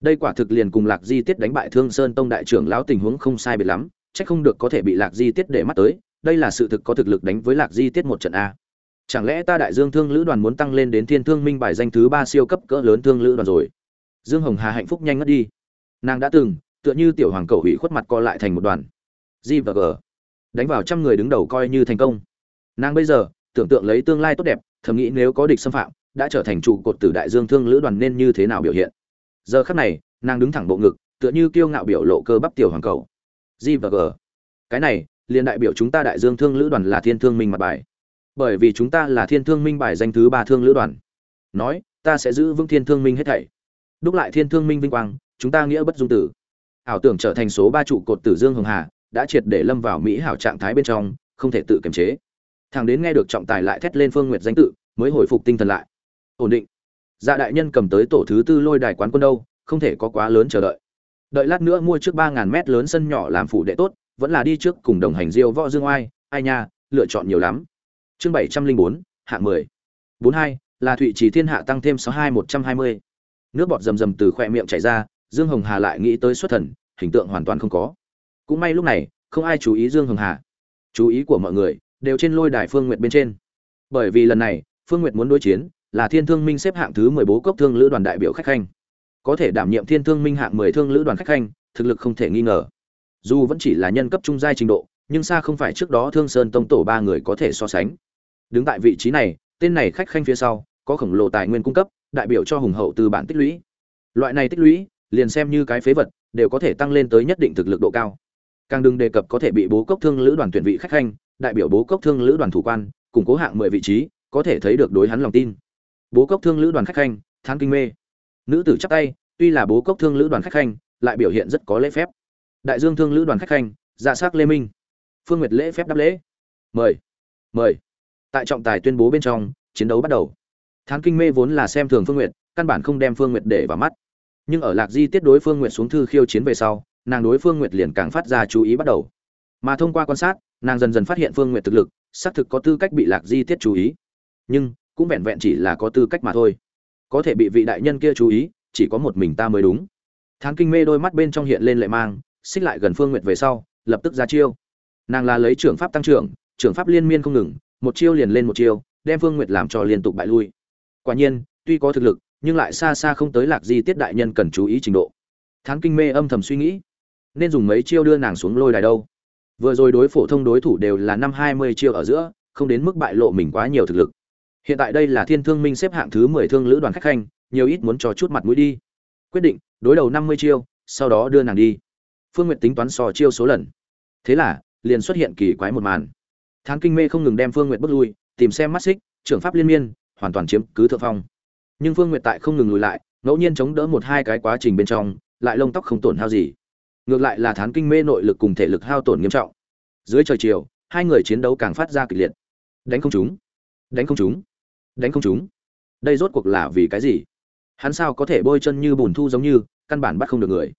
đây quả thực liền cùng lạc di tiết đánh bại thương sơn tông đại trưởng lão tình huống không sai biệt lắm, chắc không được có thể bị lạc di tiết để mắt tới, đây là sự thực có thực lực đánh với lạc di tiết một trận a. Chẳng lẽ ta đại dương thương lữ đoàn muốn tăng lên đến thiên thương minh bài danh thứ ba siêu cấp cỡ lớn thương lữ đoàn rồi? Dương hồng hà hạnh phúc nhanh ngất đi. Nàng đã từng, tựa như tiểu hoàng cầu hủy khuất mặt co lại thành một đoàn. G và g. Đánh vào trăm người đứng đầu coi như thành công. Nàng bây giờ, tưởng tượng lấy tương lai tốt đẹp, thầm nghĩ nếu có địch xâm phạm, đã trở thành trụ cột từ đại dương thương lữ đoàn nên như thế nào biểu hiện? Giờ khắc này, nàng đứng thẳng bộ ngực, tựa như kiêu ngạo biểu lộ cơ bắp tiểu hoàng cầu. G và g. Cái này, liền đại biểu chúng ta đại dương thương lữ đoàn là thiên thương minh mặt bài. Bởi vì chúng ta là thiên thương minh bài danh thứ ba thương lữ đoàn. Nói, ta sẽ giữ vững thiên thương minh hết thảy. Đúc lại thiên thương minh vinh quang, chúng ta nghĩa bất dung tử. Ảo tưởng trở thành số ba trụ cột tử dương hồng hà, đã triệt để lâm vào mỹ hảo trạng thái bên trong, không thể tự kiềm chế. Thằng đến nghe được trọng tài lại thét lên phương nguyệt danh tự, mới hồi phục tinh thần lại. Ổn định dạ đại nhân cầm tới tổ thứ tư lôi đài quán quân đâu, không thể có quá lớn chờ đợi. Đợi lát nữa mua trước ba ngàn mét lớn sân nhỏ làm phủ đệ tốt, vẫn là đi trước cùng đồng hành diêu võ dương oai, ai nha, lựa chọn nhiều lắm. Chương bảy trăm linh bốn hạng mười. Bốn hai, là thụy trì thiên hạ tăng thêm sáu hai, một trăm hai mươi. Nước bọt rầm rầm từ khoe miệng chảy ra, dương hồng hà lại nghĩ tới xuất thần, hình tượng hoàn toàn không có. Cũng may lúc này, không ai chú ý dương hồng hà. Chú ý của mọi người đều trên lôi đài phương nguyệt bên trên. Bởi vì lần này, phương nguyệt muốn đối chiến là thiên thương minh xếp hạng thứ mười bố cốc thương lữ đoàn đại biểu khách khanh. Có thể đảm nhiệm thiên thương minh hạng mười thương lữ đoàn khách khanh, thực lực không thể nghi ngờ. Dù vẫn chỉ là nhân cấp trung giai trình độ, nhưng xa không phải trước đó thương sơn tông tổ ba người có thể so sánh. Đứng tại vị trí này, tên này khách khanh phía sau, có khổng lồ tài nguyên cung cấp, đại biểu cho hùng hậu từ bản tích lũy. Loại này tích lũy, liền xem như cái phế vật, đều có thể tăng lên tới nhất định thực lực độ cao. Càng đừng đề cập có thể bị bố cốc thương lữ đoàn tuyển vị khách khanh, đại biểu bố cốc thương lữ đoàn thủ quan, củng cố hạng mười vị trí, có thể thấy được đối hắn lòng tin bố cốc thương lữ đoàn khách khanh, thán kinh mê. Nữ tử chắp tay, tuy là bố cốc thương lữ đoàn khách khanh, lại biểu hiện rất có lễ phép. Đại dương thương lữ đoàn khách khanh dạ s lê minh. Phương nguyệt lễ phép đáp lễ. Mời mời. Tại trọng tài tuyên bố bên trong, chiến đấu bắt đầu. Thán kinh mê vốn là xem thường phương nguyệt, căn bản không đem phương nguyệt để vào mắt. Nhưng ở lạc di tiết đối phương nguyệt xuống thư khiêu chiến về sau, nàng đối phương nguyệt liền càng phát ra chú ý bắt đầu. Mà thông qua quan sát, nàng dần dần phát hiện phương nguyệt thực lực, xác thực có tư cách bị lạc di tiết chú ý. Nhưng cũng vẹn vẹn chỉ là có tư cách mà thôi. Có thể bị vị đại nhân kia chú ý, chỉ có một mình ta mới đúng. Thán kinh mê đôi mắt bên trong hiện lên lệ mang, xích lại gần phương nguyệt về sau, lập tức ra chiêu. Nàng là lấy trưởng pháp tăng trưởng trưởng pháp liên miên không ngừng, một chiêu liền lên một chiêu, đem phương nguyệt làm cho liên tục bại lui. Quả nhiên, tuy có thực lực, nhưng lại xa xa không tới lạc di tiết đại nhân cần chú ý trình độ. Thán kinh mê âm thầm suy nghĩ, nên dùng mấy chiêu đưa nàng xuống lôi đài đâu. Vừa rồi đối phổ thông đối thủ đều là năm hai mươi chiêu ở giữa, không đến mức bại lộ mình quá nhiều thực lực hiện tại đây là thiên thương minh xếp hạng thứ mười thương lữ đoàn khách khanh, nhiều ít muốn cho chút mặt mũi đi. Quyết định, đối đầu năm mươi chiêu, sau đó đưa nàng đi. Phương n g u y ệ t tính toán so chiêu số lần. Thế là, liền xuất hiện kỳ quái một màn. Thán kinh mê không ngừng đem phương n g u y ệ t bước lui, tìm xem mắt xích, trưởng pháp liên miên, hoàn toàn chiếm cứ thượng phong. Nhưng phương n g u y ệ t tại không ngừng lùi lại, ngẫu nhiên chống đỡ một hai cái quá trình bên trong, lại lông tóc không tổn hao gì. Ngược lại là thán kinh mê nội lực cùng thể lực hao tổn nghiêm trọng. Dưới trời chiều, hai người chiến đấu càng phát ra kịch liệt. Đánh không chúng đánh không chúng đánh không chúng đây rốt cuộc là vì cái gì? Hắn sao có thể bôi chân như bùn thu giống như, căn bản bắt không được người.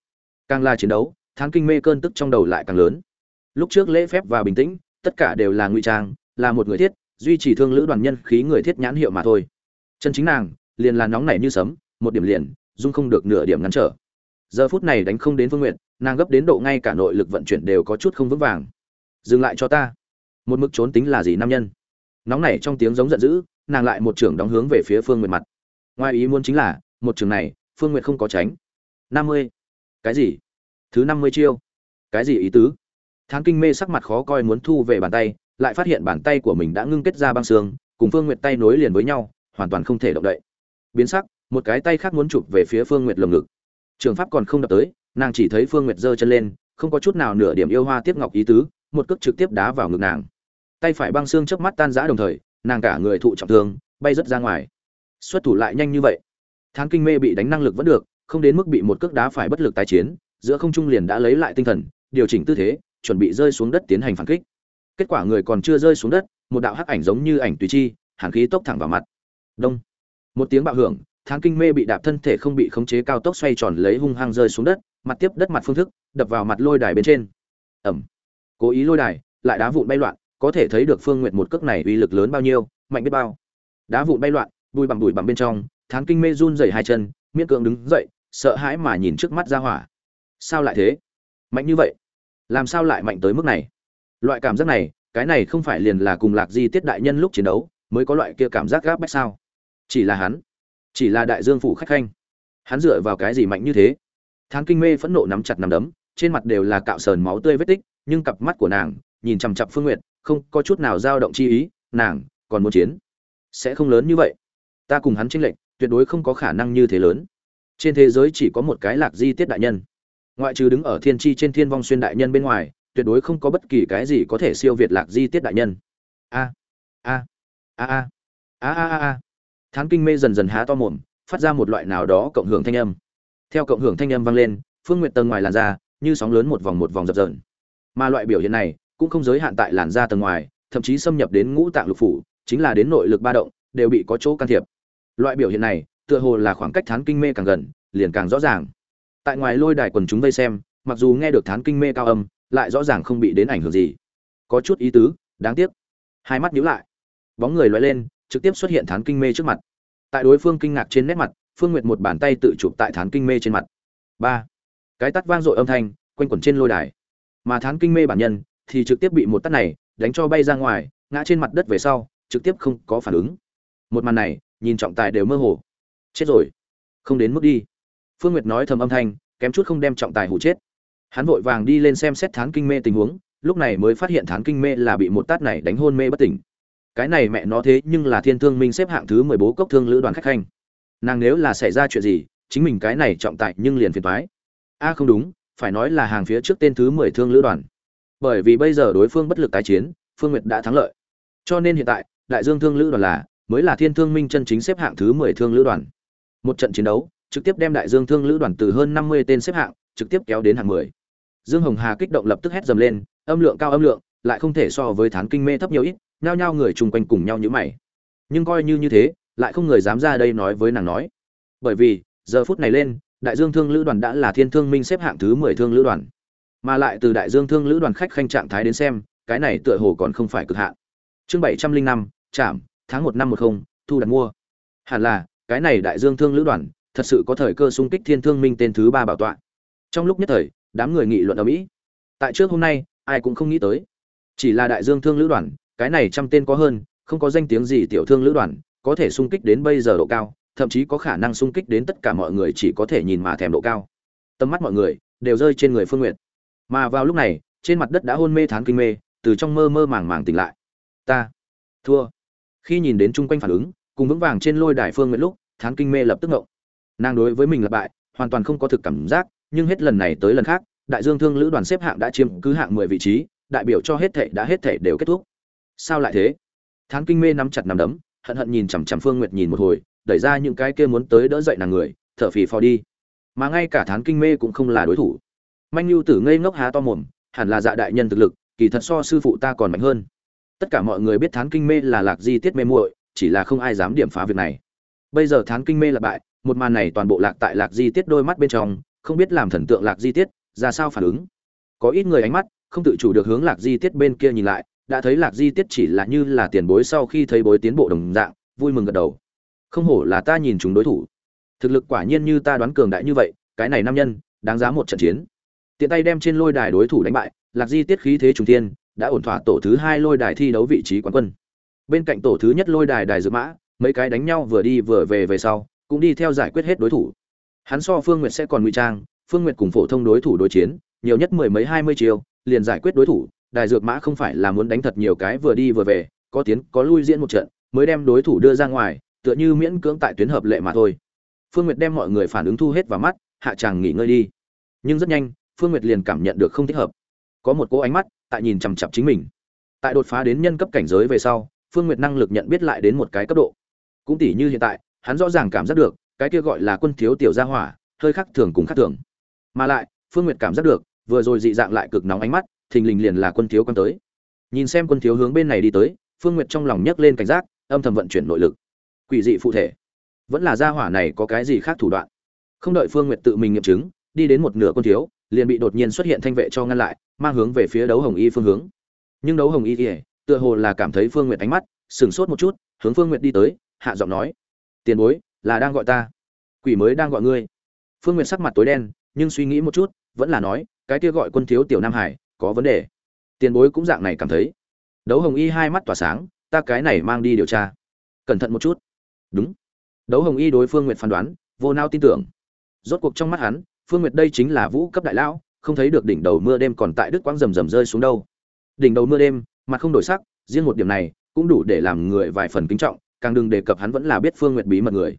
Càng là chiến đấu, thán kinh mê cơn tức trong đầu lại càng lớn. Lúc trước lễ phép và bình tĩnh, tất cả đều là ngụy trang, là một người thiết, duy trì thương lữ đoàn nhân khí người thiết nhãn hiệu mà thôi. Chân chính nàng, liền là nóng nảy như sấm, một điểm liền, dung không được nửa điểm ngắn trở. Giờ phút này đánh không đến phương nguyện nàng gấp đến độ ngay cả nội lực vận chuyển đều có chút không vững vàng. Dừng lại cho ta. Một mức trốn tính là gì nam nhân? Nóng nảy trong tiếng giống giận dữ nàng lại một trưởng đóng hướng về phía phương nguyệt mặt. Ngoài ý muốn chính là, một trường này, phương nguyệt không có tránh. Năm mươi. Cái gì? Thứ năm mươi chiêu. Cái gì ý tứ? Thán kinh mê sắc mặt khó coi muốn thu về bàn tay, lại phát hiện bàn tay của mình đã ngưng kết ra băng xương, cùng phương nguyệt tay nối liền với nhau, hoàn toàn không thể động đậy. Biến sắc, một cái tay khác muốn chụp về phía phương nguyệt lồng ngực. Trường pháp còn không đập tới, nàng chỉ thấy phương nguyệt giơ chân lên, không có chút nào nửa điểm yêu hoa tiếp ngọc ý tứ, một cước trực tiếp đá vào ngực nàng. Tay phải băng xương trước mắt tan rã đồng thời nàng cả người thụ trọng thương, bay rất ra ngoài. Xuất thủ lại nhanh như vậy, thán kinh mê bị đánh năng lực vẫn được, không đến mức bị một cước đá phải bất lực tái chiến, giữa không trung liền đã lấy lại tinh thần, điều chỉnh tư thế, chuẩn bị rơi xuống đất tiến hành phản kích. Kết quả người còn chưa rơi xuống đất, một đạo hắc ảnh giống như ảnh tùy chi, hàn khí tốc thẳng vào mặt. Đông. Một tiếng bạo hưởng, thán kinh mê bị đạp thân thể không bị khống chế cao tốc xoay tròn lấy hung hăng rơi xuống đất, mặt tiếp đất mặt phương thức, đập vào mặt lôi đài bên trên. Ẩm cố ý lôi đài, lại đá vụn bay loạn có thể thấy được Phương Nguyệt một cước này uy lực lớn bao nhiêu, mạnh biết bao. Đá vụn bay loạn, bùi bằng bụi bằng bên trong, Thán Kinh Mê run rẩy hai chân, miễn cưỡng đứng dậy, sợ hãi mà nhìn trước mắt ra hỏa. Sao lại thế? Mạnh như vậy? Làm sao lại mạnh tới mức này? Loại cảm giác này cái này không phải liền là cùng lạc di tiết đại nhân lúc chiến đấu mới có loại kia cảm giác gáp bách sao? Chỉ là hắn chỉ là đại dương phủ khách khanh. Hắn dựa vào cái gì mạnh như thế? Thán kinh mê phẫn nộ nắm chặt nắm đấm trên mặt đều là cạo sờn máu tươi vết tích nhưng cặp mắt của nàng nhìn chằm chặp phương nguyệt không có chút nào dao động chi ý, nàng còn muốn chiến. Sẽ không lớn như vậy. Ta cùng hắn tranh lệch, tuyệt đối không có khả năng như thế lớn. Trên thế giới chỉ có một cái lạc di tiết đại nhân. Ngoại trừ đứng ở thiên tri trên thiên vong xuyên đại nhân bên ngoài, tuyệt đối không có bất kỳ cái gì có thể siêu việt lạc di tiết đại nhân. A a a a a a a thán kinh mê dần dần há to mồm, phát ra một loại nào đó cộng hưởng thanh âm. Theo cộng hưởng thanh âm vang lên, phương nguyện tầng ngoài làn da, như sóng lớn một vòng một vòng dập dờn. Mà loại biểu hiện này cũng không giới hạn tại làn da tầng ngoài, thậm chí xâm nhập đến ngũ tạng lục phủ, chính là đến nội lực ba động, đều bị có chỗ can thiệp. Loại biểu hiện này, tựa hồ là khoảng cách thán kinh mê càng gần, liền càng rõ ràng. Tại ngoài lôi đài quần chúng vây xem, mặc dù nghe được thán kinh mê cao âm, lại rõ ràng không bị đến ảnh hưởng gì. Có chút ý tứ, đáng tiếc. Hai mắt nhíu lại. Bóng người lóe lên, trực tiếp xuất hiện thán kinh mê trước mặt. Tại đối phương kinh ngạc trên nét mặt, phương nguyệt một bàn tay tự chụp tại thán kinh mê trên mặt. Ba. Cái tắt vang dội âm thanh, quanh quẩn trên lôi đài. Mà thán kinh mê bản nhân thì trực tiếp bị một tát này đánh cho bay ra ngoài, ngã trên mặt đất về sau, trực tiếp không có phản ứng. Một màn này, nhìn trọng tài đều mơ hồ. Chết rồi. Không đến mức đi. Phương nguyệt nói thầm âm thanh, kém chút không đem trọng tài hủ chết. Hắn vội vàng đi lên xem xét thán kinh mê tình huống, lúc này mới phát hiện thán kinh mê là bị một tát này đánh hôn mê bất tỉnh. Cái này mẹ nó thế nhưng là thiên thương minh xếp hạng thứ mười bố cốc thương lữ đoàn khách khanh. Nàng nếu là xảy ra chuyện gì, chính mình cái này trọng tài nhưng liền phiền toái. a, không đúng, phải nói là hàng phía trước tên thứ mười thương lữ đoàn bởi vì bây giờ đối phương bất lực tái chiến, phương nguyệt đã thắng lợi. Cho nên hiện tại, đại dương thương lữ đoàn là, mới là thiên thương minh chân chính xếp hạng thứ mười thương lữ đoàn. Một trận chiến đấu, trực tiếp đem đại dương thương lữ đoàn từ hơn năm mươi tên xếp hạng, trực tiếp kéo đến hạng mười. Dương hồng hà kích động lập tức hét dầm lên, âm lượng cao âm lượng, lại không thể so với thán kinh mê thấp nhiều ít, nhao nhao người chung quanh cùng nhau nhữ mày. Nhưng coi như như thế, lại không người dám ra đây nói với nàng nói. Bởi vì, giờ phút này lên, đại dương thương lữ đoàn đã là thiên thương minh xếp hạng thứ mười thương lữ đoàn mà lại từ đại dương thương lữ đoàn khách khanh trạng thái đến xem, cái này tựa hồ còn không phải cực hạn. Chương bảy trăm linh năm trạm tháng một năm một không, thu đặt mua. Hẳn là, cái này đại dương thương lữ đoàn, thật sự có thời cơ xung kích thiên thương minh tên thứ ba bảo tọa. Trong lúc nhất thời, đám người nghị luận ở mỹ. Tại trước hôm nay, ai cũng không nghĩ tới. Chỉ là đại dương thương lữ đoàn, cái này trăm tên có hơn, không có danh tiếng gì tiểu thương lữ đoàn, có thể xung kích đến bây giờ độ cao, thậm chí có khả năng xung kích đến tất cả mọi người chỉ có thể nhìn mà thèm độ cao. Tầm mắt mọi người đều rơi trên người phương nguyện mà vào lúc này, trên mặt đất đã hôn mê thán kinh mê, từ trong mơ mơ màng màng tỉnh lại. Ta, thua. Khi nhìn đến chung quanh phản ứng, cùng vững vàng trên lôi đài phương nguyện lúc, thán kinh mê lập tức ngộng. Nàng đối với mình là bại, hoàn toàn không có thực cảm giác, nhưng hết lần này tới lần khác, đại dương thương lữ đoàn xếp hạng đã chiếm cứ hạng mười vị trí, đại biểu cho hết thệ đã hết thệ đều kết thúc. Sao lại thế? Thán kinh mê nắm chặt nắm đấm, hận hận nhìn chằm chằm phương nguyệt nhìn một hồi, đẩy ra những cái kia muốn tới đỡ dậy nàng người, thở phì phò đi. Mà ngay cả thán kinh mê cũng không là đối thủ manh lưu tử ngây ngốc há to mồm, hẳn là dạ đại nhân thực lực, kỳ thật so sư phụ ta còn mạnh hơn. Tất cả mọi người biết thán kinh mê là lạc di tiết mê muội, chỉ là không ai dám điểm phá việc này. Bây giờ thán kinh mê là bại, một màn này toàn bộ lạc tại lạc di tiết đôi mắt bên trong, không biết làm thần tượng lạc di tiết, ra sao phản ứng. Có ít người ánh mắt, không tự chủ được hướng lạc di tiết bên kia nhìn lại, đã thấy lạc di tiết chỉ là như là tiền bối sau khi thấy bối tiến bộ đồng dạng, vui mừng gật đầu. Không hổ là ta nhìn chúng đối thủ. Thực lực quả nhiên như ta đoán cường đại như vậy, cái này nam nhân, đáng giá một trận chiến tiện tay đem trên lôi đài đối thủ đánh bại, lạc di tiết khí thế trung thiên, đã ổn thỏa tổ thứ hai lôi đài thi đấu vị trí quán quân. Bên cạnh tổ thứ nhất lôi đài đài dự mã, mấy cái đánh nhau vừa đi vừa về về sau, cũng đi theo giải quyết hết đối thủ. Hắn so phương nguyệt sẽ còn ngụy trang, phương nguyệt cùng phổ thông đối thủ đối chiến, nhiều nhất mười mấy hai mươi chiều liền giải quyết đối thủ. Đài dược mã không phải là muốn đánh thật nhiều cái vừa đi vừa về, có tiến, có lui diễn một trận, mới đem đối thủ đưa ra ngoài, tựa như miễn cưỡng tại tuyến hợp lệ mà thôi. Phương nguyệt đem mọi người phản ứng thu hết vào mắt, hạ chàng nghỉ ngơi đi. Nhưng rất nhanh phương nguyệt liền cảm nhận được không thích hợp. Có một cô ánh mắt, tại nhìn chằm chặp chính mình. Tại đột phá đến nhân cấp cảnh giới về sau, phương nguyệt năng lực nhận biết lại đến một cái cấp độ. Cũng tỉ như hiện tại, hắn rõ ràng cảm giác được, cái kia gọi là quân thiếu tiểu gia hỏa, hơi khác thường cùng khác thường. Mà lại, phương nguyệt cảm giác được, vừa rồi dị dạng lại cực nóng ánh mắt, thình lình liền là quân thiếu quan tới. Nhìn xem quân thiếu hướng bên này đi tới, phương nguyệt trong lòng nhấc lên cảnh giác, âm thầm vận chuyển nội lực. Quỷ dị phụ thể. Vẫn là gia hỏa này có cái gì khác thủ đoạn? Không đợi phương nguyệt tự mình nghiệm chứng, đi đến một nửa quân thiếu liền bị đột nhiên xuất hiện thanh vệ cho ngăn lại, mang hướng về phía đấu hồng y phương hướng. Nhưng đấu hồng y thì, tựa hồ là cảm thấy phương nguyệt ánh mắt, sửng sốt một chút, hướng phương nguyệt đi tới, hạ giọng nói, tiền bối, là đang gọi ta. Quỷ mới đang gọi ngươi. Phương nguyệt sắc mặt tối đen, nhưng suy nghĩ một chút, vẫn là nói, cái kia gọi quân thiếu tiểu nam hải, có vấn đề. Tiền bối cũng dạng này cảm thấy. Đấu hồng y hai mắt tỏa sáng, ta cái này mang đi điều tra. Cẩn thận một chút. Đúng. Đấu hồng y đối phương nguyệt phán đoán, vô nao tin tưởng. Rốt cuộc trong mắt hắn phương nguyệt đây chính là vũ cấp đại lão, không thấy được đỉnh đầu mưa đêm còn tại đức quang rầm rầm rơi xuống đâu. Đỉnh đầu mưa đêm, mặt không đổi sắc, riêng một điểm này cũng đủ để làm người vài phần kính trọng, càng đừng đề cập hắn vẫn là biết phương nguyệt bí mật người.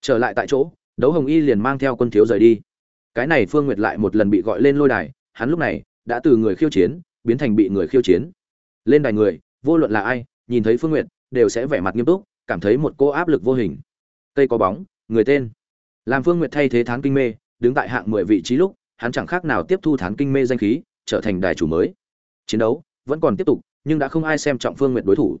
Trở lại tại chỗ, đấu hồng y liền mang theo quân thiếu rời đi. Cái này phương nguyệt lại một lần bị gọi lên lôi đài, hắn lúc này đã từ người khiêu chiến biến thành bị người khiêu chiến. Lên đài người, vô luận là ai, nhìn thấy phương nguyệt, đều sẽ vẻ mặt nghiêm túc, cảm thấy một cô áp lực vô hình. Cây có bóng, người tên. Làm phương nguyệt thay thế thán kinh mê đứng tại hạng mười vị trí lúc, hắn chẳng khác nào tiếp thu thán kinh mê danh khí, trở thành đài chủ mới. Chiến đấu vẫn còn tiếp tục, nhưng đã không ai xem trọng phương nguyệt đối thủ.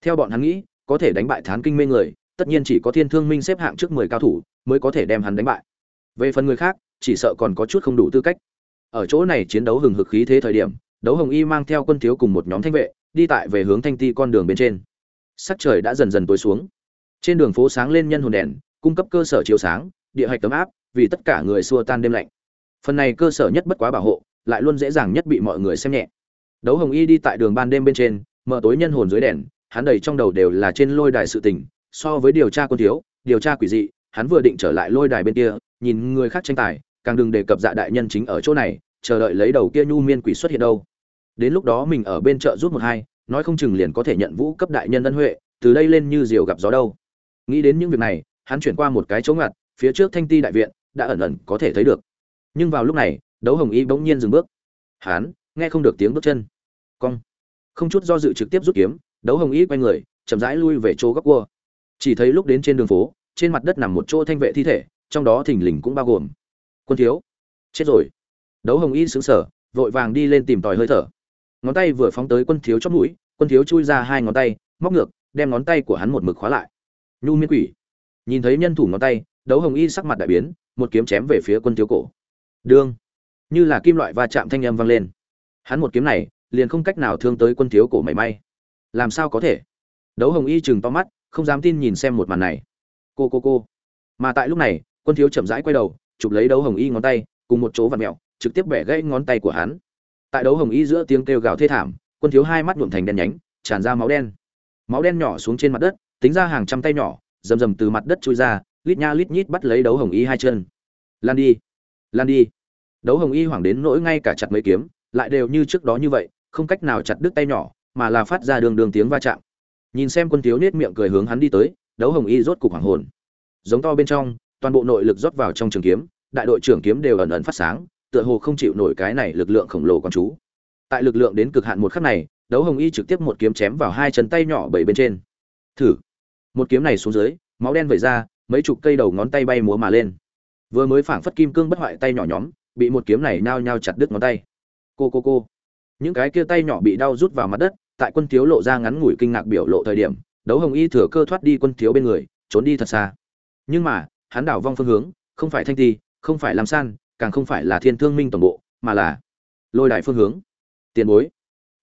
Theo bọn hắn nghĩ, có thể đánh bại thán kinh mê người, tất nhiên chỉ có thiên thương minh xếp hạng trước mười cao thủ mới có thể đem hắn đánh bại. Về phần người khác, chỉ sợ còn có chút không đủ tư cách. Ở chỗ này chiến đấu hừng hực khí thế thời điểm, đấu hồng y mang theo quân thiếu cùng một nhóm thanh vệ, đi tại về hướng thanh ti con đường bên trên. Sắc trời đã dần dần tối xuống. Trên đường phố sáng lên nhân hồn đèn, cung cấp cơ sở chiếu sáng, địa hạch tấm áp vì tất cả người xua tan đêm lạnh. Phần này cơ sở nhất bất quá bảo hộ, lại luôn dễ dàng nhất bị mọi người xem nhẹ. Đấu hồng y đi tại đường ban đêm bên trên, mở tối nhân hồn dưới đèn, hắn đầy trong đầu đều là trên lôi đài sự tình, so với điều tra con thiếu, điều tra quỷ dị, hắn vừa định trở lại lôi đài bên kia, nhìn người khác tranh tài, càng đừng đề cập dạ đại nhân chính ở chỗ này, chờ đợi lấy đầu kia nhu miên quỷ xuất hiện đâu. Đến lúc đó mình ở bên chợ rút một hai, nói không chừng liền có thể nhận vũ cấp đại nhân ân huệ, từ đây lên như diều gặp gió đâu. Nghĩ đến những việc này, hắn chuyển qua một cái chỗ ngặt, phía trước thanh ti đại viện đã ẩn ẩn có thể thấy được. Nhưng vào lúc này, đấu hồng y bỗng nhiên dừng bước. Hắn nghe không được tiếng bước chân. Cong. Không chút do dự trực tiếp rút kiếm, đấu hồng y quay người, chậm rãi lui về chỗ góc cua. Chỉ thấy lúc đến trên đường phố, trên mặt đất nằm một chỗ thanh vệ thi thể, trong đó thình lình cũng bao gồm quân thiếu. Chết rồi. Đấu hồng y xứng sở vội vàng đi lên tìm tòi hơi thở. Ngón tay vừa phóng tới quân thiếu chót mũi, quân thiếu chui ra hai ngón tay, móc ngược, đem ngón tay của hắn một mực khóa lại. Nhu miên quỷ. Nhìn thấy nhân thủ ngón tay đấu hồng y sắc mặt đại biến, một kiếm chém về phía quân thiếu cổ. Đương. Như là kim loại va chạm thanh âm vang lên. Hắn một kiếm này, liền không cách nào thương tới quân thiếu cổ mảy may. Làm sao có thể? Đấu hồng y chừng to mắt, không dám tin nhìn xem một màn này. Cô cô cô. Mà tại lúc này, quân thiếu chậm rãi quay đầu, chụp lấy đấu hồng y ngón tay, cùng một chỗ vặn mẹo, trực tiếp bẻ gãy ngón tay của hắn. Tại đấu hồng y giữa tiếng kêu gào thê thảm, quân thiếu hai mắt nhuộm thành đen nhánh, tràn ra máu đen. Máu đen nhỏ xuống trên mặt đất, tính ra hàng trăm tay nhỏ, rầm rầm từ mặt đất trôi ra lít nha lít nhít bắt lấy đấu hồng y hai chân. Lan đi lan đi. Đấu hồng y hoảng đến nỗi ngay cả chặt mấy kiếm, lại đều như trước đó như vậy, không cách nào chặt đứt tay nhỏ, mà là phát ra đường đường tiếng va chạm. Nhìn xem quân thiếu nết miệng cười hướng hắn đi tới, đấu hồng y rốt cục hoảng hồn. Giống to bên trong, toàn bộ nội lực rót vào trong trường kiếm, đại đội trưởng kiếm đều ẩn ẩn phát sáng, tựa hồ không chịu nổi cái này lực lượng khổng lồ con chú. Tại lực lượng đến cực hạn một khắc này, đấu hồng y trực tiếp một kiếm chém vào hai chân tay nhỏ bảy bên trên. Thử. Một kiếm này xuống dưới, máu đen vẩy ra mấy chục cây đầu ngón tay bay múa mà lên. Vừa mới phảng phất kim cương bất hoại tay nhỏ nhóm, bị một kiếm này nao nhao chặt đứt ngón tay. Cô cô cô. Những cái kia tay nhỏ bị đau rút vào mặt đất, tại quân thiếu lộ ra ngắn ngủi kinh ngạc biểu lộ thời điểm, đấu hồng y thừa cơ thoát đi quân thiếu bên người, trốn đi thật xa. Nhưng mà, hắn đảo vong phương hướng, không phải thanh ti, không phải lam san, càng không phải là thiên thương minh tổng bộ, mà là lôi đài phương hướng. Tiền bối.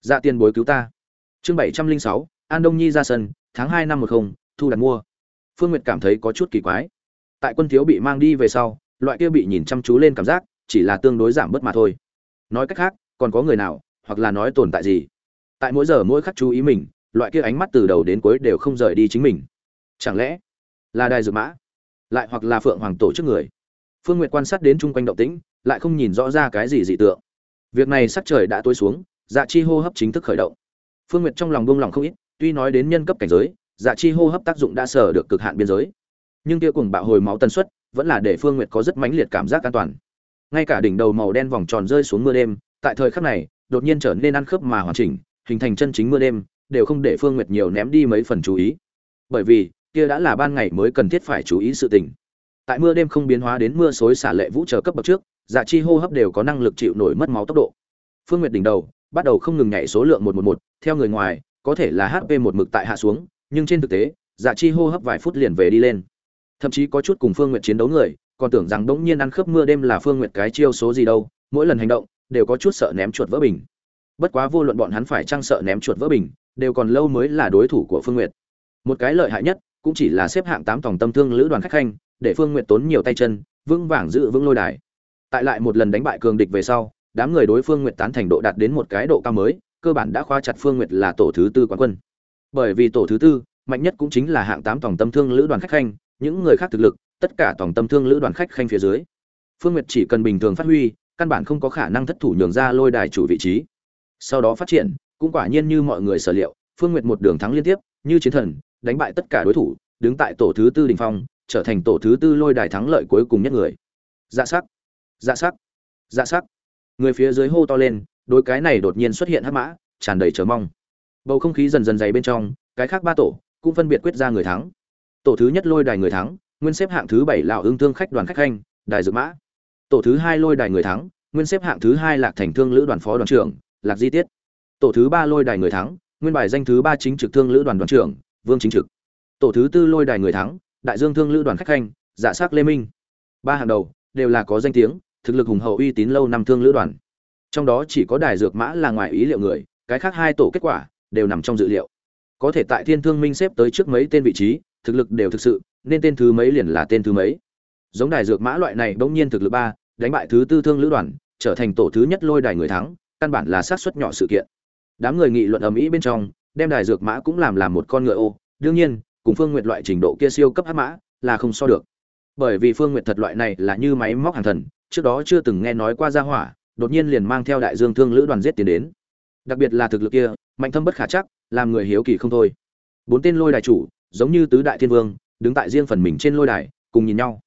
Dạ tiền bối cứu ta. Chương bảy trăm linh sáu, an đông nhi ra sân, tháng hai năm một không, thu đặt mua phương nguyệt cảm thấy có chút kỳ quái. Tại quân thiếu bị mang đi về sau, loại kia bị nhìn chăm chú lên cảm giác, chỉ là tương đối giảm bớt mà thôi. Nói cách khác, còn có người nào, hoặc là nói tồn tại gì? Tại mỗi giờ mỗi khắc chú ý mình, loại kia ánh mắt từ đầu đến cuối đều không rời đi chính mình. Chẳng lẽ là đài dược mã? Lại hoặc là phượng hoàng tổ chức người? Phương n g u y ệ t quan sát đến chung quanh động tĩnh, lại không nhìn rõ ra cái gì dị tượng. Việc này sắc trời đã tối xuống dạ chi hô hấp chính thức khởi động. Phương n g u y ệ t trong lòng buông lòng không ít, tuy nói đến nhân cấp cảnh giới dạ chi hô hấp tác dụng đã sở được cực hạn biên giới. Nhưng kia cùng bạo hồi máu tần suất vẫn là để phương n g u y ệ t có rất mãnh liệt cảm giác an toàn. Ngay cả đỉnh đầu màu đen vòng tròn rơi xuống mưa đêm, tại thời khắc này, đột nhiên trở nên ăn khớp mà hoàn chỉnh, hình thành chân chính mưa đêm, đều không để phương nguyệt nhiều ném đi mấy phần chú ý. Bởi vì, kia đã là ban ngày mới cần thiết phải chú ý sự tình. Tại mưa đêm không biến hóa đến mưa xối xả lệ vũ chờ cấp bậc trước dạ chi hô hấp đều có năng lực chịu nổi mất máu tốc độ. Phương nguyệt đỉnh đầu, bắt đầu không ngừng nhảy số lượng một một một, theo người ngoài, có thể là hp một mực tại hạ xuống nhưng trên thực tế dạ chi hô hấp vài phút liền về đi lên. Thậm chí có chút cùng phương nguyệt chiến đấu người, còn tưởng rằng đống nhiên ăn khớp mưa đêm là phương nguyệt cái chiêu số gì đâu, mỗi lần hành động, đều có chút sợ ném chuột vỡ bình. Bất quá vô luận bọn hắn phải trang sợ ném chuột vỡ bình, đều còn lâu mới là đối thủ của phương nguyệt. Một cái lợi hại nhất, cũng chỉ là xếp hạng tám tổng tâm thương lữ đoàn khách khanh, để phương nguyệt tốn nhiều tay chân, vững vàng giữ vững lôi đài. Tại lại một lần đánh bại cường địch về sau, đám người đối phương nguyệt tán thành độ đạt đến một cái độ cao mới, cơ bản đã khoa chặt phương nguyệt là tổ thứ tư quán quân bởi vì tổ thứ tư, mạnh nhất cũng chính là hạng tám tổng tâm thương lữ đoàn khách khanh, những người khác thực lực, tất cả tổng tâm thương lữ đoàn khách khanh phía dưới. Phương nguyệt chỉ cần bình thường phát huy, căn bản không có khả năng thất thủ nhường ra lôi đài chủ vị trí. Sau đó phát triển, cũng quả nhiên như mọi người sở liệu, phương nguyệt một đường thắng liên tiếp, như chiến thần, đánh bại tất cả đối thủ, đứng tại tổ thứ tư đình phong, trở thành tổ thứ tư lôi đài thắng lợi cuối cùng nhất người. Dạ sắc dạ sắc dạ sắc. Người phía dưới hô to lên, đối cái này đột nhiên xuất hiện hắc mã, tràn đầy chờ mong bầu không khí dần dần dày bên trong, cái khác ba tổ cũng phân biệt quyết ra người thắng. Tổ thứ nhất lôi đài người thắng, nguyên xếp hạng thứ bảy lão ương thương khách đoàn khách khanh, đài dược mã. Tổ thứ hai lôi đài người thắng, nguyên xếp hạng thứ hai lạc thành thương lữ đoàn phó đoàn trưởng, lạc di tiết. Tổ thứ ba lôi đài người thắng, nguyên bài danh thứ ba chính trực thương lữ đoàn đoàn trưởng, vương chính trực. Tổ thứ tư lôi đài người thắng, đại dương thương lữ đoàn khách khanh dạ sắc lê minh. Ba hàng đầu đều là có danh tiếng, thực lực hùng hậu uy tín lâu năm thương lữ đoàn. Trong đó chỉ có đài dược mã là ngoài ý liệu người, cái khác hai tổ kết quả đều nằm trong dự liệu. Có thể tại thiên thương minh xếp tới trước mấy tên vị trí, thực lực đều thực sự, nên tên thứ mấy liền là tên thứ mấy. Giống đài dược mã loại này bỗng nhiên thực lực ba, đánh bại thứ tư thương lữ đoàn, trở thành tổ thứ nhất lôi đài người thắng, căn bản là sát suất nhỏ sự kiện. Đám người nghị luận ầm ĩ bên trong, đem đài dược mã cũng làm làm một con ngựa ô. Đương nhiên, cùng phương nguyệt loại trình độ kia siêu cấp hắc mã là không so được. Bởi vì phương nguyệt thật loại này là như máy móc hàng thần, trước đó chưa từng nghe nói qua gia hỏa, đột nhiên liền mang theo đại dương thương lữ đoàn giết tiến đến đặc biệt là thực lực kia, mạnh thâm bất khả chắc, làm người hiếu kỳ không thôi. Bốn tên lôi đài chủ, giống như tứ đại thiên vương, đứng tại riêng phần mình trên lôi đài, cùng nhìn nhau.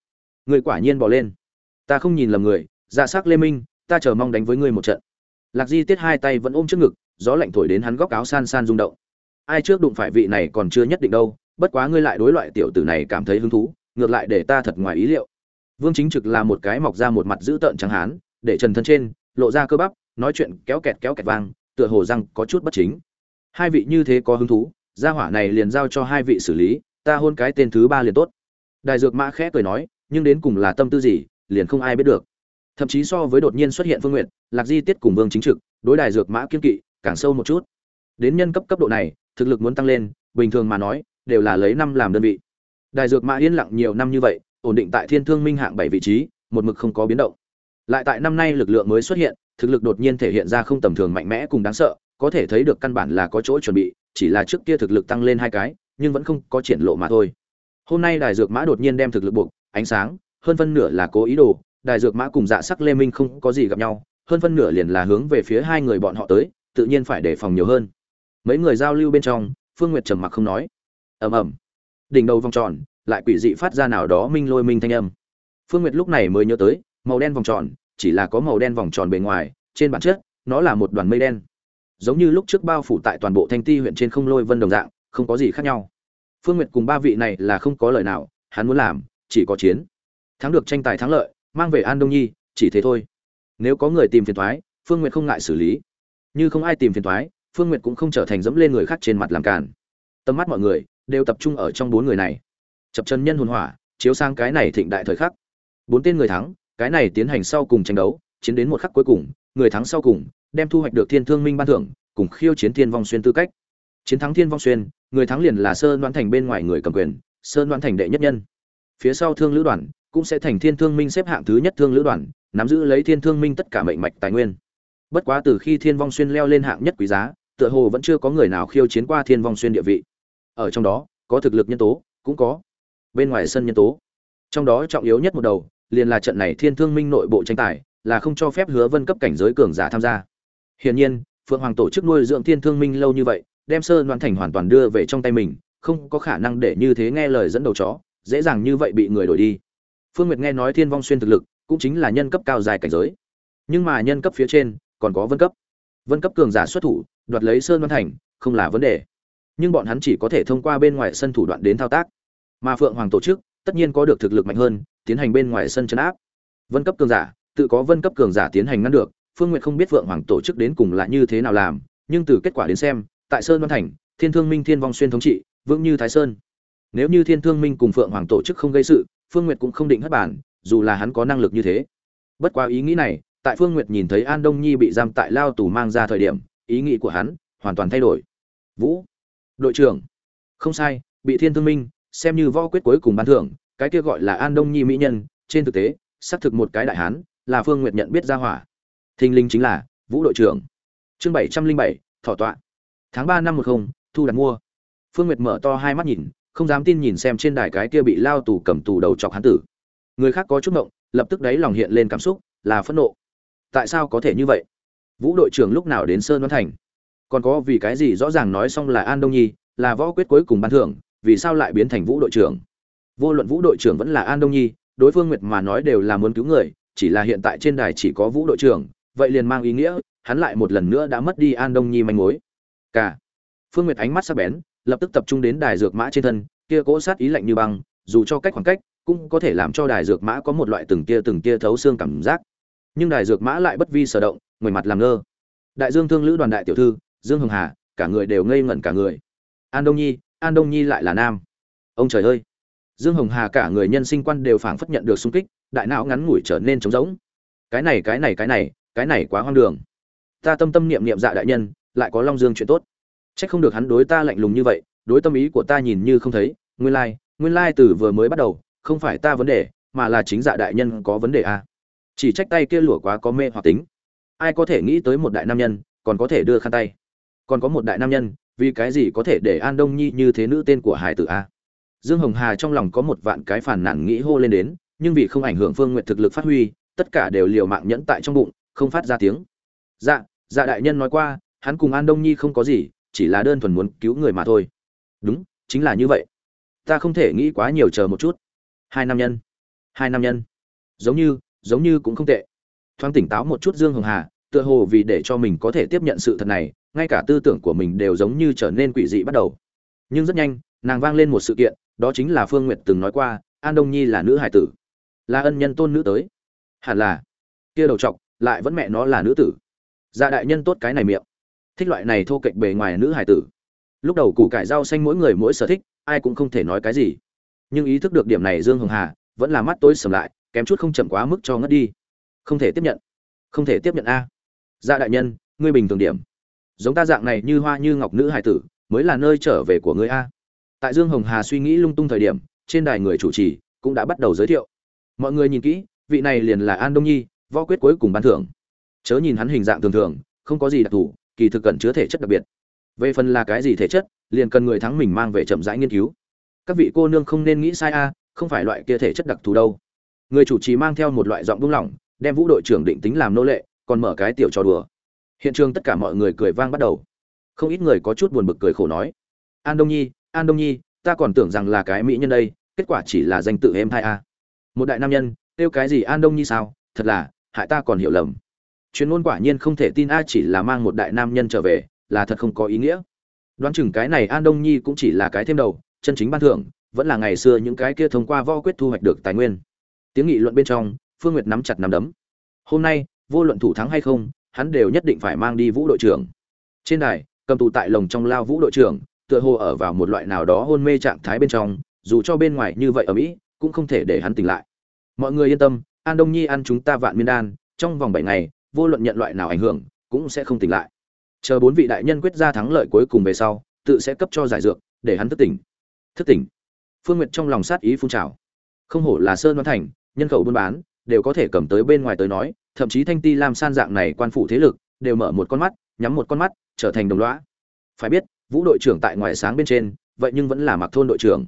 Người quả nhiên bỏ lên. Ta không nhìn lầm người dạ sắc lê minh, ta chờ mong đánh với ngươi một trận. Lạc di tiết hai tay vẫn ôm trước ngực, gió lạnh thổi đến hắn góc áo san san rung động. Ai trước đụng phải vị này còn chưa nhất định đâu, bất quá ngươi lại đối loại tiểu tử này cảm thấy hứng thú, ngược lại để ta thật ngoài ý liệu. Vương chính trực là một cái mọc ra một mặt dữ tợn trắng hán, để trần thân trên, lộ ra cơ bắp, nói chuyện kéo kẹt kéo kẹt vang tựa hồ răng có chút bất chính. Hai vị như thế có hứng thú, gia hỏa này liền giao cho hai vị xử lý, ta hôn cái tên thứ ba liền tốt. Đại dược mã khẽ cười nói, nhưng đến cùng là tâm tư gì, liền không ai biết được. Thậm chí so với đột nhiên xuất hiện phương nguyện lạc di tiết cùng vương chính trực, đối đại dược mã kiên kỵ, càng sâu một chút. Đến nhân cấp cấp độ này, thực lực muốn tăng lên, bình thường mà nói, đều là lấy năm làm đơn vị. Đại dược mã yên lặng nhiều năm như vậy, ổn định tại thiên thương minh hạng bảy vị trí, một mực không có biến động. Lại tại năm nay lực lượng mới xuất hiện thực lực đột nhiên thể hiện ra không tầm thường mạnh mẽ cùng đáng sợ, có thể thấy được căn bản là có chỗ chuẩn bị, chỉ là trước kia thực lực tăng lên hai cái, nhưng vẫn không có triển lộ mà thôi. Hôm nay đài dược mã đột nhiên đem thực lực buộc, ánh sáng, hơn phân nửa là cố ý đồ, đài dược mã cùng dạ sắc lê minh không có gì gặp nhau, hơn phân nửa liền là hướng về phía hai người bọn họ tới, tự nhiên phải đề phòng nhiều hơn. Mấy người giao lưu bên trong, phương nguyệt trầm mặc không nói. Ầm ầm. Đỉnh đầu vòng tròn, lại quỷ dị phát ra nào đó minh lôi minh thanh âm. Phương nguyệt lúc này mới nhớ tới, màu đen vòng tròn chỉ là có màu đen vòng tròn bề ngoài trên bản chất nó là một đoàn mây đen. Giống như lúc trước bao phủ tại toàn bộ thanh ti huyện trên không lôi vân đồng dạng không có gì khác nhau. Phương nguyệt cùng ba vị này là không có lời nào hắn muốn làm chỉ có chiến. Thắng được tranh tài thắng lợi mang về an đông nhi chỉ thế thôi. Nếu có người tìm phiền toái, phương nguyệt không ngại xử lý. Như không ai tìm phiền toái, phương nguyệt cũng không trở thành dẫm lên người khác trên mặt làm càn. Tầm mắt mọi người đều tập trung ở trong bốn người này. Chập chân nhân hồn hỏa chiếu sang cái này thịnh đại thời khắc. Bốn tên người thắng cái này tiến hành sau cùng tranh đấu, chiến đến một khắc cuối cùng, người thắng sau cùng, đem thu hoạch được thiên thương minh ban thưởng, cùng khiêu chiến thiên vong xuyên tư cách. Chiến thắng thiên vong xuyên, người thắng liền là sơn đoán thành bên ngoài người cầm quyền sơn đoán thành đệ nhất nhân. Phía sau thương lữ đoàn cũng sẽ thành thiên thương minh xếp hạng thứ nhất thương lữ đoàn, nắm giữ lấy thiên thương minh tất cả mệnh mạch tài nguyên. Bất quá từ khi thiên vong xuyên leo lên hạng nhất quý giá, tựa hồ vẫn chưa có người nào khiêu chiến qua thiên vong xuyên địa vị. Ở trong đó, có thực lực nhân tố, cũng có. Bên ngoài sân nhân tố. Trong đó trọng yếu nhất một đầu liền là trận này thiên thương minh nội bộ tranh tài, là không cho phép hứa vân cấp cảnh giới cường giả tham gia. Hiển nhiên, phượng hoàng tổ chức nuôi dưỡng thiên thương minh lâu như vậy, đem sơn đoán thành hoàn toàn đưa về trong tay mình, không có khả năng để như thế nghe lời dẫn đầu chó, dễ dàng như vậy bị người đổi đi. Phương nguyệt nghe nói thiên vong xuyên thực lực, cũng chính là nhân cấp cao dài cảnh giới. Nhưng mà nhân cấp phía trên, còn có vân cấp. Vân cấp cường giả xuất thủ, đoạt lấy sơn đoán thành, không là vấn đề. Nhưng bọn hắn chỉ có thể thông qua bên ngoài sân thủ đoạn đến thao tác. Mà phượng hoàng tổ chức, tất nhiên có được thực lực mạnh hơn tiến hành bên ngoài sân chấn áp. Vân cấp cường giả, tự có vân cấp cường giả tiến hành ngăn được, phương nguyệt không biết vượng hoàng tổ chức đến cùng là như thế nào làm, nhưng từ kết quả đến xem, tại sơn văn thành, thiên thương minh thiên vong xuyên thống trị, vững như thái sơn. Nếu như thiên thương minh cùng phượng hoàng tổ chức không gây sự, phương nguyệt cũng không định hất bản dù là hắn có năng lực như thế. Bất quá ý nghĩ này, tại phương nguyệt nhìn thấy an đông nhi bị giam tại lao tù mang ra thời điểm, ý nghĩ của hắn hoàn toàn thay đổi. Vũ, đội trưởng. Không sai, bị thiên thương minh, xem như võ quyết cuối cùng ban thưởng cái kia gọi là an đông nhi mỹ nhân, trên thực tế, xác thực một cái đại hán, là phương nguyệt nhận biết ra hỏa. Thinh linh chính là vũ đội trưởng. Chương bảy trăm linh bảy thọ tọa. Tháng ba năm một không, thu đặt mua. Phương nguyệt mở to hai mắt nhìn, không dám tin nhìn xem trên đài cái kia bị lao tù cầm tù đầu chọc hán tử. Người khác có chút động lập tức đáy lòng hiện lên cảm xúc, là phẫn nộ. Tại sao có thể như vậy? Vũ đội trưởng lúc nào đến sơn văn thành? Còn có vì cái gì rõ ràng nói xong là an đông nhi, là võ quyết cuối cùng ban thưởng, vì sao lại biến thành vũ đội trưởng? Vô luận vũ đội trưởng vẫn là an đông nhi, đối phương nguyệt mà nói đều là muốn cứu người, chỉ là hiện tại trên đài chỉ có vũ đội trưởng, vậy liền mang ý nghĩa, hắn lại một lần nữa đã mất đi an đông nhi manh mối. Cả phương nguyệt ánh mắt sắc bén, lập tức tập trung đến đài dược mã trên thân, kia cỗ sát ý lạnh như băng, dù cho cách khoảng cách, cũng có thể làm cho đài dược mã có một loại từng tia từng tia thấu xương cảm giác. Nhưng đài dược mã lại bất vi sở động, ngoài mặt làm ngơ. Đại dương thương lữ đoàn đại tiểu thư, dương hồng hà, cả người đều ngây ngẩn cả người. An đông nhi, an đông nhi lại là nam. Ông trời ơi! Dương hồng hà cả người nhân sinh quan đều phảng phất nhận được sung kích đại não ngắn ngủi trở nên trống rỗng. Cái này cái này cái này cái này quá hoang đường. Ta tâm tâm niệm niệm dạ đại nhân lại có long dương chuyện tốt. Trách không được hắn đối ta lạnh lùng như vậy đối tâm ý của ta nhìn như không thấy. Nguyên lai like, nguyên lai like từ vừa mới bắt đầu không phải ta vấn đề mà là chính dạ đại nhân có vấn đề à. chỉ trách tay kia lủa quá có mê hoặc tính. Ai có thể nghĩ tới một đại nam nhân còn có thể đưa khăn tay. Còn có một đại nam nhân vì cái gì có thể để an đông nhi như thế nữ tên của hải tử a dương hồng hà trong lòng có một vạn cái phản nản nghĩ hô lên đến, nhưng vì không ảnh hưởng phương nguyện thực lực phát huy, tất cả đều liều mạng nhẫn tại trong bụng, không phát ra tiếng. Dạ dạ đại nhân nói qua, hắn cùng an đông nhi không có gì, chỉ là đơn thuần muốn cứu người mà thôi. Đúng, chính là như vậy. Ta không thể nghĩ quá nhiều chờ một chút. Hai nam nhân. Hai nam nhân. Giống như giống như cũng không tệ. Thoáng tỉnh táo một chút dương hồng hà, tựa hồ vì để cho mình có thể tiếp nhận sự thật này, ngay cả tư tưởng của mình đều giống như trở nên quỷ dị bắt đầu. Nhưng rất nhanh, nàng vang lên một sự kiện đó chính là phương nguyệt từng nói qua, an đông nhi là nữ hải tử. Là ân nhân tôn nữ tới. Hẳn là. Kia đầu trọc lại vẫn mẹ nó là nữ tử. Gia đại nhân tốt cái này miệng. Thích loại này thô kệch bề ngoài nữ hải tử. Lúc đầu củ cải rau xanh mỗi người mỗi sở thích, ai cũng không thể nói cái gì. Nhưng ý thức được điểm này dương hồng hà, vẫn là mắt tối sầm lại, kém chút không chậm quá mức cho ngất đi. Không thể tiếp nhận. Không thể tiếp nhận a. Gia đại nhân, ngươi bình thường điểm. Giống ta dạng này như hoa như ngọc nữ hải tử, mới là nơi trở về của ngươi a tại dương hồng hà suy nghĩ lung tung thời điểm, trên đài người chủ trì cũng đã bắt đầu giới thiệu. Mọi người nhìn kỹ, vị này liền là an đông nhi, võ quyết cuối cùng ban thưởng. Chớ nhìn hắn hình dạng thường thường, không có gì đặc thù, kỳ thực cần chứa thể chất đặc biệt. Về phần là cái gì thể chất, liền cần người thắng mình mang về chậm rãi nghiên cứu. Các vị cô nương không nên nghĩ sai a, không phải loại kia thể chất đặc thù đâu. Người chủ trì mang theo một loại giọng buông lỏng, đem vũ đội trưởng định tính làm nô lệ, còn mở cái tiểu trò đùa. Hiện trường tất cả mọi người cười vang bắt đầu. Không ít người có chút buồn bực cười khổ nói. An đông nhi an đông nhi, ta còn tưởng rằng là cái mỹ nhân đây, kết quả chỉ là danh tự em hai a. Một đại nam nhân, kêu cái gì an đông nhi sao? Thật là, hại ta còn hiểu lầm. Chuyên môn quả nhiên không thể tin a chỉ là mang một đại nam nhân trở về, là thật không có ý nghĩa. Đoán chừng cái này an đông nhi cũng chỉ là cái thêm đầu, chân chính ban thưởng, vẫn là ngày xưa những cái kia thông qua võ quyết thu hoạch được tài nguyên. Tiếng nghị luận bên trong, phương nguyệt nắm chặt nắm đấm. Hôm nay, vô luận thủ thắng hay không, hắn đều nhất định phải mang đi vũ đội trưởng. Trên đài, cầm tù tại lồng trong lao vũ đội trưởng tựa hồ ở vào một loại nào đó hôn mê trạng thái bên trong, dù cho bên ngoài như vậy ở mỹ, cũng không thể để hắn tỉnh lại. Mọi người yên tâm, an đông nhi ăn chúng ta vạn miên đan, trong vòng bảy ngày, vô luận nhận loại nào ảnh hưởng, cũng sẽ không tỉnh lại. Chờ bốn vị đại nhân quyết ra thắng lợi cuối cùng về sau, tự sẽ cấp cho giải dược, để hắn thức tỉnh. Thức tỉnh. Phương nguyệt trong lòng sát ý phun trào. Không hổ là sơn văn thành, nhân khẩu buôn bán, đều có thể cầm tới bên ngoài tới nói, thậm chí thanh ti làm san dạng này quan phủ thế lực, đều mở một con mắt, nhắm một con mắt, trở thành đồng lõa. Phải biết vũ đội trưởng tại ngoài sáng bên trên, vậy nhưng vẫn là mặc thôn đội trưởng.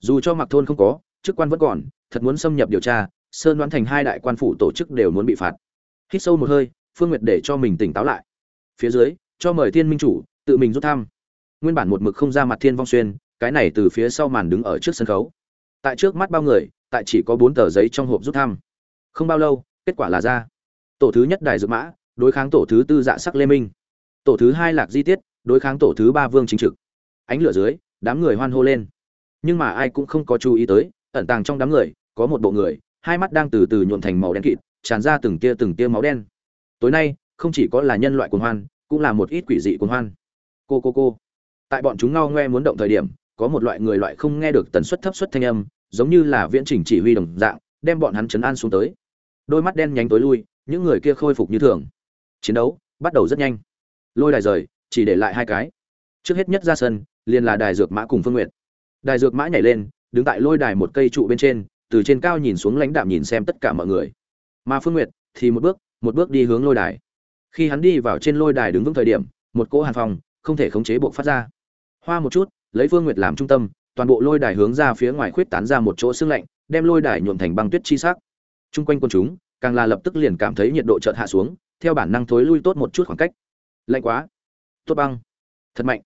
Dù cho mặc thôn không có, chức quan vẫn còn, thật muốn xâm nhập điều tra, sơn đoán thành hai đại quan phủ tổ chức đều muốn bị phạt. Hít sâu một hơi, phương nguyệt để cho mình tỉnh táo lại. Phía dưới, cho mời thiên minh chủ, tự mình rút thăm. Nguyên bản một mực không ra mặt thiên vong xuyên, cái này từ phía sau màn đứng ở trước sân khấu. Tại trước mắt bao người, tại chỉ có bốn tờ giấy trong hộp rút thăm. Không bao lâu, kết quả là ra. Tổ thứ nhất đài dự mã, đối kháng tổ thứ tư dạ sắc lê minh. Tổ thứ hai lạc di tiết đối kháng tổ thứ ba vương chính trực. Ánh lửa dưới, đám người hoan hô lên. Nhưng mà ai cũng không có chú ý tới, ẩn tàng trong đám người, có một bộ người, hai mắt đang từ từ nhuộn thành màu đen kịt, tràn ra từng tia từng tia máu đen. Tối nay, không chỉ có là nhân loại cuồng hoan, cũng là một ít quỷ dị cuồng hoan. Cô cô cô. Tại bọn chúng ngao ngoe muốn động thời điểm, có một loại người loại không nghe được tần suất thấp suất thanh âm, giống như là viễn trình chỉ huy đồng dạng, đem bọn hắn chấn an xuống tới. Đôi mắt đen nhánh tối lui, những người kia khôi phục như thường. Chiến đấu bắt đầu rất nhanh. Lôi đài rời chỉ để lại hai cái. Trước hết nhất ra sân, liền là đài dược mã cùng phương nguyện đài dược mã nhảy lên, đứng tại lôi đài một cây trụ bên trên, từ trên cao nhìn xuống lãnh đạm nhìn xem tất cả mọi người. Mà phương nguyệt thì một bước một bước đi hướng lôi đài. Khi hắn đi vào trên lôi đài đứng vững thời điểm, một cỗ hàn phòng không thể khống chế bộ phát ra. Hoa một chút, lấy phương nguyệt làm trung tâm, toàn bộ lôi đài hướng ra phía ngoài khuyết tán ra một chỗ xương lạnh, đem lôi đài nhuộm thành băng tuyết chi sắc. Chung quanh quân chúng, càng là lập tức liền cảm thấy nhiệt độ chợt hạ xuống, theo bản năng thối lui tốt một chút khoảng cách. Lạnh quá tốt băng. Thật mạnh.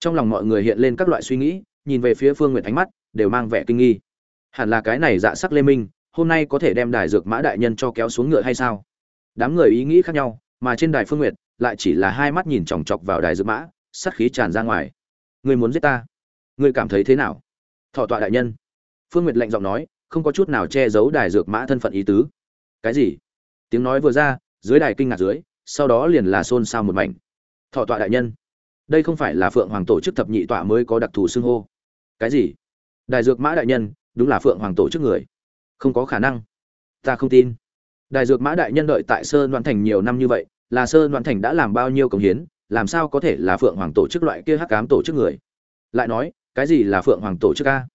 Trong lòng mọi người hiện lên các loại suy nghĩ, nhìn về phía phương nguyệt ánh mắt, đều mang vẻ kinh nghi. Hẳn là cái này dạ sắc lê minh, hôm nay có thể đem đài dược mã đại nhân cho kéo xuống ngựa hay sao? Đám người ý nghĩ khác nhau, mà trên đài phương nguyệt, lại chỉ là hai mắt nhìn chòng chọc vào đài dược mã, sát khí tràn ra ngoài. Ngươi muốn giết ta? Ngươi cảm thấy thế nào? Thọ tọa đại nhân. Phương nguyệt lạnh giọng nói, không có chút nào che giấu đài dược mã thân phận ý tứ. Cái gì? Tiếng nói vừa ra, dưới đài kinh ngạc dưới, sau đó liền là xôn xao một mảnh thọ tọa đại nhân. Đây không phải là phượng hoàng tổ chức thập nhị tọa mới có đặc thù xưng hô. Cái gì? Đại dược mã đại nhân, đúng là phượng hoàng tổ chức người. Không có khả năng. Ta không tin. Đại dược mã đại nhân đợi tại sơn đoạn thành nhiều năm như vậy, là sơn đoạn thành đã làm bao nhiêu công hiến, làm sao có thể là phượng hoàng tổ chức loại kia hắc cám tổ chức người? Lại nói, cái gì là phượng hoàng tổ chức a?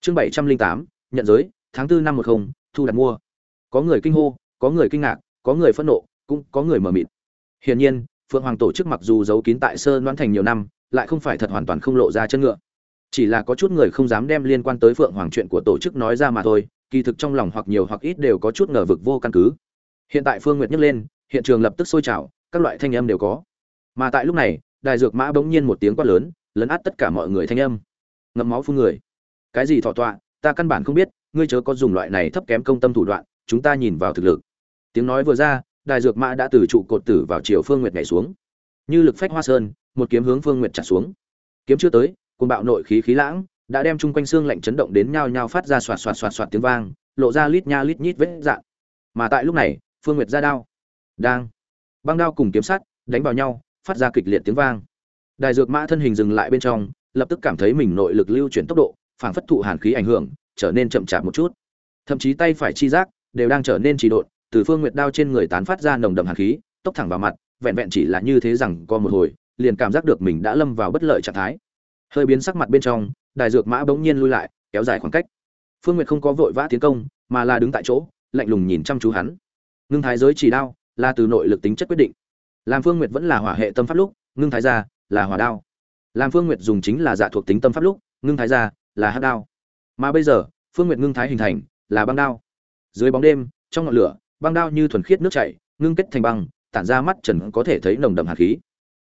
Chương bảy trăm linh tám, nhận giới, tháng tư năm một không, thu đặt mua. Có người kinh hô, có người kinh ngạc, có người phẫn nộ, cũng có người mờ mịt. Hiển nhiên phượng hoàng tổ chức mặc dù giấu kín tại sơn đoán thành nhiều năm, lại không phải thật hoàn toàn không lộ ra chân ngựa. Chỉ là có chút người không dám đem liên quan tới phượng hoàng chuyện của tổ chức nói ra mà thôi, kỳ thực trong lòng hoặc nhiều hoặc ít đều có chút ngờ vực vô căn cứ. Hiện tại phương nguyệt nhấc lên, hiện trường lập tức sôi trào, các loại thanh âm đều có. Mà tại lúc này, đài dược mã bỗng nhiên một tiếng quát lớn, lấn át tất cả mọi người thanh âm. Ngậm máu phun người. Cái gì thọ tọa, ta căn bản không biết, ngươi chớ có dùng loại này thấp kém công tâm thủ đoạn, chúng ta nhìn vào thực lực. Tiếng nói vừa ra đài dược mã đã từ trụ cột tử vào chiều phương nguyệt nhảy xuống. Như lực phách hoa sơn, một kiếm hướng phương nguyệt chặt xuống. Kiếm chưa tới côn bạo nội khí khí lãng, đã đem chung quanh xương lạnh chấn động đến nhao nhao phát ra xoạt xoạt xoạt xoạt tiếng vang, lộ ra lít nha lít nhít vết dạn. Mà tại lúc này, phương nguyệt ra đao. Đang. Băng đao cùng kiếm sắt đánh vào nhau, phát ra kịch liệt tiếng vang. Đài dược mã thân hình dừng lại bên trong, lập tức cảm thấy mình nội lực lưu chuyển tốc độ, phảng phất thụ hàn khí ảnh hưởng, trở nên chậm chạp một chút. Thậm chí tay phải chi giác đều đang trở nên trì độn từ phương nguyệt đao trên người tán phát ra nồng đậm hàn khí, tốc thẳng vào mặt, vẹn vẹn chỉ là như thế rằng co một hồi, liền cảm giác được mình đã lâm vào bất lợi trạng thái. Hơi biến sắc mặt bên trong, đài dược mã bỗng nhiên lui lại, kéo dài khoảng cách. Phương nguyệt không có vội vã tiến công, mà là đứng tại chỗ, lạnh lùng nhìn chăm chú hắn. Ngưng thái giới chỉ đao là từ nội lực tính chất quyết định. Làm phương nguyệt vẫn là hỏa hệ tâm pháp lúc, ngưng thái ra là hỏa đao. Làm phương nguyệt dùng chính là dạ thuộc tính tâm pháp lúc, ngưng thái ra là hắc đao. Mà bây giờ, phương nguyệt ngưng thái hình thành là băng đao. Dưới bóng đêm, trong ngọn lửa băng đao như thuần khiết nước chảy, ngưng kết thành băng, tản ra mắt trần có thể thấy nồng đậm hạt khí.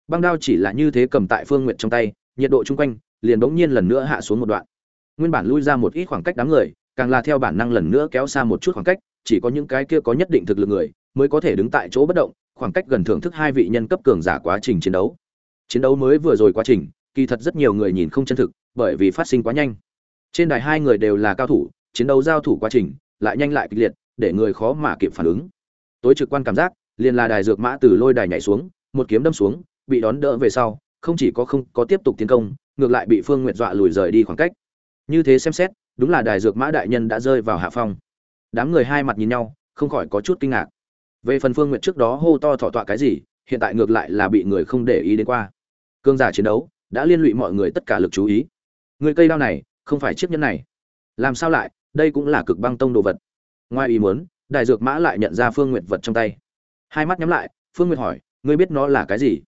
Băng đao chỉ là như thế cầm tại phương nguyệt trong tay, nhiệt độ chung quanh liền bỗng nhiên lần nữa hạ xuống một đoạn. Nguyên bản lui ra một ít khoảng cách đám người, càng là theo bản năng lần nữa kéo xa một chút khoảng cách, chỉ có những cái kia có nhất định thực lực người mới có thể đứng tại chỗ bất động, khoảng cách gần thưởng thức hai vị nhân cấp cường giả quá trình chiến đấu. Chiến đấu mới vừa rồi quá trình, kỳ thật rất nhiều người nhìn không chân thực, bởi vì phát sinh quá nhanh. Trên đài hai người đều là cao thủ, chiến đấu giao thủ quá trình lại nhanh lại kịch liệt để người khó mà kịp phản ứng. Tối trực quan cảm giác, liền là đài dược mã từ lôi đài nhảy xuống, một kiếm đâm xuống, bị đón đỡ về sau, không chỉ có không có tiếp tục tiến công, ngược lại bị phương nguyện dọa lùi rời đi khoảng cách. Như thế xem xét, đúng là đài dược mã đại nhân đã rơi vào hạ phong. Đám người hai mặt nhìn nhau, không khỏi có chút kinh ngạc. Về phần phương nguyện trước đó hô to thọ tọa cái gì, hiện tại ngược lại là bị người không để ý đến qua. Cương giả chiến đấu, đã liên lụy mọi người tất cả lực chú ý. Người cây đao này, không phải chiếc nhẫn này. Làm sao lại, đây cũng là cực băng tông đồ vật ngoài ý muốn đại dược mã lại nhận ra phương nguyệt vật trong tay. Hai mắt nhắm lại, phương nguyệt hỏi, ngươi biết nó là cái gì?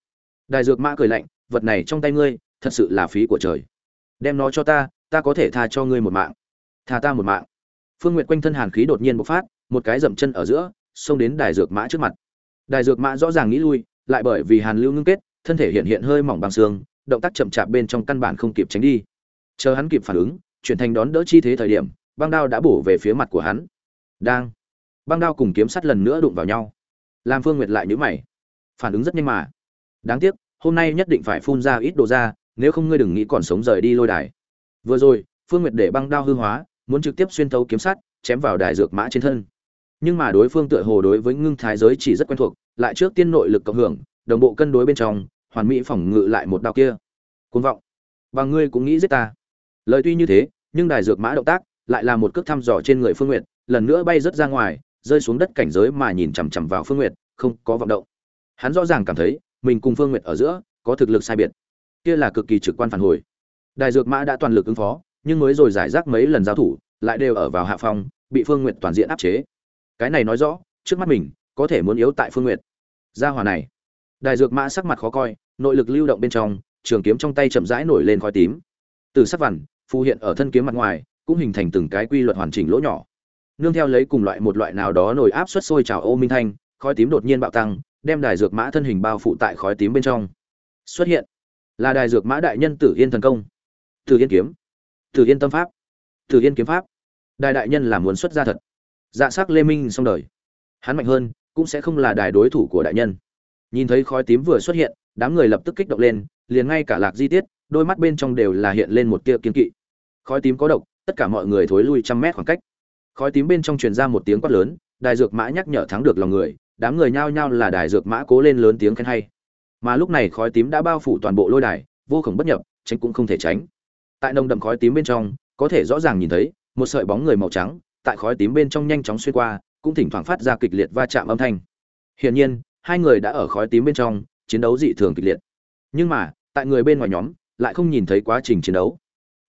Đại dược mã cười lạnh, vật này trong tay ngươi, thật sự là phí của trời. Đem nó cho ta ta có thể tha cho ngươi một mạng. Tha ta một mạng? Phương nguyệt quanh thân hàn khí đột nhiên bộc phát, một cái dậm chân ở giữa, xông đến đài dược mã trước mặt. Đài dược mã rõ ràng nghĩ lui, lại bởi vì hàn lưu ngưng kết, thân thể hiện hiện hơi mỏng bằng xương, động tác chậm chạp bên trong căn bản không kịp tránh đi. Chờ hắn kịp phản ứng, chuyển thành đón đỡ chi thế thời điểm, băng đao đã bổ về phía mặt của hắn đang. Băng đao cùng kiếm sắt lần nữa đụng vào nhau. Làm phương nguyệt lại nhíu mày. Phản ứng rất nhanh mà. Đáng tiếc, hôm nay nhất định phải phun ra ít đồ ra, nếu không ngươi đừng nghĩ còn sống rời đi lôi đài. Vừa rồi, phương nguyệt để băng đao hư hóa, muốn trực tiếp xuyên thấu kiếm sắt, chém vào đài dược mã trên thân. Nhưng mà đối phương tựa hồ đối với ngưng thái giới chỉ rất quen thuộc, lại trước tiên nội lực cộng hưởng, đồng bộ cân đối bên trong, hoàn mỹ phòng ngự lại một đao kia. Côn vọng. Và ngươi cũng nghĩ giết ta. Lời tuy như thế, nhưng đài dược mã động tác lại là một cước thăm dò trên người phương nguyệt lần nữa bay rớt ra ngoài, rơi xuống đất cảnh giới mà nhìn chằm chằm vào phương nguyệt, không có vọng động. Hắn rõ ràng cảm thấy, mình cùng phương nguyệt ở giữa, có thực lực sai biệt. Kia là cực kỳ trực quan phản hồi. Đại dược mã đã toàn lực ứng phó, nhưng mới rồi giải rác mấy lần giao thủ, lại đều ở vào hạ phong, bị phương nguyệt toàn diện áp chế. Cái này nói rõ, trước mắt mình, có thể muốn yếu tại phương nguyệt. Gia hòa này. Đại dược mã sắc mặt khó coi, nội lực lưu động bên trong, trường kiếm trong tay chậm rãi nổi lên khói tím. Từ sắc vằn, phù hiện ở thân kiếm mặt ngoài, cũng hình thành từng cái quy luật hoàn chỉnh lỗ nhỏ nương theo lấy cùng loại một loại nào đó nổi áp suất sôi trào ô minh thanh, khói tím đột nhiên bạo tăng, đem đài dược mã thân hình bao phủ tại khói tím bên trong. Xuất hiện, là đài dược mã đại nhân tử yên thần công. Tử yên kiếm, tử yên tâm pháp, tử yên kiếm pháp. Đài đại nhân là muốn xuất ra thật. Dạ sắc lê minh xong đời. Hắn mạnh hơn, cũng sẽ không là đài đối thủ của đại nhân. Nhìn thấy khói tím vừa xuất hiện, đám người lập tức kích động lên, liền ngay cả lạc di tiết, đôi mắt bên trong đều là hiện lên một tia kiên kỵ. Khói tím có độc, tất cả mọi người thối lui trăm mét khoảng cách khói tím bên trong truyền ra một tiếng quát lớn, đài dược mã nhắc nhở thắng được lòng người, đám người nhao nhao là đài dược mã cố lên lớn tiếng khen hay. Mà lúc này khói tím đã bao phủ toàn bộ lôi đài, vô khổng bất nhập, tránh cũng không thể tránh. Tại nồng đậm khói tím bên trong, có thể rõ ràng nhìn thấy, một sợi bóng người màu trắng, tại khói tím bên trong nhanh chóng xuyên qua, cũng thỉnh thoảng phát ra kịch liệt va chạm âm thanh. Hiển nhiên, hai người đã ở khói tím bên trong, chiến đấu dị thường kịch liệt. Nhưng mà, tại người bên ngoài nhóm, lại không nhìn thấy quá trình chiến đấu.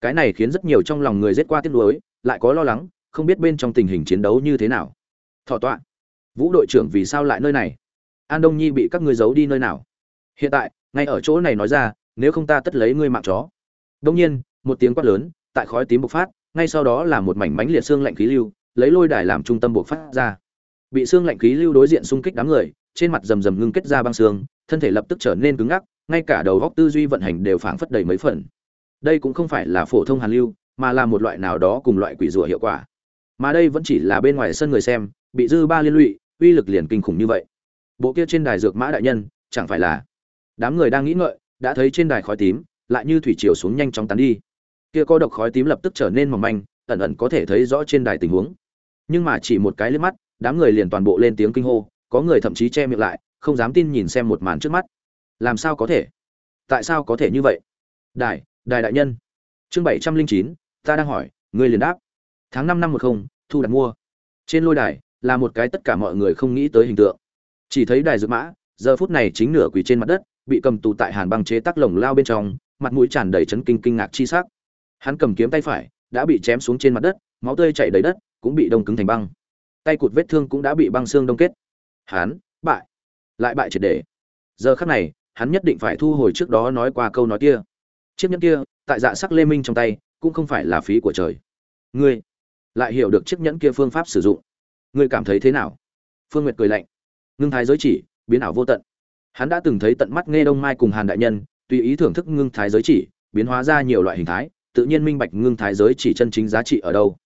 Cái này khiến rất nhiều trong lòng người rét qua tiếc nuối, lại có lo lắng không biết bên trong tình hình chiến đấu như thế nào. Thọ tọa, vũ đội trưởng vì sao lại nơi này? An đông nhi bị các ngươi giấu đi nơi nào? Hiện tại, ngay ở chỗ này nói ra, nếu không ta tất lấy ngươi mạng chó. Đông nhiên, một tiếng quát lớn, tại khói tím bộc phát, ngay sau đó là một mảnh mánh liệt xương lạnh khí lưu, lấy lôi đài làm trung tâm bộc phát ra. Bị xương lạnh khí lưu đối diện xung kích đám người, trên mặt rầm rầm ngưng kết ra băng xương, thân thể lập tức trở nên cứng ngắc, ngay cả đầu góc tư duy vận hành đều phảng phất đầy mấy phần. Đây cũng không phải là phổ thông hàn lưu, mà là một loại nào đó cùng loại quỷ rùa hiệu quả mà đây vẫn chỉ là bên ngoài sân người xem, bị dư ba liên lụy, uy lực liền kinh khủng như vậy. Bộ kia trên đài dược mã đại nhân, chẳng phải là đám người đang nghĩ ngợi, đã thấy trên đài khói tím, lại như thủy chiều xuống nhanh chóng tán đi. Kia có độc khói tím lập tức trở nên mỏng manh, ẩn ẩn có thể thấy rõ trên đài tình huống. Nhưng mà chỉ một cái liếc mắt, đám người liền toàn bộ lên tiếng kinh hô, có người thậm chí che miệng lại, không dám tin nhìn xem một màn trước mắt. Làm sao có thể? Tại sao có thể như vậy? Đài đài đại nhân. Chương bảy trăm linh chín, ta đang hỏi, ngươi liền đáp tháng năm năm một không, thu đặt mua. Trên lôi đài, là một cái tất cả mọi người không nghĩ tới hình tượng. Chỉ thấy đài dược mã, giờ phút này chính nửa quỳ trên mặt đất, bị cầm tù tại hàn băng chế tác lồng lao bên trong, mặt mũi tràn đầy chấn kinh kinh ngạc chi sắc. Hắn cầm kiếm tay phải, đã bị chém xuống trên mặt đất, máu tươi chảy đầy đất, cũng bị đông cứng thành băng. Tay cụt vết thương cũng đã bị băng xương đông kết. Hắn, bại. Lại bại triệt để. Giờ khắc này, hắn nhất định phải thu hồi trước đó nói qua câu nói kia. Chiếc nhẫn kia, tại dạ sắc lê minh trong tay, cũng không phải là phí của trời. Ngươi lại hiểu được chiếc nhẫn kia phương pháp sử dụng. Ngươi cảm thấy thế nào? Phương nguyệt cười lạnh. Ngưng thái giới chỉ, biến ảo vô tận. Hắn đã từng thấy tận mắt nghe đông mai cùng hàn đại nhân, tùy ý thưởng thức ngưng thái giới chỉ, biến hóa ra nhiều loại hình thái, tự nhiên minh bạch ngưng thái giới chỉ chân chính giá trị ở đâu.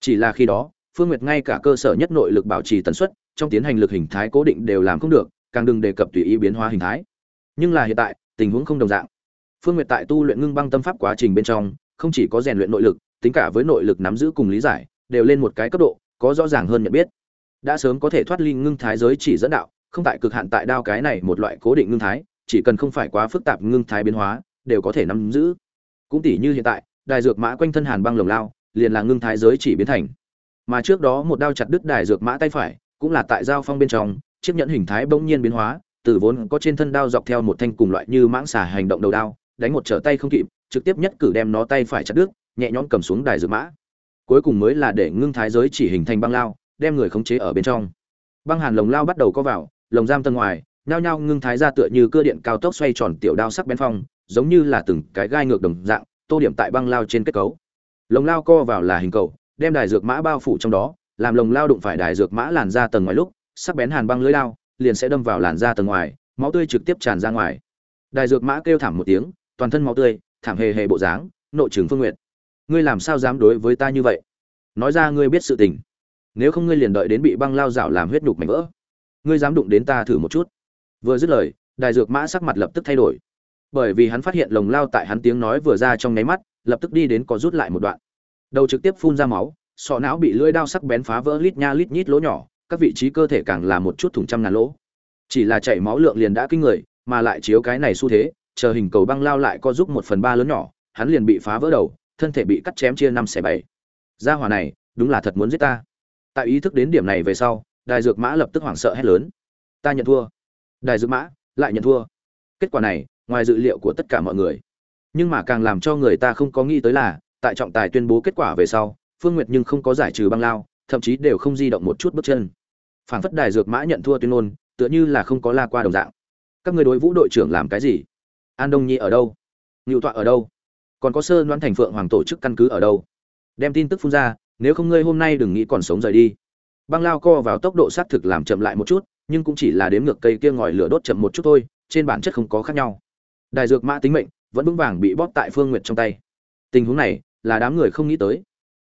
Chỉ là khi đó, phương nguyệt ngay cả cơ sở nhất nội lực bảo trì tần suất, trong tiến hành lực hình thái cố định đều làm không được, càng đừng đề cập tùy ý biến hóa hình thái. Nhưng là hiện tại, tình huống không đồng dạng. Phương nguyệt tại tu luyện ngưng băng tâm pháp quá trình bên trong, không chỉ có rèn luyện nội lực, tính cả với nội lực nắm giữ cùng lý giải đều lên một cái cấp độ, có rõ ràng hơn nhận biết. Đã sớm có thể thoát ly ngưng thái giới chỉ dẫn đạo, không tại cực hạn tại đao cái này một loại cố định ngưng thái, chỉ cần không phải quá phức tạp ngưng thái biến hóa, đều có thể nắm giữ. Cũng tỷ như hiện tại, đài dược mã quanh thân hàn băng lồng lao, liền là ngưng thái giới chỉ biến thành. Mà trước đó một đao chặt đứt đài dược mã tay phải, cũng là tại giao phong bên trong, chiếc nhẫn hình thái bỗng nhiên biến hóa, từ vốn có trên thân đao dọc theo một thanh cùng loại như mãng xà hành động đầu đao, đánh một trở tay không kịp, trực tiếp nhất cử đem nó tay phải chặt đứt, nhẹ nhõm cầm xuống đài dược mã cuối cùng mới là để ngưng thái giới chỉ hình thành băng lao, đem người khống chế ở bên trong. Băng hàn lồng lao bắt đầu có vào, lồng giam tầng ngoài, nhao nhao ngưng thái ra tựa như cơ điện cao tốc xoay tròn tiểu đao sắc bén phong, giống như là từng cái gai ngược đồng dạng, tô điểm tại băng lao trên kết cấu. Lồng lao co vào là hình cầu, đem đài dược mã bao phủ trong đó, làm lồng lao đụng phải đài dược mã làn ra tầng ngoài lúc, sắc bén hàn băng lưới lao, liền sẽ đâm vào làn da tầng ngoài, máu tươi trực tiếp tràn ra ngoài. Đài dược mã kêu thảm một tiếng, toàn thân máu tươi, thảm hề hề bộ dáng, nội trường phương nguyện ngươi làm sao dám đối với ta như vậy? Nói ra ngươi biết sự tình. Nếu không ngươi liền đợi đến bị băng lao rảo làm huyết nhục mảnh vỡ. Ngươi dám đụng đến ta thử một chút. Vừa dứt lời, đài dược mã sắc mặt lập tức thay đổi. Bởi vì hắn phát hiện lồng lao tại hắn tiếng nói vừa ra trong nháy mắt, lập tức đi đến có rút lại một đoạn. Đầu trực tiếp phun ra máu, sọ não bị lưỡi đao sắc bén phá vỡ lít nha lít nhít lỗ nhỏ, các vị trí cơ thể càng là một chút thủng trăm ngàn lỗ. Chỉ là chảy máu lượng liền đã kinh người, mà lại chiếu cái này xu thế, chờ hình cầu băng lao lại có giúp một phần ba lớn nhỏ, hắn liền bị phá vỡ đầu, thân thể bị cắt chém chia năm xẻ bảy gia hỏa này, đúng là thật muốn giết ta. Tại ý thức đến điểm này về sau, đài dược mã lập tức hoảng sợ hét lớn. Ta nhận thua. Đài dược mã lại nhận thua. Kết quả này, ngoài dự liệu của tất cả mọi người. Nhưng mà càng làm cho người ta không có nghĩ tới là, tại trọng tài tuyên bố kết quả về sau, phương nguyệt nhưng không có giải trừ băng lao, thậm chí đều không di động một chút bước chân. Phảng phất đài dược mã nhận thua tuyên ngôn, tựa như là không có la qua đồng dạng. Các người đối vũ đội trưởng làm cái gì? An đông nhi ở đâu? Ngự tọa ở đâu? Còn có sơ đoán thành phượng hoàng tổ chức căn cứ ở đâu? Đem tin tức phun ra, nếu không ngươi hôm nay đừng nghĩ còn sống rời đi. Băng lao co vào tốc độ xác thực làm chậm lại một chút, nhưng cũng chỉ là đếm ngược cây kia ngòi lửa đốt chậm một chút thôi, trên bản chất không có khác nhau. Đài dược mã tính mệnh, vẫn vững vàng bị bóp tại phương nguyệt trong tay. Tình huống này, là đám người không nghĩ tới.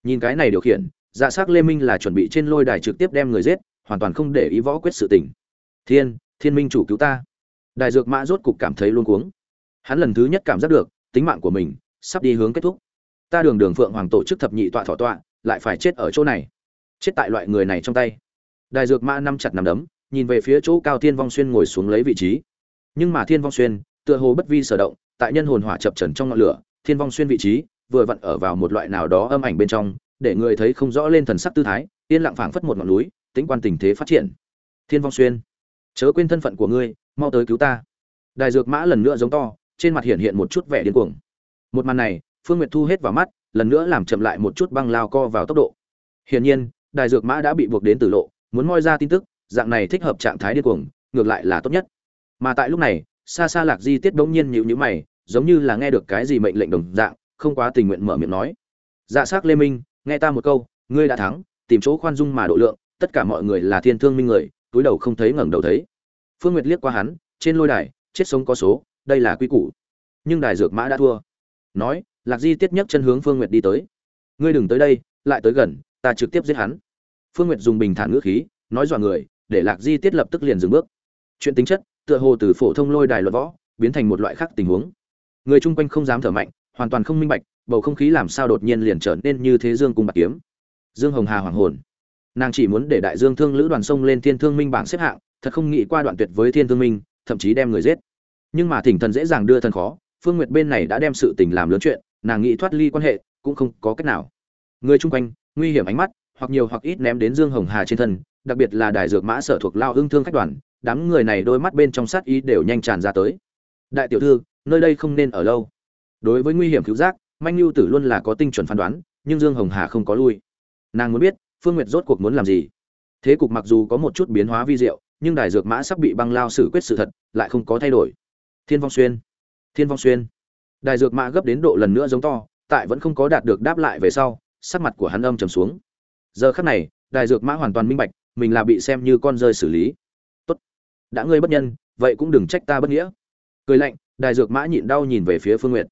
Nhìn cái này điều khiển dạ s á c lê minh là chuẩn bị trên lôi đài trực tiếp đem người giết, hoàn toàn không để ý võ quyết sự tình. Thiên thiên minh chủ cứu ta. Đại dược mã rốt cục cảm thấy luôn cuống. Hắn lần thứ nhất cảm giác được, tính mạng của mình sắp đi hướng kết thúc ta đường đường phượng hoàng tổ chức thập nhị tọa thọ tọa, lại phải chết ở chỗ này. Chết tại loại người này trong tay. Đại dược mã năm chặt nằm đấm, nhìn về phía chỗ cao thiên vong xuyên ngồi xuống lấy vị trí. Nhưng mà thiên vong xuyên, tựa hồ bất vi sở động, tại nhân hồn hỏa chập trần trong ngọn lửa, thiên vong xuyên vị trí, vừa vặn ở vào một loại nào đó âm ảnh bên trong, để người thấy không rõ lên thần sắc tư thái, yên lặng phảng phất một ngọn núi, tính quan tình thế phát triển. Thiên vong xuyên, chớ quên thân phận của ngươi, mau tới cứu ta. Đại dược mã lần nữa giống to, trên mặt hiện hiện một chút vẻ điên cuồng. Một màn này phương nguyệt thu hết vào mắt, lần nữa làm chậm lại một chút băng lao co vào tốc độ. Hiển nhiên đại dược mã đã bị buộc đến tử lộ, muốn moi ra tin tức, dạng này thích hợp trạng thái điên cuồng, ngược lại là tốt nhất. Mà tại lúc này xa xa lạc di tiết bỗng nhiên nhíu nhíu mày, giống như là nghe được cái gì mệnh lệnh đồng dạng, không quá tình nguyện mở miệng nói. Dạ sắc lê minh, nghe ta một câu, ngươi đã thắng, tìm chỗ khoan dung mà độ lượng, tất cả mọi người là thiên thương minh người, túi đầu không thấy ngẩng đầu thấy. Phương nguyệt liếc qua hắn, trên lôi đài, chết sống có số, đây là quy củ. Nhưng đài dược mã đã thua. Nói lạc di tiết nhấc chân hướng phương nguyệt đi tới. Ngươi đừng tới đây, lại tới gần, ta trực tiếp giết hắn. Phương nguyệt dùng bình thản ngữ khí, nói dọa người, để lạc di tiết lập tức liền dừng bước. Chuyện tính chất, tựa hồ từ phổ thông lôi đài luật võ, biến thành một loại khác tình huống. Người chung quanh không dám thở mạnh, hoàn toàn không minh bạch, bầu không khí làm sao đột nhiên liền trở nên như thế dương cung bạc kiếm. Dương hồng hà hoàng hồn. Nàng chỉ muốn để đại dương thương lữ đoàn sông lên thiên thương minh bảng xếp hạng, thật không nghĩ qua đoạn tuyệt với thiên thương minh, thậm chí đem người giết. Nhưng mà thỉnh thần dễ dàng đưa thần khó, phương nguyệt bên này đã đem sự tình làm lớn chuyện nàng nghĩ thoát ly quan hệ cũng không có cách nào. Người chung quanh, nguy hiểm ánh mắt, hoặc nhiều hoặc ít ném đến dương hồng hà trên thân, đặc biệt là đài dược mã sở thuộc lao ương thương khách đoàn, đám người này đôi mắt bên trong sát ý đều nhanh tràn ra tới. Đại tiểu thư, nơi đây không nên ở lâu. Đối với nguy hiểm cứu giác, manh lưu tử luôn là có tinh chuẩn phán đoán, nhưng dương hồng hà không có lui. Nàng muốn biết, phương nguyệt rốt cuộc muốn làm gì? Thế cục mặc dù có một chút biến hóa vi diệu, nhưng đài dược mã sắp bị băng lao xử quyết sự thật, lại không có thay đổi. Thiên vong xuyên, thiên vong xuyên đài dược mã gấp đến độ lần nữa giống to, tại vẫn không có đạt được đáp lại về sau, sắc mặt của hắn âm trầm xuống. Giờ khắc này, đài dược mã hoàn toàn minh bạch, mình là bị xem như con rơi xử lý. Tốt, đã ngươi bất nhân, vậy cũng đừng trách ta bất nghĩa. Cười lạnh, đài dược mã nhịn đau nhìn về phía phương nguyệt.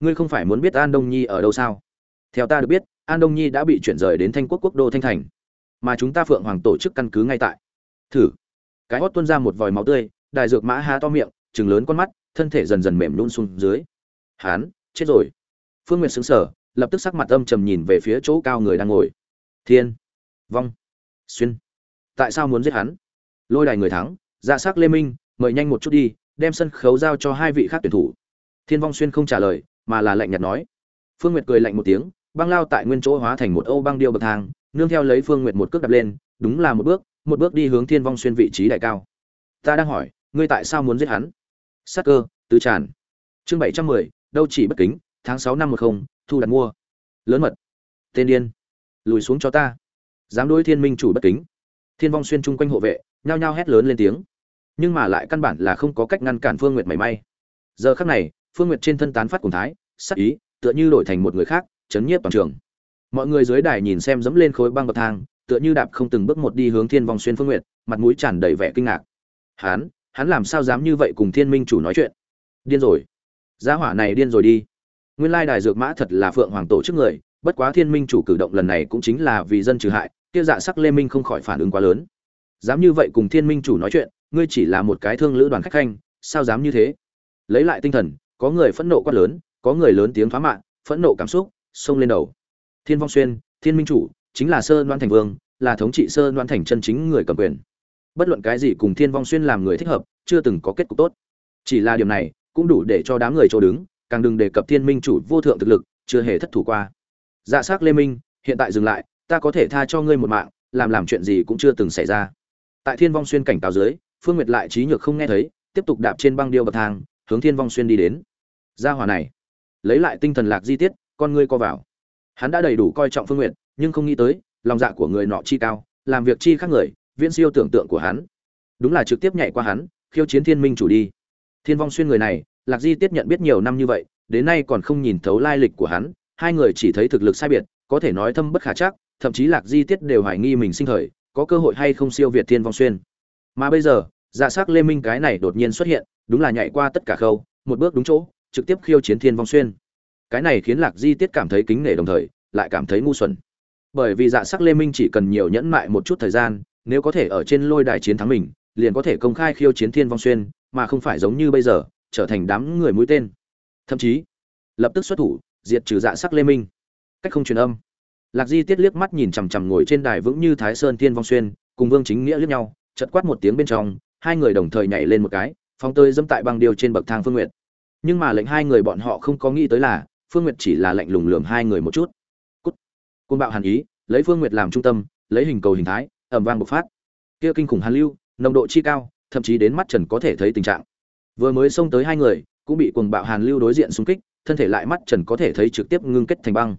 Ngươi không phải muốn biết an đông nhi ở đâu sao? Theo ta được biết, an đông nhi đã bị chuyển rời đến thanh quốc quốc đô thanh thành. Mà chúng ta phượng hoàng tổ chức căn cứ ngay tại. Thử. Cái hót tuôn ra một vòi máu tươi, đài dược mã há to miệng chừng lớn con mắt, thân thể dần dần mềm nhún xuống dưới hán chết rồi. Phương nguyệt xứng sở lập tức sắc mặt âm trầm nhìn về phía chỗ cao người đang ngồi. Thiên. Vong. Xuyên. Tại sao muốn giết hắn? Lôi đài người thắng dạ s ắ c lê minh, mời nhanh một chút đi, đem sân khấu giao cho hai vị khác tuyển thủ. Thiên vong xuyên không trả lời, mà là lạnh nhạt nói. Phương nguyệt cười lạnh một tiếng, băng lao tại nguyên chỗ hóa thành một âu băng điêu bậc thang, nương theo lấy phương nguyệt một cước đập lên, đúng là một bước một bước đi hướng thiên vong xuyên vị trí đại cao. Ta đang hỏi, ngươi tại sao muốn giết hắn? Sắc cơ, tứ tràn. Chương bảy trăm mười đâu chỉ bất kính, tháng sáu năm một không, thu đặt mua. Lớn mật. Tên điên. Lùi xuống cho ta. Dám đối thiên minh chủ bất kính. Thiên vong xuyên chung quanh hộ vệ, nhao nhao hét lớn lên tiếng. Nhưng mà lại căn bản là không có cách ngăn cản phương nguyệt mảy may. Giờ khắc này, phương nguyệt trên thân tán phát cùng thái, sắc ý, tựa như đổi thành một người khác, chấn nhiếp toàn trường. Mọi người dưới đài nhìn xem dẫm lên khối băng bậc thang, tựa như đạp không từng bước một đi hướng thiên vong xuyên phương nguyệt, mặt mũi tràn đầy vẻ kinh ngạc. Hắn hắn làm sao dám như vậy cùng thiên minh chủ nói chuyện? Điên rồi gia hỏa này điên rồi đi. Nguyên lai đài dược mã thật là phượng hoàng tổ chức người, bất quá thiên minh chủ cử động lần này cũng chính là vì dân trừ hại, kia dạ sắc lê minh không khỏi phản ứng quá lớn. Dám như vậy cùng thiên minh chủ nói chuyện, ngươi chỉ là một cái thương lữ đoàn khách khanh, sao dám như thế? Lấy lại tinh thần, có người phẫn nộ quát lớn, có người lớn tiếng phá mạng, phẫn nộ cảm xúc, xông lên đầu. Thiên vong xuyên, thiên minh chủ, chính là sơ đoan thành vương, là thống trị sơ đoan thành chân chính người cầm quyền. Bất luận cái gì cùng thiên vong xuyên làm người thích hợp, chưa từng có kết cục tốt. Chỉ là điều này cũng đủ để cho đám người chỗ đứng, càng đừng đề cập thiên minh chủ vô thượng thực lực, chưa hề thất thủ qua. Dạ s c lê minh, hiện tại dừng lại, ta có thể tha cho ngươi một mạng, làm làm chuyện gì cũng chưa từng xảy ra. Tại thiên vong xuyên cảnh cáo dưới, phương nguyệt lại trí nhược không nghe thấy, tiếp tục đạp trên băng điêu bậc thang, hướng thiên vong xuyên đi đến. Gia hòa này, lấy lại tinh thần lạc di tiết, con ngươi co vào. Hắn đã đầy đủ coi trọng phương nguyệt, nhưng không nghĩ tới, lòng dạ của người nọ chi cao, làm việc chi khác người, viễn siêu tưởng tượng của hắn. Đúng là trực tiếp nhảy qua hắn, khiêu chiến thiên minh chủ đi thiên vong xuyên người này, lạc di tiết nhận biết nhiều năm như vậy, đến nay còn không nhìn thấu lai lịch của hắn, hai người chỉ thấy thực lực sai biệt, có thể nói thâm bất khả chắc, thậm chí lạc di tiết đều hoài nghi mình sinh thời, có cơ hội hay không siêu việt thiên vong xuyên. Mà bây giờ dạ s ắ c lê minh cái này đột nhiên xuất hiện, đúng là nhảy qua tất cả khâu, một bước đúng chỗ, trực tiếp khiêu chiến thiên vong xuyên. Cái này khiến lạc di tiết cảm thấy kính nể đồng thời, lại cảm thấy ngu xuẩn. Bởi vì dạ sắc lê minh chỉ cần nhiều nhẫn mại một chút thời gian, nếu có thể ở trên lôi đài chiến thắng mình liền có thể công khai khiêu chiến thiên vong xuyên, mà không phải giống như bây giờ, trở thành đám người mũi tên. Thậm chí, lập tức xuất thủ, diệt trừ dạ sắc lê minh. Cách không truyền âm. Lạc di tiết liếc mắt nhìn chằm chằm ngồi trên đài vững như thái sơn thiên vong xuyên, cùng vương chính nghĩa liếc nhau chật quát một tiếng bên trong, hai người đồng thời nhảy lên một cái phong tơi dẫm tại băng điêu trên bậc thang phương nguyệt. Nhưng mà lệnh hai người bọn họ không có nghĩ tới là, phương nguyệt chỉ là lệnh lùng lườm hai người một chút. Cút. Côn bạo hàn ý, lấy phương nguyệt làm trung tâm, lấy hình cầu hình thái ẩm vang bộc phát. Kia kinh khủng hàn lưu nồng độ chi cao, thậm chí đến mắt trần có thể thấy tình trạng. Vừa mới xông tới hai người, cũng bị cuồng bạo hàn lưu đối diện xung kích, thân thể lại mắt trần có thể thấy trực tiếp ngưng kết thành băng.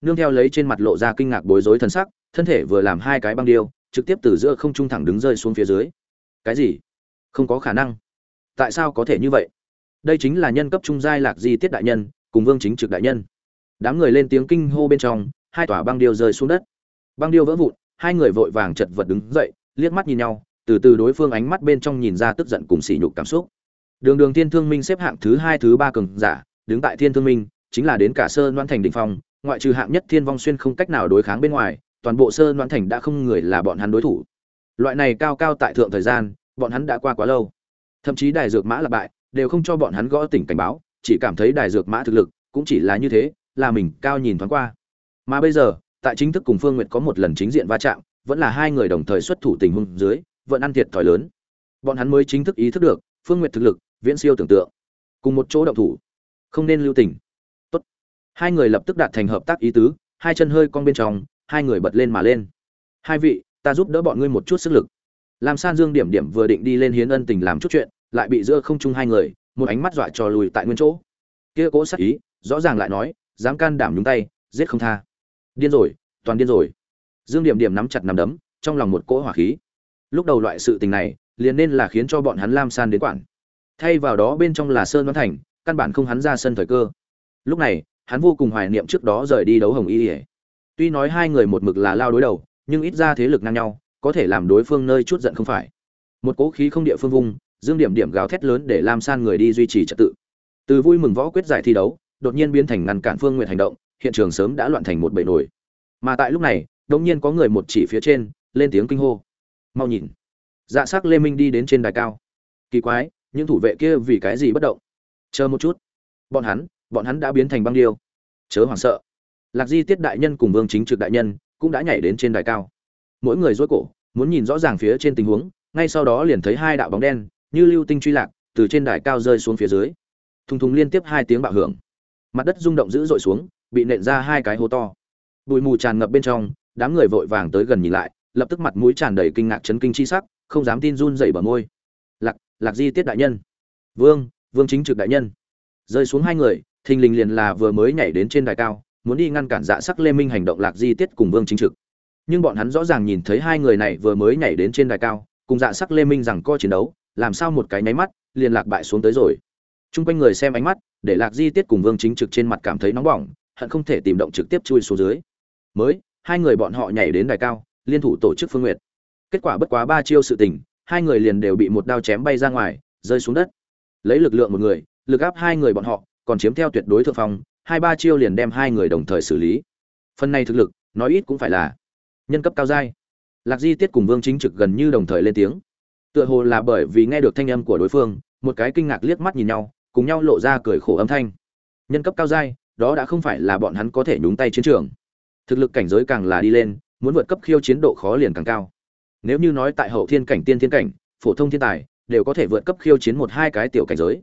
Nương theo lấy trên mặt lộ ra kinh ngạc bối rối thần sắc, thân thể vừa làm hai cái băng điêu, trực tiếp từ giữa không trung thẳng đứng rơi xuống phía dưới. Cái gì? Không có khả năng. Tại sao có thể như vậy? Đây chính là nhân cấp trung giai lạc di tiết đại nhân, cùng vương chính trực đại nhân. Đám người lên tiếng kinh hô bên trong, hai tòa băng điêu rơi xuống đất. Băng điêu vỡ vụn, hai người vội vàng chật vật đứng dậy, liếc mắt nhìn nhau từ từ đối phương ánh mắt bên trong nhìn ra tức giận cùng sỉ nhục cảm xúc. Đường đường thiên thương minh xếp hạng thứ hai, thứ ba cường giả, đứng tại thiên thương minh, chính là đến cả sơn loan thành đỉnh phong, ngoại trừ hạng nhất thiên vong xuyên không cách nào đối kháng bên ngoài, toàn bộ sơn loan thành đã không người là bọn hắn đối thủ. Loại này cao cao tại thượng thời gian, bọn hắn đã qua quá lâu. Thậm chí đài dược mã là bại, đều không cho bọn hắn gõ tỉnh cảnh báo, chỉ cảm thấy đài dược mã thực lực cũng chỉ là như thế, là mình cao nhìn thoáng qua. Mà bây giờ, tại chính thức cùng phương nguyệt có một lần chính diện va chạm, vẫn là hai người đồng thời xuất thủ tình huống dưới vẫn ăn thiệt thòi lớn. Bọn hắn mới chính thức ý thức được, phương nguyệt thực lực, viễn siêu tưởng tượng. Cùng một chỗ động thủ, không nên lưu tình. Tốt. Hai người lập tức đạt thành hợp tác ý tứ, hai chân hơi cong bên trong, hai người bật lên mà lên. Hai vị, ta giúp đỡ bọn ngươi một chút sức lực. Lam san dương điểm điểm vừa định đi lên hiến ân tình làm chút chuyện, lại bị giữa không trung hai người, một ánh mắt dọa cho lùi tại nguyên chỗ. Kia cố sắc ý, rõ ràng lại nói, dám can đảm nhúng tay, giết không tha. Điên rồi, toàn điên rồi. Dương điểm điểm nắm chặt nắm đấm, trong lòng một cỗ hỏa khí lúc đầu loại sự tình này, liền nên là khiến cho bọn hắn lam san đến quản. Thay vào đó bên trong là sơn văn thành, căn bản không hắn ra sân thời cơ. Lúc này, hắn vô cùng hoài niệm trước đó rời đi đấu hồng y ỉa tuy nói hai người một mực là lao đối đầu, nhưng ít ra thế lực ngang nhau, có thể làm đối phương nơi chút giận không phải. Một cỗ khí không địa phương vung, dương điểm điểm gào thét lớn để lam san người đi duy trì trật tự. Từ vui mừng võ quyết giải thi đấu, đột nhiên biến thành ngăn cản phương nguyện hành động, hiện trường sớm đã loạn thành một bệ nổi mà tại lúc này đống nhiên có người một chỉ phía trên, lên tiếng kinh hô mau nhìn. Dạ s ắ c lê minh đi đến trên đài cao. Kỳ quái, những thủ vệ kia vì cái gì bất động? Chờ một chút. Bọn hắn bọn hắn đã biến thành băng điêu. Chớ hoảng sợ. Lạc di tiết đại nhân cùng vương chính trực đại nhân cũng đã nhảy đến trên đài cao. Mỗi người dối cổ, muốn nhìn rõ ràng phía trên tình huống, ngay sau đó liền thấy hai đạo bóng đen, như lưu tinh truy lạc, từ trên đài cao rơi xuống phía dưới. Thùng thùng liên tiếp hai tiếng bạo hưởng. Mặt đất rung động dữ dội xuống, bị nện ra hai cái hố to. Bụi mù tràn ngập bên trong, đám người vội vàng tới gần nhìn lại lập tức mặt mũi tràn đầy kinh ngạc chấn kinh chi sắc, không dám tin run rẩy bờ môi. Lạc lạc di tiết đại nhân. Vương vương chính trực đại nhân. Rơi xuống hai người, thình lình liền là vừa mới nhảy đến trên đài cao, muốn đi ngăn cản dạ sắc lê minh hành động lạc di tiết cùng vương chính trực. Nhưng bọn hắn rõ ràng nhìn thấy hai người này vừa mới nhảy đến trên đài cao, cùng dạ sắc lê minh rằng co chiến đấu, làm sao một cái nháy mắt, liền lạc bại xuống tới rồi. Chung quanh người xem ánh mắt, để lạc di tiết cùng vương chính trực trên mặt cảm thấy nóng bỏng, hận không thể tìm động trực tiếp chui xuống dưới. Mới, hai người bọn họ nhảy đến đài cao liên thủ tổ chức phương nguyệt. Kết quả bất quá ba chiêu sự tình, hai người liền đều bị một đao chém bay ra ngoài, rơi xuống đất. Lấy lực lượng một người, lực áp hai người bọn họ, còn chiếm theo tuyệt đối thượng phong, hai ba chiêu liền đem hai người đồng thời xử lý. Phần này thực lực, nói ít cũng phải là nhân cấp cao giai. Lạc di tiết cùng vương chính trực gần như đồng thời lên tiếng. Tựa hồ là bởi vì nghe được thanh âm của đối phương, một cái kinh ngạc liếc mắt nhìn nhau, cùng nhau lộ ra cười khổ âm thanh. Nhân cấp cao giai, đó đã không phải là bọn hắn có thể nhúng tay chiến trường. Thực lực cảnh giới càng là đi lên muốn vượt cấp khiêu chiến độ khó liền càng cao. Nếu như nói tại hậu thiên cảnh, tiên thiên cảnh, phổ thông thiên tài, đều có thể vượt cấp khiêu chiến một hai cái tiểu cảnh giới.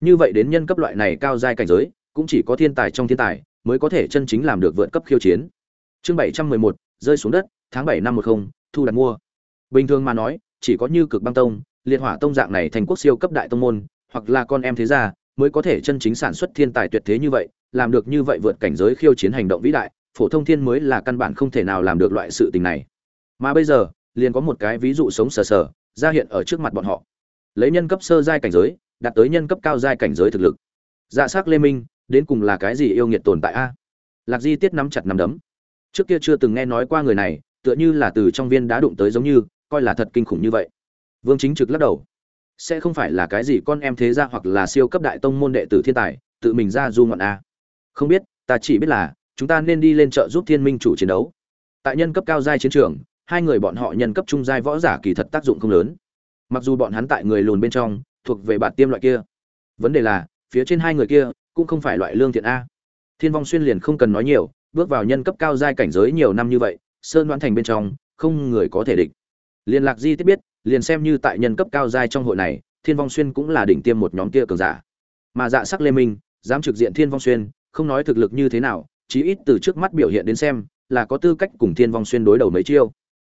Như vậy đến nhân cấp loại này cao giai cảnh giới, cũng chỉ có thiên tài trong thiên tài mới có thể chân chính làm được vượt cấp khiêu chiến. Chương bảy trăm mười một, rơi xuống đất, tháng bảy năm một không, thu đặt mua. Bình thường mà nói, chỉ có như cực băng tông, liệt hỏa tông dạng này thành quốc siêu cấp đại tông môn, hoặc là con em thế gia, mới có thể chân chính sản xuất thiên tài tuyệt thế như vậy, làm được như vậy vượt cảnh giới khiêu chiến hành động vĩ đại phổ thông thiên mới là căn bản không thể nào làm được loại sự tình này. Mà bây giờ, liền có một cái ví dụ sống sờ sờ, ra hiện ở trước mặt bọn họ. Lấy nhân cấp sơ giai cảnh giới, đạt tới nhân cấp cao giai cảnh giới thực lực. Dạ s ắ c lê minh, đến cùng là cái gì yêu nghiệt tồn tại a? Lạc di tiết nắm chặt nắm đấm. Trước kia chưa từng nghe nói qua người này, tựa như là từ trong viên đá đụng tới giống như, coi là thật kinh khủng như vậy. Vương chính trực lắc đầu. Sẽ không phải là cái gì con em thế gia hoặc là siêu cấp đại tông môn đệ tử thiên tài, tự mình ra du ngọn a. Không biết, ta chỉ biết là chúng ta nên đi lên chợ giúp thiên minh chủ chiến đấu. Tại nhân cấp cao giai chiến trường, hai người bọn họ nhân cấp trung giai võ giả kỳ thật tác dụng không lớn. Mặc dù bọn hắn tại người lùn bên trong, thuộc về bạn tiêm loại kia. Vấn đề là, phía trên hai người kia cũng không phải loại lương thiện a. Thiên vong xuyên liền không cần nói nhiều, bước vào nhân cấp cao giai cảnh giới nhiều năm như vậy, sơn đoán thành bên trong, không người có thể địch. Liên lạc di tiết biết, liền xem như tại nhân cấp cao giai trong hội này, thiên vong xuyên cũng là đỉnh tiêm một nhóm kia cường giả. Mà dạ sắc lê minh, dám trực diện thiên vong xuyên, không nói thực lực như thế nào chí ít từ trước mắt biểu hiện đến xem, là có tư cách cùng thiên vong xuyên đối đầu mấy chiêu.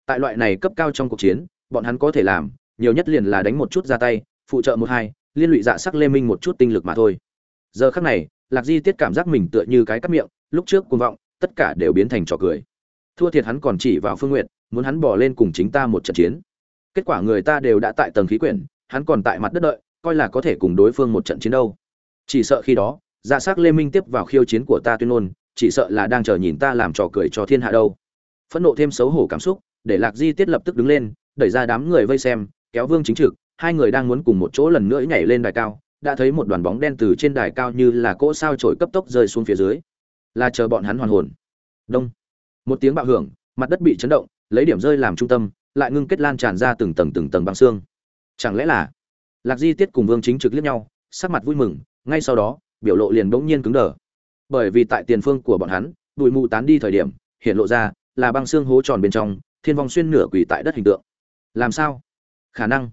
Tại loại này cấp cao trong cuộc chiến, bọn hắn có thể làm, nhiều nhất liền là đánh một chút ra tay, phụ trợ một hai, liên lụy dạ sắc lê minh một chút tinh lực mà thôi. Giờ khắc này, lạc di tiết cảm giác mình tựa như cái cắt miệng, lúc trước cuồng vọng, tất cả đều biến thành trò cười. Thua thiệt hắn còn chỉ vào phương nguyệt, muốn hắn bỏ lên cùng chính ta một trận chiến. Kết quả người ta đều đã tại tầng khí quyển, hắn còn tại mặt đất đợi, coi là có thể cùng đối phương một trận chiến đâu. Chỉ sợ khi đó dạ sắc lê minh tiếp vào khiêu chiến của ta tuyên ngôn chỉ sợ là đang chờ nhìn ta làm trò cười cho thiên hạ đâu. Phẫn nộ thêm xấu hổ cảm xúc, để lạc di tiết lập tức đứng lên, đẩy ra đám người vây xem, kéo vương chính trực, hai người đang muốn cùng một chỗ lần nữa nhảy lên đài cao, đã thấy một đoàn bóng đen từ trên đài cao như là cỗ sao trổi cấp tốc rơi xuống phía dưới. Là chờ bọn hắn hoàn hồn. Đông. Một tiếng bạo hưởng, mặt đất bị chấn động, lấy điểm rơi làm trung tâm, lại ngưng kết lan tràn ra từng tầng từng tầng băng xương. Chẳng lẽ là lạc di tiết cùng vương chính trực liếc nhau, sắc mặt vui mừng, ngay sau đó, biểu lộ liền bỗng nhiên cứng đờ bởi vì tại tiền phương của bọn hắn, bụi mù tán đi thời điểm hiện lộ ra là băng xương hố tròn bên trong, thiên vong xuyên nửa quỳ tại đất hình tượng. Làm sao? Khả năng.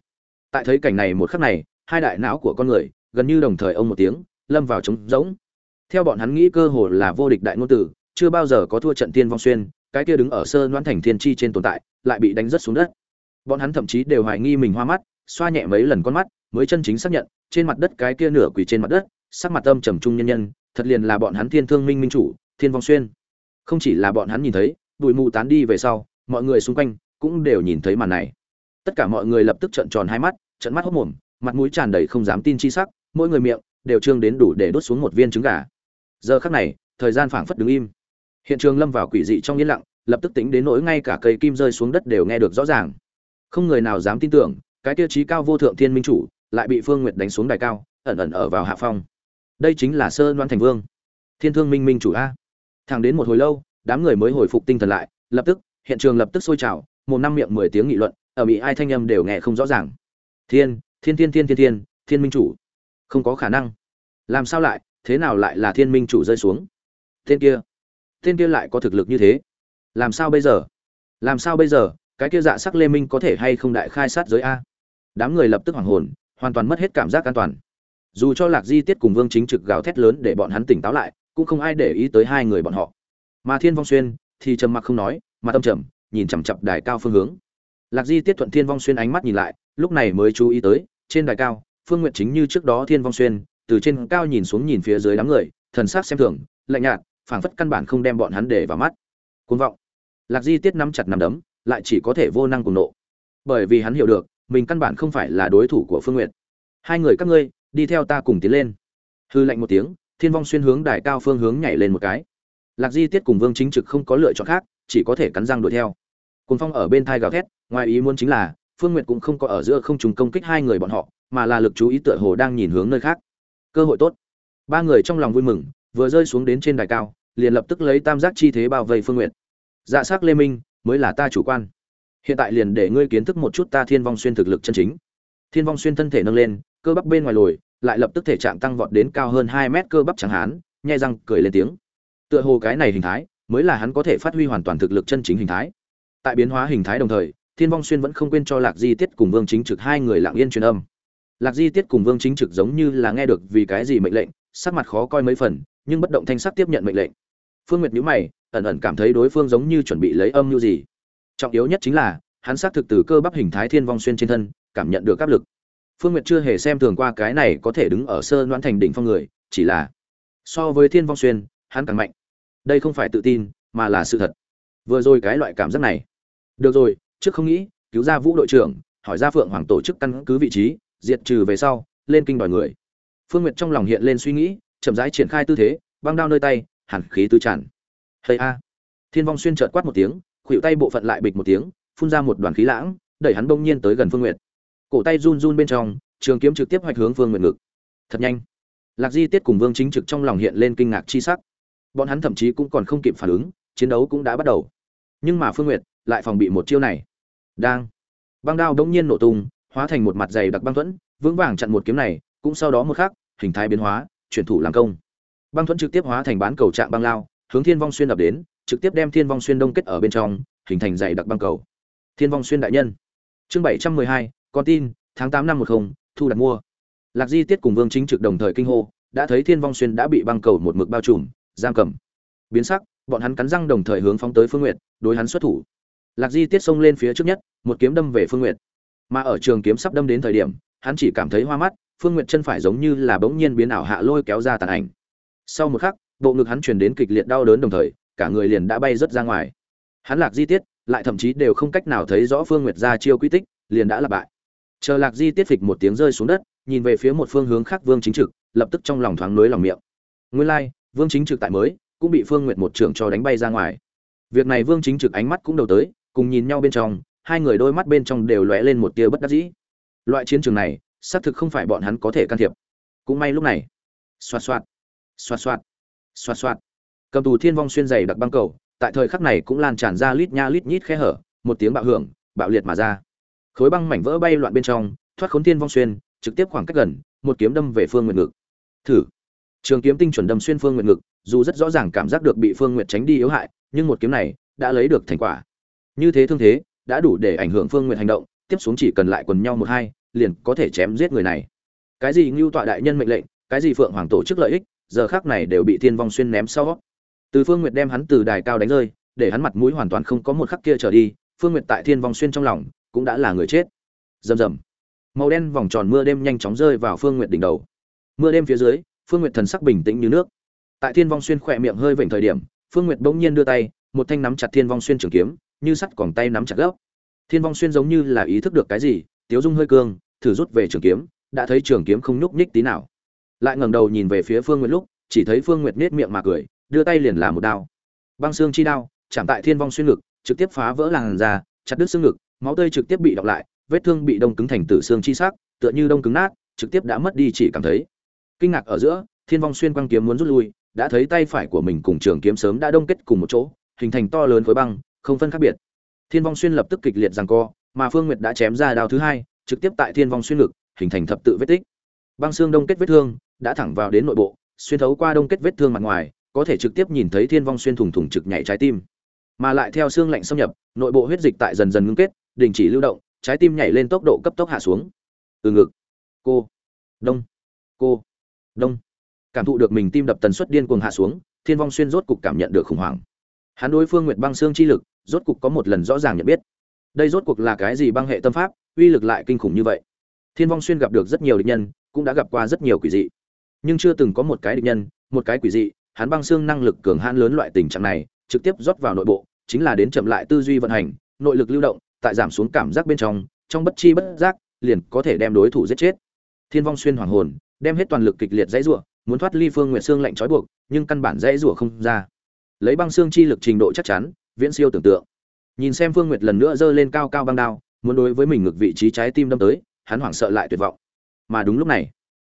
Tại thấy cảnh này một khắc này, hai đại não của con người, gần như đồng thời ông một tiếng, lâm vào trống rỗng. Theo bọn hắn nghĩ cơ hồ là vô địch đại ngôn tử chưa bao giờ có thua trận tiên vong xuyên, cái kia đứng ở sơ noãn thành thiên chi trên tồn tại, lại bị đánh rất xuống đất. Bọn hắn thậm chí đều hoài nghi mình hoa mắt, xoa nhẹ mấy lần con mắt, mới chân chính xác nhận, trên mặt đất cái kia nửa quỳ trên mặt đất, sắc mặt âm trầm trung nhân nhân thật liền là bọn hắn thiên thương minh minh chủ, thiên vong xuyên. Không chỉ là bọn hắn nhìn thấy, bụi mù tán đi về sau, mọi người xung quanh cũng đều nhìn thấy màn này. Tất cả mọi người lập tức trợn tròn hai mắt trận mắt hốc mồm, mặt mũi tràn đầy không dám tin chi sắc, mỗi người miệng đều trương đến đủ để đốt xuống một viên trứng gà. Giờ khắc này, thời gian phảng phất đứng im. Hiện trường lâm vào quỷ dị trong yên lặng, lập tức tính đến nỗi ngay cả cây kim rơi xuống đất đều nghe được rõ ràng. Không người nào dám tin tưởng, cái tiêu chí cao vô thượng thiên minh chủ lại bị phương nguyệt đánh xuống đài cao, ẩn ẩn ở vào hạ phong đây chính là sơ đoan thành vương. Thiên thương minh minh chủ a. Thẳng đến một hồi lâu, đám người mới hồi phục tinh thần lại, lập tức, hiện trường lập tức sôi trào, một năm miệng mười tiếng nghị luận, ở bị ai thanh âm đều nghe không rõ ràng. Thiên thiên thiên thiên thiên thiên thiên minh chủ. Không có khả năng. Làm sao lại, thế nào lại là thiên minh chủ rơi xuống? Tên kia tên kia lại có thực lực như thế. Làm sao bây giờ? Làm sao bây giờ? Cái kia dạ sắc lê minh có thể hay không đại khai sát giới a? Đám người lập tức hoảng hồn, hoàn toàn mất hết cảm giác an toàn dù cho lạc di tiết cùng vương chính trực gào thét lớn để bọn hắn tỉnh táo lại, cũng không ai để ý tới hai người bọn họ. Mà thiên vong xuyên thì trầm mặc không nói, mà tâm trầm, nhìn chằm chặp đài cao phương hướng. Lạc di tiết thuận thiên vong xuyên ánh mắt nhìn lại, lúc này mới chú ý tới, trên đài cao, phương nguyện chính như trước đó thiên vong xuyên, từ trên cao nhìn xuống nhìn phía dưới đám người, thần sắc xem thường, lạnh nhạt, phảng phất căn bản không đem bọn hắn để vào mắt. Côn vọng. Lạc di tiết nắm chặt nằm đấm, lại chỉ có thể vô năng cùng nộ. Bởi vì hắn hiểu được, mình căn bản không phải là đối thủ của phương nguyện hai người các ngươi đi theo ta cùng tiến lên. Hư lạnh một tiếng, thiên vong xuyên hướng đài cao phương hướng nhảy lên một cái. Lạc di tiết cùng vương chính trực không có lựa chọn khác, chỉ có thể cắn răng đuổi theo. Cồn phong ở bên thai gào thét, ngoài ý muốn chính là, phương nguyệt cũng không có ở giữa không trùng công kích hai người bọn họ, mà là lực chú ý tựa hồ đang nhìn hướng nơi khác. Cơ hội tốt. Ba người trong lòng vui mừng, vừa rơi xuống đến trên đài cao, liền lập tức lấy tam giác chi thế bao vây phương nguyệt. Dạ s á c lê minh, mới là ta chủ quan. Hiện tại liền để ngươi kiến thức một chút ta thiên vong xuyên thực lực chân chính. Thiên vong xuyên thân thể nâng lên cơ bắp bên ngoài lồi, lại lập tức thể trạng tăng vọt đến cao hơn hai mét cơ bắp chẳng hán nhai răng cười lên tiếng. Tựa hồ cái này hình thái mới là hắn có thể phát huy hoàn toàn thực lực chân chính hình thái. Tại biến hóa hình thái đồng thời, thiên vong xuyên vẫn không quên cho lạc di tiết cùng vương chính trực hai người lặng yên truyền âm. Lạc di tiết cùng vương chính trực giống như là nghe được vì cái gì mệnh lệnh, sắc mặt khó coi mấy phần, nhưng bất động thanh sắc tiếp nhận mệnh lệnh. Phương nguyệt nhíu mày, ẩn ẩn cảm thấy đối phương giống như chuẩn bị lấy âm như gì. Trọng yếu nhất chính là, hắn xác thực từ cơ bắp hình thái thiên vong xuyên trên thân, cảm nhận được áp lực phương nguyệt chưa hề xem thường qua cái này có thể đứng ở sơ noãn thành đỉnh phong người, chỉ là so với thiên vong xuyên, hắn càng mạnh. Đây không phải tự tin, mà là sự thật. Vừa rồi cái loại cảm giác này. Được rồi, trước không nghĩ, cứu ra vũ đội trưởng, hỏi ra phượng hoàng tổ chức căn cứ vị trí, diệt trừ về sau, lên kinh đòi người. Phương nguyệt trong lòng hiện lên suy nghĩ, chậm rãi triển khai tư thế, băng đao nơi tay hẳn khí tứ tràn. Hay a. Thiên vong xuyên chợt quát một tiếng khuỵu tay bộ phận lại bịch một tiếng, phun ra một đoàn khí lãng, đẩy hắn bỗng nhiên tới gần phương nguyệt cổ tay run run bên trong, trường kiếm trực tiếp hoạch hướng vương nguyệt ngực. Thật nhanh. Lạc di tiết cùng vương chính trực trong lòng hiện lên kinh ngạc chi sắc. Bọn hắn thậm chí cũng còn không kịp phản ứng, chiến đấu cũng đã bắt đầu. Nhưng mà phương nguyệt lại phòng bị một chiêu này. Đang. Băng đao đống nhiên nổ tung, hóa thành một mặt dày đặc băng thuẫn, vững vàng chặn một kiếm này, cũng sau đó một khắc, hình thái biến hóa, chuyển thủ làm công. Băng thuẫn trực tiếp hóa thành bán cầu trạng băng lao, hướng thiên vong xuyên đập đến, trực tiếp đem thiên vong xuyên đông kết ở bên trong, hình thành dày đặc băng cầu. Thiên vong xuyên đại nhân. Chương bảy trăm mười hai con tin, tháng tám năm một không, thu đặt mua. Lạc di tiết cùng vương chính trực đồng thời kinh hô, đã thấy thiên vong xuyên đã bị băng cầu một mực bao trùm, giam cầm. Biến sắc, bọn hắn cắn răng đồng thời hướng phóng tới phương nguyệt, đối hắn xuất thủ. Lạc di tiết xông lên phía trước nhất, một kiếm đâm về phương nguyệt. Mà ở trường kiếm sắp đâm đến thời điểm, hắn chỉ cảm thấy hoa mắt, phương nguyệt chân phải giống như là bỗng nhiên biến ảo hạ lôi kéo ra tàn ảnh. Sau một khắc, bộ ngực hắn truyền đến kịch liệt đau đớn đồng thời, cả người liền đã bay rất ra ngoài. Hắn lạc di tiết, lại thậm chí đều không cách nào thấy rõ phương nguyệt ra chiêu quy tích, liền đã là bại chờ lạc di tiết phịch một tiếng rơi xuống đất, nhìn về phía một phương hướng khác vương chính trực, lập tức trong lòng thoáng nối lòng miệng. Nguyên lai, vương chính trực tại mới, cũng bị phương nguyệt một trưởng cho đánh bay ra ngoài. Việc này vương chính trực ánh mắt cũng đầu tới, cùng nhìn nhau bên trong, hai người đôi mắt bên trong đều lóe lên một tia bất đắc dĩ. Loại chiến trường này, xác thực không phải bọn hắn có thể can thiệp. Cũng may lúc này, xoạt xoạt xoạt xoạt xoạt xoạt. Cầm tù thiên vong xuyên dày đặc băng cầu, tại thời khắc này cũng lan tràn ra lít nha lít nhít khe hở, một tiếng bạo hưởng, bạo liệt mà ra khối băng mảnh vỡ bay loạn bên trong, thoát khốn thiên vong xuyên, trực tiếp khoảng cách gần, một kiếm đâm về phương nguyện ngực. Thử. Trường kiếm tinh chuẩn đâm xuyên phương nguyện ngực, dù rất rõ ràng cảm giác được bị phương nguyện tránh đi yếu hại, nhưng một kiếm này đã lấy được thành quả. Như thế thương thế, đã đủ để ảnh hưởng phương nguyện hành động, tiếp xuống chỉ cần lại quần nhau một hai, liền có thể chém giết người này. Cái gì ngưu tọa đại nhân mệnh lệnh, cái gì phượng hoàng tổ chức lợi ích, giờ khác này đều bị thiên vong xuyên ném sau. Từ phương nguyệt đem hắn từ đài cao đánh rơi, để hắn mặt mũi hoàn toàn không có một khắc kia trở đi, phương nguyệt tại thiên vong xuyên trong lòng cũng đã là người chết. Rầm rầm. Màu đen vòng tròn mưa đêm nhanh chóng rơi vào phương nguyệt đỉnh đầu. Mưa đêm phía dưới, phương nguyệt thần sắc bình tĩnh như nước. Tại thiên vong xuyên khỏe miệng hơi vểnh thời điểm, phương nguyệt bỗng nhiên đưa tay, một thanh nắm chặt thiên vong xuyên trường kiếm, như sắt còn tay nắm chặt gốc. Thiên vong xuyên giống như là ý thức được cái gì, tiếu dung hơi cương, thử rút về trường kiếm, đã thấy trường kiếm không nhúc nhích tí nào. Lại ngẩng đầu nhìn về phía phương nguyệt lúc, chỉ thấy phương nguyệt nết miệng mà cười, đưa tay liền làm một đao. Băng xương chi đao, chạm tại thiên vong xuyên ngực, trực tiếp phá vỡ làn da, chặt đứt xương ngực máu tươi trực tiếp bị đọc lại, vết thương bị đông cứng thành tử xương chi sắc, tựa như đông cứng nát, trực tiếp đã mất đi chỉ cảm thấy. Kinh ngạc ở giữa, thiên vong xuyên quăng kiếm muốn rút lui, đã thấy tay phải của mình cùng trường kiếm sớm đã đông kết cùng một chỗ, hình thành to lớn khối băng, không phân khác biệt. Thiên vong xuyên lập tức kịch liệt giằng co, mà phương nguyệt đã chém ra đao thứ hai, trực tiếp tại thiên vong xuyên ngực, hình thành thập tự vết tích. Băng xương đông kết vết thương, đã thẳng vào đến nội bộ, xuyên thấu qua đông kết vết thương mặt ngoài, có thể trực tiếp nhìn thấy thiên vong xuyên thủng thủng trực nhảy trái tim. Mà lại theo xương lạnh xâm nhập, nội bộ huyết dịch tại dần dần ngưng kết đình chỉ lưu động, trái tim nhảy lên tốc độ cấp tốc hạ xuống. Từ ngực. Cô. Đông. Cô. Đông. Cảm thụ được mình tim đập tần suất điên cuồng hạ xuống, thiên vong xuyên rốt cục cảm nhận được khủng hoảng. Hắn đối phương nguyệt băng xương chi lực, rốt cục có một lần rõ ràng nhận biết. Đây rốt cuộc là cái gì băng hệ tâm pháp, uy lực lại kinh khủng như vậy. Thiên vong xuyên gặp được rất nhiều địch nhân, cũng đã gặp qua rất nhiều quỷ dị. Nhưng chưa từng có một cái địch nhân, một cái quỷ dị, hắn băng xương năng lực cường hãn lớn loại tình trạng này, trực tiếp rót vào nội bộ, chính là đến chậm lại tư duy vận hành, nội lực lưu động tại giảm xuống cảm giác bên trong trong bất chi bất giác, liền có thể đem đối thủ giết chết. Thiên vong xuyên hoàng hồn, đem hết toàn lực kịch liệt dãy rủa, muốn thoát ly phương nguyện xương lạnh trói buộc, nhưng căn bản dãy rủa không ra. Lấy băng xương chi lực trình độ chắc chắn, viễn siêu tưởng tượng. Nhìn xem phương nguyệt lần nữa giơ lên cao cao băng đao, muốn đối với mình ngược vị trí trái tim đâm tới, hắn hoảng sợ lại tuyệt vọng. Mà đúng lúc này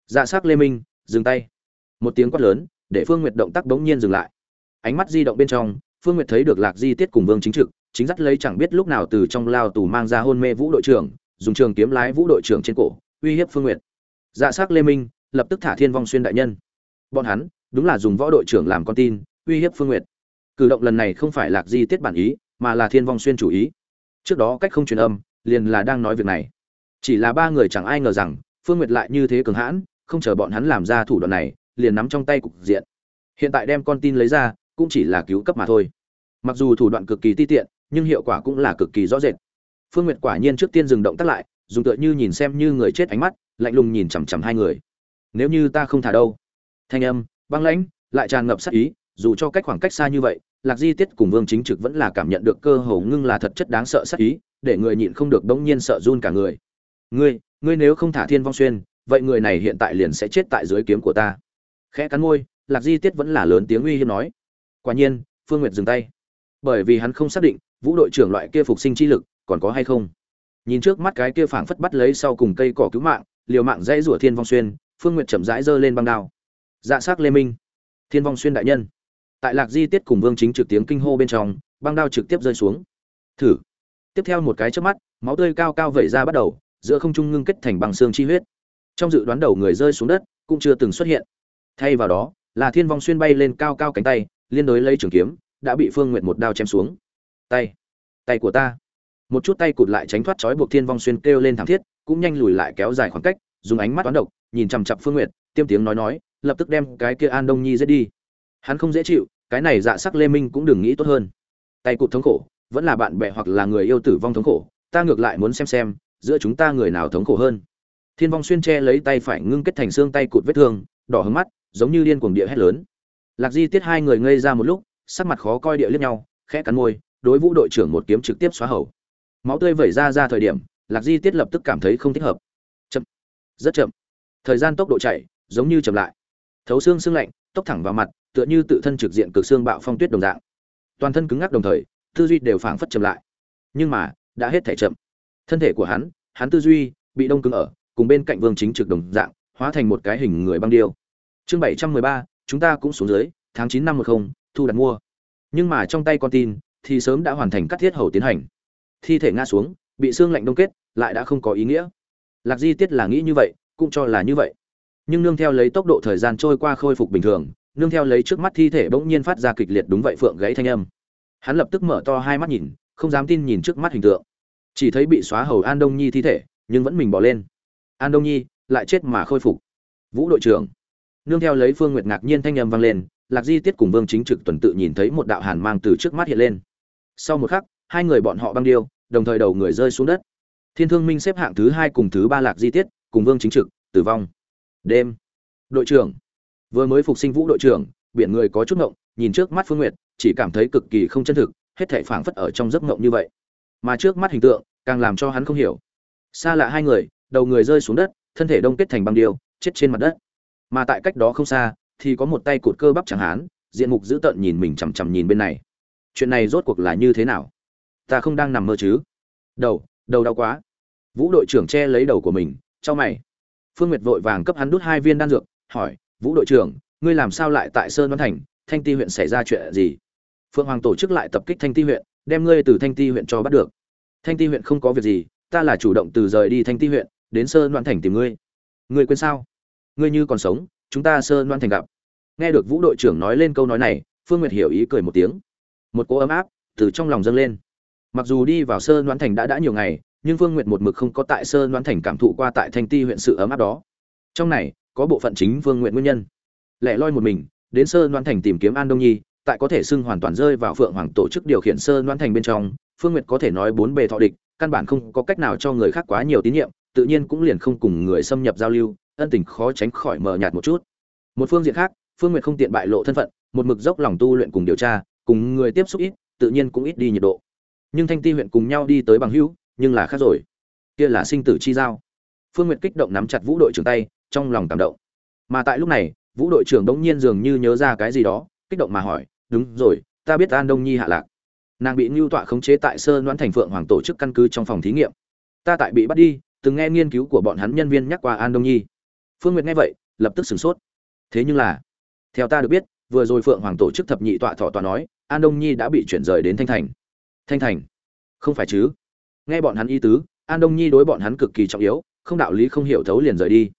dạ s ắ c lê minh, dừng tay. Một tiếng quát lớn, để phương nguyệt động tác bỗng nhiên dừng lại. Ánh mắt di động bên trong, phương nguyệt thấy được lạc di tiết cùng vương chính trực chính dắt lấy chẳng biết lúc nào từ trong lao tù mang ra hôn mê vũ đội trưởng, dùng trường kiếm lái vũ đội trưởng trên cổ, uy hiếp phương nguyệt. Dạ s á c lê minh lập tức thả thiên vong xuyên đại nhân. Bọn hắn, đúng là dùng võ đội trưởng làm con tin, uy hiếp phương nguyệt. Cử động lần này không phải lạc di tiết bản ý, mà là thiên vong xuyên chủ ý. Trước đó cách không truyền âm, liền là đang nói việc này. Chỉ là ba người chẳng ai ngờ rằng, phương nguyệt lại như thế cường hãn, không chờ bọn hắn làm ra thủ đoạn này, liền nắm trong tay cục diện. Hiện tại đem con tin lấy ra, cũng chỉ là cứu cấp mà thôi. Mặc dù thủ đoạn cực kỳ ti tiện nhưng hiệu quả cũng là cực kỳ rõ rệt. Phương nguyệt quả nhiên trước tiên dừng động tác lại, dùng tựa như nhìn xem như người chết ánh mắt, lạnh lùng nhìn chằm chằm hai người. Nếu như ta không thả đâu? Thanh âm, băng lãnh, lại tràn ngập sát ý, dù cho cách khoảng cách xa như vậy, lạc di tiết cùng vương chính trực vẫn là cảm nhận được cơ hồ ngưng là thật chất đáng sợ sắc ý, để người nhịn không được bỗng nhiên sợ run cả người. Ngươi ngươi nếu không thả thiên vong xuyên, vậy người này hiện tại liền sẽ chết tại dưới kiếm của ta. Khẽ cắn môi, lạc di tiết vẫn là lớn tiếng uy hiếp nói. Quả nhiên, phương nguyệt dừng tay. Bởi vì hắn không xác định vũ đội trưởng loại kia phục sinh chi lực, còn có hay không? Nhìn trước mắt cái kia phảng phất bắt lấy sau cùng cây cỏ cứu mạng, liều mạng dãy rủa thiên vong xuyên, phương nguyệt chậm rãi giơ lên băng đao. Dạ s ắ c lê minh. Thiên vong xuyên đại nhân. Tại lạc di tiết cùng vương chính trực tiếng kinh hô bên trong, băng đao trực tiếp rơi xuống. Thử. Tiếp theo một cái trước mắt, máu tươi cao cao vẩy ra bắt đầu, giữa không trung ngưng kết thành bằng xương chi huyết. Trong dự đoán đầu người rơi xuống đất, cũng chưa từng xuất hiện. Thay vào đó, là thiên vong xuyên bay lên cao cao cánh tay, liên đối lấy trường kiếm, đã bị phương nguyện một đao chém xuống tay. Tay của ta. Một chút tay cụt lại tránh thoát trói buộc thiên vong xuyên kêu lên thảm thiết, cũng nhanh lùi lại kéo dài khoảng cách, dùng ánh mắt toán độc, nhìn chằm chặp phương nguyệt, tiêm tiếng nói nói, lập tức đem cái kia an đông nhi giết đi. Hắn không dễ chịu, cái này dạ sắc lê minh cũng đừng nghĩ tốt hơn. Tay cụt thống khổ, vẫn là bạn bè hoặc là người yêu tử vong thống khổ, ta ngược lại muốn xem xem, giữa chúng ta người nào thống khổ hơn. Thiên vong xuyên che lấy tay phải ngưng kết thành xương tay cụt vết thương, đỏ hứng mắt, giống như điên cuồng địa hét lớn. Lạc di tiết hai người ngây ra một lúc, sắc mặt khó coi địa liếc nhau, khẽ cắn môi đối vũ đội trưởng một kiếm trực tiếp xóa hầu. Máu tươi vẩy ra ra thời điểm, lạc di tiết lập tức cảm thấy không thích hợp. Chậm. Rất chậm. Thời gian tốc độ chạy, giống như chậm lại. Thấu xương xương lạnh, tốc thẳng vào mặt, tựa như tự thân trực diện cực xương bạo phong tuyết đồng dạng. Toàn thân cứng ngắc đồng thời, tư duy đều phảng phất chậm lại. Nhưng mà, đã hết thể chậm. Thân thể của hắn hắn tư duy, bị đông cứng ở, cùng bên cạnh vương chính trực đồng dạng, hóa thành một cái hình người băng điêu. Chương bảy trăm mười ba, chúng ta cũng xuống dưới, tháng chín năm một không, thu đặt mua. Nhưng mà trong tay con tin thì sớm đã hoàn thành cắt thiết hầu tiến hành. Thi thể ngã xuống, bị xương lạnh đông kết, lại đã không có ý nghĩa. Lạc di tiết là nghĩ như vậy, cũng cho là như vậy. Nhưng nương theo lấy tốc độ thời gian trôi qua khôi phục bình thường, nương theo lấy trước mắt thi thể bỗng nhiên phát ra kịch liệt đúng vậy phượng gãy thanh âm. Hắn lập tức mở to hai mắt nhìn, không dám tin nhìn trước mắt hình tượng. Chỉ thấy bị xóa hầu an đông nhi thi thể, nhưng vẫn mình bỏ lên. An đông nhi, lại chết mà khôi phục. Vũ đội trưởng. Nương theo lấy phương nguyệt ngạc nhiên thanh âm vang lên, lạc di tiết cùng vương chính trực tuần tự nhìn thấy một đạo hàn mang từ trước mắt hiện lên sau một khắc, hai người bọn họ băng điêu, đồng thời đầu người rơi xuống đất. Thiên thương minh xếp hạng thứ hai cùng thứ ba lạc di tiết, cùng vương chính trực, tử vong. Đêm. Đội trưởng. Vừa mới phục sinh vũ đội trưởng, biển người có chút ngộng, nhìn trước mắt phương nguyệt, chỉ cảm thấy cực kỳ không chân thực, hết thảy phảng phất ở trong giấc ngộng như vậy. Mà trước mắt hình tượng, càng làm cho hắn không hiểu. Xa lạ hai người, đầu người rơi xuống đất, thân thể đông kết thành băng điêu, chết trên mặt đất. Mà tại cách đó không xa, thì có một tay cụt cơ bắp chẳng hán, diện mục dữ tợn nhìn mình chằm chằm nhìn bên này chuyện này rốt cuộc là như thế nào? Ta không đang nằm mơ chứ? Đầu đầu đau quá. Vũ đội trưởng che lấy đầu của mình cho mày. Phương nguyệt vội vàng cấp hắn đút hai viên đan dược, hỏi, vũ đội trưởng, ngươi làm sao lại tại sơn văn thành, thanh ti huyện xảy ra chuyện gì? Phượng hoàng tổ chức lại tập kích thanh ti huyện, đem ngươi từ thanh ti huyện cho bắt được. Thanh ti huyện không có việc gì, ta là chủ động từ rời đi thanh ti huyện, đến sơn đoan thành tìm ngươi. Ngươi quên sao? Ngươi như còn sống, chúng ta sơn đoan thành gặp. Nghe được vũ đội trưởng nói lên câu nói này, phương nguyệt hiểu ý cười một tiếng một cỗ ấm áp từ trong lòng dâng lên. Mặc dù đi vào sơ đoan thành đã đã nhiều ngày, nhưng vương nguyệt một mực không có tại sơn đoan thành cảm thụ qua tại thanh ti huyện sự ấm áp đó. Trong này, có bộ phận chính vương nguyệt nguyên nhân. Lẻ loi một mình, đến sơn đoan thành tìm kiếm an đông nhi, tại có thể xưng hoàn toàn rơi vào phượng hoàng tổ chức điều khiển sơn đoan thành bên trong, phương nguyệt có thể nói bốn bề thọ địch, căn bản không có cách nào cho người khác quá nhiều tín nhiệm, tự nhiên cũng liền không cùng người xâm nhập giao lưu, ân tình khó tránh khỏi mờ nhạt một chút. Một phương diện khác, phương nguyệt không tiện bại lộ thân phận, một mực dốc lòng tu luyện cùng điều tra cùng người tiếp xúc ít, tự nhiên cũng ít đi nhiệt độ. Nhưng thanh ti huyện cùng nhau đi tới bằng hữu, nhưng là khác rồi. Kia là sinh tử chi giao. Phương nguyệt kích động nắm chặt vũ đội trưởng tay, trong lòng cảm động. Mà tại lúc này, vũ đội trưởng đống nhiên dường như nhớ ra cái gì đó, kích động mà hỏi, đúng rồi, ta biết an đông nhi hạ lạc. Nàng bị ngưu tọa khống chế tại sơ đoán thành phượng hoàng tổ chức căn cứ trong phòng thí nghiệm. Ta tại bị bắt đi, từng nghe nghiên cứu của bọn hắn nhân viên nhắc qua an đông nhi. Phương nguyệt nghe vậy, lập tức sửng sốt. Thế nhưng là, theo ta được biết vừa rồi phượng hoàng tổ chức thập nhị tọa thọ tọa nói, an đông nhi đã bị chuyển rời đến thanh thành. Thanh thành? Không phải chứ. Nghe bọn hắn y tứ, an đông nhi đối bọn hắn cực kỳ trọng yếu, không đạo lý không hiểu thấu liền rời đi.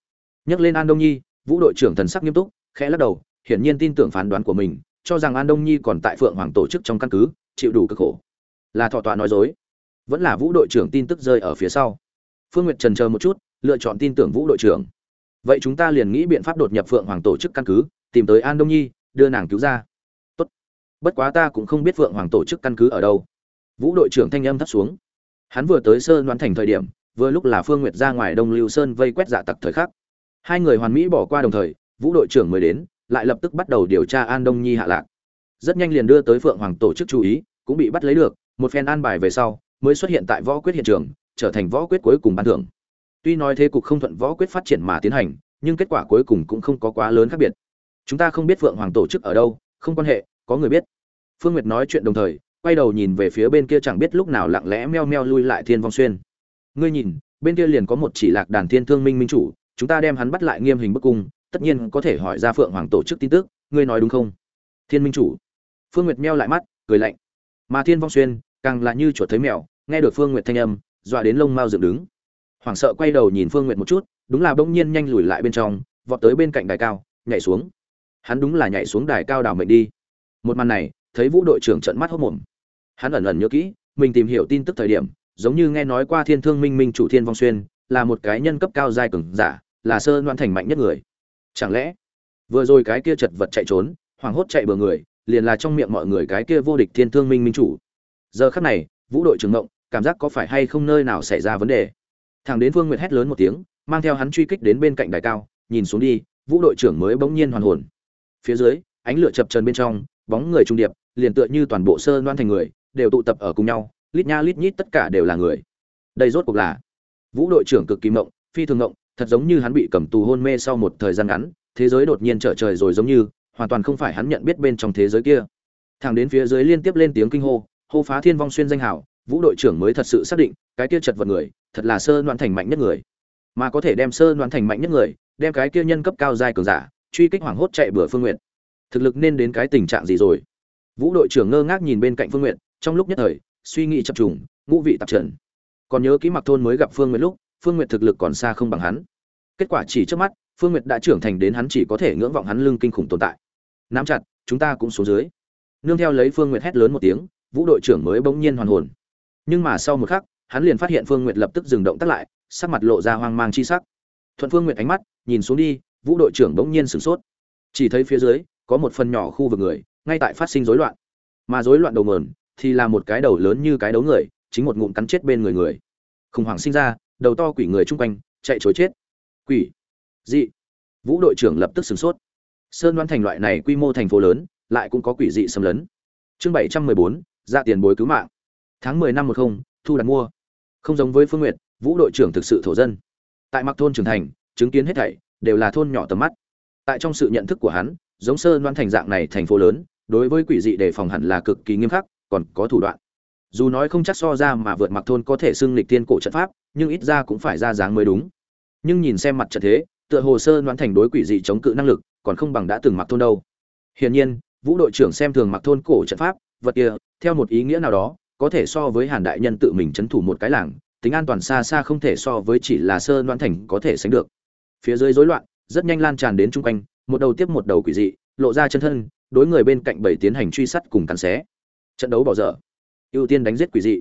Nhắc lên an đông nhi, vũ đội trưởng thần sắc nghiêm túc, khẽ lắc đầu, hiển nhiên tin tưởng phán đoán của mình, cho rằng an đông nhi còn tại phượng hoàng tổ chức trong căn cứ, chịu đủ cực khổ. Là thọ tọa nói dối. Vẫn là vũ đội trưởng tin tức rơi ở phía sau. Phương nguyệt trần chờ một chút, lựa chọn tin tưởng vũ đội trưởng. Vậy chúng ta liền nghĩ biện pháp đột nhập phượng hoàng tổ chức căn cứ, tìm tới an đông nhi đưa nàng cứu ra. Tốt. Bất quá ta cũng không biết phượng hoàng tổ chức căn cứ ở đâu. Vũ đội trưởng thanh âm thấp xuống. Hắn vừa tới sơn đoán thành thời điểm, vừa lúc là phương nguyệt ra ngoài đông lưu sơn vây quét dạ tặc thời khắc. Hai người hoàn mỹ bỏ qua đồng thời, vũ đội trưởng mới đến, lại lập tức bắt đầu điều tra an đông nhi hạ lạc. Rất nhanh liền đưa tới phượng hoàng tổ chức chú ý, cũng bị bắt lấy được, một phen an bài về sau, mới xuất hiện tại võ quyết hiện trường, trở thành võ quyết cuối cùng ban thưởng. Tuy nói thế cục không thuận võ quyết phát triển mà tiến hành, nhưng kết quả cuối cùng cũng không có quá lớn khác biệt chúng ta không biết vượng hoàng tổ chức ở đâu, không quan hệ, có người biết. Phương nguyệt nói chuyện đồng thời, quay đầu nhìn về phía bên kia chẳng biết lúc nào lặng lẽ meo meo lui lại thiên vong xuyên. Ngươi nhìn, bên kia liền có một chỉ lạc đàn thiên thương minh minh chủ, chúng ta đem hắn bắt lại nghiêm hình bức cung, tất nhiên có thể hỏi ra phượng hoàng tổ chức tin tức, ngươi nói đúng không? Thiên minh chủ. Phương nguyệt meo lại mắt, cười lạnh. Mà thiên vong xuyên, càng là như chuột thấy mèo, nghe được phương nguyệt thanh âm, dọa đến lông mao dựng đứng. Hoảng sợ quay đầu nhìn phương nguyệt một chút, đúng là bỗng nhiên nhanh lùi lại bên trong, vọt tới bên cạnh đài cao, nhảy xuống hắn đúng là nhảy xuống đài cao đảo mệnh đi. Một màn này, thấy vũ đội trưởng trận mắt hốc mồm. Hắn ẩn ẩn nhớ kỹ, mình tìm hiểu tin tức thời điểm, giống như nghe nói qua thiên thương minh minh chủ thiên vong xuyên, là một cái nhân cấp cao giai cường giả, là sơ loan thành mạnh nhất người. Chẳng lẽ, vừa rồi cái kia chật vật chạy trốn, hoảng hốt chạy bừa người, liền là trong miệng mọi người cái kia vô địch thiên thương minh minh chủ? Giờ khắc này, vũ đội trưởng ngộng, cảm giác có phải hay không nơi nào xảy ra vấn đề? Thằng đến vương nguyệt hét lớn một tiếng, mang theo hắn truy kích đến bên cạnh đài cao, nhìn xuống đi, vũ đội trưởng mới bỗng nhiên hoàn hồn phía dưới, ánh lửa chập trần bên trong, bóng người trung điệp, liền tựa như toàn bộ sơ loan thành người, đều tụ tập ở cùng nhau, lít nha lít nhít tất cả đều là người. Đây rốt cuộc là vũ đội trưởng cực kỳ mộng, phi thường mộng, thật giống như hắn bị cầm tù hôn mê sau một thời gian ngắn, thế giới đột nhiên trở trời rồi giống như, hoàn toàn không phải hắn nhận biết bên trong thế giới kia. Thẳng đến phía dưới liên tiếp lên tiếng kinh hô hô phá thiên vong xuyên danh hảo vũ đội trưởng mới thật sự xác định, cái kia chật vật người, thật là sơ loan thành mạnh nhất người. Mà có thể đem sơ loan thành mạnh nhất người, đem cái kia nhân cấp cao giai cường giả truy kích hoảng hốt chạy bừa phương nguyện thực lực nên đến cái tình trạng gì rồi? Vũ đội trưởng ngơ ngác nhìn bên cạnh phương nguyện trong lúc nhất thời, suy nghĩ chập trùng, ngũ vị tạp trần. Còn nhớ kỹ mặc thôn mới gặp phương nguyện lúc, phương nguyện thực lực còn xa không bằng hắn. Kết quả chỉ trước mắt, phương nguyện đã trưởng thành đến hắn chỉ có thể ngưỡng vọng hắn lưng kinh khủng tồn tại. Nắm chặt, chúng ta cũng xuống dưới. Nương theo lấy phương nguyện hét lớn một tiếng, vũ đội trưởng mới bỗng nhiên hoàn hồn. Nhưng mà sau một khắc, hắn liền phát hiện phương nguyện lập tức dừng động tắt lại, sắc mặt lộ ra hoang mang chi sắc. Thuận phương nguyện ánh mắt, nhìn xuống đi vũ đội trưởng bỗng nhiên sửng sốt. Chỉ thấy phía dưới, có một phần nhỏ khu vực người, ngay tại phát sinh rối loạn. Mà rối loạn đầu mờn thì là một cái đầu lớn như cái đấu người, chính một ngụm cắn chết bên người người. Khủng hoảng sinh ra, đầu to quỷ người chung quanh, chạy chối chết. Quỷ, dị. Vũ đội trưởng lập tức sửng sốt. Sơn đoan thành loại này quy mô thành phố lớn, lại cũng có quỷ dị xâm lấn. Chương bảy trăm mười bốn, ra tiền bối cứu mạng. Tháng mười năm một không, thu đặt mua. Không giống với phương nguyệt, vũ đội trưởng thực sự thổ dân. Tại mặc thôn trưởng thành, chứng kiến hết thảy đều là thôn nhỏ tầm mắt. Tại trong sự nhận thức của hắn, giống sơn đoan thành dạng này thành phố lớn, đối với quỷ dị đề phòng hẳn là cực kỳ nghiêm khắc, còn có thủ đoạn. Dù nói không chắc so ra mà vượt mặc thôn có thể xưng lịch tiên cổ trận pháp, nhưng ít ra cũng phải ra dáng mới đúng. Nhưng nhìn xem mặt trận thế, tựa hồ sơ đoán thành đối quỷ dị chống cự năng lực, còn không bằng đã từng mặc thôn đâu. Hiển nhiên, vũ đội trưởng xem thường mặc thôn cổ trận pháp, vật kia, theo một ý nghĩa nào đó, có thể so với hàn đại nhân tự mình c h ấ n thủ một cái làng, tính an toàn xa xa không thể so với chỉ là sơ đoán thành có thể sánh được phía dưới rối loạn, rất nhanh lan tràn đến chung quanh, một đầu tiếp một đầu quỷ dị, lộ ra chân thân, đối người bên cạnh bảy tiến hành truy sát cùng cắn xé. Trận đấu bỏ dở. Ưu tiên đánh giết quỷ dị.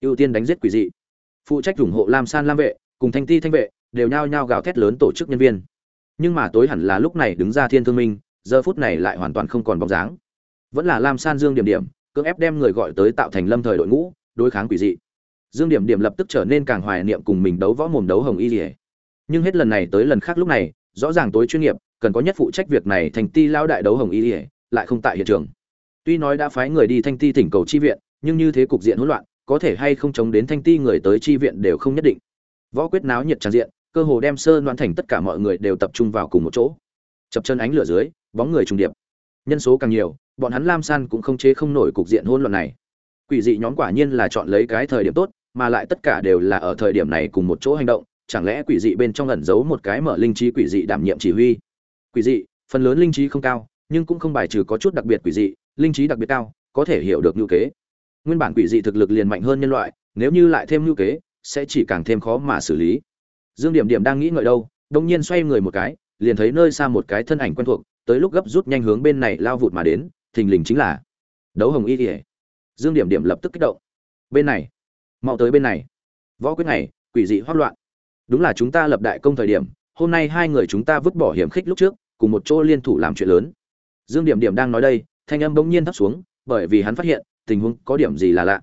Ưu tiên đánh giết quỷ dị. Phụ trách ủng hộ lam san lam vệ, cùng thanh ti thanh vệ, đều nhao nhao gào thét lớn tổ chức nhân viên. Nhưng mà tối hẳn là lúc này đứng ra thiên thương minh, giờ phút này lại hoàn toàn không còn bóng dáng. Vẫn là lam san dương điểm điểm, cưỡng ép đem người gọi tới tạo thành lâm thời đội ngũ, đối kháng quỷ dị. Dương điểm điểm lập tức trở nên càng hoài niệm cùng mình đấu võ mồm đấu hồng y lìa nhưng hết lần này tới lần khác lúc này, rõ ràng tối chuyên nghiệp, cần có nhất phụ trách việc này thành ti lao đại đấu hồng y ỉa lại không tại hiện trường. Tuy nói đã phái người đi thanh ti thỉnh cầu chi viện, nhưng như thế cục diện hỗn loạn, có thể hay không chống đến thanh ti người tới chi viện đều không nhất định. Võ quyết náo nhiệt tràn diện, cơ hồ đem sơ loan thành tất cả mọi người đều tập trung vào cùng một chỗ. Chập chân ánh lửa dưới, bóng người trùng điệp. Nhân số càng nhiều, bọn hắn lam san cũng không chế không nổi cục diện hỗn loạn này. Quỷ dị nhóm quả nhiên là chọn lấy cái thời điểm tốt, mà lại tất cả đều là ở thời điểm này cùng một chỗ hành động chẳng lẽ quỷ dị bên trong ẩn giấu một cái mở linh trí quỷ dị đảm nhiệm chỉ huy? Quỷ dị, phần lớn linh trí không cao, nhưng cũng không bài trừ có chút đặc biệt quỷ dị, linh trí đặc biệt cao, có thể hiểu được ngữ kế. Nguyên bản quỷ dị thực lực liền mạnh hơn nhân loại, nếu như lại thêm ngữ kế, sẽ chỉ càng thêm khó mà xử lý. Dương điểm điểm đang nghĩ ngợi đâu đông nhiên xoay người một cái, liền thấy nơi xa một cái thân ảnh quen thuộc, tới lúc gấp rút nhanh hướng bên này lao vụt mà đến, thình lình chính là đấu hồng y ỉa dương điểm điểm lập tức kích động. Bên này, mau tới bên này. Võ quyết này quỷ dị hoác loạn đúng là chúng ta lập đại công thời điểm, hôm nay hai người chúng ta vứt bỏ hiểm khích lúc trước, cùng một chỗ liên thủ làm chuyện lớn. Dương điểm điểm đang nói đây, thanh âm bỗng nhiên thấp xuống, bởi vì hắn phát hiện, tình huống có điểm gì là lạ.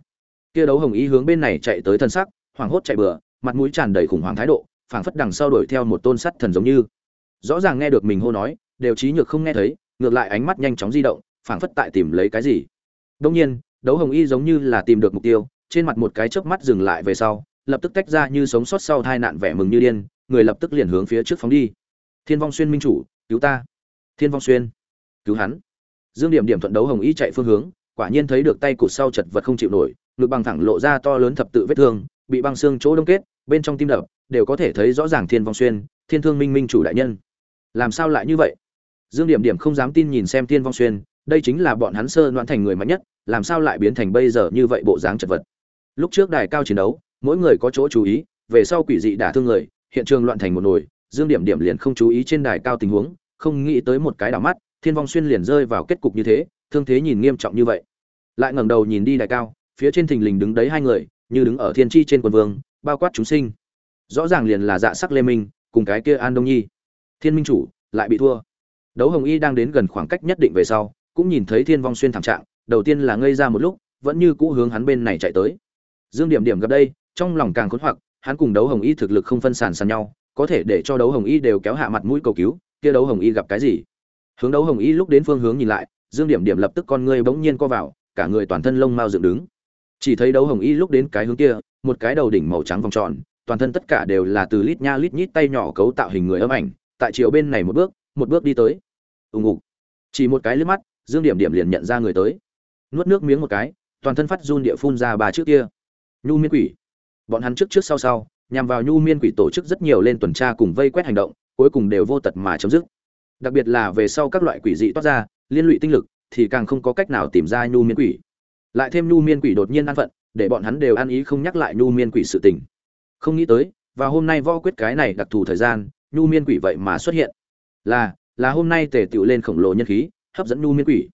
Kia đấu hồng y hướng bên này chạy tới thân sắc, hoảng hốt chạy bừa, mặt mũi tràn đầy khủng hoảng thái độ, phảng phất đằng sau đuổi theo một tôn sắt thần giống như. Rõ ràng nghe được mình hô nói, đều trí nhược không nghe thấy, ngược lại ánh mắt nhanh chóng di động, phảng phất tại tìm lấy cái gì. Đông nhiên, đấu hồng y giống như là tìm được mục tiêu, trên mặt một cái chớp mắt dừng lại về sau lập tức tách ra như sống sót sau tai nạn vẻ mừng như điên, người lập tức liền hướng phía trước phóng đi. Thiên vong xuyên minh chủ, cứu ta. Thiên vong xuyên, cứu hắn. Dương điểm điểm thuận đấu hồng y chạy phương hướng, quả nhiên thấy được tay cụt sau chật vật không chịu nổi, ngực bằng thẳng lộ ra to lớn thập tự vết thương, bị băng xương chỗ đông kết, bên trong tim đập, đều có thể thấy rõ ràng thiên vong xuyên, thiên thương minh minh chủ đại nhân. Làm sao lại như vậy? Dương điểm điểm không dám tin nhìn xem thiên vong xuyên, đây chính là bọn hắn sơ loạn thành người mạnh nhất, làm sao lại biến thành bây giờ như vậy bộ dáng chật vật? Lúc trước đài cao chiến đấu mỗi người có chỗ chú ý, về sau quỷ dị đả thương người, hiện trường loạn thành một nồi, dương điểm điểm liền không chú ý trên đài cao tình huống, không nghĩ tới một cái đảo mắt, thiên vong xuyên liền rơi vào kết cục như thế, thương thế nhìn nghiêm trọng như vậy. Lại ngẩng đầu nhìn đi đài cao, phía trên thình lình đứng đấy hai người, như đứng ở thiên tri trên quần vương, bao quát chúng sinh. Rõ ràng liền là dạ sắc lê minh, cùng cái kia an đông nhi. Thiên minh chủ, lại bị thua. Đấu hồng y đang đến gần khoảng cách nhất định về sau, cũng nhìn thấy thiên vong xuyên thảm trạng, đầu tiên là ngây ra một lúc, vẫn như cũ hướng hắn bên này chạy tới. Dương điểm điểm gặp đây trong lòng càng khốn hoặc, hắn cùng đấu hồng y thực lực không phân sản sàn nhau, có thể để cho đấu hồng y đều kéo hạ mặt mũi cầu cứu, kia đấu hồng y gặp cái gì? Hướng đấu hồng y lúc đến phương hướng nhìn lại, dương điểm điểm lập tức con ngươi bỗng nhiên co vào, cả người toàn thân lông mao dựng đứng. Chỉ thấy đấu hồng y lúc đến cái hướng kia, một cái đầu đỉnh màu trắng vòng tròn, toàn thân tất cả đều là từ lít nha lít nhít tay nhỏ cấu tạo hình người âm ảnh, tại chiều bên này một bước một bước đi tới. Ùng ục. Chỉ một cái lướt mắt, dương điểm điểm liền nhận ra người tới. Nuốt nước miếng một cái, toàn thân phát run địa phun ra bà trước kia. Nhu miên quỷ bọn hắn trước trước sau sau, nhằm vào nhu miên quỷ tổ chức rất nhiều lên tuần tra cùng vây quét hành động, cuối cùng đều vô tật mà chấm dứt. Đặc biệt là về sau các loại quỷ dị toát ra, liên lụy tinh lực, thì càng không có cách nào tìm ra nhu miên quỷ. Lại thêm nhu miên quỷ đột nhiên an phận, để bọn hắn đều ăn ý không nhắc lại nhu miên quỷ sự tình. Không nghĩ tới, và hôm nay võ quyết cái này đặc thù thời gian, nhu miên quỷ vậy mà xuất hiện. Là là hôm nay tề tựu lên khổng lồ nhân khí, hấp dẫn nhu miên quỷ.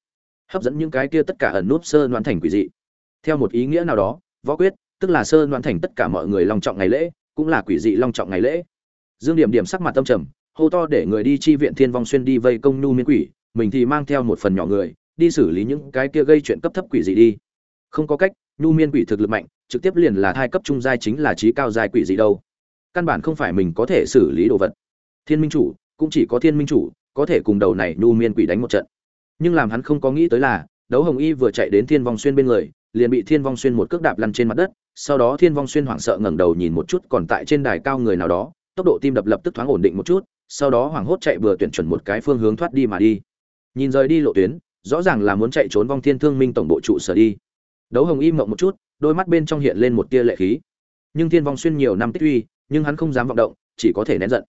Hấp dẫn những cái kia tất cả ẩn núp sơ đoán thành quỷ dị. Theo một ý nghĩa nào đó, võ quyết tức là sơ đoán thành tất cả mọi người long trọng ngày lễ, cũng là quỷ dị long trọng ngày lễ. Dương điểm điểm sắc mặt tâm trầm, hô to để người đi chi viện thiên vong xuyên đi vây công nhu miên quỷ, mình thì mang theo một phần nhỏ người, đi xử lý những cái kia gây chuyện cấp thấp quỷ dị đi. Không có cách, nhu miên quỷ thực lực mạnh, trực tiếp liền là thai cấp trung giai chính là trí cao giai quỷ dị đâu. Căn bản không phải mình có thể xử lý đồ vật. Thiên minh chủ, cũng chỉ có thiên minh chủ, có thể cùng đầu này nhu miên quỷ đánh một trận. Nhưng làm hắn không có nghĩ tới là, đấu hồng y vừa chạy đến thiên vong xuyên bên người, liền bị thiên vong xuyên một cước đạp lăn trên mặt đất sau đó thiên vong xuyên hoảng sợ ngẩng đầu nhìn một chút, còn tại trên đài cao người nào đó, tốc độ tim đập lập tức thoáng ổn định một chút, sau đó hoảng hốt chạy vừa tuyển chuẩn một cái phương hướng thoát đi mà đi. Nhìn rời đi lộ tuyến, rõ ràng là muốn chạy trốn vong thiên thương minh tổng bộ trụ sở đi. Đấu hồng im mộng một chút, đôi mắt bên trong hiện lên một tia lệ khí. Nhưng thiên vong xuyên nhiều năm tích uy, nhưng hắn không dám vọng động, chỉ có thể nén giận.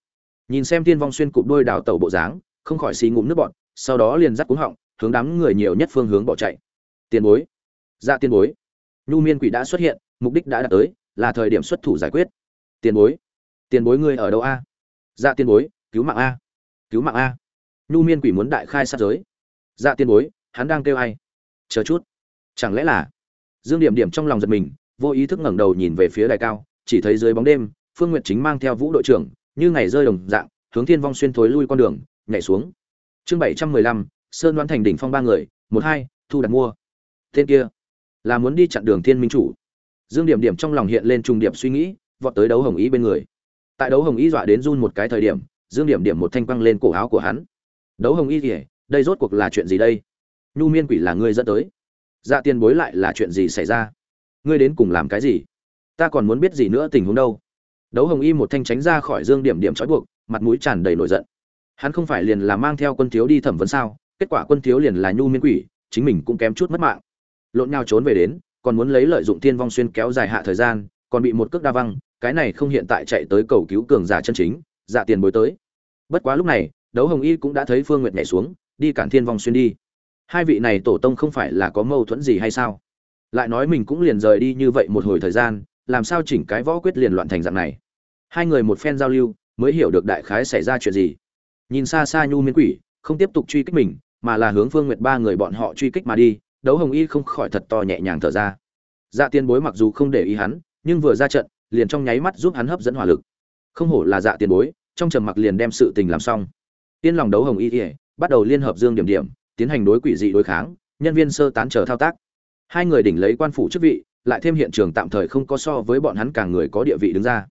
Nhìn xem thiên vong xuyên cụp đôi đào tẩu bộ dáng, không khỏi xì ngụm nước bọn sau đó liền dắt cuống họng, hướng đám người nhiều nhất phương hướng bỏ chạy. Tiền bối. Ra tiền bối. Nhu miên quỷ đã xuất hiện mục đích đã đạt tới, là thời điểm xuất thủ giải quyết. Tiền bối tiền bối ngươi ở đâu a? Dạ tiền bối, cứu mạng a. Cứu mạng a. Nhu miên quỷ muốn đại khai sát giới. Dạ tiền bối, hắn đang kêu ai? Chờ chút. Chẳng lẽ là? Dương điểm điểm trong lòng giật mình, vô ý thức ngẩng đầu nhìn về phía đài cao, chỉ thấy dưới bóng đêm, phương n g u y ệ t chính mang theo vũ đội trưởng, như ngày rơi đồng dạng, hướng thiên vong xuyên thối lui con đường, nhảy xuống. Chương bảy trăm mười lăm, sơn đoán thành đỉnh phong ba người, một hai, thu đặt mua. Tên kia, là muốn đi chặn đường thiên minh chủ dương điểm điểm trong lòng hiện lên trùng điểm suy nghĩ, vọt tới đấu hồng ý bên người. Tại đấu hồng ý dọa đến run một cái thời điểm, dương điểm điểm một thanh quăng lên cổ áo của hắn. Đấu hồng ý kỉa đây rốt cuộc là chuyện gì đây? Nhu miên quỷ là ngươi dẫn tới. Dạ tiền bối lại là chuyện gì xảy ra? Ngươi đến cùng làm cái gì? Ta còn muốn biết gì nữa tình huống đâu? Đấu hồng y một thanh tránh ra khỏi dương điểm điểm trói buộc, mặt mũi tràn đầy nổi giận. Hắn không phải liền là mang theo quân thiếu đi thẩm vấn sao? Kết quả quân thiếu liền là nhu miên quỷ, chính mình cũng kém chút mất mạng. Lộn nhau trốn về đến còn muốn lấy lợi dụng tiên vong xuyên kéo dài hạ thời gian còn bị một cước đa văng cái này không hiện tại chạy tới cầu cứu cường giả chân chính dạ tiền bối tới. Bất quá lúc này đấu hồng y cũng đã thấy phương nguyệt nhảy xuống đi cản thiên vong xuyên đi. Hai vị này tổ tông không phải là có mâu thuẫn gì hay sao? Lại nói mình cũng liền rời đi như vậy một hồi thời gian làm sao chỉnh cái võ quyết liền loạn thành dạng này? Hai người một phen giao lưu mới hiểu được đại khái xảy ra chuyện gì. Nhìn xa xa nhu miên quỷ không tiếp tục truy kích mình mà là hướng Phương Nguyệt ba người bọn họ truy kích mà đi, Đấu Hồng Y không khỏi thật to nhẹ nhàng thở ra. Dạ Tiên Bối mặc dù không để ý hắn, nhưng vừa ra trận, liền trong nháy mắt giúp hắn hấp dẫn hỏa lực. Không hổ là Dạ Tiên Bối, trong trầm mặc liền đem sự tình làm xong. Tiên lòng Đấu Hồng Y, bắt đầu liên hợp Dương Điểm Điểm, tiến hành đối quỷ dị đối kháng, nhân viên sơ tán chờ thao tác. Hai người đỉnh lấy quan phủ chức vị, lại thêm hiện trường tạm thời không có so với bọn hắn càng người có địa vị đứng ra.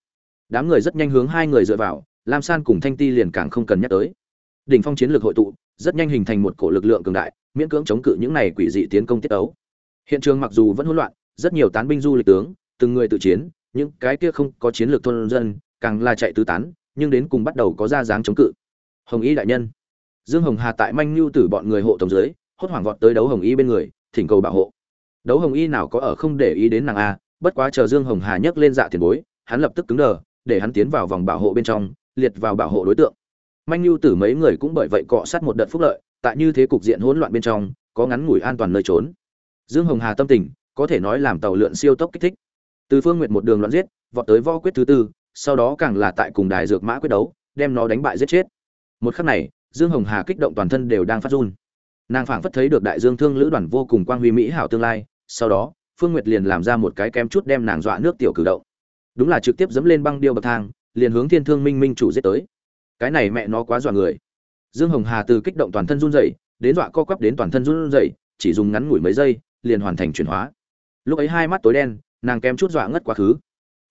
Đám người rất nhanh hướng hai người dựa vào, Lam San cùng Thanh Ti liền càng không cần nhắc tới. Đỉnh phong chiến lược hội tụ, rất nhanh hình thành một cổ lực lượng cường đại, miễn cưỡng chống cự những này quỷ dị tiến công tiết ấu hiện trường mặc dù vẫn hỗn loạn, rất nhiều tán binh du lịch tướng, từng người tự chiến, những cái kia không có chiến lược thôn dân, càng là chạy tứ tán, nhưng đến cùng bắt đầu có ra dáng chống cự. Hồng y đại nhân. Dương hồng hà tại manh nhu tử bọn người hộ tổng dưới, hốt hoảng vọt tới đấu hồng y bên người, thỉnh cầu bảo hộ. Đấu hồng y nào có ở không để ý đến nàng a, bất quá chờ dương hồng hà nhấc lên dạ tiền bối, hắn lập tức cứng đờ, để hắn tiến vào vòng bảo hộ bên trong, liệt vào bảo hộ đối tượng. Manh nhu tử mấy người cũng bởi vậy cọ sát một đợt phúc lợi tại như thế cục diện hỗn loạn bên trong, có ngắn ngủi an toàn nơi trốn. Dương hồng hà tâm tình, có thể nói làm tàu lượn siêu tốc kích thích. Từ phương nguyệt một đường loạn giết, vọt tới võ quyết thứ tư, sau đó càng là tại cùng đài dược mã quyết đấu, đem nó đánh bại giết chết. Một khắc này, dương hồng hà kích động toàn thân đều đang phát run. Nàng phảng phất thấy được đại dương thương lữ đoàn vô cùng quang huy mỹ hảo tương lai, sau đó, phương nguyệt liền làm ra một cái kém chút đem nàng dọa nước tiểu cử động. Đúng là trực tiếp dẫm lên băng điêu bậc thang, liền hướng thiên thương minh minh chủ giết tới. Cái này mẹ nó quá dọa người dương hồng hà từ kích động toàn thân run rẩy, đến dọa co quắp đến toàn thân run rẩy, chỉ dùng ngắn ngủi mấy giây, liền hoàn thành chuyển hóa. Lúc ấy hai mắt tối đen, nàng kém chút dọa ngất quá khứ.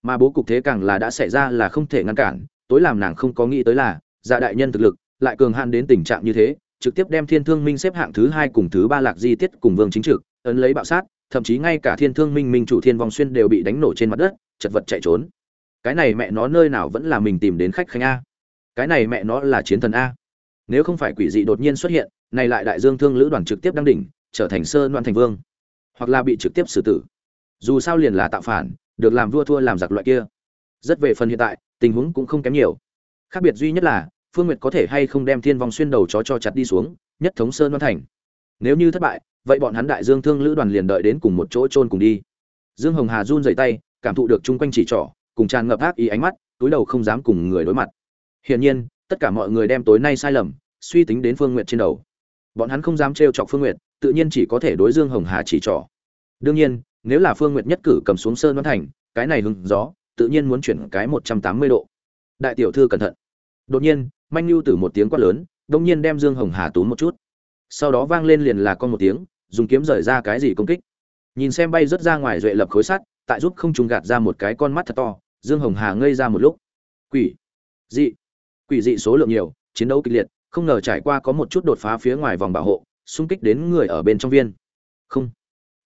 Mà bố cục thế càng là đã xảy ra là không thể ngăn cản, tối làm nàng không có nghĩ tới là gia đại nhân thực lực, lại cường hạn đến tình trạng như thế, trực tiếp đem thiên thương minh xếp hạng thứ hai cùng thứ ba lạc di tiết cùng vương chính trực, ấn lấy bạo sát, thậm chí ngay cả thiên thương minh minh chủ thiên vong xuyên đều bị đánh nổ trên mặt đất, chật vật chạy trốn. Cái này mẹ nó nơi nào vẫn là mình tìm đến khách khanh a? Cái này mẹ nó là chiến thần a? Nếu không phải quỷ dị đột nhiên xuất hiện này lại đại dương thương lữ đoàn trực tiếp đăng đỉnh, trở thành sơ đoan thành vương, hoặc là bị trực tiếp xử tử. Dù sao liền là tạo phản, được làm vua thua làm giặc loại kia. Rất về phần hiện tại, tình huống cũng không kém nhiều. Khác biệt duy nhất là, phương nguyệt có thể hay không đem thiên vong xuyên đầu chó cho chặt đi xuống, nhất thống sơn đoan thành. Nếu như thất bại, vậy bọn hắn đại dương thương lữ đoàn liền đợi đến cùng một chỗ chôn cùng đi. Dương hồng hà run rẩy tay, cảm thụ được chung quanh chỉ trỏ, cùng tràn ngập ác ý ánh mắt, túi đầu không dám cùng người đối mặt. Hiển nhiên tất cả mọi người đem tối nay sai lầm, suy tính đến phương nguyệt trên đầu. Bọn hắn không dám trêu chọc phương nguyệt, tự nhiên chỉ có thể đối dương hồng hà chỉ trỏ. Đương nhiên, nếu là phương nguyệt nhất cử cầm xuống sơn văn thành, cái này hứng gió, tự nhiên muốn chuyển cái một trăm tám mươi độ. Đại tiểu thư cẩn thận. Đột nhiên, manh lưu từ một tiếng quát lớn, đông nhiên đem dương hồng hà túm một chút. Sau đó vang lên liền là con một tiếng, dùng kiếm rời ra cái gì công kích. Nhìn xem bay rớt ra ngoài duệ lập khối sắt, tại giúp không trùng gạt ra một cái con mắt thật to, dương hồng hà ngây ra một lúc. Quỷ. Dị quỷ dị số lượng nhiều, chiến đấu kịch liệt, không ngờ trải qua có một chút đột phá phía ngoài vòng bảo hộ, xung kích đến người ở bên trong viên. Không.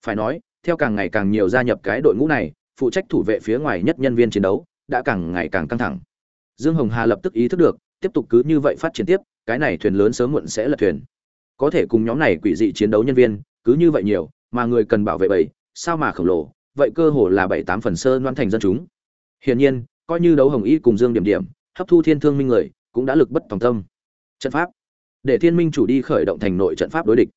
Phải nói, theo càng ngày càng nhiều gia nhập cái đội ngũ này, phụ trách thủ vệ phía ngoài nhất nhân viên chiến đấu, đã càng ngày càng căng thẳng. Dương hồng hà lập tức ý thức được, tiếp tục cứ như vậy phát triển tiếp, cái này thuyền lớn sớm muộn sẽ là thuyền. Có thể cùng nhóm này quỷ dị chiến đấu nhân viên, cứ như vậy nhiều, mà người cần bảo vệ bảy sao mà khổng lồ, vậy cơ hồ là bảy tám phần sơ loan thành dân chúng. Hiển nhiên, coi như đấu hồng y cùng dương điểm điểm, hấp thu thiên thương minh người cũng đã lực bất tòng tâm. Trận pháp. Để thiên minh chủ đi khởi động thành nội trận pháp đối địch.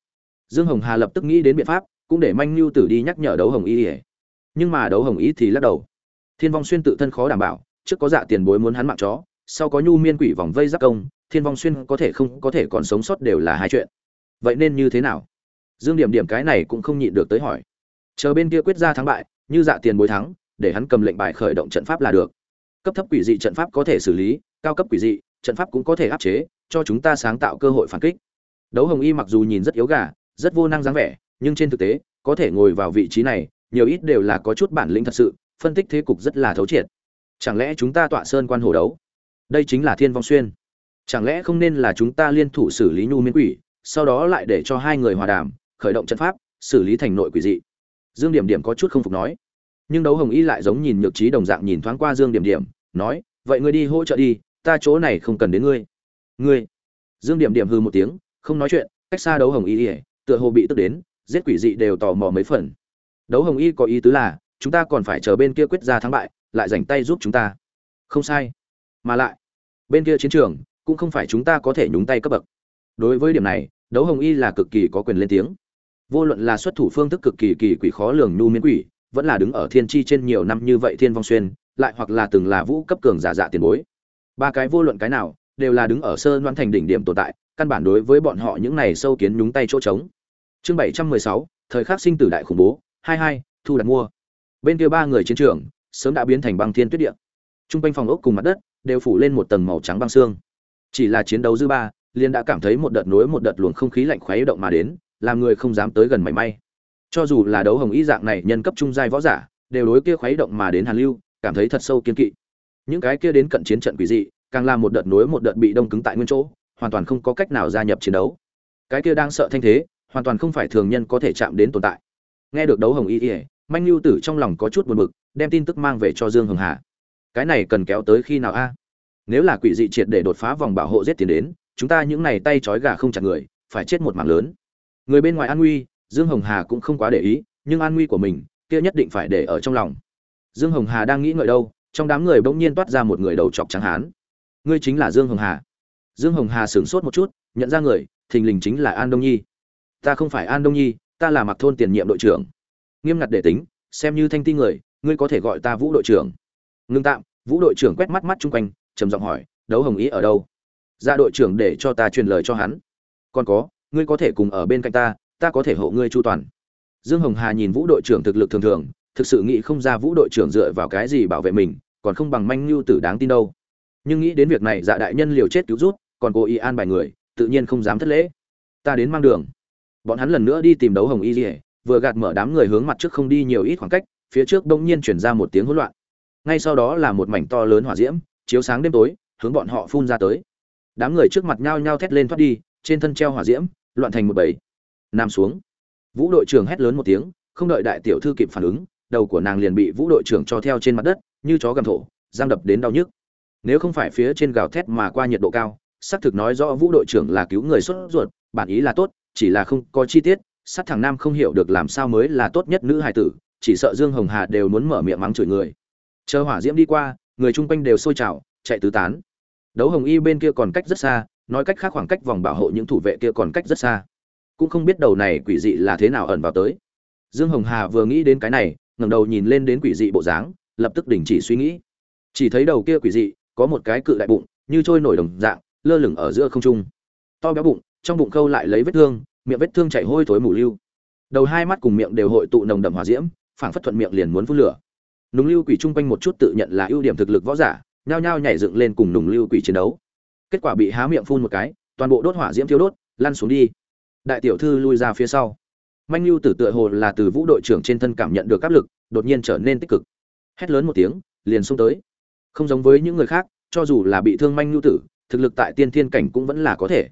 Dương hồng hà lập tức nghĩ đến biện pháp, cũng để manh lưu tử đi nhắc nhở đấu hồng y nhưng mà đấu hồng y thì lắc đầu. Thiên vong xuyên tự thân khó đảm bảo, trước có dạ tiền bối muốn hắn mạng chó, sau có nhu miên quỷ vòng vây giác công, thiên vong xuyên có thể không, có thể còn sống sót đều là hai chuyện. Vậy nên như thế nào? Dương điểm điểm cái này cũng không nhịn được tới hỏi. Chờ bên kia quyết ra thắng bại, như dạ tiền bối thắng, để hắn cầm lệnh bài khởi động trận pháp là được. Cấp thấp quỷ dị trận pháp có thể xử lý, cao cấp quỷ dị trận pháp cũng có thể áp chế, cho chúng ta sáng tạo cơ hội phản kích. Đấu hồng y mặc dù nhìn rất yếu gà, rất vô năng dáng vẻ, nhưng trên thực tế, có thể ngồi vào vị trí này, nhiều ít đều là có chút bản lĩnh thật sự, phân tích thế cục rất là thấu triệt. Chẳng lẽ chúng ta tọa sơn quan hổ đấu? Đây chính là thiên vong xuyên. Chẳng lẽ không nên là chúng ta liên thủ xử lý nhu miên quỷ, sau đó lại để cho hai người hòa đàm, khởi động trận pháp, xử lý thành nội quỷ dị? Dương điểm điểm có chút không phục nói. Nhưng đấu hồng y lại giống nhìn nhược trí đồng dạng nhìn thoáng qua dương điểm điểm, nói, vậy ngươi đi hỗ trợ đi ta chỗ này không cần đến ngươi. Ngươi. Dương điểm điểm hư một tiếng, không nói chuyện, cách xa đấu hồng y ỉa tựa hồ bị tức đến, giết quỷ dị đều tò mò mấy phần. Đấu hồng y có ý tứ là, chúng ta còn phải chờ bên kia quyết ra thắng bại, lại dành tay giúp chúng ta. Không sai. Mà lại, bên kia chiến trường, cũng không phải chúng ta có thể nhúng tay cấp bậc. Đối với điểm này, đấu hồng y là cực kỳ có quyền lên tiếng. Vô luận là xuất thủ phương thức cực kỳ kỳ quỷ khó lường nhu miên quỷ, vẫn là đứng ở thiên tri trên nhiều năm như vậy thiên vong xuyên, lại hoặc là từng là vũ cấp cường giả dạ tiền bối ba cái vô luận cái nào đều là đứng ở sơ đoán thành đỉnh điểm tồn tại, căn bản đối với bọn họ những này sâu kiến nhúng tay chỗ trống. Chương bảy trăm mười sáu, thời khắc sinh tử đại khủng bố, hai hai, thu đặt mua. Bên kia ba người chiến trường sớm đã biến thành băng thiên tuyết địa. Trung quanh phòng ốc cùng mặt đất đều phủ lên một tầng màu trắng băng xương. Chỉ là chiến đấu dư ba, liền đã cảm thấy một đợt nối một đợt luồng không khí lạnh khuấy động mà đến, làm người không dám tới gần mảy may. Cho dù là đấu hồng ý dạng này nhân cấp trung giai võ giả, đều đối kia khuấy động mà đến hàn lưu, cảm thấy thật sâu kiên kỵ những cái kia đến cận chiến trận quỷ dị, càng làm một đợt nối một đợt bị đông cứng tại nguyên chỗ, hoàn toàn không có cách nào gia nhập chiến đấu. Cái kia đang sợ thanh thế, hoàn toàn không phải thường nhân có thể chạm đến tồn tại. Nghe được đấu hồng y ỉa manh lưu tử trong lòng có chút buồn bực, đem tin tức mang về cho dương hồng hà. Cái này cần kéo tới khi nào a? Nếu là quỷ dị triệt để đột phá vòng bảo hộ giết tiền đến, chúng ta những này tay trói gà không chặt người, phải chết một mạng lớn. Người bên ngoài an nguy, dương hồng hà cũng không quá để ý, nhưng an nguy của mình, kia nhất định phải để ở trong lòng. Dương hồng hà đang nghĩ ngợi đâu trong đám người bỗng nhiên toát ra một người đầu chọc trắng hán. Ngươi chính là dương hồng hà. Dương hồng hà sửng sốt một chút, nhận ra người, thình lình chính là an đông nhi. Ta không phải an đông nhi, ta là mặc thôn tiền nhiệm đội trưởng. Nghiêm ngặt để tính, xem như thanh ti người, ngươi có thể gọi ta vũ đội trưởng. Ngưng tạm, vũ đội trưởng quét mắt mắt chung quanh, trầm giọng hỏi, đấu hồng ý ở đâu? Ra đội trưởng để cho ta truyền lời cho hắn. Còn có, ngươi có thể cùng ở bên cạnh ta ta có thể hộ ngươi chu toàn. Dương hồng hà nhìn vũ đội trưởng thực lực thường thường thực sự nghĩ không ra vũ đội trưởng dựa vào cái gì bảo vệ mình, còn không bằng manh lưu tử đáng tin đâu. Nhưng nghĩ đến việc này dạ đại nhân liều chết cứu rút, còn cố ý an bài người, tự nhiên không dám thất lễ. Ta đến mang đường. Bọn hắn lần nữa đi tìm đấu hồng y dỉa vừa gạt mở đám người hướng mặt trước không đi nhiều ít khoảng cách, phía trước đông nhiên chuyển ra một tiếng hỗn loạn. Ngay sau đó là một mảnh to lớn hỏa diễm, chiếu sáng đêm tối, hướng bọn họ phun ra tới. Đám người trước mặt nhao nhao thét lên thoát đi, trên thân treo hỏa diễm, loạn thành một bầy. Nam xuống. Vũ đội trưởng hét lớn một tiếng, không đợi đại tiểu thư kịp phản ứng đầu của nàng liền bị vũ đội trưởng cho theo trên mặt đất, như chó gầm thổ giang đập đến đau nhức. Nếu không phải phía trên gào thét mà qua nhiệt độ cao, xác thực nói rõ vũ đội trưởng là cứu người xuất ruột, bản ý là tốt, chỉ là không có chi tiết, sát thằng nam không hiểu được làm sao mới là tốt nhất nữ hài tử, chỉ sợ dương hồng hà đều muốn mở miệng mắng chửi người. Chờ hỏa diễm đi qua, người chung quanh đều sôi trào, chạy tứ tán. Đấu hồng y bên kia còn cách rất xa, nói cách khác khoảng cách vòng bảo hộ những thủ vệ kia còn cách rất xa. Cũng không biết đầu này quỷ dị là thế nào ẩn vào tới. Dương hồng hà vừa nghĩ đến cái này ngẩng đầu nhìn lên đến quỷ dị bộ dáng, lập tức đình chỉ suy nghĩ. Chỉ thấy đầu kia quỷ dị, có một cái cự đại bụng, như trôi nổi đồng dạng, lơ lửng ở giữa không trung. To béo bụng, trong bụng khâu lại lấy vết thương, miệng vết thương chảy hôi thối mù lưu. Đầu hai mắt cùng miệng đều hội tụ nồng đậm hỏa diễm, phảng phất thuận miệng liền muốn phun lửa. Nùng lưu quỷ chung quanh một chút tự nhận là ưu điểm thực lực võ giả, nhao nhao nhảy dựng lên cùng nùng lưu quỷ chiến đấu. Kết quả bị há miệng phun một cái, toàn bộ đốt hỏa diễm thiêu đốt, lăn xuống đi. Đại tiểu thư lui ra phía sau manh lưu tử tựa hồ là từ vũ đội trưởng trên thân cảm nhận được áp lực, đột nhiên trở nên tích cực. Hét lớn một tiếng, liền xông tới. Không giống với những người khác, cho dù là bị thương manh lưu tử, thực lực tại tiên thiên cảnh cũng vẫn là có thể.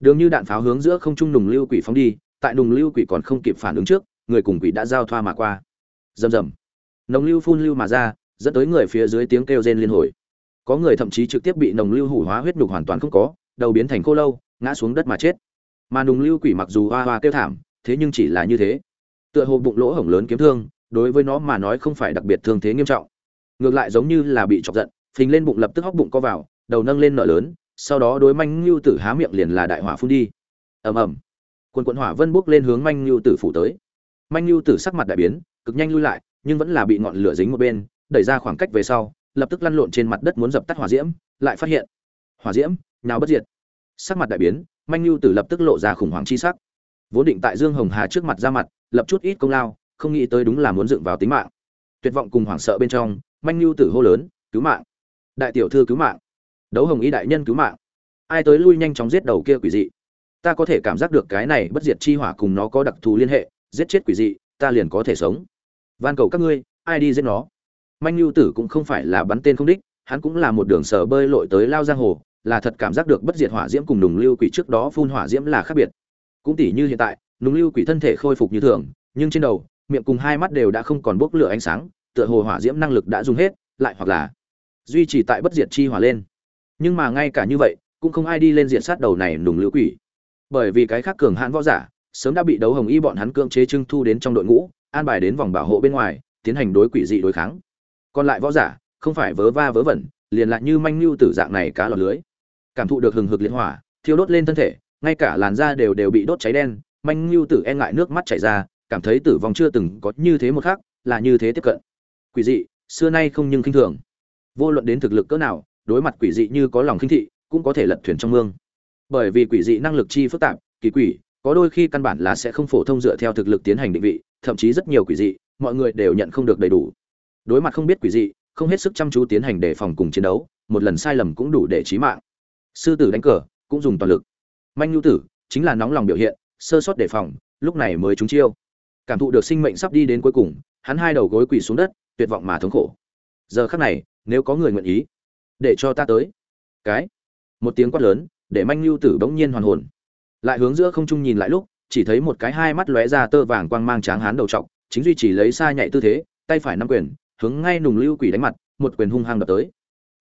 Đường như đạn pháo hướng giữa không trung nùng lưu quỷ phóng đi, tại nùng lưu quỷ còn không kịp phản ứng trước, người cùng quỷ đã giao thoa mà qua. Rầm rầm. Nồng lưu phun lưu mà ra, dẫn tới người phía dưới tiếng kêu rên liên hồi. Có người thậm chí trực tiếp bị nồng lưu hủ hóa huyết nhục hoàn toàn không có, đầu biến thành khô lâu, ngã xuống đất mà chết. Mà nùng lưu quỷ mặc dù hoa hoa kêu thảm thế nhưng chỉ là như thế. Tựa hồ bụng lỗ hổng lớn kiếm thương, đối với nó mà nói không phải đặc biệt thương thế nghiêm trọng. Ngược lại giống như là bị chọc giận, phình lên bụng lập tức hóc bụng co vào, đầu nâng lên nợ lớn, sau đó đối manh lưu tử há miệng liền là đại hỏa phun đi. Ầm ầm. Quần quận hỏa vân bốc lên hướng manh lưu tử phủ tới. Manh lưu tử sắc mặt đại biến, cực nhanh lui lại, nhưng vẫn là bị ngọn lửa dính một bên, đẩy ra khoảng cách về sau, lập tức lăn lộn trên mặt đất muốn dập tắt hỏa diễm, lại phát hiện. Hỏa diễm nào bất diệt. Sắc mặt đại biến, manh lưu tử lập tức lộ ra khủng hoảng chi sắc vốn định tại dương hồng hà trước mặt ra mặt, lập chút ít công lao, không nghĩ tới đúng là muốn dựng vào tính mạng. Tuyệt vọng cùng hoảng sợ bên trong, manh Nhu tử hô lớn, cứu mạng! Đại tiểu thư cứu mạng! Đấu hồng y đại nhân cứu mạng! Ai tới lui nhanh chóng giết đầu kia quỷ dị? Ta có thể cảm giác được cái này bất diệt chi hỏa cùng nó có đặc thù liên hệ, giết chết quỷ dị, ta liền có thể sống. Van cầu các ngươi, ai đi giết nó? Manh Nhu tử cũng không phải là bắn tên không đích, hắn cũng là một đường sở bơi lội tới lao giang hồ, là thật cảm giác được bất diệt hỏa diễm cùng nùng lưu quỷ trước đó phun hỏa diễm là khác biệt cũng tỉ như hiện tại, nùng lưu quỷ thân thể khôi phục như thường, nhưng trên đầu, miệng cùng hai mắt đều đã không còn bốc lửa ánh sáng, tựa hồ hỏa diễm năng lực đã dùng hết, lại hoặc là duy trì tại bất diệt chi hỏa lên. Nhưng mà ngay cả như vậy, cũng không ai đi lên diện sát đầu này nùng lưu quỷ. Bởi vì cái khác cường hãn võ giả, sớm đã bị đấu hồng y bọn hắn cưỡng chế trưng thu đến trong đội ngũ, an bài đến vòng bảo hộ bên ngoài, tiến hành đối quỷ dị đối kháng. Còn lại võ giả, không phải vớ va vớ vẩn, liền lại như manh lưu tử dạng này cá lọt lưới. Cảm thụ được hừng hực liên hỏa, thiêu đốt lên thân thể ngay cả làn da đều đều bị đốt cháy đen, manh lưu tử e ngại nước mắt chảy ra, cảm thấy tử vong chưa từng có như thế một khác là như thế tiếp cận. Quỷ dị, xưa nay không nhưng khinh thường. Vô luận đến thực lực cỡ nào, đối mặt quỷ dị như có lòng khinh thị, cũng có thể lật thuyền trong mương. Bởi vì quỷ dị năng lực chi phức tạp, kỳ quỷ, có đôi khi căn bản là sẽ không phổ thông dựa theo thực lực tiến hành định vị, thậm chí rất nhiều quỷ dị, mọi người đều nhận không được đầy đủ. Đối mặt không biết quỷ dị, không hết sức chăm chú tiến hành đề phòng cùng chiến đấu, một lần sai lầm cũng đủ để chí mạng. Sư tử đánh cờ, cũng dùng toàn lực manh nhu tử chính là nóng lòng biểu hiện, sơ sót đề phòng, lúc này mới trúng chiêu. Cảm thụ được sinh mệnh sắp đi đến cuối cùng, hắn hai đầu gối quỳ xuống đất, tuyệt vọng mà thống khổ. Giờ khắc này, nếu có người nguyện ý, để cho ta tới. Cái, một tiếng quát lớn, để manh lưu tử bỗng nhiên hoàn hồn. Lại hướng giữa không trung nhìn lại lúc, chỉ thấy một cái hai mắt lóe ra tơ vàng quang mang tráng hán đầu trọc, chính duy trì lấy xa nhạy tư thế, tay phải nắm quyền, hướng ngay nùng lưu quỷ đánh mặt, một quyền hung hăng đập tới.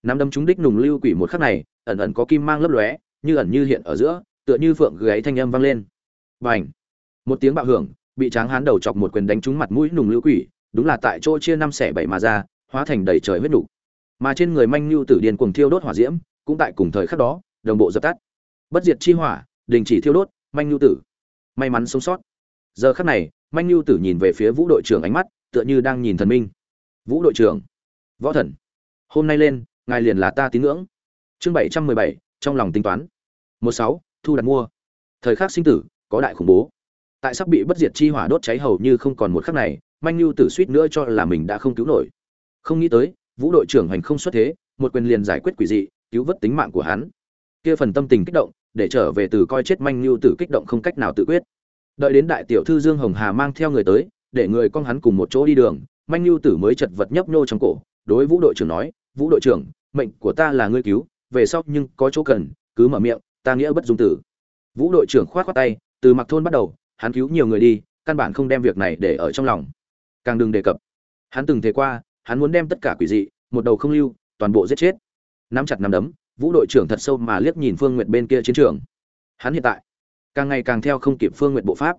Nắm đấm trúng đích nùng lưu quỷ một khắc này, ẩn ẩn có kim mang lấp lóe, như ẩn như hiện ở giữa tựa như phượng gáy thanh âm vang lên Bành! Một tiếng bạo hưởng, bị Tráng Hán đầu chọc một quyền đánh trúng mặt mũi nùng lưu quỷ, đúng là tại chỗ chia năm xẻ bảy mà ra, hóa thành đầy trời huyết nục. Mà trên người manh nhu tử điên cuồng thiêu đốt hỏa diễm, cũng tại cùng thời khắc đó, đồng bộ dập tắt. Bất diệt chi hỏa, đình chỉ thiêu đốt, manh nhu tử may mắn sống sót. Giờ khắc này, manh nhu tử nhìn về phía Vũ đội trưởng ánh mắt, tựa như đang nhìn thần minh. Vũ đội trưởng, võ thần, hôm nay lên, ngài liền là ta tín ngưỡng. Chương bảy trăm mười bảy trong lòng tính toán. một sáu thu đặt mua. Thời khắc sinh tử, có đại khủng bố. Tại sắp bị bất diệt chi hỏa đốt cháy hầu như không còn một khắc này manh lưu tử suýt nữa cho là mình đã không cứu nổi. Không nghĩ tới vũ đội trưởng hành không xuất thế một quyền liền giải quyết quỷ dị cứu vớt tính mạng của hắn. Kia phần tâm tình kích động để trở về từ coi chết manh lưu tử kích động không cách nào tự quyết. Đợi đến đại tiểu thư dương hồng hà mang theo người tới để người con hắn cùng một chỗ đi đường manh lưu tử mới chật vật nhấp nhô trong cổ đối vũ đội trưởng nói vũ đội trưởng mệnh của ta là ngươi cứu về sau nhưng có chỗ cần cứ mở miệng ta nghĩa bất dung tử. Vũ đội trưởng khoát khoát tay, từ mặc thôn bắt đầu, hắn cứu nhiều người đi, căn bản không đem việc này để ở trong lòng. Càng đừng đề cập. Hắn từng thế qua, hắn muốn đem tất cả quỷ dị, một đầu không lưu, toàn bộ giết chết. Nắm chặt nắm đấm, vũ đội trưởng thật sâu mà liếc nhìn phương nguyệt bên kia chiến trường. Hắn hiện tại, càng ngày càng theo không kịp phương nguyệt bộ pháp.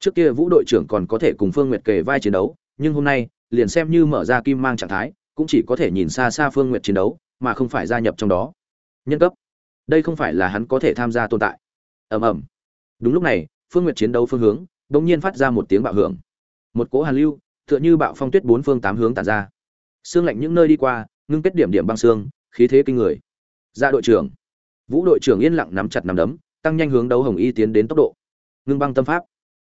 Trước kia vũ đội trưởng còn có thể cùng phương nguyệt kề vai chiến đấu, nhưng hôm nay, liền xem như mở ra kim mang trạng thái, cũng chỉ có thể nhìn xa xa phương nguyệt chiến đấu, mà không phải gia nhập trong đó. Nhân cấp đây không phải là hắn có thể tham gia tồn tại. Ầm ầm. Đúng lúc này, phương nguyệt chiến đấu phương hướng bỗng nhiên phát ra một tiếng bạo hưởng. Một cỗ hàn lưu, tựa như bạo phong tuyết bốn phương tám hướng tản ra. Xương lạnh những nơi đi qua, ngưng kết điểm điểm băng xương khí thế kinh người. Ra đội trưởng. Vũ đội trưởng yên lặng nắm chặt nắm đấm, tăng nhanh hướng đấu hồng y tiến đến tốc độ. Ngưng băng tâm pháp.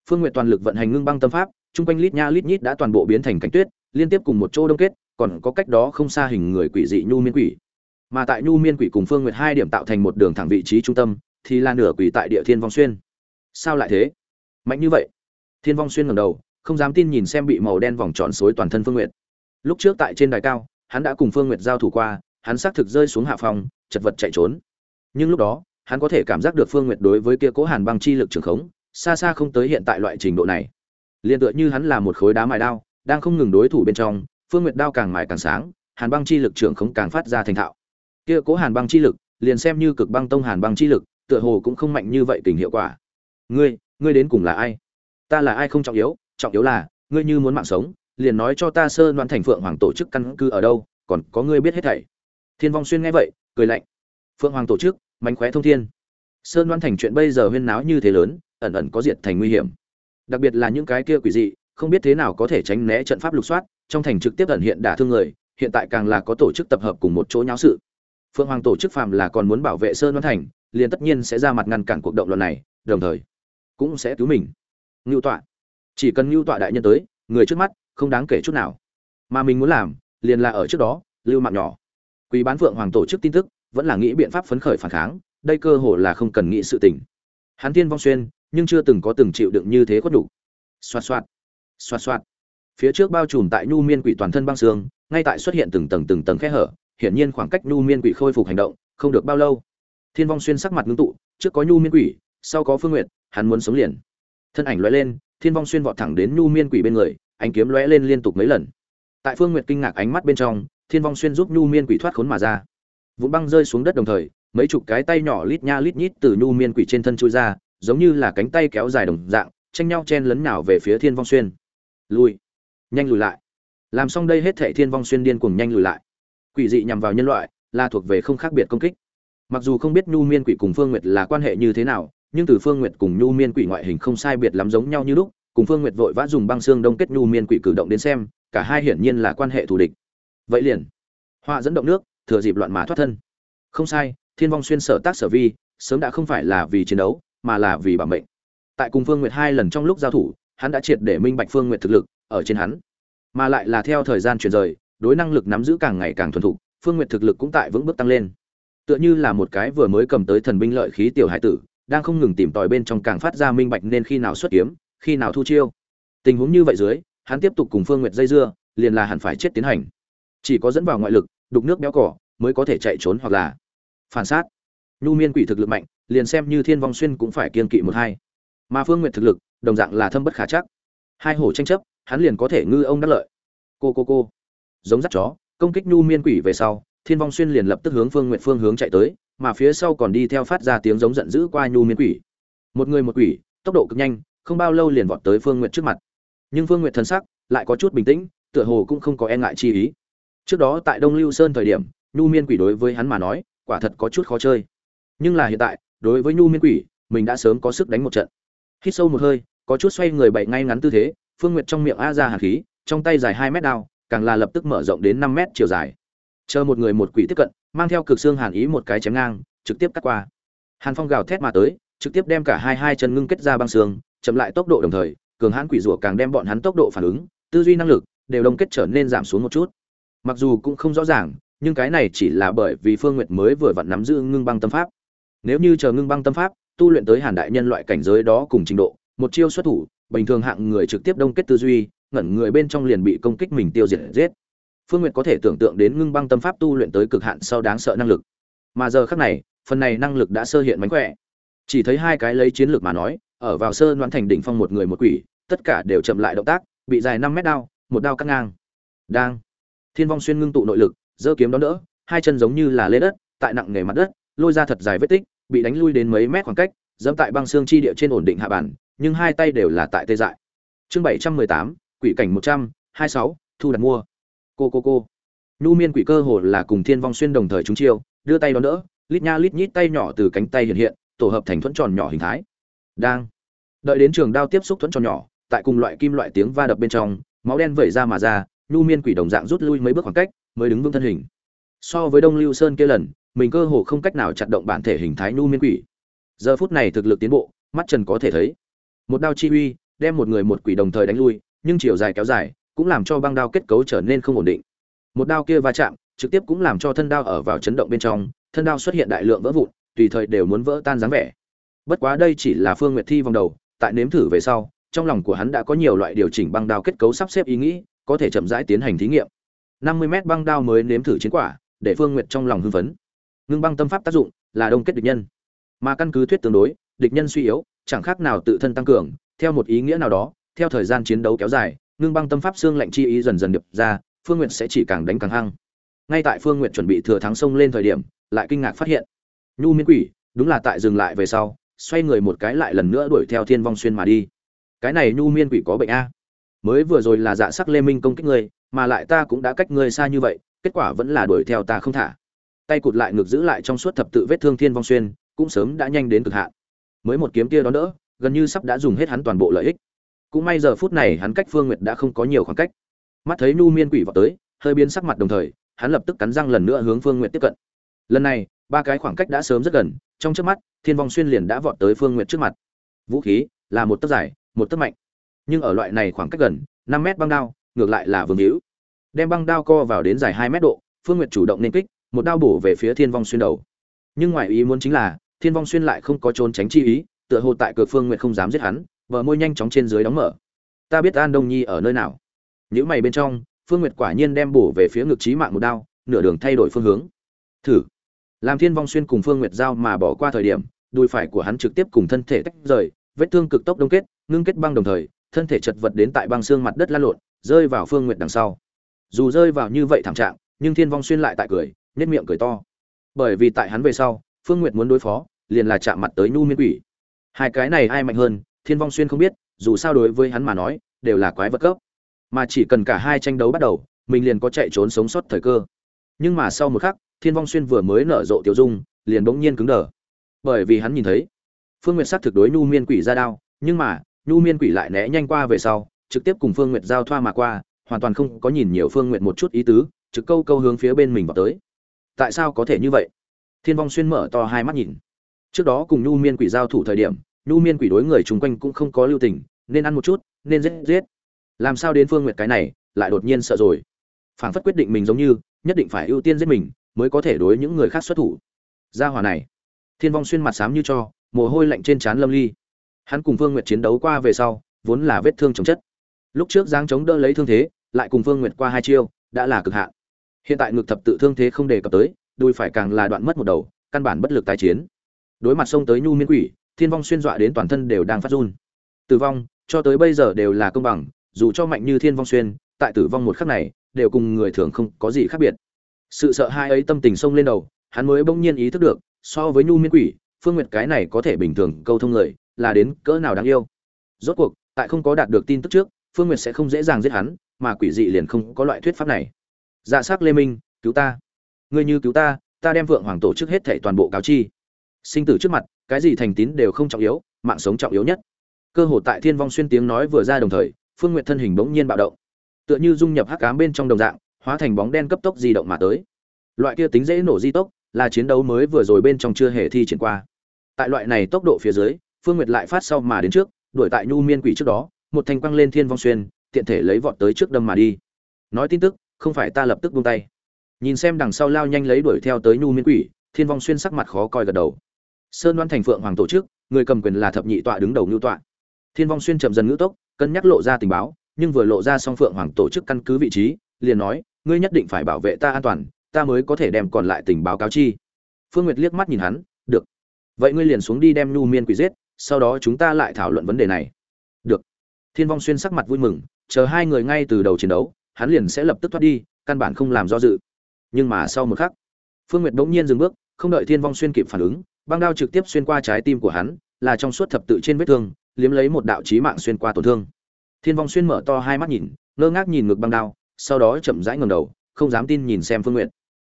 Phương nguyện toàn lực vận hành ngưng băng tâm pháp chung quanh lít nha lít nhít đã toàn bộ biến thành cánh tuyết, liên tiếp cùng một chỗ đông kết, còn có cách đó không xa hình người quỷ dị nhu miên quỷ mà tại nhu miên quỷ cùng phương nguyệt hai điểm tạo thành một đường thẳng vị trí trung tâm, thì là nửa quỷ tại địa thiên vong xuyên. Sao lại thế? Mạnh như vậy. Thiên vong xuyên ngầm đầu, không dám tin nhìn xem bị màu đen vòng tròn xối toàn thân phương nguyệt. Lúc trước tại trên đài cao, hắn đã cùng phương nguyệt giao thủ qua, hắn xác thực rơi xuống hạ phòng, chật vật chạy trốn. Nhưng lúc đó, hắn có thể cảm giác được phương nguyệt đối với kia cố hàn băng chi lực trường khống, xa xa không tới hiện tại loại trình độ này. Liền tựa như hắn là một khối đá mài đao, đang không ngừng đối thủ bên trong, phương nguyệt đao càng mài càng sáng, hàn băng chi lực trường khống càng phát ra thành thạo kia cố hàn băng chi lực, liền xem như cực băng tông hàn băng chi lực, tựa hồ cũng không mạnh như vậy tình hiệu quả. Ngươi ngươi đến cùng là ai? Ta là ai không trọng yếu trọng yếu là, ngươi như muốn mạng sống, liền nói cho ta sơ đoán thành phượng hoàng tổ chức căn cư ở đâu, còn có ngươi biết hết thảy. Thiên vong xuyên nghe vậy, cười lạnh. Phượng hoàng tổ chức, mánh khóe thông thiên. Sơn đoán thành chuyện bây giờ huyên náo như thế lớn, ẩn ẩn có diệt thành nguy hiểm. Đặc biệt là những cái kia quỷ dị, không biết thế nào có thể tránh né trận pháp lục soát, trong thành trực tiếp ẩn hiện đả thương người, hiện tại càng là có tổ chức tập hợp cùng một chỗ nháo sự phượng hoàng tổ chức phàm là còn muốn bảo vệ sơn văn thành, liền tất nhiên sẽ ra mặt ngăn cản cuộc động loạn này, đồng thời cũng sẽ cứu mình. Ngưu tọa. Chỉ cần ngưu tọa đại nhân tới, người trước mắt không đáng kể chút nào. Mà mình muốn làm, liền là ở trước đó, lưu mạng nhỏ. Quý bán phượng hoàng tổ chức tin tức, vẫn là nghĩ biện pháp phấn khởi phản kháng, đây cơ hồ là không cần nghĩ sự tình. Hắn tiên vong xuyên, nhưng chưa từng có từng chịu đựng như thế khuất đủ. Xoạt xoạt. Xoạt xoạt. Phía trước bao trùm tại nhu miên quỷ toàn thân băng xương, ngay tại xuất hiện từng tầng từng tầng khe hở hiển nhiên khoảng cách nhu miên quỷ khôi phục hành động không được bao lâu. Thiên vong xuyên sắc mặt ngưng tụ, trước có nhu miên quỷ, sau có phương nguyện hắn muốn sống liền. Thân ảnh lóe lên, thiên vong xuyên vọt thẳng đến nhu miên quỷ bên người, ánh kiếm lóe lên liên tục mấy lần. Tại phương nguyệt kinh ngạc ánh mắt bên trong, thiên vong xuyên giúp nhu miên quỷ thoát khốn mà ra. Vụn băng rơi xuống đất đồng thời, mấy chục cái tay nhỏ lít nha lít nhít từ nhu miên quỷ trên thân chui ra, giống như là cánh tay kéo dài đồng dạng, tranh nhau chen lấn nào về phía thiên vong xuyên. Lùi nhanh lùi lại. Làm xong đây hết thệ thiên vong xuyên điên cuồng nhanh lùi lại quỷ dị nhằm vào nhân loại là thuộc về không khác biệt công kích mặc dù không biết nhu miên quỷ cùng phương nguyệt là quan hệ như thế nào nhưng từ Phương Nguyệt cùng Nhu Miên Quỷ ngoại hình không sai biệt lắm giống nhau như lúc, cùng Phương Nguyệt vội vã dùng băng xương đông kết Nhu Miên Quỷ cử động đến xem, cả hai hiển nhiên là quan hệ thù địch. Vậy liền, họa dẫn động nước, thừa dịp loạn mà thoát thân. Không sai, Thiên Vong xuyên sở tác sở vi, sớm đã không phải là vì chiến đấu, mà là vì bảo mệnh. Tại cùng Phương Nguyệt hai lần trong lúc giao thủ, hắn đã triệt để minh bạch Phương Nguyệt thực lực ở trên hắn, mà lại là theo thời gian chuyển rời, đối năng lực nắm giữ càng ngày càng thuần thục, Phương Nguyệt thực lực cũng tại vững bước tăng lên. Tựa như là một cái vừa mới cầm tới thần binh lợi khí tiểu hải tử, đang không ngừng tìm tòi bên trong càng phát ra minh bạch nên khi nào xuất kiếm, khi nào thu chiêu. Tình huống như vậy dưới, hắn tiếp tục cùng Phương Nguyệt dây dưa, liền là hẳn phải chết tiến hành. Chỉ có dẫn vào ngoại lực, đục nước béo cỏ, mới có thể chạy trốn hoặc là phản sát. Nhu Miên quỷ thực lực mạnh, liền xem như Thiên Vong Xuyên cũng phải kiên kỵ một hai. mà phương nguyệt thực lực đồng dạng là thâm bất khả chắc hai hổ tranh chấp hắn liền có thể ngư ông đắc lợi cô cô cô giống dắt chó, công kích nhu miên quỷ về sau, thiên vong xuyên liền lập tức hướng phương nguyện phương hướng chạy tới, mà phía sau còn đi theo phát ra tiếng giống giận dữ qua nhu miên quỷ. Một người một quỷ, tốc độ cực nhanh, không bao lâu liền vọt tới phương nguyện trước mặt. Nhưng phương nguyện thân sắc lại có chút bình tĩnh, tựa hồ cũng không có e ngại chi ý. Trước đó tại đông lưu sơn thời điểm, nhu miên quỷ đối với hắn mà nói, quả thật có chút khó chơi. Nhưng là hiện tại, đối với nhu miên quỷ, mình đã sớm có sức đánh một trận. Hít sâu một hơi, có chút xoay người bậy ngay ngắn tư thế, phương nguyệt trong miệng a ra hàn khí, trong tay dài hai mét đao càng là lập tức mở rộng đến năm mét chiều dài. Chờ một người một quỷ tiếp cận, mang theo cực xương hàn ý một cái chém ngang, trực tiếp cắt qua. Hàn phong gào thét mà tới, trực tiếp đem cả hai hai chân ngưng kết ra băng xương, chậm lại tốc độ đồng thời, cường hãn quỷ rủa càng đem bọn hắn tốc độ phản ứng, tư duy năng lực đều đông kết trở nên giảm xuống một chút. Mặc dù cũng không rõ ràng, nhưng cái này chỉ là bởi vì phương nguyệt mới vừa vặn nắm giữ ngưng băng tâm pháp. Nếu như chờ ngưng băng tâm pháp, tu luyện tới hàn đại nhân loại cảnh giới đó cùng trình độ, một chiêu xuất thủ, bình thường hạng người trực tiếp đông kết tư duy ngẩn người bên trong liền bị công kích mình tiêu diệt giết. Phương nguyệt có thể tưởng tượng đến ngưng băng tâm pháp tu luyện tới cực hạn sau đáng sợ năng lực. Mà giờ khắc này, phần này năng lực đã sơ hiện mánh khỏe. Chỉ thấy hai cái lấy chiến lược mà nói, ở vào sơ đoán thành đỉnh phong một người một quỷ, tất cả đều chậm lại động tác, bị dài năm mét đao, một đao cắt ngang. Đang. Thiên vong xuyên ngưng tụ nội lực, giơ kiếm đón đỡ, hai chân giống như là lê đất, tại nặng nghề mặt đất, lôi ra thật dài vết tích, bị đánh lui đến mấy mét khoảng cách, dẫm tại băng xương chi địa trên ổn định hạ bản nhưng hai tay đều là tại tê dại. Chương bảy trăm mười tám quỷ cảnh một trăm, hai sáu, thu đặt mua. Cô cô cô. Nhu miên quỷ cơ hồ là cùng thiên vong xuyên đồng thời chúng chiêu, đưa tay đón đỡ, lít nha lít nhít tay nhỏ từ cánh tay hiện hiện, tổ hợp thành thuẫn tròn nhỏ hình thái. Đang. Đợi đến trường đao tiếp xúc thuẫn tròn nhỏ, tại cùng loại kim loại tiếng va đập bên trong, máu đen vẩy ra mà ra, nhu miên quỷ đồng dạng rút lui mấy bước khoảng cách, mới đứng vững thân hình. So với đông lưu sơn kia lần, mình cơ hồ không cách nào chặt động bản thể hình thái nhu miên quỷ. Giờ phút này thực lực tiến bộ, mắt trần có thể thấy. Một đao chi uy, đem một người một quỷ đồng thời đánh lui nhưng chiều dài kéo dài cũng làm cho băng đao kết cấu trở nên không ổn định. Một đao kia va chạm trực tiếp cũng làm cho thân đao ở vào chấn động bên trong, thân đao xuất hiện đại lượng vỡ vụn, tùy thời đều muốn vỡ tan dáng vẻ. Bất quá đây chỉ là phương nguyệt thi vòng đầu, tại nếm thử về sau, trong lòng của hắn đã có nhiều loại điều chỉnh băng đao kết cấu sắp xếp ý nghĩ, có thể chậm rãi tiến hành thí nghiệm. 50 mét băng đao mới nếm thử chiến quả, để phương nguyệt trong lòng hưng phấn. Ngưng băng tâm pháp tác dụng là đông kết địch nhân. Mà căn cứ thuyết tương đối, địch nhân suy yếu, chẳng khác nào tự thân tăng cường, theo một ý nghĩa nào đó theo thời gian chiến đấu kéo dài, ngưng băng tâm pháp xương lạnh chi ý dần dần điệp ra, phương nguyện sẽ chỉ càng đánh càng hăng. Ngay tại phương nguyện chuẩn bị thừa thắng sông lên thời điểm, lại kinh ngạc phát hiện, nhu miên quỷ, đúng là tại dừng lại về sau, xoay người một cái lại lần nữa đuổi theo thiên vong xuyên mà đi. Cái này nhu miên quỷ có bệnh a? Mới vừa rồi là dạ sắc lê minh công kích ngươi, mà lại ta cũng đã cách ngươi xa như vậy, kết quả vẫn là đuổi theo ta không thả. Tay cụt lại ngược giữ lại trong suốt thập tự vết thương thiên vong xuyên, cũng sớm đã nhanh đến cực hạn. Mới một kiếm kia đó đỡ, gần như sắp đã dùng hết hắn toàn bộ lợi ích cũng may giờ phút này hắn cách phương nguyệt đã không có nhiều khoảng cách. Mắt thấy nu miên quỷ vào tới, hơi biến sắc mặt đồng thời, hắn lập tức cắn răng lần nữa hướng phương nguyệt tiếp cận. Lần này, ba cái khoảng cách đã sớm rất gần, trong trước mắt, thiên vong xuyên liền đã vọt tới phương nguyệt trước mặt. Vũ khí là một tấc dài, một tấc mạnh. Nhưng ở loại này khoảng cách gần, năm mét băng đao, ngược lại là vương hữu. Đem băng đao co vào đến dài hai mét độ, phương nguyệt chủ động nên kích, một đao bổ về phía thiên vong xuyên đầu. Nhưng ngoài ý muốn chính là, thiên vong xuyên lại không có trốn tránh chi ý, tựa hồ tại cửa phương nguyệt không dám giết hắn vợ môi nhanh chóng trên dưới đóng mở. Ta biết an đông nhi ở nơi nào. Những mày bên trong, phương nguyệt quả nhiên đem bổ về phía ngực trí mạng một đao, nửa đường thay đổi phương hướng. Thử. Làm thiên vong xuyên cùng phương nguyệt giao mà bỏ qua thời điểm, đùi phải của hắn trực tiếp cùng thân thể tách rời, vết thương cực tốc đông kết, ngưng kết băng đồng thời, thân thể chật vật đến tại băng xương mặt đất la lộn, rơi vào phương nguyệt đằng sau. Dù rơi vào như vậy thảm trạng, nhưng thiên vong xuyên lại tại cười nhất miệng cười to. Bởi vì tại hắn về sau, phương nguyệt muốn đối phó, liền là chạm mặt tới nhu miên quỷ. Hai cái này ai mạnh hơn thiên vong xuyên không biết, dù sao đối với hắn mà nói, đều là quái vật cấp. Mà chỉ cần cả hai tranh đấu bắt đầu, mình liền có chạy trốn sống sót thời cơ. Nhưng mà sau một khắc, thiên vong xuyên vừa mới nở rộ tiểu dung, liền bỗng nhiên cứng đờ. Bởi vì hắn nhìn thấy, phương nguyệt sắc thực đối nhu miên quỷ ra đao, nhưng mà, nhu miên quỷ lại né nhanh qua về sau, trực tiếp cùng phương nguyệt giao thoa mà qua, hoàn toàn không có nhìn nhiều phương nguyệt một chút ý tứ, trực câu câu hướng phía bên mình vào tới. Tại sao có thể như vậy? Thiên vong xuyên mở to hai mắt nhìn. Trước đó cùng nhu miên quỷ giao thủ thời điểm nhu miên quỷ đối người chung quanh cũng không có lưu tình, nên ăn một chút, nên giết giết. Làm sao đến phương nguyệt cái này, lại đột nhiên sợ rồi. Phảng phất quyết định mình giống như, nhất định phải ưu tiên giết mình, mới có thể đối những người khác xuất thủ. Gia hòa này, thiên vong xuyên mặt xám như cho, mồ hôi lạnh trên trán lâm ly. Hắn cùng phương nguyệt chiến đấu qua về sau, vốn là vết thương chống chất. Lúc trước giang chống đỡ lấy thương thế, lại cùng phương nguyệt qua hai chiêu, đã là cực hạn. Hiện tại ngực thập tự thương thế không đề cập tới, đùi phải càng là đoạn mất một đầu, căn bản bất lực tái chiến. Đối mặt xông tới nhu miên quỷ thiên vong xuyên dọa đến toàn thân đều đang phát run. Tử vong, cho tới bây giờ đều là công bằng, dù cho mạnh như thiên vong xuyên, tại tử vong một khắc này, đều cùng người thường không có gì khác biệt. Sự sợ hai ấy tâm tình xông lên đầu, hắn mới bỗng nhiên ý thức được, so với nhu miên quỷ, phương nguyệt cái này có thể bình thường câu thông người, là đến cỡ nào đáng yêu. Rốt cuộc, tại không có đạt được tin tức trước, phương nguyệt sẽ không dễ dàng giết hắn, mà quỷ dị liền không có loại thuyết pháp này. Dạ s ắ c lê minh, cứu ta. Ngươi như cứu ta ta đem vượng hoàng tổ chức hết thệ toàn bộ cáo chi. Sinh tử trước mặt cái gì thành tín đều không trọng yếu, mạng sống trọng yếu nhất. Cơ hồ tại thiên vong xuyên tiếng nói vừa ra đồng thời, phương n g u y ệ t thân hình bỗng nhiên bạo động. Tựa như dung nhập hắc cám bên trong đồng dạng, hóa thành bóng đen cấp tốc di động mà tới. Loại kia tính dễ nổ di tốc, là chiến đấu mới vừa rồi bên trong chưa hề thi triển qua. Tại loại này tốc độ phía dưới, phương nguyệt lại phát sau mà đến trước, đuổi tại nhu miên quỷ trước đó, một thanh quăng lên thiên vong xuyên, tiện thể lấy vọt tới trước đâm mà đi. Nói tin tức, không phải ta lập tức buông tay. Nhìn xem đằng sau lao nhanh lấy đuổi theo tới nhu miên quỷ, thiên vong xuyên sắc mặt khó coi gật đầu sơn đoan thành phượng hoàng tổ chức, người cầm quyền là thập nhị tọa đứng đầu ngưu tọa. Thiên vong xuyên chậm dần ngữ tốc, cân nhắc lộ ra tình báo, nhưng vừa lộ ra song phượng hoàng tổ chức căn cứ vị trí, liền nói, ngươi nhất định phải bảo vệ ta an toàn, ta mới có thể đem còn lại tình báo cáo chi. Phương nguyệt liếc mắt nhìn hắn, được. Vậy ngươi liền xuống đi đem nhu miên quỷ giết, sau đó chúng ta lại thảo luận vấn đề này. Được. Thiên vong xuyên sắc mặt vui mừng, chờ hai người ngay từ đầu chiến đấu, hắn liền sẽ lập tức thoát đi, căn bản không làm do dự. Nhưng mà sau một khắc, phương nguyệt bỗng nhiên dừng bước, không đợi thiên vong xuyên kịp phản ứng băng đao trực tiếp xuyên qua trái tim của hắn, là trong suốt thập tự trên vết thương, liếm lấy một đạo chí mạng xuyên qua tổn thương. Thiên vong xuyên mở to hai mắt nhìn, ngơ ngác nhìn ngực băng đao, sau đó chậm rãi ngẩng đầu, không dám tin nhìn xem phương nguyệt.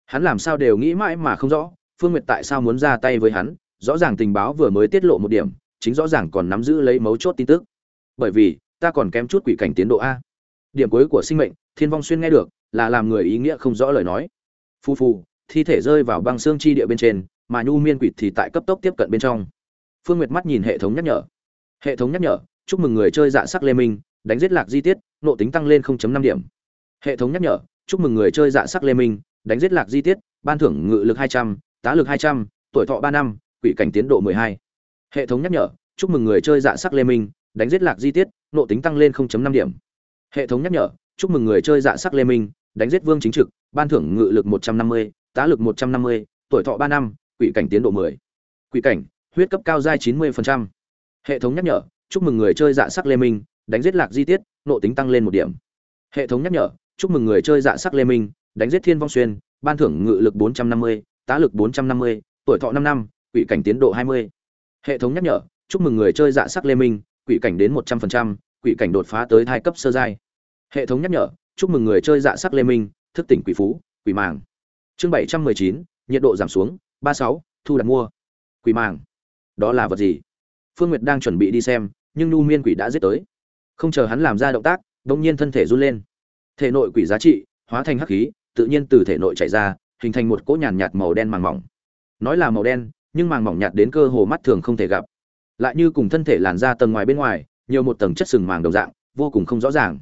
Hắn làm sao đều nghĩ mãi mà không rõ, phương nguyệt tại sao muốn ra tay với hắn, rõ ràng tình báo vừa mới tiết lộ một điểm, chính rõ ràng còn nắm giữ lấy mấu chốt tin tức. Bởi vì, ta còn kém chút quỷ cảnh tiến độ a. Điểm cuối của sinh mệnh, thiên vong xuyên nghe được, là làm người ý nghĩa không rõ lời nói. Phu phu thi thể rơi vào băng xương chi địa bên trên mà nhu miên quỷ thì tại cấp tốc tiếp cận bên trong. Phương nguyệt mắt nhìn hệ thống nhắc nhở. Hệ thống nhắc nhở chúc mừng người chơi dạ sắc lê minh đánh giết lạc di tiết nộ tính tăng lên 0.5 điểm. Hệ thống nhắc nhở chúc mừng người chơi dạ sắc lê minh đánh giết lạc di tiết ban thưởng ngự lực 200, tá lực 200, tuổi thọ 3 năm quỷ cảnh tiến độ 12. hệ thống nhắc nhở chúc mừng người chơi dạ sắc lê minh đánh giết lạc di tiết nộ tính tăng lên 0.5 điểm. Hệ thống nhắc nhở chúc mừng người chơi dạ sắc lê minh đánh giết vương chính trực ban thưởng ngự lực 150, tá lực 150, tuổi thọ 3 năm quỷ cảnh tiến độ 10. quỷ cảnh huyết cấp cao giai 90%. hệ thống nhắc nhở chúc mừng người chơi dạ sắc lê minh đánh giết lạc di tiết nộ tính tăng lên một điểm hệ thống nhắc nhở chúc mừng người chơi dạ sắc lê minh đánh giết thiên vong xuyên ban thưởng ngự lực 450, tá lực 450, tuổi thọ 5 năm quỷ cảnh tiến độ 20. hệ thống nhắc nhở chúc mừng người chơi dạ sắc lê minh quỷ cảnh đến 100%, quỷ cảnh đột phá tới hai cấp sơ giai hệ thống nhắc nhở chúc mừng người chơi dạ sắc lê minh thức tỉnh quỷ phú quỷ màng chương 719, nhiệt độ giảm xuống 36, thu đặt mua. Quỷ màng. Đó là vật gì? Phương nguyệt đang chuẩn bị đi xem nhưng nu miên quỷ đã giết tới. Không chờ hắn làm ra động tác đông nhiên thân thể run lên. Thể nội quỷ giá trị hóa thành hắc khí tự nhiên từ thể nội chảy ra hình thành một cỗ nhàn nhạt màu đen màng mỏng. Nói là màu đen nhưng màng mỏng nhạt đến cơ hồ mắt thường không thể gặp. Lại như cùng thân thể làn ra tầng ngoài bên ngoài nhiều một tầng chất sừng màng đồng dạng vô cùng không rõ ràng.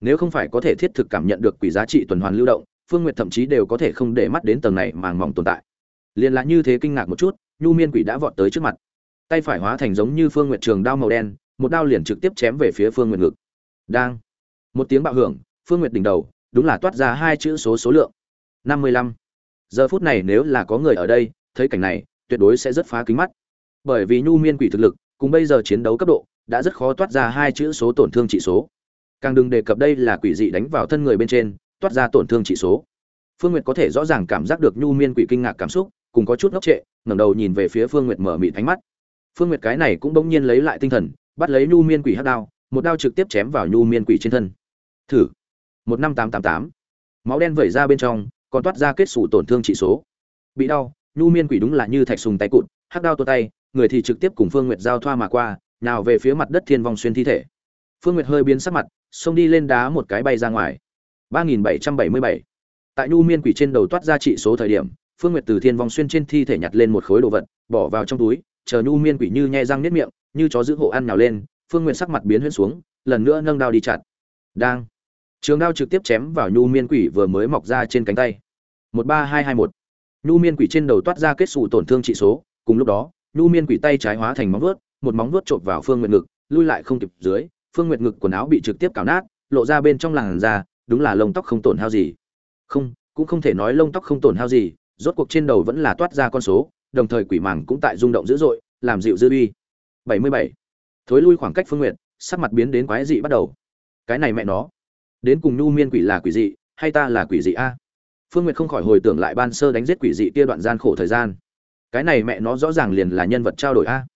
Nếu không phải có thể thiết thực cảm nhận được quỷ giá trị tuần hoàn lưu động phương nguyệt thậm chí đều có thể không để mắt đến tầng này màng mỏng tồn tại liền là như thế kinh ngạc một chút, nhu miên quỷ đã vọt tới trước mặt. Tay phải hóa thành giống như phương nguyệt trường đao màu đen, một đao liền trực tiếp chém về phía phương nguyệt ngực. Đang. Một tiếng bạo hưởng, phương nguyệt đỉnh đầu, đúng là toát ra hai chữ số số lượng. Năm mươi lăm. Giờ phút này nếu là có người ở đây, thấy cảnh này, tuyệt đối sẽ rất phá kính mắt. Bởi vì nhu miên quỷ thực lực, cùng bây giờ chiến đấu cấp độ, đã rất khó toát ra hai chữ số tổn thương trị số. Càng đừng đề cập đây là quỷ dị đánh vào thân người bên trên, toát ra tổn thương trị số. Phương nguyệt có thể rõ ràng cảm giác được nhu miên quỷ kinh ngạc cảm xúc cùng có chút ngốc trệ, ngẩng đầu nhìn về phía phương nguyệt mở mịt ánh mắt. Phương nguyệt cái này cũng bỗng nhiên lấy lại tinh thần, bắt lấy nhu miên quỷ hắc đao, một đao trực tiếp chém vào nhu miên quỷ trên thân. Thử. Một năm tám tám tám. Máu đen vẩy ra bên trong, còn toát ra kết xù tổn thương trị số. Bị đau, nhu miên quỷ đúng là như thạch sùng tay cụt, hắc đao tua tay, người thì trực tiếp cùng phương nguyệt giao thoa mà qua, nào về phía mặt đất thiên vong xuyên thi thể. Phương nguyệt hơi biến sắc mặt, xông đi lên đá một cái bay ra ngoài. Ba nghìn bảy trăm bảy mươi bảy. Tại nhu miên quỷ trên đầu toát ra trị số thời điểm phương nguyệt từ thiên vong xuyên trên thi thể nhặt lên một khối đồ vật, bỏ vào trong túi, chờ nhu miên quỷ như nhai răng nếp miệng, như chó giữ hộ ăn nào lên, phương nguyệt sắc mặt biến huyễn xuống, lần nữa nâng đao đi chặt. Đang. Trường đao trực tiếp chém vào nhu miên quỷ vừa mới mọc ra trên cánh tay. Một ba hai hai một. Nhu miên quỷ trên đầu toát ra kết xù tổn thương trị số, cùng lúc đó, nhu miên quỷ tay trái hóa thành móng vuốt, một móng vuốt chộp vào phương nguyệt ngực, lui lại không kịp dưới, phương nguyệt ngực quần áo bị trực tiếp cào nát, lộ ra bên trong làn da, đúng là lông tóc không tổn hao gì. Không, cũng không thể nói lông tóc không tổn hao gì rốt cuộc trên đầu vẫn là toát ra con số, đồng thời quỷ màng cũng tại rung động dữ dội, làm dịu dư uy. 77. thối lui khoảng cách phương nguyệt, sắc mặt biến đến quái dị bắt đầu. Cái này mẹ nó. Đến cùng nhu miên quỷ là quỷ dị, hay ta là quỷ dị a? Phương nguyệt không khỏi hồi tưởng lại ban sơ đánh giết quỷ dị kia đoạn gian khổ thời gian. Cái này mẹ nó rõ ràng liền là nhân vật trao đổi a.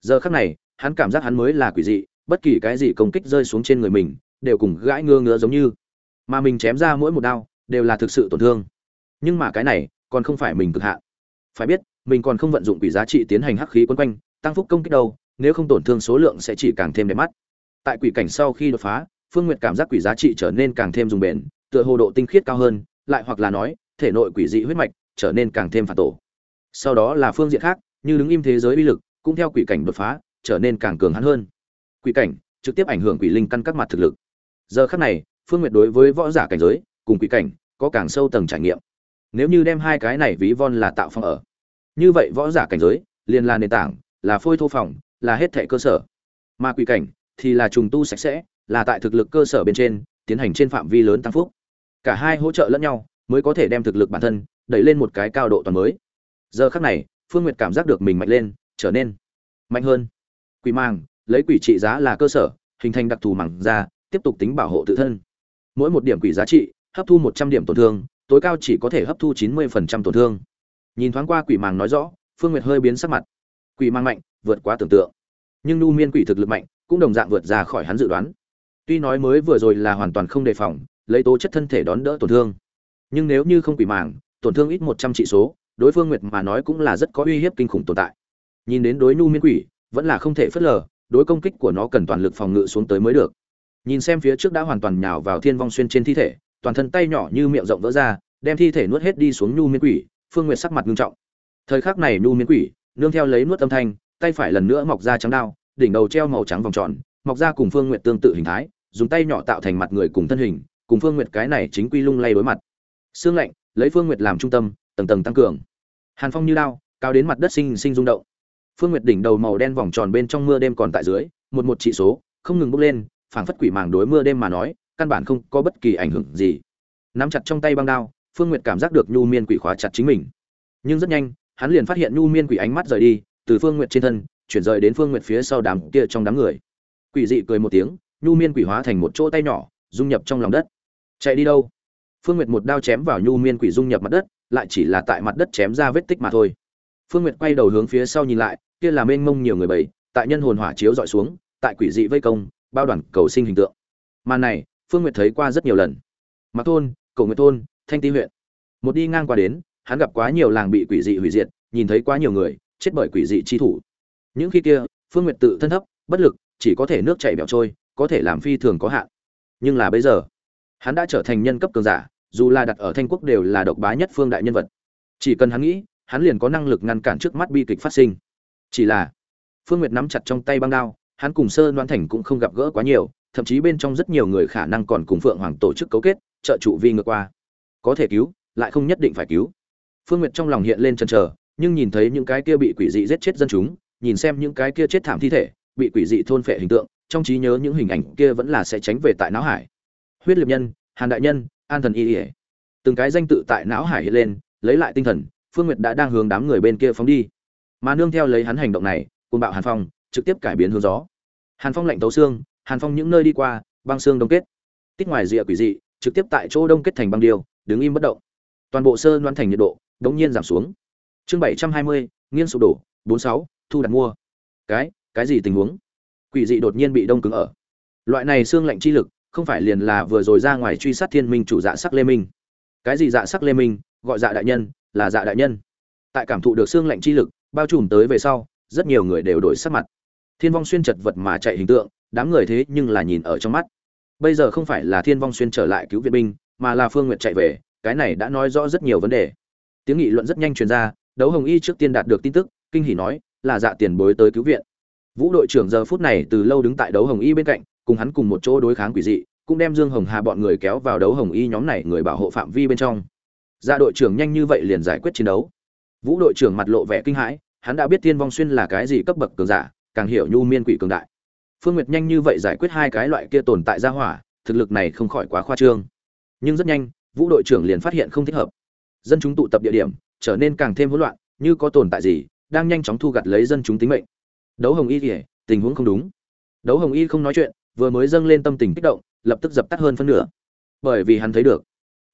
Giờ khắc này, hắn cảm giác hắn mới là quỷ dị, bất kỳ cái gì công kích rơi xuống trên người mình, đều cùng gãi ngơ ngứa giống như. Mà mình chém ra mỗi một đao, đều là thực sự tổn thương. Nhưng mà cái này còn không phải mình cực hạn phải biết, mình còn không vận dụng quỷ giá trị tiến hành hắc khí quấn quanh, tăng phúc công kích đâu, nếu không tổn thương số lượng sẽ chỉ càng thêm đẹp mắt. Tại quỷ cảnh sau khi đột phá, phương nguyệt cảm giác quỷ giá trị trở nên càng thêm dùng bền, tựa hồ độ tinh khiết cao hơn, lại hoặc là nói, thể nội quỷ dị huyết mạch trở nên càng thêm phản tổ. Sau đó là phương diện khác, như đứng im thế giới uy lực, cũng theo quỷ cảnh đột phá, trở nên càng cường hắn hơn. Quỷ cảnh trực tiếp ảnh hưởng quỷ linh căn các mặt thực lực. Giờ khắc này, phương nguyệt đối với võ giả cảnh giới cùng quỷ cảnh có càng sâu tầng trải nghiệm nếu như đem hai cái này ví von là tạo phong ở. Như vậy võ giả cảnh giới, liền là nền tảng, là phôi thô phòng, là hết thệ cơ sở. Mà quỷ cảnh thì là trùng tu sạch sẽ, là tại thực lực cơ sở bên trên, tiến hành trên phạm vi lớn tăng phúc. Cả hai hỗ trợ lẫn nhau mới có thể đem thực lực bản thân đẩy lên một cái cao độ toàn mới. Giờ khắc này, phương nguyệt cảm giác được mình mạnh lên, trở nên mạnh hơn. Quỷ mang lấy quỷ trị giá là cơ sở, hình thành đặc thù mảng ra tiếp tục tính bảo hộ tự thân. Mỗi một điểm quỷ giá trị, hấp thu một trăm điểm tổn thương tối cao chỉ có thể hấp thu chín mươi phần trăm tổn thương. Nhìn thoáng qua quỷ màng nói rõ, phương nguyệt hơi biến sắc mặt. Quỷ mang mạnh, vượt quá tưởng tượng. Nhưng nu miên quỷ thực lực mạnh, cũng đồng dạng vượt ra khỏi hắn dự đoán. Tuy nói mới vừa rồi là hoàn toàn không đề phòng, lấy tố chất thân thể đón đỡ tổn thương. Nhưng nếu như không quỷ màng, tổn thương ít một trăm trị số, đối phương nguyệt mà nói cũng là rất có uy hiếp kinh khủng tồn tại. Nhìn đến đối nu miên quỷ, vẫn là không thể phớt lờ, đối công kích của nó cần toàn lực phòng ngự xuống tới mới được. Nhìn xem phía trước đã hoàn toàn nhào vào thiên vong xuyên trên thi thể toàn thân tay nhỏ như miệng rộng vỡ ra, đem thi thể nuốt hết đi xuống nhu miên quỷ, phương nguyệt sắc mặt nghiêm trọng. Thời khắc này nhu miên quỷ, nương theo lấy nuốt âm thanh, tay phải lần nữa mọc ra trắng đao, đỉnh đầu treo màu trắng vòng tròn, mọc ra cùng phương nguyệt tương tự hình thái, dùng tay nhỏ tạo thành mặt người cùng thân hình, cùng phương nguyệt cái này chính quy lung lay đối mặt. Xương lạnh, lấy phương nguyệt làm trung tâm, tầng tầng tăng cường. Hàn phong như đao, cao đến mặt đất sinh sinh rung động. Phương nguyệt đỉnh đầu màu đen vòng tròn bên trong mưa đêm còn tại dưới, một một trị số, không ngừng bốc lên, phảng phất quỷ màng đối mưa đêm mà nói căn bản không có bất kỳ ảnh hưởng gì. Nắm chặt trong tay băng đao, phương nguyệt cảm giác được nhu miên quỷ khóa chặt chính mình. Nhưng rất nhanh, hắn liền phát hiện nhu miên quỷ ánh mắt rời đi, từ phương nguyệt trên thân, chuyển rời đến phương nguyệt phía sau đám kia trong đám người. Quỷ dị cười một tiếng, nhu miên quỷ hóa thành một chỗ tay nhỏ, dung nhập trong lòng đất. Chạy đi đâu? Phương nguyệt một đao chém vào nhu miên quỷ dung nhập mặt đất, lại chỉ là tại mặt đất chém ra vết tích mà thôi. Phương nguyệt quay đầu hướng phía sau nhìn lại, kia là mênh mông nhiều người bầy, tại nhân hồn hỏa chiếu dọi xuống, tại quỷ dị vây công, bao đoàn cầu sinh hình tượng. Màn này phương nguyệt thấy qua rất nhiều lần. Mặc thôn cầu nguyệt thôn, thanh ti huyện. Một đi ngang qua đến, hắn gặp quá nhiều làng bị quỷ dị hủy diệt, nhìn thấy quá nhiều người, chết bởi quỷ dị chi thủ. Những khi kia, phương nguyệt tự thân thấp, bất lực, chỉ có thể nước chảy bẹo trôi, có thể làm phi thường có hạn. Nhưng là bây giờ, hắn đã trở thành nhân cấp cường giả, dù là đặt ở thanh quốc đều là độc bá nhất phương đại nhân vật. Chỉ cần hắn nghĩ, hắn liền có năng lực ngăn cản trước mắt bi kịch phát sinh. Chỉ là, phương nguyệt nắm chặt trong tay băng đao, hắn cùng sơ đoan thành cũng không gặp gỡ quá nhiều thậm chí bên trong rất nhiều người khả năng còn cùng phượng hoàng tổ chức cấu kết, trợ trụ vi ngược qua. Có thể cứu, lại không nhất định phải cứu. Phương nguyệt trong lòng hiện lên chần chờ, nhưng nhìn thấy những cái kia bị quỷ dị giết chết dân chúng, nhìn xem những cái kia chết thảm thi thể, bị quỷ dị thôn phệ hình tượng, trong trí nhớ những hình ảnh kia vẫn là sẽ tránh về tại não hải. Huyết liệt nhân, hàn đại nhân, an thần y ỉa từng cái danh tự tại não hải hiện lên, lấy lại tinh thần, phương nguyệt đã đang hướng đám người bên kia phóng đi. Mà nương theo lấy hắn hành động này côn bạo hàn phong, trực tiếp cải biến hướng gió. Hàn phong lạnh tấu xương hàn phong những nơi đi qua, băng xương đông kết. Tích ngoài rìa quỷ dị, trực tiếp tại chỗ đông kết thành băng điêu, đứng im bất động. Toàn bộ sơ đoán thành nhiệt độ, đống nhiên giảm xuống. Chương bảy trăm hai mươi, nghiêng sụp đổ, bốn sáu, thu đặt mua. Cái cái gì tình huống? Quỷ dị đột nhiên bị đông cứng ở. Loại này xương lạnh chi lực, không phải liền là vừa rồi ra ngoài truy sát thiên minh chủ dạ sắc lê minh. Cái gì dạ sắc lê minh, gọi dạ đại nhân, là dạ đại nhân. Tại cảm thụ được xương lạnh chi lực, bao trùm tới về sau, rất nhiều người đều đổi sắc mặt thiên vong xuyên chật vật mà chạy hình tượng, đám người thế nhưng là nhìn ở trong mắt. Bây giờ không phải là thiên vong xuyên trở lại cứu viện binh, mà là phương nguyệt chạy về, cái này đã nói rõ rất nhiều vấn đề. Tiếng nghị luận rất nhanh truyền ra, đấu hồng y trước tiên đạt được tin tức, kinh hỉ nói, là dạ tiền bối tới cứu viện. Vũ đội trưởng giờ phút này từ lâu đứng tại đấu hồng y bên cạnh, cùng hắn cùng một chỗ đối kháng quỷ dị, cũng đem dương hồng hà bọn người kéo vào đấu hồng y nhóm này người bảo hộ phạm vi bên trong. Dạ đội trưởng nhanh như vậy liền giải quyết chiến đấu. Vũ đội trưởng mặt lộ vẻ kinh hãi, hắn đã biết Thiên vong xuyên là cái gì cấp bậc cường giả càng hiểu nhu miên quỷ cường đại. Phương nguyệt nhanh như vậy giải quyết hai cái loại kia tồn tại ra hỏa, thực lực này không khỏi quá khoa trương. Nhưng rất nhanh, vũ đội trưởng liền phát hiện không thích hợp. Dân chúng tụ tập địa điểm, trở nên càng thêm hỗn loạn, như có tồn tại gì, đang nhanh chóng thu gặt lấy dân chúng tính mệnh. Đấu hồng y kể tình huống không đúng. Đấu hồng y không nói chuyện, vừa mới dâng lên tâm tình kích động, lập tức dập tắt hơn phân nửa. Bởi vì hắn thấy được,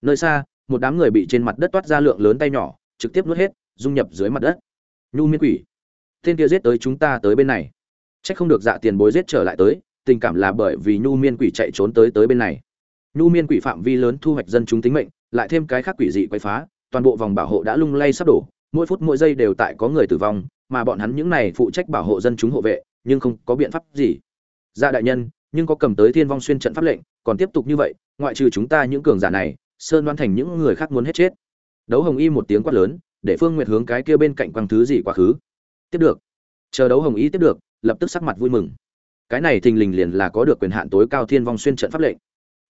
nơi xa, một đám người bị trên mặt đất toát ra lượng lớn tay nhỏ, trực tiếp nuốt hết, dung nhập dưới mặt đất. Nhu miên quỷ tên kia giết tới chúng ta tới bên này Chắc không được dạ tiền bối giết trở lại tới, tình cảm là bởi vì nhu miên quỷ chạy trốn tới tới bên này. Nhu miên quỷ phạm vi lớn thu hoạch dân chúng tính mệnh, lại thêm cái khác quỷ dị quấy phá, toàn bộ vòng bảo hộ đã lung lay sắp đổ, mỗi phút mỗi giây đều tại có người tử vong, mà bọn hắn những này phụ trách bảo hộ dân chúng hộ vệ, nhưng không có biện pháp gì. Dạ đại nhân, nhưng có cầm tới Thiên Vong xuyên trận pháp lệnh, còn tiếp tục như vậy, ngoại trừ chúng ta những cường giả này, sơn đoan thành những người khác muốn hết chết. Đấu Hồng Y một tiếng quát lớn, để Phương Nguyệt hướng cái kia bên cạnh quăng thứ gì quá khứ. Tiếp được. Chờ Đấu Hồng Y tiếp được, lập tức sắc mặt vui mừng. Cái này thình lình liền là có được quyền hạn tối cao thiên vong xuyên trận pháp lệnh.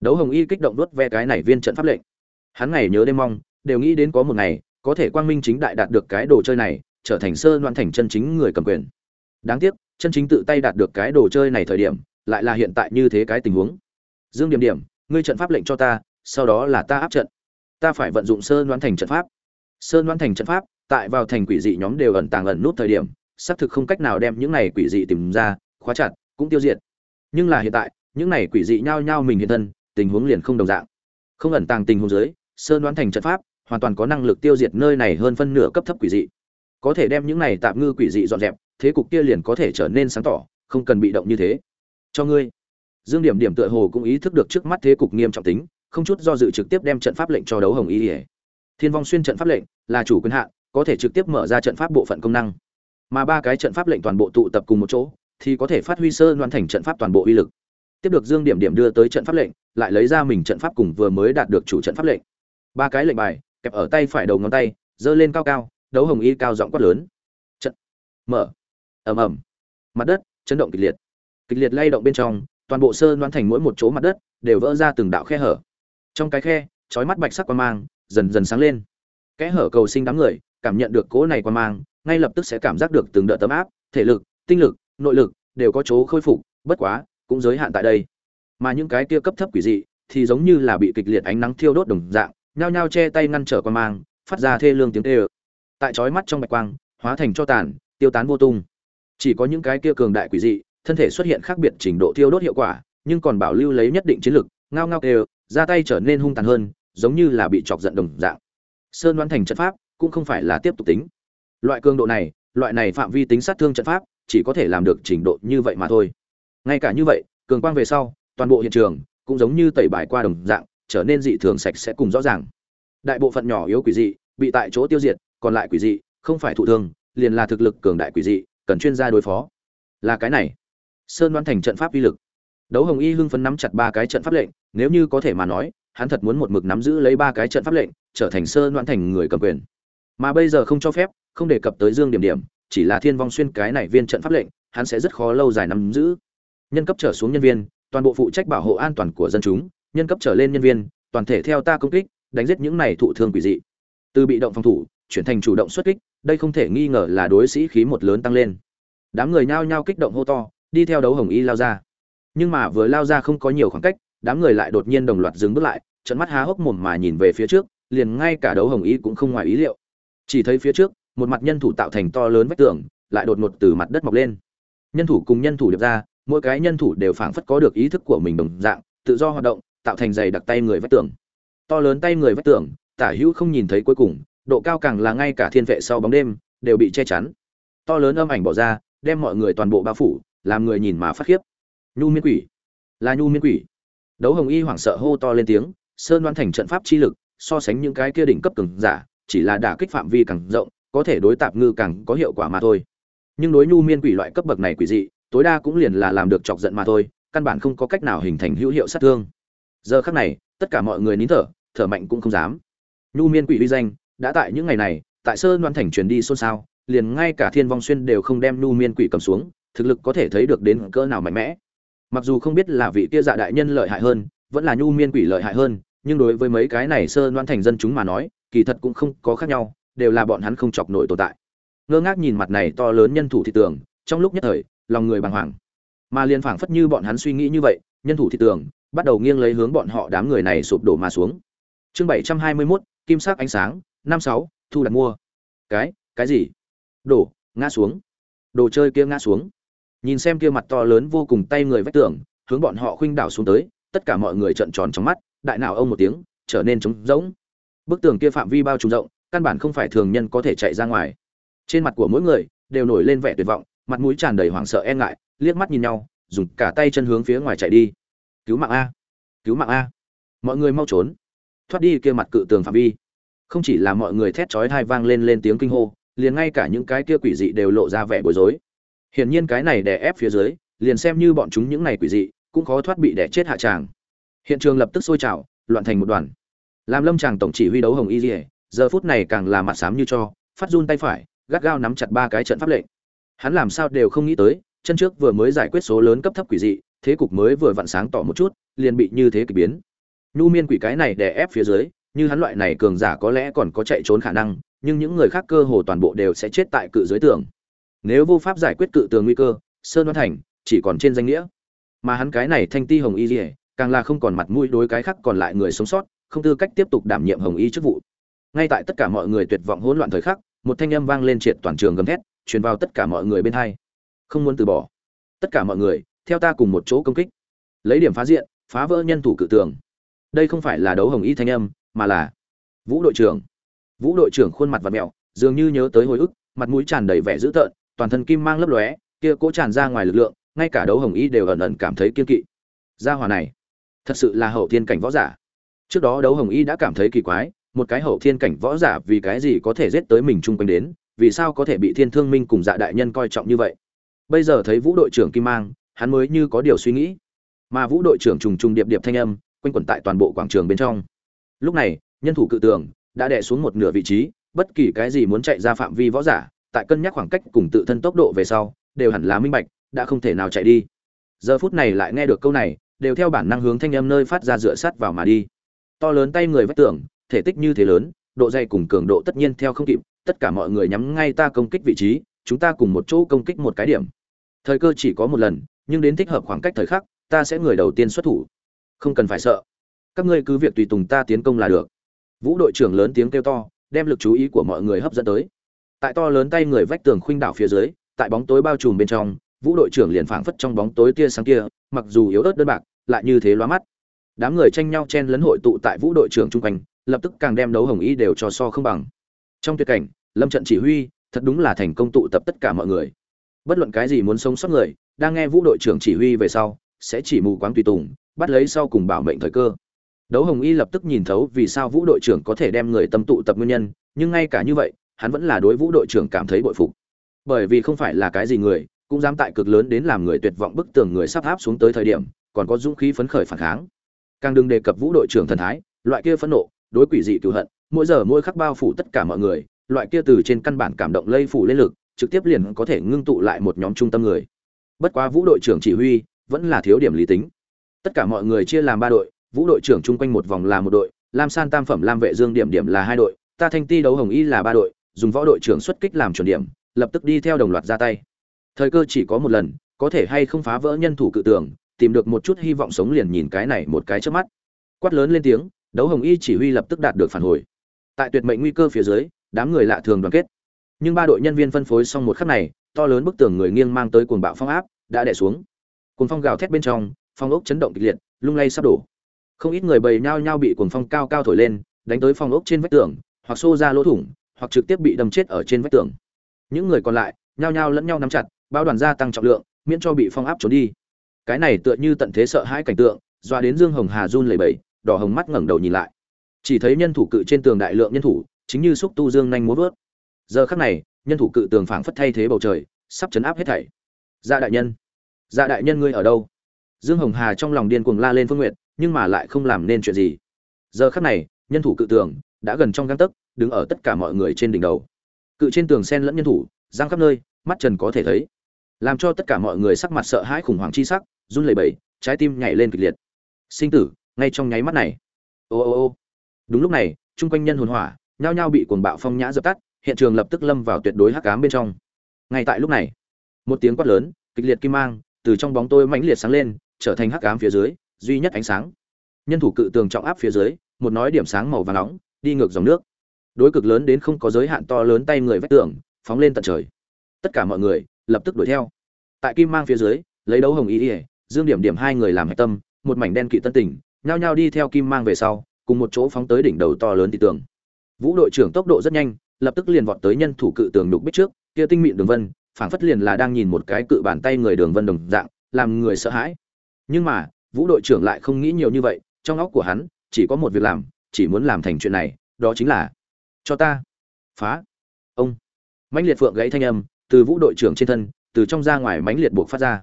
Đấu hồng y kích động đốt ve cái này viên trận pháp lệnh. Hắn ngày nhớ đêm mong đều nghĩ đến có một ngày có thể quang minh chính đại đạt được cái đồ chơi này trở thành sơ loạn thành chân chính người cầm quyền. Đáng tiếc chân chính tự tay đạt được cái đồ chơi này thời điểm lại là hiện tại như thế cái tình huống. Dương điểm điểm ngươi trận pháp lệnh cho ta sau đó là ta áp trận. Ta phải vận dụng sơ loạn thành trận pháp. Sơ loạn thành trận pháp tại vào thành quỷ dị nhóm đều ẩn tàng ẩn nút thời điểm xác thực không cách nào đem những này quỷ dị tìm ra, khóa chặt, cũng tiêu diệt. Nhưng là hiện tại, những này quỷ dị nhao nhao mình hiện thân, tình huống liền không đồng dạng. Không ẩn tàng tình huống dưới, Sơn đoán thành trận pháp, hoàn toàn có năng lực tiêu diệt nơi này hơn phân nửa cấp thấp quỷ dị. Có thể đem những này tạm ngư quỷ dị dọn dẹp, thế cục kia liền có thể trở nên sáng tỏ, không cần bị động như thế. Cho ngươi. Dương Điểm Điểm tựa hồ cũng ý thức được trước mắt thế cục nghiêm trọng tính, không chút do dự trực tiếp đem trận pháp lệnh cho đấu hồng y. Thiên vong xuyên trận pháp lệnh là chủ quyền hạn, có thể trực tiếp mở ra trận pháp bộ phận công năng. Mà ba cái trận pháp lệnh toàn bộ tụ tập cùng một chỗ, thì có thể phát huy sơ loan thành trận pháp toàn bộ uy lực. Tiếp được dương điểm điểm đưa tới trận pháp lệnh, lại lấy ra mình trận pháp cùng vừa mới đạt được chủ trận pháp lệnh. Ba cái lệnh bài, kẹp ở tay phải đầu ngón tay, giơ lên cao cao, đấu hồng y cao giọng quát lớn. Trận. Mở. Ầm ầm. Mặt đất, chấn động kịch liệt. Kịch liệt lay động bên trong, toàn bộ sơ loan thành mỗi một chỗ mặt đất, đều vỡ ra từng đạo khe hở. Trong cái khe, chói mắt bạch sắc quang mang, dần dần sáng lên. Kẽ hở cầu sinh đám người cảm nhận được cỗ này qua mang ngay lập tức sẽ cảm giác được từng đợt tấm áp, thể lực, tinh lực, nội lực đều có chỗ khôi phục, bất quá, cũng giới hạn tại đây. Mà những cái kia cấp thấp quỷ dị thì giống như là bị kịch liệt ánh nắng thiêu đốt đồng dạng, nhao nhao che tay ngăn trở qua mang, phát ra thê lương tiếng kêu. Tại chói mắt trong bạch quang, hóa thành cho tàn, tiêu tán vô tung. Chỉ có những cái kia cường đại quỷ dị, thân thể xuất hiện khác biệt trình độ thiêu đốt hiệu quả, nhưng còn bảo lưu lấy nhất định chiến lực, ngao ngao kêu, ra tay trở nên hung tàn hơn, giống như là bị chọc giận đồng dạng. Sơn Đoan Thành trận pháp cũng không phải là tiếp tục tính. Loại cường độ này, loại này phạm vi tính sát thương trận pháp, chỉ có thể làm được trình độ như vậy mà thôi. Ngay cả như vậy, cường quang về sau, toàn bộ hiện trường cũng giống như tẩy bài qua đồng dạng, trở nên dị thường sạch sẽ cùng rõ ràng. Đại bộ phận nhỏ yếu quỷ dị bị tại chỗ tiêu diệt, còn lại quỷ dị không phải thụ thương, liền là thực lực cường đại quỷ dị, cần chuyên gia đối phó. Là cái này. Sơn đoan thành trận pháp uy lực. Đấu hồng y hưng phấn nắm chặt ba cái trận pháp lệnh, nếu như có thể mà nói, hắn thật muốn một mực nắm giữ lấy ba cái trận pháp lệnh, trở thành sơn đoan thành người cầm quyền mà bây giờ không cho phép, không đề cập tới dương điểm điểm, chỉ là thiên vong xuyên cái này viên trận pháp lệnh, hắn sẽ rất khó lâu dài nắm giữ. Nhân cấp trở xuống nhân viên, toàn bộ phụ trách bảo hộ an toàn của dân chúng, nhân cấp trở lên nhân viên, toàn thể theo ta công kích, đánh giết những này thụ thương quỷ dị. Từ bị động phòng thủ, chuyển thành chủ động xuất kích, đây không thể nghi ngờ là đối sĩ khí một lớn tăng lên. Đám người nhao nhao kích động hô to, đi theo đấu hồng y lao ra. Nhưng mà vừa lao ra không có nhiều khoảng cách, đám người lại đột nhiên đồng loạt dừng bước lại trận mắt há hốc mồm mà nhìn về phía trước, liền ngay cả đấu hồng y cũng không ngoài ý liệu chỉ thấy phía trước, một mặt nhân thủ tạo thành to lớn vách tường, lại đột ngột từ mặt đất mọc lên. Nhân thủ cùng nhân thủ điệp ra, mỗi cái nhân thủ đều phảng phất có được ý thức của mình đồng dạng, tự do hoạt động, tạo thành dày đặc tay người vách tường. To lớn tay người vách tường, tả hữu không nhìn thấy cuối cùng, độ cao càng là ngay cả thiên vệ sau bóng đêm, đều bị che chắn. To lớn âm ảnh bỏ ra, đem mọi người toàn bộ bao phủ, làm người nhìn mà phát khiếp. Nhu miên quỷ. Là nhu miên quỷ. Đấu hồng y hoảng sợ hô to lên tiếng, sơn đoan thành trận pháp chi lực, so sánh những cái kia đỉnh cấp cường giả chỉ là đả kích phạm vi càng rộng, có thể đối tạp ngư càng có hiệu quả mà thôi. Nhưng đối nhu miên quỷ loại cấp bậc này quỷ dị, tối đa cũng liền là làm được chọc giận mà thôi, căn bản không có cách nào hình thành hữu hiệu sát thương. Giờ khắc này, tất cả mọi người nín thở thở mạnh cũng không dám. Nhu miên quỷ uy danh, đã tại những ngày này, tại sơn đoan thành truyền đi xôn xao, liền ngay cả thiên vong xuyên đều không đem nhu miên quỷ cầm xuống, thực lực có thể thấy được đến cỡ nào mạnh mẽ. Mặc dù không biết là vị kia dạ đại nhân lợi hại hơn, vẫn là nhu miên quỷ lợi hại hơn, nhưng đối với mấy cái này sơn đoan thành dân chúng mà nói kỳ thật cũng không có khác nhau đều là bọn hắn không chọc nổi tồn tại. Ngơ ngác nhìn mặt này to lớn nhân thủ thị tường trong lúc nhất thời lòng người bàng hoàng. Mà liền phảng phất như bọn hắn suy nghĩ như vậy nhân thủ thị tường bắt đầu nghiêng lấy hướng bọn họ đám người này sụp đổ mà xuống. Chương bảy trăm hai mươi 721, kim sắc ánh sáng năm sáu thu đặt mua. Cái cái gì? Đổ ngã xuống. Đồ chơi kia ngã xuống. Nhìn xem kia mặt to lớn vô cùng tay người vách tường hướng bọn họ khuynh đảo xuống tới tất cả mọi người trợn tròn trong mắt đại nào ông một tiếng trở nên trống rỗng bức tường kia phạm vi bao trùm rộng, căn bản không phải thường nhân có thể chạy ra ngoài. Trên mặt của mỗi người đều nổi lên vẻ tuyệt vọng, mặt mũi tràn đầy hoảng sợ e ngại, liếc mắt nhìn nhau, dùng cả tay chân hướng phía ngoài chạy đi. Cứu mạng a! Cứu mạng a! Mọi người mau trốn. Thoát đi kia mặt cự tường phạm vi. Không chỉ là mọi người thét chói thai vang lên lên tiếng kinh hô, liền ngay cả những cái kia quỷ dị đều lộ ra vẻ bối rối. Hiển nhiên cái này đè ép phía dưới, liền xem như bọn chúng những này quỷ dị, cũng khó thoát bị đè chết hạ tràng. Hiện trường lập tức sôi trào, loạn thành một đoàn làm lâm tràng tổng chỉ huy đấu hồng y dỉa giờ phút này càng là mặt xám như cho, phát run tay phải, gắt gao nắm chặt ba cái trận pháp lệnh. Hắn làm sao đều không nghĩ tới, chân trước vừa mới giải quyết số lớn cấp thấp quỷ dị, thế cục mới vừa vặn sáng tỏ một chút, liền bị như thế kỳ biến. Nhu miên quỷ cái này đè ép phía dưới, như hắn loại này cường giả có lẽ còn có chạy trốn khả năng, nhưng những người khác cơ hồ toàn bộ đều sẽ chết tại cự dưới tường. Nếu vô pháp giải quyết cự tường nguy cơ, sơn văn thành chỉ còn trên danh nghĩa. Mà hắn cái này thanh ti hồng y dỉa càng là không còn mặt mũi đối cái khác còn lại người sống sót không tư cách tiếp tục đảm nhiệm hồng y chức vụ. Ngay tại tất cả mọi người tuyệt vọng hỗn loạn thời khắc, một thanh âm vang lên triệt toàn trường gầm thét, truyền vào tất cả mọi người bên hai. Không muốn từ bỏ. Tất cả mọi người, theo ta cùng một chỗ công kích. Lấy điểm phá diện, phá vỡ nhân thủ cự tường. Đây không phải là đấu hồng y thanh âm, mà là vũ đội trưởng. Vũ đội trưởng khuôn mặt và mẹo, dường như nhớ tới hồi ức, mặt mũi tràn đầy vẻ dữ tợn, toàn thân kim mang lấp lóe, kia cỗ tràn ra ngoài lực lượng, ngay cả đấu hồng y đều ẩn ẩn cảm thấy kiên kỵ. Gia hòa này, thật sự là hậu thiên cảnh võ giả trước đó đấu hồng y đã cảm thấy kỳ quái, một cái hậu thiên cảnh võ giả vì cái gì có thể giết tới mình chung quanh đến, vì sao có thể bị thiên thương minh cùng dạ đại nhân coi trọng như vậy? Bây giờ thấy vũ đội trưởng kim mang, hắn mới như có điều suy nghĩ. Mà vũ đội trưởng trùng trùng điệp điệp thanh âm, quanh quẩn tại toàn bộ quảng trường bên trong. Lúc này, nhân thủ cự tường đã đè xuống một nửa vị trí, bất kỳ cái gì muốn chạy ra phạm vi võ giả, tại cân nhắc khoảng cách cùng tự thân tốc độ về sau, đều hẳn là minh bạch, đã không thể nào chạy đi. Giờ phút này lại nghe được câu này, đều theo bản năng hướng thanh âm nơi phát ra dựa sát vào mà đi to lớn tay người vách tường, thể tích như thế lớn, độ dày cùng cường độ tất nhiên theo không kịp, tất cả mọi người nhắm ngay ta công kích vị trí, chúng ta cùng một chỗ công kích một cái điểm. Thời cơ chỉ có một lần, nhưng đến thích hợp khoảng cách thời khắc, ta sẽ người đầu tiên xuất thủ. Không cần phải sợ. Các ngươi cứ việc tùy tùng ta tiến công là được. Vũ đội trưởng lớn tiếng kêu to, đem lực chú ý của mọi người hấp dẫn tới. Tại to lớn tay người vách tường khuynh đảo phía dưới, tại bóng tối bao trùm bên trong, vũ đội trưởng liền phảng phất trong bóng tối tia sáng kia, mặc dù yếu ớt đơn bạc, lại như thế loa mắt đám người tranh nhau chen lấn hội tụ tại vũ đội trưởng chung quanh, lập tức càng đem đấu hồng y đều cho so không bằng. Trong tuyệt cảnh, lâm trận chỉ huy, thật đúng là thành công tụ tập tất cả mọi người. Bất luận cái gì muốn sống sót người, đang nghe vũ đội trưởng chỉ huy về sau, sẽ chỉ mù quáng tùy tùng, bắt lấy sau cùng bảo mệnh thời cơ. Đấu hồng y lập tức nhìn thấu vì sao vũ đội trưởng có thể đem người tâm tụ tập nguyên nhân, nhưng ngay cả như vậy, hắn vẫn là đối vũ đội trưởng cảm thấy bội phục. Bởi vì không phải là cái gì người, cũng dám tại cực lớn đến làm người tuyệt vọng bức tường người sắp áp xuống tới thời điểm, còn có dũng khí phấn khởi phản kháng càng đừng đề cập vũ đội trưởng thần thái, loại kia phẫn nộ, đối quỷ dị cựu hận, mỗi giờ mỗi khắc bao phủ tất cả mọi người, loại kia từ trên căn bản cảm động lây phủ lên lực, trực tiếp liền có thể ngưng tụ lại một nhóm trung tâm người. Bất quá vũ đội trưởng chỉ huy, vẫn là thiếu điểm lý tính. Tất cả mọi người chia làm ba đội, vũ đội trưởng chung quanh một vòng là một đội, lam san tam phẩm lam vệ dương điểm điểm là hai đội, ta thanh ti đấu hồng y là ba đội, dùng võ đội trưởng xuất kích làm chuẩn điểm, lập tức đi theo đồng loạt ra tay. Thời cơ chỉ có một lần, có thể hay không phá vỡ nhân thủ cự tưởng tìm được một chút hy vọng sống liền nhìn cái này một cái trước mắt. Quát lớn lên tiếng, đấu hồng y chỉ huy lập tức đạt được phản hồi. Tại tuyệt mệnh nguy cơ phía dưới, đám người lạ thường đoàn kết. Nhưng ba đội nhân viên phân phối xong một khắc này, to lớn bức tường người nghiêng mang tới cuồng bạo phong áp, đã đè xuống. Cuồng phong gào thét bên trong, phong ốc chấn động kịch liệt, lung lay sắp đổ. Không ít người bầy nhao nhao bị cuồng phong cao cao thổi lên, đánh tới phong ốc trên vách tường, hoặc xô ra lỗ thủng, hoặc trực tiếp bị đâm chết ở trên vách tường. Những người còn lại, nhao nhao lẫn nhau nắm chặt bao đoàn gia tăng trọng lượng, miễn cho bị phong áp trốn đi cái này tựa như tận thế sợ hãi cảnh tượng, doa đến dương hồng hà run lẩy bẩy, đỏ hồng mắt ngẩng đầu nhìn lại. Chỉ thấy nhân thủ cự trên tường đại lượng nhân thủ, chính như xúc tu dương nhanh muốn vớt. Giờ khắc này, nhân thủ cự tường phảng phất thay thế bầu trời, sắp chấn áp hết thảy. Dạ đại nhân dạ đại nhân ngươi ở đâu? Dương hồng hà trong lòng điên cuồng la lên phương nguyện nhưng mà lại không làm nên chuyện gì. Giờ khắc này, nhân thủ cự tường đã gần trong găng tấc, đứng ở tất cả mọi người trên đỉnh đầu. Cự trên tường sen lẫn nhân thủ, giang khắp nơi, mắt trần có thể thấy làm cho tất cả mọi người sắc mặt sợ hãi khủng hoảng chi sắc, run lẩy bẩy, trái tim nhảy lên kịch liệt. Sinh tử, ngay trong nháy mắt này. Ô ô ô. Đúng lúc này, chung quanh nhân hồn hỏa, nhao nhao bị cuồng bạo phong nhã dập tắt, hiện trường lập tức lâm vào tuyệt đối hắc ám bên trong. Ngay tại lúc này, một tiếng quát lớn, kịch liệt kim mang, từ trong bóng tôi mãnh liệt sáng lên, trở thành hắc ám phía dưới, duy nhất ánh sáng. Nhân thủ cự tường trọng áp phía dưới, một nói điểm sáng màu vàng nóng, đi ngược dòng nước. Đối cực lớn đến không có giới hạn to lớn tay người vách tường, phóng lên tận trời. Tất cả mọi người lập tức đuổi theo. Tại kim mang phía dưới, lấy đấu hồng Y ỉa dương điểm điểm hai người làm hạch tâm, một mảnh đen kỵ tân tỉnh, nhao nhao đi theo kim mang về sau, cùng một chỗ phóng tới đỉnh đầu to lớn thị tường. Vũ đội trưởng tốc độ rất nhanh, lập tức liền vọt tới nhân thủ cự tường đục bích trước, kia tinh mịn đường vân, phảng phất liền là đang nhìn một cái cự bàn tay người đường vân đồng dạng, làm người sợ hãi. Nhưng mà, vũ đội trưởng lại không nghĩ nhiều như vậy, trong óc của hắn, chỉ có một việc làm, chỉ muốn làm thành chuyện này, đó chính là, cho ta, phá. Ông. Mãnh liệt phượng gãy thanh âm từ vũ đội trưởng trên thân, từ trong ra ngoài mãnh liệt buộc phát ra.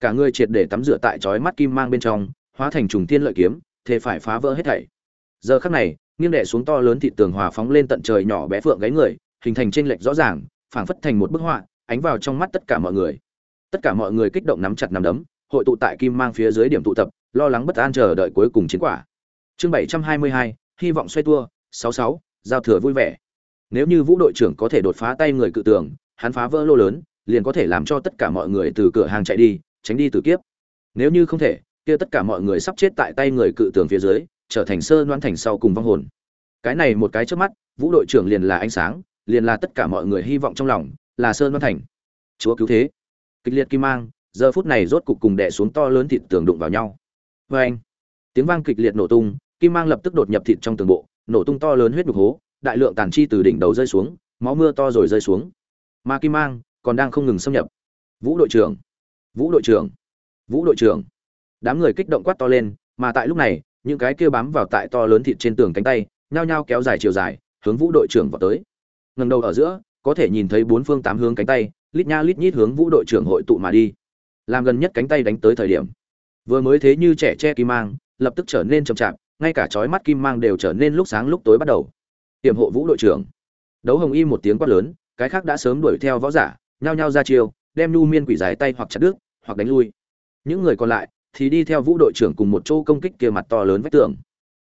Cả người triệt để tắm rửa tại chói mắt kim mang bên trong, hóa thành trùng tiên lợi kiếm, thế phải phá vỡ hết thảy. Giờ khắc này, nghiêng đẻ xuống to lớn thị tường hòa phóng lên tận trời nhỏ bé phượng gáy người, hình thành trên lệch rõ ràng, phảng phất thành một bức họa, ánh vào trong mắt tất cả mọi người. Tất cả mọi người kích động nắm chặt nắm đấm, hội tụ tại kim mang phía dưới điểm tụ tập, lo lắng bất an chờ đợi cuối cùng chiến quả. Chương bảy trăm hai mươi hai, hy vọng xoay tua, sáu sáu, giao thừa vui vẻ. Nếu như vũ đội trưởng có thể đột phá tay người cự tường hắn phá vỡ lô lớn, liền có thể làm cho tất cả mọi người từ cửa hàng chạy đi, tránh đi từ kiếp. Nếu như không thể, kia tất cả mọi người sắp chết tại tay người cự tường phía dưới, trở thành sơ đoán thành sau cùng vong hồn. Cái này một cái trước mắt, vũ đội trưởng liền là ánh sáng, liền là tất cả mọi người hy vọng trong lòng, là sơn đoán thành. Chúa cứu thế. Kịch liệt kim mang, giờ phút này rốt cục cùng đè xuống to lớn thịt tường đụng vào nhau. Vê anh, tiếng vang kịch liệt nổ tung, kim mang lập tức đột nhập thịt trong tường bộ, nổ tung to lớn huyết nhục hố, đại lượng tàn chi từ đỉnh đầu rơi xuống, máu mưa to rồi rơi xuống mà kim mang còn đang không ngừng xâm nhập. Vũ đội trưởng, vũ đội trưởng, vũ đội trưởng. Đám người kích động quát to lên, mà tại lúc này, những cái kia bám vào tại to lớn thịt trên tường cánh tay, nhao nhao kéo dài chiều dài, hướng vũ đội trưởng vào tới. Ngần đầu ở giữa, có thể nhìn thấy bốn phương tám hướng cánh tay, lít nha lít nhít hướng vũ đội trưởng hội tụ mà đi. Làm gần nhất cánh tay đánh tới thời điểm, vừa mới thế như trẻ che kim mang, lập tức trở nên chậm chạp, ngay cả chói mắt kim mang đều trở nên lúc sáng lúc tối bắt đầu. Tiềm hộ vũ đội trưởng. Đấu hồng y một tiếng quát lớn cái khác đã sớm đuổi theo võ giả, nhao nhao ra chiêu, đem nhu miên quỷ dài tay hoặc chặt đứt, hoặc đánh lui. Những người còn lại thì đi theo vũ đội trưởng cùng một chỗ công kích kia mặt to lớn vách tường.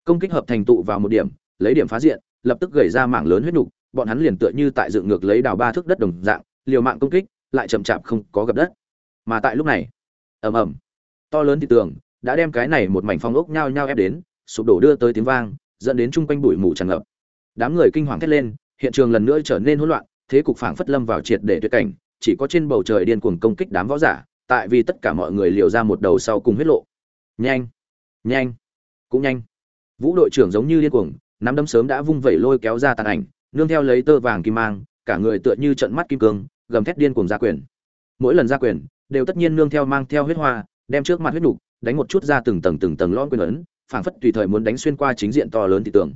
Công kích hợp thành tụ vào một điểm, lấy điểm phá diện, lập tức gầy ra mảng lớn huyết nục, bọn hắn liền tựa như tại dựng ngược lấy đào ba thước đất đồng dạng, liều mạng công kích, lại chậm chạp không có gặp đất. Mà tại lúc này, ầm ầm, to lớn thị tường đã đem cái này một mảnh phong ốc nhao nhao ép đến, sụp đổ đưa tới tiếng vang, dẫn đến chung quanh bụi mù tràn ngập. Đám người kinh hoàng thét lên, hiện trường lần nữa trở nên hỗn loạn thế cục phảng phất lâm vào triệt để tuyệt cảnh, chỉ có trên bầu trời điên cuồng công kích đám võ giả, tại vì tất cả mọi người liều ra một đầu sau cùng huyết lộ. Nhanh! Nhanh! Cũng nhanh! Vũ đội trưởng giống như điên cuồng, nắm đấm sớm đã vung vẩy lôi kéo ra tàn ảnh, nương theo lấy tơ vàng kim mang, cả người tựa như trận mắt kim cương, gầm thét điên cuồng ra quyền. Mỗi lần ra quyền, đều tất nhiên nương theo mang theo huyết hoa, đem trước mặt huyết nục, đánh một chút ra từng tầng từng tầng lõm quyền ấn, phảng phất tùy thời muốn đánh xuyên qua chính diện to lớn thị tường.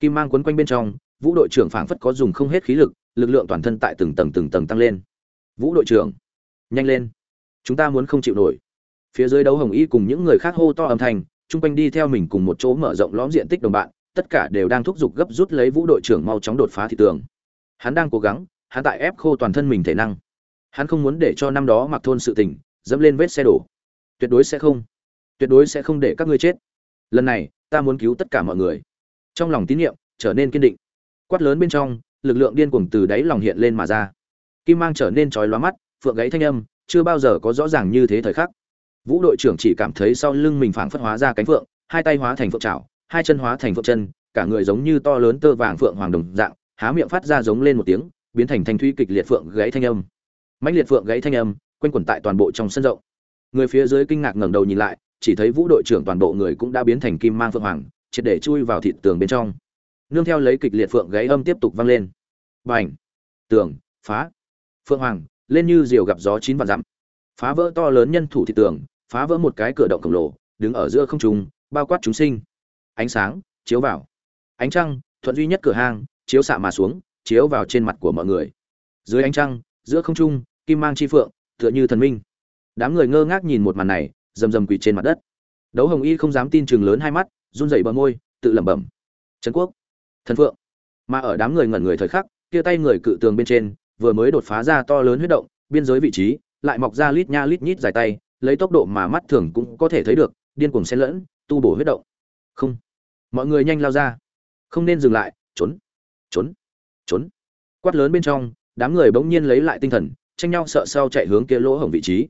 Kim mang quấn quanh bên trong, vũ đội trưởng phảng phất có dùng không hết khí lực lực lượng toàn thân tại từng tầng từng tầng tăng lên. Vũ đội trưởng, nhanh lên. Chúng ta muốn không chịu nổi. Phía dưới đấu hồng y cùng những người khác hô to âm thanh, chung quanh đi theo mình cùng một chỗ mở rộng lõm diện tích đồng bạn, tất cả đều đang thúc giục gấp rút lấy vũ đội trưởng mau chóng đột phá thị tường. Hắn đang cố gắng, hắn tại ép khô toàn thân mình thể năng. Hắn không muốn để cho năm đó mặc thôn sự tình, dẫm lên vết xe đổ. Tuyệt đối sẽ không. Tuyệt đối sẽ không để các ngươi chết. Lần này, ta muốn cứu tất cả mọi người. Trong lòng tín nhiệm, trở nên kiên định. Quát lớn bên trong lực lượng điên cuồng từ đáy lòng hiện lên mà ra. Kim mang trở nên trói lóa mắt, phượng gáy thanh âm, chưa bao giờ có rõ ràng như thế thời khắc. Vũ đội trưởng chỉ cảm thấy sau lưng mình phảng phất hóa ra cánh phượng, hai tay hóa thành phượng trảo hai chân hóa thành phượng chân, cả người giống như to lớn tơ vàng phượng hoàng đồng dạng, há miệng phát ra giống lên một tiếng, biến thành thanh thủy kịch liệt phượng gáy thanh âm. Mãnh liệt phượng gáy thanh âm, quanh quẩn tại toàn bộ trong sân rộng. Người phía dưới kinh ngạc ngẩng đầu nhìn lại, chỉ thấy vũ đội trưởng toàn bộ người cũng đã biến thành kim mang phượng hoàng, triệt để chui vào thịt tường bên trong nương theo lấy kịch liệt phượng gáy âm tiếp tục vang lên. Bành! Tường! Phá! Phượng hoàng! Lên như diều gặp gió chín vạn dặm. Phá vỡ to lớn nhân thủ thị tường, phá vỡ một cái cửa động khổng lồ, đứng ở giữa không trung, bao quát chúng sinh. Ánh sáng chiếu vào. Ánh trăng, thuận duy nhất cửa hang, chiếu xạ mà xuống, chiếu vào trên mặt của mọi người. Dưới ánh trăng, giữa không trung, kim mang chi phượng, tựa như thần minh. Đám người ngơ ngác nhìn một màn này, rầm rầm quỳ trên mặt đất. Đấu hồng y không dám tin chừng lớn hai mắt, run rẩy bờ môi, tự lẩm bẩm. Trấn quốc! Thần phượng. Mà ở đám người ngẩn người thời khắc, kia tay người cự tường bên trên, vừa mới đột phá ra to lớn huyết động, biên giới vị trí, lại mọc ra lít nha lít nhít dài tay, lấy tốc độ mà mắt thường cũng có thể thấy được, điên cuồng xen lẫn, tu bổ huyết động. Không. Mọi người nhanh lao ra. Không nên dừng lại, trốn trốn trốn. Quát lớn bên trong, đám người bỗng nhiên lấy lại tinh thần, tranh nhau sợ sau chạy hướng kia lỗ hổng vị trí.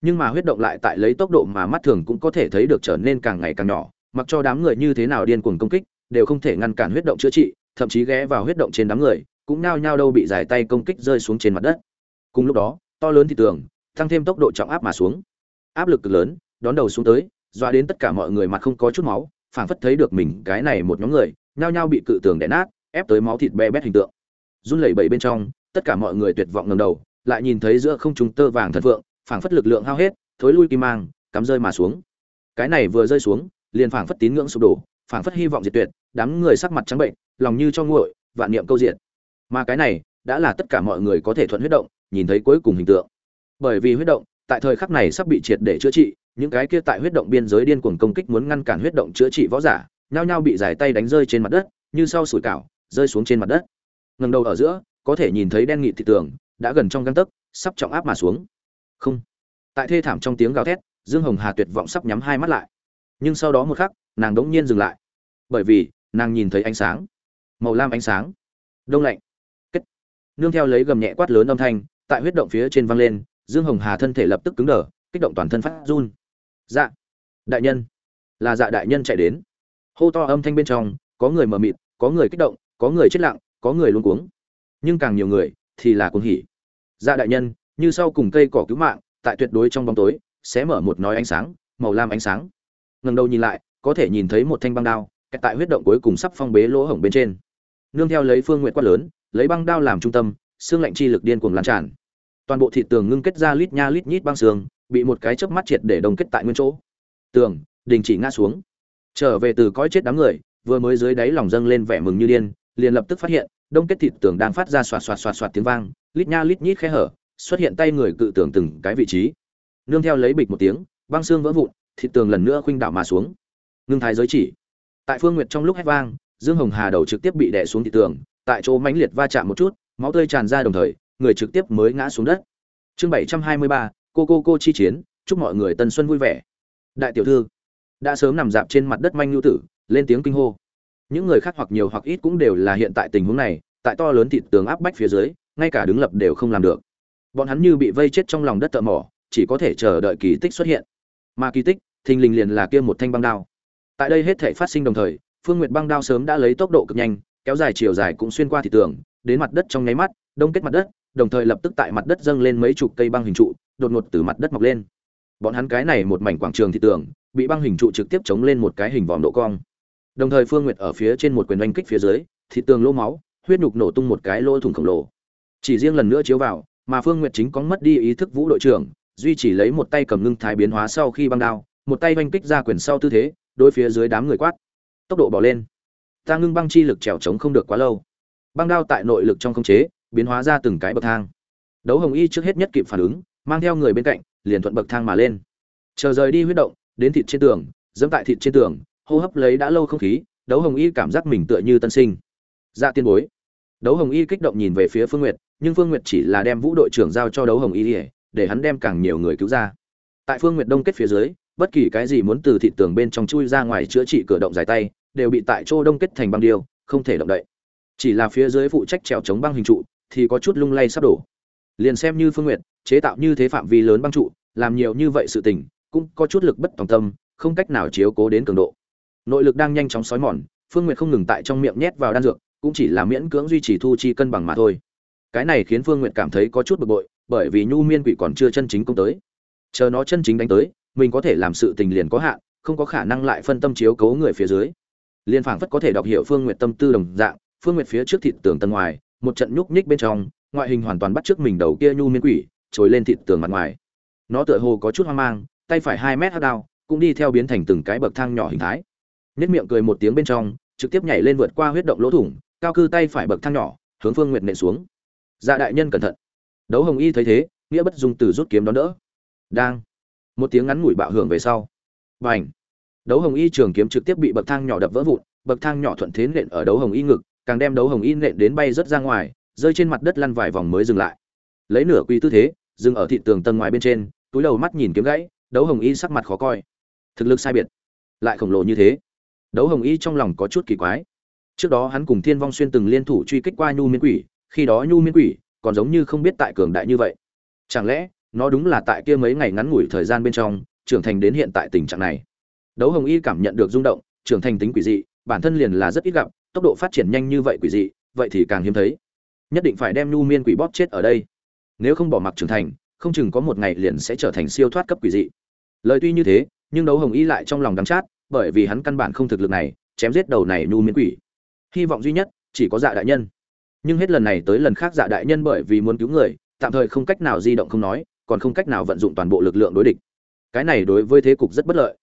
Nhưng mà huyết động lại tại lấy tốc độ mà mắt thường cũng có thể thấy được trở nên càng ngày càng nhỏ, mặc cho đám người như thế nào điên cuồng công kích đều không thể ngăn cản huyết động chữa trị, thậm chí ghé vào huyết động trên đám người, cũng nao nhao đâu bị giải tay công kích rơi xuống trên mặt đất. Cùng lúc đó, to lớn thị tường tăng thêm tốc độ trọng áp mà xuống. Áp lực cực lớn, đón đầu xuống tới, dọa đến tất cả mọi người mặt không có chút máu, phảng phất thấy được mình cái này một nhóm người nhao nhao bị cự tường đè nát, ép tới máu thịt be bét hình tượng. Run lẩy bẩy bên trong, tất cả mọi người tuyệt vọng ngầm đầu, lại nhìn thấy giữa không trung tơ vàng thần phượng, phảng phất lực lượng hao hết, thối lui kim mang, cắm rơi mà xuống. Cái này vừa rơi xuống, liền phảng phất tín ngưỡng sụp đổ phảng phất hy vọng diệt tuyệt, đám người sắc mặt trắng bệnh, lòng như cho nguội, vạn niệm câu diệt. Mà cái này, đã là tất cả mọi người có thể thuận huyết động, nhìn thấy cuối cùng hình tượng. Bởi vì huyết động, tại thời khắc này sắp bị triệt để chữa trị, những cái kia tại huyết động biên giới điên cuồng công kích muốn ngăn cản huyết động chữa trị võ giả, nhao nhao bị giải tay đánh rơi trên mặt đất, như sau sủi cảo, rơi xuống trên mặt đất. Ngẩng đầu ở giữa, có thể nhìn thấy đen nghị thị tường, đã gần trong gang tấc, sắp trọng áp mà xuống. Không. Tại thê thảm trong tiếng gào thét, dương hồng hà tuyệt vọng sắp nhắm hai mắt lại nhưng sau đó một khắc, nàng đống nhiên dừng lại. Bởi vì, nàng nhìn thấy ánh sáng. Màu lam ánh sáng. Đông lạnh. Kết. Nương theo lấy gầm nhẹ quát lớn âm thanh, tại huyết động phía trên vang lên, dương hồng hà thân thể lập tức cứng đờ, kích động toàn thân phát run. Dạ. Đại nhân. Là dạ đại nhân chạy đến. Hô to âm thanh bên trong, có người mờ mịt, có người kích động, có người chết lặng, có người luôn cuống. Nhưng càng nhiều người, thì là cuồng hỉ. Dạ đại nhân, như sau cùng cây cỏ cứu mạng, tại tuyệt đối trong bóng tối, sẽ mở một nói ánh sáng, màu lam ánh sáng ngẩng đầu nhìn lại, có thể nhìn thấy một thanh băng đao, kẹt tại huyết động cuối cùng sắp phong bế lỗ hổng bên trên. Nương theo lấy phương nguyện quát lớn, lấy băng đao làm trung tâm, xương lạnh chi lực điên cuồng lan tràn. Toàn bộ thịt tường ngưng kết ra lít nha lít nhít băng xương, bị một cái chớp mắt triệt để đồng kết tại nguyên chỗ. Tường, đình chỉ ngã xuống. Trở về từ cõi chết đám người, vừa mới dưới đáy lòng dâng lên vẻ mừng như điên, liền lập tức phát hiện, đông kết thịt tường đang phát ra xoạt xoạt xoạt xoạt tiếng vang, lít nha lít nhít khe hở, xuất hiện tay người cự tường từng cái vị trí. Nương theo lấy bịch một tiếng, băng xương vỡ vụn thịt tường lần nữa khuynh đảo mà xuống. Ngưng thái giới chỉ. Tại phương nguyệt trong lúc hét vang, dương hồng hà đầu trực tiếp bị đè xuống thịt tường, tại chỗ mãnh liệt va chạm một chút, máu tươi tràn ra đồng thời, người trực tiếp mới ngã xuống đất. Chương bảy trăm hai mươi ba, cô cô cô chi chiến, chúc mọi người tân xuân vui vẻ. Đại tiểu thư, đã sớm nằm dạp trên mặt đất manh nhu tử, lên tiếng kinh hô. Những người khác hoặc nhiều hoặc ít cũng đều là hiện tại tình huống này, tại to lớn thịt tường áp bách phía dưới, ngay cả đứng lập đều không làm được. Bọn hắn như bị vây chết trong lòng đất tợ mỏ, chỉ có thể chờ đợi kỳ tích xuất hiện mà kỳ tích, thình lình liền là kia một thanh băng đao. Tại đây hết thể phát sinh đồng thời, phương nguyệt băng đao sớm đã lấy tốc độ cực nhanh, kéo dài chiều dài cũng xuyên qua thị tường, đến mặt đất trong nháy mắt, đông kết mặt đất, đồng thời lập tức tại mặt đất dâng lên mấy chục cây băng hình trụ, đột ngột từ mặt đất mọc lên. Bọn hắn cái này một mảnh quảng trường thị tường, bị băng hình trụ trực tiếp chống lên một cái hình vòm độ cong. Đồng thời phương nguyệt ở phía trên một quyền oanh kích phía dưới, thị tường lỗ máu, huyết nhục nổ tung một cái lỗ thủng khổng lồ. Chỉ riêng lần nữa chiếu vào, mà phương nguyệt chính có mất đi ý thức vũ đội trưởng duy chỉ lấy một tay cầm ngưng thái biến hóa sau khi băng đao một tay oanh kích ra quyền sau tư thế đối phía dưới đám người quát. Tốc độ bỏ lên. Ta ngưng băng chi lực trèo trống không được quá lâu. Băng đao tại nội lực trong không chế biến hóa ra từng cái bậc thang. Đấu hồng y trước hết nhất kịp phản ứng mang theo người bên cạnh liền thuận bậc thang mà lên. Chờ rời đi huyết động đến thịt trên tường dẫm tại thịt trên tường hô hấp lấy đã lâu không khí đấu hồng y cảm giác mình tựa như tân sinh. Ra tiên bối. Đấu hồng y kích động nhìn về phía phương nguyệt nhưng phương nguyệt chỉ là đem vũ đội trưởng giao cho đấu hồng y để, để hắn đem càng nhiều người cứu ra. Tại phương nguyệt đông kết phía dưới, bất kỳ cái gì muốn từ thịt tường bên trong chui ra ngoài chữa trị cửa động dài tay, đều bị tại chỗ đông kết thành băng điêu, không thể động đậy. Chỉ là phía dưới phụ trách trèo chống băng hình trụ, thì có chút lung lay sắp đổ. Liền xem như phương nguyệt, chế tạo như thế phạm vi lớn băng trụ, làm nhiều như vậy sự tình, cũng có chút lực bất tòng tâm, không cách nào chiếu cố đến cường độ. Nội lực đang nhanh chóng xói mòn, phương nguyệt không ngừng tại trong miệng nhét vào đan dược, cũng chỉ là miễn cưỡng duy trì thu chi cân bằng mà thôi. Cái này khiến phương nguyệt cảm thấy có chút bực bội bởi vì nhu miên quỷ còn chưa chân chính công tới. Chờ nó chân chính đánh tới, mình có thể làm sự tình liền có hạn, không có khả năng lại phân tâm chiếu cố người phía dưới. Liên phảng phất có thể đọc hiểu phương nguyệt tâm tư đồng dạng, phương nguyệt phía trước thịt tường tầng ngoài, một trận nhúc nhích bên trong, ngoại hình hoàn toàn bắt trước mình đầu kia nhu miên quỷ, trồi lên thịt tường mặt ngoài. Nó tựa hồ có chút hoang mang, tay phải hai mét hát đao, cũng đi theo biến thành từng cái bậc thang nhỏ hình thái. Nhất miệng cười một tiếng bên trong, trực tiếp nhảy lên vượt qua huyết động lỗ thủng, cao cư tay phải bậc thang nhỏ, hướng phương nguyệt nện xuống. Dạ đại nhân cẩn thận đấu hồng y thấy thế, nghĩa bất dung từ rút kiếm đón đỡ. Đang. Một tiếng ngắn ngủi bạo hưởng về sau. B à n h đấu hồng y trường kiếm trực tiếp bị bậc thang nhỏ đập vỡ vụn, bậc thang nhỏ thuận thế nện ở đấu hồng y ngực, càng đem đấu hồng y nện đến bay rớt ra ngoài, rơi trên mặt đất lăn vài vòng mới dừng lại. Lấy nửa quy tư thế, dừng ở thị tường tầng ngoài bên trên, túi đầu mắt nhìn kiếm gãy, đấu hồng y sắc mặt khó coi. Thực lực sai biệt. Lại khổng lồ như thế. Đấu hồng y trong lòng có chút kỳ quái. Trước đó hắn cùng thiên vong xuyên từng liên thủ truy kích qua nhu miên quỷ, khi đó nhu miên quỷ còn giống như không biết tại cường đại như vậy. Chẳng lẽ, nó đúng là tại kia mấy ngày ngắn ngủi thời gian bên trong, trưởng thành đến hiện tại tình trạng này? Đấu hồng y cảm nhận được rung động, trưởng thành tính quỷ dị, bản thân liền là rất ít gặp, tốc độ phát triển nhanh như vậy quỷ dị, vậy thì càng hiếm thấy. Nhất định phải đem nhu miên quỷ bóp chết ở đây. Nếu không bỏ mặc trưởng thành, không chừng có một ngày liền sẽ trở thành siêu thoát cấp quỷ dị. Lời tuy như thế, nhưng đấu hồng y lại trong lòng đắng chát, bởi vì hắn căn bản không thực lực này, chém giết đầu này nu miên quỷ. Hy vọng duy nhất, chỉ có dạ đại nhân nhưng hết lần này tới lần khác dạ đại nhân bởi vì muốn cứu người, tạm thời không cách nào di động không nói, còn không cách nào vận dụng toàn bộ lực lượng đối địch. Cái này đối với thế cục rất bất lợi.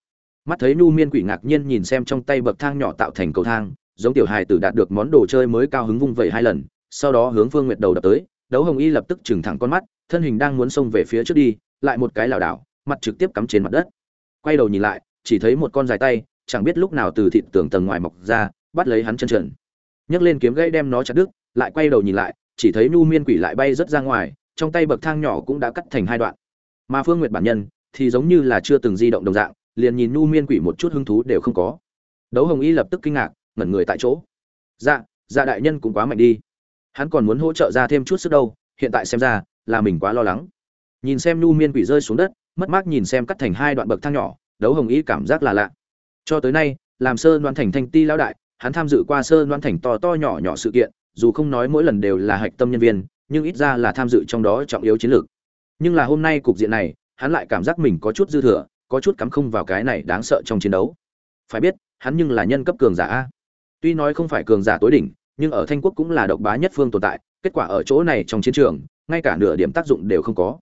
Mắt thấy nhu miên quỷ ngạc nhiên nhìn xem trong tay bậc thang nhỏ tạo thành cầu thang, giống tiểu hài tử đạt được món đồ chơi mới cao hứng vung vẩy hai lần, sau đó hướng phương nguyệt đầu đập tới, đấu hồng y lập tức trừng thẳng con mắt, thân hình đang muốn xông về phía trước đi, lại một cái lảo đảo, mặt trực tiếp cắm trên mặt đất. Quay đầu nhìn lại, chỉ thấy một con dài tay, chẳng biết lúc nào từ thịt tường tầng ngoài mọc ra, bắt lấy hắn chân trần. Nhấc lên kiếm gãy đem nó chặt đứt lại quay đầu nhìn lại, chỉ thấy nu miên quỷ lại bay rất ra ngoài, trong tay bậc thang nhỏ cũng đã cắt thành hai đoạn. Mà phương nguyệt bản nhân thì giống như là chưa từng di động đồng dạng, liền nhìn nu miên quỷ một chút hứng thú đều không có. Đấu hồng y lập tức kinh ngạc, ngẩn người tại chỗ. Dạ dạ đại nhân cũng quá mạnh đi. Hắn còn muốn hỗ trợ ra thêm chút sức đâu, hiện tại xem ra là mình quá lo lắng. Nhìn xem nu miên quỷ rơi xuống đất, mất mát nhìn xem cắt thành hai đoạn bậc thang nhỏ, đấu hồng y cảm giác là lạ. Cho tới nay, làm sơ đoan thành thanh ti lão đại, hắn tham dự qua sơ đoan thành to to nhỏ nhỏ sự kiện dù không nói mỗi lần đều là hạch tâm nhân viên, nhưng ít ra là tham dự trong đó trọng yếu chiến lược. Nhưng là hôm nay cục diện này, hắn lại cảm giác mình có chút dư thừa, có chút cắm không vào cái này đáng sợ trong chiến đấu. Phải biết, hắn nhưng là nhân cấp cường giả a. Tuy nói không phải cường giả tối đỉnh, nhưng ở thanh quốc cũng là độc bá nhất phương tồn tại, kết quả ở chỗ này trong chiến trường, ngay cả nửa điểm tác dụng đều không có.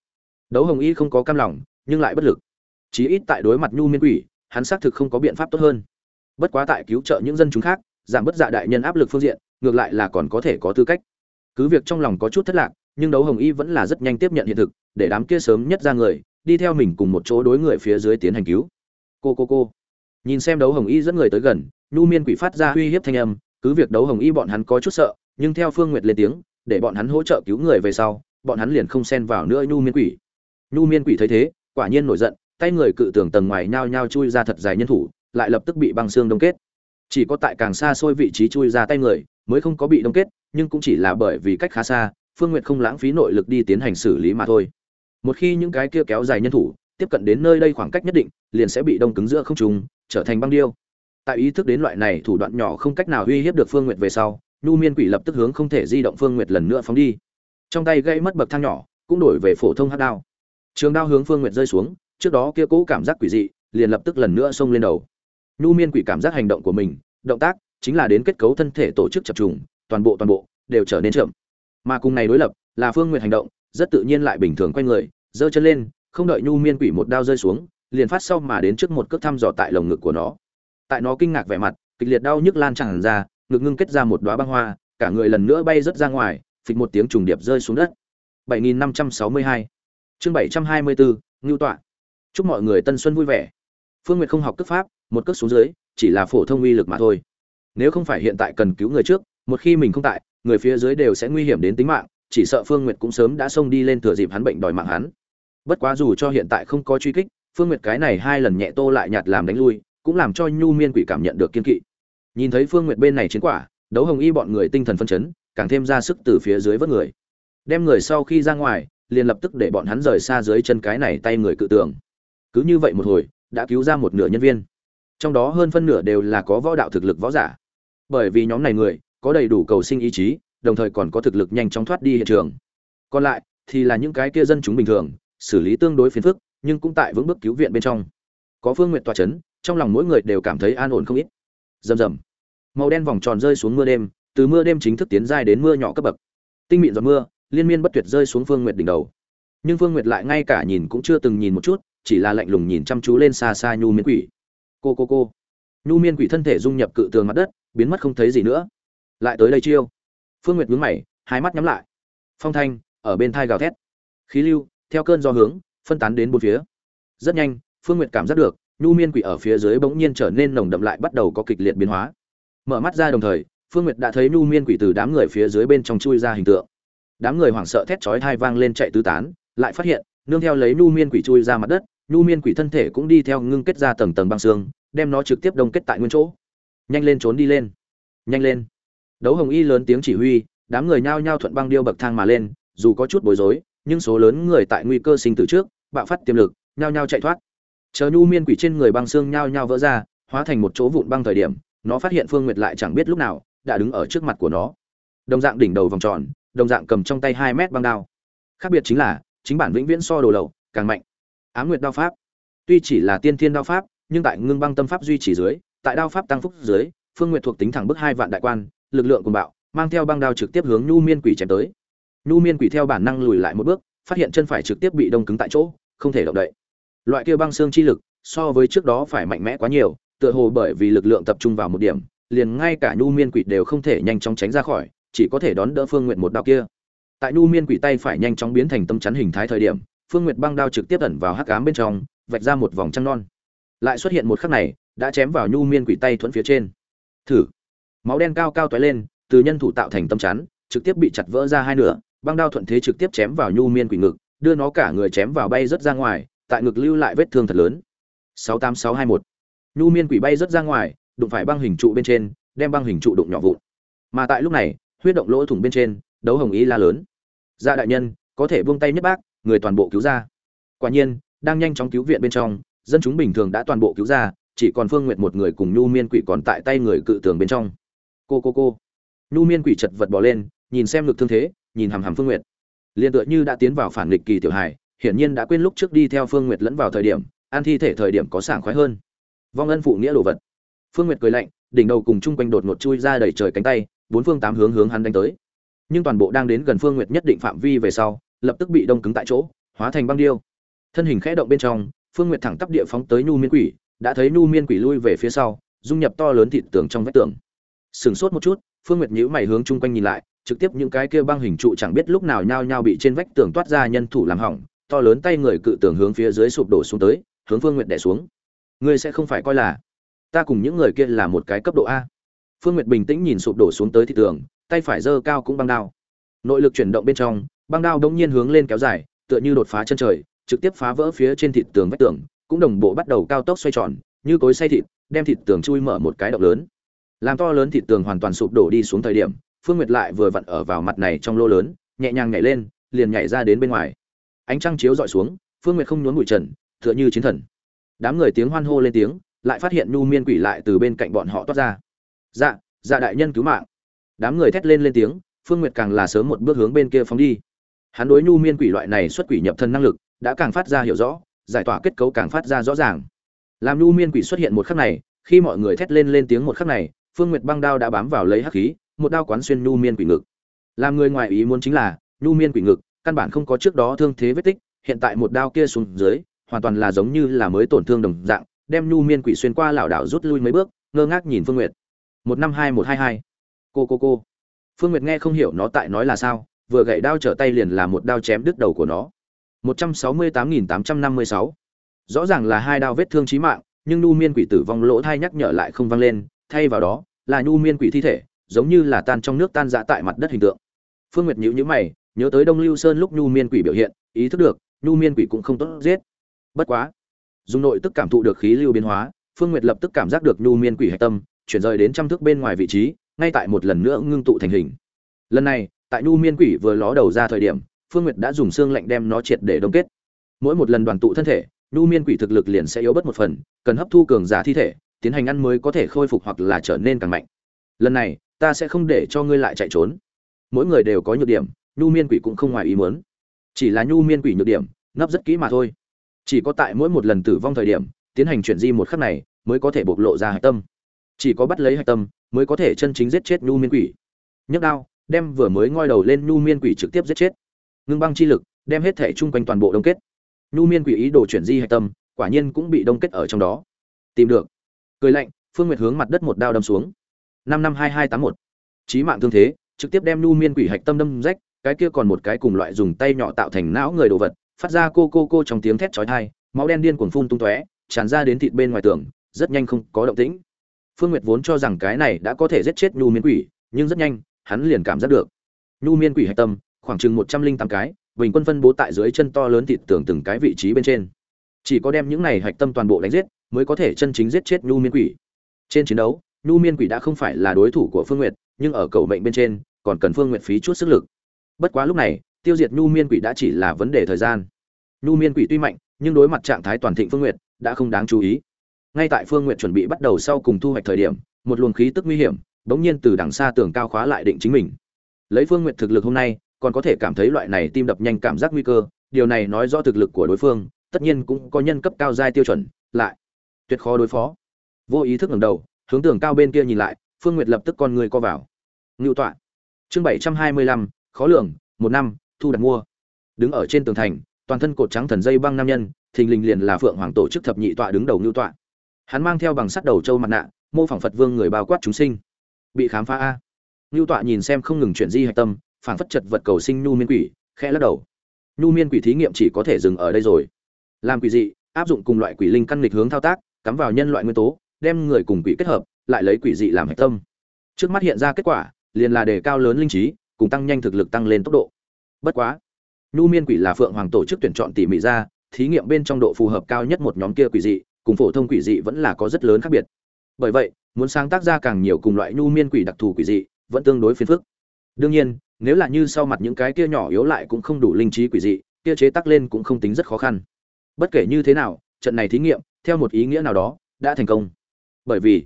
Đấu hồng y không có cam lòng, nhưng lại bất lực. Chí ít tại đối mặt nhu miên quỷ, hắn xác thực không có biện pháp tốt hơn. Bất quá tại cứu trợ những dân chúng khác, giảm bớt dạ đại nhân áp lực phương diện ngược lại là còn có thể có tư cách. Cứ việc trong lòng có chút thất lạc, nhưng đấu hồng y vẫn là rất nhanh tiếp nhận hiện thực, để đám kia sớm nhất ra người, đi theo mình cùng một chỗ đối người phía dưới tiến hành cứu. Cô cô cô. Nhìn xem đấu hồng y dẫn người tới gần, nhu miên quỷ phát ra uy hiếp thanh âm, cứ việc đấu hồng y bọn hắn có chút sợ, nhưng theo phương nguyệt lên tiếng, để bọn hắn hỗ trợ cứu người về sau, bọn hắn liền không xen vào nữa nhu miên quỷ. Nhu miên quỷ thấy thế, quả nhiên nổi giận, tay người cự tưởng tầng ngoài nhao nhao chui ra thật dài nhân thủ, lại lập tức bị băng xương đông kết chỉ có tại càng xa xôi vị trí chui ra tay người, mới không có bị đông kết, nhưng cũng chỉ là bởi vì cách khá xa, phương nguyệt không lãng phí nội lực đi tiến hành xử lý mà thôi. Một khi những cái kia kéo dài nhân thủ, tiếp cận đến nơi đây khoảng cách nhất định, liền sẽ bị đông cứng giữa không trùng trở thành băng điêu. Tại ý thức đến loại này thủ đoạn nhỏ không cách nào uy hiếp được phương nguyệt về sau, nhu miên quỷ lập tức hướng không thể di động phương nguyệt lần nữa phóng đi. Trong tay gây mất bậc thang nhỏ, cũng đổi về phổ thông hát đao. Trường đao hướng phương nguyệt rơi xuống, trước đó kia cũ cảm giác quỷ dị, liền lập tức lần nữa xông lên đầu nhu miên quỷ cảm giác hành động của mình, động tác chính là đến kết cấu thân thể tổ chức chập trùng, toàn bộ toàn bộ đều trở nên chậm. Mà cùng này đối lập là phương nguyệt hành động, rất tự nhiên lại bình thường quay người, giơ chân lên, không đợi nhu miên quỷ một đao rơi xuống, liền phát sau mà đến trước một cước thăm dò tại lồng ngực của nó. Tại nó kinh ngạc vẻ mặt, kịch liệt đau nhức lan tràn ra, ngực ngưng kết ra một đóa băng hoa, cả người lần nữa bay rất ra ngoài, phịch một tiếng trùng điệp rơi xuống đất. 7562 chương 724 ngưu tọa. Chúc mọi người tân xuân vui vẻ. Phương nguyệt không học cước pháp một cước xuống dưới, chỉ là phổ thông uy lực mà thôi. Nếu không phải hiện tại cần cứu người trước, một khi mình không tại, người phía dưới đều sẽ nguy hiểm đến tính mạng, chỉ sợ phương nguyệt cũng sớm đã xông đi lên thừa dịp hắn bệnh đòi mạng hắn. Bất quá dù cho hiện tại không có truy kích, phương nguyệt cái này hai lần nhẹ tô lại nhạt làm đánh lui, cũng làm cho nhu miên quỷ cảm nhận được kiên kỵ. Nhìn thấy phương nguyệt bên này chiến quả, đấu hồng y bọn người tinh thần phân chấn, càng thêm ra sức từ phía dưới vớt người. Đem người sau khi ra ngoài, liền lập tức để bọn hắn rời xa dưới chân cái này tay người cự tường. Cứ như vậy một hồi, đã cứu ra một nửa nhân viên trong đó hơn phân nửa đều là có võ đạo thực lực võ giả. Bởi vì nhóm này người có đầy đủ cầu sinh ý chí, đồng thời còn có thực lực nhanh chóng thoát đi hiện trường. Còn lại thì là những cái kia dân chúng bình thường, xử lý tương đối phiền phức, nhưng cũng tại vững bước cứu viện bên trong. Có phương nguyện tòa chấn, trong lòng mỗi người đều cảm thấy an ổn không ít. Rầm rầm. Màu đen vòng tròn rơi xuống mưa đêm, từ mưa đêm chính thức tiến dài đến mưa nhỏ cấp bậc. Tinh mịn giọt mưa, liên miên bất tuyệt rơi xuống phương nguyệt đỉnh đầu. Nhưng phương nguyệt lại ngay cả nhìn cũng chưa từng nhìn một chút, chỉ là lạnh lùng nhìn chăm chú lên xa xa nhu miến quỷ cô cô cô. Nhu miên quỷ thân thể dung nhập cự tường mặt đất, biến mất không thấy gì nữa. Lại tới đây chiêu. Phương nguyệt nhướng mày, hai mắt nhắm lại. Phong thanh, ở bên thai gào thét. Khí lưu, theo cơn do hướng, phân tán đến bốn phía. Rất nhanh, phương nguyệt cảm giác được, nhu miên quỷ ở phía dưới bỗng nhiên trở nên nồng đậm lại bắt đầu có kịch liệt biến hóa. Mở mắt ra đồng thời, phương nguyệt đã thấy nhu miên quỷ từ đám người phía dưới bên trong chui ra hình tượng. Đám người hoảng sợ thét chói thai vang lên chạy tứ tán, lại phát hiện, nương theo lấy nhu miên quỷ chui ra mặt đất nhu miên quỷ thân thể cũng đi theo ngưng kết ra tầng tầng băng xương, đem nó trực tiếp đông kết tại nguyên chỗ. Nhanh lên trốn đi lên. Nhanh lên. Đấu hồng y lớn tiếng chỉ huy, đám người nhao nhao thuận băng điêu bậc thang mà lên, dù có chút bối rối, nhưng số lớn người tại nguy cơ sinh tử trước, bạo phát tiềm lực, nhao nhao chạy thoát. Chờ nhu miên quỷ trên người băng xương nhao nhao vỡ ra, hóa thành một chỗ vụn băng thời điểm, nó phát hiện phương nguyệt lại chẳng biết lúc nào, đã đứng ở trước mặt của nó. Đồng dạng đỉnh đầu vòng tròn, đồng dạng cầm trong tay hai mét băng đao. Khác biệt chính là, chính bản vĩnh viễn so đồ lậu, càng mạnh á nguyệt đao pháp. Tuy chỉ là tiên thiên đao pháp, nhưng tại ngưng băng tâm pháp duy trì dưới, tại đao pháp tăng phúc dưới, phương nguyệt thuộc tính thẳng bước hai vạn đại quan, lực lượng cùng bạo, mang theo băng đao trực tiếp hướng nhu miên quỷ chém tới. Nhu miên quỷ theo bản năng lùi lại một bước, phát hiện chân phải trực tiếp bị đông cứng tại chỗ, không thể động đậy. Loại kia băng xương chi lực, so với trước đó phải mạnh mẽ quá nhiều, tựa hồ bởi vì lực lượng tập trung vào một điểm, liền ngay cả nhu miên quỷ đều không thể nhanh chóng tránh ra khỏi, chỉ có thể đón đỡ phương Nguyệt một đao kia. Tại nhu miên quỷ tay phải nhanh chóng biến thành tâm chắn hình thái thời điểm phương nguyệt băng đao trực tiếp ẩn vào hắc ám bên trong, vạch ra một vòng trăng non. Lại xuất hiện một khắc này, đã chém vào nhu miên quỷ tay thuẫn phía trên. Thử. Máu đen cao cao toái lên, từ nhân thủ tạo thành tâm chắn, trực tiếp bị chặt vỡ ra hai nửa, băng đao thuận thế trực tiếp chém vào nhu miên quỷ ngực, đưa nó cả người chém vào bay rất ra ngoài, tại ngực lưu lại vết thương thật lớn. 68621 nhu miên quỷ bay rất ra ngoài, đụng phải băng hình trụ bên trên, đem băng hình trụ đụng nhỏ vụn. Mà tại lúc này, huyết động lỗ thủng bên trên, đấu hồng ý la lớn. Gia đại nhân, có thể buông tay nhất bác người toàn bộ cứu ra. Quả nhiên, đang nhanh chóng cứu viện bên trong, dân chúng bình thường đã toàn bộ cứu ra, chỉ còn phương nguyệt một người cùng nhu miên quỷ còn tại tay người cự tường bên trong. Cô cô cô. Nhu miên quỷ chật vật bỏ lên, nhìn xem lực thương thế, nhìn hàm hàm phương nguyệt. Liền tựa như đã tiến vào phản nghịch kỳ tiểu hài, hiển nhiên đã quên lúc trước đi theo phương nguyệt lẫn vào thời điểm, an thi thể thời điểm có sảng khoái hơn. Vong ân phụ nghĩa đồ vật. Phương nguyệt cười lạnh, đỉnh đầu cùng chung quanh đột ngột chui ra đầy trời cánh tay, bốn phương tám hướng hướng hắn đánh tới. Nhưng toàn bộ đang đến gần phương nguyệt nhất định phạm vi về sau lập tức bị đông cứng tại chỗ, hóa thành băng điêu. Thân hình khẽ động bên trong, phương nguyệt thẳng tắp địa phóng tới nhu miên quỷ, đã thấy nhu miên quỷ lui về phía sau, dung nhập to lớn thịt tường trong vách tường. Sửng sốt một chút, phương nguyệt nhíu mày hướng chung quanh nhìn lại, trực tiếp những cái kia băng hình trụ chẳng biết lúc nào nhao nhao bị trên vách tường toát ra nhân thủ làm hỏng, to lớn tay người cự tường hướng phía dưới sụp đổ xuống tới, hướng phương nguyệt đè xuống. Ngươi sẽ không phải coi là, ta cùng những người kia là một cái cấp độ a. Phương nguyệt bình tĩnh nhìn sụp đổ xuống tới thị tường, tay phải giơ cao cũng băng đao. Nội lực chuyển động bên trong băng đao đống nhiên hướng lên kéo dài, tựa như đột phá chân trời, trực tiếp phá vỡ phía trên thịt tường vách tường, cũng đồng bộ bắt đầu cao tốc xoay tròn, như cối xay thịt, đem thịt tường chui mở một cái động lớn. Làm to lớn thịt tường hoàn toàn sụp đổ đi xuống thời điểm, phương nguyệt lại vừa vặn ở vào mặt này trong lô lớn, nhẹ nhàng nhảy lên, liền nhảy ra đến bên ngoài. Ánh trăng chiếu dọi xuống, phương nguyệt không nhốn bụi trần, tựa như chiến thần. Đám người tiếng hoan hô lên tiếng, lại phát hiện nhu miên quỷ lại từ bên cạnh bọn họ toát ra. Dạ dạ đại nhân cứu mạng. Đám người thét lên lên tiếng, phương nguyệt càng là sớm một bước hướng bên kia phóng đi hắn đối nhu miên quỷ loại này xuất quỷ nhập thân năng lực, đã càng phát ra hiểu rõ, giải tỏa kết cấu càng phát ra rõ ràng. Làm nhu miên quỷ xuất hiện một khắc này, khi mọi người thét lên lên tiếng một khắc này, phương nguyệt băng đao đã bám vào lấy hắc khí, một đao quán xuyên nhu miên quỷ ngực. Làm người ngoài ý muốn chính là, nhu miên quỷ ngực, căn bản không có trước đó thương thế vết tích, hiện tại một đao kia xuống dưới, hoàn toàn là giống như là mới tổn thương đồng dạng, đem nhu miên quỷ xuyên qua lảo đảo rút lui mấy bước, ngơ ngác nhìn phương nguyệt. Một năm hai một hai hai. Cô cô cô. Phương nguyệt nghe không hiểu nó tại nói là sao vừa gậy đao trở tay liền là một đao chém đứt đầu của nó. một trăm sáu mươi tám nghìn tám trăm năm mươi sáu. Rõ ràng là hai đao vết thương chí mạng, nhưng nhu miên quỷ tử vong lỗ thai nhắc nhở lại không vang lên, thay vào đó, là nhu miên quỷ thi thể, giống như là tan trong nước tan dã tại mặt đất hình tượng. Phương nguyệt nhíu nhíu mày, nhớ tới đông lưu sơn lúc nhu miên quỷ biểu hiện, ý thức được nhu miên quỷ cũng không tốt giết. Bất quá, dùng nội tức cảm thụ được khí lưu biến hóa, phương nguyệt lập tức cảm giác được nhu miên quỷ hạch tâm, chuyển rời đến trăm thước bên ngoài vị trí, ngay tại một lần nữa ngưng tụ thành hình. Lần này tại nhu miên quỷ vừa ló đầu ra thời điểm, phương nguyệt đã dùng xương lạnh đem nó triệt để đông kết. Mỗi một lần đoàn tụ thân thể, nhu miên quỷ thực lực liền sẽ yếu bớt một phần, cần hấp thu cường giả thi thể, tiến hành ăn mới có thể khôi phục hoặc là trở nên càng mạnh. Lần này, ta sẽ không để cho ngươi lại chạy trốn. Mỗi người đều có nhược điểm, nhu miên quỷ cũng không ngoài ý muốn. Chỉ là nhu miên quỷ nhược điểm, nấp rất kỹ mà thôi. Chỉ có tại mỗi một lần tử vong thời điểm, tiến hành chuyển di một khắc này, mới có thể bộc lộ ra hạch tâm. Chỉ có bắt lấy hạch tâm, mới có thể chân chính giết chết nhu miên quỷ. Nhấc đao đem vừa mới ngoi đầu lên nhu miên quỷ trực tiếp giết chết. Ngưng băng chi lực, đem hết thể chung quanh toàn bộ đông kết. Nhu miên quỷ ý đồ chuyển di hạch tâm, quả nhiên cũng bị đông kết ở trong đó. Tìm được. Cười lạnh, phương nguyệt hướng mặt đất một đao đâm xuống. Năm năm hai hai tám một. Trí mạng thương thế, trực tiếp đem nhu miên quỷ hạch tâm đâm rách, cái kia còn một cái cùng loại dùng tay nhỏ tạo thành não người đồ vật, phát ra cô cô cô trong tiếng thét chói tai, máu đen điên cuồng phun tung tóe, tràn ra đến thịt bên ngoài tường, rất nhanh không có động tĩnh. Phương nguyệt vốn cho rằng cái này đã có thể giết chết nhu miên quỷ, nhưng rất nhanh hắn liền cảm giác được. Nhu miên quỷ hạch tâm, khoảng chừng một trăm linh tám cái, bình quân phân bố tại dưới chân to lớn thịt tường từng cái vị trí bên trên. Chỉ có đem những này hạch tâm toàn bộ đánh giết, mới có thể chân chính giết chết nhu miên quỷ. Trên chiến đấu, nhu miên quỷ đã không phải là đối thủ của phương nguyệt, nhưng ở cầu mệnh bên trên, còn cần phương nguyệt phí chút sức lực. Bất quá lúc này, tiêu diệt nhu miên quỷ đã chỉ là vấn đề thời gian. Nhu miên quỷ tuy mạnh, nhưng đối mặt trạng thái toàn thịnh phương nguyệt, đã không đáng chú ý. Ngay tại phương nguyệt chuẩn bị bắt đầu sau cùng thu hoạch thời điểm, một luồng khí tức nguy hiểm bỗng nhiên từ đằng xa tường cao khóa lại định chính mình. Lấy phương nguyệt thực lực hôm nay, còn có thể cảm thấy loại này tim đập nhanh cảm giác nguy cơ, điều này nói rõ thực lực của đối phương, tất nhiên cũng có nhân cấp cao giai tiêu chuẩn, lại tuyệt khó đối phó. Vô ý thức ngẩng đầu, hướng tường cao bên kia nhìn lại, phương nguyệt lập tức con người co vào. Ngưu tọa. Chương bảy trăm hai mươi lăm, khó lường, một năm, thu đặt mua. Đứng ở trên tường thành, toàn thân cột trắng thần dây băng nam nhân, thình lình liền là phượng hoàng tổ chức thập nhị tọa đứng đầu ngưu tọa. Hắn mang theo bằng sắt đầu châu mặt nạ, mô phỏng phật vương người bao quát chúng sinh bị khám phá a. Ngưu tọa nhìn xem không ngừng chuyển di hạch tâm phản phất chật vật cầu sinh nhu miên quỷ, khẽ lắc đầu. Nhu miên quỷ thí nghiệm chỉ có thể dừng ở đây rồi. Làm quỷ dị, áp dụng cùng loại quỷ linh căn lịch hướng thao tác, cắm vào nhân loại nguyên tố, đem người cùng quỷ kết hợp, lại lấy quỷ dị làm hạch tâm. Trước mắt hiện ra kết quả, liền là đề cao lớn linh trí, cùng tăng nhanh thực lực tăng lên tốc độ. Bất quá, nhu miên quỷ là phượng hoàng tổ chức tuyển chọn tỉ mỉ ra, thí nghiệm bên trong độ phù hợp cao nhất một nhóm kia quỷ dị, cùng phổ thông quỷ dị vẫn là có rất lớn khác biệt. Bởi vậy muốn sáng tác ra càng nhiều cùng loại nhu miên quỷ đặc thù quỷ dị, vẫn tương đối phiền phức. Đương nhiên, nếu là như sau mặt những cái kia nhỏ yếu lại cũng không đủ linh trí quỷ dị, kia chế tác lên cũng không tính rất khó khăn. Bất kể như thế nào, trận này thí nghiệm, theo một ý nghĩa nào đó, đã thành công. Bởi vì,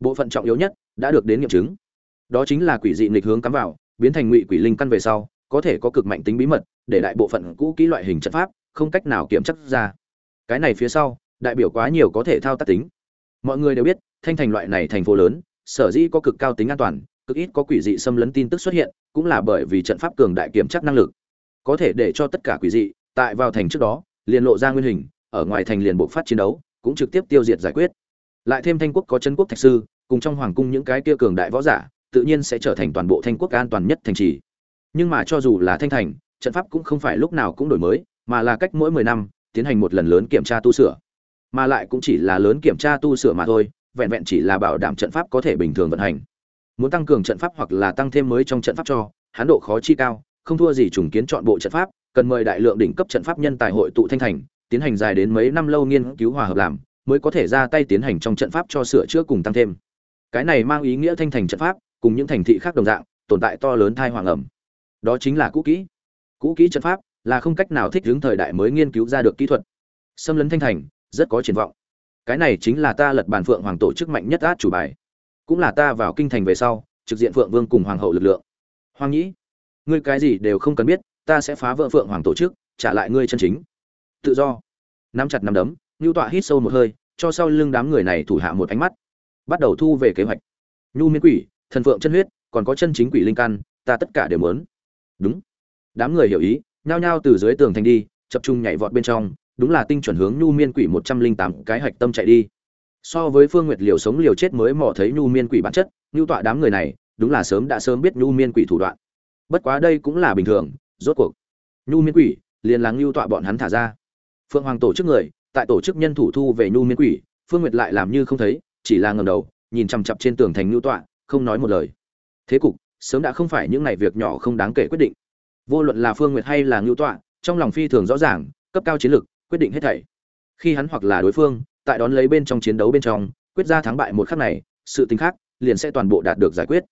bộ phận trọng yếu nhất đã được đến nghiệm chứng. Đó chính là quỷ dị nghịch hướng cắm vào, biến thành ngụy quỷ linh căn về sau, có thể có cực mạnh tính bí mật, để đại bộ phận cũ kỹ loại hình trận pháp không cách nào kiểm chắc ra. Cái này phía sau, đại biểu quá nhiều có thể thao tác tính mọi người đều biết, thanh thành loại này thành phố lớn, sở dĩ có cực cao tính an toàn, cực ít có quỷ dị xâm lấn tin tức xuất hiện, cũng là bởi vì trận pháp cường đại kiểm chắc năng lực. Có thể để cho tất cả quỷ dị, tại vào thành trước đó, liền lộ ra nguyên hình, ở ngoài thành liền bộ phát chiến đấu, cũng trực tiếp tiêu diệt giải quyết. Lại thêm thanh quốc có chân quốc thạch sư, cùng trong hoàng cung những cái kia cường đại võ giả, tự nhiên sẽ trở thành toàn bộ thanh quốc an toàn nhất thành trì. Nhưng mà cho dù là thanh thành, trận pháp cũng không phải lúc nào cũng đổi mới, mà là cách mỗi mười năm, tiến hành một lần lớn kiểm tra tu sửa mà lại cũng chỉ là lớn kiểm tra tu sửa mà thôi, vẹn vẹn chỉ là bảo đảm trận pháp có thể bình thường vận hành. Muốn tăng cường trận pháp hoặc là tăng thêm mới trong trận pháp cho hán độ khó chi cao, không thua gì trùng kiến chọn bộ trận pháp, cần mời đại lượng đỉnh cấp trận pháp nhân tài hội tụ thanh thành, tiến hành dài đến mấy năm lâu nghiên cứu hòa hợp làm, mới có thể ra tay tiến hành trong trận pháp cho sửa chữa cùng tăng thêm. Cái này mang ý nghĩa thanh thành trận pháp, cùng những thành thị khác đồng dạng, tồn tại to lớn thai hoàng ẩm. Đó chính là cũ kỹ. Cũ kỹ trận pháp là không cách nào thích ứng thời đại mới nghiên cứu ra được kỹ thuật. Xâm lấn thanh thành rất có triển vọng. Cái này chính là ta lật bàn phượng hoàng tổ chức mạnh nhất át chủ bài. Cũng là ta vào kinh thành về sau, trực diện phượng vương cùng hoàng hậu lực lượng. Hoàng nhĩ, ngươi cái gì đều không cần biết, ta sẽ phá vỡ phượng hoàng tổ chức, trả lại ngươi chân chính. Tự do. Nắm chặt nắm đấm nhu tọa hít sâu một hơi, cho sau lưng đám người này thủ hạ một ánh mắt. Bắt đầu thu về kế hoạch. Nhu miên quỷ, thần phượng chân huyết, còn có chân chính quỷ linh căn, ta tất cả đều muốn. Đúng. Đám người hiểu ý, nhao nhao từ dưới tường thành đi tập trung nhảy vọt bên trong đúng là tinh chuẩn hướng nhu miên quỷ một trăm linh tám cái hạch tâm chạy đi. So với phương nguyệt liều sống liều chết mới mò thấy nhu miên quỷ bản chất nhu tọa đám người này, đúng là sớm đã sớm biết nhu miên quỷ thủ đoạn. Bất quá đây cũng là bình thường, rốt cuộc, nhu miên quỷ liền là nhu tọa bọn hắn thả ra. Phượng hoàng tổ chức người, tại tổ chức nhân thủ thu về nhu miên quỷ, phương nguyệt lại làm như không thấy, chỉ là ngầm đầu, nhìn chằm chặp trên tường thành nhu tọa, không nói một lời. Thế cục, sớm đã không phải những ngày việc nhỏ không đáng kể quyết định. Vô luận là phương nguyệt hay là nhu tọa, trong lòng phi thường rõ ràng, cấp cao chiến lược quyết định hết thảy. Khi hắn hoặc là đối phương, tại đón lấy bên trong chiến đấu bên trong, quyết ra thắng bại một khắc này, sự tính khác liền sẽ toàn bộ đạt được giải quyết.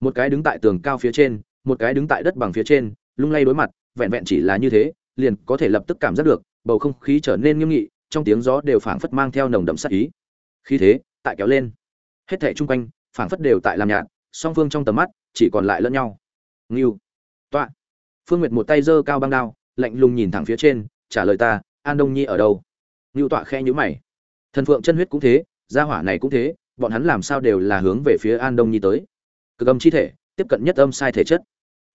Một cái đứng tại tường cao phía trên, một cái đứng tại đất bằng phía trên, lung lay đối mặt, vẹn vẹn chỉ là như thế, liền có thể lập tức cảm giác được, bầu không khí trở nên nghiêm nghị, trong tiếng gió đều phảng phất mang theo nồng đậm sát ý. Khi thế, tại kéo lên. Hết thảy chung quanh, phảng phất đều tại làm nhạt, song phương trong tầm mắt, chỉ còn lại lẫn nhau. Ngưu. Tọa phương nguyệt một tay giơ cao băng đao, lạnh lùng nhìn thẳng phía trên, trả lời ta an đông nhi ở đâu? Ngưu tọa khe nhíu mày. Thần phượng chân huyết cũng thế, gia hỏa này cũng thế, bọn hắn làm sao đều là hướng về phía an đông nhi tới. Cực âm chi thể, tiếp cận nhất âm sai thể chất.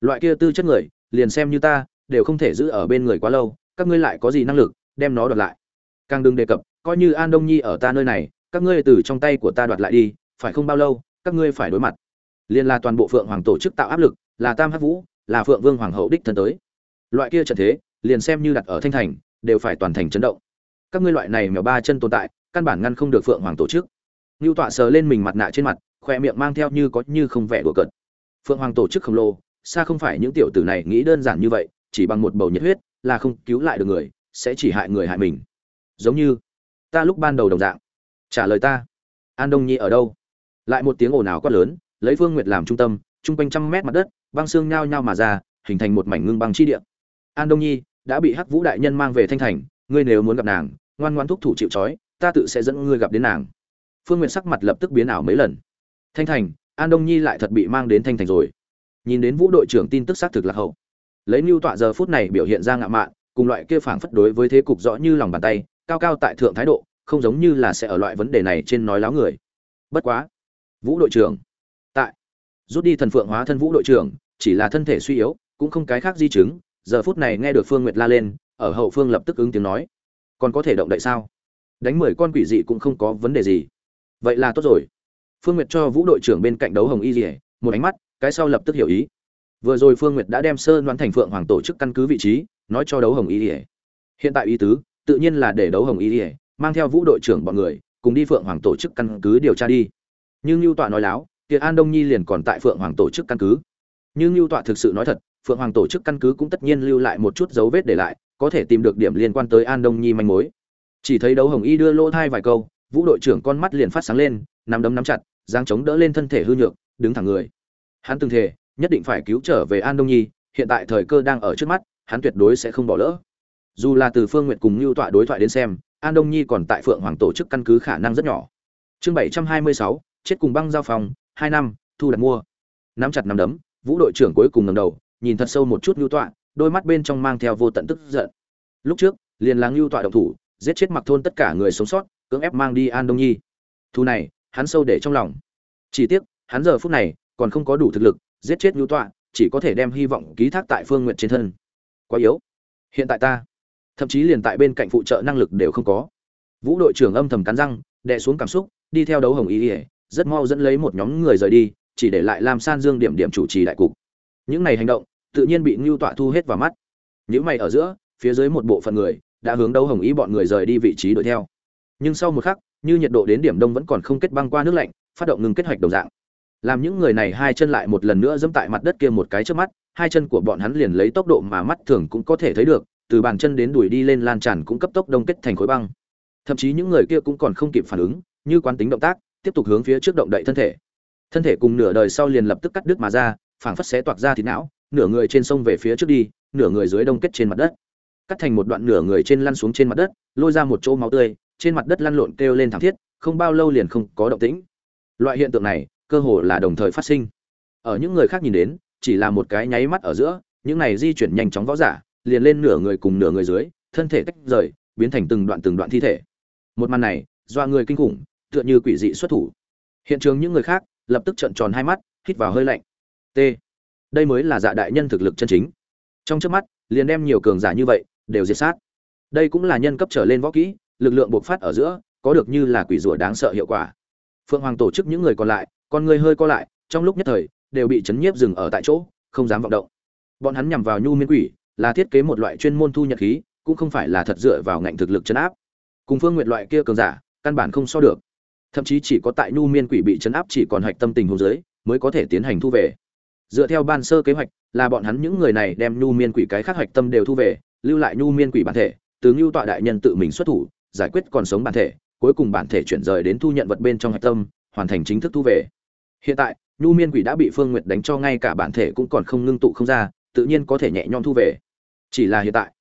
Loại kia tư chất người, liền xem như ta, đều không thể giữ ở bên người quá lâu, các ngươi lại có gì năng lực, đem nó đoạt lại. Càng đừng đề cập, coi như an đông nhi ở ta nơi này, các ngươi từ trong tay của ta đoạt lại đi, phải không bao lâu, các ngươi phải đối mặt. Liền là toàn bộ phượng hoàng tổ chức tạo áp lực, là tam hắc vũ, là phượng vương hoàng hậu đích thân tới. Loại kia trận thế, liền xem như đặt ở thanh thành đều phải toàn thành chấn động. Các ngươi loại này mèo ba chân tồn tại, căn bản ngăn không được phượng hoàng tổ chức. Ngưu tọa sờ lên mình mặt nạ trên mặt khoe miệng mang theo như có như không vẻ đùa cợt. Phượng hoàng tổ chức khổng lồ, xa không phải những tiểu tử này nghĩ đơn giản như vậy, chỉ bằng một bầu nhiệt huyết là không cứu lại được người, sẽ chỉ hại người hại mình. Giống như ta lúc ban đầu đồng dạng. Trả lời ta. An đông nhi ở đâu? Lại một tiếng ồn ào quát lớn, lấy Vương nguyệt làm trung tâm trung quanh trăm mét mặt đất, băng xương nhao nhao mà ra, hình thành một mảnh ngưng băng chi địa. An đông nhi đã bị hắc vũ đại nhân mang về thanh thành, ngươi nếu muốn gặp nàng, ngoan ngoan thúc thủ chịu trói, ta tự sẽ dẫn ngươi gặp đến nàng. Phương nguyện sắc mặt lập tức biến ảo mấy lần. Thanh thành, an đông nhi lại thật bị mang đến thanh thành rồi. Nhìn đến vũ đội trưởng tin tức xác thực là hậu. Lấy mưu tọa giờ phút này biểu hiện ra ngạo mạn, cùng loại kia phảng phất đối với thế cục rõ như lòng bàn tay, cao cao tại thượng thái độ, không giống như là sẽ ở loại vấn đề này trên nói láo người. Bất quá, vũ đội trưởng, tại, rút đi thần phượng hóa thân vũ đội trưởng, chỉ là thân thể suy yếu, cũng không cái khác di chứng giờ phút này nghe được phương nguyệt la lên, ở hậu phương lập tức ứng tiếng nói. Còn có thể động đậy sao? Đánh mười con quỷ dị cũng không có vấn đề gì. Vậy là tốt rồi. Phương nguyệt cho vũ đội trưởng bên cạnh đấu hồng y dỉa một ánh mắt, cái sau lập tức hiểu ý. Vừa rồi phương nguyệt đã đem sơ đoán thành phượng hoàng tổ chức căn cứ vị trí, nói cho đấu hồng y dỉa hiện tại ý tứ, tự nhiên là để đấu hồng y dỉa mang theo vũ đội trưởng bọn người, cùng đi phượng hoàng tổ chức căn cứ điều tra đi. Nhưng lưu tọa nói láo tiệc an đông nhi liền còn tại phượng hoàng tổ chức căn cứ. Nhưng lưu tọa thực sự nói thật phượng hoàng tổ chức căn cứ cũng tất nhiên lưu lại một chút dấu vết để lại, có thể tìm được điểm liên quan tới an đông nhi manh mối. Chỉ thấy đấu hồng y đưa lỗ thai vài câu, vũ đội trưởng con mắt liền phát sáng lên, nắm đấm nắm chặt, giang chống đỡ lên thân thể hư nhược, đứng thẳng người. Hắn từng thể nhất định phải cứu trở về an đông nhi, hiện tại thời cơ đang ở trước mắt, hắn tuyệt đối sẽ không bỏ lỡ. Dù là từ phương nguyện cùng lưu tọa đối thoại đến xem, an đông nhi còn tại phượng hoàng tổ chức căn cứ khả năng rất nhỏ. Chương bảy trăm hai mươi sáu, chết cùng băng giao phòng, hai năm, thu đặt mua. Nắm chặt nắm đấm, vũ đội trưởng cuối cùng ngầm đầu nhìn thật sâu một chút lưu tọa, đôi mắt bên trong mang theo vô tận tức giận. Lúc trước, liền là lưu tọa động thủ, giết chết mặc thôn tất cả người sống sót, cưỡng ép mang đi an đông nhi. Thu này, hắn sâu để trong lòng. Chỉ tiếc, hắn giờ phút này còn không có đủ thực lực giết chết lưu tọa, chỉ có thể đem hy vọng ký thác tại phương nguyện trên thân. Quá yếu. Hiện tại ta, thậm chí liền tại bên cạnh phụ trợ năng lực đều không có. Vũ đội trưởng âm thầm cắn răng, đè xuống cảm xúc, đi theo đấu hồng ý ỉa rất mau dẫn lấy một nhóm người rời đi, chỉ để lại làm san dương điểm điểm chủ trì đại cục những này hành động, tự nhiên bị ngưu tọa thu hết vào mắt. Những mày ở giữa, phía dưới một bộ phận người đã hướng đấu hồng ý bọn người rời đi vị trí đuổi theo. Nhưng sau một khắc, như nhiệt độ đến điểm đông vẫn còn không kết băng qua nước lạnh, phát động ngừng kết hoạch đồng dạng. Làm những người này hai chân lại một lần nữa dẫm tại mặt đất kia một cái trước mắt, hai chân của bọn hắn liền lấy tốc độ mà mắt thường cũng có thể thấy được, từ bàn chân đến đùi đi lên lan tràn cũng cấp tốc đông kết thành khối băng. Thậm chí những người kia cũng còn không kịp phản ứng, như quán tính động tác, tiếp tục hướng phía trước động đậy thân thể. Thân thể cùng nửa đời sau liền lập tức cắt đứt mà ra phảng phất xé toạc ra thịt não, nửa người trên sông về phía trước đi, nửa người dưới đông kết trên mặt đất. Cắt thành một đoạn nửa người trên lăn xuống trên mặt đất, lôi ra một chỗ máu tươi, trên mặt đất lăn lộn kêu lên thảm thiết, không bao lâu liền không có động tĩnh. Loại hiện tượng này, cơ hồ là đồng thời phát sinh. Ở những người khác nhìn đến, chỉ là một cái nháy mắt ở giữa, những này di chuyển nhanh chóng võ giả, liền lên nửa người cùng nửa người dưới, thân thể tách rời, biến thành từng đoạn từng đoạn thi thể. Một màn này do người kinh khủng, tựa như quỷ dị xuất thủ. Hiện trường những người khác, lập tức trợn tròn hai mắt, hít vào hơi lạnh t. Đây mới là dạ đại nhân thực lực chân chính. Trong trước mắt, liền đem nhiều cường giả như vậy đều diệt sát. Đây cũng là nhân cấp trở lên võ kỹ, lực lượng bộc phát ở giữa, có được như là quỷ rủa đáng sợ hiệu quả. Phượng hoàng tổ chức những người còn lại, con người hơi co lại, trong lúc nhất thời, đều bị chấn nhiếp dừng ở tại chỗ, không dám vọng động. Bọn hắn nhằm vào nhu miên quỷ, là thiết kế một loại chuyên môn thu nhật khí, cũng không phải là thật dựa vào ngạnh thực lực chấn áp. Cùng phương nguyện loại kia cường giả, căn bản không so được. Thậm chí chỉ có tại nhu miên quỷ bị chấn áp chỉ còn hạch tâm tình hôn giới mới có thể tiến hành thu về dựa theo ban sơ kế hoạch, là bọn hắn những người này đem nhu miên quỷ cái khác hoạch tâm đều thu về, lưu lại nhu miên quỷ bản thể, từ ngưu tọa đại nhân tự mình xuất thủ, giải quyết còn sống bản thể, cuối cùng bản thể chuyển rời đến thu nhận vật bên trong hạch tâm, hoàn thành chính thức thu về. Hiện tại, nhu miên quỷ đã bị phương nguyệt đánh cho ngay cả bản thể cũng còn không ngưng tụ không ra, tự nhiên có thể nhẹ nhõm thu về. Chỉ là hiện tại,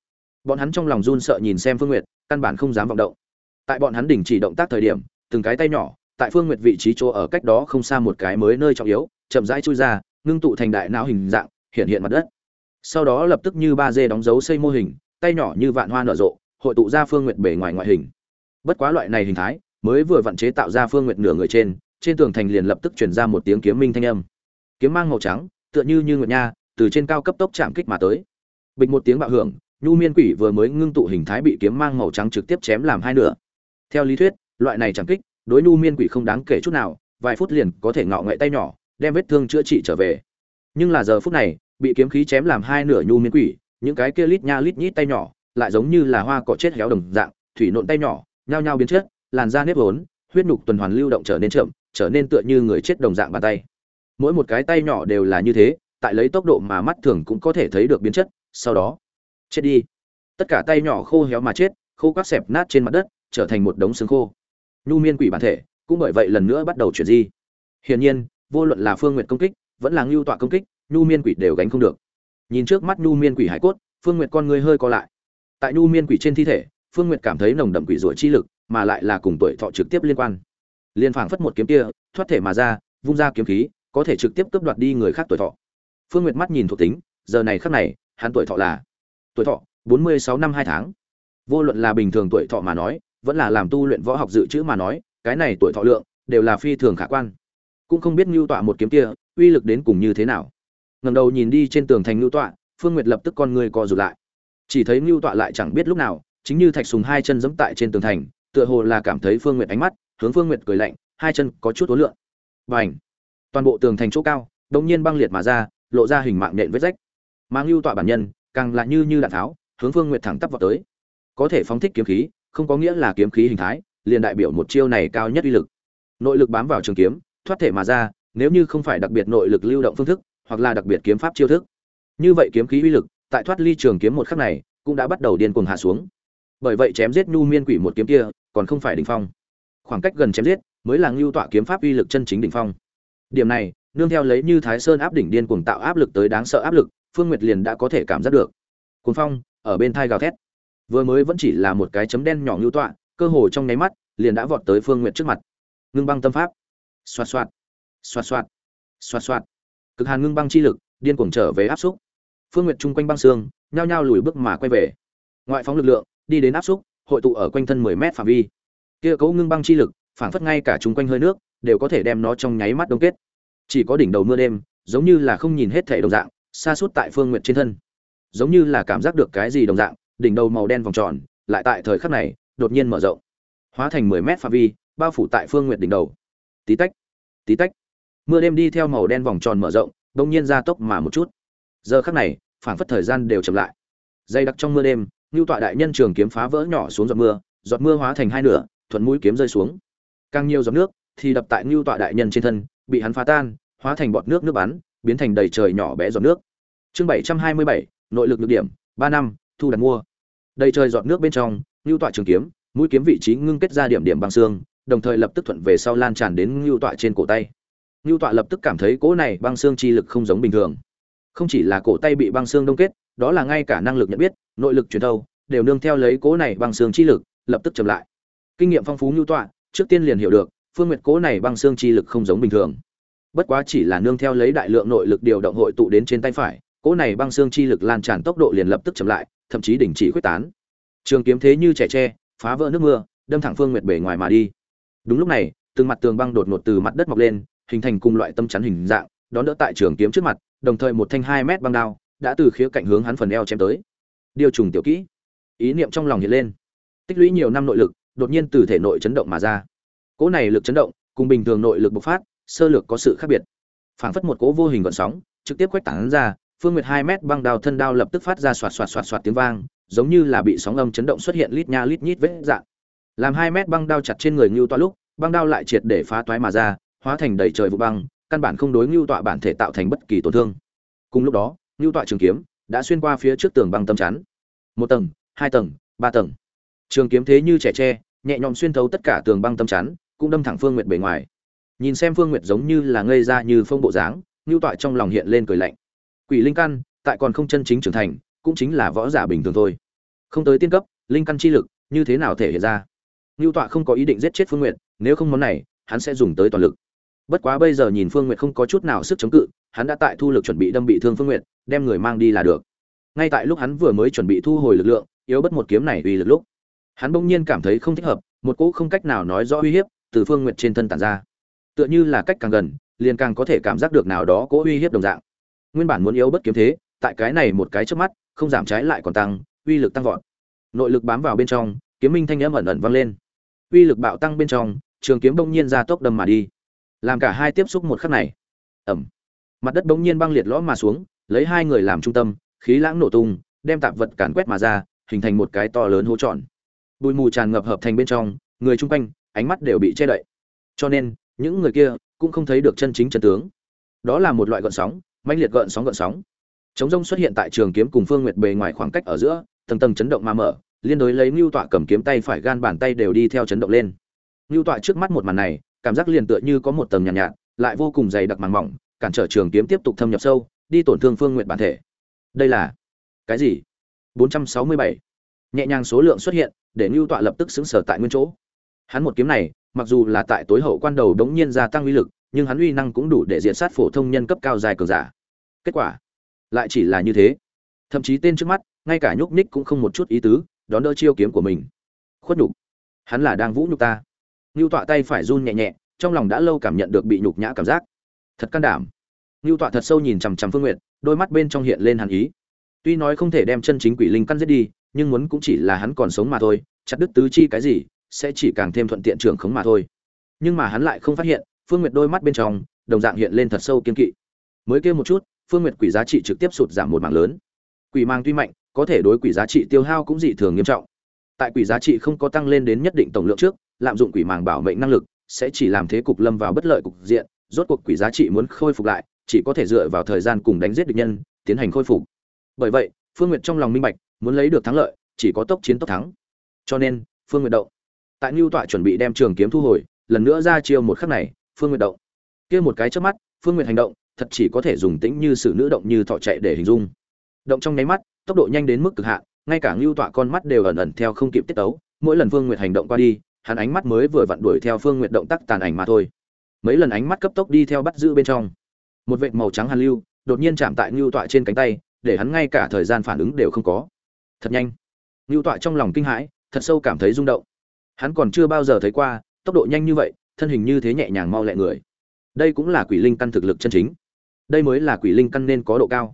bọn hắn trong lòng run sợ nhìn xem phương nguyệt, căn bản không dám vọng động. Tại bọn hắn đình chỉ động tác thời điểm, từng cái tay nhỏ, tại phương nguyệt vị trí chỗ ở cách đó không xa một cái mới nơi trọng yếu, chậm rãi chui ra ngưng tụ thành đại não hình dạng, hiện hiện mặt đất. Sau đó lập tức như ba dê đóng dấu xây mô hình, tay nhỏ như vạn hoa nở rộ, hội tụ ra phương nguyện bề ngoài ngoại hình. Bất quá loại này hình thái, mới vừa vận chế tạo ra phương nguyện nửa người trên trên tường thành liền lập tức truyền ra một tiếng kiếm minh thanh âm. Kiếm mang màu trắng, tựa như như nguyệt nha, từ trên cao cấp tốc chạm kích mà tới. Bịch một tiếng bạo hưởng, nhu miên quỷ vừa mới ngưng tụ hình thái bị kiếm mang màu trắng trực tiếp chém làm hai nửa. Theo lý thuyết, loại này chẳng kích, đối nhu miên quỷ không đáng kể chút nào, vài phút liền có thể ngọ ngậy tay nhỏ đem vết thương chữa trị trở về. Nhưng là giờ phút này, bị kiếm khí chém làm hai nửa nhu miên quỷ, những cái kia lít nha lít nhít tay nhỏ, lại giống như là hoa cỏ chết héo đồng dạng, thủy nộn tay nhỏ, nhao nhao biến chất, làn da nếp vốn, huyết nhục tuần hoàn lưu động trở nên chậm, trở nên tựa như người chết đồng dạng bàn tay. Mỗi một cái tay nhỏ đều là như thế, tại lấy tốc độ mà mắt thường cũng có thể thấy được biến chất, sau đó, chết đi. Tất cả tay nhỏ khô héo mà chết, khô các xẹp nát trên mặt đất, trở thành một đống xương khô. Nhu miên quỷ bản thể cũng bởi vậy lần nữa bắt đầu chuyển di. Hiển nhiên vô luận là phương nguyện công kích, vẫn là ngưu tọa công kích, nhu miên quỷ đều gánh không được. Nhìn trước mắt nhu miên quỷ hải cốt, phương nguyện con người hơi co lại. Tại nhu miên quỷ trên thi thể, phương nguyện cảm thấy nồng đậm quỷ rủa chi lực, mà lại là cùng tuổi thọ trực tiếp liên quan. Liên phảng phất một kiếm kia, thoát thể mà ra, vung ra kiếm khí, có thể trực tiếp cướp đoạt đi người khác tuổi thọ. Phương nguyệt mắt nhìn thuộc tính, giờ này khắc này, hắn tuổi thọ là tuổi thọ bốn mươi sáu năm hai tháng. Vô luận là bình thường tuổi thọ mà nói, vẫn là làm tu luyện võ học dự trữ mà nói, cái này tuổi thọ lượng đều là phi thường khả quan cũng không biết ngưu tọa một kiếm kia uy lực đến cùng như thế nào. Ngầm đầu nhìn đi trên tường thành ngưu tọa, phương nguyệt lập tức con người co rụt lại. Chỉ thấy ngưu tọa lại chẳng biết lúc nào, chính như thạch sùng hai chân giẫm tại trên tường thành, tựa hồ là cảm thấy phương nguyệt ánh mắt, hướng phương nguyệt cười lạnh, hai chân có chút ối lượn. Và ảnh toàn bộ tường thành chỗ cao, đột nhiên băng liệt mà ra, lộ ra hình mạng nện vết rách. Mang lưu tọa bản nhân, càng là như như đạn tháo, hướng phương nguyệt thẳng tắp vào tới. Có thể phóng thích kiếm khí, không có nghĩa là kiếm khí hình thái, liền đại biểu một chiêu này cao nhất uy lực. Nội lực bám vào trường kiếm thoát thể mà ra, nếu như không phải đặc biệt nội lực lưu động phương thức, hoặc là đặc biệt kiếm pháp chiêu thức. Như vậy kiếm khí uy lực, tại thoát ly trường kiếm một khắc này, cũng đã bắt đầu điên cuồng hạ xuống. Bởi vậy chém giết nhu miên quỷ một kiếm kia, còn không phải đỉnh phong. Khoảng cách gần chém giết, mới là ngưu tọa kiếm pháp uy lực chân chính đỉnh phong. Điểm này, nương theo lấy như thái sơn áp đỉnh điên cuồng tạo áp lực tới đáng sợ áp lực, phương nguyệt liền đã có thể cảm giác được. Cuồng phong, ở bên thai gào thét. Vừa mới vẫn chỉ là một cái chấm đen nhỏ ngưu tọa, cơ hồ trong nháy mắt, liền đã vọt tới phương nguyệt trước mặt. Ngưng băng tâm pháp xoạt xoạt. Xoạt xoạt. Xoạt xoạt. Cực hàn ngưng băng chi lực, điên cuồng trở về áp xúc. Phương nguyệt chung quanh băng xương, nhao nhao lùi bước mà quay về. Ngoại phóng lực lượng, đi đến áp xúc, hội tụ ở quanh thân 10 mét phạm vi. Kia cấu ngưng băng chi lực, phảng phất ngay cả chung quanh hơi nước, đều có thể đem nó trong nháy mắt đông kết. Chỉ có đỉnh đầu mưa đêm, giống như là không nhìn hết thể đồng dạng xa suốt tại phương nguyệt trên thân. Giống như là cảm giác được cái gì đồng dạng, đỉnh đầu màu đen vòng tròn, lại tại thời khắc này, đột nhiên mở rộng. Hóa thành 10 mét phạm vi, bao phủ tại phương nguyệt đỉnh đầu tí tách tí tách. Mưa đêm đi theo màu đen vòng tròn mở rộng đông nhiên ra tốc mà một chút. Giờ khắc này, phảng phất thời gian đều chậm lại. Dây đặc trong mưa đêm ngưu tọa đại nhân trường kiếm phá vỡ nhỏ xuống giọt mưa giọt mưa hóa thành hai nửa, thuận mũi kiếm rơi xuống. Càng nhiều giọt nước thì đập tại ngưu tọa đại nhân trên thân, bị hắn phá tan, hóa thành bọt nước nước bắn, biến thành đầy trời nhỏ bé giọt nước. Chương bảy trăm hai mươi bảy, nội lực được điểm, ba năm, thu đặt mua. Đầy trời giọt nước bên trong ngưu tọa trường kiếm, mũi kiếm vị trí ngưng kết ra điểm điểm bằng xương đồng thời lập tức thuận về sau lan tràn đến ngưu tọa trên cổ tay. Ngưu tọa lập tức cảm thấy cỗ này băng xương chi lực không giống bình thường. Không chỉ là cổ tay bị băng xương đông kết, đó là ngay cả năng lực nhận biết, nội lực truyền thâu, đều nương theo lấy cỗ này băng xương chi lực, lập tức chậm lại. Kinh nghiệm phong phú ngưu tọa, trước tiên liền hiểu được, phương nguyệt cỗ này băng xương chi lực không giống bình thường. Bất quá chỉ là nương theo lấy đại lượng nội lực điều động hội tụ đến trên tay phải, cỗ này băng xương chi lực lan tràn tốc độ liền lập tức chậm lại, thậm chí đình chỉ quyết tán. Trường kiếm thế như trẻ tre, phá vỡ nước mưa, đâm thẳng phương nguyệt bể ngoài mà đi đúng lúc này, từng mặt tường băng đột ngột từ mặt đất mọc lên, hình thành cùng loại tâm chắn hình dạng, đón đỡ tại trường kiếm trước mặt, đồng thời một thanh hai mét băng đao đã từ khía cạnh hướng hắn phần eo chém tới. Điều trùng tiểu kỹ. Ý niệm trong lòng hiện lên. Tích lũy nhiều năm nội lực, đột nhiên từ thể nội chấn động mà ra. Cỗ này lực chấn động, cùng bình thường nội lực bộc phát, sơ lược có sự khác biệt. Phảng phất một cỗ vô hình gợn sóng, trực tiếp quét tảng ra, phương nguyệt hai mét băng đao thân đao lập tức phát ra xoạt xoạt xoạt xoạt tiếng vang, giống như là bị sóng âm chấn động xuất hiện lít nha lít nhít vết dạng làm hai mét băng đao chặt trên người ngưu tọa lúc, băng đao lại triệt để phá toái mà ra, hóa thành đầy trời vụ băng, căn bản không đối ngưu tọa bản thể tạo thành bất kỳ tổn thương. Cùng lúc đó, ngưu tọa trường kiếm đã xuyên qua phía trước tường băng tâm chắn. Một tầng, hai tầng, ba tầng. Trường kiếm thế như trẻ tre, nhẹ nhõm xuyên thấu tất cả tường băng tâm chắn, cũng đâm thẳng phương nguyệt bề ngoài. Nhìn xem phương nguyệt giống như là ngây ra như phong bộ dáng, ngưu tọa trong lòng hiện lên cười lạnh. Quỷ linh căn, tại còn không chân chính trưởng thành, cũng chính là võ giả bình thường thôi. Không tới tiên cấp, linh căn chi lực như thế nào thể hiện ra? Nưu tọa không có ý định giết chết phương nguyệt, nếu không món này, hắn sẽ dùng tới toàn lực. Bất quá bây giờ nhìn phương nguyệt không có chút nào sức chống cự, hắn đã tại thu lực chuẩn bị đâm bị thương phương nguyệt, đem người mang đi là được. Ngay tại lúc hắn vừa mới chuẩn bị thu hồi lực lượng, yếu bất một kiếm này uy lực lúc, hắn bỗng nhiên cảm thấy không thích hợp, một cỗ không cách nào nói rõ uy hiếp từ phương nguyệt trên thân tản ra. Tựa như là cách càng gần, liền càng có thể cảm giác được nào đó cỗ uy hiếp đồng dạng. Nguyên bản muốn yếu bất kiếm thế, tại cái này một cái trước mắt, không giảm trái lại còn tăng, uy lực tăng vọt. Nội lực bám vào bên trong, kiếm minh thanh âm ẩn ẩn vang lên uy lực bạo tăng bên trong, trường kiếm bỗng nhiên ra tốc đâm mà đi. Làm cả hai tiếp xúc một khắc này. Ẩm. Mặt đất bỗng nhiên băng liệt lõm mà xuống, lấy hai người làm trung tâm, khí lãng nổ tung, đem tạp vật càn quét mà ra, hình thành một cái to lớn hố tròn bụi mù tràn ngập hợp thành bên trong, người chung quanh, ánh mắt đều bị che đậy. Cho nên, những người kia cũng không thấy được chân chính chân tướng. Đó là một loại gợn sóng, mãnh liệt gợn sóng gợn sóng. Chống rông xuất hiện tại trường kiếm cùng phương nguyệt bề ngoài khoảng cách ở giữa, tầng tầng chấn động mà mở liên đối lấy Nưu tọa cầm kiếm tay phải gan bàn tay đều đi theo chấn động lên. Nưu tọa trước mắt một màn này cảm giác liền tựa như có một tầng nhàn nhạt, nhạt lại vô cùng dày đặc màng mỏng cản trở trường kiếm tiếp tục thâm nhập sâu đi tổn thương phương nguyệt bản thể. Đây là cái gì? 467. nhẹ nhàng số lượng xuất hiện để Nưu tọa lập tức sững sờ tại nguyên chỗ. Hắn một kiếm này mặc dù là tại tối hậu quan đầu đống nhiên gia tăng uy lực nhưng hắn uy năng cũng đủ để diện sát phổ thông nhân cấp cao dài cường giả. Kết quả lại chỉ là như thế. Thậm chí tên trước mắt ngay cả nhúc nhích cũng không một chút ý tứ đón đỡ chiêu kiếm của mình. Khuất nhục. Hắn là đang vũ nhục ta. Ngưu tọa tay phải run nhẹ nhẹ, trong lòng đã lâu cảm nhận được bị nhục nhã cảm giác. Thật can đảm. Ngưu tọa thật sâu nhìn chằm chằm phương nguyệt, đôi mắt bên trong hiện lên hàn ý. Tuy nói không thể đem chân chính quỷ linh căn giết đi, nhưng muốn cũng chỉ là hắn còn sống mà thôi, chặt đứt tứ chi cái gì, sẽ chỉ càng thêm thuận tiện trưởng khống mà thôi. Nhưng mà hắn lại không phát hiện, phương nguyệt đôi mắt bên trong, đồng dạng hiện lên thật sâu kiên kỵ. Mới kêu một chút, phương nguyệt quỷ giá trị trực tiếp sụt giảm một mảng lớn. Quỷ mang tuy mạnh có thể đối quỷ giá trị tiêu hao cũng dị thường nghiêm trọng. Tại quỷ giá trị không có tăng lên đến nhất định tổng lượng trước, lạm dụng quỷ màng bảo mệnh năng lực sẽ chỉ làm thế cục lâm vào bất lợi cục diện, rốt cuộc quỷ giá trị muốn khôi phục lại, chỉ có thể dựa vào thời gian cùng đánh giết địch nhân, tiến hành khôi phục. Bởi vậy, phương nguyệt trong lòng minh bạch, muốn lấy được thắng lợi, chỉ có tốc chiến tốc thắng. Cho nên, phương nguyệt động. Tại ngưu tọa chuẩn bị đem trường kiếm thu hồi, lần nữa ra chiêu một khắc này, phương nguyệt động. Kia một cái trước mắt, phương nguyệt hành động, thật chỉ có thể dùng tĩnh như sự nữ động như thọ chạy để hình dung. Động trong nháy mắt tốc độ nhanh đến mức cực hạn, ngay cả ngưu tọa con mắt đều ẩn ẩn theo không kịp tiết tấu, mỗi lần phương nguyệt hành động qua đi, hắn ánh mắt mới vừa vặn đuổi theo phương nguyệt động tác tàn ảnh mà thôi. Mấy lần ánh mắt cấp tốc đi theo bắt giữ bên trong, một vệt màu trắng hàn lưu đột nhiên chạm tại ngưu tọa trên cánh tay, để hắn ngay cả thời gian phản ứng đều không có. Thật nhanh. Ngưu tọa trong lòng kinh hãi, thật sâu cảm thấy rung động. Hắn còn chưa bao giờ thấy qua, tốc độ nhanh như vậy, thân hình như thế nhẹ nhàng mau lẹ người. Đây cũng là quỷ linh căn thực lực chân chính. Đây mới là quỷ linh căn nên có độ cao.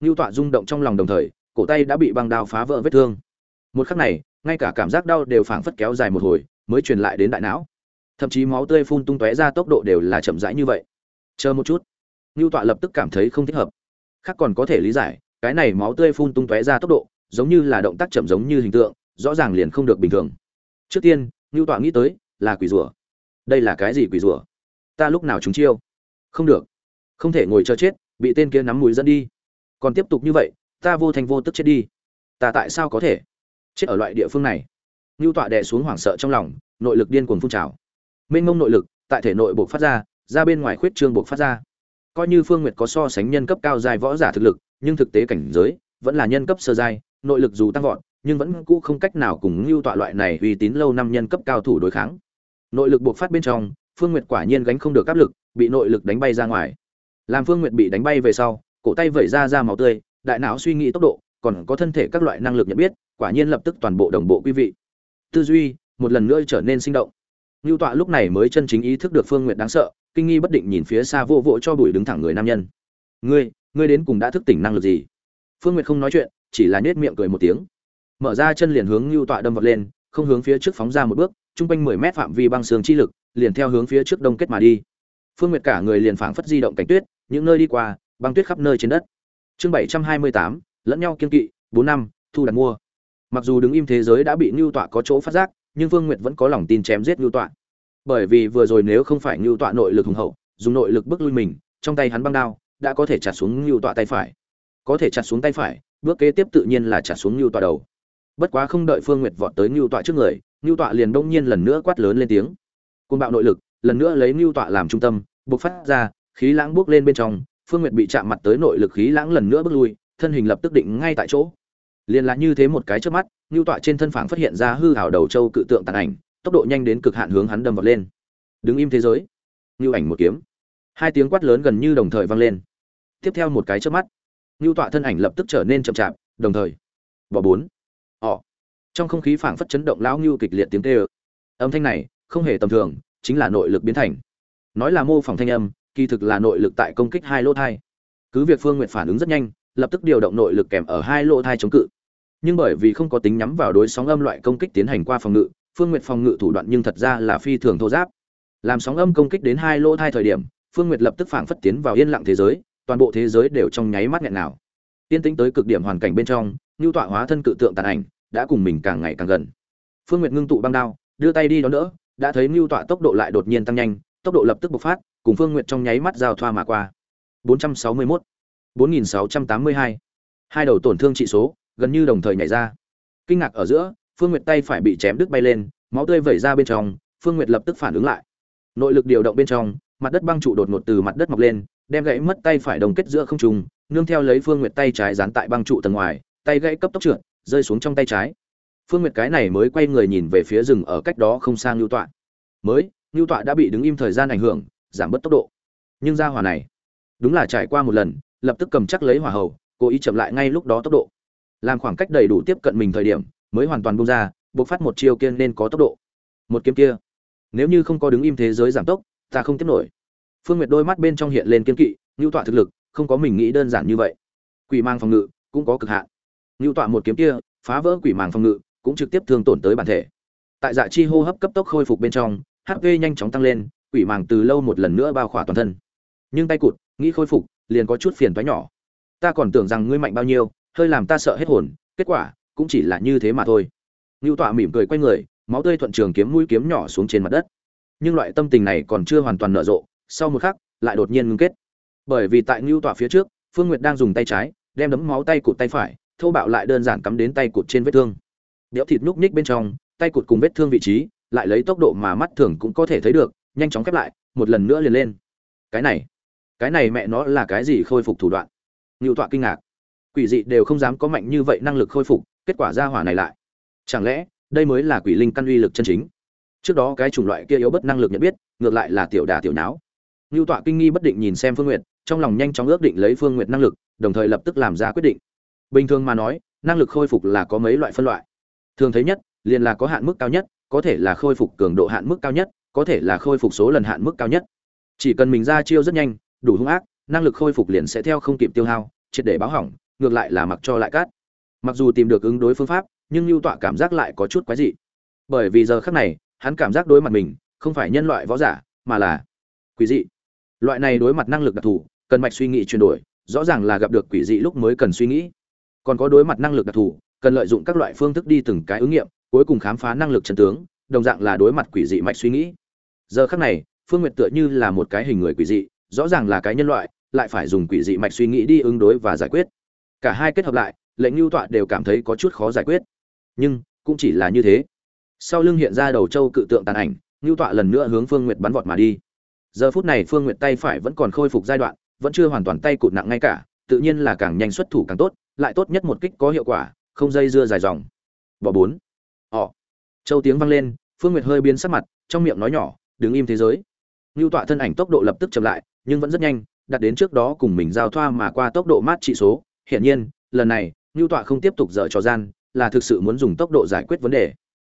Ngưu tọa rung động trong lòng đồng thời cổ tay đã bị băng đao phá vỡ vết thương. Một khắc này, ngay cả cảm giác đau đều phảng phất kéo dài một hồi, mới truyền lại đến đại não. Thậm chí máu tươi phun tung tóe ra tốc độ đều là chậm rãi như vậy. Chờ một chút. Ngưu tọa lập tức cảm thấy không thích hợp. Khác còn có thể lý giải, cái này máu tươi phun tung tóe ra tốc độ, giống như là động tác chậm giống như hình tượng, rõ ràng liền không được bình thường. Trước tiên ngưu tọa nghĩ tới, là quỷ rùa. Đây là cái gì quỷ rùa? Ta lúc nào chúng chiêu? Không được. Không thể ngồi chờ chết, bị tên kia nắm mũi dẫn đi. Còn tiếp tục như vậy ta vô thành vô tức chết đi. Ta tại sao có thể chết ở loại địa phương này? Ngưu tọa đè xuống hoảng sợ trong lòng, nội lực điên cuồng phun trào. Mênh mông nội lực tại thể nội buộc phát ra ra bên ngoài khuyết trương buộc phát ra. Coi như phương nguyệt có so sánh nhân cấp cao dài võ giả thực lực, nhưng thực tế cảnh giới vẫn là nhân cấp sơ giai, nội lực dù tăng vọt, nhưng vẫn cũ không cách nào cùng lưu tọa loại này uy tín lâu năm nhân cấp cao thủ đối kháng. Nội lực buộc phát bên trong, phương nguyệt quả nhiên gánh không được áp lực, bị nội lực đánh bay ra ngoài. Làm phương nguyệt bị đánh bay về sau, cổ tay vẩy ra ra máu tươi đại não suy nghĩ tốc độ, còn có thân thể các loại năng lực nhận biết, quả nhiên lập tức toàn bộ đồng bộ quý vị. Tư duy, một lần nữa trở nên sinh động. Lưu tọa lúc này mới chân chính ý thức được phương nguyệt đáng sợ, kinh nghi bất định nhìn phía xa vô vỗ cho bụi đứng thẳng người nam nhân. Ngươi ngươi đến cùng đã thức tỉnh năng lực gì? Phương nguyệt không nói chuyện, chỉ là nhếch miệng cười một tiếng. Mở ra chân liền hướng lưu tọa đâm vật lên, không hướng phía trước phóng ra một bước trung quanh mười mét phạm vi băng sương chi lực, liền theo hướng phía trước đông kết mà đi. Phương nguyệt cả người liền phảng phất di động cảnh tuyết, những nơi đi qua, băng tuyết khắp nơi trên đất chương bảy trăm hai mươi tám, lẫn nhau kiên kỵ, bốn năm, thu đặt mua. Mặc dù đứng im thế giới đã bị lưu tọa có chỗ phát giác, nhưng vương nguyệt vẫn có lòng tin chém giết lưu tọa. Bởi vì vừa rồi nếu không phải lưu tọa nội lực hùng hậu, dùng nội lực bước lui mình, trong tay hắn băng đao đã có thể chặt xuống lưu tọa tay phải. Có thể chặt xuống tay phải, bước kế tiếp tự nhiên là chặt xuống lưu tọa đầu. Bất quá không đợi phương nguyệt vọt tới lưu tọa trước người lưu tọa liền đông nhiên lần nữa quát lớn lên tiếng. Côn bạo nội lực, lần nữa lấy lưu tọa làm trung tâm, bộc phát ra, khí lãng bước lên bên trong phương nguyệt bị chạm mặt tới nội lực khí lãng lần nữa bước lui, thân hình lập tức định ngay tại chỗ. Liên là như thế một cái chớp mắt lưu tọa trên thân phảng phát hiện ra hư ảo đầu châu cự tượng tàn ảnh, tốc độ nhanh đến cực hạn hướng hắn đâm vào lên. Đứng im thế giới. Lưu ảnh một kiếm. Hai tiếng quát lớn gần như đồng thời vang lên. Tiếp theo một cái chớp mắt lưu tọa thân ảnh lập tức trở nên chậm chạp, đồng thời, bỏ bốn họ trong không khí phảng phất chấn động lão Nưu kịch liệt tiếng kêu. Âm thanh này không hề tầm thường, chính là nội lực biến thành. Nói là mô phỏng thanh âm kỳ thực là nội lực tại công kích hai lỗ thai. Cứ việc phương nguyện phản ứng rất nhanh, lập tức điều động nội lực kèm ở hai lỗ thai chống cự. Nhưng bởi vì không có tính nhắm vào đối sóng âm loại công kích tiến hành qua phòng ngự, phương nguyệt phòng ngự thủ đoạn nhưng thật ra là phi thường thô giáp. Làm sóng âm công kích đến hai lỗ thai thời điểm, phương nguyệt lập tức phảng phất tiến vào yên lặng thế giới, toàn bộ thế giới đều trong nháy mắt nghẹn nào. Tiên tĩnh tới cực điểm hoàn cảnh bên trong như tọa hóa thân cự tượng tàn ảnh, đã cùng mình càng ngày càng gần. Phương nguyệt ngưng tụ băng đao, đưa tay đi đón đỡ, đã thấy mưu tọa tốc độ lại đột nhiên tăng nhanh, tốc độ lập tức bộc phát cùng phương nguyệt trong nháy mắt giao thoa mà qua. 461 4682 hai. Đầu tổn thương trị số gần như đồng thời nhảy ra. Kinh ngạc ở giữa, phương nguyệt tay phải bị chém đứt bay lên, máu tươi vẩy ra bên trong, phương nguyệt lập tức phản ứng lại. Nội lực điều động bên trong, mặt đất băng trụ đột ngột từ mặt đất mọc lên, đem gãy mất tay phải đồng kết giữa không trung, nương theo lấy phương nguyệt tay trái dán tại băng trụ tầng ngoài, tay gãy cấp tốc trượt, rơi xuống trong tay trái. Phương nguyệt cái này mới quay người nhìn về phía rừng ở cách đó không sang lưu tọa. Mới lưu tọa đã bị đứng im thời gian ảnh hưởng giảm bớt tốc độ. Nhưng ra hỏa này, đúng là trải qua một lần, lập tức cầm chắc lấy hỏa hầu, cố ý chậm lại ngay lúc đó tốc độ. Làm khoảng cách đầy đủ tiếp cận mình thời điểm, mới hoàn toàn bung ra, buộc phát một chiêu kia nên có tốc độ. Một kiếm kia, nếu như không có đứng im thế giới giảm tốc, ta không tiếp nổi. Phương nguyệt đôi mắt bên trong hiện lên kiên kỵ, ngưu tọa thực lực, không có mình nghĩ đơn giản như vậy. Quỷ mang phòng ngự cũng có cực hạn. Ngưu tọa một kiếm kia, phá vỡ quỷ màng phòng ngự, cũng trực tiếp thương tổn tới bản thể. Tại dạ chi hô hấp cấp tốc khôi phục bên trong hp nhanh chóng tăng lên quỷ màng từ lâu một lần nữa bao khỏa toàn thân. Nhưng tay cụt, nghĩ khôi phục, liền có chút phiền toái nhỏ. Ta còn tưởng rằng ngươi mạnh bao nhiêu, hơi làm ta sợ hết hồn, kết quả, cũng chỉ là như thế mà thôi. Ngưu tọa mỉm cười quay người, máu tươi thuận trường kiếm mũi kiếm nhỏ xuống trên mặt đất. Nhưng loại tâm tình này còn chưa hoàn toàn nở rộ, sau một khắc, lại đột nhiên ngưng kết. Bởi vì tại ngưu tọa phía trước, phương nguyệt đang dùng tay trái, đem đấm máu tay cụt tay phải, thô bạo lại đơn giản cắm đến tay cụt trên vết thương. Đẽo thịt nhúc nhích bên trong, tay cụt cùng vết thương vị trí, lại lấy tốc độ mà mắt thường cũng có thể thấy được nhanh chóng khép lại, một lần nữa liền lên. Cái này cái này mẹ nó là cái gì khôi phục thủ đoạn? Ngưu tọa kinh ngạc. Quỷ dị đều không dám có mạnh như vậy năng lực khôi phục, kết quả ra hỏa này lại. Chẳng lẽ, đây mới là quỷ linh căn uy lực chân chính? Trước đó cái chủng loại kia yếu bất năng lực nhận biết, ngược lại là tiểu đà tiểu não ngưu tọa kinh nghi bất định nhìn xem phương nguyệt, trong lòng nhanh chóng ước định lấy phương nguyệt năng lực, đồng thời lập tức làm ra quyết định. Bình thường mà nói, năng lực khôi phục là có mấy loại phân loại. Thường thấy nhất, liền là có hạn mức cao nhất, có thể là khôi phục cường độ hạn mức cao nhất có thể là khôi phục số lần hạn mức cao nhất. Chỉ cần mình ra chiêu rất nhanh, đủ hung ác, năng lực khôi phục liền sẽ theo không kịp tiêu hao, triệt để báo hỏng, ngược lại là mặc cho lại cát mặc dù tìm được ứng đối phương pháp, nhưng lưu tọa cảm giác lại có chút quái dị. Bởi vì giờ khắc này, hắn cảm giác đối mặt mình, không phải nhân loại võ giả, mà là quỷ dị. Loại này đối mặt năng lực đặc thù, cần mạch suy nghĩ chuyển đổi, rõ ràng là gặp được quỷ dị lúc mới cần suy nghĩ. Còn có đối mặt năng lực đặc thù, cần lợi dụng các loại phương thức đi từng cái ứng nghiệm, cuối cùng khám phá năng lực chân tướng, đồng dạng là đối mặt quỷ dị mạch suy nghĩ giờ khắc này, phương nguyệt tựa như là một cái hình người quỷ dị, rõ ràng là cái nhân loại, lại phải dùng quỷ dị mạch suy nghĩ đi ứng đối và giải quyết. Cả hai kết hợp lại, lệnh lưu tọa đều cảm thấy có chút khó giải quyết. Nhưng, cũng chỉ là như thế. Sau lưng hiện ra đầu châu cự tượng tàn ảnh lưu tọa lần nữa hướng phương nguyệt bắn vọt mà đi. Giờ phút này phương nguyệt tay phải vẫn còn khôi phục giai đoạn, vẫn chưa hoàn toàn tay cụt nặng ngay cả, tự nhiên là càng nhanh xuất thủ càng tốt, lại tốt nhất một kích có hiệu quả, không dây dưa dài dòng. Bỏ bốn. Ỏ châu tiếng vang lên, phương nguyệt hơi biến sắc mặt, trong miệng nói nhỏ đứng im thế giới. Lưu tọa thân ảnh tốc độ lập tức chậm lại, nhưng vẫn rất nhanh đạt đến trước đó cùng mình giao thoa mà qua tốc độ mát trị số. Hiển nhiên, lần này lưu tọa không tiếp tục dở trò gian, là thực sự muốn dùng tốc độ giải quyết vấn đề.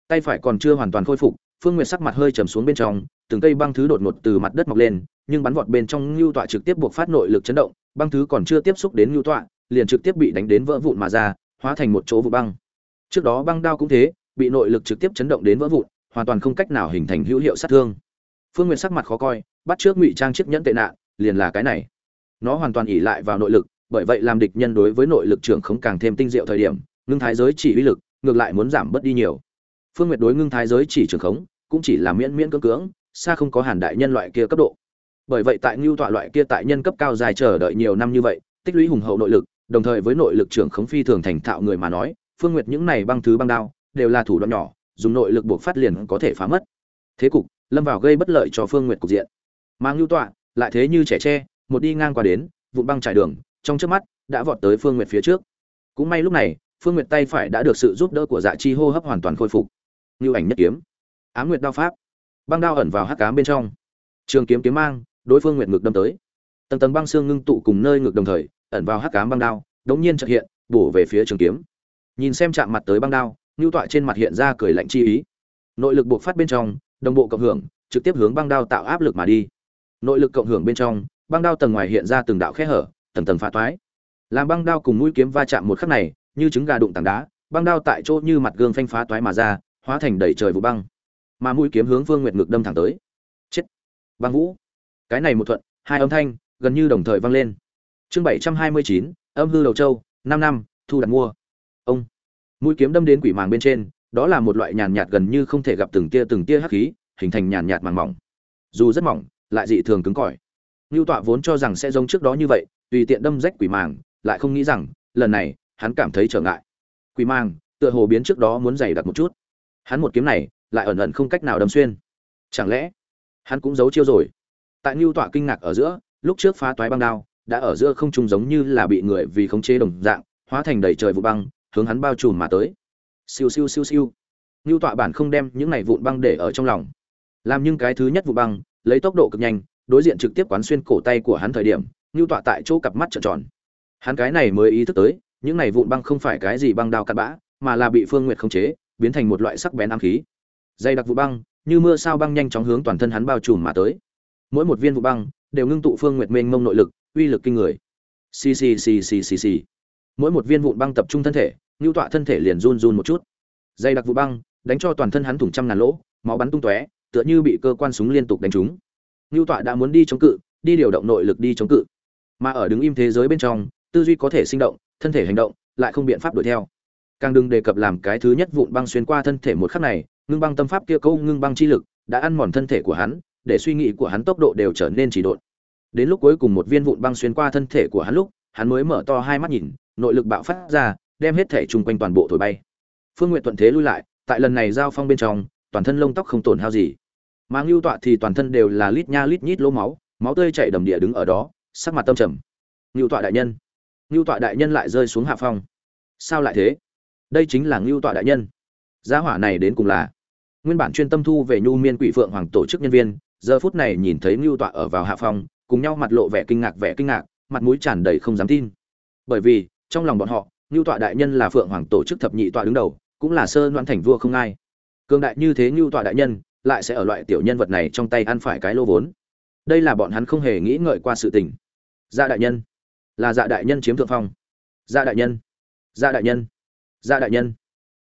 Tay phải còn chưa hoàn toàn khôi phục, phương nguyệt sắc mặt hơi trầm xuống bên trong, từng cây băng thứ đột ngột từ mặt đất mọc lên, nhưng bắn vọt bên trong lưu tọa trực tiếp buộc phát nội lực chấn động, băng thứ còn chưa tiếp xúc đến lưu tọa, liền trực tiếp bị đánh đến vỡ vụn mà ra, hóa thành một chỗ vụ băng. Trước đó băng đao cũng thế, bị nội lực trực tiếp chấn động đến vỡ vụn, hoàn toàn không cách nào hình thành hữu hiệu sát thương phương nguyệt sắc mặt khó coi, bắt trước ngụy trang chiếc nhẫn tệ nạn, liền là cái này. Nó hoàn toàn ỉ lại vào nội lực, bởi vậy làm địch nhân đối với nội lực trưởng không càng thêm tinh diệu thời điểm, ngưng thái giới chỉ uy lực, ngược lại muốn giảm bớt đi nhiều. Phương nguyệt đối ngưng thái giới chỉ trưởng khống, cũng chỉ là miễn miễn cưỡng cưỡng, xa không có hàn đại nhân loại kia cấp độ. Bởi vậy tại ngưu tọa loại kia tại nhân cấp cao dài chờ đợi nhiều năm như vậy, tích lũy hùng hậu nội lực, đồng thời với nội lực trưởng khống phi thường thành thạo người mà nói, phương nguyệt những này băng thứ băng đao, đều là thủ đoạn nhỏ, dùng nội lực buộc phát liền có thể phá mất. Thế cục lâm vào gây bất lợi cho phương nguyệt cục diện. Mang ngưu tọa lại thế như trẻ tre, một đi ngang qua đến, vụn băng trải đường, trong trước mắt đã vọt tới phương nguyệt phía trước. Cũng may lúc này, phương nguyệt tay phải đã được sự giúp đỡ của dạ chi hô hấp hoàn toàn khôi phục. Như ảnh nhất kiếm. Á nguyệt đao pháp. Băng đao ẩn vào hắc cám bên trong. Trường kiếm kiếm mang, đối phương nguyệt ngực đâm tới. Tầng tầng băng xương ngưng tụ cùng nơi ngực đồng thời, ẩn vào hắc cám băng đao, đống nhiên chợt hiện, bổ về phía trường kiếm. Nhìn xem chạm mặt tới băng đao, ngưu tọa trên mặt hiện ra cười lạnh chi ý. Nội lực buộc phát bên trong đồng bộ cộng hưởng, trực tiếp hướng băng đao tạo áp lực mà đi. Nội lực cộng hưởng bên trong, băng đao tầng ngoài hiện ra từng đạo khe hở, tầng tầng phá toái. Làm băng đao cùng mũi kiếm va chạm một khắc này, như trứng gà đụng tảng đá, băng đao tại chỗ như mặt gương phanh phá toái mà ra, hóa thành đầy trời vụ băng. Mà mũi kiếm hướng phương nguyệt ngực đâm thẳng tới. Chết! Băng vũ! Cái này một thuận, hai âm thanh, gần như đồng thời vang lên. Chương bảy trăm hai mươi chín, âm hư đầu châu, năm năm, thu đặt mua. Ông! Mũi kiếm đâm đến quỷ màng bên trên đó là một loại nhàn nhạt gần như không thể gặp từng tia từng tia hắc khí hình thành nhàn nhạt màng mỏng dù rất mỏng lại dị thường cứng cỏi Nưu Tọa vốn cho rằng sẽ giống trước đó như vậy, tùy tiện đâm rách quỷ màng, lại không nghĩ rằng, lần này, hắn cảm thấy trở ngại. Quỷ màng, tựa hồ biến trước đó muốn dày đặt một chút. Hắn một kiếm này, lại ẩn ẩn không cách nào đâm xuyên. Chẳng lẽ, hắn cũng giấu chiêu rồi? Tại Nưu Tọa kinh ngạc ở giữa, lúc trước phá toái băng đao, đã ở giữa không trung giống như là bị người vì khống chế đồng dạng, hóa thành đầy trời vụ băng, hướng hắn bao trùm mà tới. Siêu siêu siêu siêu. Nưu Tọa bản không đem những này vụn băng để ở trong lòng. Làm những cái thứ nhất vụ băng, lấy tốc độ cực nhanh, đối diện trực tiếp quán xuyên cổ tay của hắn thời điểm, Nưu tọa tại chỗ cặp mắt trợn tròn. Hắn cái này mới ý thức tới, những này vụn băng không phải cái gì băng đao cắt bã mà là bị phương nguyệt khống chế biến thành một loại sắc bén ám khí Dây đặc vụ băng như mưa sao băng nhanh chóng hướng toàn thân hắn bao trùm mà tới mỗi một viên vụ băng đều ngưng tụ phương nguyệt mênh mông nội lực uy lực kinh người xì xì xì xì xì xì mỗi một viên vụn băng tập trung thân thể ngưu tọa thân thể liền run run một chút. Dây đặc vụ băng, đánh cho toàn thân hắn thủng trăm ngàn lỗ, máu bắn tung tóe, tựa như bị cơ quan súng liên tục đánh trúng. Ngưu tọa đã muốn đi chống cự, đi điều động nội lực đi chống cự. Mà ở đứng im thế giới bên trong, tư duy có thể sinh động, thân thể hành động, lại không biện pháp đuổi theo. Càng đừng đề cập làm cái thứ nhất vụn băng xuyên qua thân thể một khắc này, ngưng băng tâm pháp kia câu ngưng băng chi lực đã ăn mòn thân thể của hắn, để suy nghĩ của hắn tốc độ đều trở nên chỉ độn. Đến lúc cuối cùng một viên vụn băng xuyên qua thân thể của hắn lúc, hắn mới mở to hai mắt nhìn, nội lực bạo phát ra đem hết thể chung quanh toàn bộ thổi bay. Phương n g u y ệ t thuận thế lui lại, tại lần này giao phong bên trong, toàn thân lông tóc không tổn hao gì. Mà ngưu tọa thì toàn thân đều là lít nha lít nhít lỗ máu máu tươi chảy đầm địa đứng ở đó, sắc mặt tâm trầm. Ngưu tọa đại nhân. Ngưu tọa đại nhân lại rơi xuống hạ phong. Sao lại thế? Đây chính là ngưu tọa đại nhân. Giá hỏa này đến cùng là? Nguyên bản chuyên tâm thu về nhu miên quỷ phượng hoàng tổ chức nhân viên, giờ phút này nhìn thấy ngưu tọa ở vào hạ phong, cùng nhau mặt lộ vẻ kinh ngạc vẻ kinh ngạc, mặt mũi tràn đầy không dám tin. Bởi vì, trong lòng bọn họ ngưu tọa đại nhân là phượng hoàng tổ chức thập nhị tọa đứng đầu, cũng là sơ loan thành vua không ai. Cường đại như thế ngưu tọa đại nhân, lại sẽ ở loại tiểu nhân vật này trong tay ăn phải cái lô vốn. Đây là bọn hắn không hề nghĩ ngợi qua sự tình. Dạ đại nhân. Là dạ đại nhân chiếm thượng phong. Dạ đại nhân. Dạ đại nhân. Dạ đại nhân.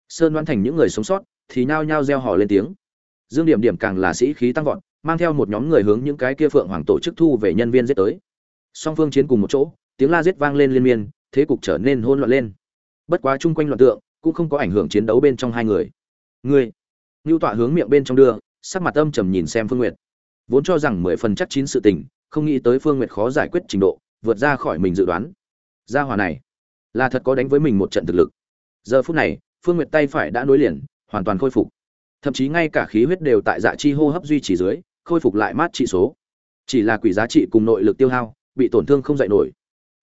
Sơn Loan thành những người sống sót, thì nhao nhao reo hò lên tiếng. Dương điểm điểm càng là sĩ khí tăng vọt, mang theo một nhóm người hướng những cái kia phượng hoàng tổ chức thu về nhân viên giết tới. Song phương chiến cùng một chỗ, tiếng la giết vang lên liên miên thế cục trở nên hỗn loạn lên. Bất quá chung quanh loạn tượng cũng không có ảnh hưởng chiến đấu bên trong hai người. Ngươi, Nưu tọa hướng miệng bên trong đưa sắc mặt âm trầm nhìn xem phương nguyệt. Vốn cho rằng mười phần chắc chín sự tình không nghĩ tới phương nguyệt khó giải quyết trình độ vượt ra khỏi mình dự đoán. Gia hỏa này là thật có đánh với mình một trận thực lực. Giờ phút này phương nguyệt tay phải đã nối liền hoàn toàn khôi phục. Thậm chí ngay cả khí huyết đều tại dạ chi hô hấp duy trì dưới khôi phục lại mát trị số. Chỉ là quỷ giá trị cùng nội lực tiêu hao bị tổn thương không dậy nổi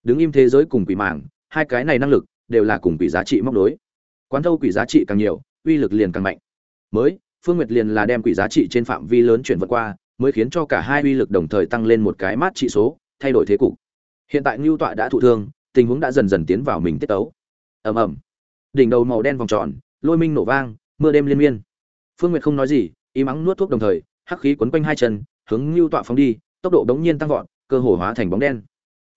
đứng im thế giới cùng quỷ mảng, hai cái này năng lực đều là cùng quỷ giá trị móc đối quán thâu quỷ giá trị càng nhiều uy lực liền càng mạnh. Mới phương nguyệt liền là đem quỷ giá trị trên phạm vi lớn chuyển vượt qua mới khiến cho cả hai uy lực đồng thời tăng lên một cái mát trị số thay đổi thế cục. Hiện tại ngưu tọa đã thụ thương tình huống đã dần dần tiến vào mình tiết tấu. Ầm ầm. Đỉnh đầu màu đen vòng tròn lôi minh nổ vang mưa đêm liên miên. Phương nguyệt không nói gì im ắng nuốt thuốc đồng thời hắc khí quấn quanh hai chân hướng ngưu tọa phóng đi tốc độ đống nhiên tăng vọt cơ hồ hóa thành bóng đen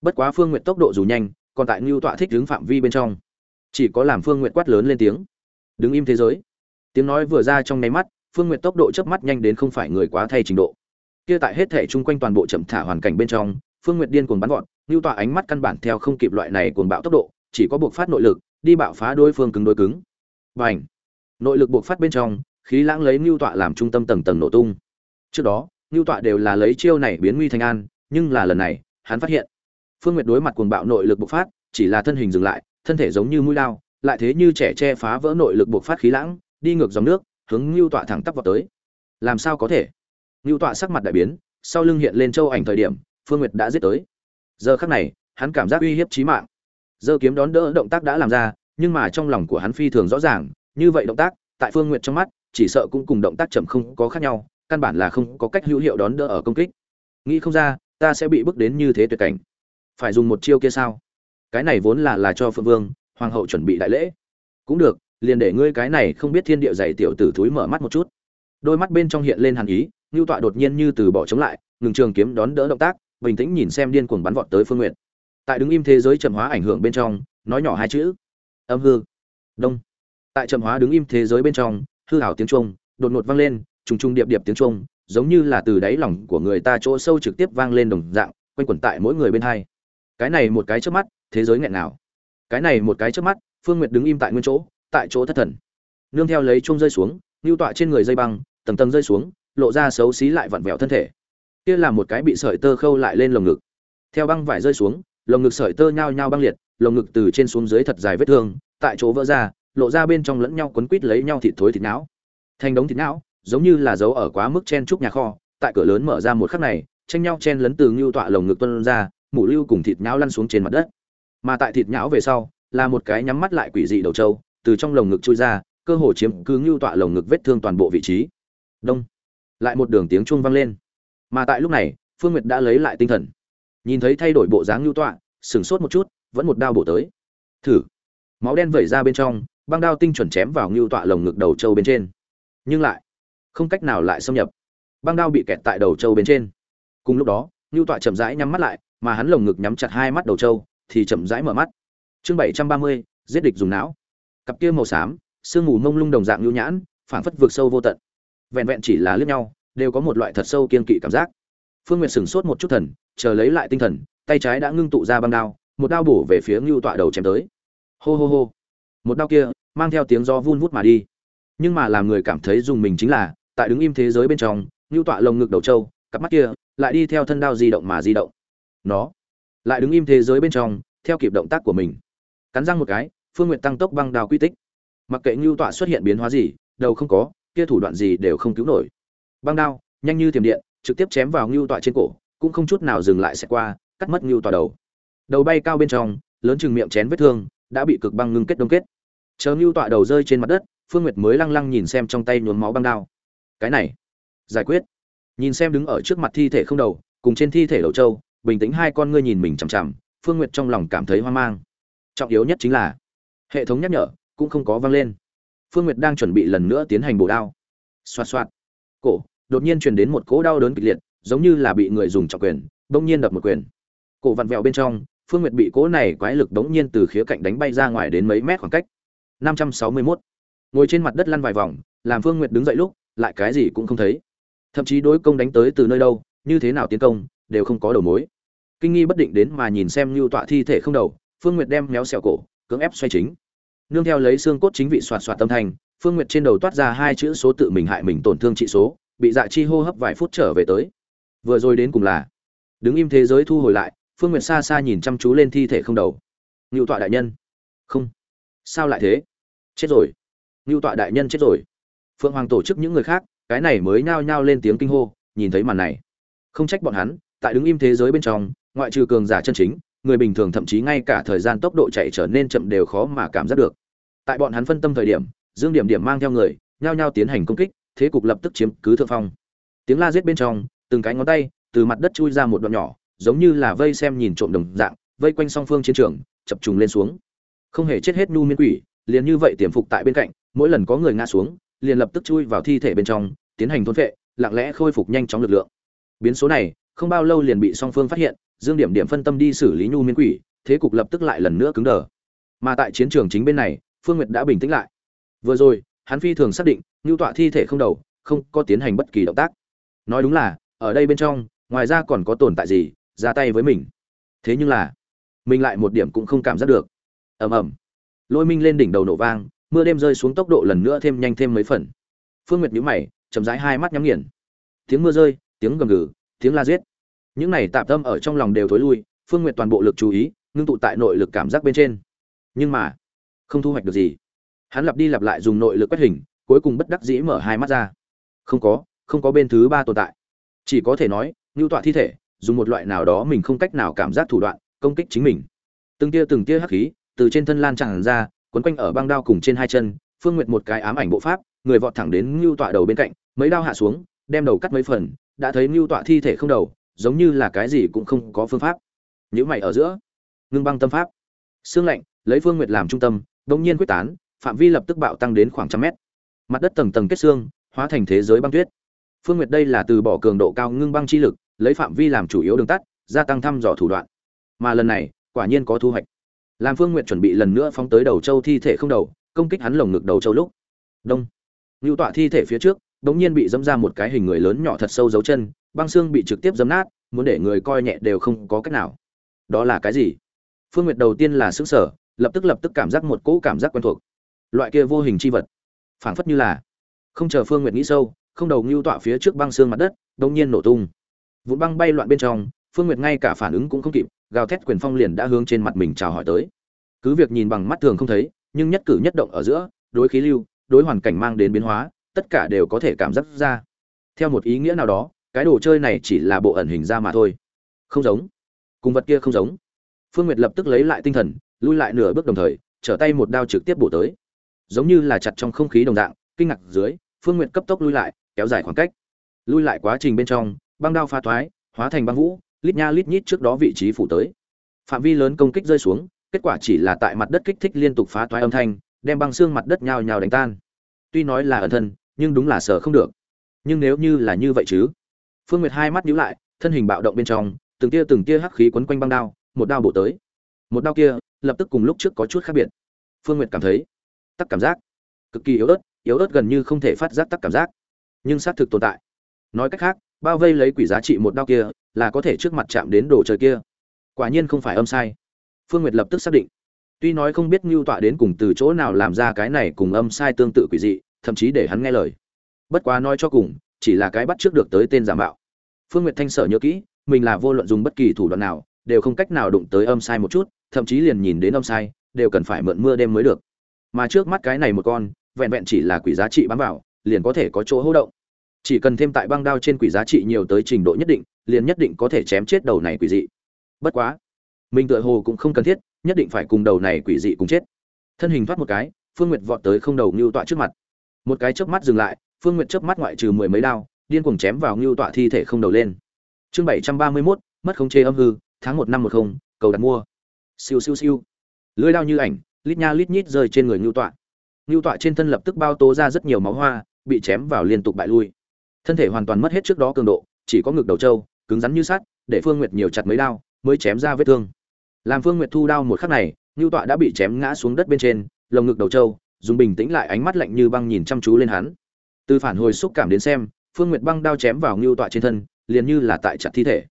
bất quá phương nguyệt tốc độ dù nhanh còn tại ngưu tọa thích đứng phạm vi bên trong chỉ có làm phương nguyệt quát lớn lên tiếng đứng im thế giới tiếng nói vừa ra trong nháy mắt phương nguyệt tốc độ chớp mắt nhanh đến không phải người quá thay trình độ kia tại hết thể chung quanh toàn bộ chậm thả hoàn cảnh bên trong phương nguyệt điên cuồng bắn vọt ngưu Tọa ánh mắt căn bản theo không kịp loại này cuồng bạo tốc độ, chỉ có buộc phát nội lực, đi bạo phá đối phương cứng đối cứng. Bành! Nội lực buộc phát bên trong, khí lãng lấy ngưu Tọa làm trung tâm tầng tầng nổ tung. Trước đó, ngưu Tọa đều là lấy chiêu này biến nguy thành an, nhưng là lần này, hắn phát hiện, Phương Nguyệt đối mặt cuồng bạo nội lực bộc phát, chỉ là thân hình dừng lại, thân thể giống như mũi lao, lại thế như trẻ che phá vỡ nội lực bộc phát khí lãng, đi ngược dòng nước, hướng Nưu Tọa thẳng tắp vào tới. Làm sao có thể? Nưu Tọa sắc mặt đại biến, sau lưng hiện lên châu ảnh thời điểm, Phương Nguyệt đã giết tới giờ khắc này hắn cảm giác uy hiếp chí mạng giơ kiếm đón đỡ động tác đã làm ra nhưng mà trong lòng của hắn phi thường rõ ràng như vậy động tác tại phương nguyệt trong mắt chỉ sợ cũng cùng động tác chậm không có khác nhau căn bản là không có cách hữu hiệu đón đỡ ở công kích nghĩ không ra ta sẽ bị bước đến như thế tuyệt cảnh phải dùng một chiêu kia sao cái này vốn là là cho phượng vương hoàng hậu chuẩn bị đại lễ cũng được liền để ngươi cái này không biết thiên địa dạy tiểu tử thúi mở mắt một chút đôi mắt bên trong hiện lên hàn ý ngưu tọa đột nhiên như từ bỏ chống lại ngừng trường kiếm đón đỡ động tác bình tĩnh nhìn xem điên cuồng bắn vọt tới Phương Nguyệt. Tại đứng im thế giới trầm hóa ảnh hưởng bên trong, nói nhỏ hai chữ: Âm hư. Đông. Tại trầm hóa đứng im thế giới bên trong, hư hảo tiếng trung đột ngột vang lên, trùng trùng điệp điệp tiếng trung giống như là từ đáy lòng của người ta chỗ sâu trực tiếp vang lên đồng dạng, quanh quẩn tại mỗi người bên hai. Cái này một cái chớp mắt, thế giới nghẹn nào. Cái này một cái chớp mắt, Phương Nguyệt đứng im tại nguyên chỗ, tại chỗ thất thần. Nương theo lấy chuông rơi xuống, lưu tọa trên người dây băng, tầng tầng rơi xuống, lộ ra xấu xí lại vặn vẹo thân thể kia là một cái bị sợi tơ khâu lại lên lồng ngực theo băng vải rơi xuống lồng ngực sợi tơ nhao nhao băng liệt lồng ngực từ trên xuống dưới thật dài vết thương tại chỗ vỡ ra lộ ra bên trong lẫn nhau quấn quít lấy nhau thịt thối thịt não thành đống thịt não giống như là dấu ở quá mức chen trúc nhà kho tại cửa lớn mở ra một khắc này tranh nhau chen lấn từ ngưu tọa lồng ngực tuân ra mủ lưu cùng thịt nhão lăn xuống trên mặt đất. Mà tại thịt nhão về sau, là một cái nhắm mắt lại quỷ dị đầu trâu, từ trong lồng ngực chui ra, cơ hồ chiếm cứ ngưu tọa lồng ngực vết thương toàn bộ vị trí. Đông. Lại một đường tiếng chuông vang lên. Mà tại lúc này, phương nguyệt đã lấy lại tinh thần. Nhìn thấy thay đổi bộ dáng lưu tọa, sửng sốt một chút, vẫn một đao bổ tới. Thử. Máu đen vẩy ra bên trong, băng đao tinh chuẩn chém vào ngưu tọa lồng ngực đầu trâu bên trên. Nhưng lại, không cách nào lại xâm nhập. Băng đao bị kẹt tại đầu trâu bên trên. Cùng lúc đó, ngưu tọa chậm rãi nhắm mắt lại mà hắn lồng ngực nhắm chặt hai mắt đầu trâu, thì chậm rãi mở mắt. Chương bảy trăm ba mươi, giết địch dùng não. Cặp kia màu xám, sương mù mông lung đồng dạng nhu nhãn, phảng phất vượt sâu vô tận. Vẹn vẹn chỉ là liếc nhau, đều có một loại thật sâu kiên kỵ cảm giác. Phương nguyệt sửng sốt một chút thần, chờ lấy lại tinh thần, tay trái đã ngưng tụ ra băng đao, một đao bổ về phía ngưu tọa đầu chém tới. Hô hô hô. Một đao kia, mang theo tiếng gió vun vút mà đi. Nhưng mà làm người cảm thấy dùng mình chính là, tại đứng im thế giới bên trong, ngưu tọa lồng ngực đầu trâu, cặp mắt kia, lại đi theo thân đao di động mà di động nó lại đứng im thế giới bên trong, theo kịp động tác của mình. Cắn răng một cái, phương nguyện tăng tốc băng đào quy tích. Mặc kệ ngưu tọa xuất hiện biến hóa gì, đầu không có, kia thủ đoạn gì đều không cứu nổi. Băng đao, nhanh như tiềm điện, trực tiếp chém vào ngưu tọa trên cổ, cũng không chút nào dừng lại sẽ qua, cắt mất ngưu tọa đầu. Đầu bay cao bên trong, lớn chừng miệng chén vết thương, đã bị cực băng ngưng kết đông kết. Chờ ngưu tọa đầu rơi trên mặt đất, phương nguyệt mới lăng lăng nhìn xem trong tay nhuốm máu băng đao. Cái này, giải quyết. Nhìn xem đứng ở trước mặt thi thể không đầu, cùng trên thi thể đầu trâu bình tĩnh hai con ngươi nhìn mình chằm chằm, phương nguyệt trong lòng cảm thấy hoang mang. Trọng yếu nhất chính là, hệ thống nhắc nhở cũng không có vang lên. Phương nguyệt đang chuẩn bị lần nữa tiến hành bổ đao. Xoạt xoạt. Cổ, đột nhiên truyền đến một cỗ đau đớn kịch liệt, giống như là bị người dùng trọng quyền, bỗng nhiên đập một quyền. Cổ vặn vẹo bên trong, phương nguyệt bị cỗ này quái lực bỗng nhiên từ khía cạnh đánh bay ra ngoài đến mấy mét khoảng cách. 561. ngồi trên mặt đất lăn vài vòng, làm phương nguyệt đứng dậy lúc, lại cái gì cũng không thấy. Thậm chí đối công đánh tới từ nơi đâu, như thế nào tiến công, đều không có đầu mối kinh nghi bất định đến mà nhìn xem lưu tọa thi thể không đầu, phương nguyệt đem méo xẹo cổ, cưỡng ép xoay chính. Nương theo lấy xương cốt chính vị xoạt xoạt tâm thành, phương nguyệt trên đầu toát ra hai chữ số tự mình hại mình tổn thương trị số, bị dạ chi hô hấp vài phút trở về tới. Vừa rồi đến cùng là, đứng im thế giới thu hồi lại, phương nguyệt xa xa nhìn chăm chú lên thi thể không đầu. Ngưu tọa đại nhân. Không. Sao lại thế? Chết rồi. Ngưu tọa đại nhân chết rồi. Phượng hoàng tổ chức những người khác, cái này mới nhao nhao lên tiếng kinh hô, nhìn thấy màn này. Không trách bọn hắn tại đứng im thế giới bên trong, ngoại trừ cường giả chân chính, người bình thường thậm chí ngay cả thời gian tốc độ chạy trở nên chậm đều khó mà cảm giác được. Tại bọn hắn phân tâm thời điểm, dương điểm điểm mang theo người, nhao nhao tiến hành công kích, thế cục lập tức chiếm cứ thượng phong. Tiếng la giết bên trong, từng cái ngón tay, từ mặt đất chui ra một đoạn nhỏ, giống như là vây xem nhìn trộm đồng dạng, vây quanh song phương chiến trường, chập trùng lên xuống. Không hề chết hết nhu miên quỷ, liền như vậy tiềm phục tại bên cạnh, mỗi lần có người ngã xuống, liền lập tức chui vào thi thể bên trong, tiến hành thôn vệ lặng lẽ khôi phục nhanh chóng lực lượng. Biến số này không bao lâu liền bị song phương phát hiện, dương điểm điểm phân tâm đi xử lý nhu miên quỷ, thế cục lập tức lại lần nữa cứng đờ. Mà tại chiến trường chính bên này, phương nguyệt đã bình tĩnh lại. Vừa rồi, hắn phi thường xác định nhu tọa thi thể không đầu, không có tiến hành bất kỳ động tác. Nói đúng là, ở đây bên trong, ngoài ra còn có tồn tại gì, ra tay với mình. Thế nhưng là, mình lại một điểm cũng không cảm giác được. Ầm ầm. Lôi minh lên đỉnh đầu nổ vang, mưa đêm rơi xuống tốc độ lần nữa thêm nhanh thêm mấy phần. Phương nguyệt nhíu mày, chậm rãi hai mắt nhắm nghiền. Tiếng mưa rơi, tiếng gầm gừ tiếng la giết. Những này tạm tâm ở trong lòng đều thối lui, phương nguyệt toàn bộ lực chú ý, ngưng tụ tại nội lực cảm giác bên trên. Nhưng mà, không thu hoạch được gì. Hắn lặp đi lặp lại dùng nội lực quét hình, cuối cùng bất đắc dĩ mở hai mắt ra. Không có không có bên thứ ba tồn tại. Chỉ có thể nói, ngưu tọa thi thể, dùng một loại nào đó mình không cách nào cảm giác thủ đoạn, công kích chính mình. Từng tia từng tia hắc khí, từ trên thân lan tràn ra, quấn quanh ở băng đao cùng trên hai chân, phương nguyệt một cái ám ảnh bộ pháp, người vọt thẳng đến ngưu tọa đầu bên cạnh, mấy đao hạ xuống, đem đầu cắt mấy phần đã thấy ngưu tọa thi thể không đầu, giống như là cái gì cũng không có phương pháp. Nhữ mày ở giữa, ngưng băng tâm pháp. Xương lạnh, lấy phương nguyệt làm trung tâm đông nhiên quyết tán, phạm vi lập tức bạo tăng đến khoảng trăm mét. Mặt đất tầng tầng kết xương, hóa thành thế giới băng tuyết. Phương nguyệt đây là từ bỏ cường độ cao ngưng băng chi lực, lấy phạm vi làm chủ yếu đường tắt, gia tăng thăm dò thủ đoạn. Mà lần này, quả nhiên có thu hoạch. Làm phương nguyệt chuẩn bị lần nữa phóng tới đầu châu thi thể không đầu, công kích hắn lồng ngực đầu châu lúc. Đông. Ngưu tọa thi thể phía trước bỗng nhiên bị dẫm ra một cái hình người lớn nhỏ thật sâu dấu chân, băng xương bị trực tiếp dấm nát, muốn để người coi nhẹ đều không có cách nào. Đó là cái gì? Phương nguyệt đầu tiên là xứng sở lập tức lập tức cảm giác một cỗ cảm giác quen thuộc. Loại kia vô hình chi vật. Phảng phất như là không chờ phương nguyệt nghĩ sâu, không đầu ngưu tọa phía trước băng xương mặt đất đống nhiên nổ tung. Vụn băng bay loạn bên trong, phương nguyệt ngay cả phản ứng cũng không kịp, gào thét quyền phong liền đã hướng trên mặt mình chào hỏi tới. Cứ việc nhìn bằng mắt thường không thấy, nhưng nhất cử nhất động ở giữa, đối khí lưu, đối hoàn cảnh mang đến biến hóa tất cả đều có thể cảm giác ra. Theo một ý nghĩa nào đó, cái đồ chơi này chỉ là bộ ẩn hình ra mà thôi. Không giống. Cùng vật kia không giống. Phương nguyệt lập tức lấy lại tinh thần, lui lại nửa bước đồng thời, trở tay một đao trực tiếp bổ tới. Giống như là chặt trong không khí đồng dạng, kinh ngạc dưới, phương nguyệt cấp tốc lui lại, kéo dài khoảng cách. Lui lại quá trình bên trong, băng đao pha thoái, hóa thành băng vũ, lít nha lít nhít trước đó vị trí phủ tới. Phạm vi lớn công kích rơi xuống, kết quả chỉ là tại mặt đất kích thích liên tục phá toái âm thanh, đem băng xương mặt đất nhào nhào đánh tan. Tuy nói là ẩn thân nhưng đúng là sợ không được. Nhưng nếu như là như vậy chứ? Phương nguyệt hai mắt nhíu lại, thân hình bạo động bên trong, từng tia từng tia hắc khí quấn quanh băng đao, một đao bổ tới. Một đao kia, lập tức cùng lúc trước có chút khác biệt. Phương nguyệt cảm thấy, tắc cảm giác, cực kỳ yếu ớt yếu ớt gần như không thể phát giác tắc cảm giác. Nhưng xác thực tồn tại. Nói cách khác, bao vây lấy quỷ giá trị một đao kia, là có thể trước mặt chạm đến đồ trời kia. Quả nhiên không phải âm sai. Phương nguyệt lập tức xác định. Tuy nói không biết Nưu tọa đến cùng từ chỗ nào làm ra cái này cùng âm sai tương tự quỷ dị thậm chí để hắn nghe lời. Bất quá nói cho cùng, chỉ là cái bắt trước được tới tên giả mạo. Phương nguyệt thanh sở nhớ kỹ, mình là vô luận dùng bất kỳ thủ đoạn nào, đều không cách nào đụng tới âm sai một chút, thậm chí liền nhìn đến âm sai, đều cần phải mượn mưa đêm mới được. Mà trước mắt cái này một con, vẹn vẹn chỉ là quỷ giá trị bám vào, liền có thể có chỗ hỗ động. Chỉ cần thêm tại băng đao trên quỷ giá trị nhiều tới trình độ nhất định, liền nhất định có thể chém chết đầu này quỷ dị. Bất quá, mình tựa hồ cũng không cần thiết, nhất định phải cùng đầu này quỷ dị cùng chết. Thân hình thoát một cái, phương nguyệt vọt tới không đầu ngưu tọa trước mặt một cái chớp mắt dừng lại, phương nguyệt chớp mắt ngoại trừ mười mấy đao, điên cuồng chém vào ngưu tọa thi thể không đầu lên. Chương bảy trăm ba mươi mốt, mất không chế âm hư, tháng một năm một không, cầu đặt mua. Siêu siêu siêu. Lưỡi đao như ảnh, lít nha lít nhít rơi trên người ngưu tọa. Ngưu tọa trên thân lập tức bao tố ra rất nhiều máu hoa, bị chém vào liên tục bại lui. Thân thể hoàn toàn mất hết trước đó cường độ, chỉ có ngực đầu trâu, cứng rắn như sắt, để phương nguyệt nhiều chặt mấy đao, mới chém ra vết thương. Làm phương nguyệt thu đao một khắc này, ngưu tọa đã bị chém ngã xuống đất bên trên, lồng ngực đầu trâu dùng bình tĩnh lại ánh mắt lạnh như băng nhìn chăm chú lên hắn. Từ phản hồi xúc cảm đến xem, phương nguyệt băng đao chém vào ngưu tọa trên thân, liền như là tại chặt thi thể.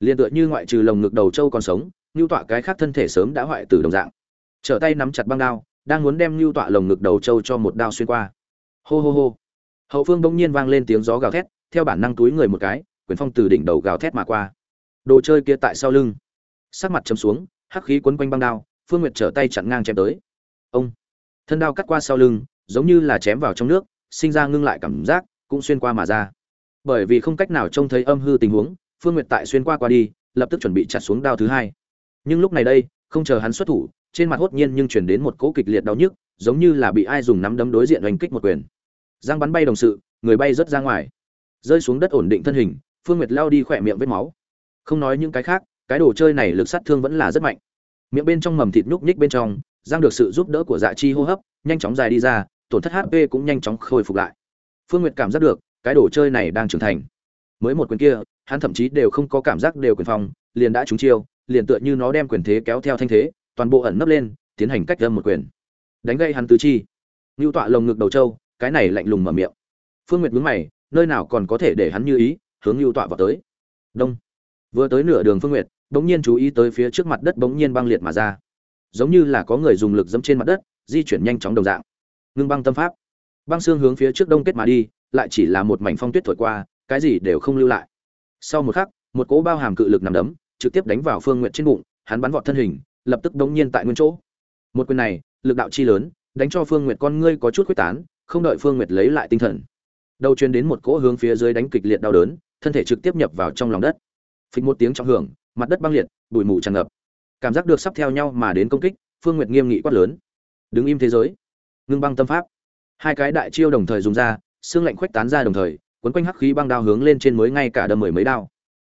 Liền tựa như ngoại trừ lồng ngực đầu trâu còn sống, ngưu tọa cái khác thân thể sớm đã hoại từ đồng dạng. Trở tay nắm chặt băng đao, đang muốn đem ngưu tọa lồng ngực đầu trâu cho một đao xuyên qua. Hô hô hô. Hậu phương bỗng nhiên vang lên tiếng gió gào thét, theo bản năng túi người một cái, quyền phong từ đỉnh đầu gào thét mà qua. Đồ chơi kia tại sau lưng. Sắc mặt chấm xuống, hắc khí quấn quanh băng đao, phương nguyệt trở tay chặn ngang chém tới. Ông thân đao cắt qua sau lưng, giống như là chém vào trong nước, sinh ra ngưng lại cảm giác, cũng xuyên qua mà ra. Bởi vì không cách nào trông thấy âm hư tình huống, phương nguyệt tại xuyên qua qua đi, lập tức chuẩn bị chặt xuống đao thứ hai. Nhưng lúc này đây, không chờ hắn xuất thủ, trên mặt hốt nhiên nhưng chuyển đến một cỗ kịch liệt đau nhức, giống như là bị ai dùng nắm đấm đối diện oanh kích một quyền. Giang bắn bay đồng sự, người bay rất ra ngoài. Rơi xuống đất ổn định thân hình, phương nguyệt lao đi khỏe miệng vết máu. Không nói những cái khác, cái đồ chơi này lực sát thương vẫn là rất mạnh. Miệng bên trong mầm thịt nhúc nhích bên trong giang được sự giúp đỡ của dạ chi hô hấp, nhanh chóng dài đi ra, tổn thất hp cũng nhanh chóng khôi phục lại. Phương nguyệt cảm giác được, cái đồ chơi này đang trưởng thành. Mới một quyền kia, hắn thậm chí đều không có cảm giác đều quyền phòng liền đã trúng chiêu, liền tựa như nó đem quyền thế kéo theo thanh thế, toàn bộ ẩn nấp lên, tiến hành cách âm một quyền. Đánh gây hắn tứ chi. Ngưu tọa lồng ngực đầu trâu, cái này lạnh lùng mở miệng. Phương nguyệt mướn mày, nơi nào còn có thể để hắn như ý, hướng ngưu tọa vào tới. Đông. Vừa tới nửa đường phương nguyệt, bỗng nhiên chú ý tới phía trước mặt đất bỗng nhiên băng liệt mà ra giống như là có người dùng lực dẫm trên mặt đất, di chuyển nhanh chóng đồng dạng. Ngưng băng tâm pháp. Băng xương hướng phía trước đông kết mà đi, lại chỉ là một mảnh phong tuyết thổi qua, cái gì đều không lưu lại. Sau một khắc, một cỗ bao hàm cự lực nằm đấm, trực tiếp đánh vào phương nguyện trên bụng, hắn bắn vọt thân hình, lập tức đống nhiên tại nguyên chỗ. Một quyền này, lực đạo chi lớn, đánh cho phương nguyệt con ngươi có chút quyết tán, không đợi phương nguyệt lấy lại tinh thần. Đầu truyền đến một cỗ hướng phía dưới đánh kịch liệt đau đớn, thân thể trực tiếp nhập vào trong lòng đất. Phịch một tiếng trọng hưởng, mặt đất băng liệt, bụi mù tràn ngập cảm giác được sắp theo nhau mà đến công kích, phương nguyệt nghiêm nghị quát lớn. Đứng im thế giới. Ngưng băng tâm pháp. Hai cái đại chiêu đồng thời dùng ra, xương lạnh khuếch tán ra đồng thời, quấn quanh hắc khí băng đao hướng lên trên mới ngay cả đâm mười mấy đao.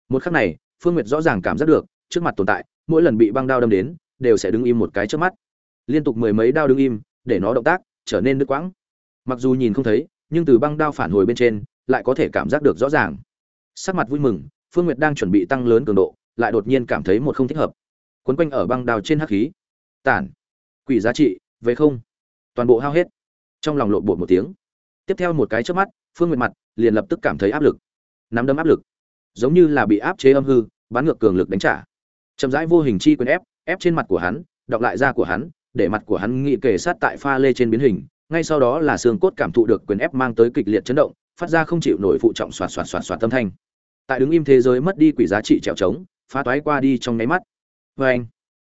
Một khắc này, phương nguyệt rõ ràng cảm giác được, trước mặt tồn tại, mỗi lần bị băng đao đâm đến, đều sẽ đứng im một cái trước mắt. Liên tục mười mấy đao đứng im, để nó động tác trở nên đứt quãng. Mặc dù nhìn không thấy, nhưng từ băng đao phản hồi bên trên, lại có thể cảm giác được rõ ràng. Sắc mặt vui mừng, phương nguyệt đang chuẩn bị tăng lớn cường độ, lại đột nhiên cảm thấy một không thích hợp quấn quanh ở băng đào trên hắc khí. Tản. Quỷ giá trị, về không. Toàn bộ hao hết. Trong lòng lộn bột một tiếng. Tiếp theo một cái trước mắt, phương nguyệt mặt liền lập tức cảm thấy áp lực. Nắm đấm áp lực. Giống như là bị áp chế âm hư bán ngược cường lực đánh trả. Chậm rãi vô hình chi quyền ép ép trên mặt của hắn, đọc lại da của hắn, để mặt của hắn nghị kề sát tại pha lê trên biến hình. Ngay sau đó là xương cốt cảm thụ được quyền ép mang tới kịch liệt chấn động, phát ra không chịu nổi phụ trọng xoạt xoạt xoạt xoạt tâm thanh. Tại đứng im thế giới mất đi quỷ giá trị trèo trống, phá toái qua đi trong nháy mắt vê anh,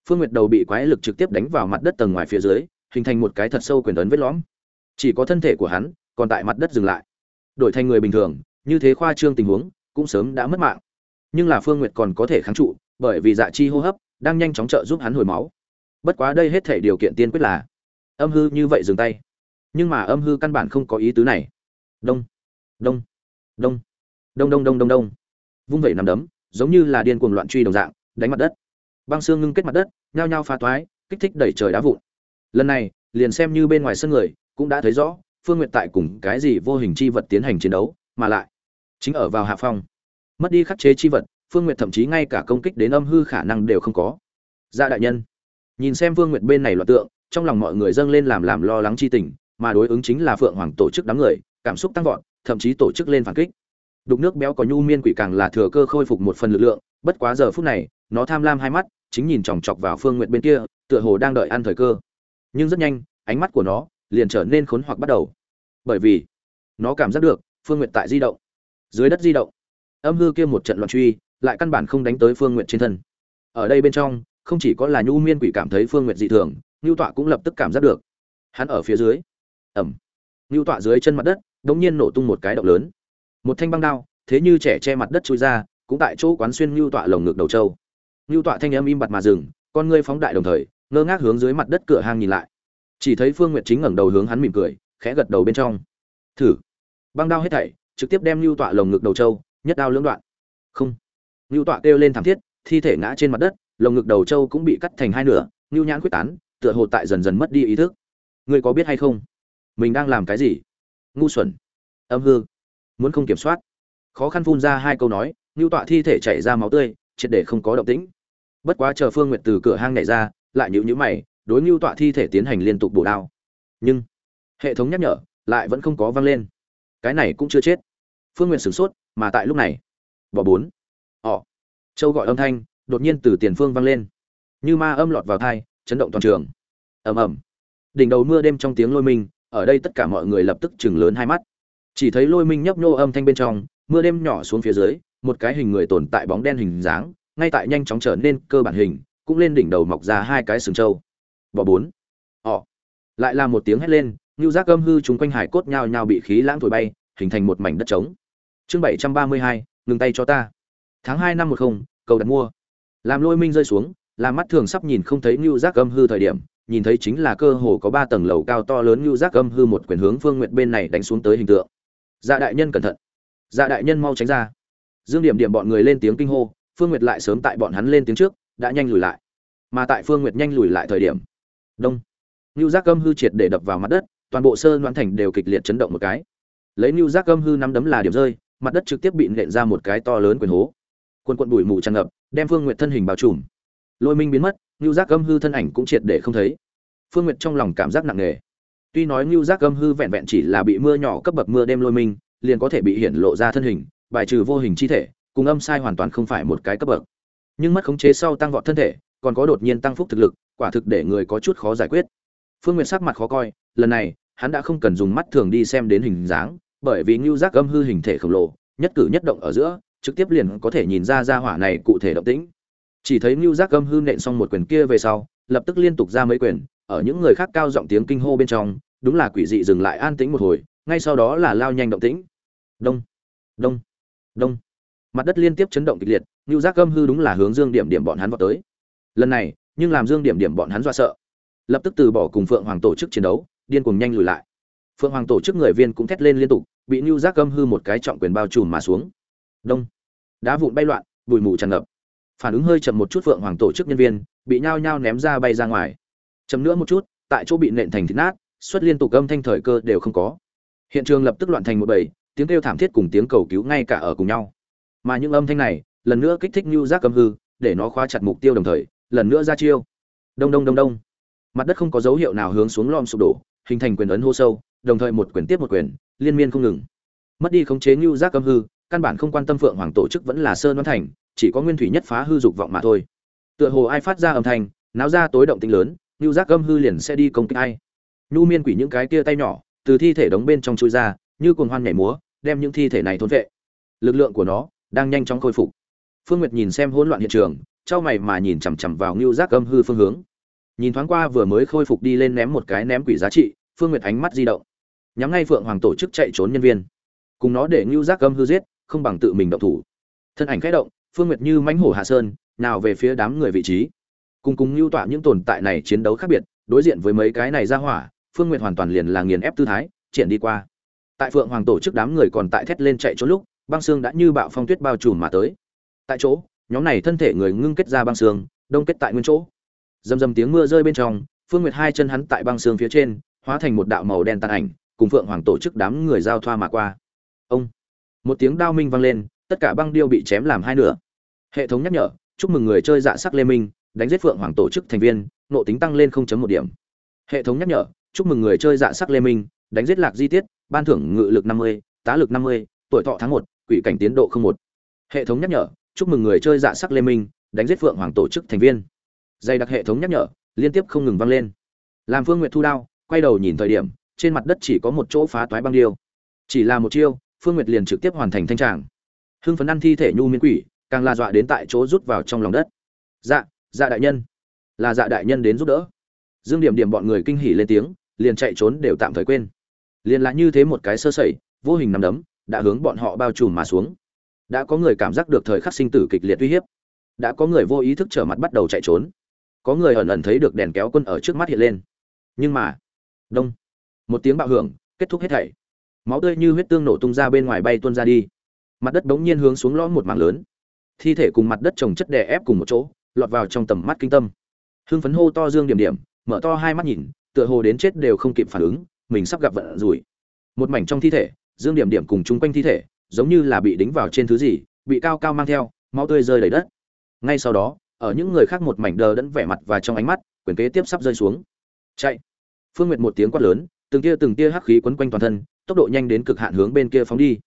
phương nguyệt đầu bị quái lực trực tiếp đánh vào mặt đất tầng ngoài phía dưới, hình thành một cái thật sâu quyền ấn vết lõm. Chỉ có thân thể của hắn, còn tại mặt đất dừng lại. Đổi thành người bình thường, như thế khoa trương tình huống, cũng sớm đã mất mạng. Nhưng là phương nguyệt còn có thể kháng trụ, bởi vì dạ chi hô hấp, đang nhanh chóng trợ giúp hắn hồi máu. Bất quá đây hết thể điều kiện tiên quyết là, âm hư như vậy dừng tay. Nhưng mà âm hư căn bản không có ý tứ này. Đông đông đông đông đông đông đông đông. Vung vẩy nằm đấm, giống như là điên cuồng loạn truy đồng dạng, đánh mặt đất băng xương ngưng kết mặt đất, nhao nhao phá toái, kích thích đẩy trời đá vụn. Lần này, liền xem như bên ngoài sân người, cũng đã thấy rõ, phương nguyệt tại cùng cái gì vô hình chi vật tiến hành chiến đấu, mà lại, chính ở vào hạ phong. Mất đi khắc chế chi vật, phương nguyệt thậm chí ngay cả công kích đến âm hư khả năng đều không có. Gia đại nhân, nhìn xem phương nguyệt bên này loạt tượng, trong lòng mọi người dâng lên làm làm lo lắng chi tình, mà đối ứng chính là phượng hoàng tổ chức đám người, cảm xúc tăng vọt, thậm chí tổ chức lên phản kích. Đục nước béo có nhu miên quỷ càng là thừa cơ khôi phục một phần lực lượng bất quá giờ phút này, nó tham lam hai mắt, chính nhìn chòng chọc vào phương nguyệt bên kia, tựa hồ đang đợi ăn thời cơ. Nhưng rất nhanh, ánh mắt của nó liền trở nên khốn hoặc bắt đầu. Bởi vì, nó cảm giác được phương nguyệt tại di động. Dưới đất di động, âm hư kia một trận loạn truy, lại căn bản không đánh tới phương nguyệt trên thân. Ở đây bên trong, không chỉ có là nhu miên quỷ cảm thấy phương nguyệt dị thường ngưu tọa cũng lập tức cảm giác được. Hắn ở phía dưới. Ẩm ngưu tọa dưới chân mặt đất đ ỗ n g nhiên nổ tung một cái động lớn. Một thanh băng đao, thế như trẻ che mặt đất trôi ra cũng tại chỗ quán xuyên ngưu tọa lồng ngực đầu châu ngưu tọa thanh âm im bặt mà dừng, con ngươi phóng đại đồng thời, ngơ ngác hướng dưới mặt đất cửa hang nhìn lại. Chỉ thấy phương nguyệt chính ngẩng đầu hướng hắn mỉm cười, khẽ gật đầu bên trong. Thử. Băng đao hết thảy, trực tiếp đem ngưu tọa lồng ngực đầu châu nhất đao lưỡng đoạn. Không. Ngưu tọa kêu lên thảm thiết, thi thể ngã trên mặt đất, lồng ngực đầu châu cũng bị cắt thành hai nửa, ngưu nhãn khuyết tán, tựa hồ tại dần dần mất đi ý thức. Ngươi có biết hay không? Mình đang làm cái gì? Ngu xuẩn. Âm hư. Muốn không kiểm soát. Khó khăn phun ra hai câu nói Nưu tọa thi thể chảy ra máu tươi triệt để không có động tĩnh. Bất quá chờ phương nguyệt từ cửa hang nhảy ra lại nhíu nhíu mày đối Nưu tọa thi thể tiến hành liên tục bổ đao. Nhưng hệ thống nhắc nhở lại vẫn không có vang lên. Cái này cũng chưa chết. Phương nguyệt sửng sốt mà tại lúc này bỏ bốn. Họ châu gọi âm thanh đột nhiên từ tiền phương vang lên. Như ma âm lọt vào tai, chấn động toàn trường. Ầm ầm. Đỉnh đầu mưa đêm trong tiếng lôi minh ở đây tất cả mọi người lập tức chừng lớn hai mắt. Chỉ thấy lôi minh nhấp nhô âm thanh bên trong mưa đêm nhỏ xuống phía dưới một cái hình người tồn tại bóng đen hình dáng, ngay tại nhanh chóng trở nên cơ bản hình, cũng lên đỉnh đầu mọc ra hai cái sừng trâu. Bỏ bốn. Họ lại là một tiếng hét lên như giác âm hư chúng quanh hải cốt nhào nhào bị khí lãng thổi bay, hình thành một mảnh đất trống. Chương bảy trăm ba mươi hai, ngừng tay cho ta. Tháng hai năm một không, cầu đặt mua. Làm lôi minh rơi xuống làm mắt thường sắp nhìn không thấy như giác âm hư thời điểm, nhìn thấy chính là cơ hồ có ba tầng lầu cao to lớn như giác âm hư một quyền hướng phương nguyện bên này đánh xuống tới hình tượng. Dạ đại nhân cẩn thận. Dạ đại nhân mau tránh ra dương điểm điểm bọn người lên tiếng kinh hô, phương nguyệt lại sớm tại bọn hắn lên tiếng trước, đã nhanh lùi lại. Mà tại phương nguyệt nhanh lùi lại thời điểm, đông ngưu giác âm hư triệt để đập vào mặt đất, toàn bộ sơn đoán thành đều kịch liệt chấn động một cái. Lấy ngưu giác âm hư năm đấm là điểm rơi, mặt đất trực tiếp bị nện ra một cái to lớn quyền hố. Quân quận bụi mù tràn ngập, đem phương nguyệt thân hình bao trùm. Lôi minh biến mất ngưu giác âm hư thân ảnh cũng triệt để không thấy. Phương nguyệt trong lòng cảm giác nặng nề. Tuy nói ngưu giác âm hư vẹn vẹn chỉ là bị mưa nhỏ cấp bậc mưa đêm lôi minh liền có thể bị hiển lộ ra thân hình bài trừ vô hình chi thể cùng âm sai hoàn toàn không phải một cái cấp bậc. Nhưng mất khống chế sau tăng vọt thân thể còn có đột nhiên tăng phúc thực lực quả thực để người có chút khó giải quyết. Phương nguyệt sắc mặt khó coi lần này hắn đã không cần dùng mắt thường đi xem đến hình dáng bởi vì ngưu giác âm hư hình thể khổng lồ nhất cử nhất động ở giữa trực tiếp liền có thể nhìn ra ra hỏa này cụ thể động tĩnh. Chỉ thấy ngưu Giác Gâm hư nện xong một quyền kia về sau, lập tức liên tục ra mấy quyền, ở những người khác cao giọng tiếng kinh hô bên trong, đúng là quỷ dị dừng lại an tĩnh một hồi, ngay sau đó là lao nhanh động tĩnh. Đông, đông, đông. Mặt đất liên tiếp chấn động kịch liệt, Nưu Giác Gâm hư đúng là hướng Dương Điểm Điểm bọn hắn vọt tới. Lần này, nhưng làm Dương Điểm Điểm bọn hắn dọa sợ, lập tức từ bỏ cùng Phượng Hoàng tổ chức chiến đấu, điên cuồng nhanh lùi lại. Phượng Hoàng tổ chức người viên cũng thét lên liên tục, bị Nưu Giác Gâm hư một cái trọng quyền bao trùm mà xuống. Đông, đá vụn bay loạn, bụi mù tràn ngập phản ứng hơi chậm một chút phượng hoàng tổ chức nhân viên bị nhao nhao ném ra bay ra ngoài chậm nữa một chút tại chỗ bị nện thành thịt nát xuất liên tục âm thanh thời cơ đều không có hiện trường lập tức loạn thành một bầy tiếng kêu thảm thiết cùng tiếng cầu cứu ngay cả ở cùng nhau. Mà những âm thanh này, lần nữa kích thích như giác cầm hư, để nó khóa chặt mục tiêu đồng thời, lần nữa ra chiêu. Đông đông đông đông. Mặt đất không có dấu hiệu nào hướng xuống lom sụp đổ, hình thành quyền ấn hô sâu, đồng thời một quyền tiếp một quyền, liên miên không ngừng. Mất đi khống chế như giác cầm hư, căn bản không quan tâm phượng hoàng tổ chức vẫn là sơn văn thành, chỉ có nguyên thủy nhất phá hư dục vọng mà thôi. Tựa hồ ai phát ra âm thanh, náo ra tối động tính lớn như giác âm hư liền sẽ đi công kích ai. Nhu miên quỷ những cái kia tay nhỏ, từ thi thể đống bên trong chui ra, như cuồng hoan nhảy múa đem những thi thể này thôn vệ. Lực lượng của nó đang nhanh chóng khôi phục. Phương nguyệt nhìn xem hỗn loạn hiện trường trao mày mà nhìn chằm chằm vào ngưu giác âm hư phương hướng. Nhìn thoáng qua vừa mới khôi phục đi lên ném một cái ném quỷ giá trị, phương nguyệt ánh mắt di động. Nhắm ngay phượng hoàng tổ chức chạy trốn nhân viên. Cùng nó để ngưu giác âm hư giết, không bằng tự mình động thủ. Thân ảnh khẽ động, phương nguyệt như mãnh hổ hạ sơn, nào về phía đám người vị trí. Cùng cùng lưu tọa những tồn tại này chiến đấu khác biệt, đối diện với mấy cái này ra hỏa, phương nguyệt hoàn toàn liền là nghiền ép tư thái, triển đi qua tại phượng hoàng tổ chức đám người còn tại thét lên chạy trốn lúc băng xương đã như bạo phong tuyết bao trùm mà tới tại chỗ nhóm này thân thể người ngưng kết ra băng xương đông kết tại nguyên chỗ Dầm dầm tiếng mưa rơi bên trong, Phương Nguyệt hai chân hắn tại băng xương phía trên, hóa thành một đạo màu đen tàn ảnh, cùng Phượng Hoàng tổ chức đám người giao thoa mà qua. Ông, một tiếng đao minh vang lên, tất cả băng điêu bị chém làm hai nửa. Hệ thống nhắc nhở, chúc mừng người chơi dạ sắc Lê Minh, đánh giết Phượng Hoàng tổ chức thành viên, nộ tính tăng lên 0.1 điểm. Hệ thống nhắc nhở, chúc mừng người chơi dạ sắc Lê Minh, đánh giết Lạc Di Tiết, ban thưởng ngự lực 50, tá lực 50, tuổi thọ tháng 1, quỷ cảnh tiến độ 01. Hệ thống nhắc nhở, chúc mừng người chơi dạ sắc Lê Minh, đánh giết Phượng Hoàng tổ chức thành viên. Dây đặc hệ thống nhắc nhở, liên tiếp không ngừng vang lên. Làm Phương Nguyệt thu đao, quay đầu nhìn thời điểm, trên mặt đất chỉ có một chỗ phá toái băng điêu. Chỉ là một chiêu, Phương Nguyệt liền trực tiếp hoàn thành thanh tràng. Hưng phấn ăn thi thể nhu miên quỷ, càng la dọa đến tại chỗ rút vào trong lòng đất. Dạ, dạ đại nhân, là dạ đại nhân đến giúp đỡ. Dương Điểm Điểm bọn người kinh hỉ lên tiếng, liền chạy trốn đều tạm thời quên. Liền là như thế một cái sơ sẩy, vô hình nằm đấm, đã hướng bọn họ bao trùm mà xuống. Đã có người cảm giác được thời khắc sinh tử kịch liệt uy hiếp. Đã có người vô ý thức trở mặt bắt đầu chạy trốn. Có người ẩn ẩn thấy được đèn kéo quân ở trước mắt hiện lên. Nhưng mà, đông, một tiếng bạo hưởng, kết thúc hết thảy. Máu tươi như huyết tương nổ tung ra bên ngoài bay tuôn ra đi. Mặt đất bỗng nhiên hướng xuống lõm một mảng lớn. Thi thể cùng mặt đất trồng chất đè ép cùng một chỗ, lọt vào trong tầm mắt kinh tâm. Hưng phấn hô to Dương Điểm Điểm, mở to hai mắt nhìn, tựa hồ đến chết đều không kịp phản ứng, mình sắp gặp vận rủi. Một mảnh trong thi thể, Dương Điểm Điểm cùng chung quanh thi thể, giống như là bị đính vào trên thứ gì, bị cao cao mang theo, máu tươi rơi đầy đất. Ngay sau đó, ở những người khác một mảnh đờ đẫn vẻ mặt và trong ánh mắt, quyền kế tiếp sắp rơi xuống. Chạy. Phương Nguyệt một tiếng quát lớn, từng tia từng tia hắc khí quấn quanh toàn thân, tốc độ nhanh đến cực hạn hướng bên kia phóng đi.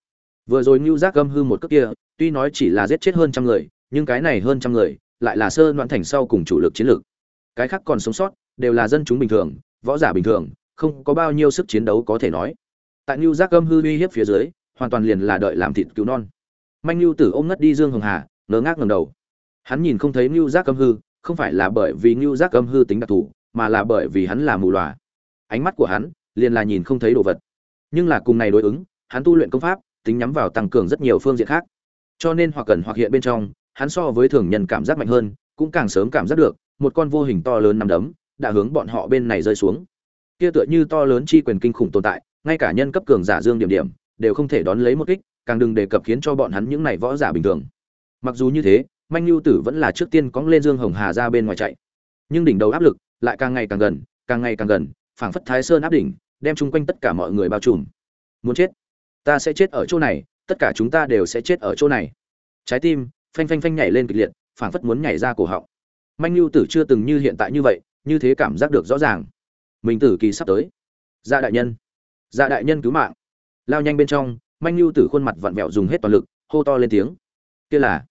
Vừa rồi ngưu Giác gâm hư một cước kia, tuy nói chỉ là giết chết hơn trăm người, nhưng cái này hơn trăm người, lại là sơ loạn thành sau cùng chủ lực chiến lược. Cái khác còn sống sót, đều là dân chúng bình thường, võ giả bình thường, không có bao nhiêu sức chiến đấu có thể nói. Tại Nưu Giác Âm hư uy hiếp phía dưới, hoàn toàn liền là đợi làm thịt cứu non. Manh Nưu Tử ôm ngất đi Dương Hồng Hà, ngơ ngác ngẩng đầu. Hắn nhìn không thấy Nưu Giác Âm hư, không phải là bởi vì Nưu Giác Âm hư tính đặc thù, mà là bởi vì hắn là mù lòa. Ánh mắt của hắn liền là nhìn không thấy đồ vật. Nhưng là cùng này đối ứng, hắn tu luyện công pháp, tính nhắm vào tăng cường rất nhiều phương diện khác. Cho nên hoặc cần hoặc hiện bên trong, hắn so với thường nhân cảm giác mạnh hơn, cũng càng sớm cảm giác được, một con vô hình to lớn nằm đấm, đã hướng bọn họ bên này rơi xuống. Kia tựa như to lớn chi quyền kinh khủng tồn tại, ngay cả nhân cấp cường giả Dương Điểm Điểm đều không thể đón lấy một kích, càng đừng đề cập khiến cho bọn hắn những này võ giả bình thường. Mặc dù như thế, Manh Lưu Tử vẫn là trước tiên cóng lên Dương Hồng Hà ra bên ngoài chạy. Nhưng đỉnh đầu áp lực lại càng ngày càng gần, càng ngày càng gần, phảng phất Thái Sơn áp đỉnh, đem chung quanh tất cả mọi người bao trùm. Muốn chết, ta sẽ chết ở chỗ này, tất cả chúng ta đều sẽ chết ở chỗ này. Trái tim phanh phanh phanh nhảy lên kịch liệt, phảng phất muốn nhảy ra cổ họng. Manh Lưu Tử chưa từng như hiện tại như vậy, như thế cảm giác được rõ ràng. Mình tử kỳ sắp tới. Dạ đại nhân, dạ đại nhân cứu mạng. Lao nhanh bên trong, Manh lưu Tử khuôn mặt vặn vẹo dùng hết toàn lực, hô to lên tiếng. Kia là,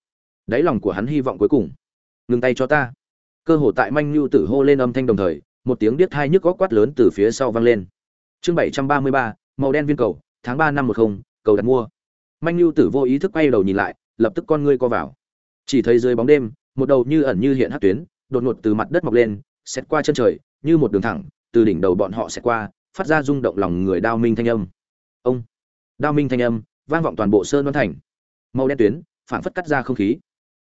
đáy lòng của hắn hy vọng cuối cùng. Ngừng tay cho ta. Cơ hồ tại Manh lưu Tử hô lên âm thanh đồng thời, một tiếng điếc thai nhức góc quát lớn từ phía sau vang lên. Chương 733, màu đen viên cầu, tháng ba năm 10, cầu đặt mua. Manh lưu Tử vô ý thức quay đầu nhìn lại, lập tức con ngươi co vào. Chỉ thấy dưới bóng đêm, một đầu như ẩn như hiện hắc tuyến, đột ngột từ mặt đất mọc lên, xét qua chân trời, như một đường thẳng, từ đỉnh đầu bọn họ sẽ qua, phát ra rung động lòng người đao minh thanh âm. Ông, đao minh thanh âm, vang vọng toàn bộ sơn đoan thành. Màu đen tuyến, phản phất cắt ra không khí.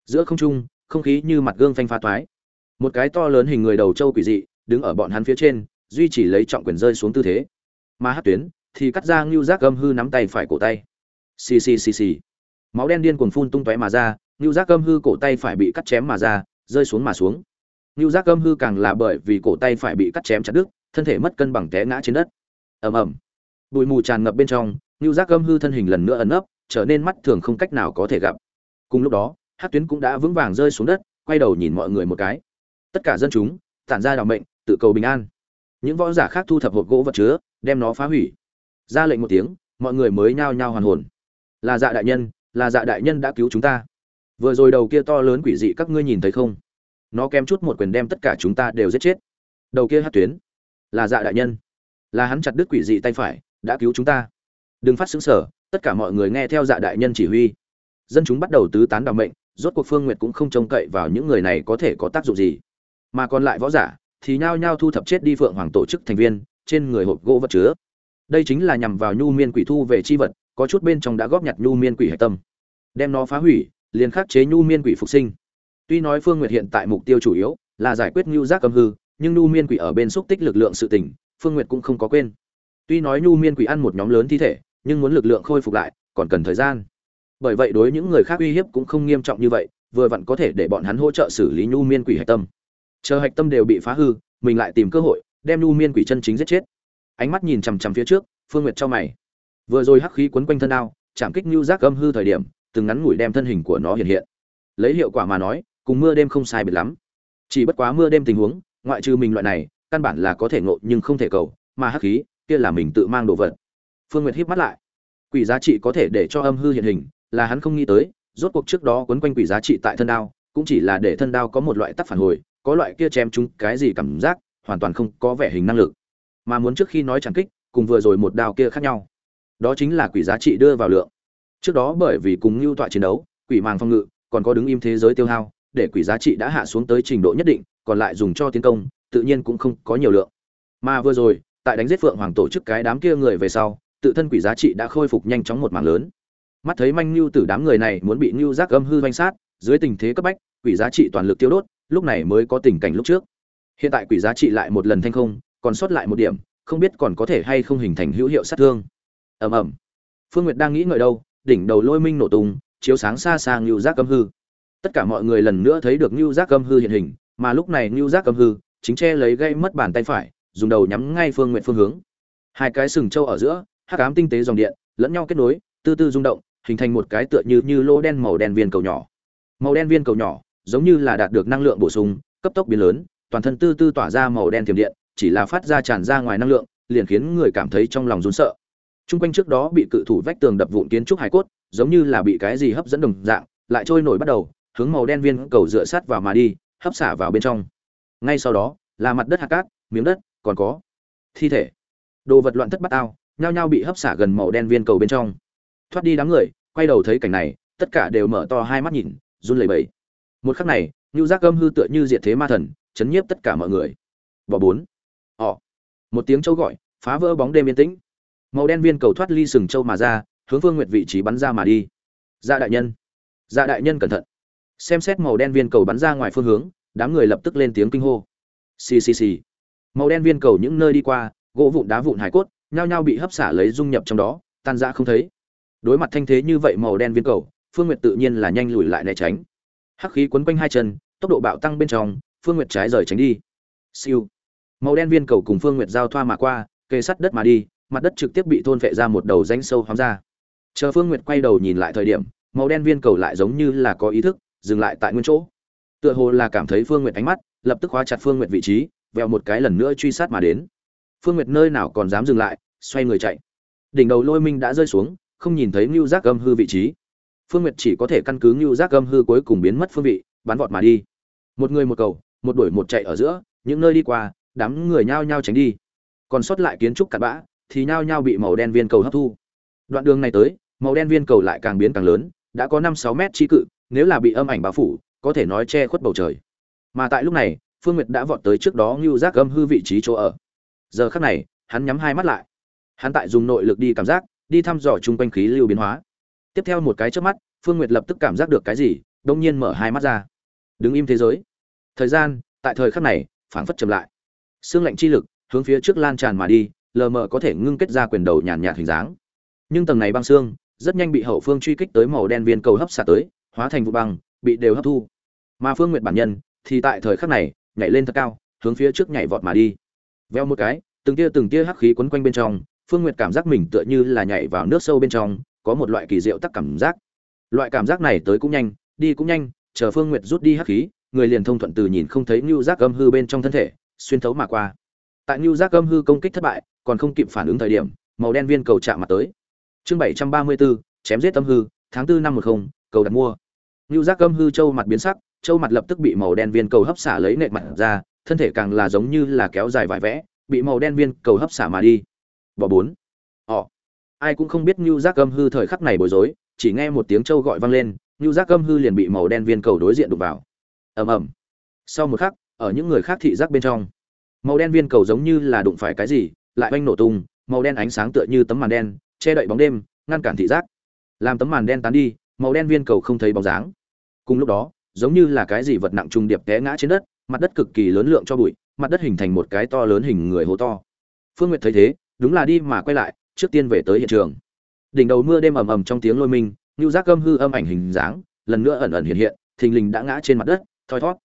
Giữa không trung, không khí như mặt gương phanh pha toái. Một cái to lớn hình người đầu trâu quỷ dị, đứng ở bọn hắn phía trên, duy trì lấy trọng quyền rơi xuống tư thế. Mà hắc tuyến thì cắt ra Nưu Giác Gâm hư nắm tay phải cổ tay. Xì xì xì xì. Máu đen điên cuồng phun tung tóe mà ra, Nưu Giác Gâm hư cổ tay phải bị cắt chém mà ra, rơi xuống mà xuống. Nưu Giác Gâm hư càng là bởi vì cổ tay phải bị cắt chém chặt đứt, thân thể mất cân bằng té ngã trên đất. Ầm ầm. Bụi mù tràn ngập bên trong, Nưu Giác gâm hư thân hình lần nữa ẩn nấp, trở nên mắt thường không cách nào có thể gặp. Cùng lúc đó, Hát Tuyến cũng đã vững vàng rơi xuống đất, quay đầu nhìn mọi người một cái. Tất cả dân chúng, tản ra đào mệnh, tự cầu bình an. Những võ giả khác thu thập hộp gỗ vật chứa, đem nó phá hủy. Ra lệnh một tiếng, mọi người mới nhao nhao hoàn hồn. Là Dạ đại nhân, là Dạ đại nhân đã cứu chúng ta. Vừa rồi đầu kia to lớn quỷ dị các ngươi nhìn thấy không? Nó kém chút một quyền đem tất cả chúng ta đều giết chết. Đầu kia Hát Tuyến, là Dạ đại nhân. Là hắn chặt đứt quỷ dị tay phải, đã cứu chúng ta. Đừng phát xứng sở, tất cả mọi người nghe theo Dạ đại nhân chỉ huy. Dân chúng bắt đầu tứ tán đào mệnh, rốt cuộc Phương Nguyệt cũng không trông cậy vào những người này có thể có tác dụng gì. Mà còn lại võ giả thì nhao nhao thu thập chết đi Phượng Hoàng tổ chức thành viên, trên người hộp gỗ vật chứa. Đây chính là nhằm vào nhu miên quỷ thu về chi vật, có chút bên trong đã góp nhặt nhu miên quỷ hải tâm. Đem nó phá hủy, liền khắc chế nhu miên quỷ phục sinh. Tuy nói Phương Nguyệt hiện tại mục tiêu chủ yếu là giải quyết ngưu giác cầm hư, nhưng nhu miên quỷ ở bên xúc tích lực lượng sự tỉnh, Phương Nguyệt cũng không có quên. Tuy nói nhu miên quỷ ăn một nhóm lớn thi thể, nhưng muốn lực lượng khôi phục lại, còn cần thời gian. Bởi vậy đối những người khác uy hiếp cũng không nghiêm trọng như vậy, vừa vặn có thể để bọn hắn hỗ trợ xử lý nhu miên quỷ Hạch tâm. chờ hạch tâm đều bị phá hư mình lại tìm cơ hội đem nu miên quỷ chân chính giết chết ánh mắt nhìn chằm chằm phía trước phương nguyệt cho mày vừa rồi hắc khí quấn quanh thân ao chạm kích nhu giác âm hư thời điểm từng ngắn ngủi đem thân hình của nó hiện hiện lấy hiệu quả mà nói cùng mưa đêm không sai biệt lắm chỉ bất quá mưa đêm tình huống ngoại trừ mình loại này, căn bản là có thể ngộ nhưng không thể cầu, mà hắc khí, kia là mình tự mang đồ vật. Phương nguyệt híp mắt lại. Quỷ giá trị có thể để cho âm hư hiện hình, là hắn không nghĩ tới, rốt cuộc trước đó quấn quanh quỷ giá trị tại thân đao, cũng chỉ là để thân đao có một loại tác phản hồi, có loại kia chém chúng cái gì cảm giác, hoàn toàn không có vẻ hình năng lực. Mà muốn trước khi nói chẳng kích, cùng vừa rồi một đao kia khác nhau. Đó chính là quỷ giá trị đưa vào lượng. Trước đó bởi vì cùng lưu tọa chiến đấu, quỷ màng phong ngự, còn có đứng im thế giới tiêu hao, để quỷ giá trị đã hạ xuống tới trình độ nhất định còn lại dùng cho tiến công, tự nhiên cũng không có nhiều lượng. Mà vừa rồi, tại đánh giết phượng hoàng tổ chức cái đám kia người về sau, tự thân quỷ giá trị đã khôi phục nhanh chóng một mảng lớn. Mắt thấy manh lưu tử đám người này muốn bị lưu giác âm hư doanh sát, dưới tình thế cấp bách, quỷ giá trị toàn lực tiêu đốt, lúc này mới có tình cảnh lúc trước. Hiện tại quỷ giá trị lại một lần thanh không, còn sót lại một điểm, không biết còn có thể hay không hình thành hữu hiệu sát thương. Ầm ầm. Phương nguyệt đang nghĩ ngợi đâu, đỉnh đầu lôi minh nổ tung, chiếu sáng xa xa ngưu giác âm hư. Tất cả mọi người lần nữa thấy được ngưu giác âm hư hiện hình mà lúc này Nưu giác cầm hư chính che lấy gây mất bàn tay phải dùng đầu nhắm ngay phương nguyện phương hướng. Hai cái sừng châu ở giữa hắc ám tinh tế dòng điện lẫn nhau kết nối từ từ rung động hình thành một cái tựa như như lô đen màu đen viên cầu nhỏ. Màu đen viên cầu nhỏ giống như là đạt được năng lượng bổ sung cấp tốc biến lớn toàn thân tư tư tỏa ra màu đen tiềm điện chỉ là phát ra tràn ra ngoài năng lượng liền khiến người cảm thấy trong lòng run sợ. Trung quanh trước đó bị cự thủ vách tường đập vụn kiến trúc hải cốt, giống như là bị cái gì hấp dẫn đồng dạng, lại trôi nổi bắt đầu, hướng màu đen viên cầu dựa sát vào mà đi, hấp xả vào bên trong. Ngay sau đó, là mặt đất hạt cát, miếng đất, còn có thi thể. Đồ vật loạn thất bát ao, nhao nhao bị hấp xả gần màu đen viên cầu bên trong. Thoát đi đám người, quay đầu thấy cảnh này, tất cả đều mở to hai mắt nhìn, run lẩy bẩy. Một khắc này, như Giác Âm hư tựa như diệt thế ma thần, chấn nhiếp tất cả mọi người. Bỏ bốn. ỏ Một tiếng châu gọi, phá vỡ bóng đêm yên tĩnh màu đen viên cầu thoát ly sừng châu mà ra hướng phương nguyệt vị trí bắn ra mà đi dạ đại nhân dạ đại nhân cẩn thận xem xét màu đen viên cầu bắn ra ngoài phương hướng đám người lập tức lên tiếng kinh hô. Xì xì xì. Màu đen viên cầu những nơi đi qua gỗ vụn đá vụn hải cốt nhao nhao bị hấp xả lấy dung nhập trong đó tan ra không thấy. Đối mặt thanh thế như vậy màu đen viên cầu phương nguyệt tự nhiên là nhanh lùi lại né tránh. Hắc khí quấn quanh hai chân tốc độ bạo tăng bên trong phương nguyệt trái rời tránh đi. Siêu. Màu đen viên cầu cùng phương nguyệt giao thoa mà qua kề sắt đất mà đi mặt đất trực tiếp bị thôn vệ ra một đầu rãnh sâu hóm ra. Chờ Phương Nguyệt quay đầu nhìn lại thời điểm, màu đen viên cầu lại giống như là có ý thức, dừng lại tại nguyên chỗ. Tựa hồ là cảm thấy Phương Nguyệt ánh mắt, lập tức khóa chặt Phương Nguyệt vị trí, vèo một cái lần nữa truy sát mà đến. Phương Nguyệt nơi nào còn dám dừng lại, xoay người chạy. Đỉnh đầu Lôi Minh đã rơi xuống, không nhìn thấy Nưu Giác Âm hư vị trí. Phương Nguyệt chỉ có thể căn cứ Nưu Giác Âm hư cuối cùng biến mất phương vị, bắn vọt mà đi. Một người một cầu, một đuổi một chạy ở giữa, những nơi đi qua, đám người nhao nhao tránh đi. Còn sót lại kiến trúc cặn bã, thì nhao nhao bị màu đen viên cầu hấp thu. Đoạn đường này tới, màu đen viên cầu lại càng biến càng lớn, đã có 5-6 mét chi cự, nếu là bị âm ảnh bao phủ, có thể nói che khuất bầu trời. Mà tại lúc này, Phương Nguyệt đã vọt tới trước đó ngưu Giác âm hư vị trí chỗ ở. Giờ khắc này, hắn nhắm hai mắt lại. Hắn tại dùng nội lực đi cảm giác, đi thăm dò trung quanh khí lưu biến hóa. Tiếp theo một cái chớp mắt, Phương Nguyệt lập tức cảm giác được cái gì, đột nhiên mở hai mắt ra. Đứng im thế giới. Thời gian, tại thời khắc này, phảng phất chậm lại. Sương lạnh chi lực hướng phía trước lan tràn mà đi, lờ mờ có thể ngưng kết ra quyền đầu nhàn nhạt hình dáng nhưng tầng này băng xương rất nhanh bị hậu phương truy kích tới màu đen viên cầu hấp xả tới, hóa thành vụ băng, bị đều hấp thu. Mà phương nguyện bản nhân thì tại thời khắc này nhảy lên thật cao, hướng phía trước nhảy vọt mà đi. Veo một cái, từng tia từng tia hắc khí quấn quanh bên trong, phương nguyệt cảm giác mình tựa như là nhảy vào nước sâu bên trong, có một loại kỳ diệu tắc cảm giác. Loại cảm giác này tới cũng nhanh, đi cũng nhanh, chờ phương nguyệt rút đi hắc khí, người liền thông thuận từ nhìn không thấy ngưu giác âm hư bên trong thân thể, xuyên thấu mà qua. Tại ngưu giác âm hư công kích thất bại, còn không kịp phản ứng thời điểm, màu đen viên cầu chạm mặt tới chương bảy trăm ba mươi bốn chém giết tâm hư, tháng tư năm một không, cầu đặt mua. Nưu giác âm hư châu mặt biến sắc, châu mặt lập tức bị màu đen viên cầu hấp xả lấy nệ mặt ra, thân thể càng là giống như là kéo dài vải vẽ, bị màu đen viên cầu hấp xả mà đi. Bỏ bốn. Họ. ai cũng không biết Nưu giác âm hư thời khắc này bối rối, chỉ nghe một tiếng châu gọi vang lên Nưu giác âm hư liền bị màu đen viên cầu đối diện đụng vào. Ầm ầm. Sau một khắc, ở những người khác thị giác bên trong, màu đen viên cầu giống như là đụng phải cái gì, lại oanh nổ tung, màu đen ánh sáng tựa như tấm màn đen che đậy bóng đêm, ngăn cản thị giác. Làm tấm màn đen tán đi, màu đen viên cầu không thấy bóng dáng. Cùng lúc đó, giống như là cái gì vật nặng trùng điệp té ngã trên đất, mặt đất cực kỳ lớn lượng cho bụi, mặt đất hình thành một cái to lớn hình người hố to. Phương nguyệt thấy thế, đúng là đi mà quay lại, trước tiên về tới hiện trường. Đỉnh đầu mưa đêm ầm ầm trong tiếng lôi minh như giác âm hư âm ảnh hình dáng, lần nữa ẩn ẩn hiện hiện, thình lình đã ngã trên mặt đất, thoi thót.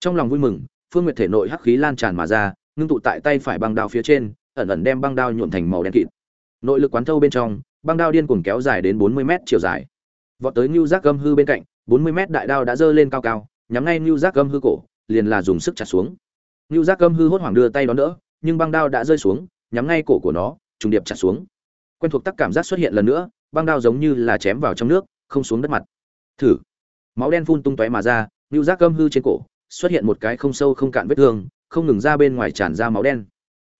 Trong lòng vui mừng, phương nguyệt thể nội hắc khí lan tràn mà ra, ngưng tụ tại tay phải băng đao phía trên, ẩn ẩn đem băng đao nhuộm thành màu đen kịt nội lực quán thâu bên trong, băng đao điên cuồng kéo dài đến bốn mươi mét chiều dài. Vọt tới ngưu giác gâm hư bên cạnh, bốn mươi mét đại đao đã dơ lên cao cao, nhắm ngay ngưu giác gâm hư cổ, liền là dùng sức chặt xuống. Ngưu giác gâm hư hốt hoảng đưa tay đón đỡ, nhưng băng đao đã rơi xuống, nhắm ngay cổ của nó, trùng điệp chặt xuống. Quen thuộc tắc cảm giác xuất hiện lần nữa, băng đao giống như là chém vào trong nước, không xuống đất mặt. Thử. Máu đen phun tung tóe mà ra ngưu giác gâm hư trên cổ, xuất hiện một cái không sâu không cạn vết thương, không ngừng ra bên ngoài tràn ra máu đen.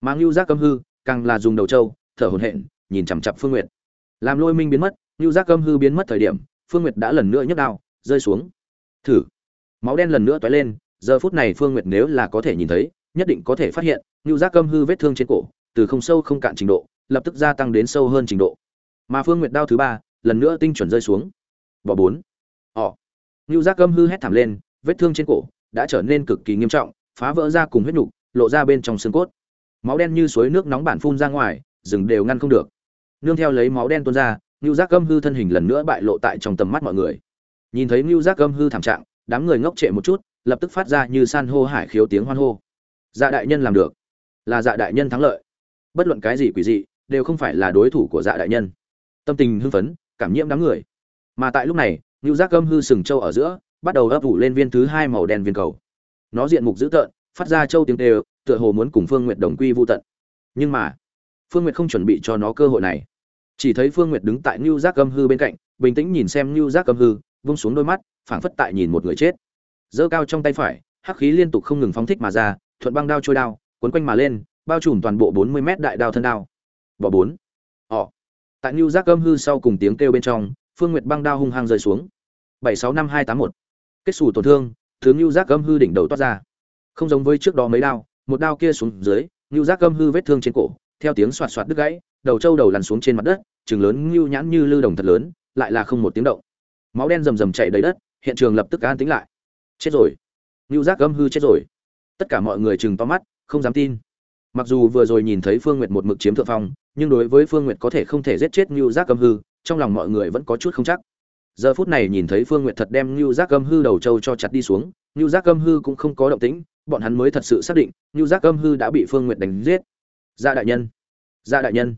Mà ngưu giác gâm hư, càng là dùng đầu trâu thở hổn hển nhìn chằm chằm phương nguyệt. Làm lôi minh biến mất Nưu giác Âm hư biến mất thời điểm phương nguyệt đã lần nữa nhấc đao rơi xuống. Thử. Máu đen lần nữa tóe lên giờ phút này phương nguyệt nếu là có thể nhìn thấy nhất định có thể phát hiện Nưu giác Âm hư vết thương trên cổ từ không sâu không cạn trình độ lập tức gia tăng đến sâu hơn trình độ. Mà phương nguyệt đao thứ ba lần nữa tinh chuẩn rơi xuống. Bỏ bốn. Họ Nưu giác Âm hư hét thảm lên vết thương trên cổ đã trở nên cực kỳ nghiêm trọng phá vỡ ra cùng huyết nục, lộ ra bên trong xương cốt. Máu đen như suối nước nóng bản phun ra ngoài rừng đều ngăn không được. Nương theo lấy máu đen tuôn ra, ngưu giác gâm hư thân hình lần nữa bại lộ tại trong tầm mắt mọi người. Nhìn thấy ngưu giác gâm hư thảm trạng, đám người ngốc trệ một chút, lập tức phát ra như san hô hải khiếu tiếng hoan hô. Dạ đại nhân làm được. Là dạ đại nhân thắng lợi. Bất luận cái gì quỷ dị, đều không phải là đối thủ của dạ đại nhân. Tâm tình hưng phấn, cảm nhiễm đám người. Mà tại lúc này, ngưu giác gâm hư sừng trâu ở giữa, bắt đầu ấp ủ lên viên thứ hai màu đen viên cầu. Nó diện mục dữ tợn, phát ra châu tiếng đều tựa hồ muốn cùng phương nguyệt đồng quy vô tận. Nhưng mà phương nguyệt không chuẩn bị cho nó cơ hội này. Chỉ thấy phương nguyệt đứng tại New giác gâm hư bên cạnh, bình tĩnh nhìn xem New giác gâm hư, vung xuống đôi mắt, phảng phất tại nhìn một người chết. Giơ cao trong tay phải, hắc khí liên tục không ngừng phóng thích mà ra, thuận băng đao trôi đao quấn quanh mà lên, bao trùm toàn bộ bốn mươi mét đại đao thân đao. Bỏ bốn. Ỏ tại New giác gâm hư sau cùng tiếng kêu bên trong, phương nguyệt băng đao hung hăng rơi xuống. Bảy sáu năm hai tám một. Kết xù tổn thương, thứ New giác gâm hư đỉnh đầu toát ra. Không giống với trước đó mấy đao, một đao kia xuống dưới New giác gâm hư vết thương trên cổ theo tiếng xoạt xoạt đứt gãy, đầu trâu đầu lăn xuống trên mặt đất, chừng lớn ngưu nhãn như lư đồng thật lớn, lại là không một tiếng động. Máu đen rầm rầm chảy đầy đất, hiện trường lập tức an tĩnh lại. Chết rồi. Ngưu giác gâm hư chết rồi. Tất cả mọi người chừng to mắt, không dám tin. Mặc dù vừa rồi nhìn thấy phương nguyệt một mực chiếm thượng phong, nhưng đối với phương nguyệt có thể không thể giết chết ngưu giác gâm hư, trong lòng mọi người vẫn có chút không chắc. Giờ phút này nhìn thấy phương nguyệt thật đem ngưu giác gâm hư đầu trâu cho chặt đi xuống, ngưu giác gâm hư cũng không có động tĩnh, bọn hắn mới thật sự xác định ngưu giác gâm hư đã bị phương nguyệt đánh giết gia đại nhân. Gia đại nhân.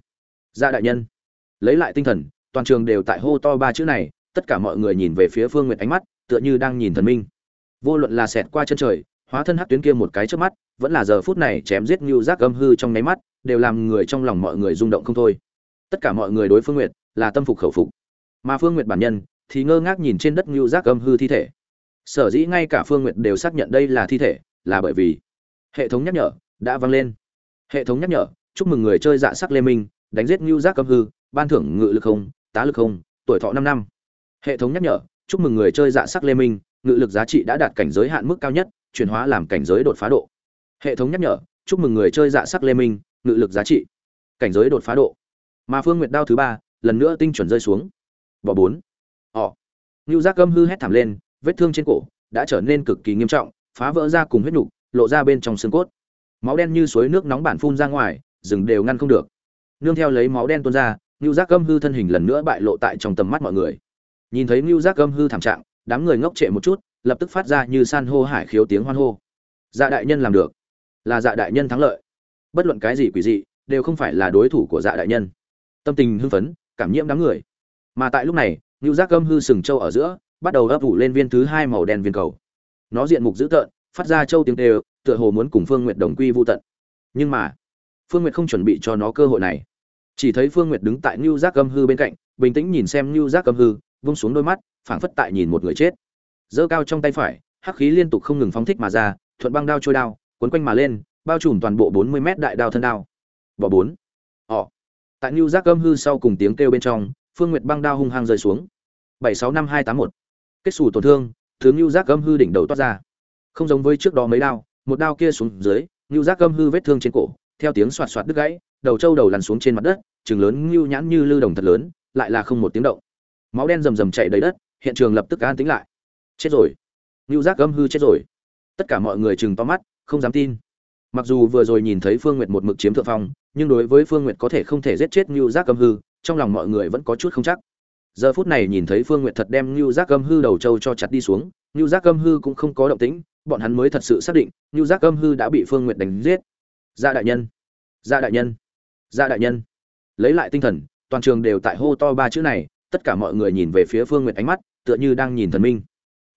Gia đại nhân. Lấy lại tinh thần, toàn trường đều tại hô to ba chữ này, tất cả mọi người nhìn về phía phương nguyệt ánh mắt, tựa như đang nhìn thần minh. Vô luận là xẹt qua chân trời, hóa thân hắc tuyến kia một cái trước mắt, vẫn là giờ phút này chém giết như giác âm hư trong nháy mắt, đều làm người trong lòng mọi người rung động không thôi. Tất cả mọi người đối phương nguyệt là tâm phục khẩu phục. Mà phương nguyệt bản nhân thì ngơ ngác nhìn trên đất như giác âm hư thi thể. Sở dĩ ngay cả phương nguyệt đều xác nhận đây là thi thể là bởi vì hệ thống nhắc nhở đã vang lên hệ thống nhắc nhở, chúc mừng người chơi dạ sắc lê minh, đánh giết ngưu giác gâm hư, ban thưởng ngự lực không, tá lực không, tuổi thọ năm năm. Hệ thống nhắc nhở, chúc mừng người chơi dạ sắc lê minh, ngự lực giá trị đã đạt cảnh giới hạn mức cao nhất, chuyển hóa làm cảnh giới đột phá độ. Hệ thống nhắc nhở, chúc mừng người chơi dạ sắc lê minh, ngự lực giá trị, cảnh giới đột phá độ. Mà phương nguyệt đao thứ ba, lần nữa tinh chuẩn rơi xuống. Bỏ bốn. Ỏ ngưu giác gâm hư hét thảm lên, vết thương trên cổ đã trở nên cực kỳ nghiêm trọng, phá vỡ ra cùng huyết nhục lộ ra bên trong xương cốt máu đen như suối nước nóng bản phun ra ngoài, rừng đều ngăn không được. Nương theo lấy máu đen tuôn ra, ngưu giác gâm hư thân hình lần nữa bại lộ tại trong tầm mắt mọi người. Nhìn thấy ngưu giác gâm hư thảm trạng, đám người ngốc trệ một chút, lập tức phát ra như san hô hải khiếu tiếng hoan hô. Dạ đại nhân làm được. Là dạ đại nhân thắng lợi. Bất luận cái gì quỷ dị, đều không phải là đối thủ của dạ đại nhân. Tâm tình hưng phấn, cảm nhiễm đám người. Mà tại lúc này, ngưu giác gâm hư sừng trâu ở giữa, bắt đầu ấp ủ lên viên thứ hai màu đen viên cầu. Nó diện mục dữ tợn, phát ra châu tiếng đều tựa hồ muốn cùng phương nguyệt đồng quy vu tận. Nhưng mà, phương nguyệt không chuẩn bị cho nó cơ hội này. Chỉ thấy phương nguyệt đứng tại Nưu giác Âm hư bên cạnh, bình tĩnh nhìn xem Nưu giác Âm hư, vung xuống đôi mắt, phảng phất tại nhìn một người chết. Giơ cao trong tay phải, hắc khí liên tục không ngừng phóng thích mà ra, thuận băng đao trôi đao, cuốn quanh mà lên, bao trùm toàn bộ bốn mươi mét đại đao thân đao. Bỏ bốn. Họ tại Nưu giác Âm hư sau cùng tiếng kêu bên trong, phương nguyệt băng đao hung hăng rơi xuống. Bảy sáu năm hai tám một. Kết xù tổn thương, thứ Nưu giác Âm hư đỉnh đầu toát ra. Không giống với trước đó mấy đao một đao kia xuống dưới, ngưu giác gâm hư vết thương trên cổ, theo tiếng xoạt xoạt đứt gãy, đầu trâu đầu lăn xuống trên mặt đất chừng lớn ngưu nhãn như lư đồng thật lớn, lại là không một tiếng động. Máu đen rầm rầm chạy đầy đất, hiện trường lập tức an tĩnh lại. Chết rồi. Ngưu giác gâm hư chết rồi. Tất cả mọi người chừng to mắt, không dám tin. Mặc dù vừa rồi nhìn thấy phương nguyệt một mực chiếm thượng phong, nhưng đối với phương nguyệt có thể không thể giết chết ngưu giác gâm hư, trong lòng mọi người vẫn có chút không chắc. Giờ phút này nhìn thấy phương nguyệt thật đem ngưu giác gâm hư đầu trâu cho chặt đi xuống, ngưu giác gâm hư cũng không có động tĩnh bọn hắn mới thật sự xác định như giác âm hư đã bị phương nguyệt đánh giết. Gia đại nhân gia đại nhân gia đại nhân. Lấy lại tinh thần, toàn trường đều tại hô to ba chữ này, tất cả mọi người nhìn về phía phương nguyệt ánh mắt, tựa như đang nhìn thần minh.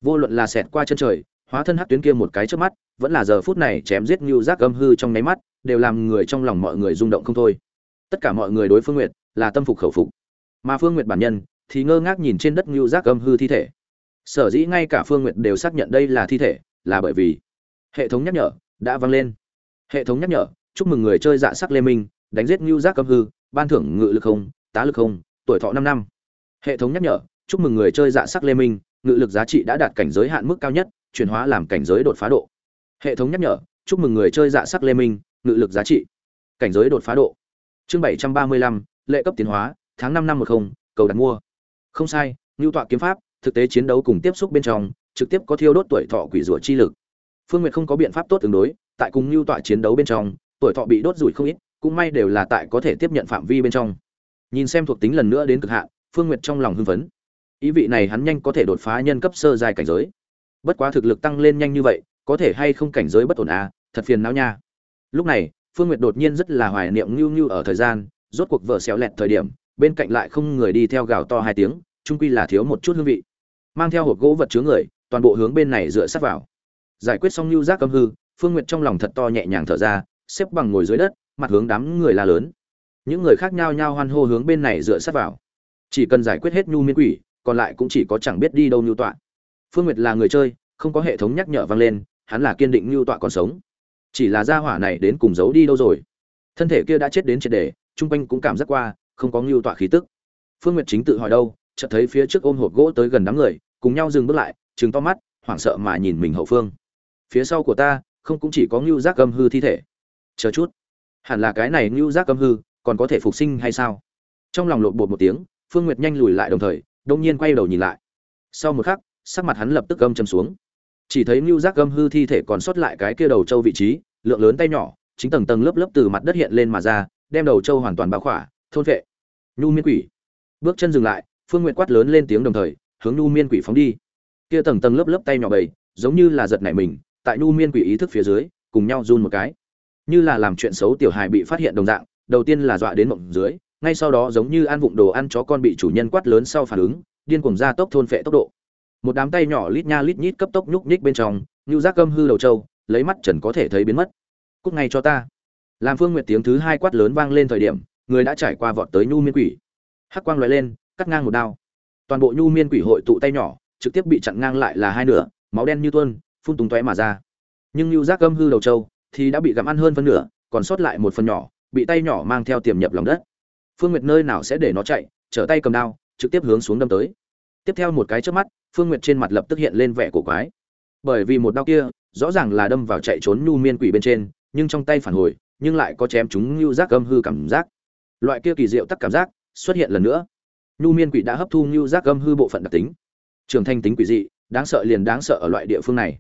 Vô luận là xẹt qua chân trời, hóa thân hắc tuyến kia một cái trước mắt, vẫn là giờ phút này chém giết như giác âm hư trong nháy mắt, đều làm người trong lòng mọi người rung động không thôi. Tất cả mọi người đối phương nguyệt là tâm phục khẩu phục. Mà phương nguyệt bản nhân thì ngơ ngác nhìn trên đất như giác âm hư thi thể. Sở dĩ ngay cả phương nguyệt đều xác nhận đây là thi thể là bởi vì hệ thống nhắc nhở đã vang lên. Hệ thống nhắc nhở, chúc mừng người chơi dạ sắc lê minh, đánh giết ngưu giác cấp hư, ban thưởng ngự lực không, tá lực không, tuổi thọ năm năm. Hệ thống nhắc nhở, chúc mừng người chơi dạ sắc lê minh, ngự lực giá trị đã đạt cảnh giới hạn mức cao nhất, chuyển hóa làm cảnh giới đột phá độ. Hệ thống nhắc nhở, chúc mừng người chơi dạ sắc lê minh, ngự lực giá trị, cảnh giới đột phá độ. Chương bảy trăm ba mươi lăm, lệ cấp tiến hóa, tháng năm năm một không, cầu đặt mua. Không sai ngưu tọa kiếm pháp, thực tế chiến đấu cùng tiếp xúc bên trong trực tiếp có thiêu đốt tuổi thọ quỷ rủa chi lực. Phương nguyệt không có biện pháp tốt tương đối, tại cùng lưu tọa chiến đấu bên trong, tuổi thọ bị đốt rủi không ít, cũng may đều là tại có thể tiếp nhận phạm vi bên trong. Nhìn xem thuộc tính lần nữa đến cực hạn, phương nguyệt trong lòng hưng phấn. Ý vị này hắn nhanh có thể đột phá nhân cấp sơ dài cảnh giới. Bất quá thực lực tăng lên nhanh như vậy, có thể hay không cảnh giới bất ổn à thật phiền não nha. Lúc này, phương nguyệt đột nhiên rất là hoài niệm Nưu Nưu ở thời gian, rốt cuộc vợ xéo lẹt thời điểm, bên cạnh lại không người đi theo gào to hai tiếng trung quy là thiếu một chút hương vị. Mang theo hộp gỗ vật chứa người toàn bộ hướng bên này dựa sát vào. Giải quyết xong lưu giác âm hư, phương nguyệt trong lòng thật to nhẹ nhàng thở ra, xếp bằng ngồi dưới đất, mặt hướng đám người la lớn. Những người khác nhao nhao hoan hô hướng bên này dựa sát vào. Chỉ cần giải quyết hết nhu miên quỷ, còn lại cũng chỉ có chẳng biết đi đâu nhu tọa. Phương nguyệt là người chơi, không có hệ thống nhắc nhở vang lên, hắn là kiên định nhu tọa còn sống. Chỉ là gia hỏa này đến cùng giấu đi đâu rồi? Thân thể kia đã chết đến triệt đề chung quanh cũng cảm giác qua, không có nhu tọa khí tức. Phương nguyệt chính tự hỏi đâu, chợt thấy phía trước ôm hộp gỗ tới gần đám người, cùng nhau dừng bước lại trừng to mắt, hoảng sợ mà nhìn mình hậu phương. Phía sau của ta, không cũng chỉ có ngưu giác âm hư thi thể. Chờ chút. Hẳn là cái này ngưu giác âm hư, còn có thể phục sinh hay sao? Trong lòng lộn bột một tiếng, phương nguyệt nhanh lùi lại đồng thời đông nhiên quay đầu nhìn lại. Sau một khắc, sắc mặt hắn lập tức gâm châm xuống. Chỉ thấy ngưu giác gâm hư thi thể còn sót lại cái kia đầu trâu vị trí, lượng lớn tay nhỏ, chính tầng tầng lớp lớp từ mặt đất hiện lên mà ra, đem đầu trâu hoàn toàn bao khỏa, thôn vệ. Nhu miên quỷ. Bước chân dừng lại, phương nguyện quát lớn lên tiếng đồng thời, hướng nhu miên quỷ phóng đi kia tầng tầng lớp lớp tay nhỏ bầy, giống như là giật nảy mình, tại nhu miên quỷ ý thức phía dưới, cùng nhau run một cái. Như là làm chuyện xấu tiểu hài bị phát hiện đồng dạng, đầu tiên là dọa đến mộng dưới, ngay sau đó giống như ăn vụng đồ ăn chó con bị chủ nhân quát lớn sau phản ứng, điên cuồng ra tốc thôn phệ tốc độ. Một đám tay nhỏ lít nha lít nhít cấp tốc nhúc nhích bên trong, như rác gâm hư đầu trâu, lấy mắt trần có thể thấy biến mất. Cúc ngay cho ta. Làm phương nguyệt tiếng thứ hai quát lớn vang lên thời điểm, người đã trải qua vọt tới nhu miên quỷ. Hắc quang loại lên, cắt ngang một đao. Toàn bộ nhu miên quỷ hội tụ tay nhỏ trực tiếp bị chặn ngang lại là hai nửa, máu đen như tuôn, phun tung tóe mà ra. Nhưng lưu giác gâm hư đầu trâu, thì đã bị gặm ăn hơn phân nửa, còn sót lại một phần nhỏ, bị tay nhỏ mang theo tiềm nhập lòng đất. Phương nguyệt nơi nào sẽ để nó chạy, trở tay cầm đao, trực tiếp hướng xuống đâm tới. Tiếp theo một cái trước mắt, phương nguyệt trên mặt lập tức hiện lên vẻ cổ quái. Bởi vì một đao kia, rõ ràng là đâm vào chạy trốn nhu miên quỷ bên trên, nhưng trong tay phản hồi, nhưng lại có chém chúng lưu giác âm hư cảm giác. Loại kia kỳ diệu tắc cảm giác xuất hiện lần nữa. Nhu miên quỷ đã hấp thu lưu giác âm hư bộ phận đặc tính trường thanh tính quỷ dị, đáng sợ liền đáng sợ ở loại địa phương này.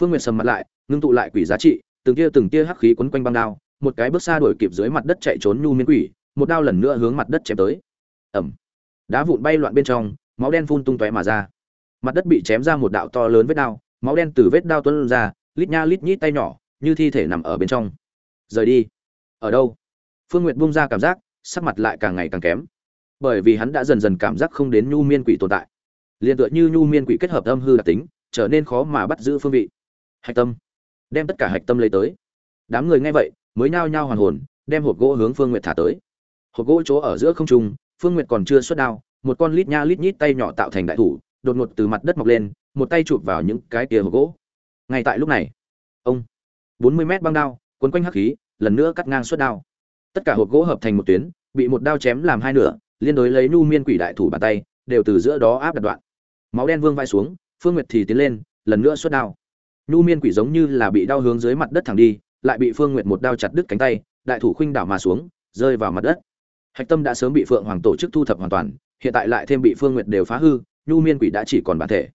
Phương nguyệt sầm mặt lại, ngưng tụ lại quỷ giá trị, từng tia từng tia hắc khí quấn quanh băng đao, một cái bước xa đuổi kịp dưới mặt đất chạy trốn nhu miên quỷ, một đao lần nữa hướng mặt đất chém tới. Ẩm đá vụn bay loạn bên trong, máu đen phun tung tóe mà ra. Mặt đất bị chém ra một đạo to lớn vết đao, máu đen từ vết đao tuôn ra, lít nha lít nhít tay nhỏ, như thi thể nằm ở bên trong. Rời đi. Ở đâu? Phương n g u y ệ t bung ra cảm giác, sắc mặt lại càng ngày càng kém. Bởi vì hắn đã dần dần cảm giác không đến nhu miên quỷ tồn tại liền tựa như nhu miên quỷ kết hợp âm hư đặc tính, trở nên khó mà bắt giữ phương vị. Hạch tâm. Đem tất cả hạch tâm lấy tới. Đám người nghe vậy, mới nhao nhao hoàn hồn, đem hộp gỗ hướng phương n g u y ệ t thả tới. Hộp gỗ chỗ ở giữa không trung, phương n g u y ệ t còn chưa xuất đao, một con lít nha lít nhít tay nhỏ tạo thành đại thủ, đột ngột từ mặt đất mọc lên, một tay chụp vào những cái tìa hộp gỗ. Ngay tại lúc này, ông, bốn mươi mét băng đao, quấn quanh hắc khí, lần nữa cắt ngang suốt đao. Tất cả hộp gỗ hợp thành một tuyến, bị một đao chém làm hai nửa, liên đối lấy nu miên quỷ đại thủ bàn tay đều từ giữa đó áp đặt đoạn. Máu đen vương vai xuống, phương nguyệt thì tiến lên, lần nữa xuất đao. Nu miên quỷ giống như là bị đau hướng dưới mặt đất thẳng đi, lại bị phương nguyệt một đao chặt đứt cánh tay, đại thủ khuynh đảo mà xuống, rơi vào mặt đất. Hạch tâm đã sớm bị phượng hoàng tổ chức thu thập hoàn toàn, hiện tại lại thêm bị phương nguyệt đều phá hư, nhu miên quỷ đã chỉ còn bản thể.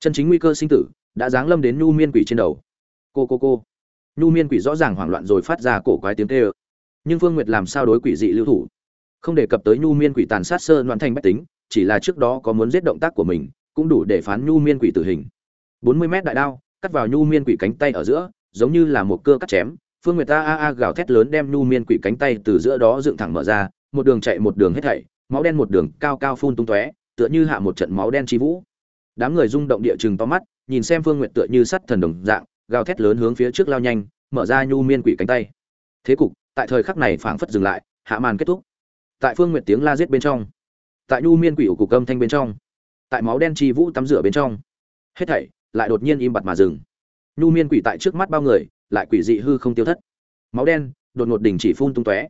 Chân chính nguy cơ sinh tử đã giáng lâm đến nhu miên quỷ trên đầu. Cô cô cô. Nhu miên quỷ rõ ràng hoảng loạn rồi phát ra cổ quái tiếng tê ơ nhưng phương nguyệt làm sao đối quỷ dị lưu thủ? Không đề cập tới nhu miên quỷ tàn sát sơ loạn thành bách tính chỉ là trước đó có muốn giết động tác của mình, cũng đủ để phán nhu miên quỷ tử hình. Bốn mươi mét đại đao, cắt vào nhu miên quỷ cánh tay ở giữa, giống như là một cưa cắt chém. Phương nguyệt ta a a gào thét lớn đem nhu miên quỷ cánh tay từ giữa đó dựng thẳng mở ra, một đường chạy một đường hết thảy, máu đen một đường cao cao phun tung tóe, tựa như hạ một trận máu đen chi vũ. Đám người rung động địa chừng to mắt, nhìn xem phương nguyệt tựa như sắt thần đồng dạng, gào thét lớn hướng phía trước lao nhanh, mở ra nhu miên quỷ cánh tay. Thế cục, tại thời khắc này phảng phất dừng lại, hạ màn kết thúc. Tại phương nguyệt tiếng la giết bên trong tại nhu miên quỷ ủ cục âm thanh bên trong, tại máu đen chi vũ tắm rửa bên trong. Hết thảy lại đột nhiên im bặt mà dừng. Nhu miên quỷ tại trước mắt bao người, lại quỷ dị hư không tiêu thất. Máu đen đột ngột đỉnh chỉ phun tung tóe.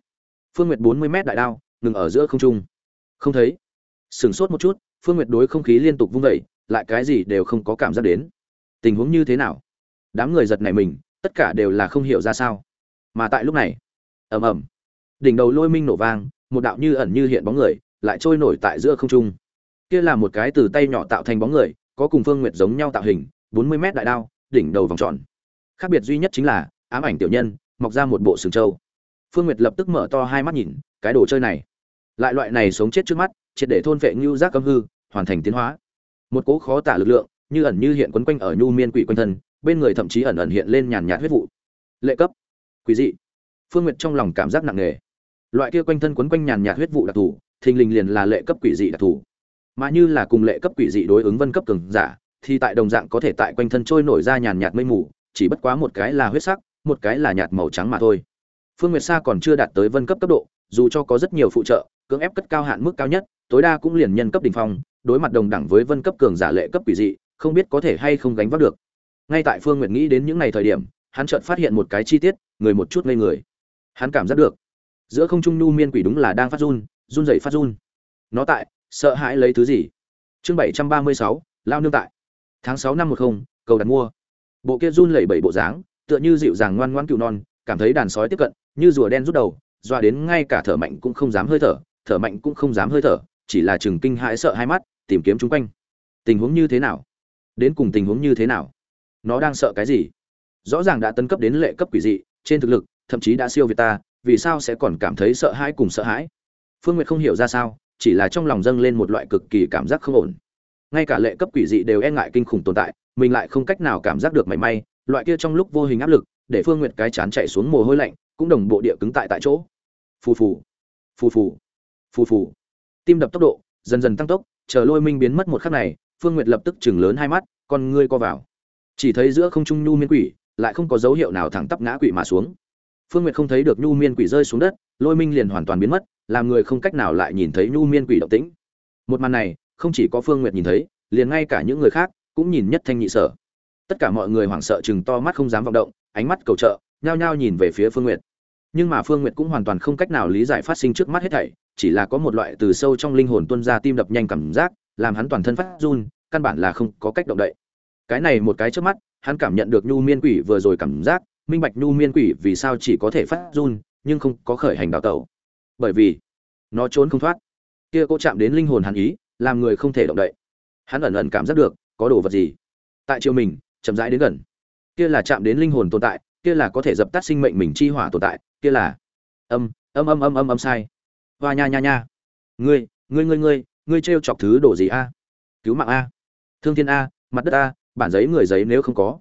Phương nguyệt bốn mươi mét đại đao, ngừng ở giữa không trung. Không thấy. Sửng sốt một chút, phương nguyệt đối không khí liên tục vung vẩy lại cái gì đều không có cảm giác đến. Tình huống như thế nào? Đám người giật này mình, tất cả đều là không hiểu ra sao. Mà tại lúc này, ầm ầm, đỉnh đầu lôi minh nổ vang, một đạo như ẩn như hiện bóng người lại trôi nổi tại giữa không trung. Kia là một cái từ tay nhỏ tạo thành bóng người, có cùng phương nguyệt giống nhau tạo hình, bốn mươi mét đại đao, đỉnh đầu vòng tròn. Khác biệt duy nhất chính là, ám ảnh tiểu nhân, mọc ra một bộ sừng trâu. Phương nguyệt lập tức mở to hai mắt nhìn, cái đồ chơi này. Lại loại này sống chết trước mắt, triệt để thôn vệ ngưu giác cấm hư, hoàn thành tiến hóa. Một cỗ khó tả lực lượng, như ẩn như hiện quấn quanh ở nhu miên quỷ quanh thân, bên người thậm chí ẩn ẩn hiện lên nhàn nhạt huyết vụ. Lệ cấp. Quỷ dị. Phương nguyệt trong lòng cảm giác nặng nề. Loại kia quanh thân quấn quanh nhàn nhạt huyết vụ đặc thù thình lình liền là lệ cấp quỷ dị đặc thù. Mà như là cùng lệ cấp quỷ dị đối ứng vân cấp cường giả, thì tại đồng dạng có thể tại quanh thân trôi nổi ra nhàn nhạt mây mù, chỉ bất quá một cái là huyết sắc, một cái là nhạt màu trắng mà thôi. Phương nguyệt sa còn chưa đạt tới vân cấp cấp độ, dù cho có rất nhiều phụ trợ, cưỡng ép cất cao hạn mức cao nhất, tối đa cũng liền nhân cấp đỉnh phong, đối mặt đồng đẳng với vân cấp cường giả lệ cấp quỷ dị, không biết có thể hay không gánh vác được. Ngay tại phương nguyệt nghĩ đến những ngày thời điểm, hắn chợt phát hiện một cái chi tiết, người một chút ngây người. Hắn cảm giác được, giữa không trung nhu miên quỷ đúng là đang phát run run rẩy phát run. Nó tại, sợ hãi lấy thứ gì? Chương bảy trăm ba mươi sáu, lao nương tại. Tháng sáu năm một không, cầu đặt mua. Bộ kia run lẩy bẩy bộ dáng, tựa như dịu dàng ngoan ngoãn cừu non, cảm thấy đàn sói tiếp cận, như rùa đen rút đầu, doa đến ngay cả thở mạnh cũng không dám hơi thở thở mạnh cũng không dám hơi thở, chỉ là chừng kinh hãi sợ hai mắt, tìm kiếm chung quanh. Tình huống như thế nào? Đến cùng tình huống như thế nào? Nó đang sợ cái gì? Rõ ràng đã tấn cấp đến lệ cấp quỷ dị, trên thực lực, thậm chí đã siêu việt ta, vì sao sẽ còn cảm thấy sợ hãi cùng sợ hãi? Phương nguyệt không hiểu ra sao, chỉ là trong lòng dâng lên một loại cực kỳ cảm giác không ổn. Ngay cả lệ cấp quỷ dị đều e ngại kinh khủng tồn tại, mình lại không cách nào cảm giác được mảy may, loại kia trong lúc vô hình áp lực, để phương nguyệt cái chán chạy xuống mồ hôi lạnh, cũng đồng bộ địa cứng tại tại chỗ. Phù phù phù phù phù phù. Tim đập tốc độ, dần dần tăng tốc, chờ lôi minh biến mất một khắc này, phương nguyệt lập tức chừng lớn hai mắt, con ngươi co vào. Chỉ thấy giữa không trung nhu miên quỷ, lại không có dấu hiệu nào thẳng tắp ngã quỷ mà xuống. Phương nguyệt không thấy được nhu miên quỷ rơi xuống đất, lôi minh liền hoàn toàn biến mất làm người không cách nào lại nhìn thấy nhu miên quỷ động tĩnh. Một màn này, không chỉ có phương nguyệt nhìn thấy, liền ngay cả những người khác cũng nhìn nhất thanh nhị sở. Tất cả mọi người hoảng sợ chừng to mắt không dám vọng động, ánh mắt cầu trợ, nhao nhao nhìn về phía phương nguyệt. Nhưng mà phương nguyệt cũng hoàn toàn không cách nào lý giải phát sinh trước mắt hết thảy, chỉ là có một loại từ sâu trong linh hồn tuân ra tim đập nhanh cảm giác, làm hắn toàn thân phát run, căn bản là không có cách động đậy. Cái này một cái trước mắt, hắn cảm nhận được nhu miên quỷ vừa rồi cảm giác, minh bạch nhu miên quỷ vì sao chỉ có thể phát run, nhưng không có khởi hành đào tẩu bởi vì nó trốn không thoát. Kia cô chạm đến linh hồn hắn ý, làm người không thể động đậy. Hắn ẩn ẩn cảm giác được, có đồ vật gì? Tại chiều mình, chậm rãi đến gần. Kia là chạm đến linh hồn tồn tại, kia là có thể dập tắt sinh mệnh mình chi hỏa tồn tại, kia là âm âm âm âm âm âm sai. Hoa nha nha nha. Ngươi ngươi ngươi ngươi ngươi trêu chọc thứ đồ gì a? Cứu mạng a. Thương thiên a, mặt đất a, bản giấy người giấy nếu không có.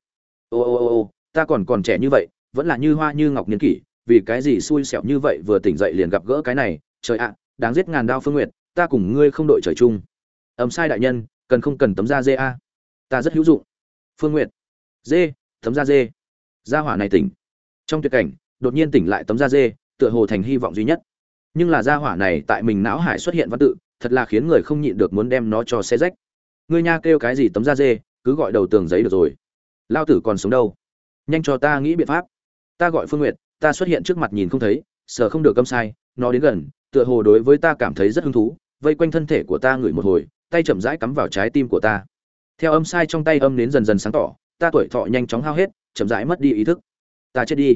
Ô ô ô ô, ta còn còn trẻ như vậy, vẫn là như hoa như ngọc niên kỷ vì cái gì xui xẻo như vậy vừa tỉnh dậy liền gặp gỡ cái này, trời ạ, đáng giết ngàn đao phương nguyệt, ta cùng ngươi không đội trời chung. Ấm sai đại nhân, cần không cần tấm da dê a? Ta rất hữu dụng. Phương nguyệt. Dê, tấm da dê. Gia hỏa này tỉnh. Trong tuyệt cảnh, đột nhiên tỉnh lại tấm da dê, tựa hồ thành hy vọng duy nhất. Nhưng là gia hỏa này tại mình não hải xuất hiện văn tự, thật là khiến người không nhịn được muốn đem nó cho xe rách. Ngươi nha kêu cái gì tấm da dê, cứ gọi đầu tường giấy được rồi. Lao tử còn sống đâu? Nhanh cho ta nghĩ biện pháp. Ta gọi phương nguyệt ta xuất hiện trước mặt nhìn không thấy sợ không được câm sai, nó đến gần, tựa hồ đối với ta cảm thấy rất hứng thú, vây quanh thân thể của ta ngửi một hồi, tay chậm rãi cắm vào trái tim của ta. Theo âm sai trong tay âm đến dần dần sáng tỏ, ta tuổi thọ nhanh chóng hao hết, chậm rãi mất đi ý thức. Ta chết đi.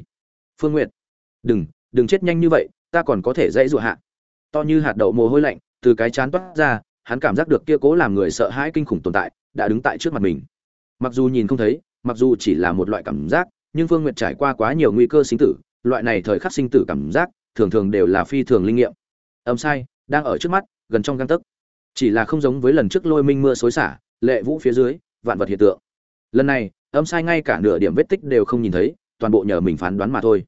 Phương nguyệt. Đừng đừng chết nhanh như vậy, ta còn có thể dãy dụa hạ. To như hạt đậu mồ hôi lạnh, từ cái chán toát ra, hắn cảm giác được kia cố làm người sợ hãi kinh khủng tồn tại, đã đứng tại trước mặt mình. Mặc dù nhìn không thấy, mặc dù chỉ là một loại cảm giác, nhưng phương nguyệt trải qua quá nhiều nguy cơ sinh tử loại này thời khắc sinh tử cảm giác, thường thường đều là phi thường linh nghiệm. Âm sai, đang ở trước mắt, gần trong găng tấc. Chỉ là không giống với lần trước lôi minh mưa xối xả, lệ vũ phía dưới, vạn vật hiện tượng. Lần này, âm sai ngay cả nửa điểm vết tích đều không nhìn thấy, toàn bộ nhờ mình phán đoán mà thôi.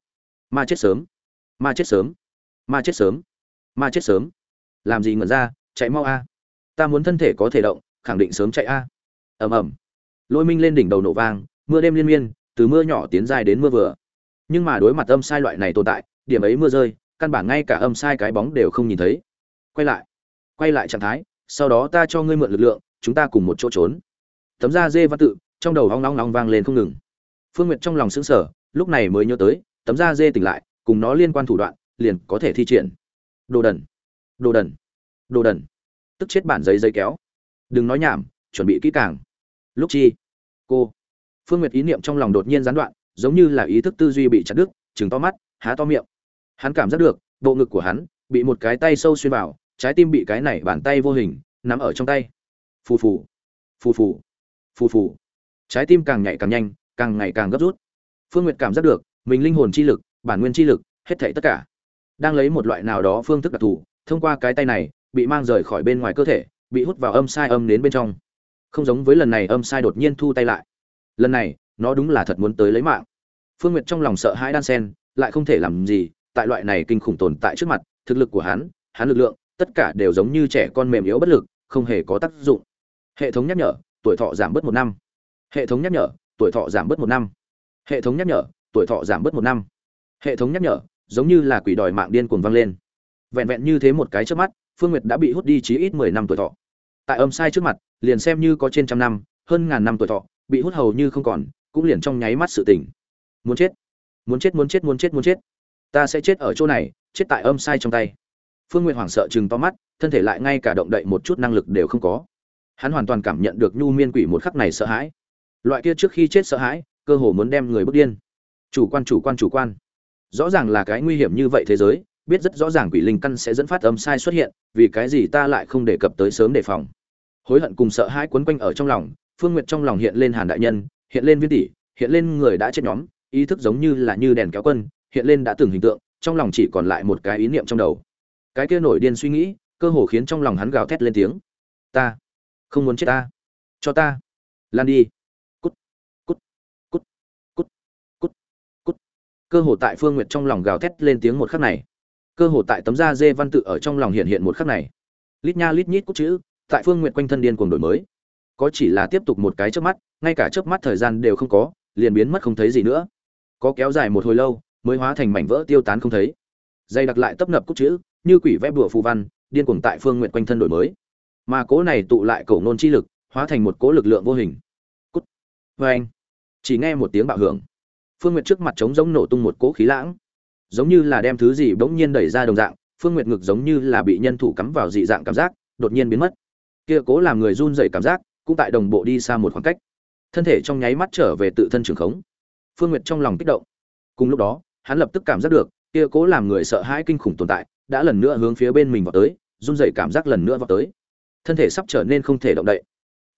Ma chết sớm. Ma chết sớm. Ma chết sớm. Ma chết sớm. Làm gì ngẩn ra, chạy mau a. Ta muốn thân thể có thể động, khẳng định sớm chạy a. Ầm ầm. Lôi minh lên đỉnh đầu nổ vang, mưa đêm liên miên, từ mưa nhỏ tiến dài đến mưa vừa nhưng mà đối mặt âm sai loại này tồn tại, điểm ấy mưa rơi, căn bản ngay cả âm sai cái bóng đều không nhìn thấy. Quay lại quay lại trạng thái, sau đó ta cho ngươi mượn lực lượng, chúng ta cùng một chỗ trốn. Tấm da dê văn tự, trong đầu hoang long long vang lên không ngừng. Phương nguyệt trong lòng sững sờ, lúc này mới nhớ tới, tấm da dê tỉnh lại, cùng nó liên quan thủ đoạn, liền có thể thi triển. Đồ đần đồ đần đồ đần. Tức chết bản giấy giấy kéo. Đừng nói nhảm, chuẩn bị kỹ càng. Lúc chi? Cô. Phương nguyệt ý niệm trong lòng đột nhiên gián đoạn giống như là ý thức tư duy bị chặt đứt, chừng to mắt, há to miệng. Hắn cảm giác được, bộ ngực của hắn bị một cái tay sâu xuyên vào, trái tim bị cái này bàn tay vô hình nắm ở trong tay. Phù phù phù phù phù phù. Trái tim càng nhảy càng nhanh, càng ngày càng gấp rút. Phương nguyệt cảm giác được, mình linh hồn chi lực, bản nguyên chi lực, hết thảy tất cả đang lấy một loại nào đó phương thức đặc thù, thông qua cái tay này, bị mang rời khỏi bên ngoài cơ thể, bị hút vào âm sai âm đến bên trong. Không giống với lần này âm sai đột nhiên thu tay lại. Lần này nó đúng là thật muốn tới lấy mạng. Phương nguyệt trong lòng sợ hãi đan sen, lại không thể làm gì, tại loại này kinh khủng tồn tại trước mặt, thực lực của hắn hắn lực lượng, tất cả đều giống như trẻ con mềm yếu bất lực, không hề có tác dụng. Hệ thống nhắc nhở, tuổi thọ giảm bớt một năm. Hệ thống nhắc nhở, tuổi thọ giảm bớt một năm. Hệ thống nhắc nhở, tuổi thọ giảm bớt một năm. Hệ thống nhắc nhở, giống như là quỷ đòi mạng điên cuồng vang lên. Vẹn vẹn như thế một cái trước mắt, phương nguyệt đã bị hút đi chí ít mười năm tuổi thọ. Tại âm sai trước mặt, liền xem như có trên trăm năm, hơn ngàn năm tuổi thọ, bị hút hầu như không còn cũng liền trong nháy mắt sự tỉnh muốn chết muốn chết muốn chết muốn chết muốn chết. Ta sẽ chết ở chỗ này, chết tại âm sai trong tay. Phương nguyệt hoảng sợ chừng to mắt, thân thể lại ngay cả động đậy một chút năng lực đều không có. Hắn hoàn toàn cảm nhận được nhu miên quỷ một khắc này sợ hãi. Loại kia trước khi chết sợ hãi, cơ hồ muốn đem người bước điên. Chủ quan chủ quan chủ quan. Rõ ràng là cái nguy hiểm như vậy thế giới, biết rất rõ ràng quỷ linh căn sẽ dẫn phát âm sai xuất hiện, vì cái gì ta lại không đề cập tới sớm đề phòng. Hối hận cùng sợ hãi quấn quanh ở trong lòng, phương nguyệt trong lòng hiện lên hàn đại nhân hiện lên viên tỷ, hiện lên người đã chết nhóm, ý thức giống như là như đèn kéo quân, hiện lên đã từng hình tượng, trong lòng chỉ còn lại một cái ý niệm trong đầu. Cái kia nổi điên suy nghĩ, cơ hồ khiến trong lòng hắn gào thét lên tiếng. Ta không muốn chết ta. Cho ta. Lan đi. Cút. Cút. Cút. Cút. Cút. Cút. Cơ hồ tại phương nguyệt trong lòng gào thét lên tiếng một khắc này. Cơ hồ tại tấm da dê văn tự ở trong lòng hiện hiện một khắc này. Lít nha lít nhít cút chữ, tại phương nguyệt quanh thân điên cuồng đổi mới có chỉ là tiếp tục một cái chớp mắt, ngay cả chớp mắt thời gian đều không có, liền biến mất không thấy gì nữa. Có kéo dài một hồi lâu, mới hóa thành mảnh vỡ tiêu tán không thấy. Dây đặc lại tấp nập cút chữ, như quỷ vẽ bùa phù văn, điên cuồng tại phương nguyện quanh thân đổi mới. Mà cố này tụ lại cổ nôn chi lực, hóa thành một cố lực lượng vô hình. Cút. Vê anh. Chỉ nghe một tiếng bạo hưởng. Phương nguyện trước mặt trống giống nổ tung một cỗ khí lãng. Giống như là đem thứ gì bỗng nhiên đẩy ra đồng dạng, phương nguyện ngực giống như là bị nhân thủ cắm vào dị dạng cảm giác, đột nhiên biến mất. Kia cố làm người run rẩy cảm giác cũng tại đồng bộ đi xa một khoảng cách. Thân thể trong nháy mắt trở về tự thân trường khống. Phương nguyệt trong lòng kích động. Cùng lúc đó, hắn lập tức cảm giác được, kia cố làm người sợ hãi kinh khủng tồn tại, đã lần nữa hướng phía bên mình vào tới, run rẩy cảm giác lần nữa vào tới. Thân thể sắp trở nên không thể động đậy.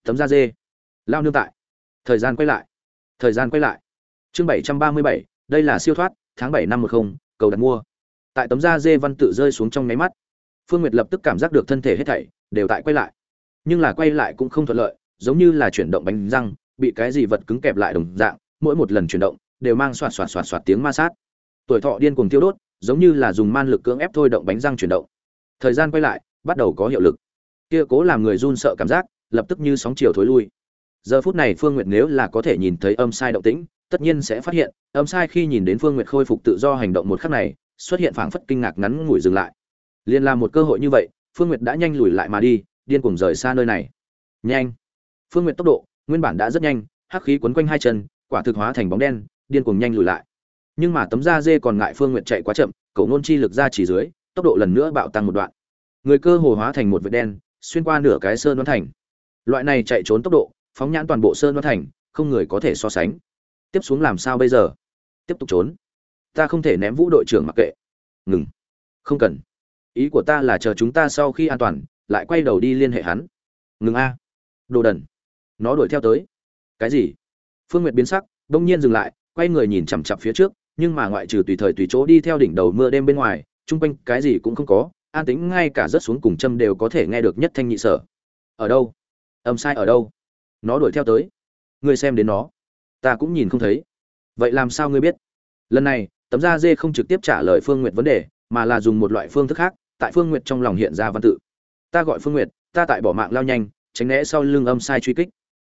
Tấm da dê. Lao nương tại. Thời gian quay lại. Thời gian quay lại. Chương bảy trăm ba mươi bảy, đây là siêu thoát, tháng bảy năm một không, cầu đặt mua. Tại tấm da dê văn tự rơi xuống trong nháy mắt, phương nguyệt lập tức cảm giác được thân thể hết thảy đều tại quay lại. Nhưng là quay lại cũng không thuận lợi giống như là chuyển động bánh răng, bị cái gì vật cứng kẹp lại đồng dạng, mỗi một lần chuyển động đều mang xoạt xoạt xoạt xoạt tiếng ma sát. Tuổi thọ điên cuồng tiêu đốt, giống như là dùng man lực cưỡng ép thôi động bánh răng chuyển động. Thời gian quay lại, bắt đầu có hiệu lực. Kia cố làm người run sợ cảm giác, lập tức như sóng chiều thối lui. Giờ phút này phương nguyệt nếu là có thể nhìn thấy âm sai động tĩnh, tất nhiên sẽ phát hiện, âm sai khi nhìn đến phương nguyệt khôi phục tự do hành động một khắc này, xuất hiện phảng phất kinh ngạc ngắn ngủi dừng lại. Liền làm một cơ hội như vậy, phương nguyệt đã nhanh lùi lại mà đi, điên cuồng rời xa nơi này. Nhanh! Phương nguyệt tốc độ, nguyên bản đã rất nhanh, hắc khí quấn quanh hai chân, quả thực hóa thành bóng đen, điên cuồng nhanh lùi lại. Nhưng mà tấm da dê còn ngại phương nguyệt chạy quá chậm cậu nôn chi lực ra chỉ dưới, tốc độ lần nữa bạo tăng một đoạn. Người cơ hồ hóa thành một vệt đen, xuyên qua nửa cái sơn đoán thành. Loại này chạy trốn tốc độ, phóng nhãn toàn bộ sơn đoán thành, không người có thể so sánh. Tiếp xuống làm sao bây giờ? Tiếp tục trốn. Ta không thể ném vũ đội trưởng mặc kệ. Ngừng. Không cần. Ý của ta là chờ chúng ta sau khi an toàn, lại quay đầu đi liên hệ hắn. Ngừng a. Đồ đần nó đuổi theo tới. Cái gì? Phương nguyệt biến sắc, đông nhiên dừng lại, quay người nhìn chằm chặp phía trước, nhưng mà ngoại trừ tùy thời tùy chỗ đi theo đỉnh đầu mưa đêm bên ngoài, chung quanh cái gì cũng không có, an tính ngay cả rớt xuống cùng châm đều có thể nghe được nhất thanh nhị sở. Ở đâu? Âm sai ở đâu? Nó đuổi theo tới. Ngươi xem đến nó. Ta cũng nhìn không thấy. Vậy làm sao ngươi biết? Lần này, tấm da dê không trực tiếp trả lời phương nguyệt vấn đề, mà là dùng một loại phương thức khác, tại phương nguyệt trong lòng hiện ra văn tự. Ta gọi phương nguyệt, ta tại bỏ mạng lao nhanh, tránh né sau lưng âm sai truy kích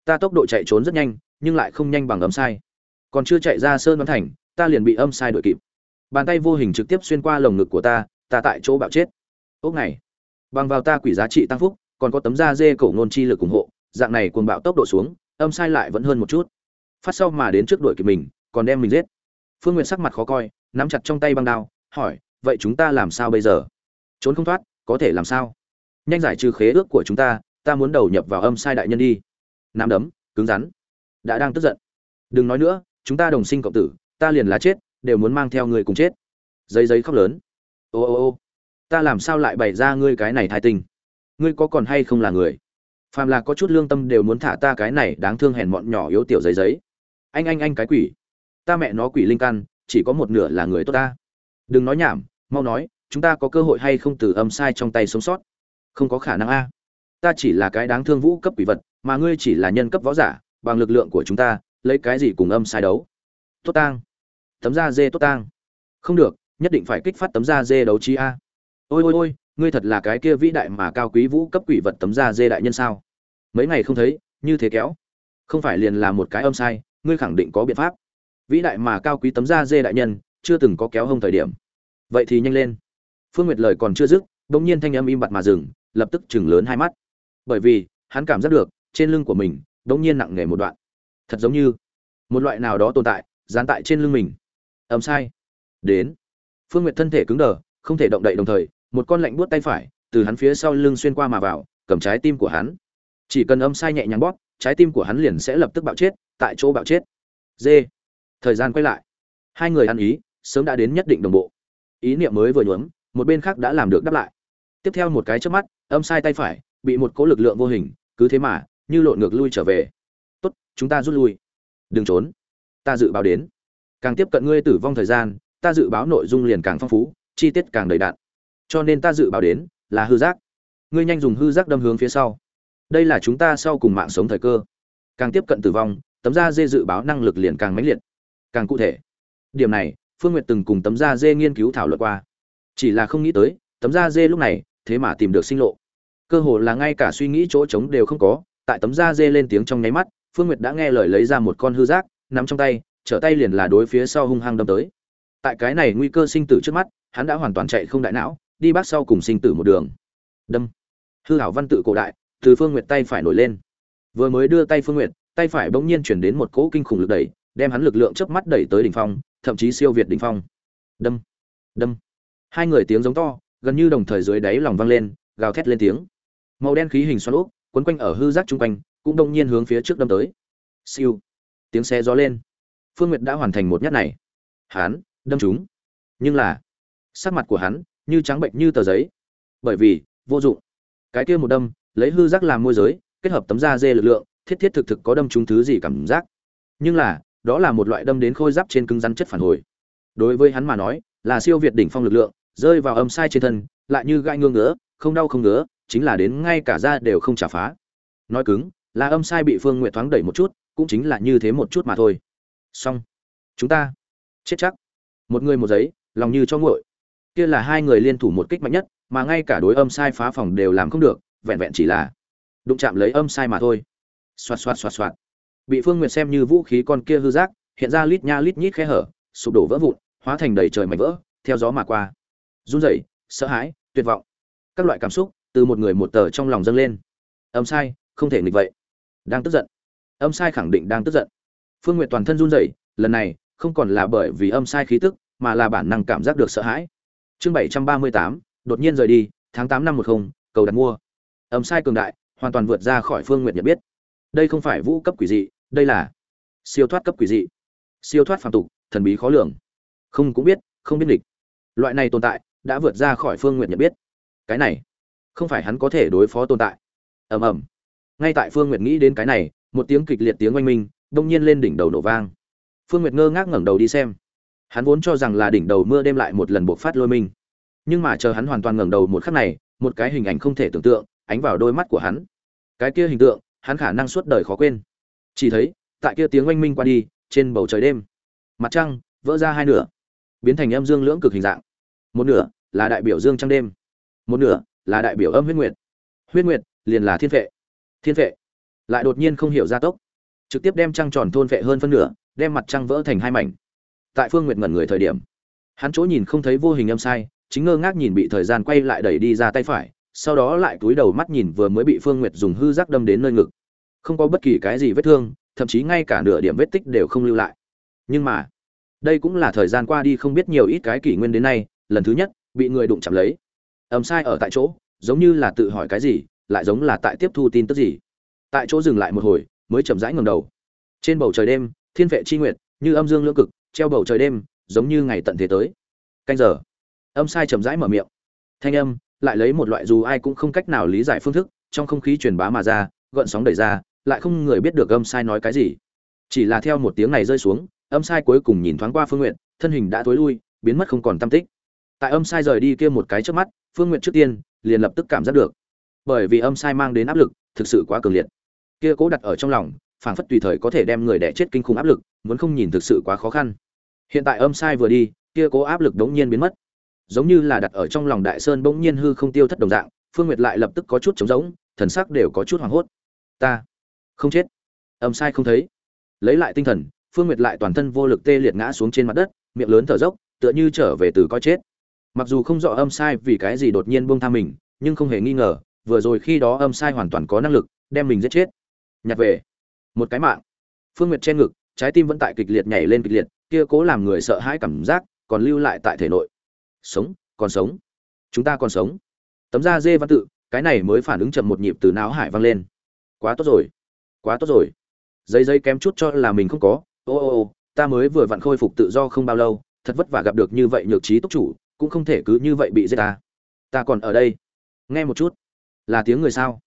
ta tốc độ chạy trốn rất nhanh, nhưng lại không nhanh bằng âm sai. Còn chưa chạy ra sơn văn thành, ta liền bị âm sai đuổi kịp. Bàn tay vô hình trực tiếp xuyên qua lồng ngực của ta ta tại chỗ bạo chết. Ốc này, bằng vào ta quỷ giá trị tăng phúc, còn có tấm da dê cổ ngôn chi lực ủng hộ, dạng này cuồng bạo tốc độ xuống, âm sai lại vẫn hơn một chút. Phát sau mà đến trước đuổi kịp mình, còn đem mình giết. Phương n sắc mặt khó coi, nắm chặt trong tay băng đao, hỏi, vậy chúng ta làm sao bây giờ? Trốn không thoát, có thể làm sao? Nhanh giải trừ khế ước của chúng ta ta muốn đầu nhập vào âm sai đại nhân đi nắm đấm, cứng rắn. Đã đang tức giận. Đừng nói nữa, chúng ta đồng sinh cộng tử, ta liền lá chết, đều muốn mang theo người cùng chết. Giấy giấy khóc lớn. Ô ô ô, ta làm sao lại bày ra ngươi cái này thai tình? Ngươi có còn hay không là người? Phàm là có chút lương tâm đều muốn thả ta cái này đáng thương hèn mọn nhỏ yếu tiểu giấy giấy. Anh anh anh cái quỷ. Ta mẹ nó quỷ linh căn, chỉ có một nửa là người tốt ta. Đừng nói nhảm, mau nói, chúng ta có cơ hội hay không từ âm sai trong tay sống sót? Không có khả năng a. Ta chỉ là cái đáng thương vũ cấp quỷ vật mà ngươi chỉ là nhân cấp võ giả, bằng lực lượng của chúng ta, lấy cái gì cùng âm sai đấu? Tốt tang. Tấm da dê tốt tang. Không được, nhất định phải kích phát tấm da dê đấu trí a. Ôi ôi ôi, ngươi thật là cái kia vĩ đại mà cao quý vũ cấp quỷ vật tấm da dê đại nhân sao? Mấy ngày không thấy, như thế kéo. Không phải liền là một cái âm sai, ngươi khẳng định có biện pháp. Vĩ đại mà cao quý tấm da dê đại nhân, chưa từng có kéo hông thời điểm. Vậy thì nhanh lên. Phương nguyệt lời còn chưa dứt, bỗng nhiên thanh âm im bặt mà dừng, lập tức chừng lớn hai mắt. Bởi vì, hắn cảm giác được trên lưng của mình bỗng nhiên nặng nề một đoạn. Thật giống như một loại nào đó tồn tại, dán tại trên lưng mình. Ầm sai. Đến. Phương nguyệt thân thể cứng đờ, không thể động đậy đồng thời, một con lạnh buốt tay phải từ hắn phía sau lưng xuyên qua mà vào, cầm trái tim của hắn. Chỉ cần âm sai nhẹ nhàng bóp, trái tim của hắn liền sẽ lập tức bạo chết, tại chỗ bạo chết. D thời gian quay lại. Hai người ăn ý, sớm đã đến nhất định đồng bộ. Ý niệm mới vừa nhuốm, một bên khác đã làm được đáp lại. Tiếp theo một cái trước mắt âm sai tay phải bị một cỗ lực lượng vô hình, cứ thế mà như lộn ngược lui trở về. Tốt, chúng ta rút lui. Đừng trốn. Ta dự báo đến. Càng tiếp cận ngươi tử vong thời gian, ta dự báo nội dung liền càng phong phú, chi tiết càng đầy đạn cho nên ta dự báo đến là hư giác. Ngươi nhanh dùng hư giác đâm hướng phía sau. Đây là chúng ta sau cùng mạng sống thời cơ. Càng tiếp cận tử vong, tấm da dê dự báo năng lực liền càng mãnh liệt. Càng cụ thể. Điểm này, phương nguyệt từng cùng tấm da dê nghiên cứu thảo luận qua. Chỉ là không nghĩ tới, tấm da dê lúc này, thế mà tìm được sinh lộ. Cơ hồ là ngay cả suy nghĩ chỗ trống đều không có tại tấm da dê lên tiếng trong nháy mắt, phương nguyệt đã nghe lời lấy ra một con hư giác, nắm trong tay, trở tay liền là đối phía sau hung hăng đâm tới. Tại cái này nguy cơ sinh tử trước mắt, hắn đã hoàn toàn chạy không đại não, đi bác sau cùng sinh tử một đường. Đâm. Hư hảo văn tự cổ đại, từ phương nguyệt tay phải nổi lên. Vừa mới đưa tay phương nguyệt, tay phải bỗng nhiên chuyển đến một cỗ kinh khủng lực đẩy, đem hắn lực lượng chớp mắt đẩy tới đỉnh phong, thậm chí siêu việt đỉnh phong. Đâm. Đâm. Hai người tiếng giống to, gần như đồng thời dưới đáy lòng vang lên, gào thét lên tiếng. Màu đen khí hình xoắn úp quấn quanh ở hư giác chung quanh, cũng đông nhiên hướng phía trước đâm tới. Siêu. Tiếng xe gió lên. Phương nguyệt đã hoàn thành một nhát này. Hắn, đâm trúng. nhưng là, sắc mặt của hắn như trắng bệnh như tờ giấy. Bởi vì, vô dụng. Cái kia một đâm, lấy hư giác làm môi giới, kết hợp tấm da dê lực lượng, thiết thiết thực thực có đâm trúng thứ gì cảm giác. Nhưng là, đó là một loại đâm đến khôi giáp trên cứng rắn chất phản hồi. Đối với hắn mà nói, là siêu việt đỉnh phong lực lượng, rơi vào âm sai trên thân, lại như gai ngương ngứa, không đau không ngứa chính là đến ngay cả ra đều không trả phá. Nói cứng, là âm sai bị phương nguyện thoáng đẩy một chút, cũng chính là như thế một chút mà thôi. Xong. Chúng ta. Chết chắc. Một người một giấy, lòng như cho nguội. Kia là hai người liên thủ một kích mạnh nhất, mà ngay cả đối âm sai phá phòng đều làm không được, vẹn vẹn chỉ là đụng chạm lấy âm sai mà thôi. Xoạt xoạt xoạt xoạt. Bị phương nguyệt xem như vũ khí con kia hư giác hiện ra lít nha lít nhít khe hở, sụp đổ vỡ vụn, hóa thành đầy trời mảnh vỡ, theo gió mà qua. Run rẩy, sợ hãi, tuyệt vọng. Các loại cảm xúc từ một người một tờ trong lòng dâng lên. Âm sai, không thể nghịch vậy. Đang tức giận. Âm sai khẳng định đang tức giận. Phương nguyệt toàn thân run rẩy, lần này, không còn là bởi vì âm sai khí tức, mà là bản năng cảm giác được sợ hãi. Chương bảy trăm ba mươi tám, đột nhiên rời đi, tháng tám năm một không, cầu đặt mua. Âm sai cường đại, hoàn toàn vượt ra khỏi phương Nguyệt nhận biết. Đây không phải vũ cấp quỷ dị, đây là siêu thoát cấp quỷ dị. Siêu thoát phàm tục, thần bí khó lường. Không cũng biết, không biết địch loại này tồn tại, đã vượt ra khỏi phương Nguyệt nhận biết. Cái này không phải hắn có thể đối phó tồn tại. Ầm ầm. Ngay tại phương Nguyệt nghĩ đến cái này, một tiếng kịch liệt tiếng oanh minh, đông nhiên lên đỉnh đầu nổ vang. Phương nguyệt ngơ ngác ngẩng đầu đi xem. Hắn vốn cho rằng là đỉnh đầu mưa đêm lại một lần buộc phát lôi minh. Nhưng mà chờ hắn hoàn toàn ngẩng đầu một khắc này, một cái hình ảnh không thể tưởng tượng, ánh vào đôi mắt của hắn. Cái kia hình tượng, hắn khả năng suốt đời khó quên. Chỉ thấy, tại kia tiếng oanh minh qua đi, trên bầu trời đêm, mặt trăng vỡ ra hai nửa, biến thành âm dương lưỡng cực hình dạng. Một nửa là đại biểu dương trăng đêm, một nửa là đại biểu âm huyết nguyệt. Huyết nguyệt, liền là thiên vệ. Thiên vệ. Lại đột nhiên không hiểu gia tốc. Trực tiếp đem trăng tròn thôn vệ hơn phân nửa, đem mặt trăng vỡ thành hai mảnh. Tại phương nguyệt ngẩn người thời điểm, hắn chỗ nhìn không thấy vô hình âm sai, chính ngơ ngác nhìn bị thời gian quay lại đẩy đi ra tay phải, sau đó lại túi đầu mắt nhìn vừa mới bị phương nguyệt dùng hư giác đâm đến nơi ngực. Không có bất kỳ cái gì vết thương, thậm chí ngay cả nửa điểm vết tích đều không lưu lại. Nhưng mà, đây cũng là thời gian qua đi không biết nhiều ít cái kỷ nguyên đến nay, lần thứ nhất, bị người đụng chạm lấy ầm sai ở tại chỗ, giống như là tự hỏi cái gì, lại giống là tại tiếp thu tin tức gì. Tại chỗ dừng lại một hồi, mới chậm rãi ngầm đầu. Trên bầu trời đêm, thiên vệ chi nguyệt, như âm dương lưỡng cực, treo bầu trời đêm, giống như ngày tận thế tới. Canh giờ. Âm sai chậm rãi mở miệng. Thanh âm, lại lấy một loại dù ai cũng không cách nào lý giải phương thức, trong không khí truyền bá mà ra, gợn sóng đẩy ra, lại không người biết được âm sai nói cái gì. Chỉ là theo một tiếng này rơi xuống, âm sai cuối cùng nhìn thoáng qua phương nguyện, thân hình đã tối lui, biến mất không còn tâm tích tại âm sai rời đi kia một cái trước mắt, phương nguyện trước tiên liền lập tức cảm giác được. Bởi vì âm sai mang đến áp lực thực sự quá cường liệt. Kia cố đặt ở trong lòng, phảng phất tùy thời có thể đem người đẻ chết kinh khủng áp lực, muốn không nhìn thực sự quá khó khăn. Hiện tại âm sai vừa đi, kia cố áp lực đống nhiên biến mất. Giống như là đặt ở trong lòng đại sơn bỗng nhiên hư không tiêu thất đồng dạng, phương nguyệt lại lập tức có chút trống rỗng, thần sắc đều có chút hoảng hốt. Ta không chết. Âm sai không thấy. Lấy lại tinh thần, phương nguyệt lại toàn thân vô lực tê liệt ngã xuống trên mặt đất, miệng lớn thở dốc, tựa như trở về từ coi chết mặc dù không rõ âm sai vì cái gì đột nhiên buông tha mình, nhưng không hề nghi ngờ, vừa rồi khi đó âm sai hoàn toàn có năng lực, đem mình giết chết. Nhặt về. Một cái mạng. Phương nguyệt trên ngực, trái tim vẫn tại kịch liệt nhảy lên kịch liệt, kia cố làm người sợ hãi cảm giác, còn lưu lại tại thể nội. Sống, còn sống. Chúng ta còn sống. Tấm da dê văn tự, cái này mới phản ứng chậm một nhịp từ não hải vang lên. Quá tốt rồi. Quá tốt rồi. Dây dây kém chút cho là mình không có. Ô ô ô, ta mới vừa vặn khôi phục tự do không bao lâu, thật vất vả gặp được như vậy nhược trí túc chủ cũng không thể cứ như vậy bị giết ta. Ta còn ở đây. Nghe một chút. Là tiếng người sao?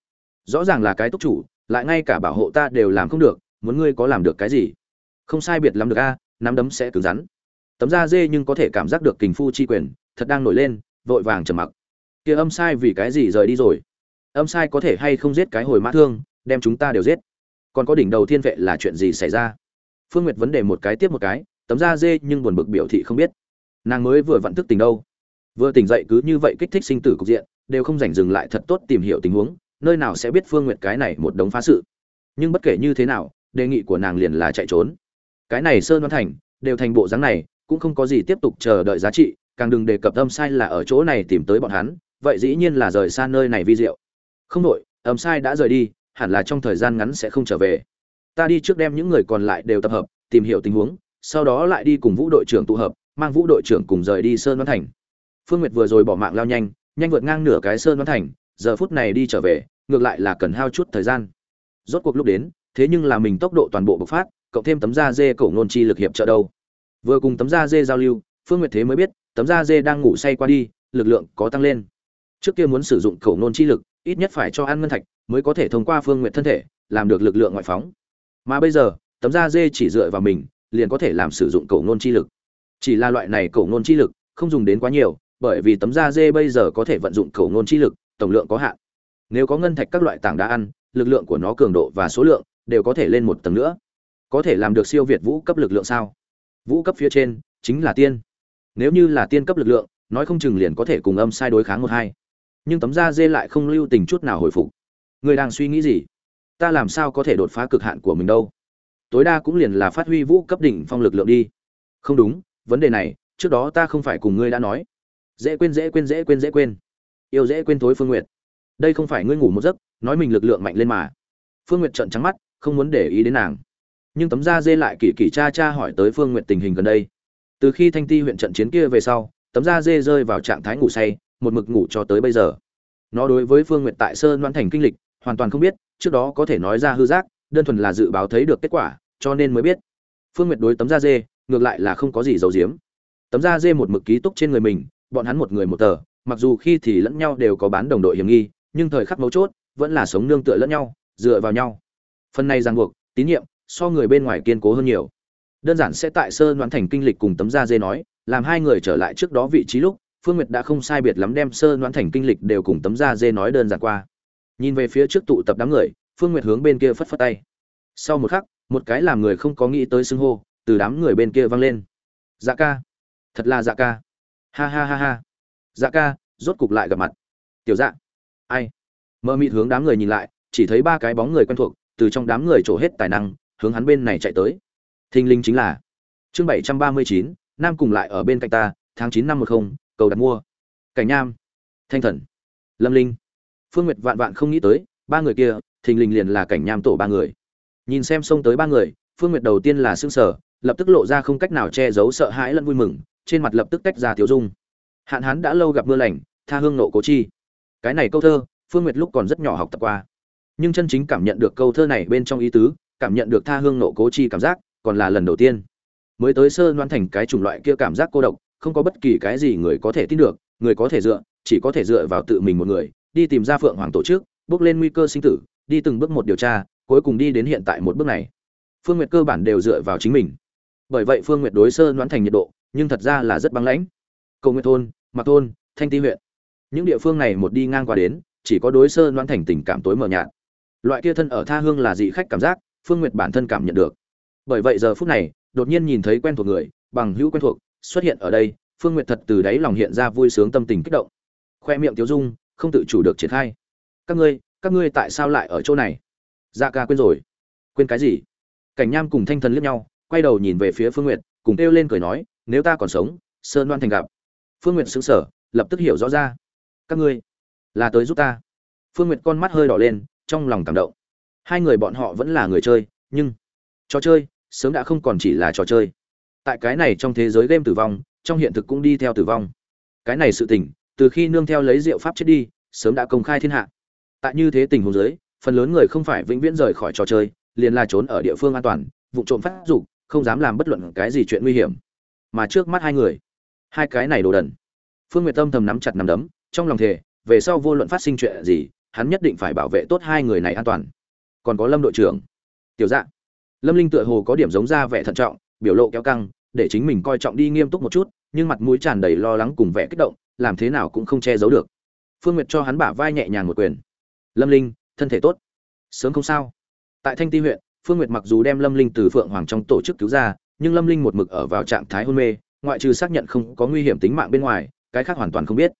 Rõ ràng là cái túc chủ, lại ngay cả bảo hộ ta đều làm không được, muốn ngươi có làm được cái gì? Không sai biệt lắm được a, nắm đấm sẽ cứng rắn. Tấm da dê nhưng có thể cảm giác được kình phu chi quyền, thật đang nổi lên, vội vàng trầm mặc. Kia âm sai vì cái gì rời đi rồi? Âm sai có thể hay không giết cái hồi mã thương, đem chúng ta đều giết? Còn có đỉnh đầu thiên vệ là chuyện gì xảy ra? Phương nguyệt vấn đề một cái tiếp một cái, tấm da dê nhưng buồn bực biểu thị không biết. Nàng mới vừa vặn thức tình đâu vừa tỉnh dậy cứ như vậy kích thích sinh tử cục diện, đều không dành dừng lại thật tốt tìm hiểu tình huống, nơi nào sẽ biết phương nguyệt cái này một đống phá sự. Nhưng bất kể như thế nào, đề nghị của nàng liền là chạy trốn. Cái này sơn văn thành, đều thành bộ dáng này, cũng không có gì tiếp tục chờ đợi giá trị, càng đừng đề cập âm sai là ở chỗ này tìm tới bọn hắn, vậy dĩ nhiên là rời xa nơi này vi diệu. Không đội âm sai đã rời đi, hẳn là trong thời gian ngắn sẽ không trở về. Ta đi trước đem những người còn lại đều tập hợp, tìm hiểu tình huống, sau đó lại đi cùng vũ đội trưởng tụ hợp, mang vũ đội trưởng cùng rời đi sơn văn thành phương nguyệt vừa rồi bỏ mạng lao nhanh nhanh vượt ngang nửa cái sơn đoán thành, giờ phút này đi trở về, ngược lại là cần hao chút thời gian. Rốt cuộc lúc đến, thế nhưng là mình tốc độ toàn bộ bộc phát, cộng thêm tấm da dê cổ ngôn chi lực hiệp trợ đâu. Vừa cùng tấm da dê giao lưu, phương nguyệt thế mới biết, tấm da dê đang ngủ say qua đi, lực lượng có tăng lên. Trước kia muốn sử dụng cổ ngôn chi lực, ít nhất phải cho ăn ngân thạch, mới có thể thông qua phương nguyệt thân thể, làm được lực lượng ngoại phóng. Mà bây giờ, tấm da dê chỉ dựa vào mình, liền có thể làm sử dụng cổ ngôn chi lực. Chỉ là loại này cổ ngôn chi lực, không dùng đến quá nhiều bởi vì tấm da dê bây giờ có thể vận dụng khẩu ngôn chi lực, tổng lượng có hạn. Nếu có ngân thạch các loại tảng đá ăn, lực lượng của nó cường độ và số lượng đều có thể lên một tầng nữa. Có thể làm được siêu việt vũ cấp lực lượng sao? Vũ cấp phía trên chính là tiên. Nếu như là tiên cấp lực lượng, nói không chừng liền có thể cùng âm sai đối kháng một hai. Nhưng tấm da dê lại không lưu tình chút nào hồi phục. Người đang suy nghĩ gì? Ta làm sao có thể đột phá cực hạn của mình đâu? Tối đa cũng liền là phát huy vũ cấp đỉnh phong lực lượng đi. Không đúng, vấn đề này, trước đó ta không phải cùng ngươi đã nói dễ quên dễ quên dễ quên dễ quên. Yêu dễ quên thối phương nguyệt. Đây không phải ngươi ngủ một giấc, nói mình lực lượng mạnh lên mà. Phương nguyệt trợn trắng mắt, không muốn để ý đến nàng. Nhưng tấm da dê lại kỳ kỳ cha cha hỏi tới phương nguyệt tình hình gần đây. Từ khi thanh ti huyện trận chiến kia về sau, tấm da dê rơi vào trạng thái ngủ say, một mực ngủ cho tới bây giờ. Nó đối với phương nguyệt tại sơn đoan thành kinh lịch, hoàn toàn không biết, trước đó có thể nói ra hư giác, đơn thuần là dự báo thấy được kết quả, cho nên mới biết. Phương nguyệt đối tấm da dê, ngược lại là không có gì giấu giếm. Tấm da dê một mực ký túc trên người mình bọn hắn một người một tờ, mặc dù khi thì lẫn nhau đều có bán đồng đội hiểm nghi, nhưng thời khắc mấu chốt, vẫn là sống nương tựa lẫn nhau, dựa vào nhau. Phần này ràng buộc, tín nhiệm, so người bên ngoài kiên cố hơn nhiều. Đơn giản sẽ tại sơn đoán thành kinh lịch cùng tấm da dê nói, làm hai người trở lại trước đó vị trí lúc, phương nguyệt đã không sai biệt lắm đem sơn đoán thành kinh lịch đều cùng tấm da dê nói đơn giản qua. Nhìn về phía trước tụ tập đám người, phương nguyệt hướng bên kia phất phất tay. Sau một khắc, một cái làm người không có nghĩ tới xưng hô, từ đám người bên kia vang lên. Dạ ca. Thật là dạ ca ha ha ha ha. Dạ ca rốt cục lại gặp mặt. Tiểu dạ. Ai? Mơ mịt hướng đám người nhìn lại chỉ thấy ba cái bóng người quen thuộc từ trong đám người trổ hết tài năng hướng hắn bên này chạy tới. Thinh linh chính là chương bảy trăm ba mươi chín nam cùng lại ở bên cạnh ta tháng chín năm một không cầu đặt mua. Cảnh Nam, thanh thần. Lâm linh. Phương nguyệt vạn vạn không nghĩ tới ba người kia thình lình liền là cảnh nham tổ ba người. Nhìn xem xông tới ba người phương nguyệt đầu tiên là s ư n g sở lập tức lộ ra không cách nào che giấu sợ hãi lẫn vui mừng trên mặt lập tức tách ra thiếu dung. Hạn hán đã lâu gặp mưa lành, tha hương nộ cố chi. Cái này câu thơ, phương nguyệt lúc còn rất nhỏ học tập qua. Nhưng chân chính cảm nhận được câu thơ này bên trong ý tứ, cảm nhận được tha hương nộ cố chi cảm giác, còn là lần đầu tiên. Mới tới sơ đoán thành cái chủng loại kia cảm giác cô độc, không có bất kỳ cái gì người có thể tin được, người có thể dựa, chỉ có thể dựa vào tự mình một người, đi tìm ra phượng hoàng tổ chức, bước lên nguy cơ sinh tử, đi từng bước một điều tra, cuối cùng đi đến hiện tại một bước này. Phương nguyệt cơ bản đều dựa vào chính mình. Bởi vậy phương nguyệt đối sơ đoán thành nhiệt độ nhưng thật ra là rất băng lãnh. Cầu nguyện thôn mặc thôn thanh ti huyện. Những địa phương này một đi ngang qua đến chỉ có đối sơ đoán thành tình cảm tối mờ nhạt. Loại kia thân ở tha hương là dị khách cảm giác phương nguyệt bản thân cảm nhận được. Bởi vậy giờ phút này đột nhiên nhìn thấy quen thuộc người bằng hữu quen thuộc xuất hiện ở đây phương nguyệt thật từ đáy lòng hiện ra vui sướng tâm tình kích động. Khoe miệng tiếu dung không tự chủ được triển khai. Các ngươi các ngươi tại sao lại ở chỗ này? Dạ ca quên rồi. Quên cái gì? Cảnh nham cùng thanh thần liếc nhau quay đầu nhìn về phía phương nguyệt, cùng kêu lên cười nói nếu ta còn sống sơn đoan thành gặp. Phương n g u y ệ t xứng sở lập tức hiểu rõ ra. Các ngươi, là tới giúp ta. Phương n g u y ệ t con mắt hơi đỏ lên, trong lòng cảm động. Hai người bọn họ vẫn là người chơi, nhưng trò chơi, sớm đã không còn chỉ là trò chơi. Tại cái này trong thế giới game tử vong, trong hiện thực cũng đi theo tử vong. Cái này sự tình, từ khi nương theo lấy diệu pháp chết đi, sớm đã công khai thiên hạ. Tại như thế tình huống giới phần lớn người không phải vĩnh viễn rời khỏi trò chơi, liền là trốn ở địa phương an toàn, vụ trộm phát dục, không dám làm bất luận cái gì chuyện nguy hiểm mà trước mắt hai người. Hai cái này đồ đần. Phương nguyệt tâm thầm nắm chặt nắm đấm, trong lòng thề, về sau vô luận phát sinh chuyện gì, hắn nhất định phải bảo vệ tốt hai người này an toàn. Còn có lâm đội trưởng. Tiểu dạ. Lâm linh tựa hồ có điểm giống ra vẻ thận trọng, biểu lộ kéo căng, để chính mình coi trọng đi nghiêm túc một chút, nhưng mặt mũi tràn đầy lo lắng cùng vẻ kích động, làm thế nào cũng không che giấu được. Phương nguyệt cho hắn bả vai nhẹ nhàng một quyền. Lâm linh, thân thể tốt. Sớm không sao. Tại thanh ti huyện, phương nguyệt mặc dù đem lâm linh từ phượng hoàng trong tổ chức cứu ra nhưng lâm linh một mực ở vào trạng thái hôn mê, ngoại trừ xác nhận không có nguy hiểm tính mạng bên ngoài, cái khác hoàn toàn không biết.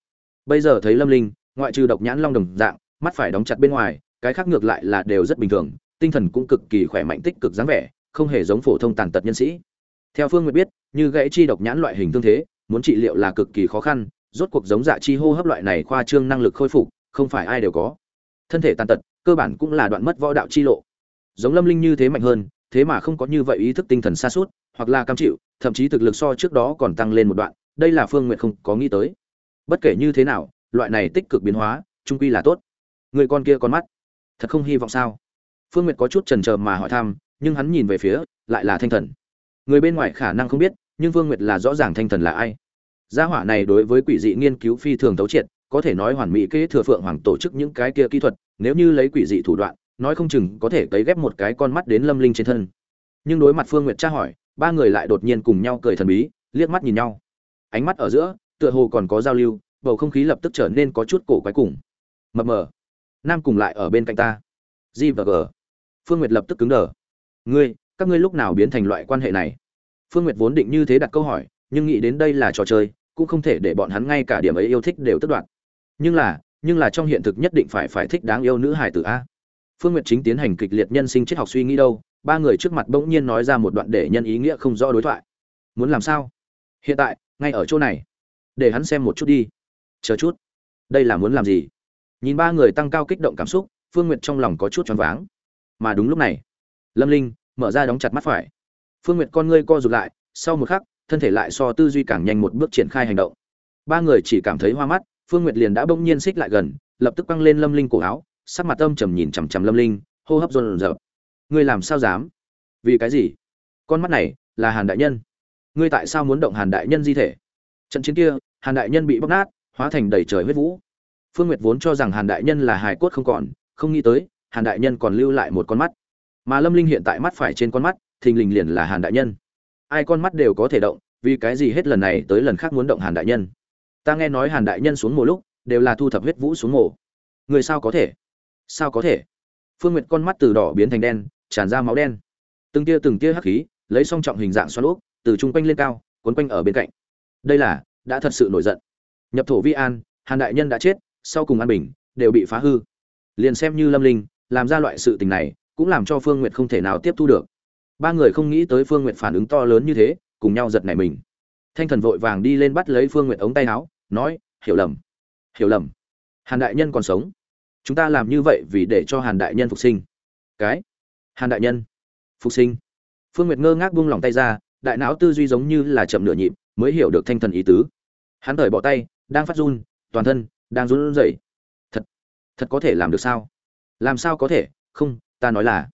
Bây giờ thấy lâm linh, ngoại trừ độc nhãn long đồng dạng, mắt phải đóng chặt bên ngoài, cái khác ngược lại là đều rất bình thường, tinh thần cũng cực kỳ khỏe mạnh tích cực dáng vẻ, không hề giống phổ thông tàn tật nhân sĩ. Theo phương nguyệt biết, như gãy chi độc nhãn loại hình tương thế, muốn trị liệu là cực kỳ khó khăn, rốt cuộc giống dạ chi hô hấp loại này khoa trương năng lực khôi phục, không phải ai đều có. Thân thể tàn tật, cơ bản cũng là đoạn mất võ đạo chi lộ. Giống lâm linh như thế mạnh hơn thế mà không có như vậy ý thức tinh thần xa suốt, hoặc là cam chịu, thậm chí thực lực so trước đó còn tăng lên một đoạn, đây là phương nguyện không có nghĩ tới. Bất kể như thế nào, loại này tích cực biến hóa trung quy là tốt. Người con kia con mắt, thật không hy vọng sao? Phương nguyệt có chút trần trờ mà hỏi thăm, nhưng hắn nhìn về phía, lại là thanh thần. Người bên ngoài khả năng không biết, nhưng phương nguyệt là rõ ràng thanh thần là ai. Gia hỏa này đối với quỷ dị nghiên cứu phi thường tấu triệt, có thể nói hoàn mỹ kế thừa phượng hoàng tổ chức những cái kia kỹ thuật, nếu như lấy quỷ dị thủ đoạn nói không chừng có thể cấy ghép một cái con mắt đến lâm linh trên thân. Nhưng đối mặt phương nguyệt tra hỏi, ba người lại đột nhiên cùng nhau cười thần bí, liếc mắt nhìn nhau. Ánh mắt ở giữa, tựa hồ còn có giao lưu, bầu không khí lập tức trở nên có chút cổ quái cùng mập mờ. Nam cùng lại ở bên cạnh ta. G và g. Phương nguyệt lập tức cứng đờ. Ngươi, các ngươi lúc nào biến thành loại quan hệ này? Phương nguyệt vốn định như thế đặt câu hỏi, nhưng nghĩ đến đây là trò chơi, cũng không thể để bọn hắn ngay cả điểm ấy yêu thích đều tất đoạn nhưng là nhưng là trong hiện thực nhất định phải phải thích đáng yêu nữ hải tử a phương n g u y ệ t chính tiến hành kịch liệt nhân sinh triết học suy nghĩ đâu ba người trước mặt bỗng nhiên nói ra một đoạn để nhân ý nghĩa không rõ đối thoại. Muốn làm sao? Hiện tại ngay ở chỗ này. Để hắn xem một chút đi. Chờ chút. Đây là muốn làm gì? Nhìn ba người tăng cao kích động cảm xúc phương n g u y ệ t trong lòng có chút choáng váng. Mà đúng lúc này lâm linh mở ra đóng chặt mắt phải. Phương n g u y ệ t con ngươi co rụt lại sau một khắc thân thể lại so tư duy càng nhanh một bước triển khai hành động. Ba người chỉ cảm thấy hoa mắt Phương Nguyệt liền đã bỗng nhiên xích lại gần, lập tức quăng lên Lâm Linh cổ áo, sắc mặt âm trầm nhìn chằm chằm Lâm Linh, hô hấp run rợn Ngươi làm sao dám? Vì cái gì? Con mắt này là Hàn đại nhân. Ngươi tại sao muốn động Hàn đại nhân di thể? Trận chiến kia, Hàn đại nhân bị bóc nát, hóa thành đầy trời huyết vũ. Phương Nguyệt vốn cho rằng Hàn đại nhân là hài cốt không còn, không nghĩ tới, Hàn đại nhân còn lưu lại một con mắt. Mà Lâm Linh hiện tại mắt phải trên con mắt, thình lình liền là Hàn đại nhân. Ai con mắt đều có thể động, vì cái gì hết lần này tới lần khác muốn động Hàn đại nhân? ta nghe nói hàn đại nhân xuống mồ lúc đều là thu thập huyết vũ xuống mồ người sao có thể sao có thể? Phương n g u y ệ t con mắt từ đỏ biến thành đen, tràn ra máu đen. Từng tia từng tia hắc khí, lấy song trọng hình dạng xoắn ốc, từ trung quanh lên cao quấn quanh ở bên cạnh. Đây là, đã thật sự nổi giận. Nhập thổ vi an, hàn đại nhân đã chết, sau cùng an bình, đều bị phá hư. Liền xem như lâm linh, làm ra loại sự tình này, cũng làm cho phương nguyệt không thể nào tiếp thu được. Ba người không nghĩ tới phương nguyệt phản ứng to lớn như thế, cùng nhau giật nảy mình. Thanh thần vội vàng đi lên bắt lấy phương nguyệt ống tay áo, nói, hiểu lầm. Hiểu lầm. Hàn đại nhân còn sống chúng ta làm như vậy vì để cho hàn đại nhân phục sinh. Cái? Hàn đại nhân? Phục sinh? Phương nguyệt ngơ ngác buông lỏng tay ra, đại não tư duy giống như là chậm nửa nhịp, mới hiểu được thanh thần ý tứ. Hắn thời bỏ tay, đang phát run, toàn thân đang run rẩy. Thật thật có thể làm được sao? Làm sao có thể? Không, ta nói là.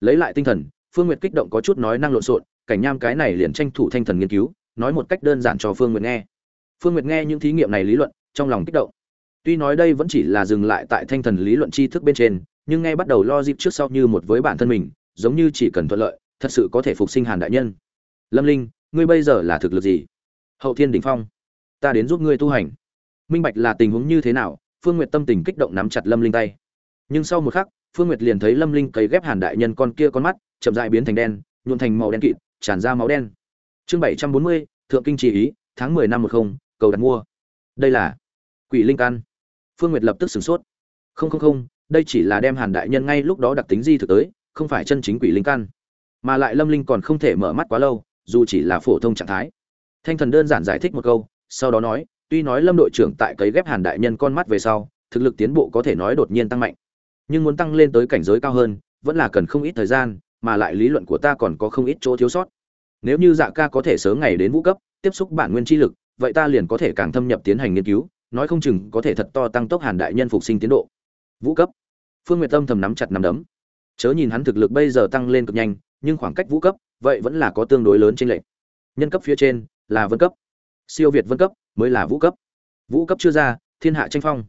Lấy lại tinh thần, phương nguyệt kích động có chút nói năng lộn xộn, cảnh nham cái này liền tranh thủ thanh thần nghiên cứu, nói một cách đơn giản cho phương nguyệt nghe. Phương nguyệt nghe những thí nghiệm này lý luận, trong lòng kích động tuy nói đây vẫn chỉ là dừng lại tại thanh thần lý luận tri thức bên trên, nhưng ngay bắt đầu lo dịp trước sau như một với bản thân mình, giống như chỉ cần thuận lợi, thật sự có thể phục sinh hàn đại nhân. Lâm linh, ngươi bây giờ là thực lực gì? Hậu thiên đỉnh phong, ta đến giúp ngươi tu hành. Minh bạch là tình huống như thế nào? Phương nguyệt tâm tình kích động nắm chặt lâm linh tay. Nhưng sau một khắc, phương nguyệt liền thấy lâm linh cấy ghép hàn đại nhân con kia con mắt, chậm rãi biến thành đen nhuộn thành màu đen kịt, tràn ra máu đen. Chương bảy trăm bốn mươi, thượng kinh chỉ ý, tháng mười năm một không, cầu đặt mua. Đây là quỷ linh căn phương nguyệt lập tức sửng sốt. Không không không, đây chỉ là đem hàn đại nhân ngay lúc đó đặc tính di thực tới, không phải chân chính quỷ linh căn. Mà lại lâm linh còn không thể mở mắt quá lâu, dù chỉ là phổ thông trạng thái. Thanh thần đơn giản giải thích một câu, sau đó nói, tuy nói lâm đội trưởng tại cấy ghép hàn đại nhân con mắt về sau, thực lực tiến bộ có thể nói đột nhiên tăng mạnh. Nhưng muốn tăng lên tới cảnh giới cao hơn, vẫn là cần không ít thời gian, mà lại lý luận của ta còn có không ít chỗ thiếu sót. Nếu như dạ ca có thể sớm ngày đến vũ cấp, tiếp xúc bản nguyên chi lực, vậy ta liền có thể càng thâm nhập tiến hành nghiên cứu nói không chừng có thể thật to tăng tốc hàn đại nhân phục sinh tiến độ. Vũ cấp. Phương nguyệt tâm thầm nắm chặt nắm đấm. Chớ nhìn hắn thực lực bây giờ tăng lên cực nhanh, nhưng khoảng cách vũ cấp, vậy vẫn là có tương đối lớn trên lệch. Nhân cấp phía trên là vân cấp. Siêu việt vân cấp mới là vũ cấp. Vũ cấp chưa ra, thiên hạ tranh phong.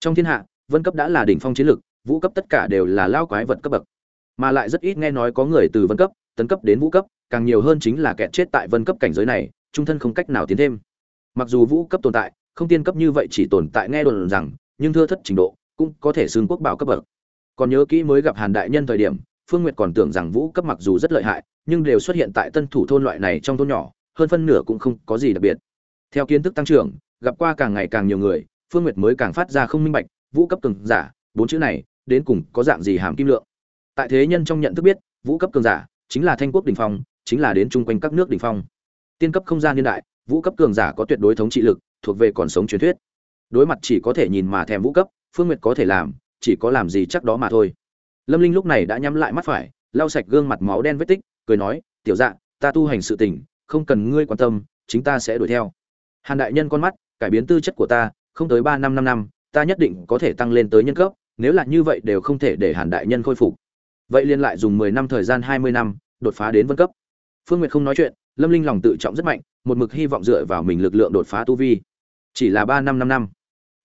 Trong thiên hạ, vân cấp đã là đỉnh phong chiến lực vũ cấp tất cả đều là lao quái vật cấp bậc. Mà lại rất ít nghe nói có người từ vân cấp, tấn cấp đến vũ cấp, càng nhiều hơn chính là kẹt chết tại vân cấp cảnh giới này, trung thân không cách nào tiến thêm. Mặc dù vũ cấp tồn tại không tiên cấp như vậy chỉ tồn tại nghe đồn rằng, nhưng thưa thất trình độ, cũng có thể xương quốc bảo cấp bậc. Còn nhớ kỹ mới gặp hàn đại nhân thời điểm, phương nguyệt còn tưởng rằng vũ cấp mặc dù rất lợi hại, nhưng đều xuất hiện tại tân thủ thôn loại này trong thôn nhỏ, hơn phân nửa cũng không có gì đặc biệt. Theo kiến thức tăng trưởng, gặp qua càng ngày càng nhiều người, phương nguyệt mới càng phát ra không minh bạch, vũ cấp cường giả, bốn chữ này, đến cùng có dạng gì hàm kim lượng. Tại thế nhân trong nhận thức biết, vũ cấp cường giả chính là thanh quốc đỉnh phong, chính là đến chung quanh các nước đỉnh phong. Tiên cấp không gian niên đại, vũ cấp cường giả có tuyệt đối thống trị lực thuộc về còn sống truyền thuyết. Đối mặt chỉ có thể nhìn mà thèm vũ cấp, phương nguyệt có thể làm, chỉ có làm gì chắc đó mà thôi. Lâm linh lúc này đã nhắm lại mắt phải, lau sạch gương mặt máu đen vết tích, cười nói, tiểu dạ ta tu hành sự tình, không cần ngươi quan tâm, chính ta sẽ đuổi theo. Hàn đại nhân con mắt, cải biến tư chất của ta, không tới ba năm năm năm, ta nhất định có thể tăng lên tới nhân cấp, nếu là như vậy đều không thể để hàn đại nhân khôi phục. Vậy liên lại dùng mười năm thời gian hai mươi năm, đột phá đến vân cấp. Phương nguyệt không nói chuyện, lâm linh lòng tự trọng rất mạnh, một mực hy vọng dựa vào mình lực lượng đột phá tu vi chỉ là ba năm năm năm.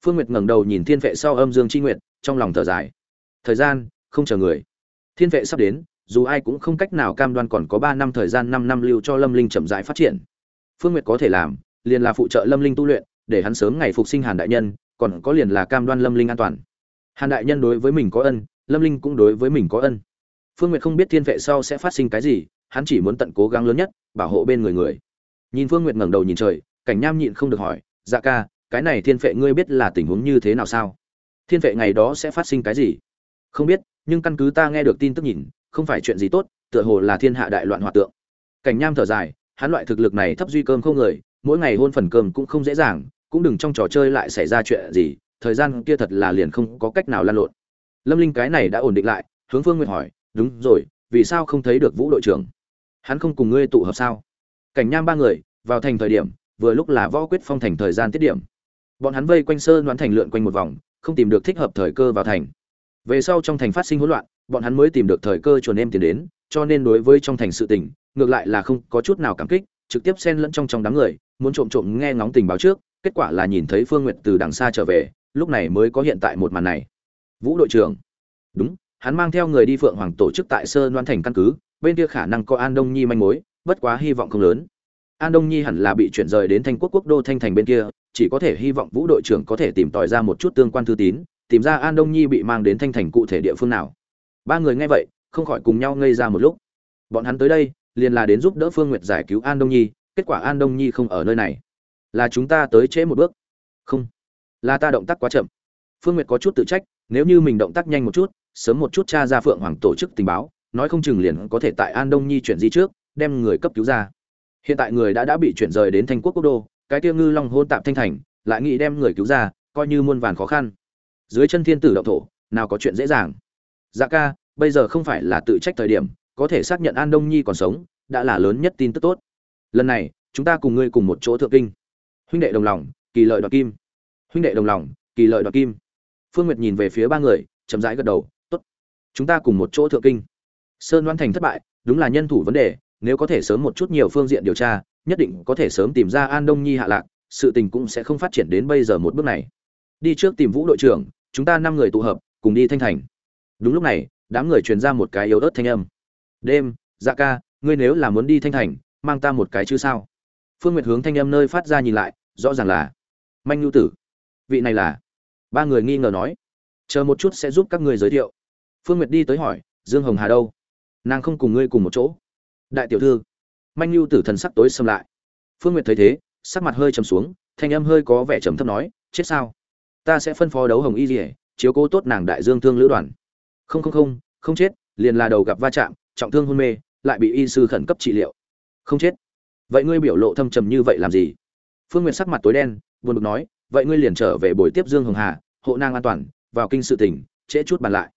Phương nguyệt ngẩng đầu nhìn thiên vệ sau âm dương c h i nguyệt, trong lòng thở dài. Thời gian, không chờ người. Thiên vệ sắp đến, dù ai cũng không cách nào cam đoan còn có ba năm thời gian năm năm lưu cho lâm linh chậm rãi phát triển. Phương nguyệt có thể làm, liền là phụ trợ lâm linh tu luyện, để hắn sớm ngày phục sinh hàn đại nhân, còn có liền là cam đoan lâm linh an toàn. Hàn đại nhân đối với mình có ân, lâm linh cũng đối với mình có ân. Phương nguyệt không biết thiên vệ sau sẽ phát sinh cái gì, hắn chỉ muốn tận cố gắng lớn nhất, bảo hộ bên người người. Nhìn phương nguyệt ngẩng đầu nhìn trời, cảnh nham nhịn không được hỏi dạ ca, cái này thiên vệ ngươi biết là tình huống như thế nào sao? Thiên vệ ngày đó sẽ phát sinh cái gì? Không biết, nhưng căn cứ ta nghe được tin tức nhìn, không phải chuyện gì tốt, tựa hồ là thiên hạ đại loạn hòa tượng. Cảnh nham thở dài, hắn loại thực lực này thấp duy cơm không người, mỗi ngày hôn phần cơm cũng không dễ dàng, cũng đừng trong trò chơi lại xảy ra chuyện gì, thời gian kia thật là liền không có cách nào lan lộn. Lâm linh cái này đã ổn định lại, hướng phương nguyện hỏi, đúng rồi, vì sao không thấy được vũ đội trưởng? Hắn không cùng ngươi tụ hợp sao? Cảnh nham ba người, vào thành thời điểm vừa lúc là võ quyết phong thành thời gian tiết điểm. Bọn hắn vây quanh sơn đoán thành lượn quanh một vòng, không tìm được thích hợp thời cơ vào thành. Về sau trong thành phát sinh hỗn loạn, bọn hắn mới tìm được thời cơ chuồn em tiền đến, cho nên đối với trong thành sự tình, ngược lại là không có chút nào cảm kích, trực tiếp xen lẫn trong trong đám người, muốn trộm trộm nghe ngóng tình báo trước, kết quả là nhìn thấy phương nguyệt từ đằng xa trở về, lúc này mới có hiện tại một màn này. Vũ đội trưởng. Đúng, hắn mang theo người đi phượng hoàng tổ chức tại sơn đoan thành căn cứ, bên kia khả năng có an đông nhi manh mối, bất quá hy vọng không lớn an đông nhi hẳn là bị chuyển rời đến thanh quốc quốc đô thanh thành bên kia, chỉ có thể hy vọng vũ đội trưởng có thể tìm tòi ra một chút tương quan thư tín, tìm ra an đông nhi bị mang đến thanh thành cụ thể địa phương nào. Ba người nghe vậy, không khỏi cùng nhau ngây ra một lúc. Bọn hắn tới đây, liền là đến giúp đỡ phương nguyệt giải cứu an đông nhi, kết quả an đông nhi không ở nơi này. Là chúng ta tới trễ một bước. Không. Là ta động tác quá chậm. Phương nguyệt có chút tự trách, nếu như mình động tác nhanh một chút, sớm một chút tra ra phượng hoàng tổ chức tình báo, nói không chừng liền có thể tại an đông nhi chuyển di trước, đem người cấp cứu ra hiện tại người đã đã bị chuyển rời đến thanh quốc quốc đô, cái tiêu ngư long hôn tạm thanh thành, lại nghĩ đem người cứu ra, coi như muôn vàn khó khăn. Dưới chân thiên tử động thổ, nào có chuyện dễ dàng. Dạ ca, bây giờ không phải là tự trách thời điểm, có thể xác nhận an đông nhi còn sống, đã là lớn nhất tin tức tốt. Lần này, chúng ta cùng ngươi cùng một chỗ thượng kinh. Huynh đệ đồng lòng, kỳ lợi đoạt kim. Huynh đệ đồng lòng, kỳ lợi đoạt kim. Phương nguyệt nhìn về phía ba người, chậm rãi gật đầu, tốt, chúng ta cùng một chỗ thượng kinh. Sơn đoan thành thất bại, đúng là nhân thủ vấn đề nếu có thể sớm một chút nhiều phương diện điều tra, nhất định có thể sớm tìm ra an đông nhi hạ lạc, sự tình cũng sẽ không phát triển đến bây giờ một bước này. Đi trước tìm vũ đội trưởng, chúng ta năm người tụ hợp, cùng đi thanh thành. Đúng lúc này, đám người truyền ra một cái yếu ớt thanh âm. Đêm dạ ca, ngươi nếu là muốn đi thanh thành, mang ta một cái chứ sao? Phương nguyệt hướng thanh âm nơi phát ra nhìn lại, rõ ràng là manh nhu tử. Vị này là? Ba người nghi ngờ nói. Chờ một chút sẽ giúp các ngươi giới thiệu. Phương nguyệt đi tới hỏi, dương hồng hà đâu? Nàng không cùng ngươi cùng một chỗ đại tiểu thư. Manh Lưu tử thần sắc tối xâm lại. Phương nguyệt thấy thế, sắc mặt hơi trầm xuống, thanh âm hơi có vẻ trầm thấp nói, chết sao? Ta sẽ phân phó đấu hồng y dỉa chiếu cố tốt nàng đại dương thương lữ đoàn. Không không không không chết, liền là đầu gặp va chạm, trọng thương hôn mê, lại bị y sư khẩn cấp trị liệu. Không chết? Vậy ngươi biểu lộ thâm trầm như vậy làm gì? Phương nguyệt sắc mặt tối đen, buồn bực nói, vậy ngươi liền trở về buổi tiếp dương hồng hà, hộ nàng an toàn, vào kinh sự tỉnh trễ chút bàn lại.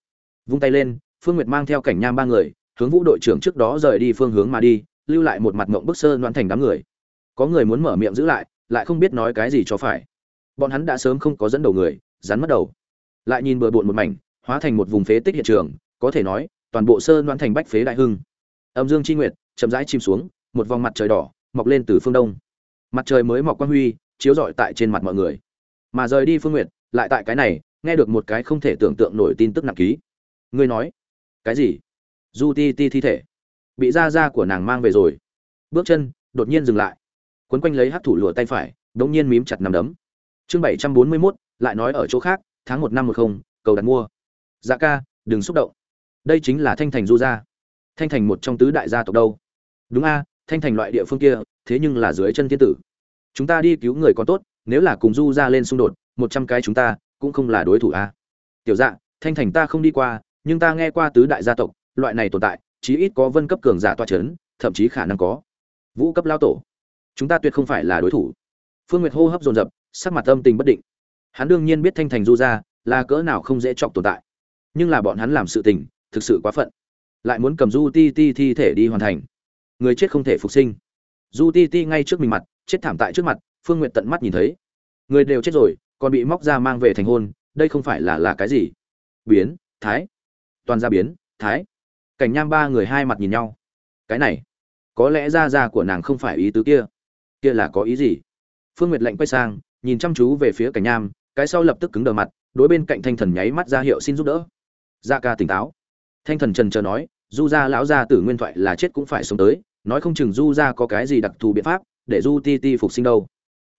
Vung tay lên, phương nguyệt mang theo cảnh nham ba người hướng vũ đội trưởng trước đó rời đi phương hướng mà đi, lưu lại một mặt ngộng bức sơ loạn thành đám người. Có người muốn mở miệng giữ lại lại không biết nói cái gì cho phải. Bọn hắn đã sớm không có dẫn đầu người, rắn mất đầu. Lại nhìn bừa bộn một mảnh, hóa thành một vùng phế tích hiện trường, có thể nói, toàn bộ sơ loạn thành bách phế đại hưng. Âm dương chi nguyệt, chậm rãi chìm xuống, một vòng mặt trời đỏ, mọc lên từ phương đông. Mặt trời mới mọc quang huy, chiếu rọi tại trên mặt mọi người. Mà rời đi phương nguyệt, lại tại cái này, nghe được một cái không thể tưởng tượng nổi tin tức nặng ký. Ngươi nói, cái gì? Du ti ti thi thể. Bị da da của nàng mang về rồi. Bước chân đột nhiên dừng lại. Quấn quanh lấy hát thủ lụa tay phải, đống nhiên mím chặt nằm đấm. Chương bảy trăm bốn mươi mốt, lại nói ở chỗ khác, tháng một năm một không, cầu đặt mua. Dạ ca, đừng xúc động. Đây chính là thanh thành du gia. Thanh thành một trong tứ đại gia tộc đâu? Đúng a, thanh thành loại địa phương kia, thế nhưng là dưới chân thiên tử. Chúng ta đi cứu người còn tốt, nếu là cùng du ra lên xung đột, một trăm cái chúng ta cũng không là đối thủ a. Tiểu dạ thanh thành ta không đi qua, nhưng ta nghe qua tứ đại gia tộc loại này tồn tại chí ít có vân cấp cường giả toa chấn, thậm chí khả năng có. Vũ cấp lao tổ. Chúng ta tuyệt không phải là đối thủ. Phương nguyệt hô hấp dồn dập sắc mặt âm tình bất định. Hắn đương nhiên biết thanh thành du ra là cỡ nào không dễ chọc tồn tại. Nhưng là bọn hắn làm sự tình thực sự quá phận. Lại muốn cầm du ti ti thi thể đi hoàn thành. Người chết không thể phục sinh. Du ti ti ngay trước mình mặt chết thảm tại trước mặt phương n g u y ệ t tận mắt nhìn thấy. Người đều chết rồi còn bị móc ra mang về thành hôn đây không phải là là cái gì? Biến thái. Toàn ra biến thái cảnh nham ba người hai mặt nhìn nhau. Cái này, có lẽ ra ra của nàng không phải ý tứ kia. Kia là có ý gì? Phương nguyệt lạnh quay sang, nhìn chăm chú về phía cảnh nham, cái sau lập tức cứng đờ mặt, đối bên cạnh thanh thần nháy mắt ra hiệu xin giúp đỡ. Gia ca tỉnh táo. Thanh thần trần chờ nói, du gia lão gia tử nguyên thoại là chết cũng phải sống tới, nói không chừng du gia có cái gì đặc thù biện pháp để du ti ti phục sinh đâu.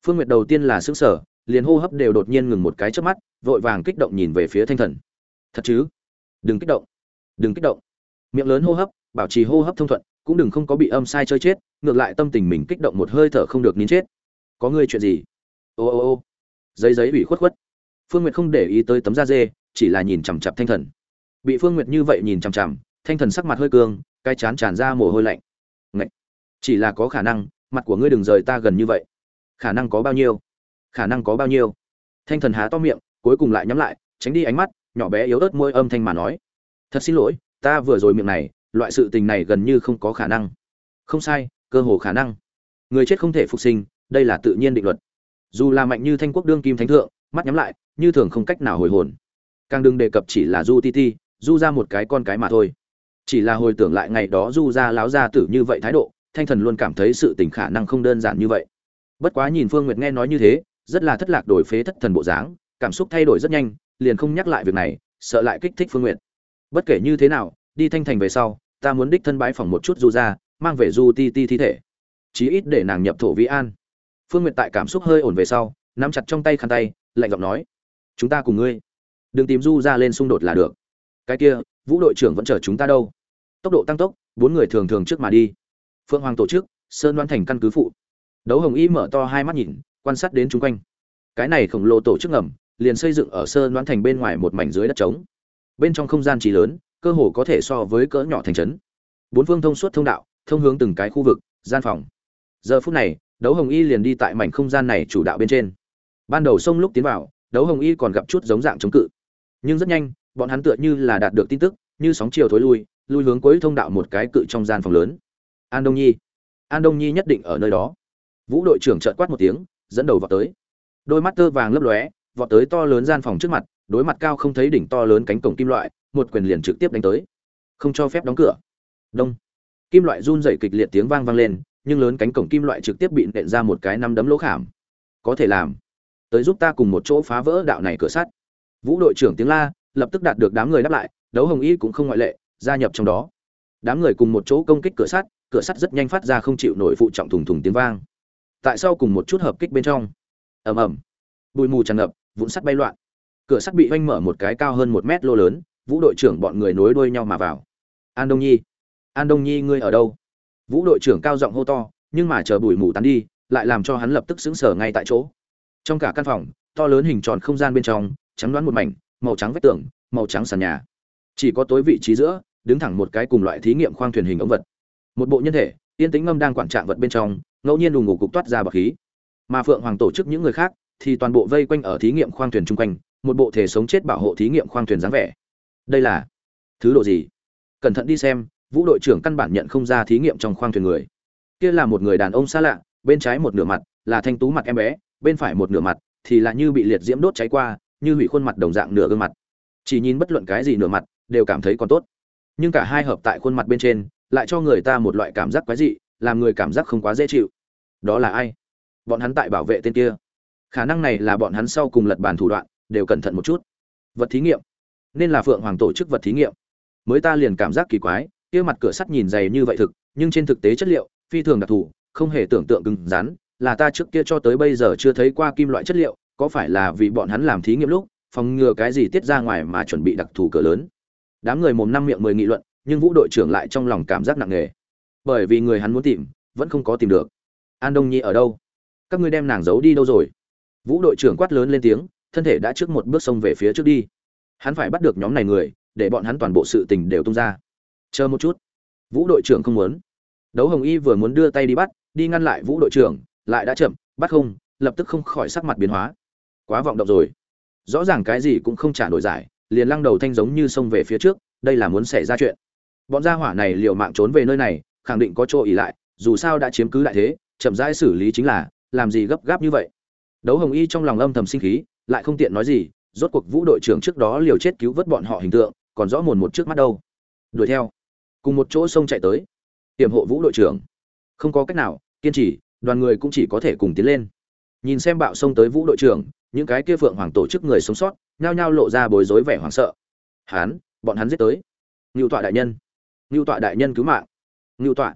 Phương nguyệt đầu tiên là xứng sở liền hô hấp đều đột nhiên ngừng một cái trước mắt, vội vàng kích động nhìn về phía thanh thần. Thật chứ? Đừng kích động. Đừng kích động miệng lớn hô hấp, bảo trì hô hấp thông thuận, cũng đừng không có bị âm sai chơi chết, ngược lại tâm tình mình kích động một hơi thở không được nín chết. Có ngươi chuyện gì? Ô ô ô. Giấy giấy ủy khuất khuất. Phương nguyệt không để ý tới tấm da dê, chỉ là nhìn chằm chặp thanh thần. Bị phương nguyệt như vậy nhìn chằm chằm, thanh thần sắc mặt hơi cương, cái chán tràn ra mồ hôi lạnh. Ngậy! chỉ là có khả năng, mặt của ngươi đừng rời ta gần như vậy. Khả năng có bao nhiêu? Khả năng có bao nhiêu? Thanh thần há to miệng, cuối cùng lại nhắm lại, tránh đi ánh mắt, nhỏ bé yếu ớt môi âm thanh mà nói. Thật xin lỗi ta vừa rồi miệng này, loại sự tình này gần như không có khả năng. Không sai, cơ hồ khả năng. Người chết không thể phục sinh, đây là tự nhiên định luật. Dù là mạnh như thanh quốc đương kim thánh thượng, mắt nhắm lại, như thường không cách nào hồi hồn. Càng đừng đề cập chỉ là du ti ti, du ra một cái con cái mà thôi. Chỉ là hồi tưởng lại ngày đó du ra láo ra tử như vậy thái độ, thanh thần luôn cảm thấy sự tình khả năng không đơn giản như vậy. Bất quá nhìn phương nguyệt nghe nói như thế, rất là thất lạc đổi phế thất thần bộ dáng, cảm xúc thay đổi rất nhanh, liền không nhắc lại việc này, sợ lại kích thích phương nguyệt bất kể như thế nào, đi thanh thành về sau, ta muốn đích thân bái phỏng một chút du ra mang về du ti ti thi thể. Chí ít để nàng nhập thổ vĩ an. Phương nguyệt tại cảm xúc hơi ổn về sau, nắm chặt trong tay khăn tay, lạnh giọng nói, chúng ta cùng ngươi. Đừng tìm du ra lên xung đột là được. Cái kia, vũ đội trưởng vẫn chờ chúng ta đâu. Tốc độ tăng tốc, bốn người thường thường trước mà đi. Phượng hoàng tổ chức, sơn đoan thành căn cứ phụ. Đấu hồng y mở to hai mắt nhìn, quan sát đến chung quanh. Cái này khổng lồ tổ chức ngầm, liền xây dựng ở sơn đoan thành bên ngoài một mảnh dưới đất trống bên trong không gian trí lớn, cơ hồ có thể so với cỡ nhỏ thành trấn. Bốn phương thông suốt thông đạo, thông hướng từng cái khu vực, gian phòng. Giờ phút này, đấu hồng y liền đi tại mảnh không gian này chủ đạo bên trên. Ban đầu sông lúc tiến vào, đấu hồng y còn gặp chút giống dạng chống cự. Nhưng rất nhanh, bọn hắn tựa như là đạt được tin tức, như sóng chiều thối lui lui hướng cuối thông đạo một cái cự trong gian phòng lớn. An đông nhi. An đông nhi nhất định ở nơi đó. Vũ đội trưởng trợn quát một tiếng, dẫn đầu vào tới. Đôi mắt tơ vàng lấp lóe, vọt tới to lớn gian phòng trước mặt đối mặt cao không thấy đỉnh to lớn cánh cổng kim loại, một quyền liền trực tiếp đánh tới. Không cho phép đóng cửa. Đông. Kim loại run rẩy kịch liệt tiếng vang vang lên, nhưng lớn cánh cổng kim loại trực tiếp bị nện ra một cái năm đấm lỗ khảm. Có thể làm. Tới giúp ta cùng một chỗ phá vỡ đạo này cửa sắt. Vũ đội trưởng tiếng la, lập tức đạt được đám người đáp lại, đấu hồng y cũng không ngoại lệ, gia nhập trong đó. Đám người cùng một chỗ công kích cửa sắt cửa sắt rất nhanh phát ra không chịu nổi phụ trọng thùng thùng tiếng vang. Tại sao cùng một chút hợp kích bên trong. Ầm ầm. Bụi mù tràn ngập, vụn sắt bay loạn cửa sắt bị oanh mở một cái cao hơn một mét lô lớn, vũ đội trưởng bọn người nối đuôi nhau mà vào. An đông nhi, an đông nhi ngươi ở đâu? Vũ đội trưởng cao giọng hô to, nhưng mà chờ bụi mù tán đi, lại làm cho hắn lập tức xứng sở ngay tại chỗ. Trong cả căn phòng, to lớn hình tròn không gian bên trong, trắng đoán một mảnh, màu trắng vách tường, màu trắng sàn nhà. Chỉ có tối vị trí giữa, đứng thẳng một cái cùng loại thí nghiệm khoang thuyền hình ống vật. Một bộ nhân thể, yên tĩnh ngâm đang quản trạng vật bên trong, ngẫu nhiên đùng ngủ cục toát ra bọc khí. Mà phượng hoàng tổ chức những người khác, thì toàn bộ vây quanh ở thí nghiệm khoang thuyền chung quanh một bộ thể sống chết bảo hộ thí nghiệm khoang thuyền dáng vẻ. Đây là thứ độ gì? Cẩn thận đi xem, vũ đội trưởng căn bản nhận không ra thí nghiệm trong khoang thuyền người. Kia là một người đàn ông xa lạ, bên trái một nửa mặt là thanh tú mặt em bé, bên phải một nửa mặt thì là như bị liệt diễm đốt cháy qua, như hủy khuôn mặt đồng dạng nửa gương mặt. Chỉ nhìn bất luận cái gì nửa mặt đều cảm thấy còn tốt. Nhưng cả hai hợp tại khuôn mặt bên trên lại cho người ta một loại cảm giác quái dị, làm người cảm giác không quá dễ chịu. Đó là ai? Bọn hắn tại bảo vệ tên kia. Khả năng này là bọn hắn sau cùng lật bàn thủ đoạn đều cẩn thận một chút. Vật thí nghiệm. Nên là phượng hoàng tổ chức vật thí nghiệm. Mới ta liền cảm giác kỳ quái, kia mặt cửa sắt nhìn dày như vậy thực, nhưng trên thực tế chất liệu, phi thường đặc thù, không hề tưởng tượng cứng rắn, là ta trước kia cho tới bây giờ chưa thấy qua kim loại chất liệu, có phải là vì bọn hắn làm thí nghiệm lúc, phòng ngừa cái gì tiết ra ngoài mà chuẩn bị đặc thù cửa lớn. Đám người mồm năm miệng mười nghị luận, nhưng vũ đội trưởng lại trong lòng cảm giác nặng nề. Bởi vì người hắn muốn tìm, vẫn không có tìm được. An đông nhi ở đâu? Các ngươi đem nàng giấu đi đâu rồi? Vũ đội trưởng quát lớn lên tiếng thân thể đã trước một bước xông về phía trước đi. Hắn phải bắt được nhóm này người, để bọn hắn toàn bộ sự tình đều tung ra. Chờ một chút. Vũ đội trưởng không muốn. Đấu hồng y vừa muốn đưa tay đi bắt, đi ngăn lại vũ đội trưởng, lại đã chậm, bắt không, lập tức không khỏi sắc mặt biến hóa. Quá vọng động rồi. Rõ ràng cái gì cũng không trả nổi giải, liền lăng đầu thanh giống như xông về phía trước, đây là muốn xảy ra chuyện. Bọn gia hỏa này liều mạng trốn về nơi này, khẳng định có chỗ ỉ lại, dù sao đã chiếm cứ đại thế, chậm rãi xử lý chính là, làm gì gấp gáp như vậy. Đấu hồng y trong lòng âm thầm sinh khí lại không tiện nói gì, rốt cuộc vũ đội trưởng trước đó liều chết cứu vớt bọn họ hình tượng, còn rõ mồn một trước mắt đâu. Đuổi theo. Cùng một chỗ sông chạy tới. Tiềm hộ vũ đội trưởng. Không có cách nào, kiên trì, đoàn người cũng chỉ có thể cùng tiến lên. Nhìn xem bạo sông tới vũ đội trưởng, những cái kia phượng hoàng tổ chức người sống sót, nhao nhao lộ ra bối rối vẻ hoảng sợ. Hán, bọn hắn giết tới. Ngưu tọa đại nhân. Ngưu tọa đại nhân cứu mạng. Ngưu tọa.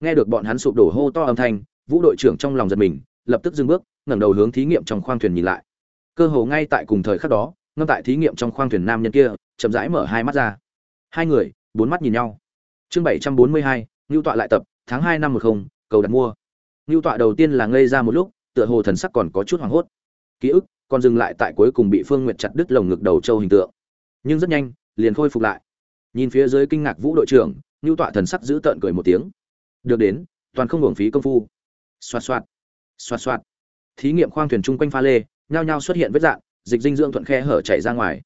Nghe được bọn hắn sụp đổ hô to âm thanh, vũ đội trưởng trong lòng giật mình, lập tức dừng bước, ngẩng đầu hướng thí nghiệm trong khoang thuyền nhìn lại cơ hồ ngay tại cùng thời khắc đó, ngâm tại thí nghiệm trong khoang thuyền nam nhân kia, chậm rãi mở hai mắt ra. Hai người, bốn mắt nhìn nhau. Chương bảy trăm bốn mươi hai, ngưu tọa lại tập, tháng hai năm một không, cầu đặt mua. Ngưu tọa đầu tiên là ngây ra một lúc, tựa hồ thần sắc còn có chút hoảng hốt. Ký ức còn dừng lại tại cuối cùng bị phương nguyệt chặt đứt lồng ngực đầu châu hình tượng. Nhưng rất nhanh, liền khôi phục lại. Nhìn phía dưới kinh ngạc vũ đội trưởng, ngưu tọa thần sắc giữ tợn cười một tiếng. Được đến, toàn không hưởng phí công phu. Xoạt xoạt. Xoạt xoạt. Thí nghiệm khoang thuyền chung quanh pha lê nhao nhao xuất hiện vết dạng, dịch dinh dưỡng thuận khe hở chảy ra ngoài.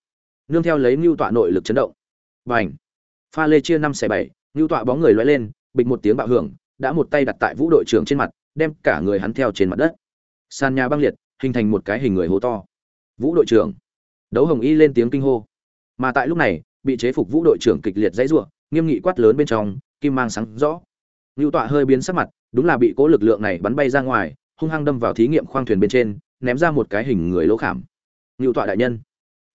Nương theo lấy ngưu tọa nội lực chấn động. Bành! Pha lê chia năm xẻ bảy, ngưu tọa bóng người loay lên, bịch một tiếng bạo hưởng, đã một tay đặt tại vũ đội trưởng trên mặt, đem cả người hắn theo trên mặt đất. Sàn nhà băng liệt, hình thành một cái hình người hố to. Vũ đội trưởng! Đấu hồng y lên tiếng kinh hô. Mà tại lúc này, bị chế phục vũ đội trưởng kịch liệt dãy rủa, nghiêm nghị quát lớn bên trong, kim mang sáng rõ. Ngưu tọa hơi biến sắc mặt, đúng là bị cố lực lượng này bắn bay ra ngoài, hung hăng đâm vào thí nghiệm khoang thuyền bên trên ném ra một cái hình người lỗ khảm. Ngưu tọa đại nhân.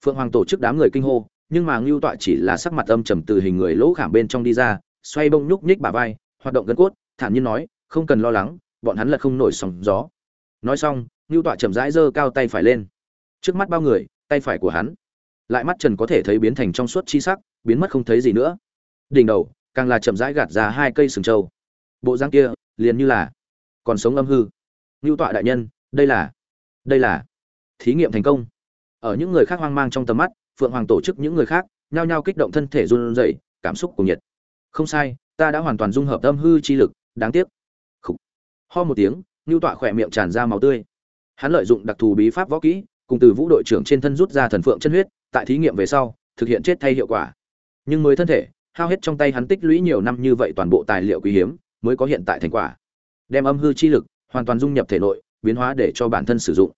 Phượng hoàng tổ chức đám người kinh hô, nhưng mà ngưu tọa chỉ là sắc mặt âm trầm từ hình người lỗ khảm bên trong đi ra, xoay bông nhúc nhích bả vai, hoạt động gân cốt, thản nhiên nói, không cần lo lắng, bọn hắn lật không nổi sóng gió. Nói xong, ngưu tọa chậm rãi giơ cao tay phải lên. Trước mắt bao người, tay phải của hắn, lại mắt trần có thể thấy biến thành trong suốt chi sắc, biến mất không thấy gì nữa. Đỉnh đầu, càng là chậm rãi gạt ra hai cây sừng trâu. Bộ răng kia, liền như là còn sống âm hư. Ngưu tọa đại nhân, đây là đây là thí nghiệm thành công. Ở những người khác hoang mang trong tầm mắt, phượng hoàng tổ chức những người khác nhao nhao kích động thân thể run rẩy, cảm xúc cùng nhiệt. Không sai, ta đã hoàn toàn dung hợp âm hư chi lực, đáng tiếc. Khủ. ho một tiếng ngưu tọa khỏe miệng tràn ra máu tươi. Hắn lợi dụng đặc thù bí pháp võ kỹ, cùng từ vũ đội trưởng trên thân rút ra thần phượng chân huyết, tại thí nghiệm về sau, thực hiện chết thay hiệu quả. Nhưng mới thân thể, hao hết trong tay hắn tích lũy nhiều năm như vậy toàn bộ tài liệu quý hiếm, mới có hiện tại thành quả. Đem âm hư chi lực hoàn toàn dung nhập thể nội biến hóa để cho bản thân sử dụng.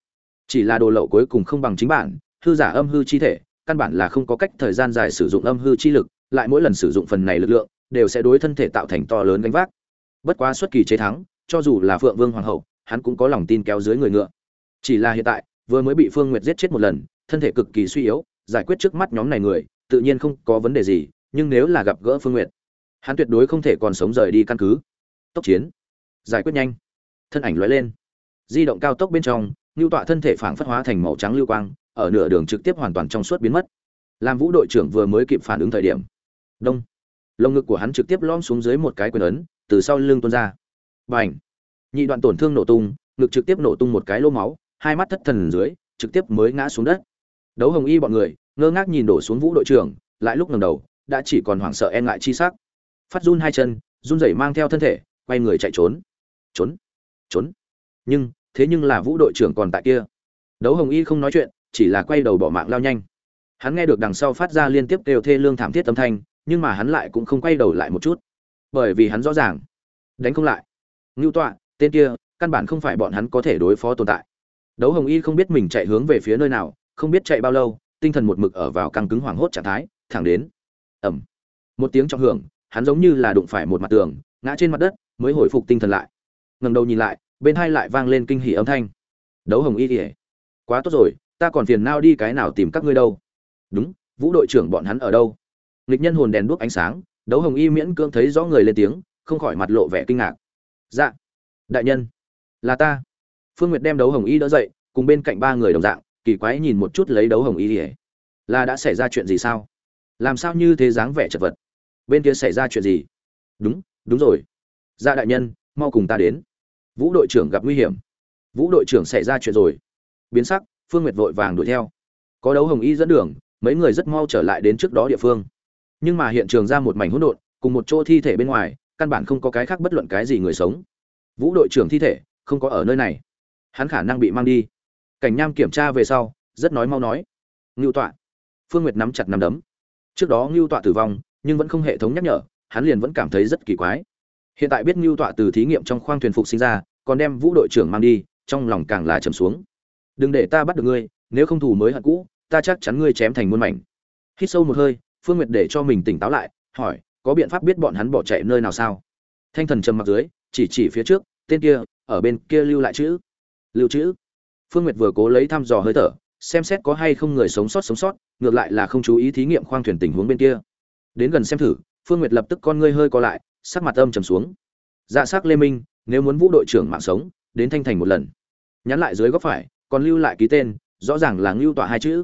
Chỉ là đồ lậu cuối cùng không bằng chính bản, hư giả âm hư chi thể, căn bản là không có cách thời gian dài sử dụng âm hư chi lực, lại mỗi lần sử dụng phần này lực lượng, đều sẽ đối thân thể tạo thành to lớn gánh vác. Bất quá xuất kỳ chế thắng, cho dù là phượng vương hoàng hậu, hắn cũng có lòng tin kéo dưới người ngựa. Chỉ là hiện tại, vừa mới bị phương nguyệt giết chết một lần, thân thể cực kỳ suy yếu, giải quyết trước mắt nhóm này người, tự nhiên không có vấn đề gì, nhưng nếu là gặp gỡ phương nguyệt, hắn tuyệt đối không thể còn sống rời đi căn cứ. Tốc chiến. Giải quyết nhanh. Thân ảnh lóe lên di động cao tốc bên trong, ngưu tọa thân thể phảng phất hóa thành màu trắng lưu quang, ở nửa đường trực tiếp hoàn toàn trong suốt biến mất. Làm vũ đội trưởng vừa mới kịp phản ứng thời điểm. Đông. Lồng ngực của hắn trực tiếp lom xuống dưới một cái quyền ấn, từ sau lưng tuôn ra. B à n h nhị đoạn tổn thương nổ tung, ngực trực tiếp nổ tung một cái lô máu, hai mắt thất thần dưới, trực tiếp mới ngã xuống đất. Đấu hồng y bọn người, ngơ ngác nhìn đổ xuống vũ đội trưởng, lại lúc ngầm đầu, đã chỉ còn hoảng sợ e ngại chi sắc. Phát run hai chân, run rẩy mang theo thân thể, quay người chạy trốn. Trốn. Trốn nhưng, thế nhưng là vũ đội trưởng còn tại kia. Đấu hồng y không nói chuyện, chỉ là quay đầu bỏ mạng lao nhanh. Hắn nghe được đằng sau phát ra liên tiếp kêu thê lương thảm thiết âm thanh, nhưng mà hắn lại cũng không quay đầu lại một chút. Bởi vì hắn rõ ràng, đánh không lại. Ngưu tọa, tên kia, căn bản không phải bọn hắn có thể đối phó tồn tại. Đấu hồng y không biết mình chạy hướng về phía nơi nào, không biết chạy bao lâu, tinh thần một mực ở vào căng cứng hoảng hốt trạng thái, thẳng đến ẩm một tiếng trọng hưởng, hắn giống như là đụng phải một mặt tường, ngã trên mặt đất, mới hồi phục tinh thần lại. Ngẩng đầu nhìn lại bên hai lại vang lên kinh hỉ âm thanh. Đấu hồng y ỉa quá tốt rồi, ta còn phiền nao đi cái nào tìm các ngươi đâu. Đúng, vũ đội trưởng bọn hắn ở đâu? Nghịch nhân hồn đèn đuốc ánh sáng, đấu hồng y miễn cưỡng thấy rõ người lên tiếng, không khỏi mặt lộ vẻ kinh ngạc. Dạ. Đại nhân. Là ta. Phương nguyệt đem đấu hồng y đỡ dậy, cùng bên cạnh ba người đồng dạng, kỳ quái nhìn một chút lấy đấu hồng y ỉa là đã xảy ra chuyện gì sao? Làm sao như thế dáng vẻ chật vật? Bên kia xảy ra chuyện gì? Đúng đúng rồi. Dạ đại nhân, mau cùng ta đến vũ đội trưởng gặp nguy hiểm. Vũ đội trưởng xảy ra chuyện rồi. Biến sắc, phương nguyệt vội vàng đuổi theo. Có đấu hồng y dẫn đường, mấy người rất mau trở lại đến trước đó địa phương. Nhưng mà hiện trường ra một mảnh hỗn độn, cùng một chỗ thi thể bên ngoài, căn bản không có cái khác bất luận cái gì người sống. Vũ đội trưởng thi thể, không có ở nơi này. Hắn khả năng bị mang đi. Cảnh nham kiểm tra về sau, rất nói mau nói. Ngưu tọa. Phương nguyệt nắm chặt nắm đấm. Trước đó ngưu tọa tử vong, nhưng vẫn không hệ thống nhắc nhở, hắn liền vẫn cảm thấy rất kỳ quái hiện tại biết ngưu tọa từ thí nghiệm trong khoang thuyền phục sinh ra, còn đem vũ đội trưởng mang đi, trong lòng càng là trầm xuống. Đừng để ta bắt được ngươi, nếu không thủ mới hận cũ, ta chắc chắn ngươi chém thành muôn mảnh. Hít sâu một hơi, phương nguyệt để cho mình tỉnh táo lại, hỏi, có biện pháp biết bọn hắn bỏ chạy nơi nào sao? Thanh thần trầm mặc dưới, chỉ chỉ phía trước, tên kia, ở bên kia lưu lại chữ. Lưu chữ phương nguyệt vừa cố lấy thăm dò hơi thở, xem xét có hay không người sống sót sống sót, ngược lại là không chú ý thí nghiệm khoang thuyền tình huống bên kia. Đến gần xem thử, phương nguyệt lập tức con ngươi hơi co lại sắc mặt âm trầm xuống. Dạ sắc lê minh, nếu muốn vũ đội trưởng mạng sống, đến thanh thành một lần. Nhắn lại dưới góc phải, còn lưu lại ký tên, rõ ràng là ngưu tọa hai chữ.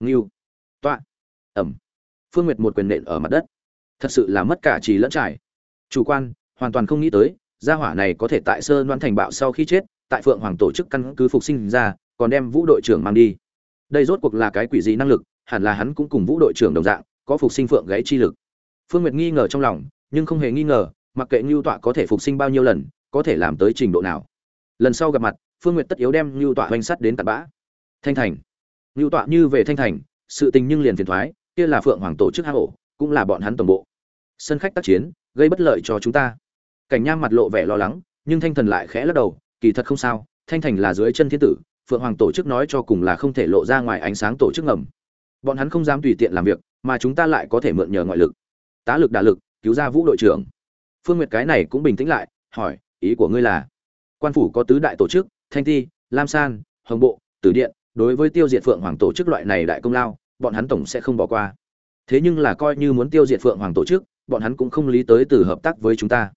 Ngưu tọa. Ẩm. Phương nguyệt một quyền nện ở mặt đất. Thật sự là mất cả trì lẫn trải. Chủ quan, hoàn toàn không nghĩ tới, gia hỏa này có thể tại sơ đoan thành bạo sau khi chết, tại phượng hoàng tổ chức căn cứ phục sinh ra, còn đem vũ đội trưởng mang đi. Đây rốt cuộc là cái quỷ gì năng lực, hẳn là hắn cũng cùng vũ đội trưởng đồng dạng, có phục sinh phượng gãy chi lực. Phương nguyệt nghi ngờ trong lòng nhưng không hề nghi ngờ, mặc kệ ngưu tọa có thể phục sinh bao nhiêu lần, có thể làm tới trình độ nào. Lần sau gặp mặt, phương nguyệt tất yếu đem ngưu tọa hoành sắt đến tạt bã. Thanh thành. Ngưu tọa như về thanh thành, sự tình nhưng liền phiền thoái, kia là phượng hoàng tổ chức hạ ổ, cũng là bọn hắn tổng bộ. Sân khách tác chiến, gây bất lợi cho chúng ta. Cảnh nham mặt lộ vẻ lo lắng, nhưng thanh thần lại khẽ lắc đầu, kỳ thật không sao, thanh thành là dưới chân thiên tử, phượng hoàng tổ chức nói cho cùng là không thể lộ ra ngoài ánh sáng tổ chức ngầm. Bọn hắn không dám tùy tiện làm việc, mà chúng ta lại có thể mượn nhờ ngoại lực. Tá lực đả lực cứu ra vũ đội trưởng. Phương nguyệt cái này cũng bình tĩnh lại, hỏi, ý của ngươi là? Quan phủ có tứ đại tổ chức, thanh ti, lam san, hồng bộ, tử điện, đối với tiêu diệt phượng hoàng tổ chức loại này đại công lao, bọn hắn tổng sẽ không bỏ qua. Thế nhưng là coi như muốn tiêu diệt phượng hoàng tổ chức, bọn hắn cũng không lý tới từ hợp tác với chúng ta.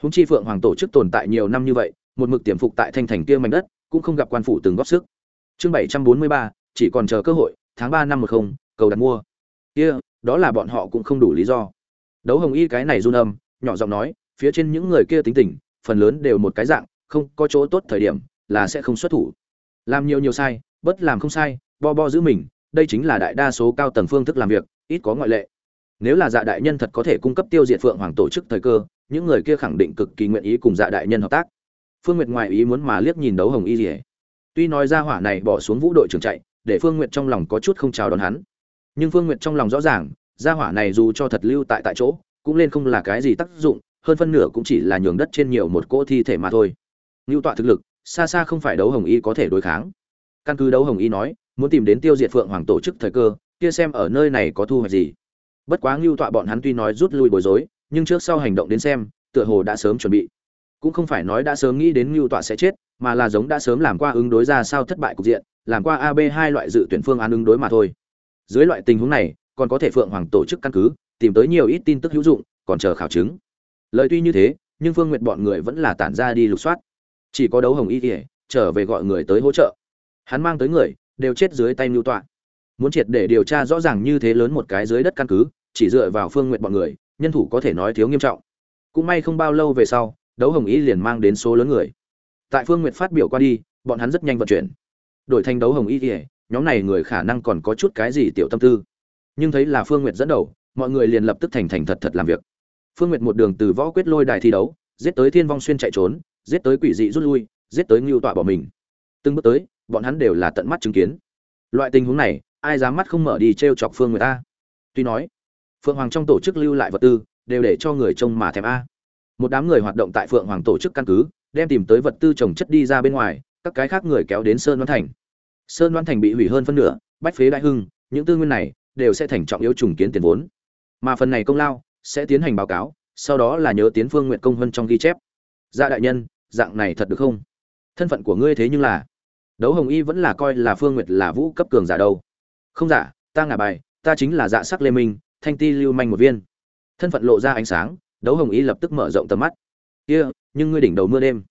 Húng chi phượng hoàng tổ chức tồn tại nhiều năm như vậy, một mực tiềm phục tại thanh thành kia mảnh đất, cũng không gặp quan phủ từng góp sức. Chương bảy trăm bốn mươi ba, chỉ còn chờ cơ hội, tháng ba năm một không, cầu đặt mua. Kia, đó là bọn họ cũng không đủ lý do đấu hồng y cái này run âm, nhỏ giọng nói, phía trên những người kia tính tình, phần lớn đều một cái dạng, không có chỗ tốt thời điểm, là sẽ không xuất thủ. Làm nhiều nhiều sai, bất làm không sai, bo bo giữ mình, đây chính là đại đa số cao tầng phương thức làm việc, ít có ngoại lệ. Nếu là dạ đại nhân thật có thể cung cấp tiêu diệt phượng hoàng tổ chức thời cơ, những người kia khẳng định cực kỳ nguyện ý cùng dạ đại nhân hợp tác. Phương nguyệt ngoài ý muốn mà liếc nhìn đấu hồng y rỉa tuy nói ra hỏa này bỏ xuống vũ đội trưởng chạy, để phương nguyệt trong lòng có chút không chào đón hắn. Nhưng phương nguyệt trong lòng rõ ràng gia hỏa này dù cho thật lưu tại tại chỗ, cũng lên không là cái gì tác dụng, hơn phân nửa cũng chỉ là nhường đất trên nhiều một cỗ thi thể mà thôi. Ngưu tọa thực lực, xa xa không phải đấu hồng y có thể đối kháng. Căn cứ đấu hồng y nói, muốn tìm đến tiêu diệt phượng hoàng tổ chức thời cơ, kia xem ở nơi này có thu hoạch gì. Bất quá ngưu tọa bọn hắn tuy nói rút lui bối rối, nhưng trước sau hành động đến xem, tựa hồ đã sớm chuẩn bị. Cũng không phải nói đã sớm nghĩ đến ngưu tọa sẽ chết, mà là giống đã sớm làm qua ứng đối ra sao thất bại cục diện, làm qua ab hai loại dự tuyển phương án ứng đối mà thôi. Dưới loại tình huống này còn có thể phượng hoàng tổ chức căn cứ, tìm tới nhiều ít tin tức hữu dụng, còn chờ khảo chứng. Lời tuy như thế, nhưng phương nguyện bọn người vẫn là tản ra đi lục soát. Chỉ có đấu hồng y kỉa trở về gọi người tới hỗ trợ. Hắn mang tới người, đều chết dưới tay mưu tọa. Muốn triệt để điều tra rõ ràng như thế lớn một cái dưới đất căn cứ, chỉ dựa vào phương nguyện bọn người, nhân thủ có thể nói thiếu nghiêm trọng. Cũng may không bao lâu về sau, đấu hồng y liền mang đến số lớn người. Tại phương nguyện phát biểu qua đi, bọn hắn rất nhanh vận chuyển. Đổi thành đấu hồng y kỉa nhóm này người khả năng còn có chút cái gì tiểu tâm tư nhưng thấy là phương nguyệt dẫn đầu, mọi người liền lập tức thành thành thật thật làm việc. Phương nguyệt một đường từ võ quyết lôi đài thi đấu, giết tới thiên vong xuyên chạy trốn, giết tới quỷ dị rút lui, giết tới ngưu tọa bỏ mình. Từng bước tới, bọn hắn đều là tận mắt chứng kiến. Loại tình huống này, ai dám mắt không mở đi t r e o chọc phương người ta tuy nói, phượng hoàng trong tổ chức lưu lại vật tư, đều để cho người trông mà thèm a. Một đám người hoạt động tại phượng hoàng tổ chức căn cứ, đem tìm tới vật tư trồng chất đi ra bên ngoài, các cái khác người kéo đến sơn đoan thành. Sơn đoan thành bị hủy hơn phân nửa, bách phế đại hưng, những tư nguyên này đều sẽ thành trọng yếu trùng kiến tiền vốn. Mà phần này công lao sẽ tiến hành báo cáo sau đó là nhớ tiến phương nguyện công hơn trong ghi chép. Dạ đại nhân dạng này thật được không? Thân phận của ngươi thế nhưng là đấu hồng y vẫn là coi là phương nguyệt là vũ cấp cường giả đâu. Không giả ta ngả bài ta chính là dạ sắc lê minh thanh ti lưu manh một viên. Thân phận lộ ra ánh sáng đấu hồng y lập tức mở rộng tầm mắt. Kia、yeah, nhưng ngươi đỉnh đầu mưa đêm.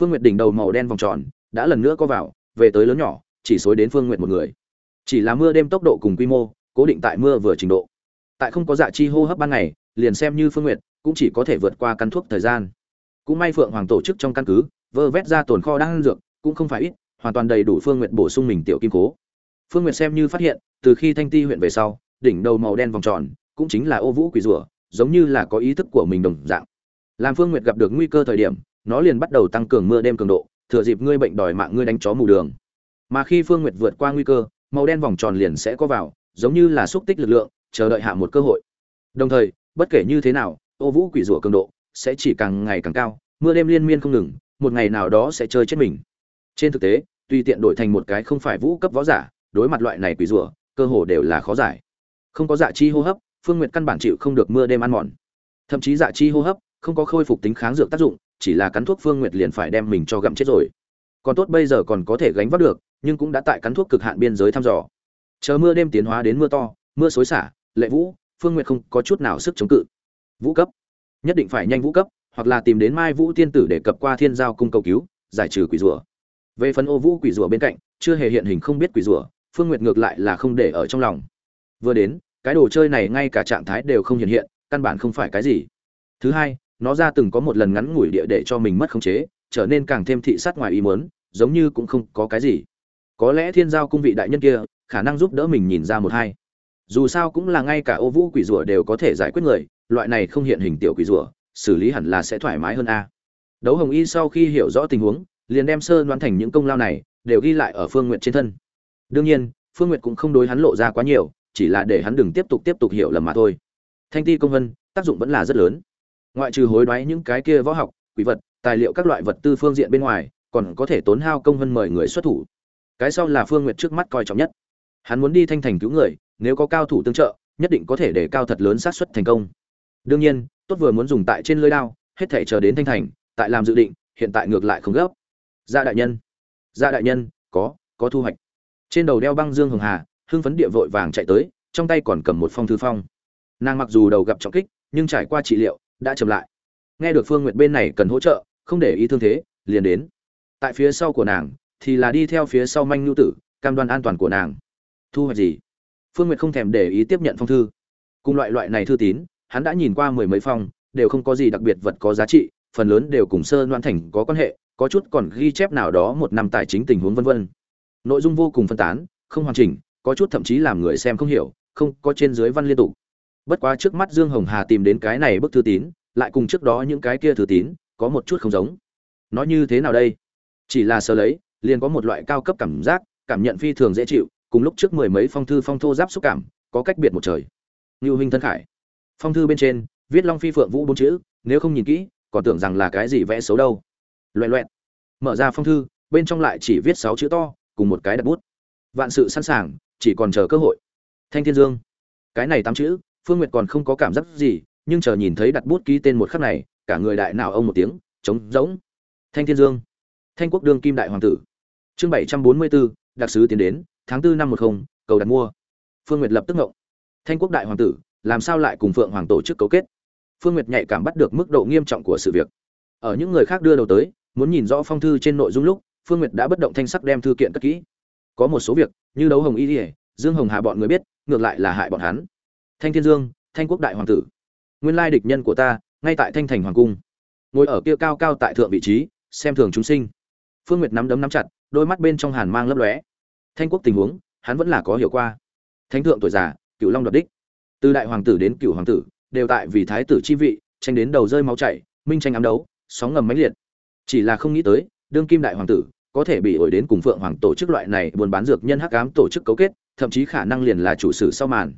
Phương nguyệt đỉnh đầu màu đen vòng tròn đã lần nữa có vào về tới lớn nhỏ chỉ xối đến phương nguyệt một người. Chỉ là mưa đêm tốc độ cùng quy mô cố định tại mưa vừa trình độ. Tại không có dạ chi hô hấp ban ngày, liền xem như phương nguyệt cũng chỉ có thể vượt qua căn thuốc thời gian. Cũng may phượng hoàng tổ chức trong căn cứ, vơ vét ra tồn kho đang dược, cũng không phải ít, hoàn toàn đầy đủ phương nguyệt bổ sung mình tiểu kim cố. Phương nguyệt xem như phát hiện, từ khi thanh ti huyện về sau, đỉnh đầu màu đen vòng tròn cũng chính là ô vũ quỷ rủa giống như là có ý thức của mình đồng dạng. Làm phương nguyệt gặp được nguy cơ thời điểm, nó liền bắt đầu tăng cường mưa đêm cường độ, thừa dịp ngươi bệnh đòi mạng ngươi đánh chó mù đường. Mà khi phương nguyệt vượt qua nguy cơ, màu đen vòng tròn liền sẽ có vào giống như là xúc tích lực lượng, chờ đợi hạ một cơ hội. Đồng thời, bất kể như thế nào, ô vũ quỷ rủa cường độ sẽ chỉ càng ngày càng cao, mưa đêm liên miên không ngừng, một ngày nào đó sẽ chơi chết mình. Trên thực tế, tùy tiện đổi thành một cái không phải vũ cấp võ giả, đối mặt loại này quỷ rủa, cơ hồ đều là khó giải. Không có dạ chi hô hấp, phương nguyệt căn bản chịu không được mưa đêm ăn mòn. Thậm chí dạ chi hô hấp, không có khôi phục tính kháng dược tác dụng, chỉ là cắn thuốc phương nguyệt liền phải đem mình cho gặm chết rồi. Còn tốt bây giờ còn có thể gánh vác được, nhưng cũng đã tại cắn thuốc cực hạn biên giới thăm dò chờ mưa đêm tiến hóa đến mưa to, mưa xối xả, lệ vũ, phương nguyệt không có chút nào sức chống cự. Vũ cấp. Nhất định phải nhanh vũ cấp, hoặc là tìm đến mai vũ tiên tử để cập qua thiên giao cung cầu cứu, giải trừ quỷ rùa. Về phần ô vũ quỷ rùa bên cạnh, chưa hề hiện hình không biết quỷ rùa, phương nguyệt ngược lại là không để ở trong lòng. Vừa đến, cái đồ chơi này ngay cả trạng thái đều không hiện hiện, căn bản không phải cái gì. Thứ hai, nó ra từng có một lần ngắn ngủi địa để cho mình mất khống chế, trở nên càng thêm thị sát ngoài ý muốn, giống như cũng không có cái gì. Có lẽ thiên giao cung vị đại nhân kia khả năng giúp đỡ mình nhìn ra một hai. Dù sao cũng là ngay cả ô vũ quỷ rùa đều có thể giải quyết người, loại này không hiện hình tiểu quỷ rùa, xử lý hẳn là sẽ thoải mái hơn a. Đấu hồng y sau khi hiểu rõ tình huống, liền đem sơ đoán thành những công lao này, đều ghi lại ở phương n g u y ệ t trên thân. Đương nhiên, phương n g u y ệ t cũng không đối hắn lộ ra quá nhiều, chỉ là để hắn đừng tiếp tục tiếp tục hiểu lầm mà thôi. Thanh ti công vân, tác dụng vẫn là rất lớn. Ngoại trừ hối đoái những cái kia võ học, quỷ vật, tài liệu các loại vật tư phương diện bên ngoài, còn có thể tốn hao công vân mời người xuất thủ. Cái sau là phương n g u y ệ t trước mắt coi trọng nhất hắn muốn đi thanh thành cứu người, nếu có cao thủ tương trợ, nhất định có thể để cao thật lớn xác suất thành công. Đương nhiên, tốt vừa muốn dùng tại trên lưới đao, hết thể chờ đến thanh thành, tại làm dự định, hiện tại ngược lại không gấp. Gia đại nhân. Gia đại nhân, có có thu hoạch. Trên đầu đeo băng dương hồng hà, hưng phấn địa vội vàng chạy tới, trong tay còn cầm một phong thư phong. Nàng mặc dù đầu gặp trọng kích, nhưng trải qua trị liệu, đã chậm lại. Nghe được phương nguyệt bên này cần hỗ trợ, không để ý thương thế, liền đến. Tại phía sau của nàng, thì là đi theo phía sau manh nhu tử, cam đoan an toàn của nàng thu hoạch gì? Phương nguyệt không thèm để ý tiếp nhận phong thư. Cùng loại loại này thư tín, hắn đã nhìn qua mười mấy phong, đều không có gì đặc biệt vật có giá trị, phần lớn đều cùng sơ loan thành có quan hệ, có chút còn ghi chép nào đó một năm tài chính tình huống vân vân. Nội dung vô cùng phân tán, không hoàn chỉnh, có chút thậm chí làm người xem không hiểu, không có trên dưới văn liên tục. Bất quá trước mắt dương hồng hà tìm đến cái này bức thư tín, lại cùng trước đó những cái kia thư tín, có một chút không giống. Nói như thế nào đây? Chỉ là sơ lấy, liền có một loại cao cấp cảm giác, cảm nhận phi thường dễ chịu cùng lúc trước mười mấy phong thư phong thô giáp xúc cảm, có cách biệt một trời. Như huynh thân khải. Phong thư bên trên, viết long phi phượng vũ bốn chữ, nếu không nhìn kỹ, còn tưởng rằng là cái gì vẽ xấu đâu. Loẹ loẹt. Mở ra phong thư, bên trong lại chỉ viết sáu chữ to, cùng một cái đặt bút. Vạn sự sẵn sàng, chỉ còn chờ cơ hội. Thanh thiên dương. Cái này tám chữ, phương nguyệt còn không có cảm giác gì, nhưng chờ nhìn thấy đặt bút ký tên một khắc này, cả người đại nào ông một tiếng, trống rỗng. Thanh thiên dương. Thanh quốc đương kim đại hoàng tử. Chương bảy trăm bốn mươi bốn, đặc sứ tiến đến tháng tư năm một không, cầu đặt mua. Phương nguyệt lập tức ngộng. Thanh quốc đại hoàng tử, làm sao lại cùng phượng hoàng tổ chức cấu kết? Phương nguyệt nhạy cảm bắt được mức độ nghiêm trọng của sự việc. Ở những người khác đưa đầu tới, muốn nhìn rõ phong thư trên nội dung lúc, phương nguyệt đã bất động thanh sắc đem thư kiện cất kỹ. Có một số việc, như đấu hồng y ỉa dương hồng hà bọn người biết, ngược lại là hại bọn hắn. Thanh thiên dương, thanh quốc đại hoàng tử. Nguyên lai địch nhân của ta, ngay tại thanh thành hoàng cung. Ngồi ở kia cao cao tại thượng vị trí, xem thường chúng sinh. Phương nguyệt nắm đấm nắm chặt, đôi mắt bên trong hàn mang lấp lóe thanh quốc tình huống, hắn vẫn là có hiểu qua. Thánh thượng tuổi già, cựu long đoạt đích. Từ đại hoàng tử đến cựu hoàng tử, đều tại vì thái tử chi vị, tranh đến đầu rơi máu chảy, minh tranh ám đấu, sóng ngầm mãnh liệt. Chỉ là không nghĩ tới, đương kim đại hoàng tử, có thể bị ổi đến cùng phượng hoàng tổ chức loại này buôn bán dược nhân hắc ám tổ chức cấu kết, thậm chí khả năng liền là chủ sử sau màn.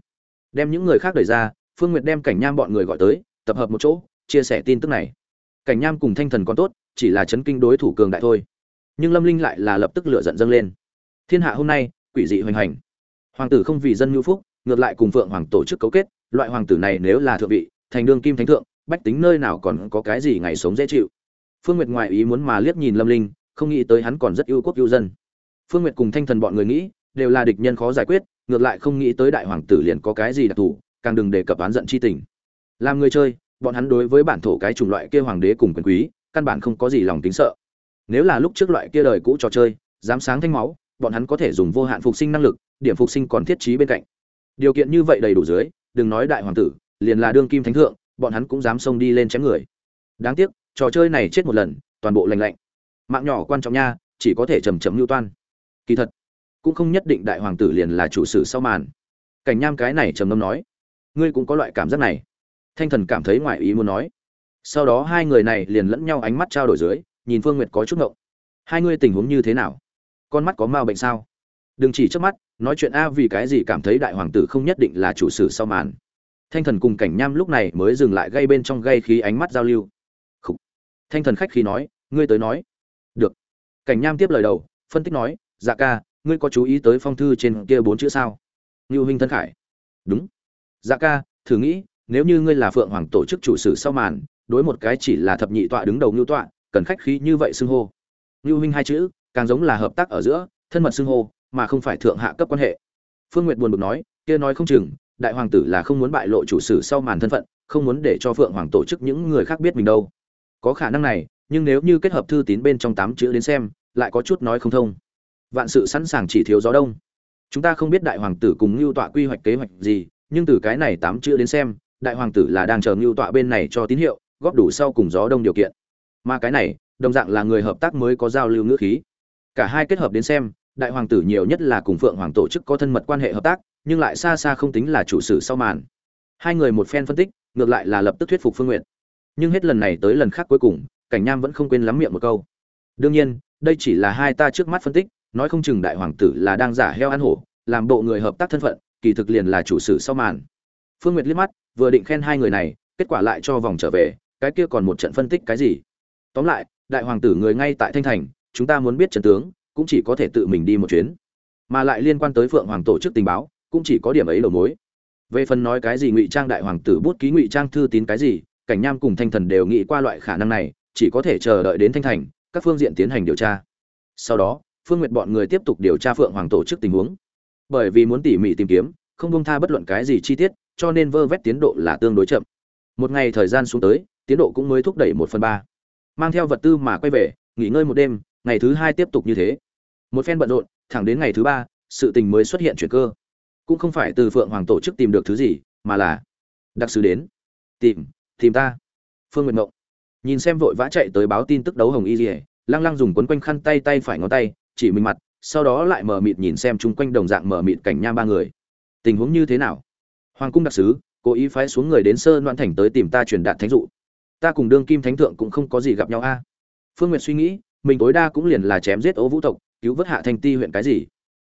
Đem những người khác đẩy ra, phương nguyệt đem cảnh nham bọn người gọi tới, tập hợp một chỗ, chia sẻ tin tức này. Cảnh nham cùng thanh thần còn tốt, chỉ là chấn kinh đối thủ cường đại thôi. Nhưng lâm linh lại là lập tức lửa giận dâng lên thiên hạ hôm nay, quỷ dị hoành hành. Hoàng tử không vì dân nhu phúc, ngược lại cùng phượng hoàng tổ chức cấu kết, loại hoàng tử này nếu là thượng vị, thành đương kim thánh thượng, bách tính nơi nào còn có cái gì ngày sống dễ chịu. Phương nguyệt ngoại ý muốn mà liếc nhìn lâm linh, không nghĩ tới hắn còn rất yêu quốc yêu dân. Phương nguyệt cùng thanh thần bọn người nghĩ, đều là địch nhân khó giải quyết, ngược lại không nghĩ tới đại hoàng tử liền có cái gì đặc thù, càng đừng đề cập oán giận chi tình. Làm người chơi, bọn hắn đối với bản thổ cái chủng loại kia hoàng đế cùng quyền quý, căn bản không có gì lòng tính sợ. Nếu là lúc trước loại kia đời cũ trò chơi, dám sáng thanh máu bọn hắn có thể dùng vô hạn phục sinh năng lực, điểm phục sinh còn thiết trí bên cạnh. Điều kiện như vậy đầy đủ dưới, đừng nói đại hoàng tử, liền là đương kim thánh thượng, bọn hắn cũng dám xông đi lên chém người. Đáng tiếc, trò chơi này chết một lần, toàn bộ lành lạnh. Mạng nhỏ quan trọng nha, chỉ có thể chầm chậm lưu toan. Kỳ thật, cũng không nhất định đại hoàng tử liền là chủ sử sau màn. Cảnh nham cái này trầm ngâm nói, ngươi cũng có loại cảm giác này. Thanh thần cảm thấy ngoại ý muốn nói. Sau đó hai người này liền lẫn nhau ánh mắt trao đổi dưới, nhìn phương nguyệt có chút ngộng. Hai ngươi tình huống như thế nào? Con mắt có ma bệnh sao? Đừng chỉ trước mắt, nói chuyện a vì cái gì cảm thấy đại hoàng tử không nhất định là chủ sử sau màn. Thanh thần cùng cảnh nham lúc này mới dừng lại gây bên trong gây khí ánh mắt giao lưu. Khủ. thanh thần khách khí nói, ngươi tới nói. Được. Cảnh nham tiếp lời đầu, phân tích nói dạ ca, ngươi có chú ý tới phong thư trên kia bốn chữ sao? Ngưu huynh thân khải. Đúng. Dạ ca, thử nghĩ, nếu như ngươi là phượng hoàng tổ chức chủ sử sau màn, đối một cái chỉ là thập nhị tọa đứng đầu ngưu tọa, cần khách khí như vậy xưng hô. Ngưu huynh hai chữ càng giống là hợp tác ở giữa, thân mật xưng hô, mà không phải thượng hạ cấp quan hệ. Phương nguyệt buồn bực nói, kia nói không chừng, đại hoàng tử là không muốn bại lộ chủ sử sau màn thân phận, không muốn để cho phượng hoàng tổ chức những người khác biết mình đâu. Có khả năng này, nhưng nếu như kết hợp thư tín bên trong tám chữ đến xem, lại có chút nói không thông. Vạn sự sẵn sàng chỉ thiếu gió đông. Chúng ta không biết đại hoàng tử cùng ngưu tọa quy hoạch kế hoạch gì, nhưng từ cái này tám chữ đến xem, đại hoàng tử là đang chờ ngưu tọa bên này cho tín hiệu, góp đủ sau cùng gió đông điều kiện. Mà cái này, đồng dạng là người hợp tác mới có giao lưu ngữ khí cả hai kết hợp đến xem, đại hoàng tử nhiều nhất là cùng phượng hoàng tổ chức có thân mật quan hệ hợp tác, nhưng lại xa xa không tính là chủ sử sau màn. Hai người một phen phân tích, ngược lại là lập tức thuyết phục phương nguyện nhưng hết lần này tới lần khác cuối cùng, cảnh nham vẫn không quên lắm miệng một câu. Đương nhiên, đây chỉ là hai ta trước mắt phân tích, nói không chừng đại hoàng tử là đang giả heo ăn hổ, làm bộ người hợp tác thân phận, kỳ thực liền là chủ sử sau màn. Phương nguyệt liếc mắt, vừa định khen hai người này, kết quả lại cho vòng trở về, cái kia còn một trận phân tích cái gì? Tóm lại, đại hoàng tử người ngay tại thanh thành chúng ta muốn biết trận tướng, cũng chỉ có thể tự mình đi một chuyến. Mà lại liên quan tới phượng hoàng tổ chức tình báo, cũng chỉ có điểm ấy đầu mối. Về phần nói cái gì ngụy trang đại hoàng tử bút ký ngụy trang thư tín cái gì, cảnh nham cùng thanh thần đều nghĩ qua loại khả năng này, chỉ có thể chờ đợi đến thanh thành, các phương diện tiến hành điều tra. Sau đó, phương nguyệt bọn người tiếp tục điều tra phượng hoàng tổ chức tình huống. Bởi vì muốn tỉ mỉ tìm kiếm, không bông tha bất luận cái gì chi tiết, cho nên vơ vét tiến độ là tương đối chậm. Một ngày thời gian xuống tới, tiến độ cũng mới thúc đẩy một phần ba. Mang theo vật tư mà quay về, nghỉ ngơi một đêm ngày thứ hai tiếp tục như thế. Một phen bận rộn, thẳng đến ngày thứ ba, sự tình mới xuất hiện chuyển cơ. Cũng không phải từ phượng hoàng tổ chức tìm được thứ gì, mà là đặc sứ đến. Tìm tìm ta. Phương nguyện mộng. Nhìn xem vội vã chạy tới báo tin tức đấu hồng y dỉa lăng lăng dùng quấn quanh khăn tay tay phải ngón tay, chỉ mình mặt, sau đó lại mở mịt nhìn xem chung quanh đồng dạng mở mịt cảnh nham ba người. Tình huống như thế nào? Hoàng cung đặc sứ, cố ý phái xuống người đến sơ loan thành tới tìm ta truyền đạt thánh dụ. Ta cùng đương kim thánh thượng cũng không có gì gặp nhau a. Phương nguyệt suy nghĩ mình tối đa cũng liền là chém giết ố vũ tộc, cứu vớt hạ thanh ti huyện cái gì.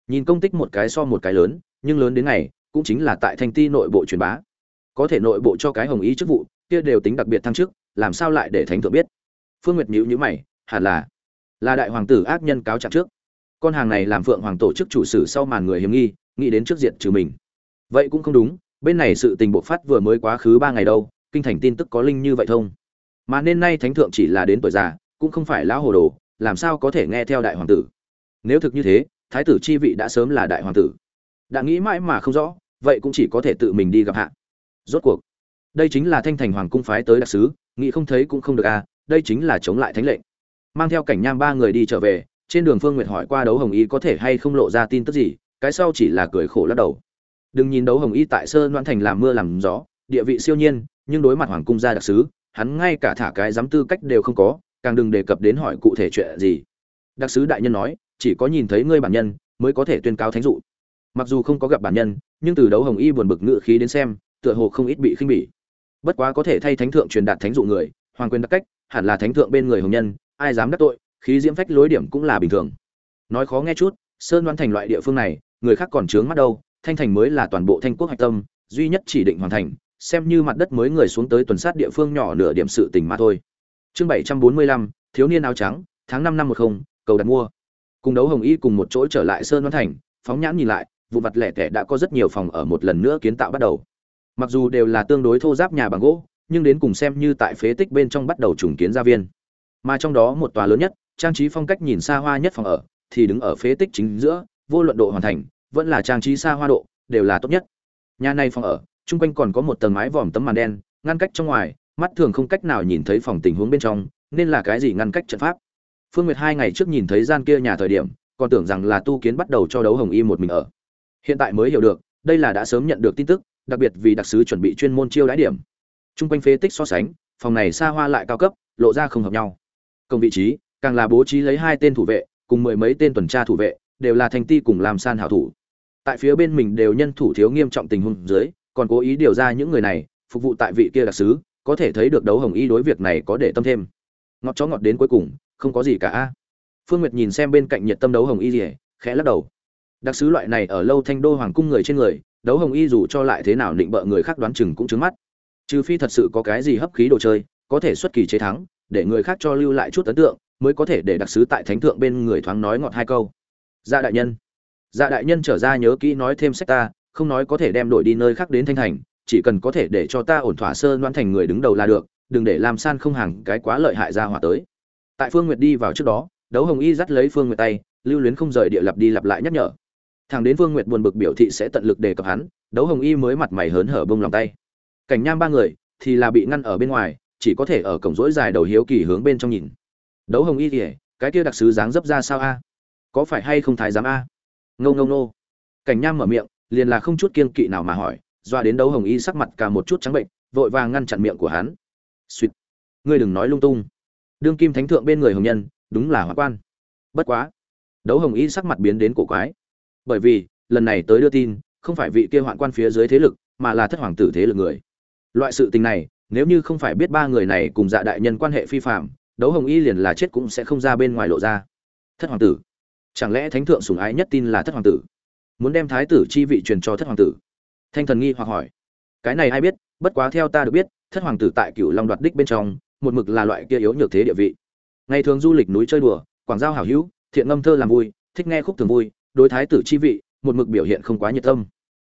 Nhìn công tích một cái so một cái lớn, nhưng lớn đến ngày, cũng chính là tại thanh ti nội bộ truyền bá. Có thể nội bộ cho cái hồng ý chức vụ, kia đều tính đặc biệt thăng chức, làm sao lại để thánh thượng biết? Phương nguyệt nhữ nhữ mày, hẳn là là đại hoàng tử ác nhân cáo trạng trước. Con hàng này làm phượng hoàng tổ chức chủ sử sau màn người hiểm nghi, nghĩ đến trước diện trừ mình. Vậy cũng không đúng, bên này sự tình bộc phát vừa mới quá khứ ba ngày đâu, kinh thành tin tức có linh như vậy thông. Mà nên nay thánh thượng chỉ là đến tuổi già, cũng không phải lão hồ đồ làm sao có thể nghe theo đại hoàng tử? Nếu thực như thế, thái tử chi vị đã sớm là đại hoàng tử. Đã nghĩ mãi mà không rõ, vậy cũng chỉ có thể tự mình đi gặp hạ. Rốt cuộc, đây chính là thanh thành hoàng cung phái tới đặc sứ, nghĩ không thấy cũng không được à đây chính là chống lại thánh lệnh. Mang theo cảnh nham ba người đi trở về, trên đường phương nguyệt hỏi qua đấu hồng y có thể hay không lộ ra tin tức gì, cái sau chỉ là cười khổ lắc đầu. Đừng nhìn đấu hồng y tại sơ loan thành làm mưa làm gió, địa vị siêu nhiên, nhưng đối mặt hoàng cung gia đặc sứ, hắn ngay cả thả cái dám tư cách đều không có càng đừng đề cập đến hỏi cụ thể chuyện gì. Đặc sứ đại nhân nói, chỉ có nhìn thấy ngươi bản nhân, mới có thể tuyên cáo thánh dụ. Mặc dù không có gặp bản nhân, nhưng từ đấu hồng y buồn bực ngự khí đến xem, tựa hồ không ít bị khinh bỉ. Bất quá có thể thay thánh thượng truyền đạt thánh dụ người, hoàng quyền đặc cách, hẳn là thánh thượng bên người hồng nhân, ai dám đắc tội, khí diễm phách lối điểm cũng là bình thường. Nói khó nghe chút, sơn đoan thành loại địa phương này, người khác còn trướng mắt đâu, thanh thành mới là toàn bộ thanh quốc hạch tâm, duy nhất chỉ định hoàn thành, xem như mặt đất mới người xuống tới tuần sát địa phương nhỏ nửa điểm sự tình mà thôi chương bảy trăm bốn mươi lăm, thiếu niên áo trắng, tháng năm năm một không, cầu đặt mua. Cùng đấu hồng y cùng một chỗ trở lại sơn văn thành, phóng nhãn nhìn lại, vụ vặt lẻ tẻ đã có rất nhiều phòng ở một lần nữa kiến tạo bắt đầu. Mặc dù đều là tương đối thô giáp nhà bằng gỗ, nhưng đến cùng xem như tại phế tích bên trong bắt đầu trùng kiến gia viên. Mà trong đó một tòa lớn nhất, trang trí phong cách nhìn xa hoa nhất phòng ở, thì đứng ở phế tích chính giữa, vô luận độ hoàn thành, vẫn là trang trí xa hoa độ, đều là tốt nhất. Nhà này phòng ở, chung quanh còn có một tầng mái vòm tấm màn đen, ngăn cách trong ngoài mắt thường không cách nào nhìn thấy phòng tình huống bên trong, nên là cái gì ngăn cách trận pháp? Phương nguyệt hai ngày trước nhìn thấy gian kia nhà thời điểm, còn tưởng rằng là tu kiến bắt đầu cho đấu hồng y một mình ở. Hiện tại mới hiểu được, đây là đã sớm nhận được tin tức, đặc biệt vì đặc sứ chuẩn bị chuyên môn chiêu đãi điểm. Trung quanh phế tích so sánh, phòng này xa hoa lại cao cấp, lộ ra không hợp nhau. Công vị trí, càng là bố trí lấy hai tên thủ vệ, cùng mười mấy tên tuần tra thủ vệ, đều là thành ti cùng làm san hảo thủ. Tại phía bên mình đều nhân thủ thiếu nghiêm trọng tình huống dưới, còn cố ý điều ra những người này, phục vụ tại vị kia đặc sứ có thể thấy được đấu hồng y đối việc này có để tâm thêm. Ngọt chó ngọt đến cuối cùng, không có gì cả a. Phương nguyệt nhìn xem bên cạnh nhiệt tâm đấu hồng y rỉa khẽ lắc đầu. Đặc sứ loại này ở lâu thanh đô hoàng cung người trên người, đấu hồng y dù cho lại thế nào định bợ người khác đoán chừng cũng trứng mắt. Trừ phi thật sự có cái gì hấp khí đồ chơi, có thể xuất kỳ chế thắng, để người khác cho lưu lại chút ấn tượng, mới có thể để đặc sứ tại thánh thượng bên người thoáng nói ngọt hai câu. Dạ đại nhân. Dạ đại nhân trở ra nhớ kỹ nói thêm sách ta, không nói có thể đem đổi đi nơi khác đến thanh thành chỉ cần có thể để cho ta ổn thỏa sơ đoán thành người đứng đầu là được đừng để làm san không hàng cái quá lợi hại ra hỏa tới. Tại phương nguyệt đi vào trước đó đấu hồng y dắt lấy phương nguyệt tay lưu luyến không rời địa lặp đi lặp lại nhắc nhở. Thằng đến phương nguyệt buồn bực biểu thị sẽ tận lực đề cập hắn đấu hồng y mới mặt mày hớn hở bông lòng tay. Cảnh nham ba người thì là bị ngăn ở bên ngoài chỉ có thể ở cổng rỗi dài đầu hiếu kỳ hướng bên trong nhìn. Đấu hồng y kìa, cái kia đặc sứ dáng dấp ra sao a? Có phải hay không thái giám a? Ngâu ngâu nô cảnh nham mở miệng liền là không chút kiên kỵ nào mà hỏi doa đến đấu hồng y sắc mặt cả một chút trắng bệnh, vội vàng ngăn chặn miệng của hắn. Suýt. Ngươi đừng nói lung tung. Đương kim thánh thượng bên người hồng nhân, đúng là hóa quan. Bất quá. Đấu hồng y sắc mặt biến đến cổ quái. Bởi vì, lần này tới đưa tin, không phải vị kia hoạn quan phía dưới thế lực, mà là thất hoàng tử thế lực người. Loại sự tình này, nếu như không phải biết ba người này cùng dạ đại nhân quan hệ phi phạm, đấu hồng y liền là chết cũng sẽ không ra bên ngoài lộ ra. Thất hoàng tử. Chẳng lẽ thánh thượng sùng ái nhất tin là thất hoàng tử? Muốn đem thái tử chi vị truyền cho thất hoàng tử? Thanh thần nghi hoặc hỏi. Cái này ai biết, bất quá theo ta được biết, thất hoàng tử tại cựu long đoạt đích bên trong, một mực là loại kia yếu nhược thế địa vị. Ngày thường du lịch núi chơi đùa, quảng giao hảo hữu, thiện ngâm thơ làm vui, thích nghe khúc thường vui, đối thái tử chi vị, một mực biểu hiện không quá nhiệt tâm.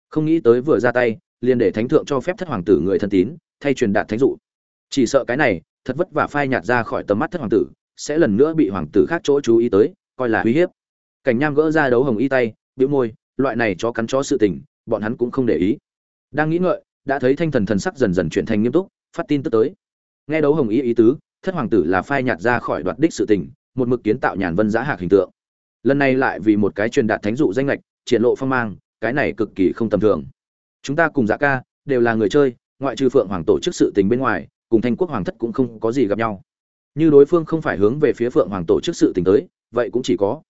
Không nghĩ tới vừa ra tay, liền để thánh thượng cho phép thất hoàng tử người thân tín, thay truyền đạt thánh dụ. Chỉ sợ cái này, thật vất vả phai nhạt ra khỏi tầm mắt thất hoàng tử, sẽ lần nữa bị hoàng tử khác chỗ chú ý tới, coi là uy hiếp. Cảnh nham gỡ ra đấu hồng y tay, bĩu môi, loại này chó cắn chó sự tình bọn hắn cũng không để ý. Đang nghĩ ngợi, đã thấy thanh thần thần sắc dần dần chuyển thành nghiêm túc, phát tin tức tới. Nghe đấu hồng y ý tứ, thất hoàng tử là phai nhạt ra khỏi đoạt đích sự tình, một mực kiến tạo nhàn vân giá hạc hình tượng. Lần này lại vì một cái truyền đạt thánh dụ danh lệch, triển lộ phong mang, cái này cực kỳ không tầm thường. Chúng ta cùng dạ ca, đều là người chơi, ngoại trừ phượng hoàng tổ chức sự tình bên ngoài, cùng thanh quốc hoàng thất cũng không có gì gặp nhau. Như đối phương không phải hướng về phía phượng hoàng tổ chức sự tình tới, vậy cũng chỉ có.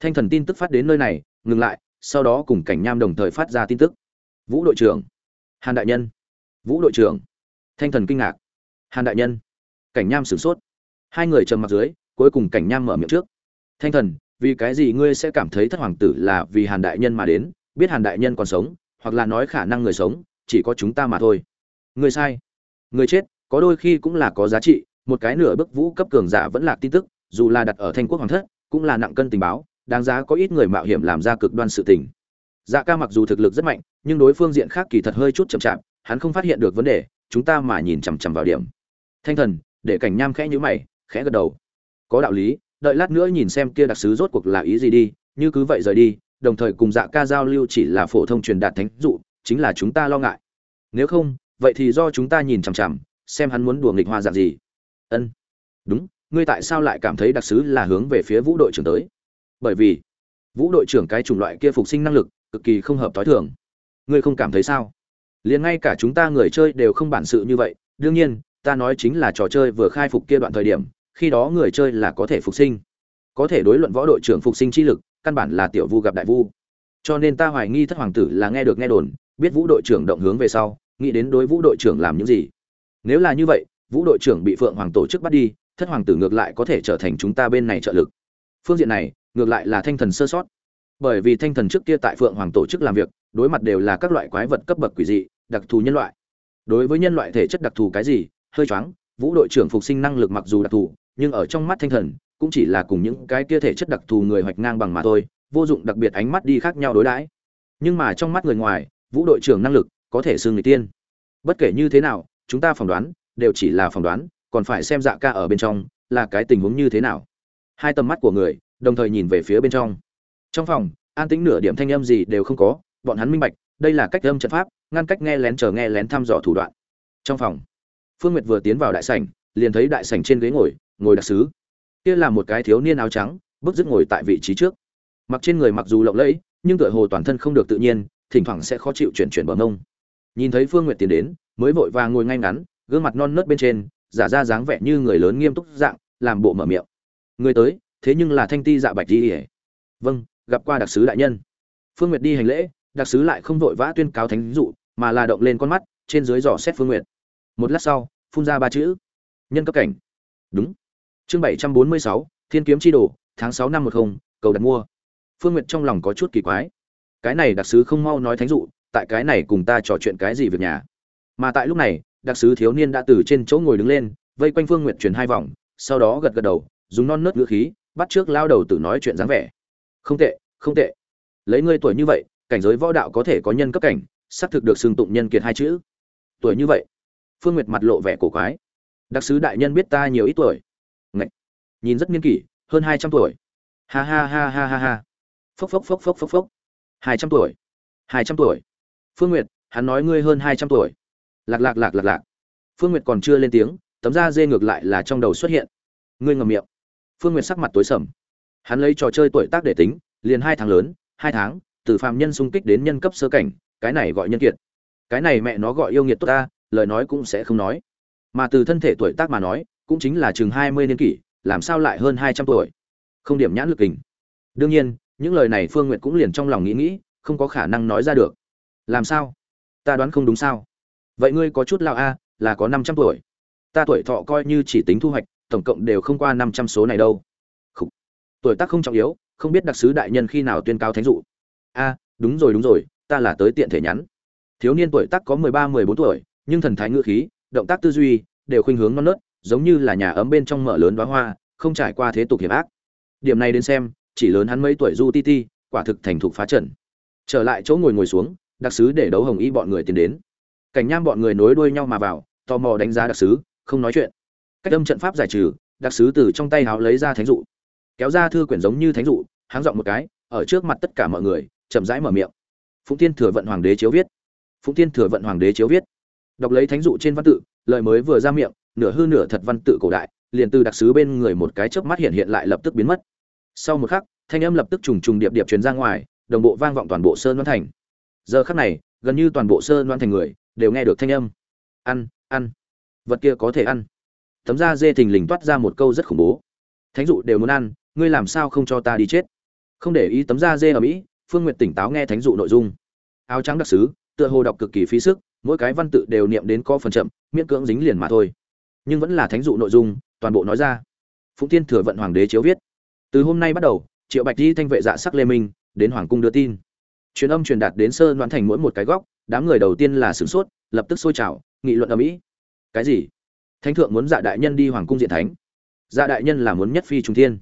Thanh thần tin tức phát đến nơi này, ngừng lại sau đó cùng cảnh nham đồng thời phát ra tin tức. Vũ đội trưởng. Hàn đại nhân. Vũ đội trưởng. Thanh thần kinh ngạc. Hàn đại nhân. Cảnh nham sửng sốt. Hai người trầm mặc dưới, cuối cùng cảnh nham mở miệng trước. Thanh thần, vì cái gì ngươi sẽ cảm thấy thất hoàng tử là vì hàn đại nhân mà đến? Biết hàn đại nhân còn sống, hoặc là nói khả năng người sống, chỉ có chúng ta mà thôi. Người sai. Người chết, có đôi khi cũng là có giá trị. Một cái nửa bức vũ cấp cường giả vẫn là tin tức, dù là đặt ở thanh quốc hoàng thất, cũng là nặng cân tình báo đáng giá có ít người mạo hiểm làm ra cực đoan sự tình. Dạ ca mặc dù thực lực rất mạnh, nhưng đối phương diện khác kỳ thật hơi chút chậm chạp, hắn không phát hiện được vấn đề, chúng ta mà nhìn chằm chằm vào điểm. Thanh thần, để cảnh nham khẽ nhữ mày, khẽ gật đầu. Có đạo lý, đợi lát nữa nhìn xem kia đặc sứ rốt cuộc là ý gì đi, như cứ vậy rời đi, đồng thời cùng dạ ca giao lưu chỉ là phổ thông truyền đạt thánh dụ, chính là chúng ta lo ngại. Nếu không, vậy thì do chúng ta nhìn chằm chằm, xem hắn muốn đùa nghịch hoa dạng gì. Ân. Đúng, ngươi tại sao lại cảm thấy đặc sứ là hướng về phía vũ đội trưởng tới? Bởi vì vũ đội trưởng cái chủng loại kia phục sinh năng lực cực kỳ không hợp t h o i thường. Ngươi không cảm thấy sao? Liền ngay cả chúng ta người chơi đều không bản sự như vậy. Đương nhiên, ta nói chính là trò chơi vừa khai phục kia đoạn thời điểm, khi đó người chơi là có thể phục sinh. Có thể đối luận võ đội trưởng phục sinh chi lực, căn bản là tiểu vu gặp đại vu. Cho nên ta hoài nghi thất hoàng tử là nghe được nghe đồn, biết vũ đội trưởng động hướng về sau, nghĩ đến đối vũ đội trưởng làm những gì. Nếu là như vậy, vũ đội trưởng bị phượng hoàng tổ chức bắt đi, thất hoàng tử ngược lại có thể trở thành chúng ta bên này trợ lực. Phương diện này ngược lại là thanh thần sơ sót. Bởi vì thanh thần trước kia tại phượng hoàng tổ chức làm việc, đối mặt đều là các loại quái vật cấp bậc quỷ dị, đặc thù nhân loại. Đối với nhân loại thể chất đặc thù cái gì, hơi choáng, vũ đội trưởng phục sinh năng lực mặc dù đặc thù, nhưng ở trong mắt thanh thần, cũng chỉ là cùng những cái kia thể chất đặc thù người hoạch ngang bằng mà thôi, vô dụng đặc biệt ánh mắt đi khác nhau đối đãi. Nhưng mà trong mắt người ngoài, vũ đội trưởng năng lực có thể xưng người tiên. Bất kể như thế nào, chúng ta phỏng đoán, đều chỉ là phỏng đoán, còn phải xem dạ ca ở bên trong là cái tình huống như thế nào. Hai tầm mắt của người đồng thời nhìn về phía bên trong. Trong phòng, an tĩnh nửa điểm thanh âm gì đều không có, bọn hắn minh bạch, đây là cách âm trận pháp, ngăn cách nghe lén chờ nghe lén thăm dò thủ đoạn. Trong phòng, phương nguyệt vừa tiến vào đại sảnh, liền thấy đại sảnh trên ghế ngồi ngồi đặc sứ. Kia là một cái thiếu niên áo trắng, bước dứt ngồi tại vị trí trước. Mặc trên người mặc dù lộng lẫy, nhưng tựa hồ toàn thân không được tự nhiên, thỉnh thoảng sẽ khó chịu chuyển chuyển bờ mông. Nhìn thấy phương nguyệt tiến đến, mới vội vàng ngồi ngay ngắn, gương mặt non nớt bên trên, giả ra dáng vẻ như người lớn nghiêm túc dạng, làm bộ mở miệng. Người tới thế nhưng là thanh ti dạ bạch đi ỉa. Vâng gặp qua đặc sứ đại nhân. Phương nguyệt đi hành lễ, đặc sứ lại không vội vã tuyên cáo thánh dụ, mà là động lên con mắt, trên dưới dò xét phương nguyệt. Một lát sau, phun ra ba chữ. Nhân cấp cảnh. Đúng. Chương bảy trăm bốn mươi sáu, thiên kiếm chi đồ, tháng sáu năm một không, cầu đặt mua. Phương nguyệt trong lòng có chút kỳ quái. Cái này đặc sứ không mau nói thánh dụ, tại cái này cùng ta trò chuyện cái gì việc nhà? Mà tại lúc này, đặc sứ thiếu niên đã từ trên chỗ ngồi đứng lên, vây quanh phương nguyệt chuyển hai vòng, sau đó gật gật đầu, dùng non nớt ngữ khí bắt trước lao đầu tử nói chuyện dáng vẻ. Không tệ không tệ. Lấy ngươi tuổi như vậy, cảnh giới võ đạo có thể có nhân cấp cảnh, xác thực được xưng tụng nhân kiệt hai chữ. Tuổi như vậy. Phương nguyệt mặt lộ vẻ cổ quái. Đặc sứ đại nhân biết ta nhiều ít tuổi. Ngậy! nhìn rất nghiên kỷ, hơn hai trăm tuổi. Ha ha ha ha ha ha. Phốc phốc phốc phốc phốc phốc. Hai trăm tuổi. Hai trăm tuổi. Phương nguyệt, hắn nói ngươi hơn hai trăm tuổi. Lạc lạc lạc lạc lạc. Phương nguyệt còn chưa lên tiếng, tấm da dê ngược lại là trong đầu xuất hiện. Ngươi ngầm miệng phương nguyệt sắc mặt tối sầm. Hắn lấy trò chơi tuổi tác để tính, liền hai tháng lớn, hai tháng, từ phạm nhân sung kích đến nhân cấp sơ cảnh, cái này gọi nhân kiệt. Cái này mẹ nó gọi yêu nghiệt tốt ta, lời nói cũng sẽ không nói. Mà từ thân thể tuổi tác mà nói, cũng chính là chừng hai mươi niên kỷ, làm sao lại hơn hai trăm tuổi? Không điểm nhãn lực kình đương nhiên, những lời này phương nguyệt cũng liền trong lòng nghĩ nghĩ, không có khả năng nói ra được. Làm sao? Ta đoán không đúng sao? Vậy ngươi có chút lao a, là có năm trăm tuổi. Ta tuổi thọ coi như chỉ tính thu hoạch tổng cộng đều không qua năm trăm số này đâu. Khủ. tuổi tác không trọng yếu, không biết đặc sứ đại nhân khi nào tuyên cao thánh dụ. A, đúng rồi đúng rồi, ta là tới tiện thể nhắn. Thiếu niên tuổi tác có mười ba, mười bốn tuổi, nhưng thần thái ngữ khí, động tác tư duy, đều khuynh hướng non nớt, giống như là nhà ấm bên trong mở lớn đóa hoa, không trải qua thế tục hiểm ác. Điểm này đến xem, chỉ lớn hắn mấy tuổi du ti ti, quả thực thành thục phá trận. Trở lại chỗ ngồi ngồi xuống, đặc sứ để đấu hồng y bọn người tiến đến. Cảnh nham bọn người nối đuôi nhau mà vào, tò mò đánh giá đặc sứ, không nói chuyện cách âm trận pháp giải trừ, đặc sứ từ trong tay háo lấy ra thánh dụ. Kéo ra thư quyển giống như thánh dụ, háng dọn một cái, ở trước mặt tất cả mọi người, chậm rãi mở miệng. Phụng tiên thừa vận hoàng đế chiếu viết. Phụng tiên thừa vận hoàng đế chiếu viết. Đọc lấy thánh dụ trên văn tự, lời mới vừa ra miệng, nửa hư nửa thật văn tự cổ đại, liền từ đặc sứ bên người một cái chớp mắt hiện hiện lại lập tức biến mất. Sau một khắc, thanh âm lập tức trùng trùng điệp điệp truyền ra ngoài, đồng bộ vang vọng toàn bộ sơn đoan thành. Giờ khắc này, gần như toàn bộ sơn đoan thành người đều nghe được thanh âm. Ăn ăn. Vật kia có thể ăn tấm da dê thình lình toát ra một câu rất khủng bố. Thánh dụ đều muốn ăn, ngươi làm sao không cho ta đi chết? Không để ý tấm da dê ở mỹ, phương n g u y ệ t tỉnh táo nghe thánh dụ nội dung. Áo trắng đặc s ứ tựa hồ đọc cực kỳ phí sức, mỗi cái văn tự đều niệm đến có phần chậm, miễn cưỡng dính liền mà thôi. Nhưng vẫn là thánh dụ nội dung, toàn bộ nói ra. Phụng tiên thừa vận hoàng đế chiếu viết. Từ hôm nay bắt đầu, triệu bạch di thanh vệ dạ sắc lê minh, đến hoàng cung đưa tin. Truyền âm truyền đạt đến sơ đoán thành mỗi một cái góc, đám người đầu tiên là sửng sốt, lập tức sôi trào, nghị luận ở mỹ. Cái gì? Thánh thượng muốn dạ đại nhân đi hoàng cung diện thánh. Dạ đại nhân là muốn nhất phi trung thiên.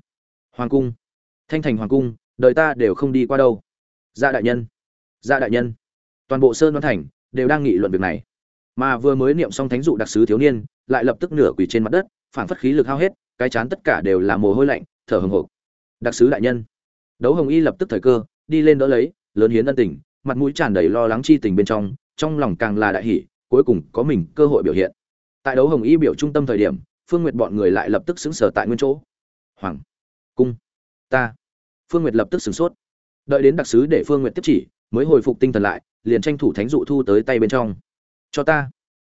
Hoàng cung. Thanh thành hoàng cung, đời ta đều không đi qua đâu. Dạ đại nhân. Dạ đại nhân. Toàn bộ sơn đoan thành, đều đang nghị luận việc này. Mà vừa mới niệm xong thánh dụ đặc sứ thiếu niên, lại lập tức nửa quỳ trên mặt đất phản phất khí lực hao hết, cái chán tất cả đều là mồ hôi lạnh, thở hồng hộc đặc sứ đại nhân. Đấu hồng y lập tức thời cơ, đi lên đỡ lấy, lớn hiến ân tình, mặt mũi tràn đầy lo lắng chi tình bên trong trong lòng càng là đại hỷ cuối cùng có mình cơ hội biểu hiện tại đấu hồng y biểu trung tâm thời điểm, phương nguyệt bọn người lại lập tức xứng sở tại nguyên chỗ. Hoàng, cung, ta. Phương nguyệt lập tức sửng sốt. Đợi đến đặc sứ để phương nguyệt tiếp chỉ, mới hồi phục tinh thần lại, liền tranh thủ thánh dụ thu tới tay bên trong. Cho ta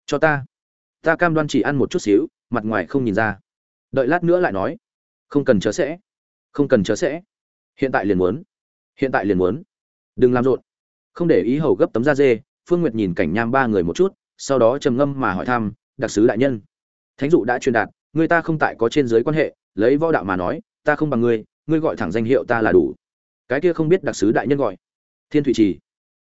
cho ta. Ta cam đoan chỉ ăn một chút xíu, mặt ngoài không nhìn ra. Đợi lát nữa lại nói. Không cần chớ sẽ. Không cần chớ sẽ. Hiện tại liền muốn. Hiện tại liền muốn. Đừng làm rộn. Không để ý hầu gấp tấm da dê, phương nguyệt nhìn cảnh nham ba người một chút, sau đó trầm ngâm mà hỏi thăm đặc sứ đại nhân. Thánh dụ đã truyền đạt, người ta không tại có trên dưới quan hệ, lấy võ đạo mà nói, ta không bằng ngươi ngươi gọi thẳng danh hiệu ta là đủ. Cái kia không biết đặc sứ đại nhân gọi. Thiên thủy trì.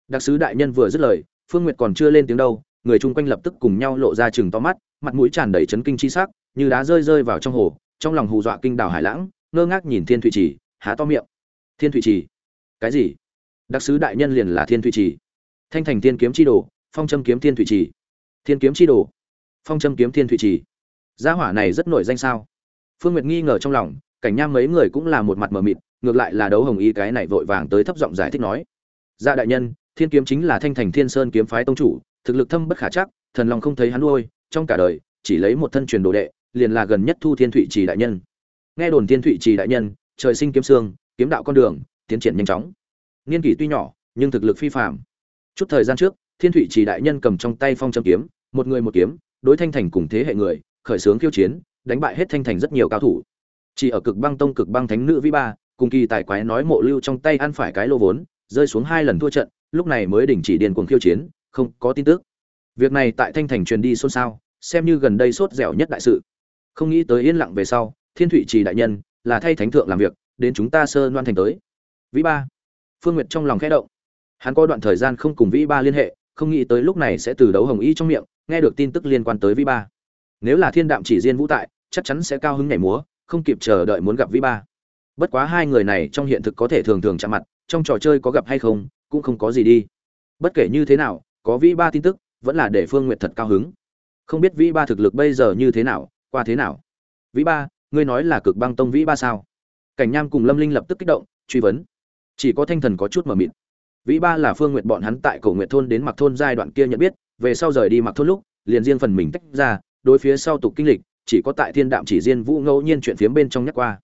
Đặc sứ đại nhân vừa dứt lời, phương nguyệt còn chưa lên tiếng đâu, người chung quanh lập tức cùng nhau lộ ra chừng to mắt, mặt mũi tràn đầy chấn kinh chi sắc, như đá rơi rơi vào trong hồ, trong lòng hù dọa kinh đảo hải lãng, ngơ ngác nhìn thiên thủy trì, há to miệng. Thiên thủy trì. Cái gì? Đặc sứ đại nhân liền là thiên thủy trì. Thanh thành thiên kiếm chi đồ, phong châm kiếm thiên thủy trì. Thiên kiếm chi đồ phong châm kiếm thiên thủy trì. Gia hỏa này rất nổi danh sao? Phương nguyệt nghi ngờ trong lòng, cảnh nham mấy người cũng là một mặt mờ mịt, ngược lại là đấu hồng y cái này vội vàng tới thấp giọng giải thích nói. Dạ đại nhân, thiên kiếm chính là thanh thành thiên sơn kiếm phái tông chủ, thực lực thâm bất khả chắc, thần lòng không thấy hắn nuôi, trong cả đời, chỉ lấy một thân truyền đồ đệ, liền là gần nhất thu thiên thụy trì đại nhân. Nghe đồn thiên thụy trì đại nhân, trời sinh kiếm xương, kiếm đạo con đường, tiến triển nhanh chóng. Niên kỷ tuy nhỏ, nhưng thực lực phi phạm chút thời gian trước, thiên thụy trì đại nhân cầm trong tay phong châm kiếm, một người một kiếm đối thanh thành cùng thế hệ người, khởi xướng khiêu chiến, đánh bại hết thanh thành rất nhiều cao thủ. Chỉ ở cực băng tông cực băng thánh nữ vĩ ba, cùng kỳ tài quái nói mộ lưu trong tay ăn phải cái lô vốn, rơi xuống hai lần thua trận, lúc này mới đình chỉ điền cuồng khiêu chiến, không có tin tức. Việc này tại thanh thành truyền đi xôn xao, xem như gần đây sốt dẻo nhất đại sự. Không nghĩ tới yên lặng về sau, thiên thụy trì đại nhân là thay thánh thượng làm việc, đến chúng ta sơ loan thành tới. Vĩ ba. Phương nguyệt trong lòng khẽ động. Hắn có đoạn thời gian không cùng vĩ ba liên hệ, không nghĩ tới lúc này sẽ từ đấu hồng y trong miệng nghe được tin tức liên quan tới vĩ ba nếu là thiên đạm chỉ riêng vũ tại, chắc chắn sẽ cao hứng nhảy múa, không kịp chờ đợi muốn gặp vĩ ba bất quá hai người này trong hiện thực có thể thường thường chạm mặt, trong trò chơi có gặp hay không, cũng không có gì đi. Bất kể như thế nào, có vĩ ba tin tức, vẫn là để phương n g u y ệ t thật cao hứng. Không biết vĩ ba thực lực bây giờ như thế nào, qua thế nào? Vĩ ba ngươi nói là cực băng tông vĩ ba sao? Cảnh nham cùng lâm linh lập tức kích động, truy vấn. Chỉ có thanh thần có chút mờ mịt. Vĩ ba là phương n g u y ệ t bọn hắn tại cầu nguyện thôn đến mặc thôn giai đoạn kia nhận biết về sau rời đi mặc thôn lúc, liền riêng phần mình tách ra, đối phía sau tục kinh lịch, chỉ có tại thiên đạm chỉ riêng vũ ngẫu nhiên chuyện phiếm bên trong nhắc qua.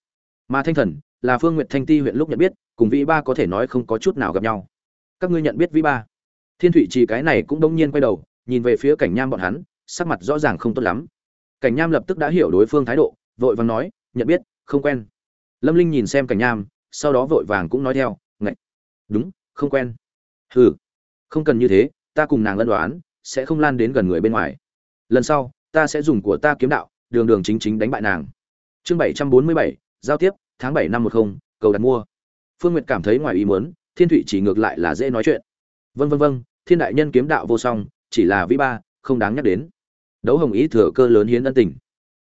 Mà thanh thần, là phương nguyệt thanh ti huyện lúc nhận biết, cùng vĩ ba có thể nói không có chút nào gặp nhau. Các ngươi nhận biết vĩ ba? Thiên thụy chỉ cái này cũng đông nhiên quay đầu, nhìn về phía cảnh nham bọn hắn, sắc mặt rõ ràng không tốt lắm. Cảnh nham lập tức đã hiểu đối phương thái độ, vội vàng nói, nhận biết, không quen. Lâm linh nhìn xem cảnh nham, sau đó vội vàng cũng nói theo ngạch đúng, không quen. Hừ, không cần như thế, ta cùng nàng lân đoán sẽ không lan đến gần người bên ngoài. Lần sau, ta sẽ dùng của ta kiếm đạo, đường đường chính chính đánh bại nàng. Chương bảy trăm bốn mươi bảy, giao tiếp, tháng bảy năm một không, cầu đặt mua. Phương nguyệt cảm thấy ngoài ý muốn, thiên thụy chỉ ngược lại là dễ nói chuyện. Vân vân vân thiên đại nhân kiếm đạo vô song, chỉ là vĩ ba, không đáng nhắc đến. Đấu hồng ý thừa cơ lớn hiến ân tình.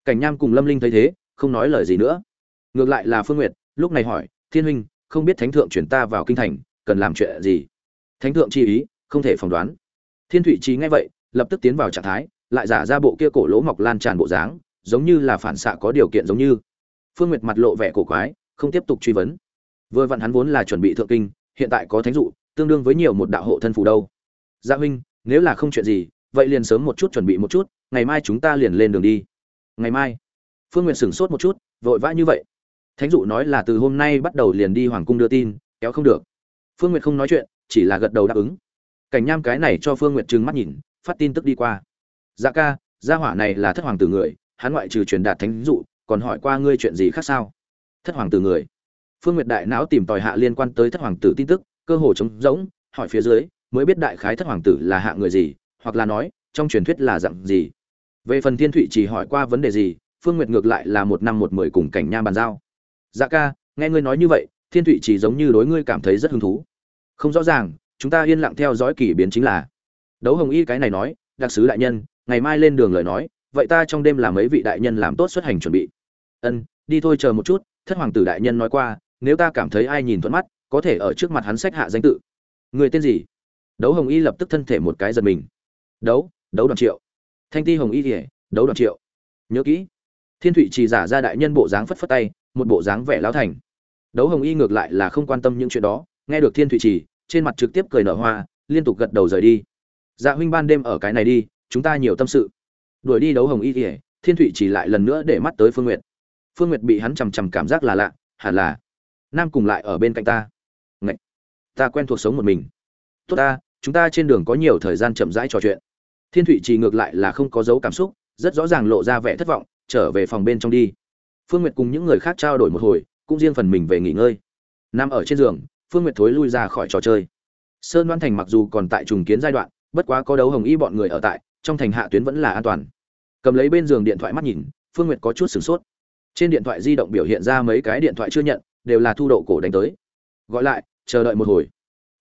Cảnh nham cùng lâm linh thấy thế, không nói lời gì nữa. Ngược lại là phương nguyệt, lúc này hỏi, thiên huynh, không biết thánh thượng chuyển ta vào kinh thành, cần làm chuyện gì? Thánh thượng chi ý, không thể phỏng đoán thiên thụy trí nghe vậy, lập tức tiến vào trạng thái, lại giả ra bộ kia cổ lỗ mọc lan tràn bộ dáng, giống như là phản xạ có điều kiện giống như. Phương nguyệt mặt lộ vẻ cổ quái, không tiếp tục truy vấn. Vừa vặn hắn vốn là chuẩn bị thượng kinh, hiện tại có thánh dụ, tương đương với nhiều một đạo hộ thân phù đâu. Gia huynh, nếu là không chuyện gì, vậy liền sớm một chút chuẩn bị một chút, ngày mai chúng ta liền lên đường đi. Ngày mai. Phương nguyệt sửng sốt một chút, vội vã như vậy. Thánh dụ nói là từ hôm nay bắt đầu liền đi hoàng cung đưa tin, kéo không được. Phương nguyệt không nói chuyện, chỉ là gật đầu đáp ứng cảnh nham cái này cho phương nguyệt trừng mắt nhìn, phát tin tức đi qua. Dạ ca, gia hỏa này là thất hoàng tử người, hắn ngoại trừ truyền đạt thánh dụ, còn hỏi qua ngươi chuyện gì khác sao? Thất hoàng tử người. Phương nguyệt đại não tìm tòi hạ liên quan tới thất hoàng tử tin tức, cơ hồ trống rỗng, hỏi phía dưới, mới biết đại khái thất hoàng tử là hạ người gì, hoặc là nói, trong truyền thuyết là dạng gì. Về phần thiên thụy chỉ hỏi qua vấn đề gì, phương nguyệt ngược lại là một năm một mười cùng cảnh nha bàn giao. Dạ ca, nghe ngươi nói như vậy, thiên thụy chỉ giống như đối ngươi cảm thấy rất hứng thú. Không rõ ràng chúng ta yên lặng theo dõi kỳ biến chính là. Đấu hồng y cái này nói, đặc sứ đại nhân, ngày mai lên đường lời nói, vậy ta trong đêm làm mấy vị đại nhân làm tốt xuất hành chuẩn bị. Ân, đi thôi chờ một chút, thất hoàng tử đại nhân nói qua, nếu ta cảm thấy ai nhìn thuận mắt, có thể ở trước mặt hắn sách hạ danh tự. Người tên gì? Đấu hồng y lập tức thân thể một cái giật mình. Đấu đấu đoàn triệu. Thanh ti hồng y kỉa đấu đoàn triệu. Nhớ kỹ. Thiên thụy chỉ giả ra đại nhân bộ dáng phất phất tay, một bộ dáng vẻ lão thành. Đấu hồng y ngược lại là không quan tâm những chuyện đó, nghe được thiên thụy trì trên mặt trực tiếp cười nở hoa, liên tục gật đầu rời đi. Dạ huynh ban đêm ở cái này đi, chúng ta nhiều tâm sự. Đuổi đi đấu hồng y kỉa thiên thụy chỉ lại lần nữa để mắt tới phương nguyệt. Phương nguyệt bị hắn chằm chằm cảm giác là lạ hẳn là, nam cùng lại ở bên cạnh ta. Ngậy! ta quen thuộc sống một mình. Tốt ta, chúng ta trên đường có nhiều thời gian chậm rãi trò chuyện. Thiên thụy chỉ ngược lại là không có dấu cảm xúc, rất rõ ràng lộ ra vẻ thất vọng, trở về phòng bên trong đi. Phương nguyệt cùng những người khác trao đổi một hồi, cũng riêng phần mình về nghỉ ngơi. Nằm ở trên giường phương nguyệt thối lui ra khỏi trò chơi. Sơn đoan thành mặc dù còn tại trùng kiến giai đoạn, bất quá có đấu hồng y bọn người ở tại, trong thành hạ tuyến vẫn là an toàn. Cầm lấy bên giường điện thoại mắt nhìn, phương nguyệt có chút sửng sốt. Trên điện thoại di động biểu hiện ra mấy cái điện thoại chưa nhận, đều là thu độ cổ đánh tới. Gọi lại, chờ đợi một hồi.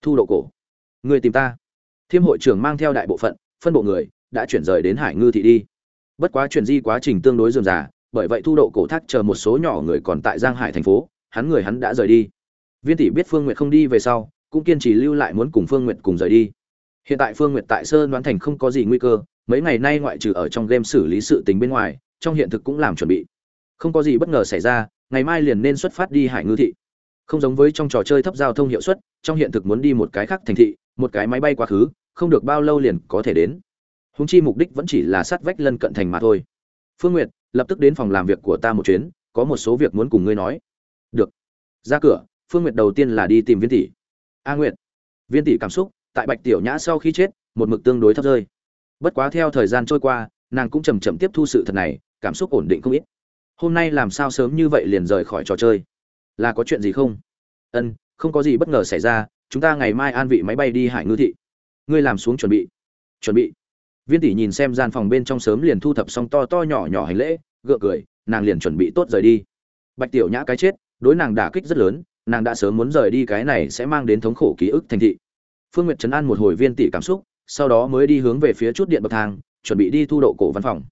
Thu độ cổ. Người tìm ta. Thiêm hội trưởng mang theo đại bộ phận, phân bộ người, đã chuyển rời đến hải ngư thị đi. Bất quá chuyển di quá trình tương đối dườm già, bởi vậy thu độ cổ thác chờ một số nhỏ người còn tại giang hải thành phố, hắn người hắn đã rời đi viên tỷ biết phương Nguyệt không đi về sau cũng kiên trì lưu lại muốn cùng phương Nguyệt cùng rời đi. Hiện tại phương Nguyệt tại sơn đoán thành không có gì nguy cơ mấy ngày nay ngoại trừ ở trong game xử lý sự tình bên ngoài trong hiện thực cũng làm chuẩn bị. Không có gì bất ngờ xảy ra ngày mai liền nên xuất phát đi hải ngư thị. Không giống với trong trò chơi thấp giao thông hiệu suất trong hiện thực muốn đi một cái khác thành thị một cái máy bay quá khứ không được bao lâu liền có thể đến. Hùng chi mục đích vẫn chỉ là sát vách lân cận thành mà thôi. Phương Nguyệt, lập tức đến phòng làm việc của ta một chuyến có một số việc muốn cùng ngươi nói. Được. Ra cửa phương Nguyệt đầu tiên là đi tìm viên tỷ. A nguyệt. Viên tỷ cảm xúc, tại bạch tiểu nhã sau khi chết, một mực tương đối thấp rơi. Bất quá theo thời gian trôi qua, nàng cũng chậm chậm tiếp thu sự thật này, cảm xúc ổn định không ít. Hôm nay làm sao sớm như vậy liền rời khỏi trò chơi? Là có chuyện gì không? Ân, không có gì bất ngờ xảy ra, chúng ta ngày mai an vị máy bay đi hải ngư thị. Ngươi làm xuống chuẩn bị. Chuẩn bị. Viên tỷ nhìn xem gian phòng bên trong sớm liền thu thập xong to to nhỏ nhỏ hành lễ, gượng cười, nàng liền chuẩn bị tốt rời đi. Bạch tiểu nhã cái chết, đối nàng đả kích rất lớn nàng đã sớm muốn rời đi cái này sẽ mang đến thống khổ ký ức thành thị. Phương nguyệt trấn an một hồi viên tỷ cảm xúc, sau đó mới đi hướng về phía chút điện bậc thang, chuẩn bị đi thu độ cổ văn phòng.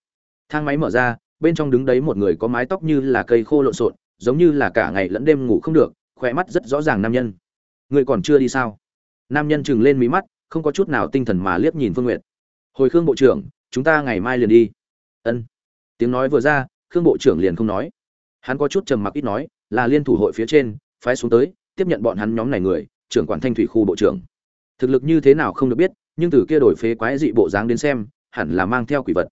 Thang máy mở ra, bên trong đứng đấy một người có mái tóc như là cây khô lộn xộn, giống như là cả ngày lẫn đêm ngủ không được, khỏe mắt rất rõ ràng nam nhân. Người còn chưa đi sao? Nam nhân chừng lên mí mắt, không có chút nào tinh thần mà liếc nhìn phương nguyệt. Hồi khương bộ trưởng, chúng ta ngày mai liền đi. Ân. Tiếng nói vừa ra, khương bộ trưởng liền không nói. Hắn có chút trầm mặc ít nói, là liên thủ hội phía trên phái xuống tới, tiếp nhận bọn hắn nhóm này người, trưởng quản thanh thủy khu bộ trưởng. Thực lực như thế nào không được biết, nhưng từ kia đổi phế quái dị bộ dáng đến xem, hẳn là mang theo quỷ vật.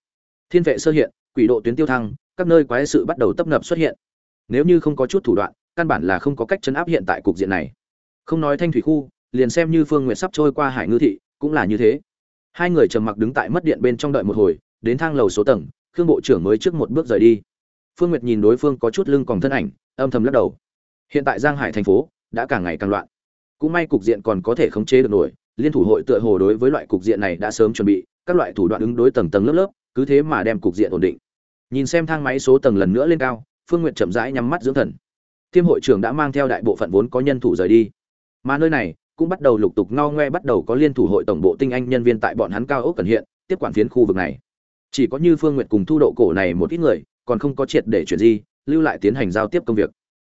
Thiên vệ sơ hiện, quỷ độ tuyến tiêu thăng, các nơi quái sự bắt đầu tấp nập xuất hiện. Nếu như không có chút thủ đoạn, căn bản là không có cách chấn áp hiện tại cục diện này. Không nói thanh thủy khu, liền xem như phương nguyện sắp trôi qua hải ngư thị, cũng là như thế. Hai người trầm mặc đứng tại mất điện bên trong đợi một hồi, đến thang lầu số tầng, khương bộ trưởng mới trước một bước rời đi. Phương nguyệt nhìn đối phương có chút lưng còn thân ảnh, âm thầm lắc đầu hiện tại giang hải thành phố đã càng ngày càng loạn. Cũng may cục diện còn có thể khống chế được nổi, liên thủ hội tựa hồ đối với loại cục diện này đã sớm chuẩn bị, các loại thủ đoạn ứng đối tầng tầng lớp lớp, cứ thế mà đem cục diện ổn định. Nhìn xem thang máy số tầng lần nữa lên cao, phương nguyệt chậm rãi nhắm mắt dưỡng thần. Tiêm hội trưởng đã mang theo đại bộ phận vốn có nhân thủ rời đi. Mà nơi này cũng bắt đầu lục tục ngao ngoe bắt đầu có liên thủ hội tổng bộ tinh anh nhân viên tại bọn hắn cao ốc cần hiện, tiếp quản phiến khu vực này. Chỉ có như phương nguyệt cùng thu độ cổ này một ít người, còn không có triệt để chuyển di, lưu lại tiến hành giao tiếp công việc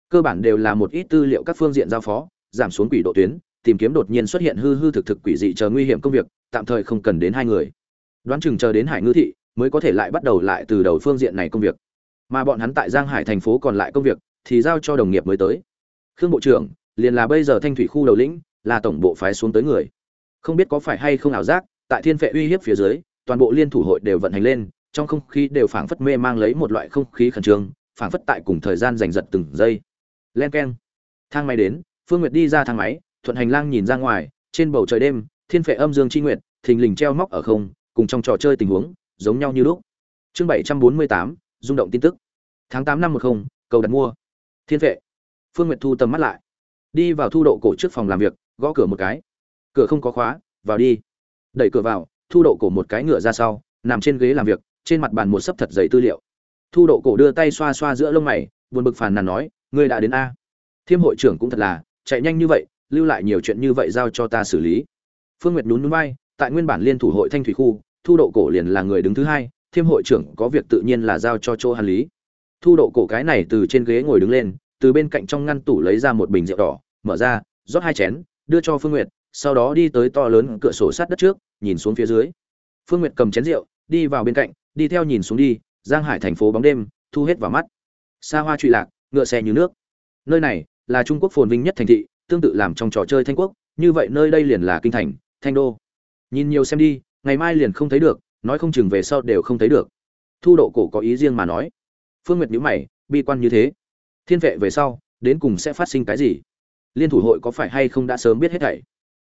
cơ bản đều là một ít tư liệu các phương diện giao phó, giảm xuống quỷ độ tuyến, tìm kiếm đột nhiên xuất hiện hư hư thực thực quỷ dị chờ nguy hiểm công việc, tạm thời không cần đến hai người. Đoán chừng chờ đến hải ngư thị, mới có thể lại bắt đầu lại từ đầu phương diện này công việc. Mà bọn hắn tại giang hải thành phố còn lại công việc, thì giao cho đồng nghiệp mới tới. Khương bộ trưởng, liền là bây giờ thanh thủy khu đầu lĩnh, là tổng bộ phái xuống tới người. Không biết có phải hay không ảo giác, tại thiên vệ uy hiếp phía dưới, toàn bộ liên thủ hội đều vận hành lên, trong không khí đều phảng phất mê mang lấy một loại không khí khẩn trương, phảng phất tại cùng thời gian giành giật từng giây len keng. Thang máy đến phương nguyệt đi ra thang máy thuận hành lang nhìn ra ngoài trên bầu trời đêm thiên phệ âm dương chi nguyệt thình lình treo móc ở không cùng trong trò chơi tình huống giống nhau như lúc. Chương bảy trăm bốn mươi tám rung động tin tức. Tháng tám năm một không cầu đặt mua. Thiên Phệ, phương nguyệt thu tầm mắt lại. Đi vào thu độ cổ trước phòng làm việc gõ cửa một cái. Cửa không có khóa vào đi. Đẩy cửa vào thu độ cổ một cái ngựa ra sau nằm trên ghế làm việc trên mặt bàn một sấp thật dày tư liệu. Thu độ cổ đưa tay xoa xoa giữa lông mày buồn bực phàn nàn nói ngươi đã đến a. Thiêm hội trưởng cũng thật là, chạy nhanh như vậy, lưu lại nhiều chuyện như vậy giao cho ta xử lý. Phương nguyệt nhún núi bay tại nguyên bản liên thủ hội thanh thủy khu, thu độ cổ liền là người đứng thứ hai, thiêm hội trưởng có việc tự nhiên là giao cho chỗ hàn lý. Thu độ cổ cái này từ trên ghế ngồi đứng lên, từ bên cạnh trong ngăn tủ lấy ra một bình rượu đỏ, mở ra, rót hai chén, đưa cho phương nguyệt, sau đó đi tới to lớn cửa sổ sát đất trước, nhìn xuống phía dưới. Phương nguyệt cầm chén rượu, đi vào bên cạnh, đi theo nhìn xuống đi, giang hải thành phố bóng đêm, thu hết vào mắt. Xa hoa trụy lạc ngựa xe như nước. Nơi này là trung quốc phồn vinh nhất thành thị, tương tự làm trong trò chơi thanh quốc, như vậy nơi đây liền là kinh thành, thanh đô. Nhìn nhiều xem đi, ngày mai liền không thấy được, nói không chừng về sau đều không thấy được. Thu độ cổ có ý riêng mà nói. Phương nguyệt nhíu mày, bi quan như thế. Thiên vệ về sau, đến cùng sẽ phát sinh cái gì? Liên thủ hội có phải hay không đã sớm biết hết thảy?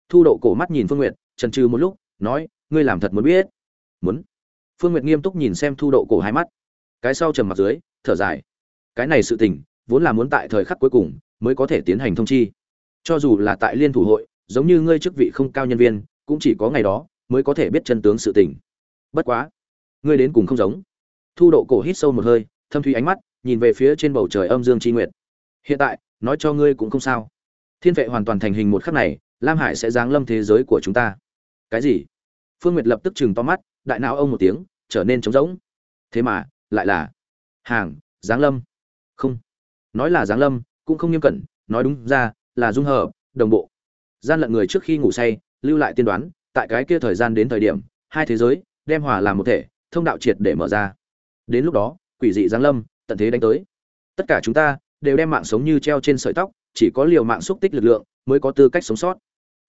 Thu độ cổ mắt nhìn phương nguyệt trần trừ một lúc, nói, ngươi làm thật muốn biết. Muốn? Phương nguyệt nghiêm túc nhìn xem thu độ cổ hai mắt. Cái sau trầm mặt dưới, thở dài. Cái này sự tình vốn là muốn tại thời khắc cuối cùng mới có thể tiến hành thông chi. Cho dù là tại liên thủ hội, giống như ngươi chức vị không cao nhân viên, cũng chỉ có ngày đó mới có thể biết chân tướng sự tình. Bất quá, ngươi đến cùng không giống. Thu độ cổ hít sâu một hơi, thâm thủy ánh mắt nhìn về phía trên bầu trời âm dương tri nguyệt. Hiện tại, nói cho ngươi cũng không sao. Thiên vệ hoàn toàn thành hình một khắc này, lam hải sẽ giáng lâm thế giới của chúng ta. Cái gì? Phương nguyệt lập tức chừng to mắt, đại não ông một tiếng, trở nên trống rỗng. Thế mà, lại là hàng, giáng lâm. Không nói là giáng lâm, cũng không nghiêm cẩn, nói đúng ra là dung hợp, đồng bộ. Gian lận người trước khi ngủ say, lưu lại tiên đoán, tại cái kia thời gian đến thời điểm, hai thế giới đem hòa làm một thể, thông đạo triệt để mở ra. Đến lúc đó, quỷ dị giáng lâm, tận thế đánh tới. Tất cả chúng ta đều đem mạng sống như treo trên sợi tóc, chỉ có liều mạng xúc tích lực lượng mới có tư cách sống sót.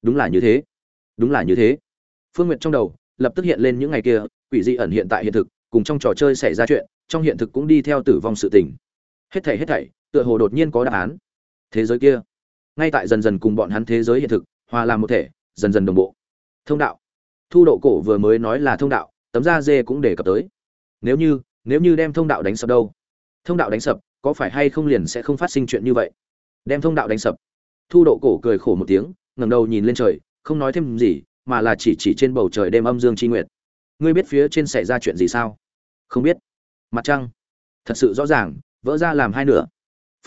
Đúng là như thế. Đúng là như thế. Phương n g u y ệ t trong đầu lập tức hiện lên những ngày kia, quỷ dị ẩn hiện tại hiện thực, cùng trong trò chơi xảy ra chuyện, trong hiện thực cũng đi theo tử vong sự tình. Hết thảy hết thảy tựa hồ đột nhiên có đáp án. Thế giới kia, ngay tại dần dần cùng bọn hắn thế giới hiện thực, hòa làm một thể, dần dần đồng bộ. Thông đạo. Thu độ cổ vừa mới nói là thông đạo, tấm da dê cũng đề cập tới. Nếu như nếu như đem thông đạo đánh sập đâu? Thông đạo đánh sập, có phải hay không liền sẽ không phát sinh chuyện như vậy? Đem thông đạo đánh sập. Thu độ cổ cười khổ một tiếng, ngẩng đầu nhìn lên trời, không nói thêm gì, mà là chỉ chỉ trên bầu trời đêm âm dương chi nguyệt. Ngươi biết phía trên xảy ra chuyện gì sao? Không biết. Mặt trăng. Thật sự rõ ràng, vỡ ra làm hai nửa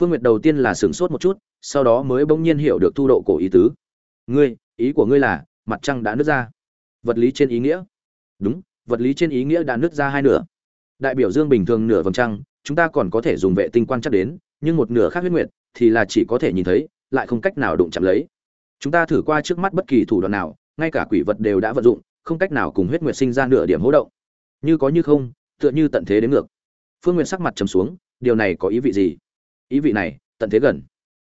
phương nguyệt đầu tiên là sửng sốt một chút, sau đó mới bỗng nhiên hiểu được thu độ cổ ý tứ. Ngươi, ý của ngươi là, mặt trăng đã nứt ra. Vật lý trên ý nghĩa? Đúng, vật lý trên ý nghĩa đã nứt ra hai nửa. Đại biểu dương bình thường nửa vầng trăng, chúng ta còn có thể dùng vệ tinh quan chắc đến, nhưng một nửa khác huyết nguyệt thì là chỉ có thể nhìn thấy, lại không cách nào đụng chạm lấy. Chúng ta thử qua trước mắt bất kỳ thủ đoạn nào, ngay cả quỷ vật đều đã vận dụng, không cách nào cùng huyết nguyệt sinh ra nửa điểm hỗ động. Như có như không, tựa như tận thế đến ngược. Phương Nguyệt sắc mặt trầm xuống, điều này có ý vị gì? Ý vị này, tận thế gần.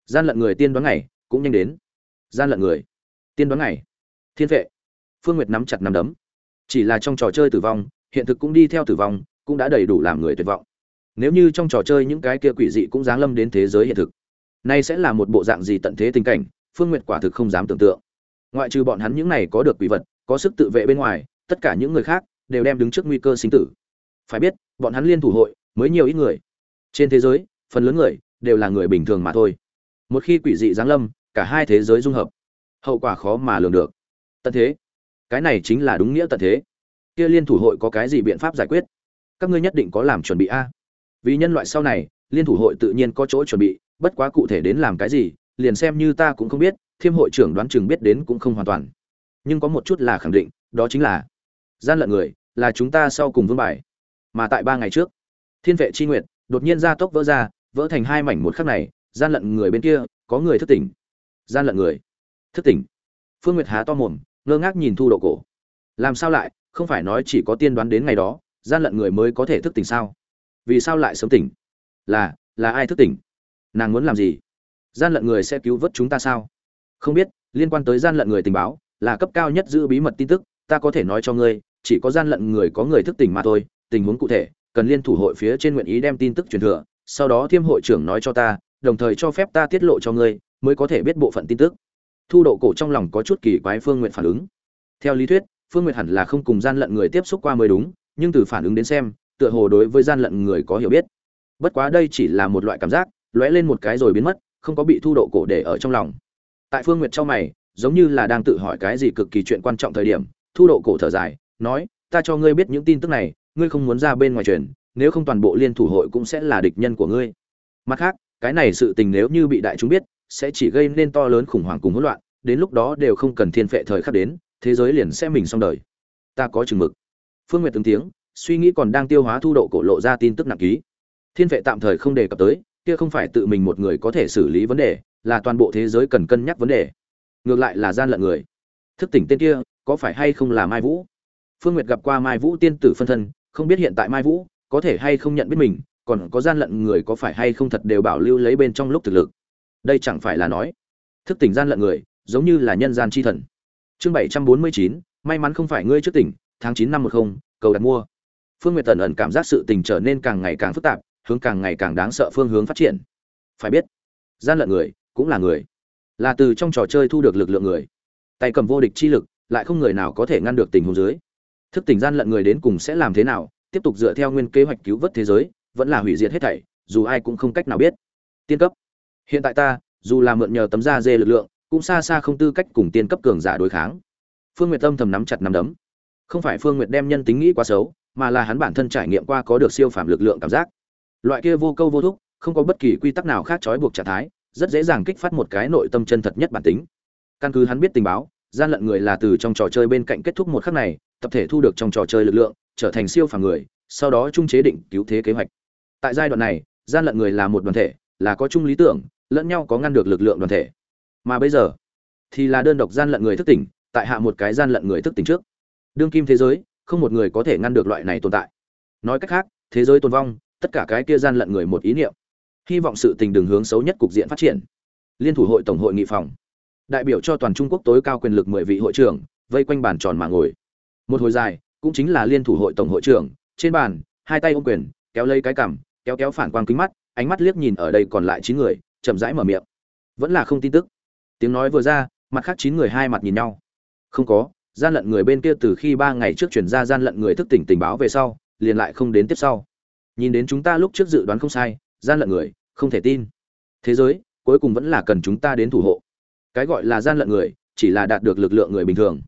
Gian lận người tiên đoán ngày, cũng nhanh đến. Gian lận người tiên đoán ngày. Thiên vệ. Phương nguyệt nắm chặt nắm đấm. Chỉ là trong trò chơi tử vong, hiện thực cũng đi theo tử vong, cũng đã đầy đủ làm người tuyệt vọng. Nếu như trong trò chơi những cái kia quỷ dị cũng giáng lâm đến thế giới hiện thực, nay sẽ là một bộ dạng gì tận thế tình cảnh, phương nguyệt quả thực không dám tưởng tượng. Ngoại trừ bọn hắn những này có được quỷ vật, có sức tự vệ bên ngoài, tất cả những người khác đều đem đứng trước nguy cơ sinh tử. Phải biết, bọn hắn liên thủ hội mới nhiều ít người. Trên thế giới, phần lớn người đều là người bình thường mà thôi. Một khi quỷ dị giáng lâm, cả hai thế giới dung hợp, hậu quả khó mà lường được. Tận thế. Cái này chính là đúng nghĩa tận thế. Kia liên thủ hội có cái gì biện pháp giải quyết? Các ngươi nhất định có làm chuẩn bị a. Vì nhân loại sau này, liên thủ hội tự nhiên có chỗ chuẩn bị, bất quá cụ thể đến làm cái gì, liền xem như ta cũng không biết, thiêm hội trưởng đoán chừng biết đến cũng không hoàn toàn. Nhưng có một chút là khẳng định, đó chính là gian lận người, là chúng ta sau cùng vương bài. Mà tại ba ngày trước, thiên vệ chi nguyệt đột nhiên ra tốc vỡ ra vỡ thành hai mảnh một khắc này, gian lận người bên kia, có người thức tỉnh. Gian lận người. Thức tỉnh. Phương nguyệt há to mồm, ngơ ngác nhìn thu độ cổ. Làm sao lại, không phải nói chỉ có tiên đoán đến ngày đó, gian lận người mới có thể thức tỉnh sao? Vì sao lại sớm tỉnh? Là là ai thức tỉnh? Nàng muốn làm gì? Gian lận người sẽ cứu vớt chúng ta sao? Không biết, liên quan tới gian lận người tình báo, là cấp cao nhất giữ bí mật tin tức, ta có thể nói cho ngươi, chỉ có gian lận người có người thức tỉnh mà thôi, tình huống cụ thể, cần liên thủ hội phía trên nguyện ý đem tin tức truyền thừa sau đó thiêm hội trưởng nói cho ta, đồng thời cho phép ta tiết lộ cho ngươi, mới có thể biết bộ phận tin tức. Thu độ cổ trong lòng có chút kỳ quái phương nguyện phản ứng. Theo lý thuyết, phương nguyện hẳn là không cùng gian lận người tiếp xúc qua mới đúng, nhưng từ phản ứng đến xem, tựa hồ đối với gian lận người có hiểu biết. Bất quá đây chỉ là một loại cảm giác, lóe lên một cái rồi biến mất, không có bị thu độ cổ để ở trong lòng. Tại phương nguyệt trong mày, giống như là đang tự hỏi cái gì cực kỳ chuyện quan trọng thời điểm, thu độ cổ thở dài, nói, ta cho ngươi biết những tin tức này, ngươi không muốn ra bên ngoài truyền nếu không toàn bộ liên thủ hội cũng sẽ là địch nhân của ngươi. Mặt khác, cái này sự tình nếu như bị đại chúng biết, sẽ chỉ gây nên to lớn khủng hoảng cùng hỗn loạn, đến lúc đó đều không cần thiên phệ thời khắc đến, thế giới liền sẽ mình xong đời. Ta có chừng mực. Phương nguyệt từng tiếng, suy nghĩ còn đang tiêu hóa thu độ cổ lộ ra tin tức nặng ký. Thiên vệ tạm thời không đề cập tới, kia không phải tự mình một người có thể xử lý vấn đề, là toàn bộ thế giới cần cân nhắc vấn đề. Ngược lại là gian lận người. Thức tỉnh tên kia, có phải hay không là mai vũ? Phương nguyệt gặp qua mai vũ tiên tử phân thân, không biết hiện tại mai vũ có thể hay không nhận biết mình, còn có gian lận người có phải hay không thật đều bảo lưu lấy bên trong lúc thực lực. Đây chẳng phải là nói, thức tỉnh gian lận người, giống như là nhân gian chi thần. Chương bảy trăm bốn mươi chín, may mắn không phải ngươi trước tỉnh, tháng chín năm một không, cầu đặt mua. Phương nguyệt tần ẩn cảm giác sự tình trở nên càng ngày càng phức tạp, hướng càng ngày càng đáng sợ phương hướng phát triển. Phải biết, gian lận người cũng là người, là từ trong trò chơi thu được lực lượng người. Tay cầm vô địch chi lực, lại không người nào có thể ngăn được tình huống dưới. Thức tỉnh gian lận người đến cùng sẽ làm thế nào tiếp tục dựa theo nguyên kế hoạch cứu vớt thế giới, vẫn là hủy diệt hết thảy, dù ai cũng không cách nào biết. Tiên cấp. Hiện tại ta, dù là mượn nhờ tấm da dê lực lượng, cũng xa xa không tư cách cùng tiên cấp cường giả đối kháng. Phương nguyệt tâm thầm nắm chặt nắm đấm. Không phải phương nguyệt đem nhân tính nghĩ quá xấu, mà là hắn bản thân trải nghiệm qua có được siêu phàm lực lượng cảm giác. Loại kia vô câu vô thúc, không có bất kỳ quy tắc nào khác trói buộc trạng thái, rất dễ dàng kích phát một cái nội tâm chân thật nhất bản tính. Căn cứ hắn biết tình báo gian lận người là từ trong trò chơi bên cạnh kết thúc một khắc này, tập thể thu được trong trò chơi lực lượng, trở thành siêu phàm người, sau đó trung chế định cứu thế kế hoạch. Tại giai đoạn này, gian lận người là một đoàn thể, là có chung lý tưởng, lẫn nhau có ngăn được lực lượng đoàn thể. Mà bây giờ, thì là đơn độc gian lận người thức tỉnh, tại hạ một cái gian lận người thức tỉnh trước. Đương kim thế giới, không một người có thể ngăn được loại này tồn tại. Nói cách khác, thế giới tồn vong, tất cả cái kia gian lận người một ý niệm. Hy vọng sự tình đường hướng xấu nhất cục diện phát triển. Liên thủ hội tổng hội nghị phòng đại biểu cho toàn trung quốc tối cao quyền lực mười vị hội trưởng, vây quanh bàn tròn mà ngồi. Một hồi dài, cũng chính là liên thủ hội tổng hội trưởng, trên bàn, hai tay ôm quyền, kéo lấy cái cằm, kéo kéo phản quang kính mắt, ánh mắt liếc nhìn ở đây còn lại chín người, chậm rãi mở miệng. Vẫn là không tin tức. Tiếng nói vừa ra, mặt khác chín người hai mặt nhìn nhau. Không có, gian lận người bên kia từ khi ba ngày trước chuyển ra gian lận người thức tỉnh tình báo về sau, liền lại không đến tiếp sau. Nhìn đến chúng ta lúc trước dự đoán không sai, gian lận người, không thể tin. Thế giới, cuối cùng vẫn là cần chúng ta đến thủ hộ cái gọi là gian lận người, chỉ là đạt được lực lượng người bình thường.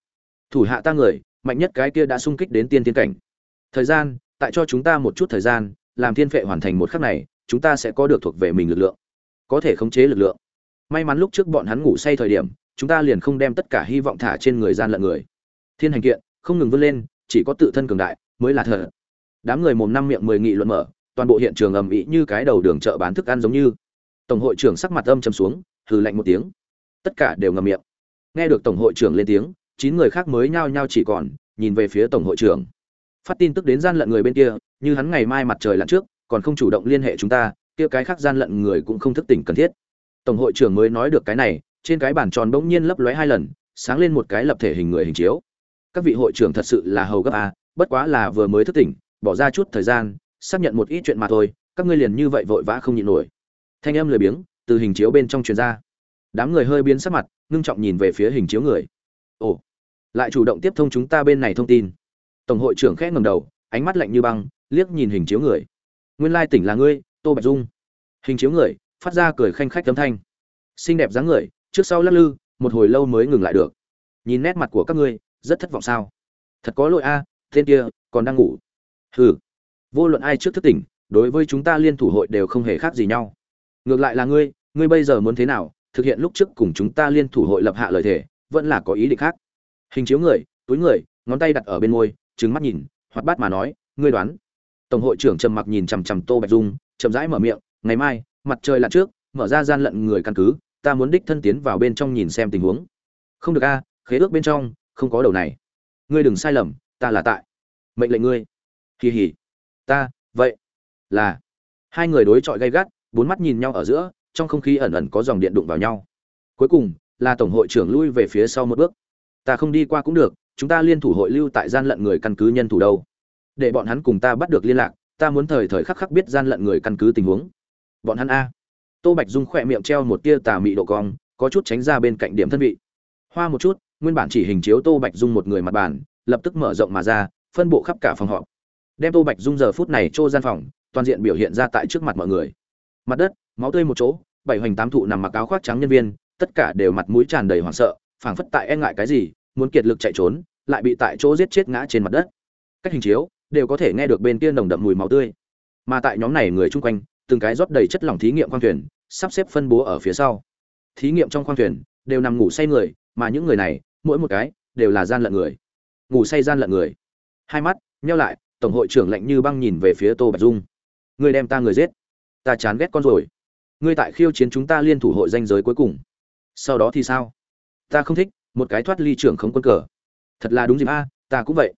Thủ hạ ta người, mạnh nhất cái kia đã sung kích đến tiên tiến cảnh. Thời gian, tại cho chúng ta một chút thời gian, làm thiên phệ hoàn thành một khắc này, chúng ta sẽ có được thuộc về mình lực lượng. Có thể khống chế lực lượng. May mắn lúc trước bọn hắn ngủ say thời điểm, chúng ta liền không đem tất cả hy vọng thả trên người gian lận người. Thiên hành kiện, không ngừng vươn lên, chỉ có tự thân cường đại mới là thờ đám người mồm năm miệng mười nghị luận mở, toàn bộ hiện trường ầm ĩ như cái đầu đường chợ bán thức ăn giống như. Tổng hội trưởng sắc mặt âm trầm xuống, hừ lạnh một tiếng tất cả đều ngậm miệng. Nghe được tổng hội trưởng lên tiếng, chín người khác mới nhao nhao chỉ còn, nhìn về phía tổng hội trưởng. Phát tin tức đến gian lận người bên kia, như hắn ngày mai mặt trời lặn trước, còn không chủ động liên hệ chúng ta, kia cái khác gian lận người cũng không thức tỉnh cần thiết. Tổng hội trưởng mới nói được cái này, trên cái bàn tròn bỗng nhiên lấp lóe hai lần, sáng lên một cái lập thể hình người hình chiếu. Các vị hội trưởng thật sự là hầu gấp a, bất quá là vừa mới thức tỉnh, bỏ ra chút thời gian, xác nhận một ít chuyện mà thôi, các ngươi liền như vậy vội vã không nhịn nổi. Thanh âm lười biếng từ hình chiếu bên trong truyền ra đám người hơi biến sắc mặt ngưng trọng nhìn về phía hình chiếu người. Ồ lại chủ động tiếp thông chúng ta bên này thông tin. Tổng hội trưởng khẽ ngầm đầu ánh mắt lạnh như băng liếc nhìn hình chiếu người. Nguyên lai tỉnh là ngươi tô bạch dung. Hình chiếu người phát ra cười khanh khách tấm thanh. Xinh đẹp dáng người trước sau lắc lư một hồi lâu mới ngừng lại được. Nhìn nét mặt của các ngươi rất thất vọng sao? Thật có lỗi a à, tên kia còn đang ngủ. Hừ. Vô luận ai trước thức tỉnh đối với chúng ta liên thủ hội đều không hề khác gì nhau. Ngược lại là ngươi ngươi bây giờ muốn thế nào thực hiện lúc trước cùng chúng ta liên thủ hội lập hạ lời thề, vẫn là có ý định khác. Hình chiếu người, túi người, ngón tay đặt ở bên môi, trừng mắt nhìn, hoạt bát mà nói, ngươi đoán. Tổng hội trưởng trầm mặc nhìn chằm chằm tô bạch dung, chậm rãi mở miệng, ngày mai, mặt trời lặn trước, mở ra gian lận người căn cứ, ta muốn đích thân tiến vào bên trong nhìn xem tình huống. Không được a, khế ước bên trong, không có đầu này. Ngươi đừng sai lầm, ta là tại. Mệnh lệnh ngươi. Kỳ hỉ ta, vậy là. Hai người đối chọi gay gắt, bốn mắt nhìn nhau ở giữa trong không khí ẩn ẩn có dòng điện đụng vào nhau. Cuối cùng, là tổng hội trưởng lui về phía sau một bước. Ta không đi qua cũng được, chúng ta liên thủ hội lưu tại gian lận người căn cứ nhân thủ đâu. Để bọn hắn cùng ta bắt được liên lạc, ta muốn thời thời khắc khắc biết gian lận người căn cứ tình huống. Bọn hắn a. Tô bạch dung khỏe miệng treo một tia tà mị độ cong, có chút tránh ra bên cạnh điểm thân vị. Hoa một chút, nguyên bản chỉ hình chiếu tô bạch dung một người mặt bàn, lập tức mở rộng mà ra, phân bộ khắp cả phòng họp. Đem tô bạch dung giờ phút này trô gian phòng, toàn diện biểu hiện ra tại trước mặt mọi người. Mặt đất máu tươi một chỗ, bảy hoành tám thụ nằm mặc áo khoác trắng nhân viên, tất cả đều mặt mũi tràn đầy hoảng sợ, phảng phất tại e ngại cái gì, muốn kiệt lực chạy trốn, lại bị tại chỗ giết chết ngã trên mặt đất. Cách hình chiếu, đều có thể nghe được bên kia nồng đậm mùi máu tươi. Mà tại nhóm này người chung quanh, từng cái rót đầy chất lỏng thí nghiệm khoang thuyền, sắp xếp phân bố ở phía sau. Thí nghiệm trong khoang thuyền, đều nằm ngủ say người, mà những người này, mỗi một cái, đều là gian lận người. Ngủ say gian lận người. Hai mắt, nheo lại, tổng hội trưởng lạnh như băng nhìn về phía tô bạch dung. Người đem ta người giết. Ta chán ghét con rồi ngươi tại khiêu chiến chúng ta liên thủ hội danh giới cuối cùng. Sau đó thì sao? Ta không thích, một cái thoát ly trưởng không quân cờ. Thật là đúng dịp a, ta cũng vậy.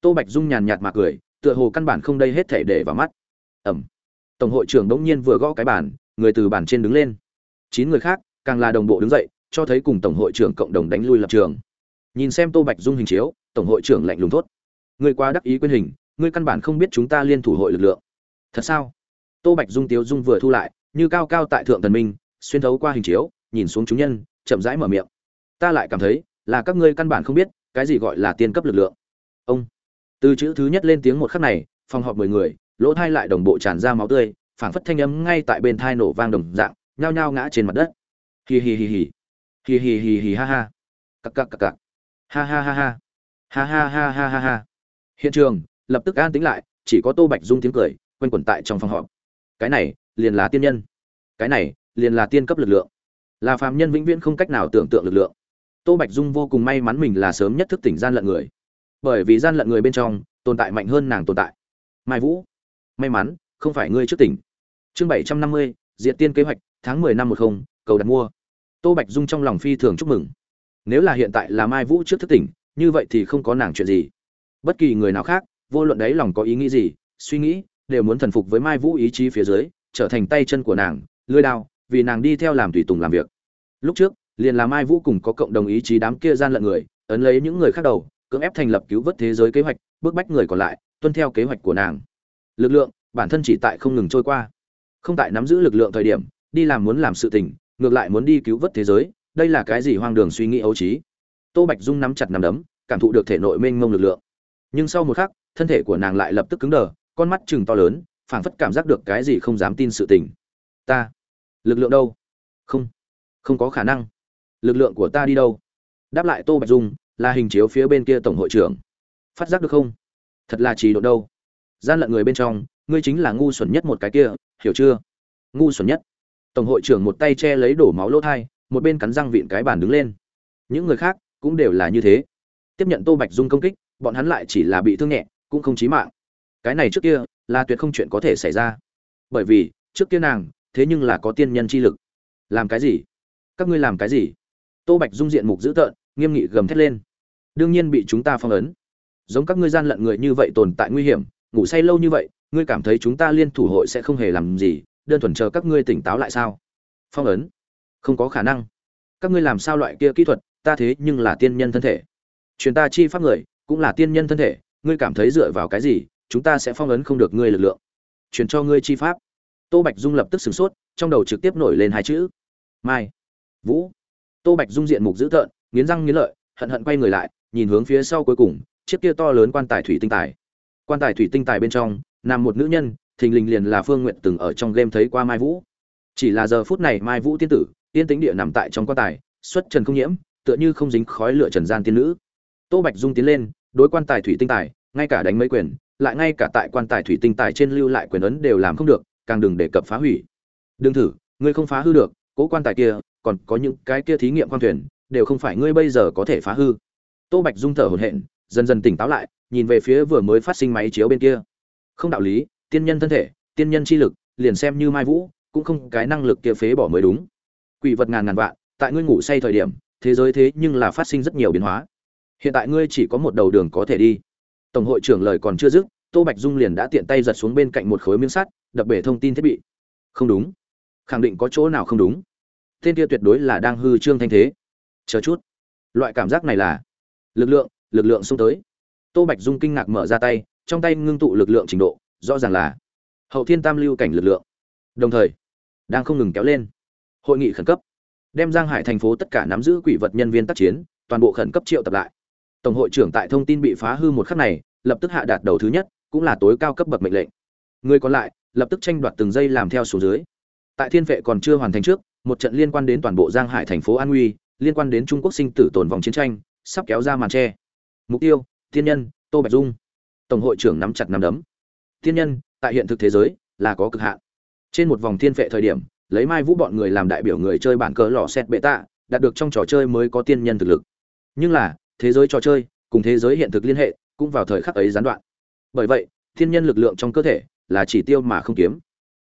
Tô bạch dung nhàn nhạt mà cười, tựa hồ căn bản không đây hết thể để vào mắt. Ẩm. Tổng hội trưởng đống nhiên vừa gõ cái bàn, người từ bàn trên đứng lên. Chín người khác, càng là đồng bộ đứng dậy, cho thấy cùng tổng hội trưởng cộng đồng đánh lui lập trường. Nhìn xem tô bạch dung hình chiếu, tổng hội trưởng lạnh lùng thốt. Người quá đắc ý quyên hình, ngươi căn bản không biết chúng ta liên thủ hội lực lượng. Thật sao? Tô bạch dung tiếu dung vừa thu lại như cao cao tại thượng thần minh, xuyên thấu qua hình chiếu, nhìn xuống chúng nhân, chậm rãi mở miệng. Ta lại cảm thấy là các ngươi căn bản không biết cái gì gọi là tiên cấp lực lượng. Ông. Từ chữ thứ nhất lên tiếng một khắc này, phòng họp mười người, lỗ thai lại đồng bộ tràn ra máu tươi, phảng phất thanh âm ngay tại bên thai nổ vang đồng dạng, nhao nhao ngã trên mặt đất. Hì hì hì hì hì hì hì hì ha ha. Cặc cặc cặc cặc. Ha ha ha ha. Ha ha ha ha ha ha. Hiện trường lập tức an tĩnh lại, chỉ có tô bạch dung tiếng cười, quanh quẩn tại trong phòng họp. Cái này liền là tiên nhân. Cái này, liền là tiên cấp lực lượng. Là phàm nhân vĩnh viễn không cách nào tưởng tượng lực lượng. Tô bạch dung vô cùng may mắn mình là sớm nhất thức tỉnh gian lận người. Bởi vì gian lận người bên trong, tồn tại mạnh hơn nàng tồn tại. Mai vũ, may mắn, không phải ngươi trước tỉnh. Chương bảy trăm năm mươi diện tiên kế hoạch, tháng mười năm một không, cầu đặt mua. Tô bạch dung trong lòng phi thường chúc mừng. Nếu là hiện tại là mai vũ trước thức tỉnh, như vậy thì không có nàng chuyện gì. Bất kỳ người nào khác, vô luận đấy lòng có ý nghĩ gì, suy nghĩ, đều muốn thần phục với mai vũ ý chí phía dưới trở thành tay chân của nàng lưới đao, vì nàng đi theo làm tùy tùng làm việc. Lúc trước, liền là mai vũ cùng có cộng đồng ý chí đám kia gian lận người, ấn lấy những người khác đầu, cưỡng ép thành lập cứu vớt thế giới kế hoạch bức bách người còn lại, tuân theo kế hoạch của nàng. Lực lượng, bản thân chỉ tại không ngừng trôi qua. Không tại nắm giữ lực lượng thời điểm, đi làm muốn làm sự tình, ngược lại muốn đi cứu vớt thế giới, đây là cái gì hoang đường suy nghĩ ấu trí. Tô bạch dung nắm chặt nắm đấm, cảm thụ được thể nội mênh mông lực lượng. Nhưng sau một khắc, thân thể của nàng lại lập tức cứng đờ, con mắt chừng to lớn phảng phất cảm giác được cái gì không dám tin sự tình. Ta, lực lượng đâu? Không không có khả năng. Lực lượng của ta đi đâu? Đáp lại tô bạch dung, là hình chiếu phía bên kia tổng hội trưởng. Phát giác được không? Thật là trì độ đâu? Gian lận người bên trong, ngươi chính là ngu xuẩn nhất một cái kia, hiểu chưa? Ngu xuẩn nhất. Tổng hội trưởng một tay che lấy đổ máu lỗ thai, một bên cắn răng vịn cái bàn đứng lên. Những người khác cũng đều là như thế. Tiếp nhận tô bạch dung công kích, bọn hắn lại chỉ là bị thương nhẹ, cũng không chí mạng. Cái này trước kia là tuyệt không chuyện có thể xảy ra. Bởi vì, trước kia nàng, thế nhưng là có tiên nhân chi lực. Làm cái gì? Các ngươi làm cái gì? Tô bạch dung diện mục dữ tợn, nghiêm nghị gầm thét lên. Đương nhiên bị chúng ta phong ấn. Giống các ngươi gian lận người như vậy tồn tại nguy hiểm, ngủ say lâu như vậy, ngươi cảm thấy chúng ta liên thủ hội sẽ không hề làm gì, đơn thuần chờ các ngươi tỉnh táo lại sao? Phong ấn? Không có khả năng. Các ngươi làm sao loại kia kỹ thuật, ta thế nhưng là tiên nhân thân thể. Truyền ta chi pháp người, cũng là tiên nhân thân thể, ngươi cảm thấy dựa vào cái gì? Chúng ta sẽ phong ấn không được ngươi lực lượng. Truyền cho ngươi chi pháp. Tô bạch dung lập tức sửng sốt, trong đầu trực tiếp nổi lên hai chữ. Mai, vũ. Tô bạch dung diện mục dữ tợn, nghiến răng nghiến lợi, hận hận quay người lại, nhìn hướng phía sau cuối cùng, chiếc kia to lớn quan tài thủy tinh tài. Quan tài thủy tinh tài bên trong, nằm một nữ nhân, thình lình liền là phương nguyện từng ở trong game thấy qua mai vũ. Chỉ là giờ phút này mai vũ tiên tử, tiên tính địa nằm tại trong quan tài, xuất trần không nhiễm, tựa như không dính khói lửa trần gian tiên nữ. Tô bạch dung tiến lên, đối quan tài thủy tinh tài, ngay cả đánh mấy quyền lại ngay cả tại quan tài thủy tinh tài trên lưu lại quyền ấn đều làm không được, càng đừng đề cập phá hủy. Đừng thử, ngươi không phá hư được, cố quan tài kia, còn có những cái kia thí nghiệm quan thuyền, đều không phải ngươi bây giờ có thể phá hư. Tô bạch dung thở hổn hển, dần dần tỉnh táo lại, nhìn về phía vừa mới phát sinh máy chiếu bên kia. Không đạo lý, tiên nhân thân thể, tiên nhân chi lực, liền xem như mai vũ, cũng không cái năng lực kia phế bỏ mới đúng. Quỷ vật ngàn ngàn vạn, tại ngươi ngủ say thời điểm, thế giới thế nhưng là phát sinh rất nhiều biến hóa. Hiện tại ngươi chỉ có một đầu đường có thể đi tổng hội trưởng lời còn chưa dứt, tô bạch dung liền đã tiện tay giật xuống bên cạnh một khối miếng sắt, đập bể thông tin thiết bị. Không đúng. Khẳng định có chỗ nào không đúng. Tên kia tuyệt đối là đang hư trương thanh thế. Chờ chút. Loại cảm giác này là lực lượng lực lượng xông tới. Tô bạch dung kinh ngạc mở ra tay, trong tay ngưng tụ lực lượng trình độ, rõ ràng là hậu thiên tam lưu cảnh lực lượng. Đồng thời, đang không ngừng kéo lên. Hội nghị khẩn cấp. Đem giang hải thành phố tất cả nắm giữ quỷ vật nhân viên tác chiến, toàn bộ khẩn cấp triệu tập lại tổng hội trưởng tại thông tin bị phá hư một khắc này, lập tức hạ đạt đầu thứ nhất, cũng là tối cao cấp bậc mệnh lệnh. Người còn lại, lập tức tranh đoạt từng giây làm theo số dưới. Tại thiên vệ còn chưa hoàn thành trước, một trận liên quan đến toàn bộ giang hải thành phố an uy, liên quan đến trung quốc sinh tử tồn vòng chiến tranh, sắp kéo ra màn tre. Mục tiêu, thiên nhân, tô bạch dung. Tổng hội trưởng nắm chặt nắm đấm. Thiên nhân, tại hiện thực thế giới, là có cực hạn. Trên một vòng thiên vệ thời điểm, lấy mai vũ bọn người làm đại biểu người chơi bản cờ lò xét bệ tạ, đạt được trong trò chơi mới có tiên nhân thực lực. Nhưng là thế giới trò chơi, cùng thế giới hiện thực liên hệ, cũng vào thời khắc ấy gián đoạn. Bởi vậy, thiên nhân lực lượng trong cơ thể là chỉ tiêu mà không kiếm.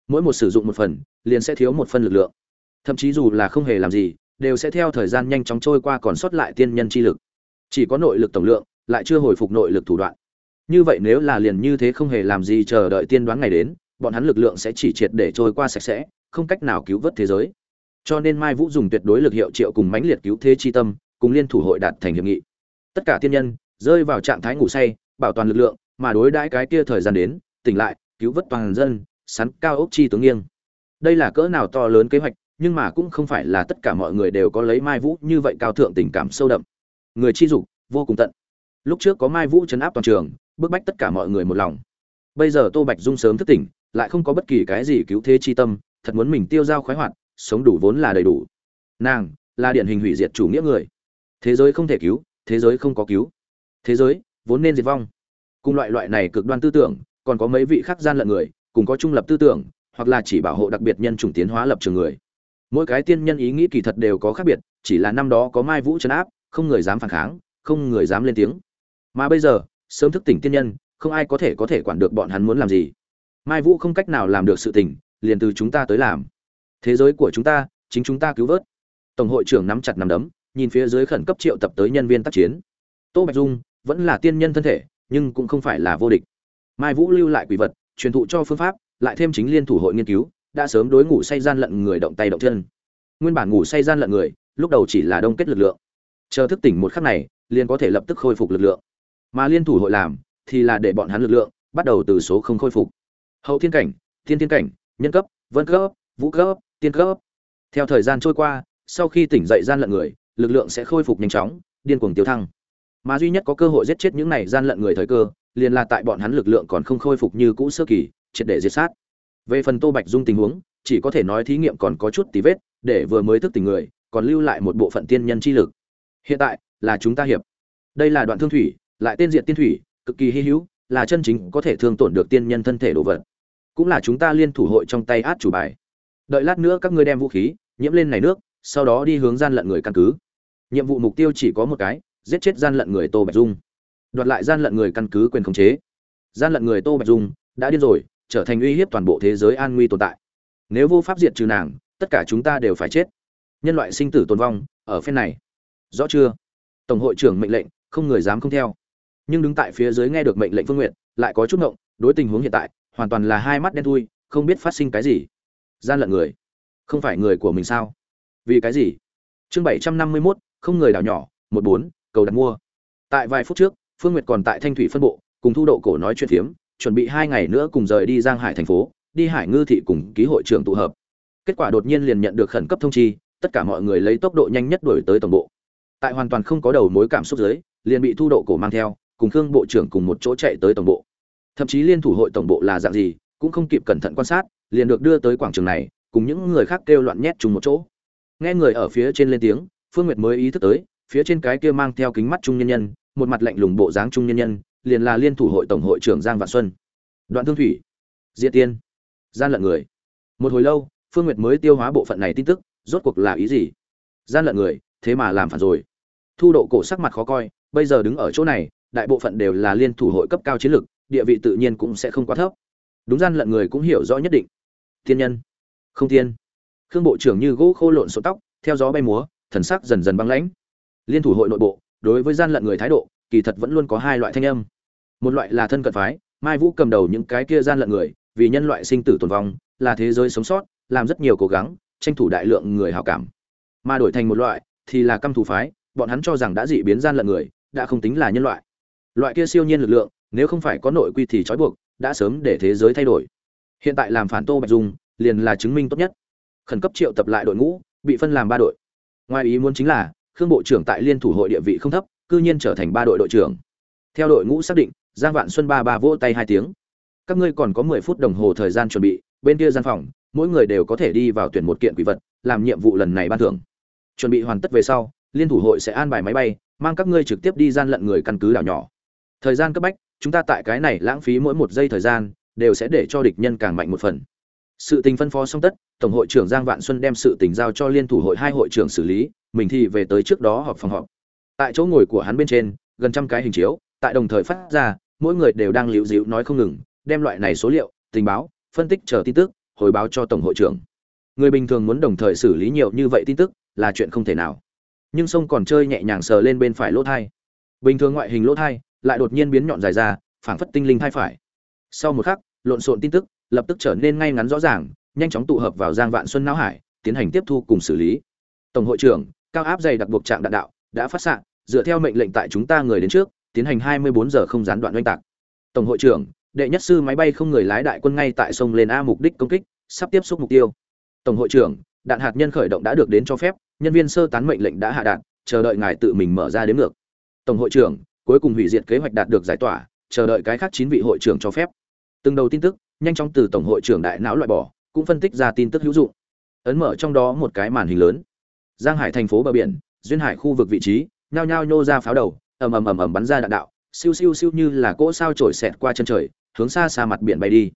Mỗi một sử dụng một phần, liền sẽ thiếu một phần lực lượng. Thậm chí dù là không hề làm gì, đều sẽ theo thời gian nhanh chóng trôi qua còn sót lại tiên nhân chi lực. Chỉ có nội lực tổng lượng, lại chưa hồi phục nội lực thủ đoạn. Như vậy nếu là liền như thế không hề làm gì chờ đợi tiên đoán ngày đến, bọn hắn lực lượng sẽ chỉ triệt để trôi qua sạch sẽ, không cách nào cứu vớt thế giới. Cho nên mai vũ dùng tuyệt đối lực hiệu triệu cùng mãnh liệt cứu thế chi tâm, cùng liên thủ hội đạt thành hiệp nghị tất cả tiên nhân rơi vào trạng thái ngủ say, bảo toàn lực lượng, mà đối đãi cái kia thời gian đến, tỉnh lại, cứu vớt toàn dân, sắn cao ốc chi tướng nghiêng. Đây là cỡ nào to lớn kế hoạch, nhưng mà cũng không phải là tất cả mọi người đều có lấy mai vũ như vậy cao thượng tình cảm sâu đậm. Người chi dục, vô cùng tận. Lúc trước có mai vũ chấn áp toàn trường, bức bách tất cả mọi người một lòng. Bây giờ tô bạch dung sớm thức tỉnh, lại không có bất kỳ cái gì cứu thế chi tâm, thật muốn mình tiêu dao khoái hoạt, sống đủ vốn là đầy đủ. Nàng là điển hình hủy diệt chủ nghĩa người. Thế giới không thể cứu thế giới không có cứu. Thế giới, vốn nên diệt vong. Cùng loại loại này cực đoan tư tưởng, còn có mấy vị khác gian lận người, cùng có trung lập tư tưởng, hoặc là chỉ bảo hộ đặc biệt nhân chủng tiến hóa lập trường người. Mỗi cái tiên nhân ý nghĩ kỳ thật đều có khác biệt, chỉ là năm đó có mai vũ trấn áp, không người dám phản kháng, không người dám lên tiếng. Mà bây giờ, sớm thức tỉnh tiên nhân, không ai có thể có thể quản được bọn hắn muốn làm gì. Mai vũ không cách nào làm được sự tỉnh liền từ chúng ta tới làm. Thế giới của chúng ta, chính chúng ta cứu vớt. Tổng hội trưởng nắm chặt nắm đấm nhìn phía dưới khẩn cấp triệu tập tới nhân viên tác chiến. Tô bạch dung vẫn là tiên nhân thân thể, nhưng cũng không phải là vô địch. Mai vũ lưu lại quỷ vật, truyền thụ cho phương pháp, lại thêm chính liên thủ hội nghiên cứu, đã sớm đối ngủ say gian lận người động tay động chân. Nguyên bản ngủ say gian lận người, lúc đầu chỉ là đông kết lực lượng. Chờ thức tỉnh một khắc này, liền có thể lập tức khôi phục lực lượng. Mà liên thủ hội làm, thì là để bọn hắn lực lượng, bắt đầu từ số không khôi phục. Hậu thiên cảnh, thiên thiên cảnh, nhân cấp, vân cấp, vũ cấp, tiên cấp. Theo thời gian trôi qua, sau khi tỉnh dậy gian lận người lực lượng sẽ khôi phục nhanh chóng, điên cuồng tiêu thăng. Mà duy nhất có cơ hội giết chết những này gian lận người thời cơ, liền là tại bọn hắn lực lượng còn không khôi phục như cũ sơ kỳ, triệt để diệt sát. Về phần tô bạch dung tình huống, chỉ có thể nói thí nghiệm còn có chút tí vết, để vừa mới thức tỉnh người, còn lưu lại một bộ phận tiên nhân chi lực. Hiện tại, là chúng ta hiệp. Đây là đoạn thương thủy, lại tên diện tiên thủy, cực kỳ hy hữu, là chân chính có thể thương tổn được tiên nhân thân thể đồ vật. Cũng là chúng ta liên thủ hội trong tay át chủ bài. Đợi lát nữa các ngươi đem vũ khí, nhiễm lên này nước, sau đó đi hướng gian lận người căn cứ nhiệm vụ mục tiêu chỉ có một cái, giết chết gian lận người tô bạch dung. Đoạt lại gian lận người căn cứ quyền khống chế. Gian lận người tô bạch dung đã điên rồi, trở thành uy hiếp toàn bộ thế giới an nguy tồn tại. Nếu vô pháp diệt trừ nàng, tất cả chúng ta đều phải chết. Nhân loại sinh tử tồn vong, ở phen này. Rõ chưa? Tổng hội trưởng mệnh lệnh, không người dám không theo. Nhưng đứng tại phía dưới nghe được mệnh lệnh phương nguyện lại có chút ngộng, đối tình huống hiện tại, hoàn toàn là hai mắt đen thui, không biết phát sinh cái gì. Gian lận người, không phải người của mình sao? Vì cái gì? Chương bảy trăm năm mươi mốt không người đảo nhỏ, một bốn, cầu đặt mua. Tại vài phút trước, phương nguyệt còn tại thanh thủy phân bộ, cùng thu độ cổ nói chuyện phiếm, chuẩn bị hai ngày nữa cùng rời đi giang hải thành phố, đi hải ngư thị cùng ký hội trưởng tụ hợp. Kết quả đột nhiên liền nhận được khẩn cấp thông chi, tất cả mọi người lấy tốc độ nhanh nhất đuổi tới tổng bộ. Tại hoàn toàn không có đầu mối cảm xúc giới liền bị thu độ cổ mang theo, cùng khương bộ trưởng cùng một chỗ chạy tới tổng bộ. Thậm chí liên thủ hội tổng bộ là dạng gì, cũng không kịp cẩn thận quan sát, liền được đưa tới quảng trường này, cùng những người khác kêu loạn nhét chung một chỗ. Nghe người ở phía trên lên tiếng phương nguyệt mới ý thức tới phía trên cái kia mang theo kính mắt trung nhân nhân một mặt lạnh lùng bộ dáng trung nhân nhân liền là liên thủ hội tổng hội trưởng giang vạn xuân. Đoạn thương thủy diệt tiên gian lận người. Một hồi lâu phương nguyệt mới tiêu hóa bộ phận này tin tức rốt cuộc là ý gì? Gian lận người thế mà làm phản rồi. Thu độ cổ sắc mặt khó coi bây giờ đứng ở chỗ này đại bộ phận đều là liên thủ hội cấp cao chiến lực, địa vị tự nhiên cũng sẽ không quá thấp. Đúng gian lận người cũng hiểu rõ nhất định. Thiên nhân không thiên khương bộ trưởng như gỗ khô lộn số tóc theo gió bay múa thần sắc dần dần băng lãnh. Liên thủ hội nội bộ, đối với gian lận người thái độ, kỳ thật vẫn luôn có hai loại thanh âm. Một loại là thân cận phái, mai vũ cầm đầu những cái kia gian lận người, vì nhân loại sinh tử tồn vong, là thế giới sống sót, làm rất nhiều cố gắng, tranh thủ đại lượng người hảo cảm. Mà đổi thành một loại, thì là căm thù phái, bọn hắn cho rằng đã dị biến gian lận người, đã không tính là nhân loại. Loại kia siêu nhiên lực lượng, nếu không phải có nội quy thì trói buộc, đã sớm để thế giới thay đổi. Hiện tại làm phản tô bạch dung, liền là chứng minh tốt nhất. Khẩn cấp triệu tập lại đội ngũ, bị phân làm ba đội ngoài ý muốn chính là, khương bộ trưởng tại liên thủ hội địa vị không thấp, cư nhiên trở thành ba đội đội trưởng. Theo đội ngũ xác định, giang vạn xuân ba ba vỗ tay hai tiếng. Các ngươi còn có mười phút đồng hồ thời gian chuẩn bị, bên kia gian phòng, mỗi người đều có thể đi vào tuyển một kiện quỷ vật, làm nhiệm vụ lần này ban thưởng. Chuẩn bị hoàn tất về sau, liên thủ hội sẽ an bài máy bay, mang các ngươi trực tiếp đi gian lận người căn cứ đảo nhỏ. Thời gian cấp bách, chúng ta tại cái này lãng phí mỗi một giây thời gian, đều sẽ để cho địch nhân càng mạnh một phần sự tình phân phó xong tất, tổng hội trưởng giang vạn xuân đem sự tình giao cho liên thủ hội hai hội trưởng xử lý, mình thì về tới trước đó họp phòng họp. Tại chỗ ngồi của hắn bên trên, gần trăm cái hình chiếu, tại đồng thời phát ra, mỗi người đều đang liễu dịu nói không ngừng, đem loại này số liệu, tình báo, phân tích chờ tin tức, hồi báo cho tổng hội trưởng. Người bình thường muốn đồng thời xử lý nhiều như vậy tin tức, là chuyện không thể nào. Nhưng sông còn chơi nhẹ nhàng sờ lên bên phải lỗ thai. Bình thường ngoại hình lỗ thai, lại đột nhiên biến nhọn dài ra, phảng phất tinh linh thai phải. Sau một khắc, lộn xộn tin tức lập tức trở nên ngay ngắn rõ ràng, nhanh chóng tụ hợp vào giang vạn xuân não hải, tiến hành tiếp thu cùng xử lý. Tổng hội trưởng, cao áp dày đặc buộc trạng đạn đạo, đã phát xạ, dựa theo mệnh lệnh tại chúng ta người đến trước, tiến hành 24 giờ không gián đoạn oanh tạc. Tổng hội trưởng, đệ nhất sư máy bay không người lái đại quân ngay tại sông lên a mục đích công kích, sắp tiếp xúc mục tiêu. Tổng hội trưởng, đạn hạt nhân khởi động đã được đến cho phép, nhân viên sơ tán mệnh lệnh đã hạ đạn, chờ đợi ngài tự mình mở ra đến ngược. Tổng hội trưởng, cuối cùng hủy diệt kế hoạch đạt được giải tỏa, chờ đợi cái khác chín vị hội trưởng cho phép. Từng đầu tin tức nhanh chóng từ tổng hội trưởng đại não loại bỏ, cũng phân tích ra tin tức hữu dụng. Ấn mở trong đó một cái màn hình lớn. Giang hải thành phố bờ biển, duyên hải khu vực vị trí, nhao nhao nhô ra pháo đầu, ầm ầm ầm ầm bắn ra đạn đạo, siêu siêu siêu như là cỗ sao trổi xẹt qua chân trời, hướng xa xa mặt biển bay đi.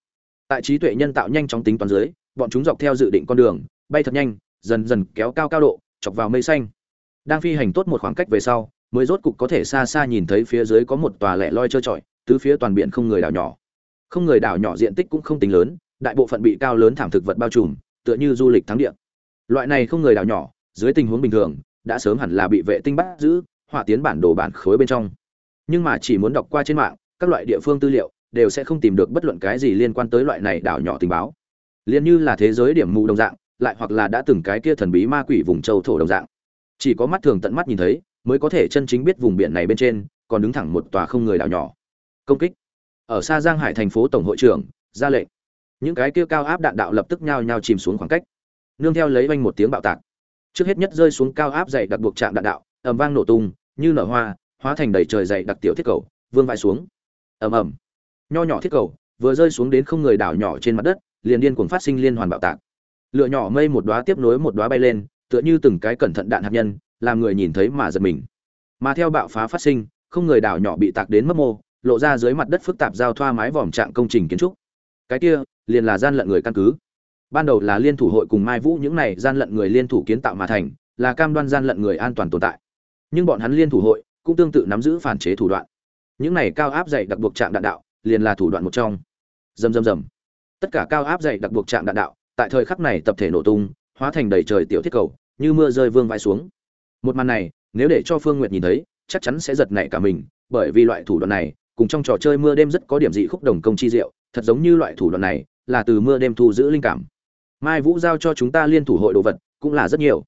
Tại trí tuệ nhân tạo nhanh chóng tính toán dưới, bọn chúng dọc theo dự định con đường, bay thật nhanh, dần dần kéo cao cao độ, chọc vào mây xanh. Đang phi hành tốt một khoảng cách về sau, mới rốt cục có thể xa xa nhìn thấy phía dưới có một tòa lẻ loi trơ trọi, tứ phía toàn biển không người đảo nhỏ không người đảo nhỏ diện tích cũng không tính lớn, đại bộ phận bị cao lớn thảm thực vật bao trùm, tựa như du lịch thắng địa. Loại này không người đảo nhỏ, dưới tình huống bình thường, đã sớm hẳn là bị vệ tinh bắt giữ, hỏa tiến bản đồ bản khối bên trong. Nhưng mà chỉ muốn đọc qua trên mạng, các loại địa phương tư liệu, đều sẽ không tìm được bất luận cái gì liên quan tới loại này đảo nhỏ tình báo. Liền như là thế giới điểm mù đồng dạng, lại hoặc là đã từng cái kia thần bí ma quỷ vùng châu thổ đồng dạng. Chỉ có mắt thường tận mắt nhìn thấy, mới có thể chân chính biết vùng biển này bên trên, còn đứng thẳng một tòa không người đảo nhỏ. Công kích ở xa giang hải thành phố tổng hội trưởng, ra lệnh. Những cái kia cao áp đạn đạo lập tức nhao nhao chìm xuống khoảng cách. Nương theo lấy vanh một tiếng bạo tạc. Trước hết nhất rơi xuống cao áp dày đặc buộc chạm đạn đạo, ầm vang nổ tung, như nở hoa, hóa thành đầy trời dày đặc tiểu thiết cầu, vương vãi xuống. Ầm ầm. Nho nhỏ thiết cầu, vừa rơi xuống đến không người đảo nhỏ trên mặt đất, liền điên cuồng phát sinh liên hoàn bạo tạc. Lửa nhỏ mây một đóa tiếp nối một đóa bay lên, tựa như từng cái cẩn thận đạn hạt nhân, làm người nhìn thấy mà giật mình. Mà theo bạo phá phát sinh, không người đảo nhỏ bị tạc đến mất mô lộ ra dưới mặt đất phức tạp giao thoa mái vòm trạng công trình kiến trúc. Cái kia, liền là gian lận người căn cứ. Ban đầu là liên thủ hội cùng mai vũ, những này gian lận người liên thủ kiến tạo mà thành, là cam đoan gian lận người an toàn tồn tại. Nhưng bọn hắn liên thủ hội, cũng tương tự nắm giữ phản chế thủ đoạn. Những này cao áp dày đặc buộc chạm đạn đạo, liền là thủ đoạn một trong. Dầm dầm dầm tất cả cao áp dày đặc buộc chạm đạn đạo, tại thời khắc này tập thể nổ tung, hóa thành đầy trời tiểu thiết cầu, như mưa rơi vương vai xuống. Một màn này, nếu để cho phương nguyệt nhìn thấy, chắc chắn sẽ giật nảy cả mình, bởi vì loại thủ đoạn này cùng trong trò chơi mưa đêm rất có điểm dị khúc đồng công chi diệu, thật giống như loại thủ đoạn này, là từ mưa đêm thu giữ linh cảm. Mai vũ giao cho chúng ta liên thủ hội đồ vật, cũng là rất nhiều.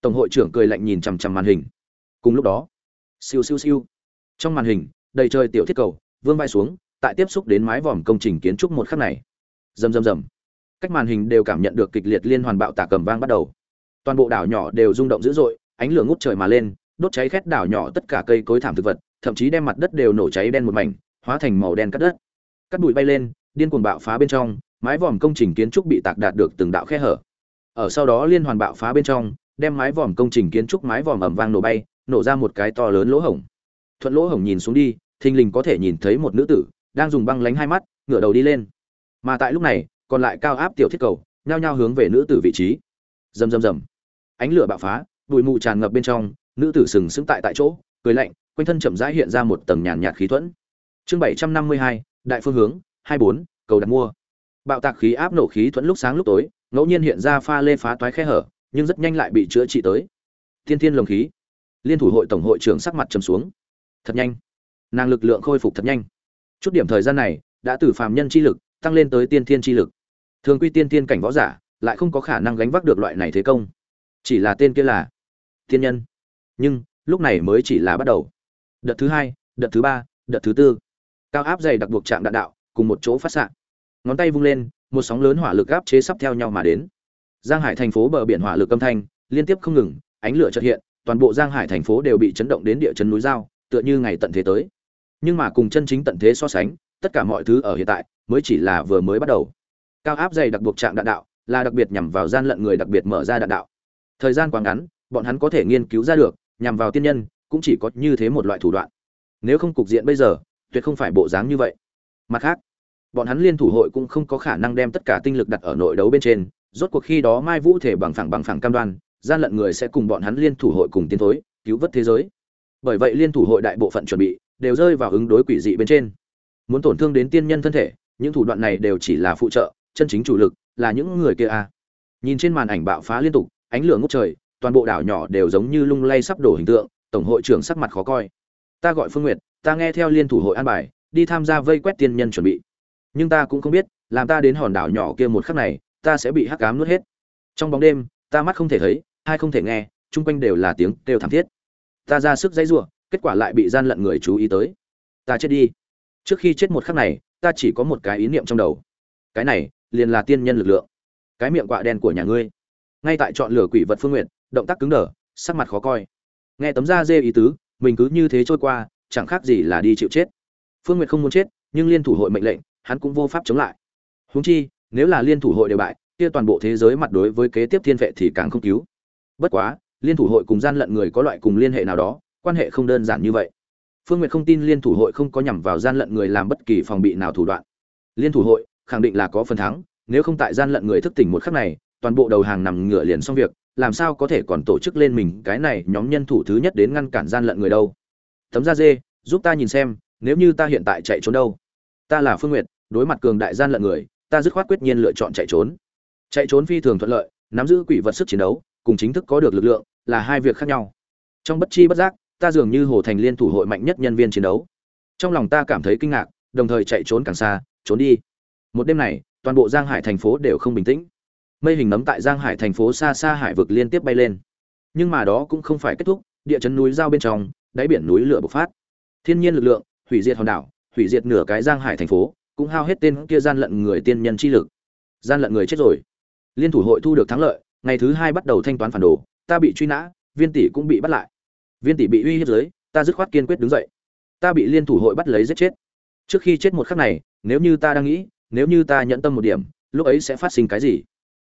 Tổng hội trưởng cười lạnh nhìn chằm chằm màn hình. Cùng lúc đó, siêu siêu siêu. Trong màn hình, đầy trời tiểu thiết cầu, vương vai xuống, tại tiếp xúc đến mái vòm công trình kiến trúc một khắc này. Rầm rầm rầm. Cách màn hình đều cảm nhận được kịch liệt liên hoàn bạo tạc cầm vang bắt đầu. Toàn bộ đảo nhỏ đều rung động dữ dội, ánh lửa ngút trời mà lên, đốt cháy khét đảo nhỏ tất cả cây cối thảm thực vật thậm chí đem mặt đất đều nổ cháy đen một mảnh, hóa thành màu đen cắt đất. Cắt bụi bay lên, điên cuồng bạo phá bên trong, mái vòm công trình kiến trúc bị tạc đạt được từng đạo khe hở. Ở sau đó liên hoàn bạo phá bên trong, đem mái vòm công trình kiến trúc mái vòm ẩm vang nổ bay, nổ ra một cái to lớn lỗ hổng. Thuận lỗ hổng nhìn xuống đi, thình lình có thể nhìn thấy một nữ tử đang dùng băng lánh hai mắt, ngửa đầu đi lên. Mà tại lúc này, còn lại cao áp tiểu thiết cầu, nhao nhao hướng về nữ tử vị trí. Rầm rầm rầm. Ánh lửa bạo phá, bụi mù tràn ngập bên trong, nữ tử sừng sững tại tại chỗ, cười lạnh quanh thân chậm rãi hiện ra một tầng nhàn nhạt khí thuẫn. Chương bảy trăm năm mươi hai, đại phương hướng, hai bốn, cầu đặt mua. Bạo tạc khí áp nổ khí thuẫn lúc sáng lúc tối, ngẫu nhiên hiện ra pha lê phá toái khe hở, nhưng rất nhanh lại bị chữa trị tới. Thiên thiên lồng khí. Liên thủ hội tổng hội trưởng sắc mặt trầm xuống. Thật nhanh. Nàng lực lượng khôi phục thật nhanh. Chút điểm thời gian này, đã từ phàm nhân chi lực, tăng lên tới tiên thiên chi lực. Thường quy tiên thiên cảnh võ giả, lại không có khả năng gánh vác được loại này thế công. Chỉ là tên kia là tiên nhân. Nhưng, lúc này mới chỉ là bắt đầu đợt thứ hai, đợt thứ ba, đợt thứ tư. Cao áp dày đặc buộc chạm đạn đạo, cùng một chỗ phát xạ ngón tay vung lên, một sóng lớn hỏa lực áp chế sắp theo nhau mà đến. Giang hải thành phố bờ biển hỏa lực âm thanh, liên tiếp không ngừng, ánh lửa chợt hiện, toàn bộ giang hải thành phố đều bị chấn động đến địa chấn núi giao, tựa như ngày tận thế tới. Nhưng mà cùng chân chính tận thế so sánh, tất cả mọi thứ ở hiện tại mới chỉ là vừa mới bắt đầu. Cao áp dày đặc buộc trạm đạn đạo là đặc biệt nhằm vào gian lận người đặc biệt mở ra đạn đạo. Thời gian quá ngắn, bọn hắn có thể nghiên cứu ra được, nhằm vào tiên nhân cũng chỉ có như thế một loại thủ đoạn. Nếu không cục diện bây giờ, tuyệt không phải bộ dáng như vậy. Mặt khác, bọn hắn liên thủ hội cũng không có khả năng đem tất cả tinh lực đặt ở nội đấu bên trên, rốt cuộc khi đó mai vũ thể bằng phẳng bằng phẳng cam đoan, gian lận người sẽ cùng bọn hắn liên thủ hội cùng tiến thối, cứu vớt thế giới. Bởi vậy liên thủ hội đại bộ phận chuẩn bị, đều rơi vào ứng đối quỷ dị bên trên. Muốn tổn thương đến tiên nhân thân thể, những thủ đoạn này đều chỉ là phụ trợ, chân chính chủ lực, là những người kia a. Nhìn trên màn ảnh bạo phá liên tục, ánh lửa ngút trời, toàn bộ đảo nhỏ đều giống như lung lay sắp đổ hình tượng tổng hội trưởng sắc mặt khó coi. Ta gọi phương nguyệt, ta nghe theo liên thủ hội an bài, đi tham gia vây quét tiên nhân chuẩn bị. Nhưng ta cũng không biết, làm ta đến hòn đảo nhỏ kia một khắc này, ta sẽ bị hắc cám nuốt hết. Trong bóng đêm, ta mắt không thể thấy, hai không thể nghe, chung quanh đều là tiếng kêu thảm thiết. Ta ra sức dãy giụa kết quả lại bị gian lận người chú ý tới. Ta chết đi. Trước khi chết một khắc này, ta chỉ có một cái ý niệm trong đầu. Cái này, liền là tiên nhân lực lượng. Cái miệng quạ đen của nhà ngươi. Ngay tại chọn lửa quỷ vật phương nguyện động tác cứng đờ, sắc mặt khó coi nghe tấm da dê ý tứ, mình cứ như thế trôi qua, chẳng khác gì là đi chịu chết. Phương nguyệt không muốn chết, nhưng liên thủ hội mệnh lệnh, hắn cũng vô pháp chống lại. Huống chi, nếu là liên thủ hội đều bại, kia toàn bộ thế giới mặt đối với kế tiếp thiên vệ thì càng không cứu. Bất quá, liên thủ hội cùng gian lận người có loại cùng liên hệ nào đó, quan hệ không đơn giản như vậy. Phương nguyệt không tin liên thủ hội không có nhằm vào gian lận người làm bất kỳ phòng bị nào thủ đoạn. Liên thủ hội, khẳng định là có phần thắng, nếu không tại gian lận người thức tỉnh một khắc này, toàn bộ đầu hàng nằm ngửa liền xong việc làm sao có thể còn tổ chức lên mình cái này nhóm nhân thủ thứ nhất đến ngăn cản gian lận người đâu? Tấm da dê, giúp ta nhìn xem, nếu như ta hiện tại chạy trốn đâu? Ta là phương nguyệt, đối mặt cường đại gian lận người, ta dứt khoát quyết nhiên lựa chọn chạy trốn. Chạy trốn phi thường thuận lợi, nắm giữ quỷ vật sức chiến đấu, cùng chính thức có được lực lượng, là hai việc khác nhau. Trong bất chi bất giác, ta dường như hồ thành liên thủ hội mạnh nhất nhân viên chiến đấu. Trong lòng ta cảm thấy kinh ngạc, đồng thời chạy trốn càng xa, trốn đi. Một đêm này, toàn bộ giang hải thành phố đều không bình tĩnh mây hình nấm tại giang hải thành phố xa xa hải vực liên tiếp bay lên. Nhưng mà đó cũng không phải kết thúc, địa chấn núi giao bên trong, đáy biển núi lửa bộc phát. Thiên nhiên lực lượng, hủy diệt hòn đảo, hủy diệt nửa cái giang hải thành phố, cũng hao hết tên kia gian lận người tiên nhân chi lực. Gian lận người chết rồi. Liên thủ hội thu được thắng lợi, ngày thứ hai bắt đầu thanh toán phản đồ, ta bị truy nã, viên tỷ cũng bị bắt lại. Viên tỷ bị uy hiếp dưới ta dứt khoát kiên quyết đứng dậy. Ta bị liên thủ hội bắt lấy giết chết. Trước khi chết một khắc này, nếu như ta đang nghĩ, nếu như ta nhận tâm một điểm, lúc ấy sẽ phát sinh cái gì?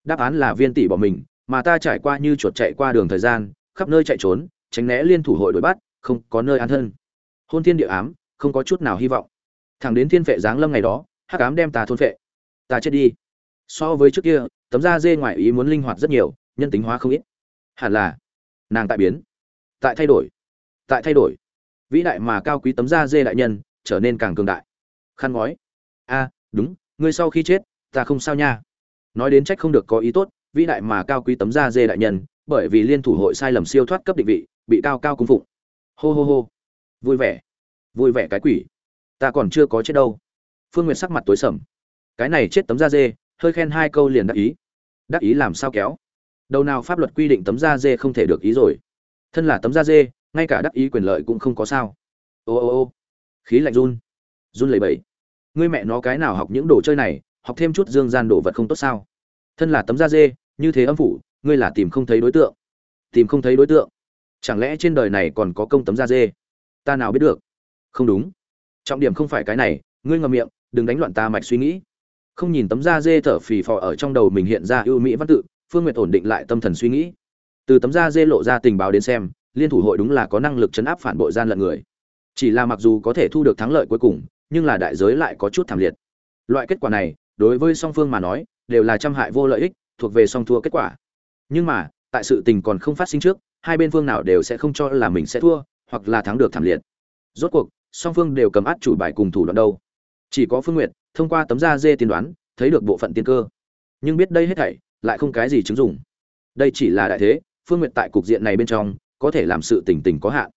Đáp án là viên tỷ bỏ mình, mà ta trải qua như chuột chạy qua đường thời gian, khắp nơi chạy trốn, tránh né liên thủ hội đuổi bắt, không có nơi an thân. Hôn thiên địa ám, không có chút nào hy vọng. Thẳng đến thiên vệ giáng lâm ngày đó, hắc ám đem ta thôn vệ ta chết đi. So với trước kia, tấm da dê ngoài ý muốn linh hoạt rất nhiều, nhân tính hóa không ít. Hẳn là, nàng tại biến. Tại thay đổi. Tại thay đổi. Vĩ đại mà cao quý tấm da dê đại nhân, trở nên càng cường đại. Khăn ngói. A, đúng, ngươi sau khi chết, ta không sao nha nói đến trách không được có ý tốt, vĩ đại mà cao quý tấm da dê đại nhân, bởi vì liên thủ hội sai lầm siêu thoát cấp định vị, bị cao cao cung phụng. Hô hô hô. Vui vẻ. Vui vẻ cái quỷ. Ta còn chưa có chết đâu. Phương n g u y ệ t sắc mặt tối sầm. Cái này chết tấm da dê, hơi khen hai câu liền đắc ý. Đắc ý làm sao kéo? Đầu nào pháp luật quy định tấm da dê không thể được ý rồi. Thân là tấm da dê, ngay cả đắc ý quyền lợi cũng không có sao. Ô ô ô. Khí lạnh run. Run lầy bẫy ngươi mẹ nó cái nào học những đồ chơi này học thêm chút dương gian đồ vật không tốt sao? Thân là tấm da dê, như thế âm phủ, ngươi là tìm không thấy đối tượng. Tìm không thấy đối tượng. Chẳng lẽ trên đời này còn có công tấm da dê? Ta nào biết được. Không đúng. Trọng điểm không phải cái này, ngươi ngậm miệng, đừng đánh loạn ta mạch suy nghĩ. Không nhìn tấm da dê thở phì phò ở trong đầu mình hiện ra ưu mỹ văn tự, phương nguyệt ổn định lại tâm thần suy nghĩ. Từ tấm da dê lộ ra tình báo đến xem, liên thủ hội đúng là có năng lực chấn áp phản bội gian lận người. Chỉ là mặc dù có thể thu được thắng lợi cuối cùng, nhưng là đại giới lại có chút thảm liệt. Loại kết quả này đối với song phương mà nói, đều là trăm hại vô lợi ích, thuộc về song thua kết quả. Nhưng mà, tại sự tình còn không phát sinh trước, hai bên phương nào đều sẽ không cho là mình sẽ thua, hoặc là thắng được thảm liệt. Rốt cuộc, song phương đều cầm át chủ bài cùng thủ đoạn đâu. Chỉ có phương nguyện thông qua tấm da dê tiên đoán, thấy được bộ phận tiên cơ. Nhưng biết đây hết thảy, lại không cái gì chứng dụng. Đây chỉ là đại thế, phương nguyện tại cục diện này bên trong, có thể làm sự tình tình có hạn.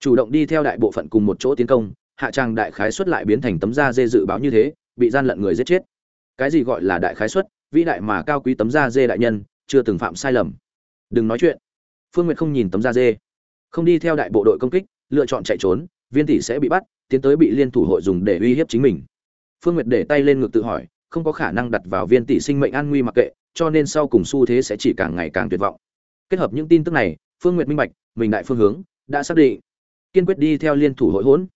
Chủ động đi theo đại bộ phận cùng một chỗ tiến công, hạ trang đại khái xuất lại biến thành tấm da dê dự báo như thế, bị gian lận người giết chết cái gì gọi là đại khái xuất, vĩ đại mà cao quý tấm da dê đại nhân, chưa từng phạm sai lầm. Đừng nói chuyện. Phương nguyệt không nhìn tấm da dê. Không đi theo đại bộ đội công kích, lựa chọn chạy trốn, viên tỷ sẽ bị bắt, tiến tới bị liên thủ hội dùng để uy hiếp chính mình. Phương nguyệt để tay lên ngực tự hỏi, không có khả năng đặt vào viên tỷ sinh mệnh an nguy mặc kệ, cho nên sau cùng xu thế sẽ chỉ càng ngày càng tuyệt vọng. Kết hợp những tin tức này, phương nguyệt minh bạch, mình đại phương hướng, đã xác định. Kiên quyết đi theo liên thủ hội hỗn.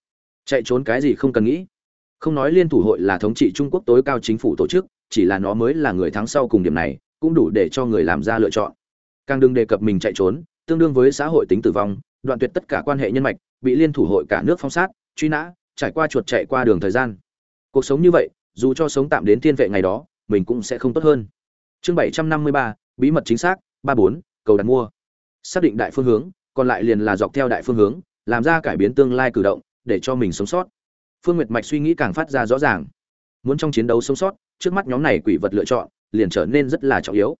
Chạy trốn cái gì không cần nghĩ không nói liên thủ hội là thống trị trung quốc tối cao chính phủ tổ chức, chỉ là nó mới là người thắng sau cùng điểm này, cũng đủ để cho người làm ra lựa chọn. Càng đừng đề cập mình chạy trốn, tương đương với xã hội tính tử vong, đoạn tuyệt tất cả quan hệ nhân mạch, bị liên thủ hội cả nước phong sát, truy nã, trải qua chuột chạy qua đường thời gian. Cuộc sống như vậy, dù cho sống tạm đến tiên vệ ngày đó, mình cũng sẽ không tốt hơn. Chương bảy trăm năm mươi ba, bí mật chính xác, ba bốn, cầu đặt mua. Xác định đại phương hướng, còn lại liền là dọc theo đại phương hướng, làm ra cải biến tương lai cử động, để cho mình sống sót phương nguyệt mạch suy nghĩ càng phát ra rõ ràng. Muốn trong chiến đấu sống sót, trước mắt nhóm này quỷ vật lựa chọn, liền trở nên rất là trọng yếu.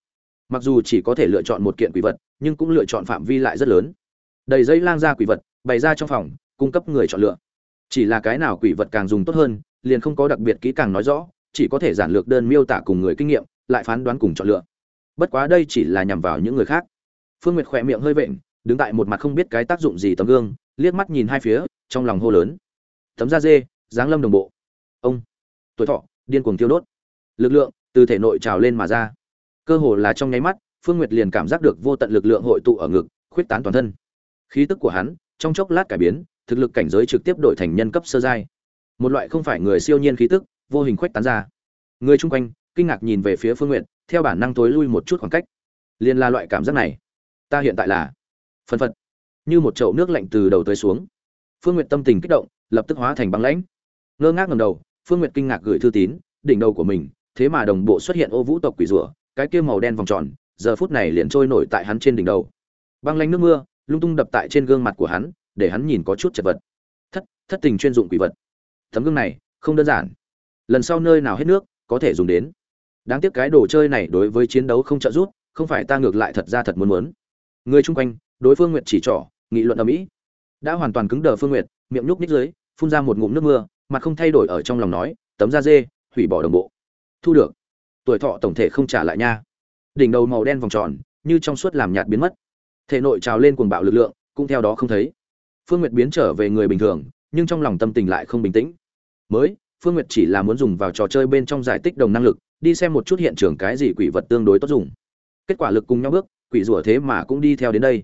Mặc dù chỉ có thể lựa chọn một kiện quỷ vật, nhưng cũng lựa chọn phạm vi lại rất lớn. Đầy dây lang ra quỷ vật, bày ra trong phòng, cung cấp người chọn lựa. Chỉ là cái nào quỷ vật càng dùng tốt hơn, liền không có đặc biệt kỹ càng nói rõ, chỉ có thể giản lược đơn miêu tả cùng người kinh nghiệm, lại phán đoán cùng chọn lựa. Bất quá đây chỉ là nhằm vào những người khác. Phương nguyệt khỏe miệng hơi vện, đứng tại một mặt không biết cái tác dụng gì tấm gương, liếc mắt nhìn hai phía, trong lòng hô lớn tấm da dê giáng lâm đồng bộ. Ông, tuổi thọ, điên cuồng tiêu đốt. Lực lượng, từ thể nội trào lên mà ra. Cơ hồ là trong nháy mắt, phương nguyệt liền cảm giác được vô tận lực lượng hội tụ ở ngực, khuyết tán toàn thân. Khí tức của hắn, trong chốc lát cải biến, thực lực cảnh giới trực tiếp đổi thành nhân cấp sơ giai. Một loại không phải người siêu nhiên khí tức, vô hình khuếch tán ra. Người chung quanh, kinh ngạc nhìn về phía phương nguyệt, theo bản năng tối lui một chút khoảng cách. Liền là loại cảm giác này. Ta hiện tại là phân phật. Như một chậu nước lạnh từ đầu tới xuống. Phương nguyệt tâm tình kích động lập tức hóa thành băng lãnh. Ngơ ngác ngầm đầu, phương nguyệt kinh ngạc gửi thư tín, đỉnh đầu của mình, thế mà đồng bộ xuất hiện ô vũ tộc quỷ rủa, cái kia màu đen vòng tròn, giờ phút này liền trôi nổi tại hắn trên đỉnh đầu. Băng lanh nước mưa, lung tung đập tại trên gương mặt của hắn, để hắn nhìn có chút chật vật. Thất thất tình chuyên dụng quỷ vật. Tấm gương này, không đơn giản. Lần sau nơi nào hết nước, có thể dùng đến. Đáng tiếc cái đồ chơi này đối với chiến đấu không trợ giúp, không phải ta ngược lại thật ra thật muốn muốn. Người chung quanh, đối phương nguyệt chỉ trỏ, nghị luận ở mỹ đã hoàn toàn cứng đờ phương nguyệt, miệng nhúc nhích dưới phun ra một ngụm nước mưa mặt không thay đổi ở trong lòng nói, tấm da dê, hủy bỏ đồng bộ. Thu được. Tuổi thọ tổng thể không trả lại nha. Đỉnh đầu màu đen vòng tròn, như trong suốt làm nhạt biến mất. Thể nội trào lên cuồng bạo lực lượng, cũng theo đó không thấy. Phương nguyệt biến trở về người bình thường, nhưng trong lòng tâm tình lại không bình tĩnh. Mới, phương nguyệt chỉ là muốn dùng vào trò chơi bên trong giải tích đồng năng lực, đi xem một chút hiện trường cái gì quỷ vật tương đối tốt dùng. Kết quả lực cùng nhau bước, quỷ rủa thế mà cũng đi theo đến đây.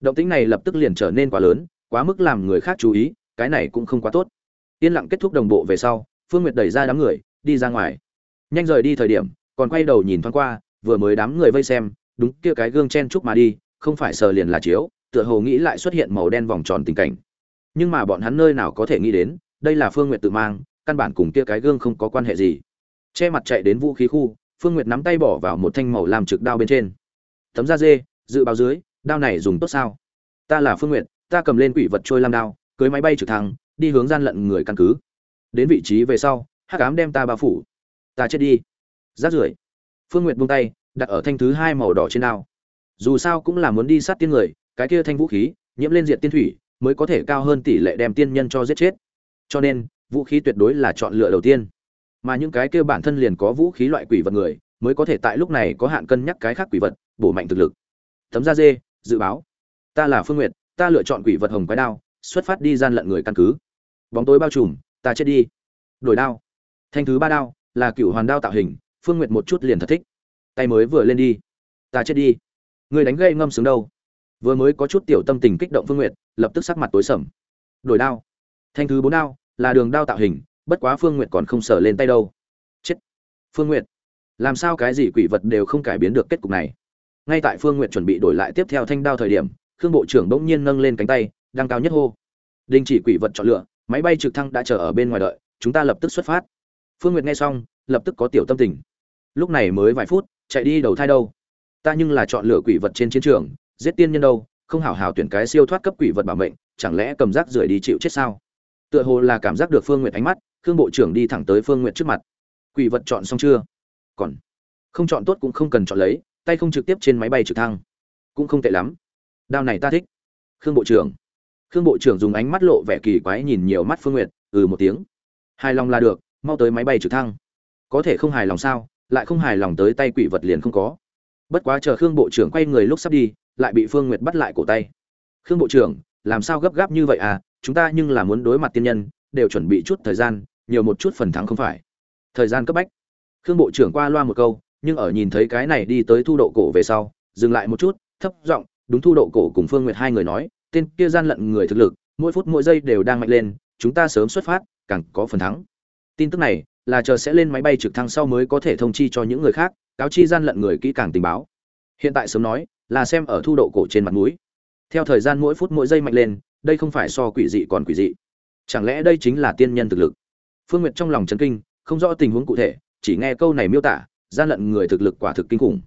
Động tĩnh này lập tức liền trở nên quá lớn, quá mức làm người khác chú ý cái này cũng không quá tốt. Yên lặng kết thúc đồng bộ về sau, phương nguyệt đẩy ra đám người, đi ra ngoài. Nhanh rời đi thời điểm, còn quay đầu nhìn thoáng qua, vừa mới đám người vây xem, đúng kia cái gương chen chúc mà đi, không phải sờ liền là chiếu, tựa hồ nghĩ lại xuất hiện màu đen vòng tròn tình cảnh. Nhưng mà bọn hắn nơi nào có thể nghĩ đến, đây là phương n g u y ệ t tự mang, căn bản cùng kia cái gương không có quan hệ gì. Che mặt chạy đến vũ khí khu, phương n g u y ệ t nắm tay bỏ vào một thanh màu làm trực đao bên trên. Tấm da dê, dự báo dưới, đao này dùng tốt sao? Ta là phương n g u y ệ t ta cầm lên quỷ vật trôi lam đao cưới máy bay trực thăng, đi hướng gian lận người căn cứ. Đến vị trí về sau, hắc cám đem ta bao phủ. Ta chết đi. Rát rưởi. Phương n g u y ệ t buông tay, đặt ở thanh thứ hai màu đỏ trên ao. dù sao cũng là muốn đi sát tiên người, cái kia thanh vũ khí, nhiễm lên diện tiên thủy, mới có thể cao hơn tỷ lệ đem tiên nhân cho giết chết. Cho nên, vũ khí tuyệt đối là chọn lựa đầu tiên. Mà những cái kia bản thân liền có vũ khí loại quỷ vật người, mới có thể tại lúc này có hạn cân nhắc cái khác quỷ vật, bổ mạnh thực lực. Tấm da dê, dự báo. Ta là phương nguyệt, ta lựa chọn quỷ vật hồng quái đao xuất phát đi gian lận người căn cứ. Bóng tối bao trùm, ta chết đi. Đổi đao. Thanh thứ ba đao, là cựu hoàn đao tạo hình, phương nguyệt một chút liền thật thích. Tay mới vừa lên đi. Ta chết đi. Người đánh gây ngâm sướng đâu? Vừa mới có chút tiểu tâm tình kích động phương nguyệt, lập tức sắc mặt tối sầm. Đổi đao. Thanh thứ bốn đao, là đường đao tạo hình, bất quá phương nguyệt còn không sở lên tay đâu. Chết. Phương nguyệt. Làm sao cái gì quỷ vật đều không cải biến được kết cục này? Ngay tại phương nguyệt chuẩn bị đổi lại tiếp theo thanh đao thời điểm, khương bộ trưởng bỗng nhiên nâng lên cánh tay đang cao nhất hô. Đình chỉ quỷ vật chọn lựa, máy bay trực thăng đã chờ ở bên ngoài đợi, chúng ta lập tức xuất phát. Phương nguyệt nghe xong, lập tức có tiểu tâm tình. Lúc này mới vài phút, chạy đi đầu thai đâu. Ta nhưng là chọn lựa quỷ vật trên chiến trường, giết tiên nhân đâu, không hảo hảo tuyển cái siêu thoát cấp quỷ vật bảo mệnh, chẳng lẽ cầm rác rưởi đi chịu chết sao? Tựa hồ là cảm giác được phương nguyệt ánh mắt, khương bộ trưởng đi thẳng tới phương nguyệt trước mặt. Quỷ vật chọn xong chưa? Còn không chọn tốt cũng không cần chọn lấy, tay không trực tiếp trên máy bay trực thăng. Cũng không tệ lắm. Đao này ta thích. Khương bộ trưởng khương bộ trưởng dùng ánh mắt lộ vẻ kỳ quái nhìn nhiều mắt phương nguyệt ừ một tiếng. Hài lòng là được, mau tới máy bay trực thăng. Có thể không hài lòng sao, lại không hài lòng tới tay quỷ vật liền không có. Bất quá chờ khương bộ trưởng quay người lúc sắp đi, lại bị phương nguyệt bắt lại cổ tay. Khương bộ trưởng, làm sao gấp gáp như vậy à chúng ta nhưng là muốn đối mặt tiên nhân, đều chuẩn bị chút thời gian, nhiều một chút phần thắng không phải. Thời gian cấp bách. Khương bộ trưởng qua loa một câu, nhưng ở nhìn thấy cái này đi tới thu độ cổ về sau, dừng lại một chút, thấp giọng, đúng thu độ cổ cùng phương nguyệt hai người nói tên kia gian lận người thực lực, mỗi phút mỗi giây đều đang mạnh lên, chúng ta sớm xuất phát, càng có phần thắng. Tin tức này là chờ sẽ lên máy bay trực thăng sau mới có thể thông chi cho những người khác, cáo chi gian lận người kỹ càng tình báo. Hiện tại sớm nói, là xem ở thu độ cổ trên mặt mũi. Theo thời gian mỗi phút mỗi giây mạnh lên, đây không phải so quỷ dị còn quỷ dị. Chẳng lẽ đây chính là tiên nhân thực lực? Phương nguyệt trong lòng chấn kinh, không rõ tình huống cụ thể, chỉ nghe câu này miêu tả, gian lận người thực lực quả thực kinh khủng.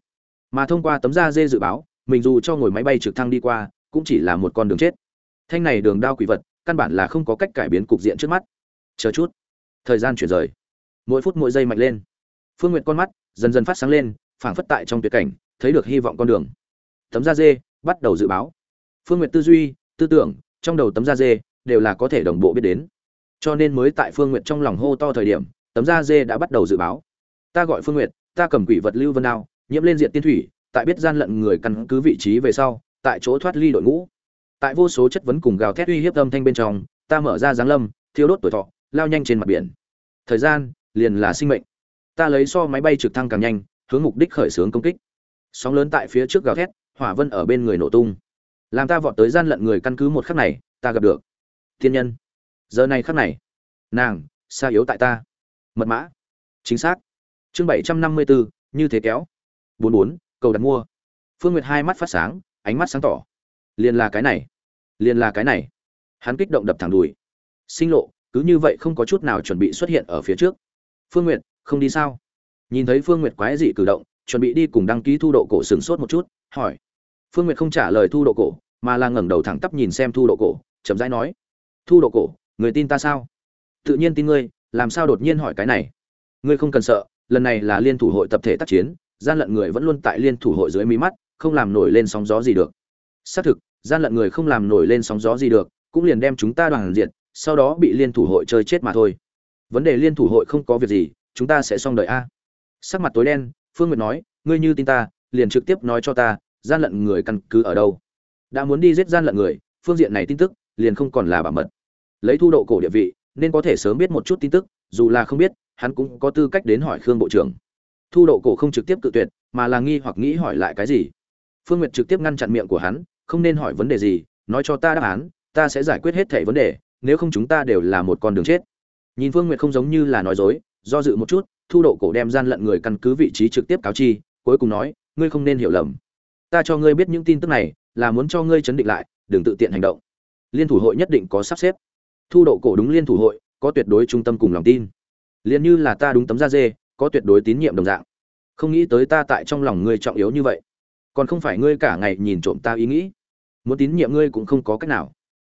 Mà thông qua tấm da dê dự báo, mình dù cho ngồi máy bay trực thăng đi qua cũng chỉ là một con đường chết. Thanh này đường đao quỷ vật, căn bản là không có cách cải biến cục diện trước mắt. Chờ chút. Thời gian chuyển rời. Mỗi phút mỗi giây mạnh lên. Phương n g u y ệ t con mắt dần dần phát sáng lên, phảng phất tại trong tuyệt cảnh, thấy được hy vọng con đường. Tấm da dê, bắt đầu dự báo. Phương n g u y ệ t tư duy, tư tưởng, trong đầu tấm da dê đều là có thể đồng bộ biết đến. Cho nên mới tại phương n g u y ệ t trong lòng hô to thời điểm, tấm da dê đã bắt đầu dự báo. Ta gọi phương n g u y ệ t ta cầm quỷ vật lưu vân đao, nhiễm lên diện tiên thủy, tại biết gian lận người căn cứ vị trí về sau tại chỗ thoát ly đội ngũ. Tại vô số chất vấn cùng gào thét uy hiếp âm thanh bên trong, ta mở ra giáng lâm, thiêu đốt tuổi thọ, lao nhanh trên mặt biển. Thời gian, liền là sinh mệnh. Ta lấy so máy bay trực thăng càng nhanh, hướng mục đích khởi xướng công kích. Sóng lớn tại phía trước gào thét, hỏa vân ở bên người nổ tung. Làm ta vọt tới gian lận người căn cứ một khắc này, ta gặp được. Thiên nhân. Giờ này khắc này, nàng xa yếu tại ta. Mật mã. Chính xác. Chương bảy trăm năm mươi bốn, như thế kéo. Bốn bốn, cầu đặt mua. Phương nguyệt hai mắt phát sáng ánh mắt sáng tỏ. Liền là cái này, liền là cái này. Hắn kích động đập thẳng đùi. Sinh lộ, cứ như vậy không có chút nào chuẩn bị xuất hiện ở phía trước. Phương nguyệt, không đi sao? Nhìn thấy phương nguyệt quái dị cử động, chuẩn bị đi cùng đăng ký thu độ cổ sửng sốt một chút, hỏi. Phương nguyệt không trả lời thu độ cổ, mà là ngẩng đầu thẳng tắp nhìn xem thu độ cổ, chậm rãi nói. Thu độ cổ, người tin ta sao? Tự nhiên tin ngươi, làm sao đột nhiên hỏi cái này? Ngươi không cần sợ, lần này là liên thủ hội tập thể tác chiến, gian lận người vẫn luôn tại liên thủ hội dưới mí mắt không làm nổi lên sóng gió gì được. Xác thực, gian lận người không làm nổi lên sóng gió gì được, cũng liền đem chúng ta đoàn diệt, sau đó bị liên thủ hội chơi chết mà thôi. Vấn đề liên thủ hội không có việc gì, chúng ta sẽ xong đợi a. Sắc mặt tối đen, phương nguyệt nói, ngươi như tin ta, liền trực tiếp nói cho ta, gian lận người căn cứ ở đâu. Đã muốn đi giết gian lận người, phương diện này tin tức, liền không còn là bảo mật. Lấy thu độ cổ địa vị, nên có thể sớm biết một chút tin tức, dù là không biết, hắn cũng có tư cách đến hỏi khương bộ trưởng. Thu độ cổ không trực tiếp cự tuyệt, mà là nghi hoặc nghĩ hỏi lại cái gì? Phương nguyệt trực tiếp ngăn chặn miệng của hắn, không nên hỏi vấn đề gì, nói cho ta đáp án, ta sẽ giải quyết hết thảy vấn đề, nếu không chúng ta đều là một con đường chết. Nhìn phương nguyệt không giống như là nói dối, do dự một chút, thu độ cổ đem gian lận người căn cứ vị trí trực tiếp cáo chi, cuối cùng nói, ngươi không nên hiểu lầm. Ta cho ngươi biết những tin tức này, là muốn cho ngươi chấn định lại, đừng tự tiện hành động. Liên thủ hội nhất định có sắp xếp. Thu độ cổ đúng liên thủ hội, có tuyệt đối trung tâm cùng lòng tin. Liên như là ta đúng tấm da dê, có tuyệt đối tín nhiệm đồng dạng. Không nghĩ tới ta tại trong lòng ngươi trọng yếu như vậy còn không phải ngươi cả ngày nhìn trộm ta ý nghĩ. Muốn tín nhiệm ngươi cũng không có cách nào.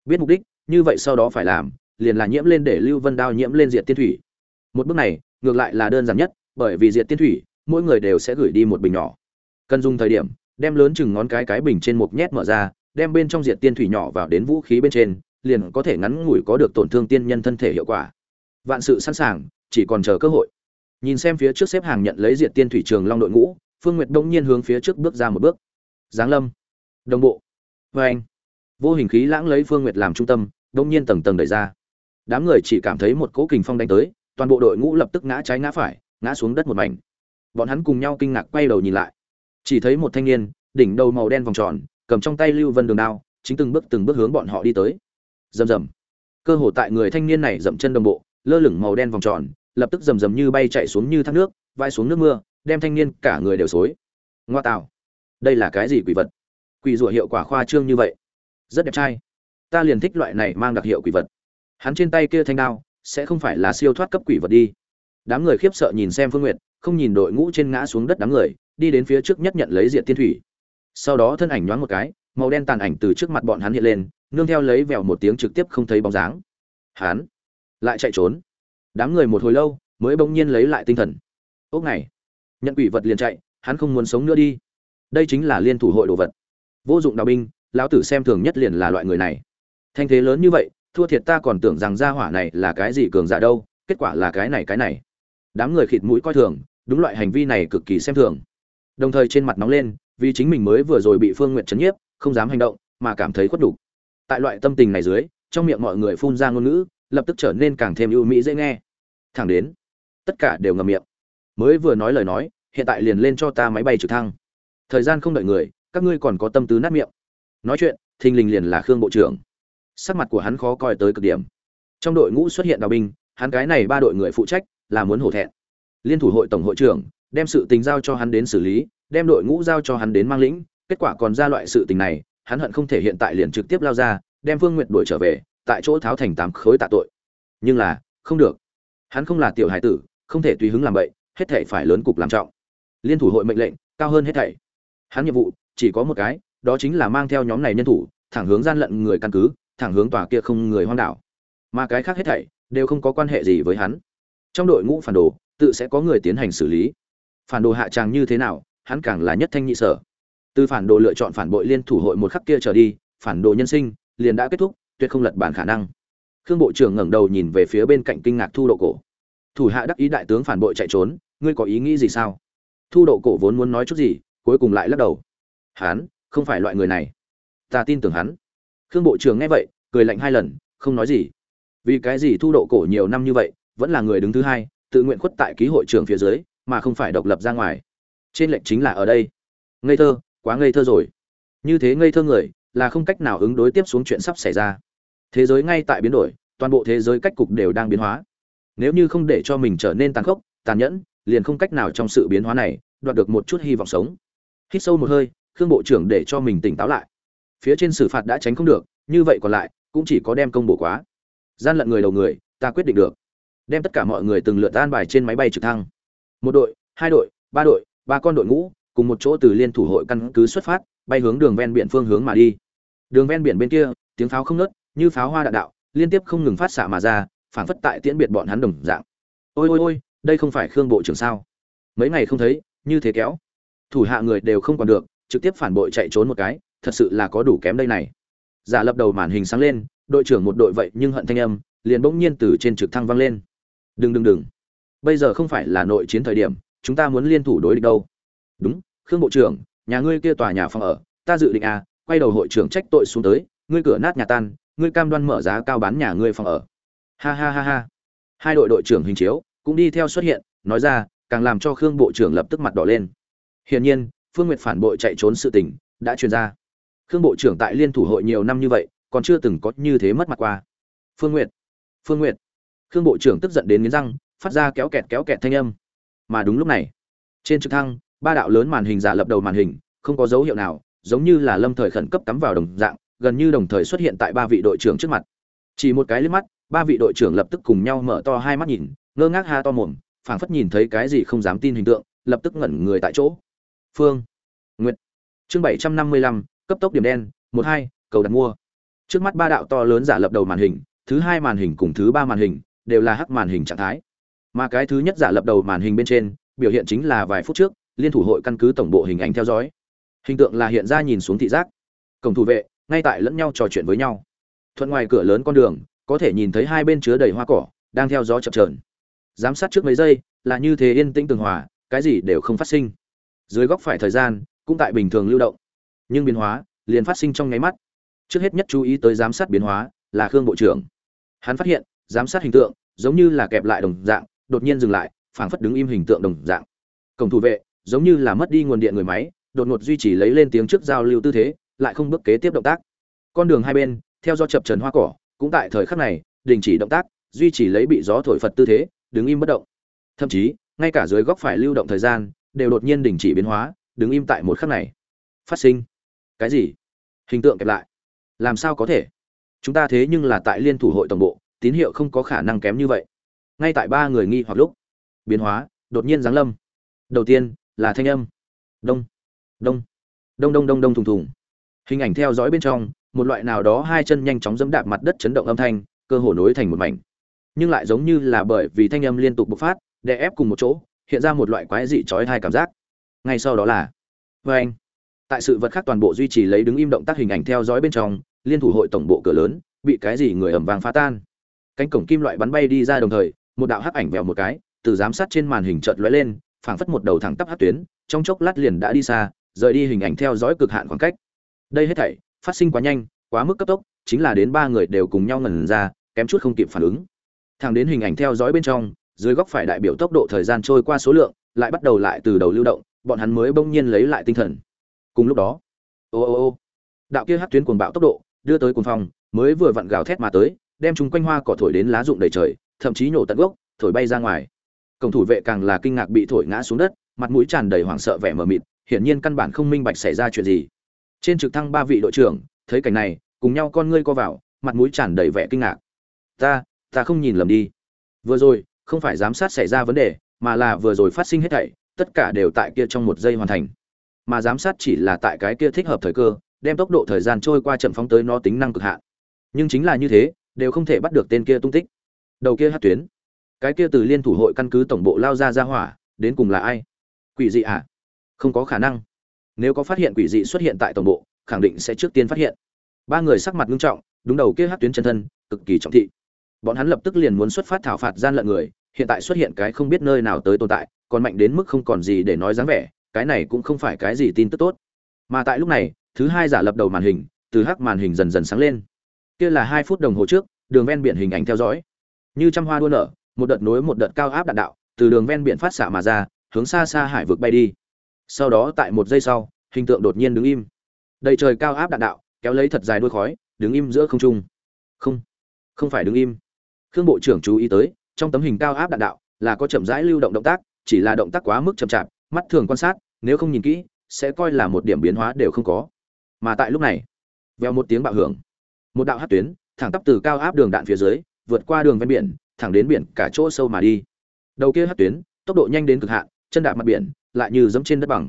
Biết mục đích, như vậy sau đó phải làm, liền là nhiễm lên để lưu vân đao nhiễm lên diệt tiên thủy. Một bước này, ngược lại là đơn giản nhất, bởi vì diệt tiên thủy, mỗi người đều sẽ gửi đi một bình nhỏ. Cần dùng thời điểm, đem lớn chừng ngón cái cái bình trên một nhét mở ra, đem bên trong diệt tiên thủy nhỏ vào đến vũ khí bên trên, liền có thể ngắn ngủi có được tổn thương tiên nhân thân thể hiệu quả. Vạn sự sẵn sàng, chỉ còn chờ cơ hội. Nhìn xem phía trước xếp hàng nhận lấy diệt tiên thủy trường long đội ngũ phương nguyệt đông nhiên hướng phía trước bước ra một bước. Giáng lâm. Đồng bộ. Vê anh. Vô hình khí lãng lấy phương nguyệt làm trung tâm đông nhiên tầng tầng đẩy ra. Đám người chỉ cảm thấy một cỗ kình phong đánh tới, toàn bộ đội ngũ lập tức ngã trái ngã phải, ngã xuống đất một mảnh. Bọn hắn cùng nhau kinh ngạc quay đầu nhìn lại. Chỉ thấy một thanh niên, đỉnh đầu màu đen vòng tròn, cầm trong tay lưu vân đường đao, chính từng bước từng bước hướng bọn họ đi tới. Rầm rầm. Cơ hồ tại người thanh niên này dậm chân đồng bộ, lơ lửng màu đen vòng tròn, lập tức rầm rầm như bay chạy xuống như thác nước vai xuống nước mưa đem thanh niên cả người đều xối. Ngoa tạo. Đây là cái gì quỷ vật? Quỷ rủa hiệu quả khoa trương như vậy. Rất đẹp trai. Ta liền thích loại này mang đặc hiệu quỷ vật. Hắn trên tay kia thanh đao, sẽ không phải là siêu thoát cấp quỷ vật đi. Đám người khiếp sợ nhìn xem phương nguyệt, không nhìn đội ngũ trên ngã xuống đất đám người, đi đến phía trước nhất nhận lấy diện tiên thủy. Sau đó thân ảnh nhoáng một cái, màu đen tàn ảnh từ trước mặt bọn hắn hiện lên, nương theo lấy vèo một tiếng trực tiếp không thấy bóng dáng. Hắn lại chạy trốn. Đám người một hồi lâu, mới bỗng nhiên lấy lại tinh thần. Ốc này nhận quỷ vật liền chạy, hắn không muốn sống nữa đi. Đây chính là liên thủ hội đồ vật. Vô dụng đạo binh, lão tử xem thường nhất liền là loại người này. Thanh thế lớn như vậy, thua thiệt ta còn tưởng rằng gia hỏa này là cái gì cường giả đâu, kết quả là cái này cái này. Đám người khịt mũi coi thường, đúng loại hành vi này cực kỳ xem thường. Đồng thời trên mặt nóng lên, vì chính mình mới vừa rồi bị phương nguyện chấn nhiếp, không dám hành động, mà cảm thấy khuất đủ tại loại tâm tình này dưới, trong miệng mọi người phun ra ngôn ngữ, lập tức trở nên càng thêm ưu mỹ dễ nghe. Thẳng đến, tất cả đều ngầm miệng mới vừa nói lời nói, hiện tại liền lên cho ta máy bay trực thăng. Thời gian không đợi người, các ngươi còn có tâm tư nát miệng. Nói chuyện, thình lình liền là khương bộ trưởng. Sắc mặt của hắn khó coi tới cực điểm. Trong đội ngũ xuất hiện đào binh, hắn cái này ba đội người phụ trách, là muốn hổ thẹn. Liên thủ hội tổng hội trưởng, đem sự tình giao cho hắn đến xử lý, đem đội ngũ giao cho hắn đến mang lĩnh, kết quả còn ra loại sự tình này, hắn hận không thể hiện tại liền trực tiếp lao ra, đem Vương nguyệt đuổi trở về, tại chỗ tháo thành tám khối tạ tội. Nhưng là, không được. Hắn không là tiểu hải tử, không thể tùy hứng làm vậy hết thảy phải lớn cục làm trọng. Liên thủ hội mệnh lệnh, cao hơn hết thảy. Hắn nhiệm vụ, chỉ có một cái, đó chính là mang theo nhóm này nhân thủ, thẳng hướng gian lận người căn cứ, thẳng hướng tòa kia không người hoang đảo. Mà cái khác hết thảy đều không có quan hệ gì với hắn. Trong đội ngũ phản đồ, tự sẽ có người tiến hành xử lý. Phản đồ hạ tràng như thế nào, hắn càng là nhất thanh nhị sở. Từ phản đồ lựa chọn phản bội liên thủ hội một khắc kia trở đi, phản đồ nhân sinh liền đã kết thúc, tuyệt không lật bản khả năng. Khương bộ trưởng ngẩng đầu nhìn về phía bên cạnh kinh ngạc thu độ cổ. Thủ hạ đắc ý đại tướng phản bội chạy trốn ngươi có ý nghĩ gì sao? Thu độ cổ vốn muốn nói chút gì, cuối cùng lại lắc đầu. Hắn, không phải loại người này. Ta tin tưởng hắn. Khương bộ trưởng nghe vậy, cười lạnh hai lần, không nói gì. Vì cái gì thu độ cổ nhiều năm như vậy, vẫn là người đứng thứ hai, tự nguyện khuất tại ký hội trưởng phía dưới, mà không phải độc lập ra ngoài. Trên lệnh chính là ở đây. Ngây thơ, quá ngây thơ rồi. Như thế ngây thơ người, là không cách nào ứng đối tiếp xuống chuyện sắp xảy ra. Thế giới ngay tại biến đổi, toàn bộ thế giới cách cục đều đang biến hóa. Nếu như không để cho mình trở nên tàn khốc, tàn nhẫn liền không cách nào trong sự biến hóa này đoạt được một chút hy vọng sống. Hít sâu một hơi, khương bộ trưởng để cho mình tỉnh táo lại. Phía trên xử phạt đã tránh không được, như vậy còn lại, cũng chỉ có đem công bổ quá. Gian lận người đầu người, ta quyết định được. Đem tất cả mọi người từng lượt an bài trên máy bay trực thăng. Một đội, hai đội, ba đội, ba con đội ngũ, cùng một chỗ từ liên thủ hội căn cứ xuất phát, bay hướng đường ven biển phương hướng mà đi. Đường ven biển bên kia, tiếng pháo không nớt như pháo hoa đạn đạo, liên tiếp không ngừng phát xạ mà ra, phảng phất tại tiễn biệt bọn hắn đồng dạng. Ôi ôi ôi đây không phải khương bộ trưởng sao? Mấy ngày không thấy, như thế kéo. Thủ hạ người đều không còn được, trực tiếp phản bội chạy trốn một cái, thật sự là có đủ kém đây này. Giả lập đầu màn hình sáng lên, đội trưởng một đội vậy nhưng hận thanh âm, liền bỗng nhiên từ trên trực thăng vang lên. Đừng đừng đừng. Bây giờ không phải là nội chiến thời điểm, chúng ta muốn liên thủ đối địch đâu. Đúng, khương bộ trưởng, nhà ngươi kia tòa nhà phòng ở, ta dự định à quay đầu hội trưởng trách tội xuống tới, ngươi cửa nát nhà tan, ngươi cam đoan mở giá cao bán nhà ngươi phòng ở. Ha ha ha ha. Hai đội đội trưởng hình chiếu cũng đi theo xuất hiện, nói ra, càng làm cho khương bộ trưởng lập tức mặt đỏ lên. Hiển nhiên, phương nguyệt phản bội chạy trốn sự tình đã truyền ra. Khương bộ trưởng tại liên thủ hội nhiều năm như vậy, còn chưa từng có như thế mất mặt qua. Phương nguyệt phương nguyệt. Khương bộ trưởng tức giận đến nghiến răng, phát ra kéo kẹt kéo kẹt thanh âm. Mà đúng lúc này, trên trực thăng, ba đạo lớn màn hình giả lập đầu màn hình, không có dấu hiệu nào, giống như là lâm thời khẩn cấp cắm vào đồng dạng, gần như đồng thời xuất hiện tại ba vị đội trưởng trước mặt. Chỉ một cái liếc mắt, ba vị đội trưởng lập tức cùng nhau mở to hai mắt nhìn ngơ ngác ha to mồm, phảng phất nhìn thấy cái gì không dám tin hình tượng, lập tức ngẩn người tại chỗ. Phương, nguyệt. Chương bảy trăm năm mươi lăm, cấp tốc điểm đen, một hai, cầu đặt mua. Trước mắt ba đạo to lớn giả lập đầu màn hình, thứ hai màn hình cùng thứ ba màn hình, đều là hắc màn hình trạng thái. Mà cái thứ nhất giả lập đầu màn hình bên trên, biểu hiện chính là vài phút trước, liên thủ hội căn cứ tổng bộ hình ảnh theo dõi. Hình tượng là hiện ra nhìn xuống thị giác. Cổng thủ vệ, ngay tại lẫn nhau trò chuyện với nhau. Thuận ngoài cửa lớn con đường, có thể nhìn thấy hai bên chứa đầy hoa cỏ, đang theo gió chập trờn giám sát trước mấy giây, là như thế yên tĩnh tường hòa, cái gì đều không phát sinh. Dưới góc phải thời gian, cũng tại bình thường lưu động. Nhưng biến hóa, liền phát sinh trong nháy mắt. Trước hết nhất chú ý tới giám sát biến hóa, là khương bộ trưởng. Hắn phát hiện, giám sát hình tượng, giống như là kẹp lại đồng dạng, đột nhiên dừng lại, phảng phất đứng im hình tượng đồng dạng. Cổng thủ vệ, giống như là mất đi nguồn điện người máy, đột ngột duy trì lấy lên tiếng trước giao lưu tư thế, lại không bước kế tiếp động tác. Con đường hai bên, theo do chập trần hoa cỏ, cũng tại thời khắc này, đình chỉ động tác, duy trì lấy bị gió thổi phật tư thế đứng im bất động. Thậm chí, ngay cả dưới góc phải lưu động thời gian, đều đột nhiên đình chỉ biến hóa, đứng im tại một khắc này. Phát sinh. Cái gì? Hình tượng kẹp lại. Làm sao có thể? Chúng ta thế nhưng là tại liên thủ hội tổng bộ, tín hiệu không có khả năng kém như vậy. Ngay tại ba người nghi hoặc lúc, biến hóa, đột nhiên giáng lâm. Đầu tiên, là thanh âm. Đông. Đông. Đông đông đông đông thùng thùng. Hình ảnh theo dõi bên trong, một loại nào đó hai chân nhanh chóng dẫm đạp mặt đất chấn động âm thanh, cơ hồ nối thành một mảnh nhưng lại giống như là bởi vì thanh âm liên tục bộc phát, đè ép cùng một chỗ, hiện ra một loại quái dị chói tai cảm giác. Ngay sau đó là vê anh. Tại sự vật khác toàn bộ duy trì lấy đứng im động tác hình ảnh theo dõi bên trong, liên thủ hội tổng bộ cửa lớn, bị cái gì người ẩm vàng phá tan. Cánh cổng kim loại bắn bay đi ra đồng thời, một đạo hắc ảnh vèo một cái, từ giám sát trên màn hình chợt lóe lên, phảng phất một đầu thẳng tắp hắc tuyến, trong chốc lát liền đã đi xa, rời đi hình ảnh theo dõi cực hạn khoảng cách. Đây hết thảy, phát sinh quá nhanh, quá mức cấp tốc, chính là đến ba người đều cùng nhau ngẩn ra, kém chút không kịp phản ứng thẳng đến hình ảnh theo dõi bên trong, dưới góc phải đại biểu tốc độ thời gian trôi qua số lượng, lại bắt đầu lại từ đầu lưu động, bọn hắn mới bỗng nhiên lấy lại tinh thần. Cùng lúc đó, ô ô ô, đạo kia hát tuyến cuồng bạo tốc độ, đưa tới cuồng phong, mới vừa vặn gào thét mà tới, đem chúng quanh hoa cỏ thổi đến lá rụng đầy trời, thậm chí nhổ tận gốc, thổi bay ra ngoài. Cổng thủ vệ càng là kinh ngạc bị thổi ngã xuống đất, mặt mũi tràn đầy hoảng sợ vẻ mờ mịt, hiển nhiên căn bản không minh bạch xảy ra chuyện gì. Trên trực thăng ba vị đội trưởng, thấy cảnh này, cùng nhau con ngươi co vào, mặt mũi tràn đầy vẻ kinh ngạc. Ta ta không nhìn lầm đi. Vừa rồi, không phải giám sát xảy ra vấn đề, mà là vừa rồi phát sinh hết thảy, tất cả đều tại kia trong một giây hoàn thành. Mà giám sát chỉ là tại cái kia thích hợp thời cơ, đem tốc độ thời gian trôi qua chậm phóng tới nó tính năng cực hạn. Nhưng chính là như thế, đều không thể bắt được tên kia tung tích. Đầu kia hát tuyến. Cái kia từ liên thủ hội căn cứ tổng bộ lao ra ra hỏa, đến cùng là ai? Quỷ dị à? Không có khả năng. Nếu có phát hiện quỷ dị xuất hiện tại tổng bộ, khẳng định sẽ trước tiên phát hiện. Ba người sắc mặt nghiêm trọng, đúng đầu kia hát tuyến chân thân, cực kỳ trọng thị bọn hắn lập tức liền muốn xuất phát thảo phạt gian lận người, hiện tại xuất hiện cái không biết nơi nào tới tồn tại, còn mạnh đến mức không còn gì để nói dáng vẻ, cái này cũng không phải cái gì tin tức tốt. Mà tại lúc này, thứ hai giả lập đầu màn hình, từ hắc màn hình dần dần sáng lên. Kia là hai phút đồng hồ trước, đường ven biển hình ảnh theo dõi. Như trăm hoa đua nở, một đợt nối một đợt cao áp đạn đạo, từ đường ven biển phát xạ mà ra, hướng xa xa hải vực bay đi. Sau đó tại một giây sau, hình tượng đột nhiên đứng im. Đầy trời cao áp đạn đạo, kéo lấy thật dài đuôi khói, đứng im giữa không trung. Không không phải đứng im khương bộ trưởng chú ý tới, trong tấm hình cao áp đạn đạo là có chậm rãi lưu động động tác, chỉ là động tác quá mức chậm chạp, mắt thường quan sát, nếu không nhìn kỹ, sẽ coi là một điểm biến hóa đều không có. Mà tại lúc này veo một tiếng bạo hưởng. Một đạo hát tuyến, thẳng tắp từ cao áp đường đạn phía dưới, vượt qua đường ven biển, thẳng đến biển cả chỗ sâu mà đi. Đầu kia hát tuyến, tốc độ nhanh đến cực hạn, chân đạp mặt biển, lại như dẫm trên đất bằng.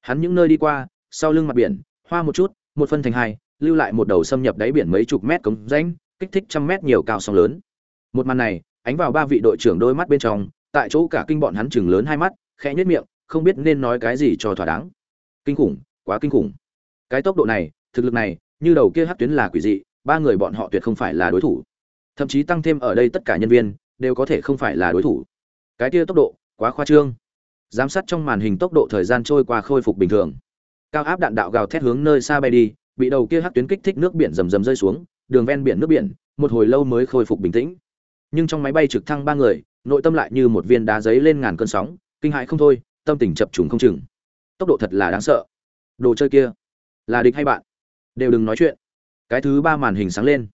Hắn những nơi đi qua, sau lưng mặt biển, hoa một chút, một phân thành hai, lưu lại một đầu xâm nhập đáy biển mấy chục mét cống rãnh, kích thích trăm mét nhiều cao sóng lớn một màn này, ánh vào ba vị đội trưởng đôi mắt bên trong, tại chỗ cả kinh bọn hắn chừng lớn hai mắt, khẽ nhếch miệng, không biết nên nói cái gì cho thỏa đáng. Kinh khủng, quá kinh khủng. Cái tốc độ này, thực lực này, như đầu kia hát tuyến là quỷ dị, ba người bọn họ tuyệt không phải là đối thủ. Thậm chí tăng thêm ở đây tất cả nhân viên, đều có thể không phải là đối thủ. Cái kia tốc độ, quá khoa trương. Giám sát trong màn hình tốc độ thời gian trôi qua khôi phục bình thường. Cao áp đạn đạo gào thét hướng nơi xa bay đi, bị đầu kia hát tuyến kích thích nước biển rầm rầm rơi xuống, đường ven biển nước biển, một hồi lâu mới khôi phục bình tĩnh nhưng trong máy bay trực thăng ba người, nội tâm lại như một viên đá giấy lên ngàn cơn sóng, kinh hãi không thôi, tâm tình chập trùng không chừng. Tốc độ thật là đáng sợ. Đồ chơi kia, là địch hay bạn? Đều đừng nói chuyện. Cái thứ ba màn hình sáng lên.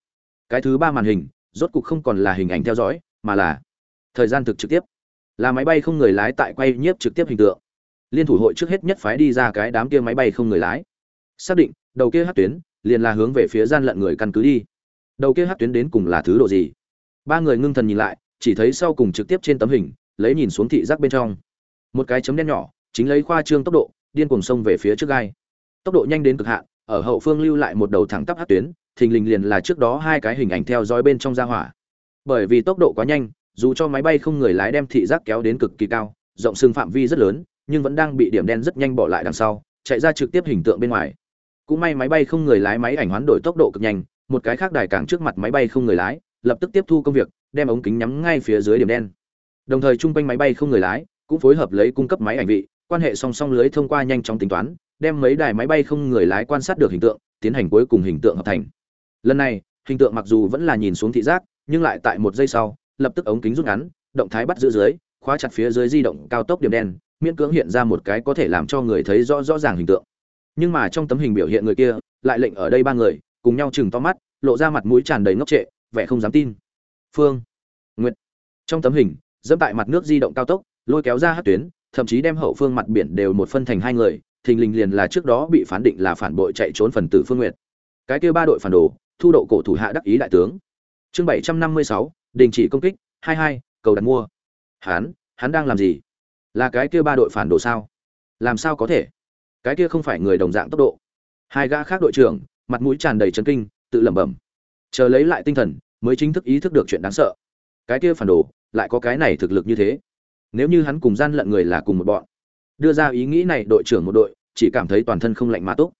Cái thứ ba màn hình, rốt cục không còn là hình ảnh theo dõi, mà là thời gian thực trực tiếp. Là máy bay không người lái tại quay nhiếp trực tiếp hình tượng. Liên thủ hội trước hết nhất phái đi ra cái đám kia máy bay không người lái. Xác định, đầu kia hát tuyến liền là hướng về phía gian lận người căn cứ đi. Đầu kia hát tuyến đến cùng là thứ độ gì? Ba người ngưng thần nhìn lại, chỉ thấy sau cùng trực tiếp trên tấm hình, lấy nhìn xuống thị giác bên trong. Một cái chấm đen nhỏ, chính lấy khoa trương tốc độ, điên cuồng xông về phía trước gai. Tốc độ nhanh đến cực hạn, ở hậu phương lưu lại một đầu thẳng tắp hát tuyến, thình lình liền là trước đó hai cái hình ảnh theo dõi bên trong ra hỏa. Bởi vì tốc độ quá nhanh, dù cho máy bay không người lái đem thị giác kéo đến cực kỳ cao, rộng sừng phạm vi rất lớn, nhưng vẫn đang bị điểm đen rất nhanh bỏ lại đằng sau, chạy ra trực tiếp hình tượng bên ngoài. Cũng may máy bay không người lái máy ảnh hoán đổi tốc độ cực nhanh, một cái khác đài cảng trước mặt máy bay không người lái lập tức tiếp thu công việc, đem ống kính nhắm ngay phía dưới điểm đen. Đồng thời chung quanh máy bay không người lái cũng phối hợp lấy cung cấp máy ảnh vị, quan hệ song song lưới thông qua nhanh chóng tính toán, đem mấy đài máy bay không người lái quan sát được hình tượng, tiến hành cuối cùng hình tượng hợp thành. Lần này, hình tượng mặc dù vẫn là nhìn xuống thị giác, nhưng lại tại một giây sau, lập tức ống kính rút ngắn, động thái bắt giữ dưới, khóa chặt phía dưới di động cao tốc điểm đen, miễn cưỡng hiện ra một cái có thể làm cho người thấy rõ rõ ràng hình tượng. Nhưng mà trong tấm hình biểu hiện người kia, lại lệnh ở đây ba người, cùng nhau chừng to mắt, lộ ra mặt mũi tràn đầy ngốc trệ vẻ không dám tin. Phương, nguyệt. Trong tấm hình, dẫm tại mặt nước di động cao tốc, lôi kéo ra hát tuyến, thậm chí đem hậu phương mặt biển đều một phân thành hai người, thình lình liền là trước đó bị phán định là phản bội chạy trốn phần tử phương nguyệt. Cái kia ba đội phản đồ, thu độ cổ thủ hạ đắc ý đại tướng. Chương bảy trăm năm mươi sáu, đình chỉ công kích, hai hai, cầu đặt mua. Hắn hắn đang làm gì? Là cái kia ba đội phản đồ sao? Làm sao có thể? Cái kia không phải người đồng dạng tốc độ. Hai gã khác đội trưởng, mặt mũi tràn đầy chấn kinh, tự lẩm bẩm chờ lấy lại tinh thần, mới chính thức ý thức được chuyện đáng sợ. Cái kia phản đồ, lại có cái này thực lực như thế. Nếu như hắn cùng gian lận người là cùng một bọn, đưa ra ý nghĩ này đội trưởng một đội, chỉ cảm thấy toàn thân không lạnh mà tốt.